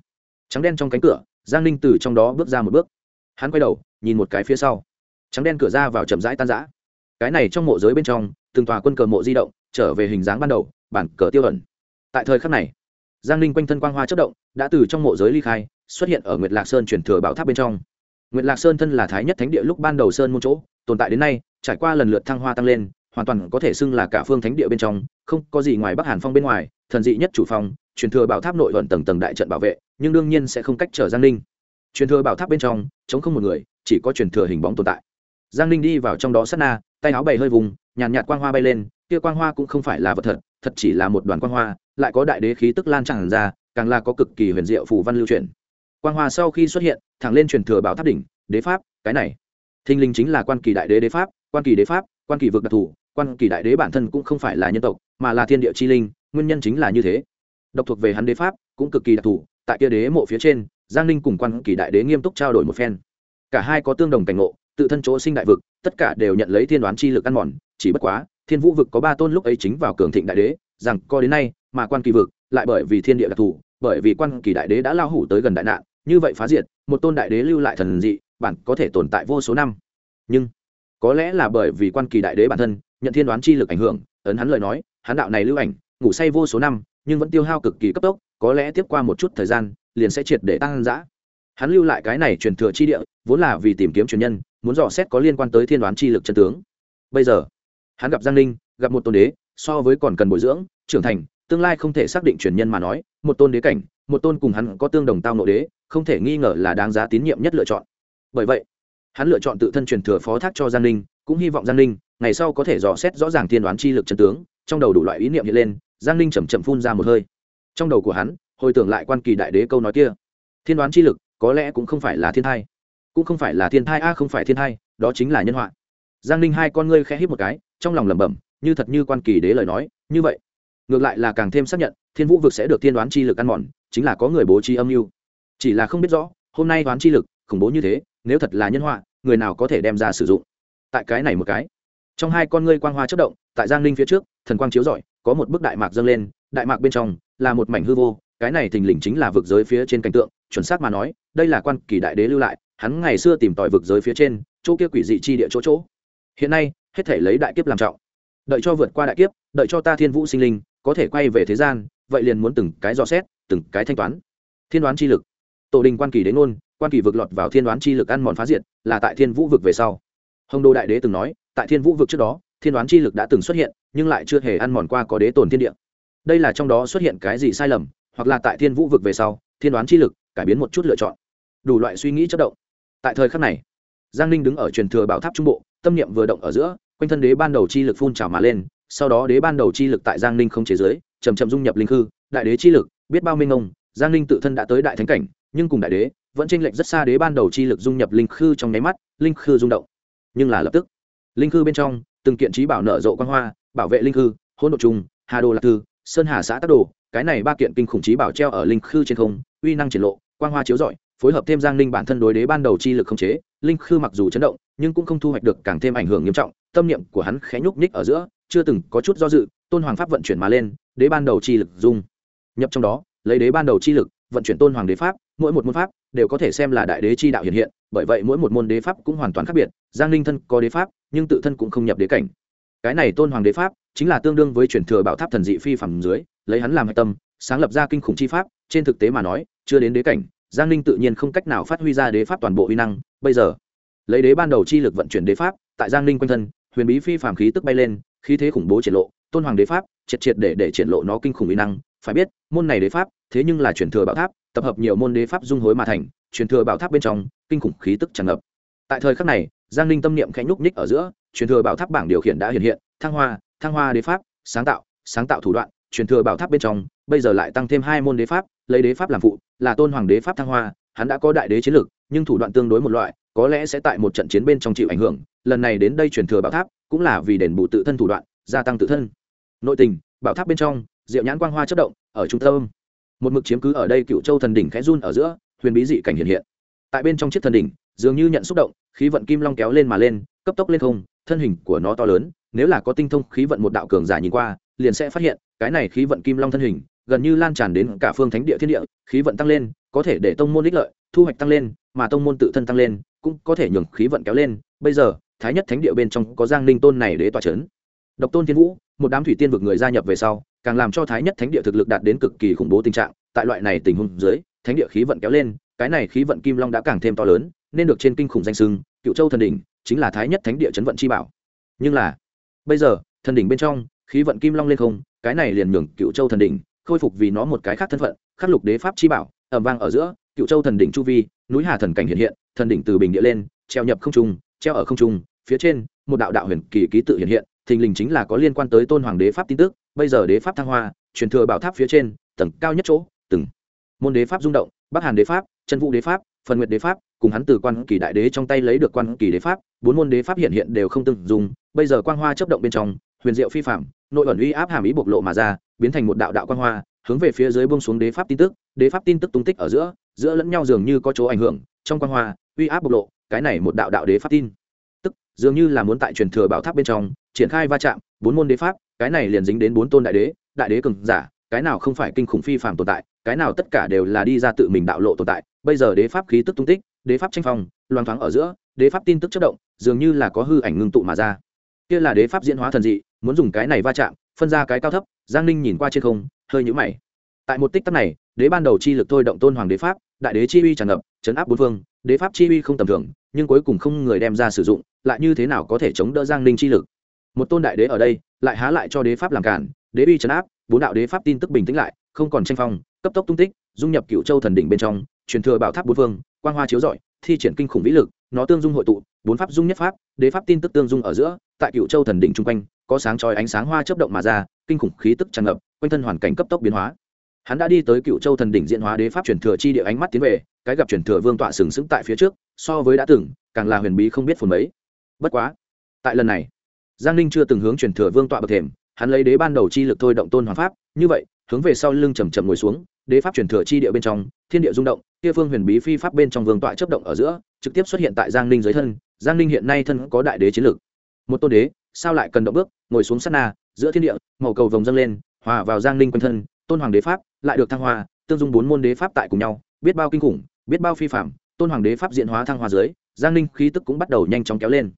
trắng đen trong cánh cửa, giang ninh từ trong đó bước ra một bước. Hắn quay đầu, nhìn một cái phía sau. Trắng đen cửa ra vào chậm rãi tan rã. Cái này trong mộ giới bên trong, từng tòa quân cờ mộ di động, trở về hình dáng ban đầu, bản cờ tiêu ẩn. Tại thời khắc này, giang ninh quanh thân quang hoa chất động, đã từ trong mộ giới ly khai xuất hiện ở nguyệt lạc sơn truyền thừa bảo tháp bên trong. Nguyệt lạc sơn thân là thái nhất thánh địa lúc ban đầu sơn môn chỗ, tồn tại đến nay, trải qua lần lượt thăng hoa tăng lên, hoàn toàn có thể xưng là cả phương thánh địa bên trong, không có gì ngoài bắc hàn phong bên ngoài, thần dị nhất chủ phong, truyền thừa bảo tháp nội vận tầng tầng đại trận bảo vệ, nhưng đương nhiên sẽ không cách trở giang ninh. Truyền thừa bảo tháp bên trong, chống không một người, chỉ có truyền thừa hình bóng tồn tại. Giang ninh đi vào trong đó sát na, tay áo bày hơi vùng, nhàn nhạt quang hoa bay lên, kia quang hoa cũng không phải là vật thật thật chỉ là một đoàn quang hoa, lại có đại đế khí tức lan tràn ra, càng là có cực kỳ huyền diệu phù văn lưu truyền quang hoa sau khi xuất hiện, thẳng lên truyền thừa bảo tháp đỉnh, đế pháp, cái này. Thinh linh chính là quan kỳ đại đế đế pháp, quan kỳ đế pháp, quan kỳ vực đặc thù, quan kỳ đại đế bản thân cũng không phải là nhân tộc, mà là thiên địa chi linh, nguyên nhân chính là như thế. Độc thuộc về hắn đế pháp, cũng cực kỳ đặc thù, tại kia đế mộ phía trên, giang ninh cùng quan kỳ đại đế nghiêm túc trao đổi một phen. Cả hai có tương đồng cảnh ngộ, tự thân chỗ sinh đại vực, tất cả đều nhận lấy thiên đoán chi lực ăn mòn, chỉ bất quá, thiên vũ vực có ba tôn lúc ấy chính vào cường thịnh đại đế, rằng co đến nay, mà quan kỳ vực lại bởi vì thiên địa đặc thù, bởi vì quan kỳ đại đế đã lao hủ tới gần đại nạn như vậy phá diệt, một tôn đại đế lưu lại thần dị, bản có thể tồn tại vô số năm. Nhưng, có lẽ là bởi vì quan kỳ đại đế bản thân, nhận thiên đoán chi lực ảnh hưởng, ấn hắn lời nói, hắn đạo này lưu ảnh, ngủ say vô số năm, nhưng vẫn tiêu hao cực kỳ cấp tốc, có lẽ tiếp qua một chút thời gian, liền sẽ triệt để tăng giã hắn lưu lại cái này truyền thừa chi địa, vốn là vì tìm kiếm truyền nhân, muốn dò xét có liên quan tới thiên đoán chi lực chân tướng. Bây giờ, hắn gặp giang ninh, gặp một tôn đế, so với còn cần bồi dưỡng, trưởng thành, tương lai không thể xác định truyền nhân mà nói, một tôn đế cảnh, một tôn cùng hắn có tương đồng tao nội đế không thể nghi ngờ là đáng giá tín nhiệm nhất lựa chọn. Bởi vậy, hắn lựa chọn tự thân truyền thừa phó thác cho giang ninh, cũng hy vọng giang ninh ngày sau có thể dò xét rõ ràng thiên đoán chi lực chân tướng, trong đầu đủ loại ý niệm hiện lên, giang ninh chầm chậm phun ra một hơi. Trong đầu của hắn, hồi tưởng lại quan kỳ đại đế câu nói kia, thiên đoán chi lực có lẽ cũng không phải là thiên thai, cũng không phải là thiên thai a, không phải thiên thai, đó chính là nhân họa. Giang ninh hai con ngươi khẽ hít một cái, trong lòng lẩm bẩm, như thật như quan kỳ đế lời nói, như vậy, ngược lại là càng thêm xác nhận, thiên vũ vực sẽ được thiên đoán chi lực ăn mòn, chính là có người bố trí âm mưu chỉ là không biết rõ, hôm nay đoán chi lực, khủng bố như thế, nếu thật là nhân họa, người nào có thể đem ra sử dụng? Tại cái này một cái, trong hai con ngươi quang hoa chất động, tại giang ninh phía trước, thần quang chiếu rọi, có một bức đại mạc dâng lên, đại mạc bên trong, là một mảnh hư vô, cái này thình lình chính là vực giới phía trên cảnh tượng, chuẩn xác mà nói, đây là quan kỳ đại đế lưu lại, hắn ngày xưa tìm tòi vực giới phía trên, chỗ kia quỷ dị chi địa chỗ chỗ. Hiện nay, hết thể lấy đại kiếp làm trọng. Đợi cho vượt qua đại kiếp, đợi cho ta thiên vũ sinh linh, có thể quay về thế gian, vậy liền muốn từng cái dò xét, từng cái thanh toán. Thiên đoán chi lực tổ đình quan kỳ đến ngôn quan kỳ vực lọt vào thiên đoán chi lực ăn mòn phá diệt, là tại thiên vũ vực về sau. Hồng đô đại đế từng nói, tại thiên vũ vực trước đó, thiên đoán chi lực đã từng xuất hiện, nhưng lại chưa hề ăn mòn qua có đế tồn thiên địa. Đây là trong đó xuất hiện cái gì sai lầm, hoặc là tại thiên vũ vực về sau, thiên đoán chi lực cải biến một chút lựa chọn. Đủ loại suy nghĩ chất động. Tại thời khắc này, giang ninh đứng ở truyền thừa bảo tháp trung bộ, tâm niệm vừa động ở giữa, quanh thân đế ban đầu chi lực phun trào mà lên, sau đó đế ban đầu chi lực tại giang ninh không chế giới chầm chậm dung nhập linh khư, đại đế chi lực, biết bao minh ông, giang ninh tự thân đã tới đại thánh cảnh nhưng cùng đại đế vẫn tranh lệch rất xa đế ban đầu chi lực dung nhập linh khư trong nháy mắt, linh khư rung động. Nhưng là lập tức, linh khư bên trong, từng kiện trí bảo nở rộ quan hoa, bảo vệ linh khư hôn độ trung hà đồ lạc thư, sơn hà xã tắc đồ, cái này ba kiện kinh khủng trí bảo treo ở linh khư trên không, uy năng triển lộ, quang hoa chiếu rọi, phối hợp thêm giang linh bản thân đối đế ban đầu chi lực không chế, linh khư mặc dù chấn động, nhưng cũng không thu hoạch được càng thêm ảnh hưởng nghiêm trọng, tâm niệm của hắn khẽ nhúc nhích ở giữa, chưa từng có chút do dự, tôn hoàng pháp vận chuyển mà lên, đế ban đầu chi lực dung. Nhập trong đó, lấy đế ban đầu chi lực, vận chuyển tôn hoàng đế pháp mỗi một môn pháp đều có thể xem là đại đế chi đạo hiện hiện, bởi vậy mỗi một môn đế pháp cũng hoàn toàn khác biệt, giang linh thân có đế pháp, nhưng tự thân cũng không nhập đế cảnh. Cái này tôn hoàng đế pháp chính là tương đương với chuyển thừa bảo tháp thần dị phi phàm dưới, lấy hắn làm hạch tâm, sáng lập ra kinh khủng chi pháp, trên thực tế mà nói, chưa đến đế cảnh, giang ninh tự nhiên không cách nào phát huy ra đế pháp toàn bộ uy năng, bây giờ, lấy đế ban đầu chi lực vận chuyển đế pháp, tại giang ninh quanh thân, huyền bí phi phàm khí tức bay lên, khí thế khủng bố triển lộ, tôn hoàng đế pháp triệt triệt để để triển lộ nó kinh khủng uy năng, phải biết, môn này đế pháp thế nhưng là truyền thừa bảo tháp tập hợp nhiều môn đế pháp dung hối mà thành, truyền thừa bảo tháp bên trong, kinh khủng khí tức tràn ngập. Tại thời khắc này, giang ninh tâm niệm khẽ nhúc nhích ở giữa, truyền thừa bảo tháp bảng điều khiển đã hiện hiện, thăng hoa thăng hoa đế pháp, sáng tạo sáng tạo thủ đoạn, truyền thừa bảo tháp bên trong, bây giờ lại tăng thêm hai môn đế pháp, lấy đế pháp làm phụ, là tôn hoàng đế pháp thăng hoa, hắn đã có đại đế chiến lược nhưng thủ đoạn tương đối một loại, có lẽ sẽ tại một trận chiến bên trong chịu ảnh hưởng, lần này đến đây truyền thừa bảo tháp, cũng là vì đền bù tự thân thủ đoạn, gia tăng tự thân. Nội tình, bảo tháp bên trong, diệu nhãn quang hoa chất động, ở trung tâm một mực chiếm cứ ở đây cựu châu thần đỉnh khẽ run ở giữa, huyền bí dị cảnh hiện hiện. Tại bên trong chiếc thần đỉnh, dường như nhận xúc động, khí vận kim long kéo lên mà lên, cấp tốc lên không, thân hình của nó to lớn, nếu là có tinh thông khí vận một đạo cường giả nhìn qua, liền sẽ phát hiện, cái này khí vận kim long thân hình, gần như lan tràn đến cả phương thánh địa thiên địa, khí vận tăng lên, có thể để tông môn ích lợi, thu hoạch tăng lên, mà tông môn tự thân tăng lên, cũng có thể nhường khí vận kéo lên. Bây giờ, thái nhất thánh địa bên trong có giang ninh tôn này để tỏa c h ấ n độc tôn thiên vũ, một đám thủy tiên vực người gia nhập về sau càng làm cho thái nhất thánh địa thực lực đạt đến cực kỳ khủng bố tình trạng. Tại loại này tình huống dưới, thánh địa khí vận kéo lên, cái này khí vận kim long đã càng thêm to lớn, nên được trên kinh khủng danh sưng, cựu châu thần đỉnh, chính là thái nhất thánh địa chấn vận chi bảo. Nhưng là, bây giờ, thần đỉnh bên trong, khí vận kim long lên không, cái này liền nhường cựu châu thần đỉnh khôi phục vì nó một cái khác thân phận, khắc lục đế pháp chi bảo ẩm vang ở giữa, cựu châu thần đỉnh chu vi, núi hà thần cảnh hiện hiện, thần đỉnh từ bình địa lên, treo nhập không trung, treo ở không trung, phía trên, một đạo đạo huyền kỳ ký tự hiện hiện, thình lình chính là có liên quan tới tôn hoàng đế pháp tin tức bây giờ đế pháp thăng hoa, truyền thừa bảo tháp phía trên, tầng cao nhất chỗ, từng môn đế pháp rung động, bắc hàn đế pháp, chân vũ đế pháp, phần nguyệt đế pháp, cùng hắn từ quan kỳ đại đế trong tay lấy được quan kỳ đế pháp, bốn môn đế pháp hiện hiện đều không từng dùng bây giờ quang hoa chấp động bên trong, huyền diệu phi phạm, nội ẩn uy áp hàm ý bộc lộ mà ra, biến thành một đạo đạo quang hoa, hướng về phía dưới buông xuống đế pháp tin tức, đế pháp tin tức tung tích ở giữa giữa lẫn nhau dường như có chỗ ảnh hưởng, trong quang hoa, uy áp bộc lộ, cái này một đạo đạo đế pháp tin. Tức, dường như là muốn tại truyền thừa bảo tháp bên trong triển khai va chạm, bốn môn đế pháp, cái này liền dính đến bốn tôn đại đế đại đế cường giả, cái nào không phải kinh khủng phi phàm tồn tại, cái nào tất cả đều là đi ra tự mình đạo lộ tồn tại. Bây giờ đế pháp khí tức tung tích, đế pháp tranh phong loan thoáng ở giữa, đế pháp tin tức chất động, dường như là có hư ảnh ngưng tụ mà ra. Kia là đế pháp diễn hóa thần dị, muốn dùng cái này va chạm, phân ra cái cao thấp, giang ninh nhìn qua trên không, hơi nhũ mày. Tại một tích tắc này, đế ban đầu chi lực thôi động tôn hoàng đế pháp, đại đế chi uy tràn ngập, chấn áp bốn phương, đế pháp chi uy không tầm thường, nhưng cuối cùng không người đem ra sử dụng, lại như thế nào có thể chống đỡ giang ninh chi lực? Một tôn đại đế ở đây, lại há lại cho đế pháp làm cản, đế uy trấn áp, bốn đạo đế pháp tin tức bình tĩnh lại, không còn tranh phong, cấp tốc tung tích, dung nhập cựu châu thần đỉnh bên trong, truyền thừa bảo tháp bốn phương, quang hoa chiếu rọi, thi triển kinh khủng vĩ lực, nó tương dung hội tụ, bốn pháp dung nhất pháp, đế pháp tin tức tương dung ở giữa, tại cựu châu thần đỉnh chung quanh, có sáng chói ánh sáng hoa chớp động mà ra, kinh khủng khí tức tràn ngập, quanh thân hoàn cảnh cấp tốc biến hóa. Hắn đã đi tới cựu châu thần đỉnh diễn hóa đế pháp truyền thừa chi địa ánh mắt tiến về, cái gặp truyền thừa vương tọa sừng sững tại phía trước, so với đã từng, càng là huyền bí không biết phồn mấy. Bất quá, tại lần này giang ninh chưa từng hướng truyền thừa vương tọa bậc thềm, hắn lấy đế ban đầu chi lực thôi động tôn hoàng pháp, như vậy, hướng về sau lưng chầm chậm ngồi xuống, đế pháp truyền thừa chi địa bên trong, thiên địa rung động, kia phương huyền bí phi pháp bên trong vương tọa chấp động ở giữa, trực tiếp xuất hiện tại giang ninh dưới thân, giang ninh hiện nay thân có đại đế chiến lực. Một tôn đế, sao lại cần động bước, ngồi xuống sát na, giữa thiên địa, màu cầu vồng dâng lên, hòa vào giang ninh quanh thân, tôn hoàng đế pháp lại được thăng hoa, tương dung bốn môn đế pháp tại cùng nhau, biết bao kinh khủng, biết bao phi phạm tôn hoàng đế pháp diện hóa thăng hoa dưới, giang ninh khí tức cũng bắt đầu nhanh chóng kéo lên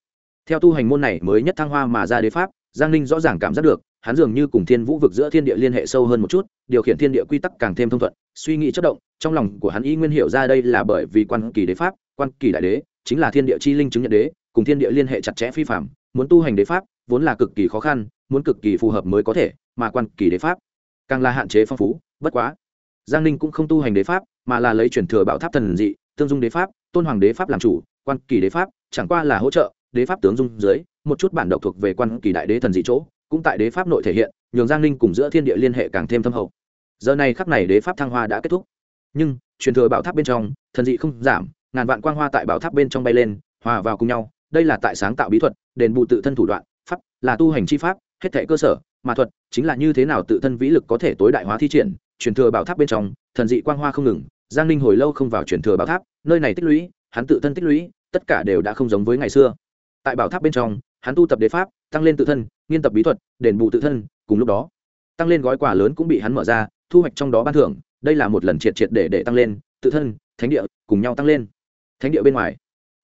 theo tu hành môn này mới nhất thăng hoa mà ra đế pháp, giang ninh rõ ràng cảm giác được, hắn dường như cùng thiên vũ vực giữa thiên địa liên hệ sâu hơn một chút, điều khiển thiên địa quy tắc càng thêm thông thuận, suy nghĩ chất động, trong lòng của hắn y nguyên hiểu ra đây là bởi vì quan kỳ đế pháp, quan kỳ đại đế, chính là thiên địa chi linh chứng nhận đế, cùng thiên địa liên hệ chặt chẽ phi phạm, muốn tu hành đế pháp, vốn là cực kỳ khó khăn, muốn cực kỳ phù hợp mới có thể, mà quan kỳ đế pháp càng là hạn chế phong phú, bất quá. Giang ninh cũng không tu hành đế pháp, mà là lấy truyền thừa bảo tháp thần dị, tương dung đế pháp, tôn hoàng đế pháp làm chủ, quan kỳ đế pháp, chẳng qua là hỗ trợ đế pháp tướng dung dưới, một chút bản độc thuộc về quan kỳ đại đế thần dị chỗ, cũng tại đế pháp nội thể hiện, nhường giang ninh cùng giữa thiên địa liên hệ càng thêm thâm hậu. Giờ này khắc này đế pháp thăng hoa đã kết thúc. Nhưng, truyền thừa bảo tháp bên trong, thần dị không giảm, ngàn vạn quang hoa tại bảo tháp bên trong bay lên, hòa vào cùng nhau, đây là tại sáng tạo bí thuật, đền bù tự thân thủ đoạn, pháp, là tu hành chi pháp, hết thể cơ sở, mà thuật, chính là như thế nào tự thân vĩ lực có thể tối đại hóa thi triển, truyền thừa bảo tháp bên trong, thần dị quang hoa không ngừng, giang ninh hồi lâu không vào truyền thừa bảo tháp, nơi này tích lũy, hắn tự thân tích lũy, tất cả đều đã không giống với ngày xưa tại bảo tháp bên trong, hắn tu tập đế pháp, tăng lên tự thân, nghiên tập bí thuật, đền bù tự thân, cùng lúc đó, tăng lên gói quà lớn cũng bị hắn mở ra, thu hoạch trong đó ban thưởng, đây là một lần triệt triệt để để tăng lên, tự thân, thánh địa, cùng nhau tăng lên. Thánh địa bên ngoài,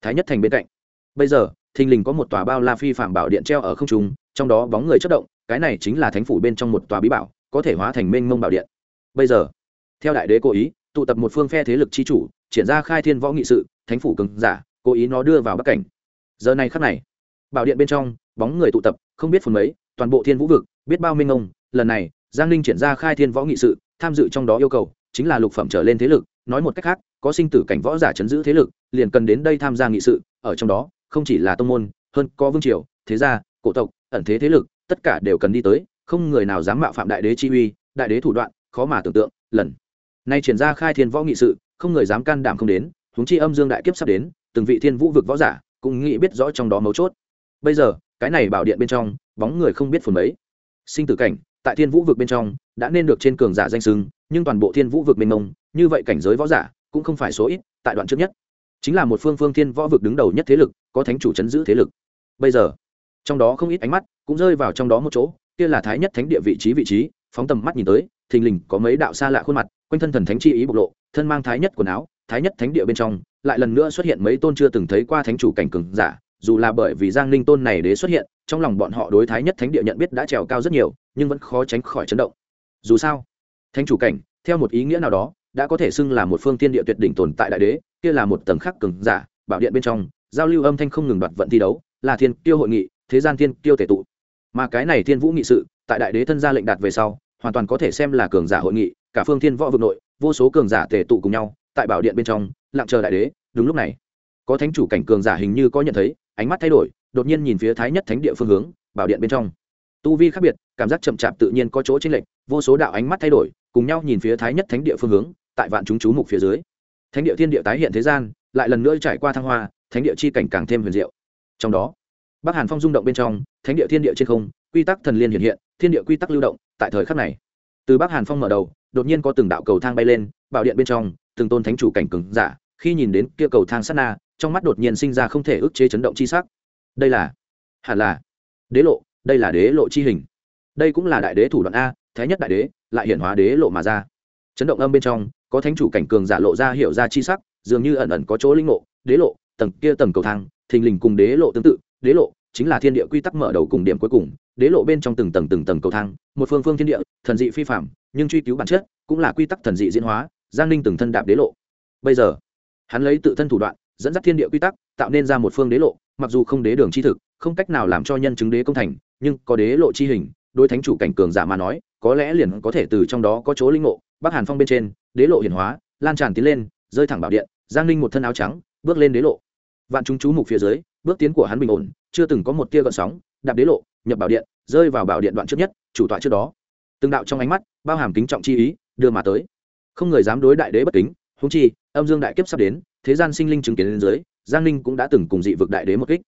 thái nhất thành bên cạnh. Bây giờ, thình lình có một tòa bao la phi phạm bảo điện treo ở không trung, trong đó bóng người chất động, cái này chính là thánh phủ bên trong một tòa bí bảo, có thể hóa thành mênh mông bảo điện. Bây giờ, theo đại đế cố ý, tụ tập một phương phe thế lực chi chủ, triển ra khai thiên võ nghị sự, thánh phủ cứng giả, cố ý nó đưa vào bắc cảnh giờ này khắc này, bảo điện bên trong, bóng người tụ tập, không biết phần mấy, toàn bộ thiên vũ vực, biết bao minh ông. Lần này, giang ninh triển ra khai thiên võ nghị sự, tham dự trong đó yêu cầu, chính là lục phẩm trở lên thế lực. Nói một cách khác, có sinh tử cảnh võ giả chấn giữ thế lực, liền cần đến đây tham gia nghị sự. Ở trong đó, không chỉ là tông môn, hơn có vương triều, thế gia, cổ tộc, ẩn thế thế lực, tất cả đều cần đi tới. Không người nào dám mạo phạm đại đế chi uy, đại đế thủ đoạn, khó mà tưởng tượng. Lần nay triển ra khai thiên võ nghị sự, không người dám can đảm không đến. Huống chi âm dương đại kiếp sắp đến, từng vị thiên vũ vực võ giả cũng nghĩ biết rõ trong đó mấu chốt. Bây giờ, cái này bảo điện bên trong, bóng người không biết phồn mấy. Sinh tử cảnh, tại thiên vũ vực bên trong, đã nên được trên cường giả danh sưng nhưng toàn bộ thiên vũ vực mênh mông, như vậy cảnh giới võ giả, cũng không phải số ít, tại đoạn trước nhất. Chính là một phương phương thiên võ vực đứng đầu nhất thế lực, có thánh chủ chấn giữ thế lực. Bây giờ, trong đó không ít ánh mắt cũng rơi vào trong đó một chỗ, kia là thái nhất thánh địa vị trí vị trí, phóng tầm mắt nhìn tới, thình lình có mấy đạo xa lạ khuôn mặt, quanh thân thần thánh chi ý bộc lộ, thân mang thái nhất quần áo thái nhất thánh địa bên trong, lại lần nữa xuất hiện mấy tôn chưa từng thấy qua thánh chủ cảnh cường giả, dù là bởi vì giang ninh tôn này đế xuất hiện, trong lòng bọn họ đối thái nhất thánh địa nhận biết đã trèo cao rất nhiều, nhưng vẫn khó tránh khỏi chấn động. Dù sao, thánh chủ cảnh, theo một ý nghĩa nào đó, đã có thể xưng là một phương tiên địa tuyệt đỉnh tồn tại đại đế, kia là một tầng khắc cường giả, bảo điện bên trong, giao lưu âm thanh không ngừng đoạt vận thi đấu, là thiên tiêu hội nghị, thế gian thiên tiêu tể tụ. Mà cái này thiên vũ nghị sự, tại đại đế thân gia lệnh đạt về sau, hoàn toàn có thể xem là cường giả hội nghị, cả phương thiên võ vực nội, vô số cường giả tề tụ cùng nhau tại bảo điện bên trong, lặng chờ đại đế, đúng lúc này, có thánh chủ cảnh cường giả hình như có nhận thấy, ánh mắt thay đổi, đột nhiên nhìn phía thái nhất thánh địa phương hướng, bảo điện bên trong. Tu vi khác biệt, cảm giác chậm chạp tự nhiên có chỗ chênh lệch, vô số đạo ánh mắt thay đổi, cùng nhau nhìn phía thái nhất thánh địa phương hướng, tại vạn chúng chú mục phía dưới. Thánh địa thiên địa tái hiện thế gian, lại lần nữa trải qua thăng hoa, thánh địa chi cảnh càng thêm huyền diệu. Trong đó, bắc hàn phong rung động bên trong, thánh địa thiên địa trên không, quy tắc thần liên hiện hiện, thiên địa quy tắc lưu động, tại thời khắc này. Từ bắc hàn phong mở đầu, đột nhiên có từng đạo cầu thang bay lên, bảo điện bên trong từng tôn thánh chủ cảnh cứng giả, khi nhìn đến kia cầu thang sát na, trong mắt đột nhiên sinh ra không thể ức chế chấn động chi sắc. Đây là, hẳn là, đế lộ, đây là đế lộ chi hình. Đây cũng là đại đế thủ đoạn a, thái nhất đại đế, lại hiện hóa đế lộ mà ra. Chấn động âm bên trong, có thánh chủ cảnh cường giả lộ ra hiểu ra chi sắc, dường như ẩn ẩn có chỗ linh ngộ, đế lộ, tầng kia tầng cầu thang, thình lình cùng đế lộ tương tự. Đế lộ chính là thiên địa quy tắc mở đầu cùng điểm cuối cùng, đế lộ bên trong từng tầng từng tầng cầu thang, một phương phương thiên địa, thần dị phi phạm, nhưng truy cứu bản chất cũng là quy tắc thần dị diễn hóa giang ninh từng thân đạp đế lộ. Bây giờ, hắn lấy tự thân thủ đoạn, dẫn dắt thiên địa quy tắc, tạo nên ra một phương đế lộ, mặc dù không đế đường chi thực, không cách nào làm cho nhân chứng đế công thành, nhưng có đế lộ chi hình, đối thánh chủ cảnh cường giả mà nói, có lẽ liền có thể từ trong đó có chỗ linh ngộ. Bắc hàn phong bên trên, đế lộ hiển hóa, lan tràn tiến lên, rơi thẳng bảo điện, giang ninh một thân áo trắng, bước lên đế lộ. Vạn chúng chú mục phía dưới, bước tiến của hắn bình ổn, chưa từng có một tia gợn sóng, đạp đế lộ, nhập bảo điện, rơi vào bảo điện đoạn trước nhất, chủ tọa trước đó. Từng đạo trong ánh mắt, bao hàm kính trọng chi ý, đưa mà tới không người dám đối đại đế bất kính húng chi, âm dương đại kiếp sắp đến, thế gian sinh linh chứng kiến lên dưới, giang ninh cũng đã từng cùng dị vực đại đế một kích.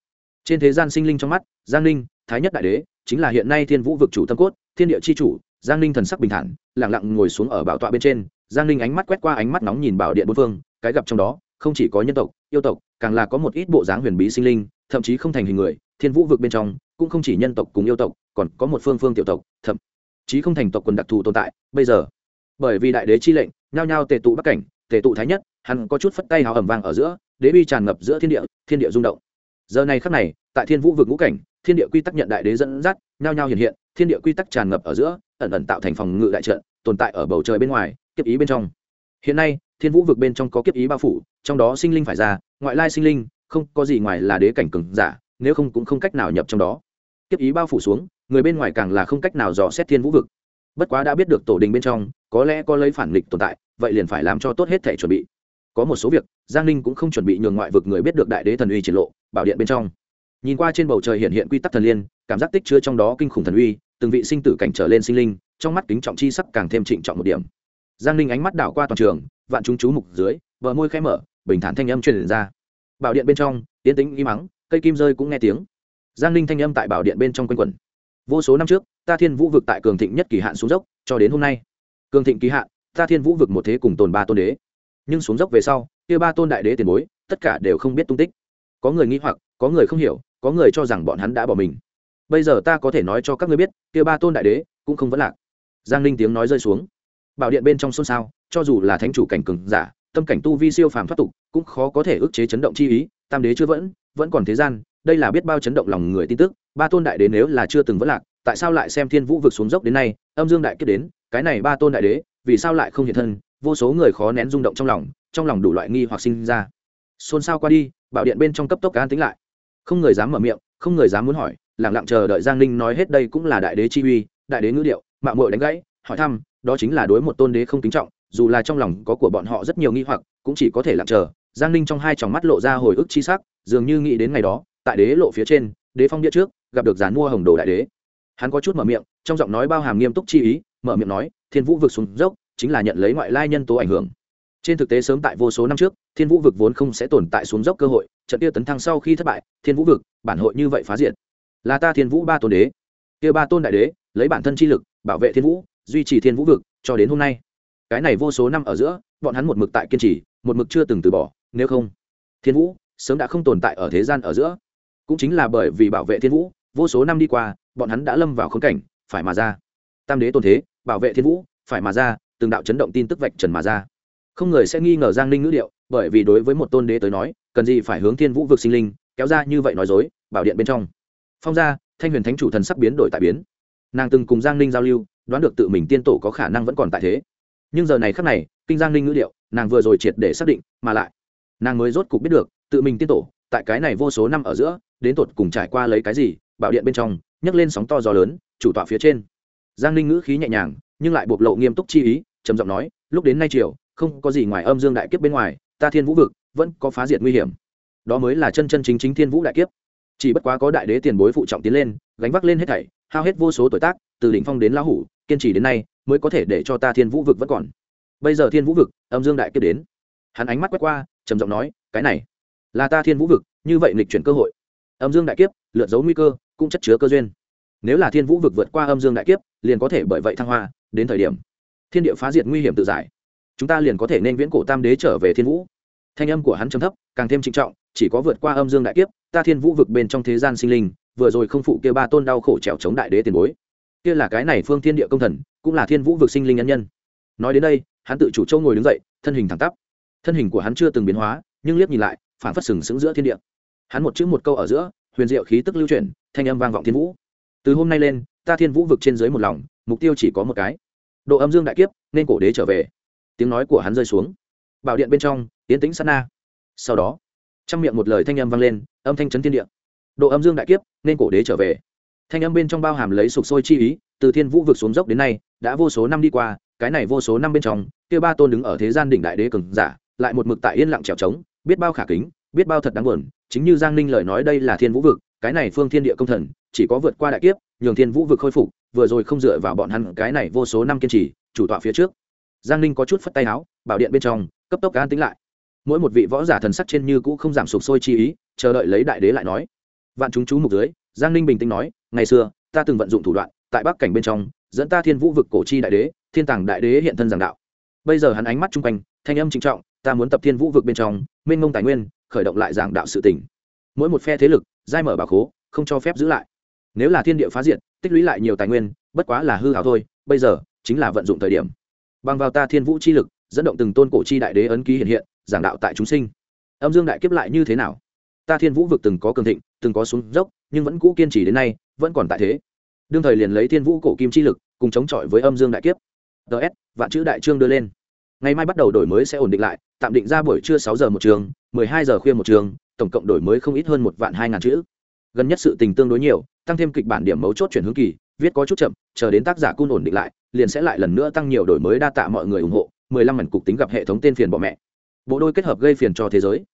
Trên thế gian sinh linh trong mắt, giang ninh, thái nhất đại đế, chính là hiện nay thiên vũ vực chủ tâm cốt, thiên địa c h i chủ, giang ninh thần sắc bình thản lẳng lặng ngồi xuống ở bảo tọa bên trên, giang ninh ánh mắt quét qua ánh mắt nóng nhìn bảo điện bốn phương, cái gặp trong đó, không chỉ có nhân tộc, yêu tộc, càng là có một ít bộ dáng huyền bí sinh linh, thậm chí không thành hình người, thiên vũ vực bên trong, cũng không chỉ nhân tộc cùng yêu tộc, còn có một phương phương tiểu tộc, thậm chí không thành tộc quần đặc thù tồn tại, bây giờ bởi vì đại đế chi lệnh, nhao nhao tề tụ bắc cảnh, tề tụ thái nhất, hắn có chút phất tay hào ẩm vàng ở giữa, đế bi tràn ngập giữa thiên địa thiên địa rung động. Giờ này khắc này, tại thiên vũ vực ngũ cảnh, thiên địa quy tắc nhận đại đế dẫn dắt, nhao nhao hiện hiện, thiên địa quy tắc tràn ngập ở giữa, ẩn ẩn tạo thành phòng ngự đại trận, tồn tại ở bầu trời bên ngoài, kiếp ý bên trong. Hiện nay, thiên vũ vực bên trong có kiếp ý bao phủ, trong đó sinh linh phải ra, ngoại lai sinh linh, không có gì ngoài là đế cảnh cường giả, nếu không cũng không cách nào nhập trong đó. Kiếp ý bao phủ xuống, người bên ngoài càng là không cách nào dò xét thiên vũ vực. Bất quá đã biết được tổ đình bên trong có lẽ có lấy phản nghịch tồn tại, vậy liền phải làm cho tốt hết thể chuẩn bị. Có một số việc, giang ninh cũng không chuẩn bị nhường ngoại vực người biết được đại đế thần uy triển lộ, bảo điện bên trong. Nhìn qua trên bầu trời hiện hiện quy tắc thần liên, cảm giác tích chứa trong đó kinh khủng thần uy, từng vị sinh tử cảnh trở lên sinh linh, trong mắt kính trọng chi sắc càng thêm trịnh trọng một điểm. Giang ninh ánh mắt đảo qua toàn trường, vạn chúng chú mục dưới, bờ môi khẽ mở, bình thản thanh âm truyền ra. Bảo điện bên trong tiến tính im mắng, cây kim rơi cũng nghe tiếng. Giang ninh thanh âm tại bảo điện bên trong quanh quẩn. Vô số năm trước, ta thiên vũ vực tại cường thịnh nhất kỳ hạn xuống dốc, cho đến hôm nay cường thịnh kỳ hạn ta thiên vũ vực một thế cùng tồn ba tôn đế. Nhưng xuống dốc về sau, kia ba tôn đại đế tiền bối, tất cả đều không biết tung tích. Có người nghĩ hoặc, có người không hiểu, có người cho rằng bọn hắn đã bỏ mình. Bây giờ ta có thể nói cho các ngươi biết, kia ba tôn đại đế cũng không vẫn lạc. Giang ninh tiếng nói rơi xuống. Bảo điện bên trong xôn xao, cho dù là thánh chủ cảnh cường giả, tâm cảnh tu vi siêu phàm thoát tục, cũng khó có thể ức chế chấn động chi ý, tam đế chưa vẫn vẫn còn thế gian, đây là biết bao chấn động lòng người tin tức, ba tôn đại đế nếu là chưa từng vẫn lạc, tại sao lại xem thiên vũ vực xuống dốc đến nay, âm dương đại kết đến cái này ba tôn đại đế, vì sao lại không hiện thân? Vô số người khó nén rung động trong lòng trong lòng đủ loại nghi hoặc sinh ra. Xôn xao qua đi, bảo điện bên trong cấp tốc an tính lại. Không người dám mở miệng, không người dám muốn hỏi lẳng lặng chờ đợi giang ninh nói hết đây cũng là đại đế chi uy, đại đế ngữ điệu mạng mội đánh gãy, hỏi thăm, đó chính là đối một tôn đế không kính trọng, dù là trong lòng có của bọn họ rất nhiều nghi hoặc, cũng chỉ có thể lặng chờ. Giang ninh trong hai tròng mắt lộ ra hồi ức chi sắc, dường như nghĩ đến ngày đó, tại đế lộ phía trên, đế phong địa trước, gặp được giàn mua hồng đồ đại đế. Hắn có chút mở miệng, trong giọng nói bao hàm nghiêm túc chi ý mở miệng nói, thiên vũ vực xuống dốc chính là nhận lấy ngoại lai nhân tố ảnh hưởng. Trên thực tế sớm tại vô số năm trước, thiên vũ vực vốn không sẽ tồn tại xuống dốc cơ hội, trận kia tấn thăng sau khi thất bại, thiên vũ vực, bản hội như vậy phá diện. là ta thiên vũ ba tôn đế. Kia ba tôn đại đế, lấy bản thân chi lực, bảo vệ thiên vũ, duy trì thiên vũ vực cho đến hôm nay. Cái này vô số năm ở giữa, bọn hắn một mực tại kiên trì, một mực chưa từng từ bỏ, nếu không, thiên vũ sớm đã không tồn tại ở thế gian ở giữa. Cũng chính là bởi vì bảo vệ thiên vũ, vô số năm đi qua, bọn hắn đã lâm vào khốn cảnh, phải mà ra. Tam đế tôn thế bảo vệ thiên vũ, phải mà ra, từng đạo chấn động tin tức vạch trần mà ra. Không người sẽ nghi ngờ giang ninh ngữ điệu, bởi vì đối với một tôn đế tới nói, cần gì phải hướng thiên vũ vực sinh linh, kéo ra như vậy nói dối, bảo điện bên trong. Phong gia, thanh huyền thánh chủ thần sắc biến đổi tại biến. Nàng từng cùng giang ninh giao lưu, đoán được tự mình tiên tổ có khả năng vẫn còn tại thế. Nhưng giờ này khắc này, kinh giang ninh ngữ điệu, nàng vừa rồi triệt để xác định, mà lại, nàng mới rốt cục biết được, tự mình tiên tổ, tại cái này vô số năm ở giữa, đến tột cùng trải qua lấy cái gì, bảo điện bên trong, nhấc lên sóng to gió lớn, chủ tọa phía trên giang ninh ngữ khí nhẹ nhàng, nhưng lại bộc lộ nghiêm túc chi ý, trầm giọng nói, lúc đến nay triều, không có gì ngoài âm dương đại kiếp bên ngoài, ta thiên vũ vực vẫn có phá diệt nguy hiểm. Đó mới là chân chân chính chính thiên vũ đại kiếp. Chỉ bất quá có đại đế tiền bối phụ trọng tiến lên, gánh vác lên hết thảy, hao hết vô số tuổi tác, từ đỉnh phong đến lão hủ, kiên trì đến nay, mới có thể để cho ta thiên vũ vực vẫn còn. Bây giờ thiên vũ vực, âm dương đại kiếp đến. Hắn ánh mắt quét qua, trầm giọng nói, cái này, là ta thiên vũ vực, như vậy nghịch chuyển cơ hội. Âm dương đại kiếp, lượt dấu nguy cơ, cũng chất chứa cơ duyên nếu là thiên vũ vực vượt qua âm dương đại kiếp, liền có thể bởi vậy thăng hoa, đến thời điểm thiên địa phá diệt nguy hiểm tự giải, chúng ta liền có thể nên viễn cổ tam đế trở về thiên vũ. Thanh âm của hắn trầm thấp, càng thêm trịnh trọng, chỉ có vượt qua âm dương đại kiếp, ta thiên vũ vực bên trong thế gian sinh linh, vừa rồi không phụ kia ba tôn đau khổ trèo chống đại đế tiền bối. Kia là cái này phương thiên địa công thần, cũng là thiên vũ vực sinh linh nhân nhân. Nói đến đây, hắn tự chủ châu ngồi đứng dậy, thân hình thẳng tắp. Thân hình của hắn chưa từng biến hóa, nhưng liếc nhìn lại phản phất sừng sững giữa thiên địa. Hắn một chữ một câu ở giữa, huyền diệu khí tức lưu chuyển, thanh âm vang vọng thiên vũ từ hôm nay lên, ta thiên vũ vực trên dưới một lòng, mục tiêu chỉ có một cái. Độ âm dương đại kiếp, nên cổ đế trở về. Tiếng nói của hắn rơi xuống. Bảo điện bên trong tiến tĩnh sát na. Sau đó, trong miệng một lời thanh âm vang lên, âm thanh chấn thiên địa. Độ âm dương đại kiếp, nên cổ đế trở về. Thanh âm bên trong bao hàm lấy sục sôi chi ý, từ thiên vũ vực xuống dốc đến nay, đã vô số năm đi qua, cái này vô số năm bên trong, kia ba tôn đứng ở thế gian đỉnh đại đế cường giả, lại một mực tại yên lặng trèo trống, biết bao khả kính, biết bao thật đáng buồn, chính như giang ninh lời nói đây là thiên vũ vực cái này phương thiên địa công thần, chỉ có vượt qua đại kiếp, nhường thiên vũ vực khôi phục, vừa rồi không dựa vào bọn hắn cái này vô số năm kiên trì, chủ tọa phía trước. Giang ninh có chút phất tay áo, bảo điện bên trong, cấp tốc an tính lại. Mỗi một vị võ giả thần sắc trên như cũ không giảm sụp sôi chi ý, chờ đợi lấy đại đế lại nói. Vạn chúng chú mục dưới, giang ninh bình tĩnh nói, ngày xưa, ta từng vận dụng thủ đoạn, tại bắc cảnh bên trong, dẫn ta thiên vũ vực cổ chi đại đế, thiên tàng đại đế hiện thân giảng đạo. Bây giờ hắn ánh mắt chung quanh, thanh âm trinh trọng, ta muốn tập thiên vũ vực bên trong, mênh mông tài nguyên, khởi động lại giảng đạo sự tỉnh mỗi một phe thế lực giai mở bà khố, không cho phép giữ lại. Nếu là thiên địa phá diệt, tích lũy lại nhiều tài nguyên, bất quá là hư hảo thôi, bây giờ, chính là vận dụng thời điểm. Bằng vào ta thiên vũ chi lực, dẫn động từng tôn cổ chi đại đế ấn ký hiện hiện, giảng đạo tại chúng sinh. Âm dương đại kiếp lại như thế nào? Ta thiên vũ vực từng có cường thịnh, từng có xuống dốc, nhưng vẫn cũ kiên trì đến nay, vẫn còn tại thế. Đương thời liền lấy thiên vũ cổ kim chi lực, cùng chống chọi với âm dương đại kiếp. Ts vạn chữ đại trương đưa lên. Ngày mai bắt đầu đổi mới sẽ ổn định lại, tạm định ra buổi trưa sáu giờ một trường, mười hai giờ khuya một trường tổng cộng đổi mới không ít hơn một vạn hai ngàn chữ. Gần nhất sự tình tương đối nhiều, tăng thêm kịch bản điểm mấu chốt chuyển hướng kỳ, viết có chút chậm, chờ đến tác giả cun ổn định lại, liền sẽ lại lần nữa tăng nhiều đổi mới đa tạ mọi người ủng hộ, mười lăm mảnh cục tính gặp hệ thống tên phiền bọ mẹ. Bộ đôi kết hợp gây phiền cho thế giới.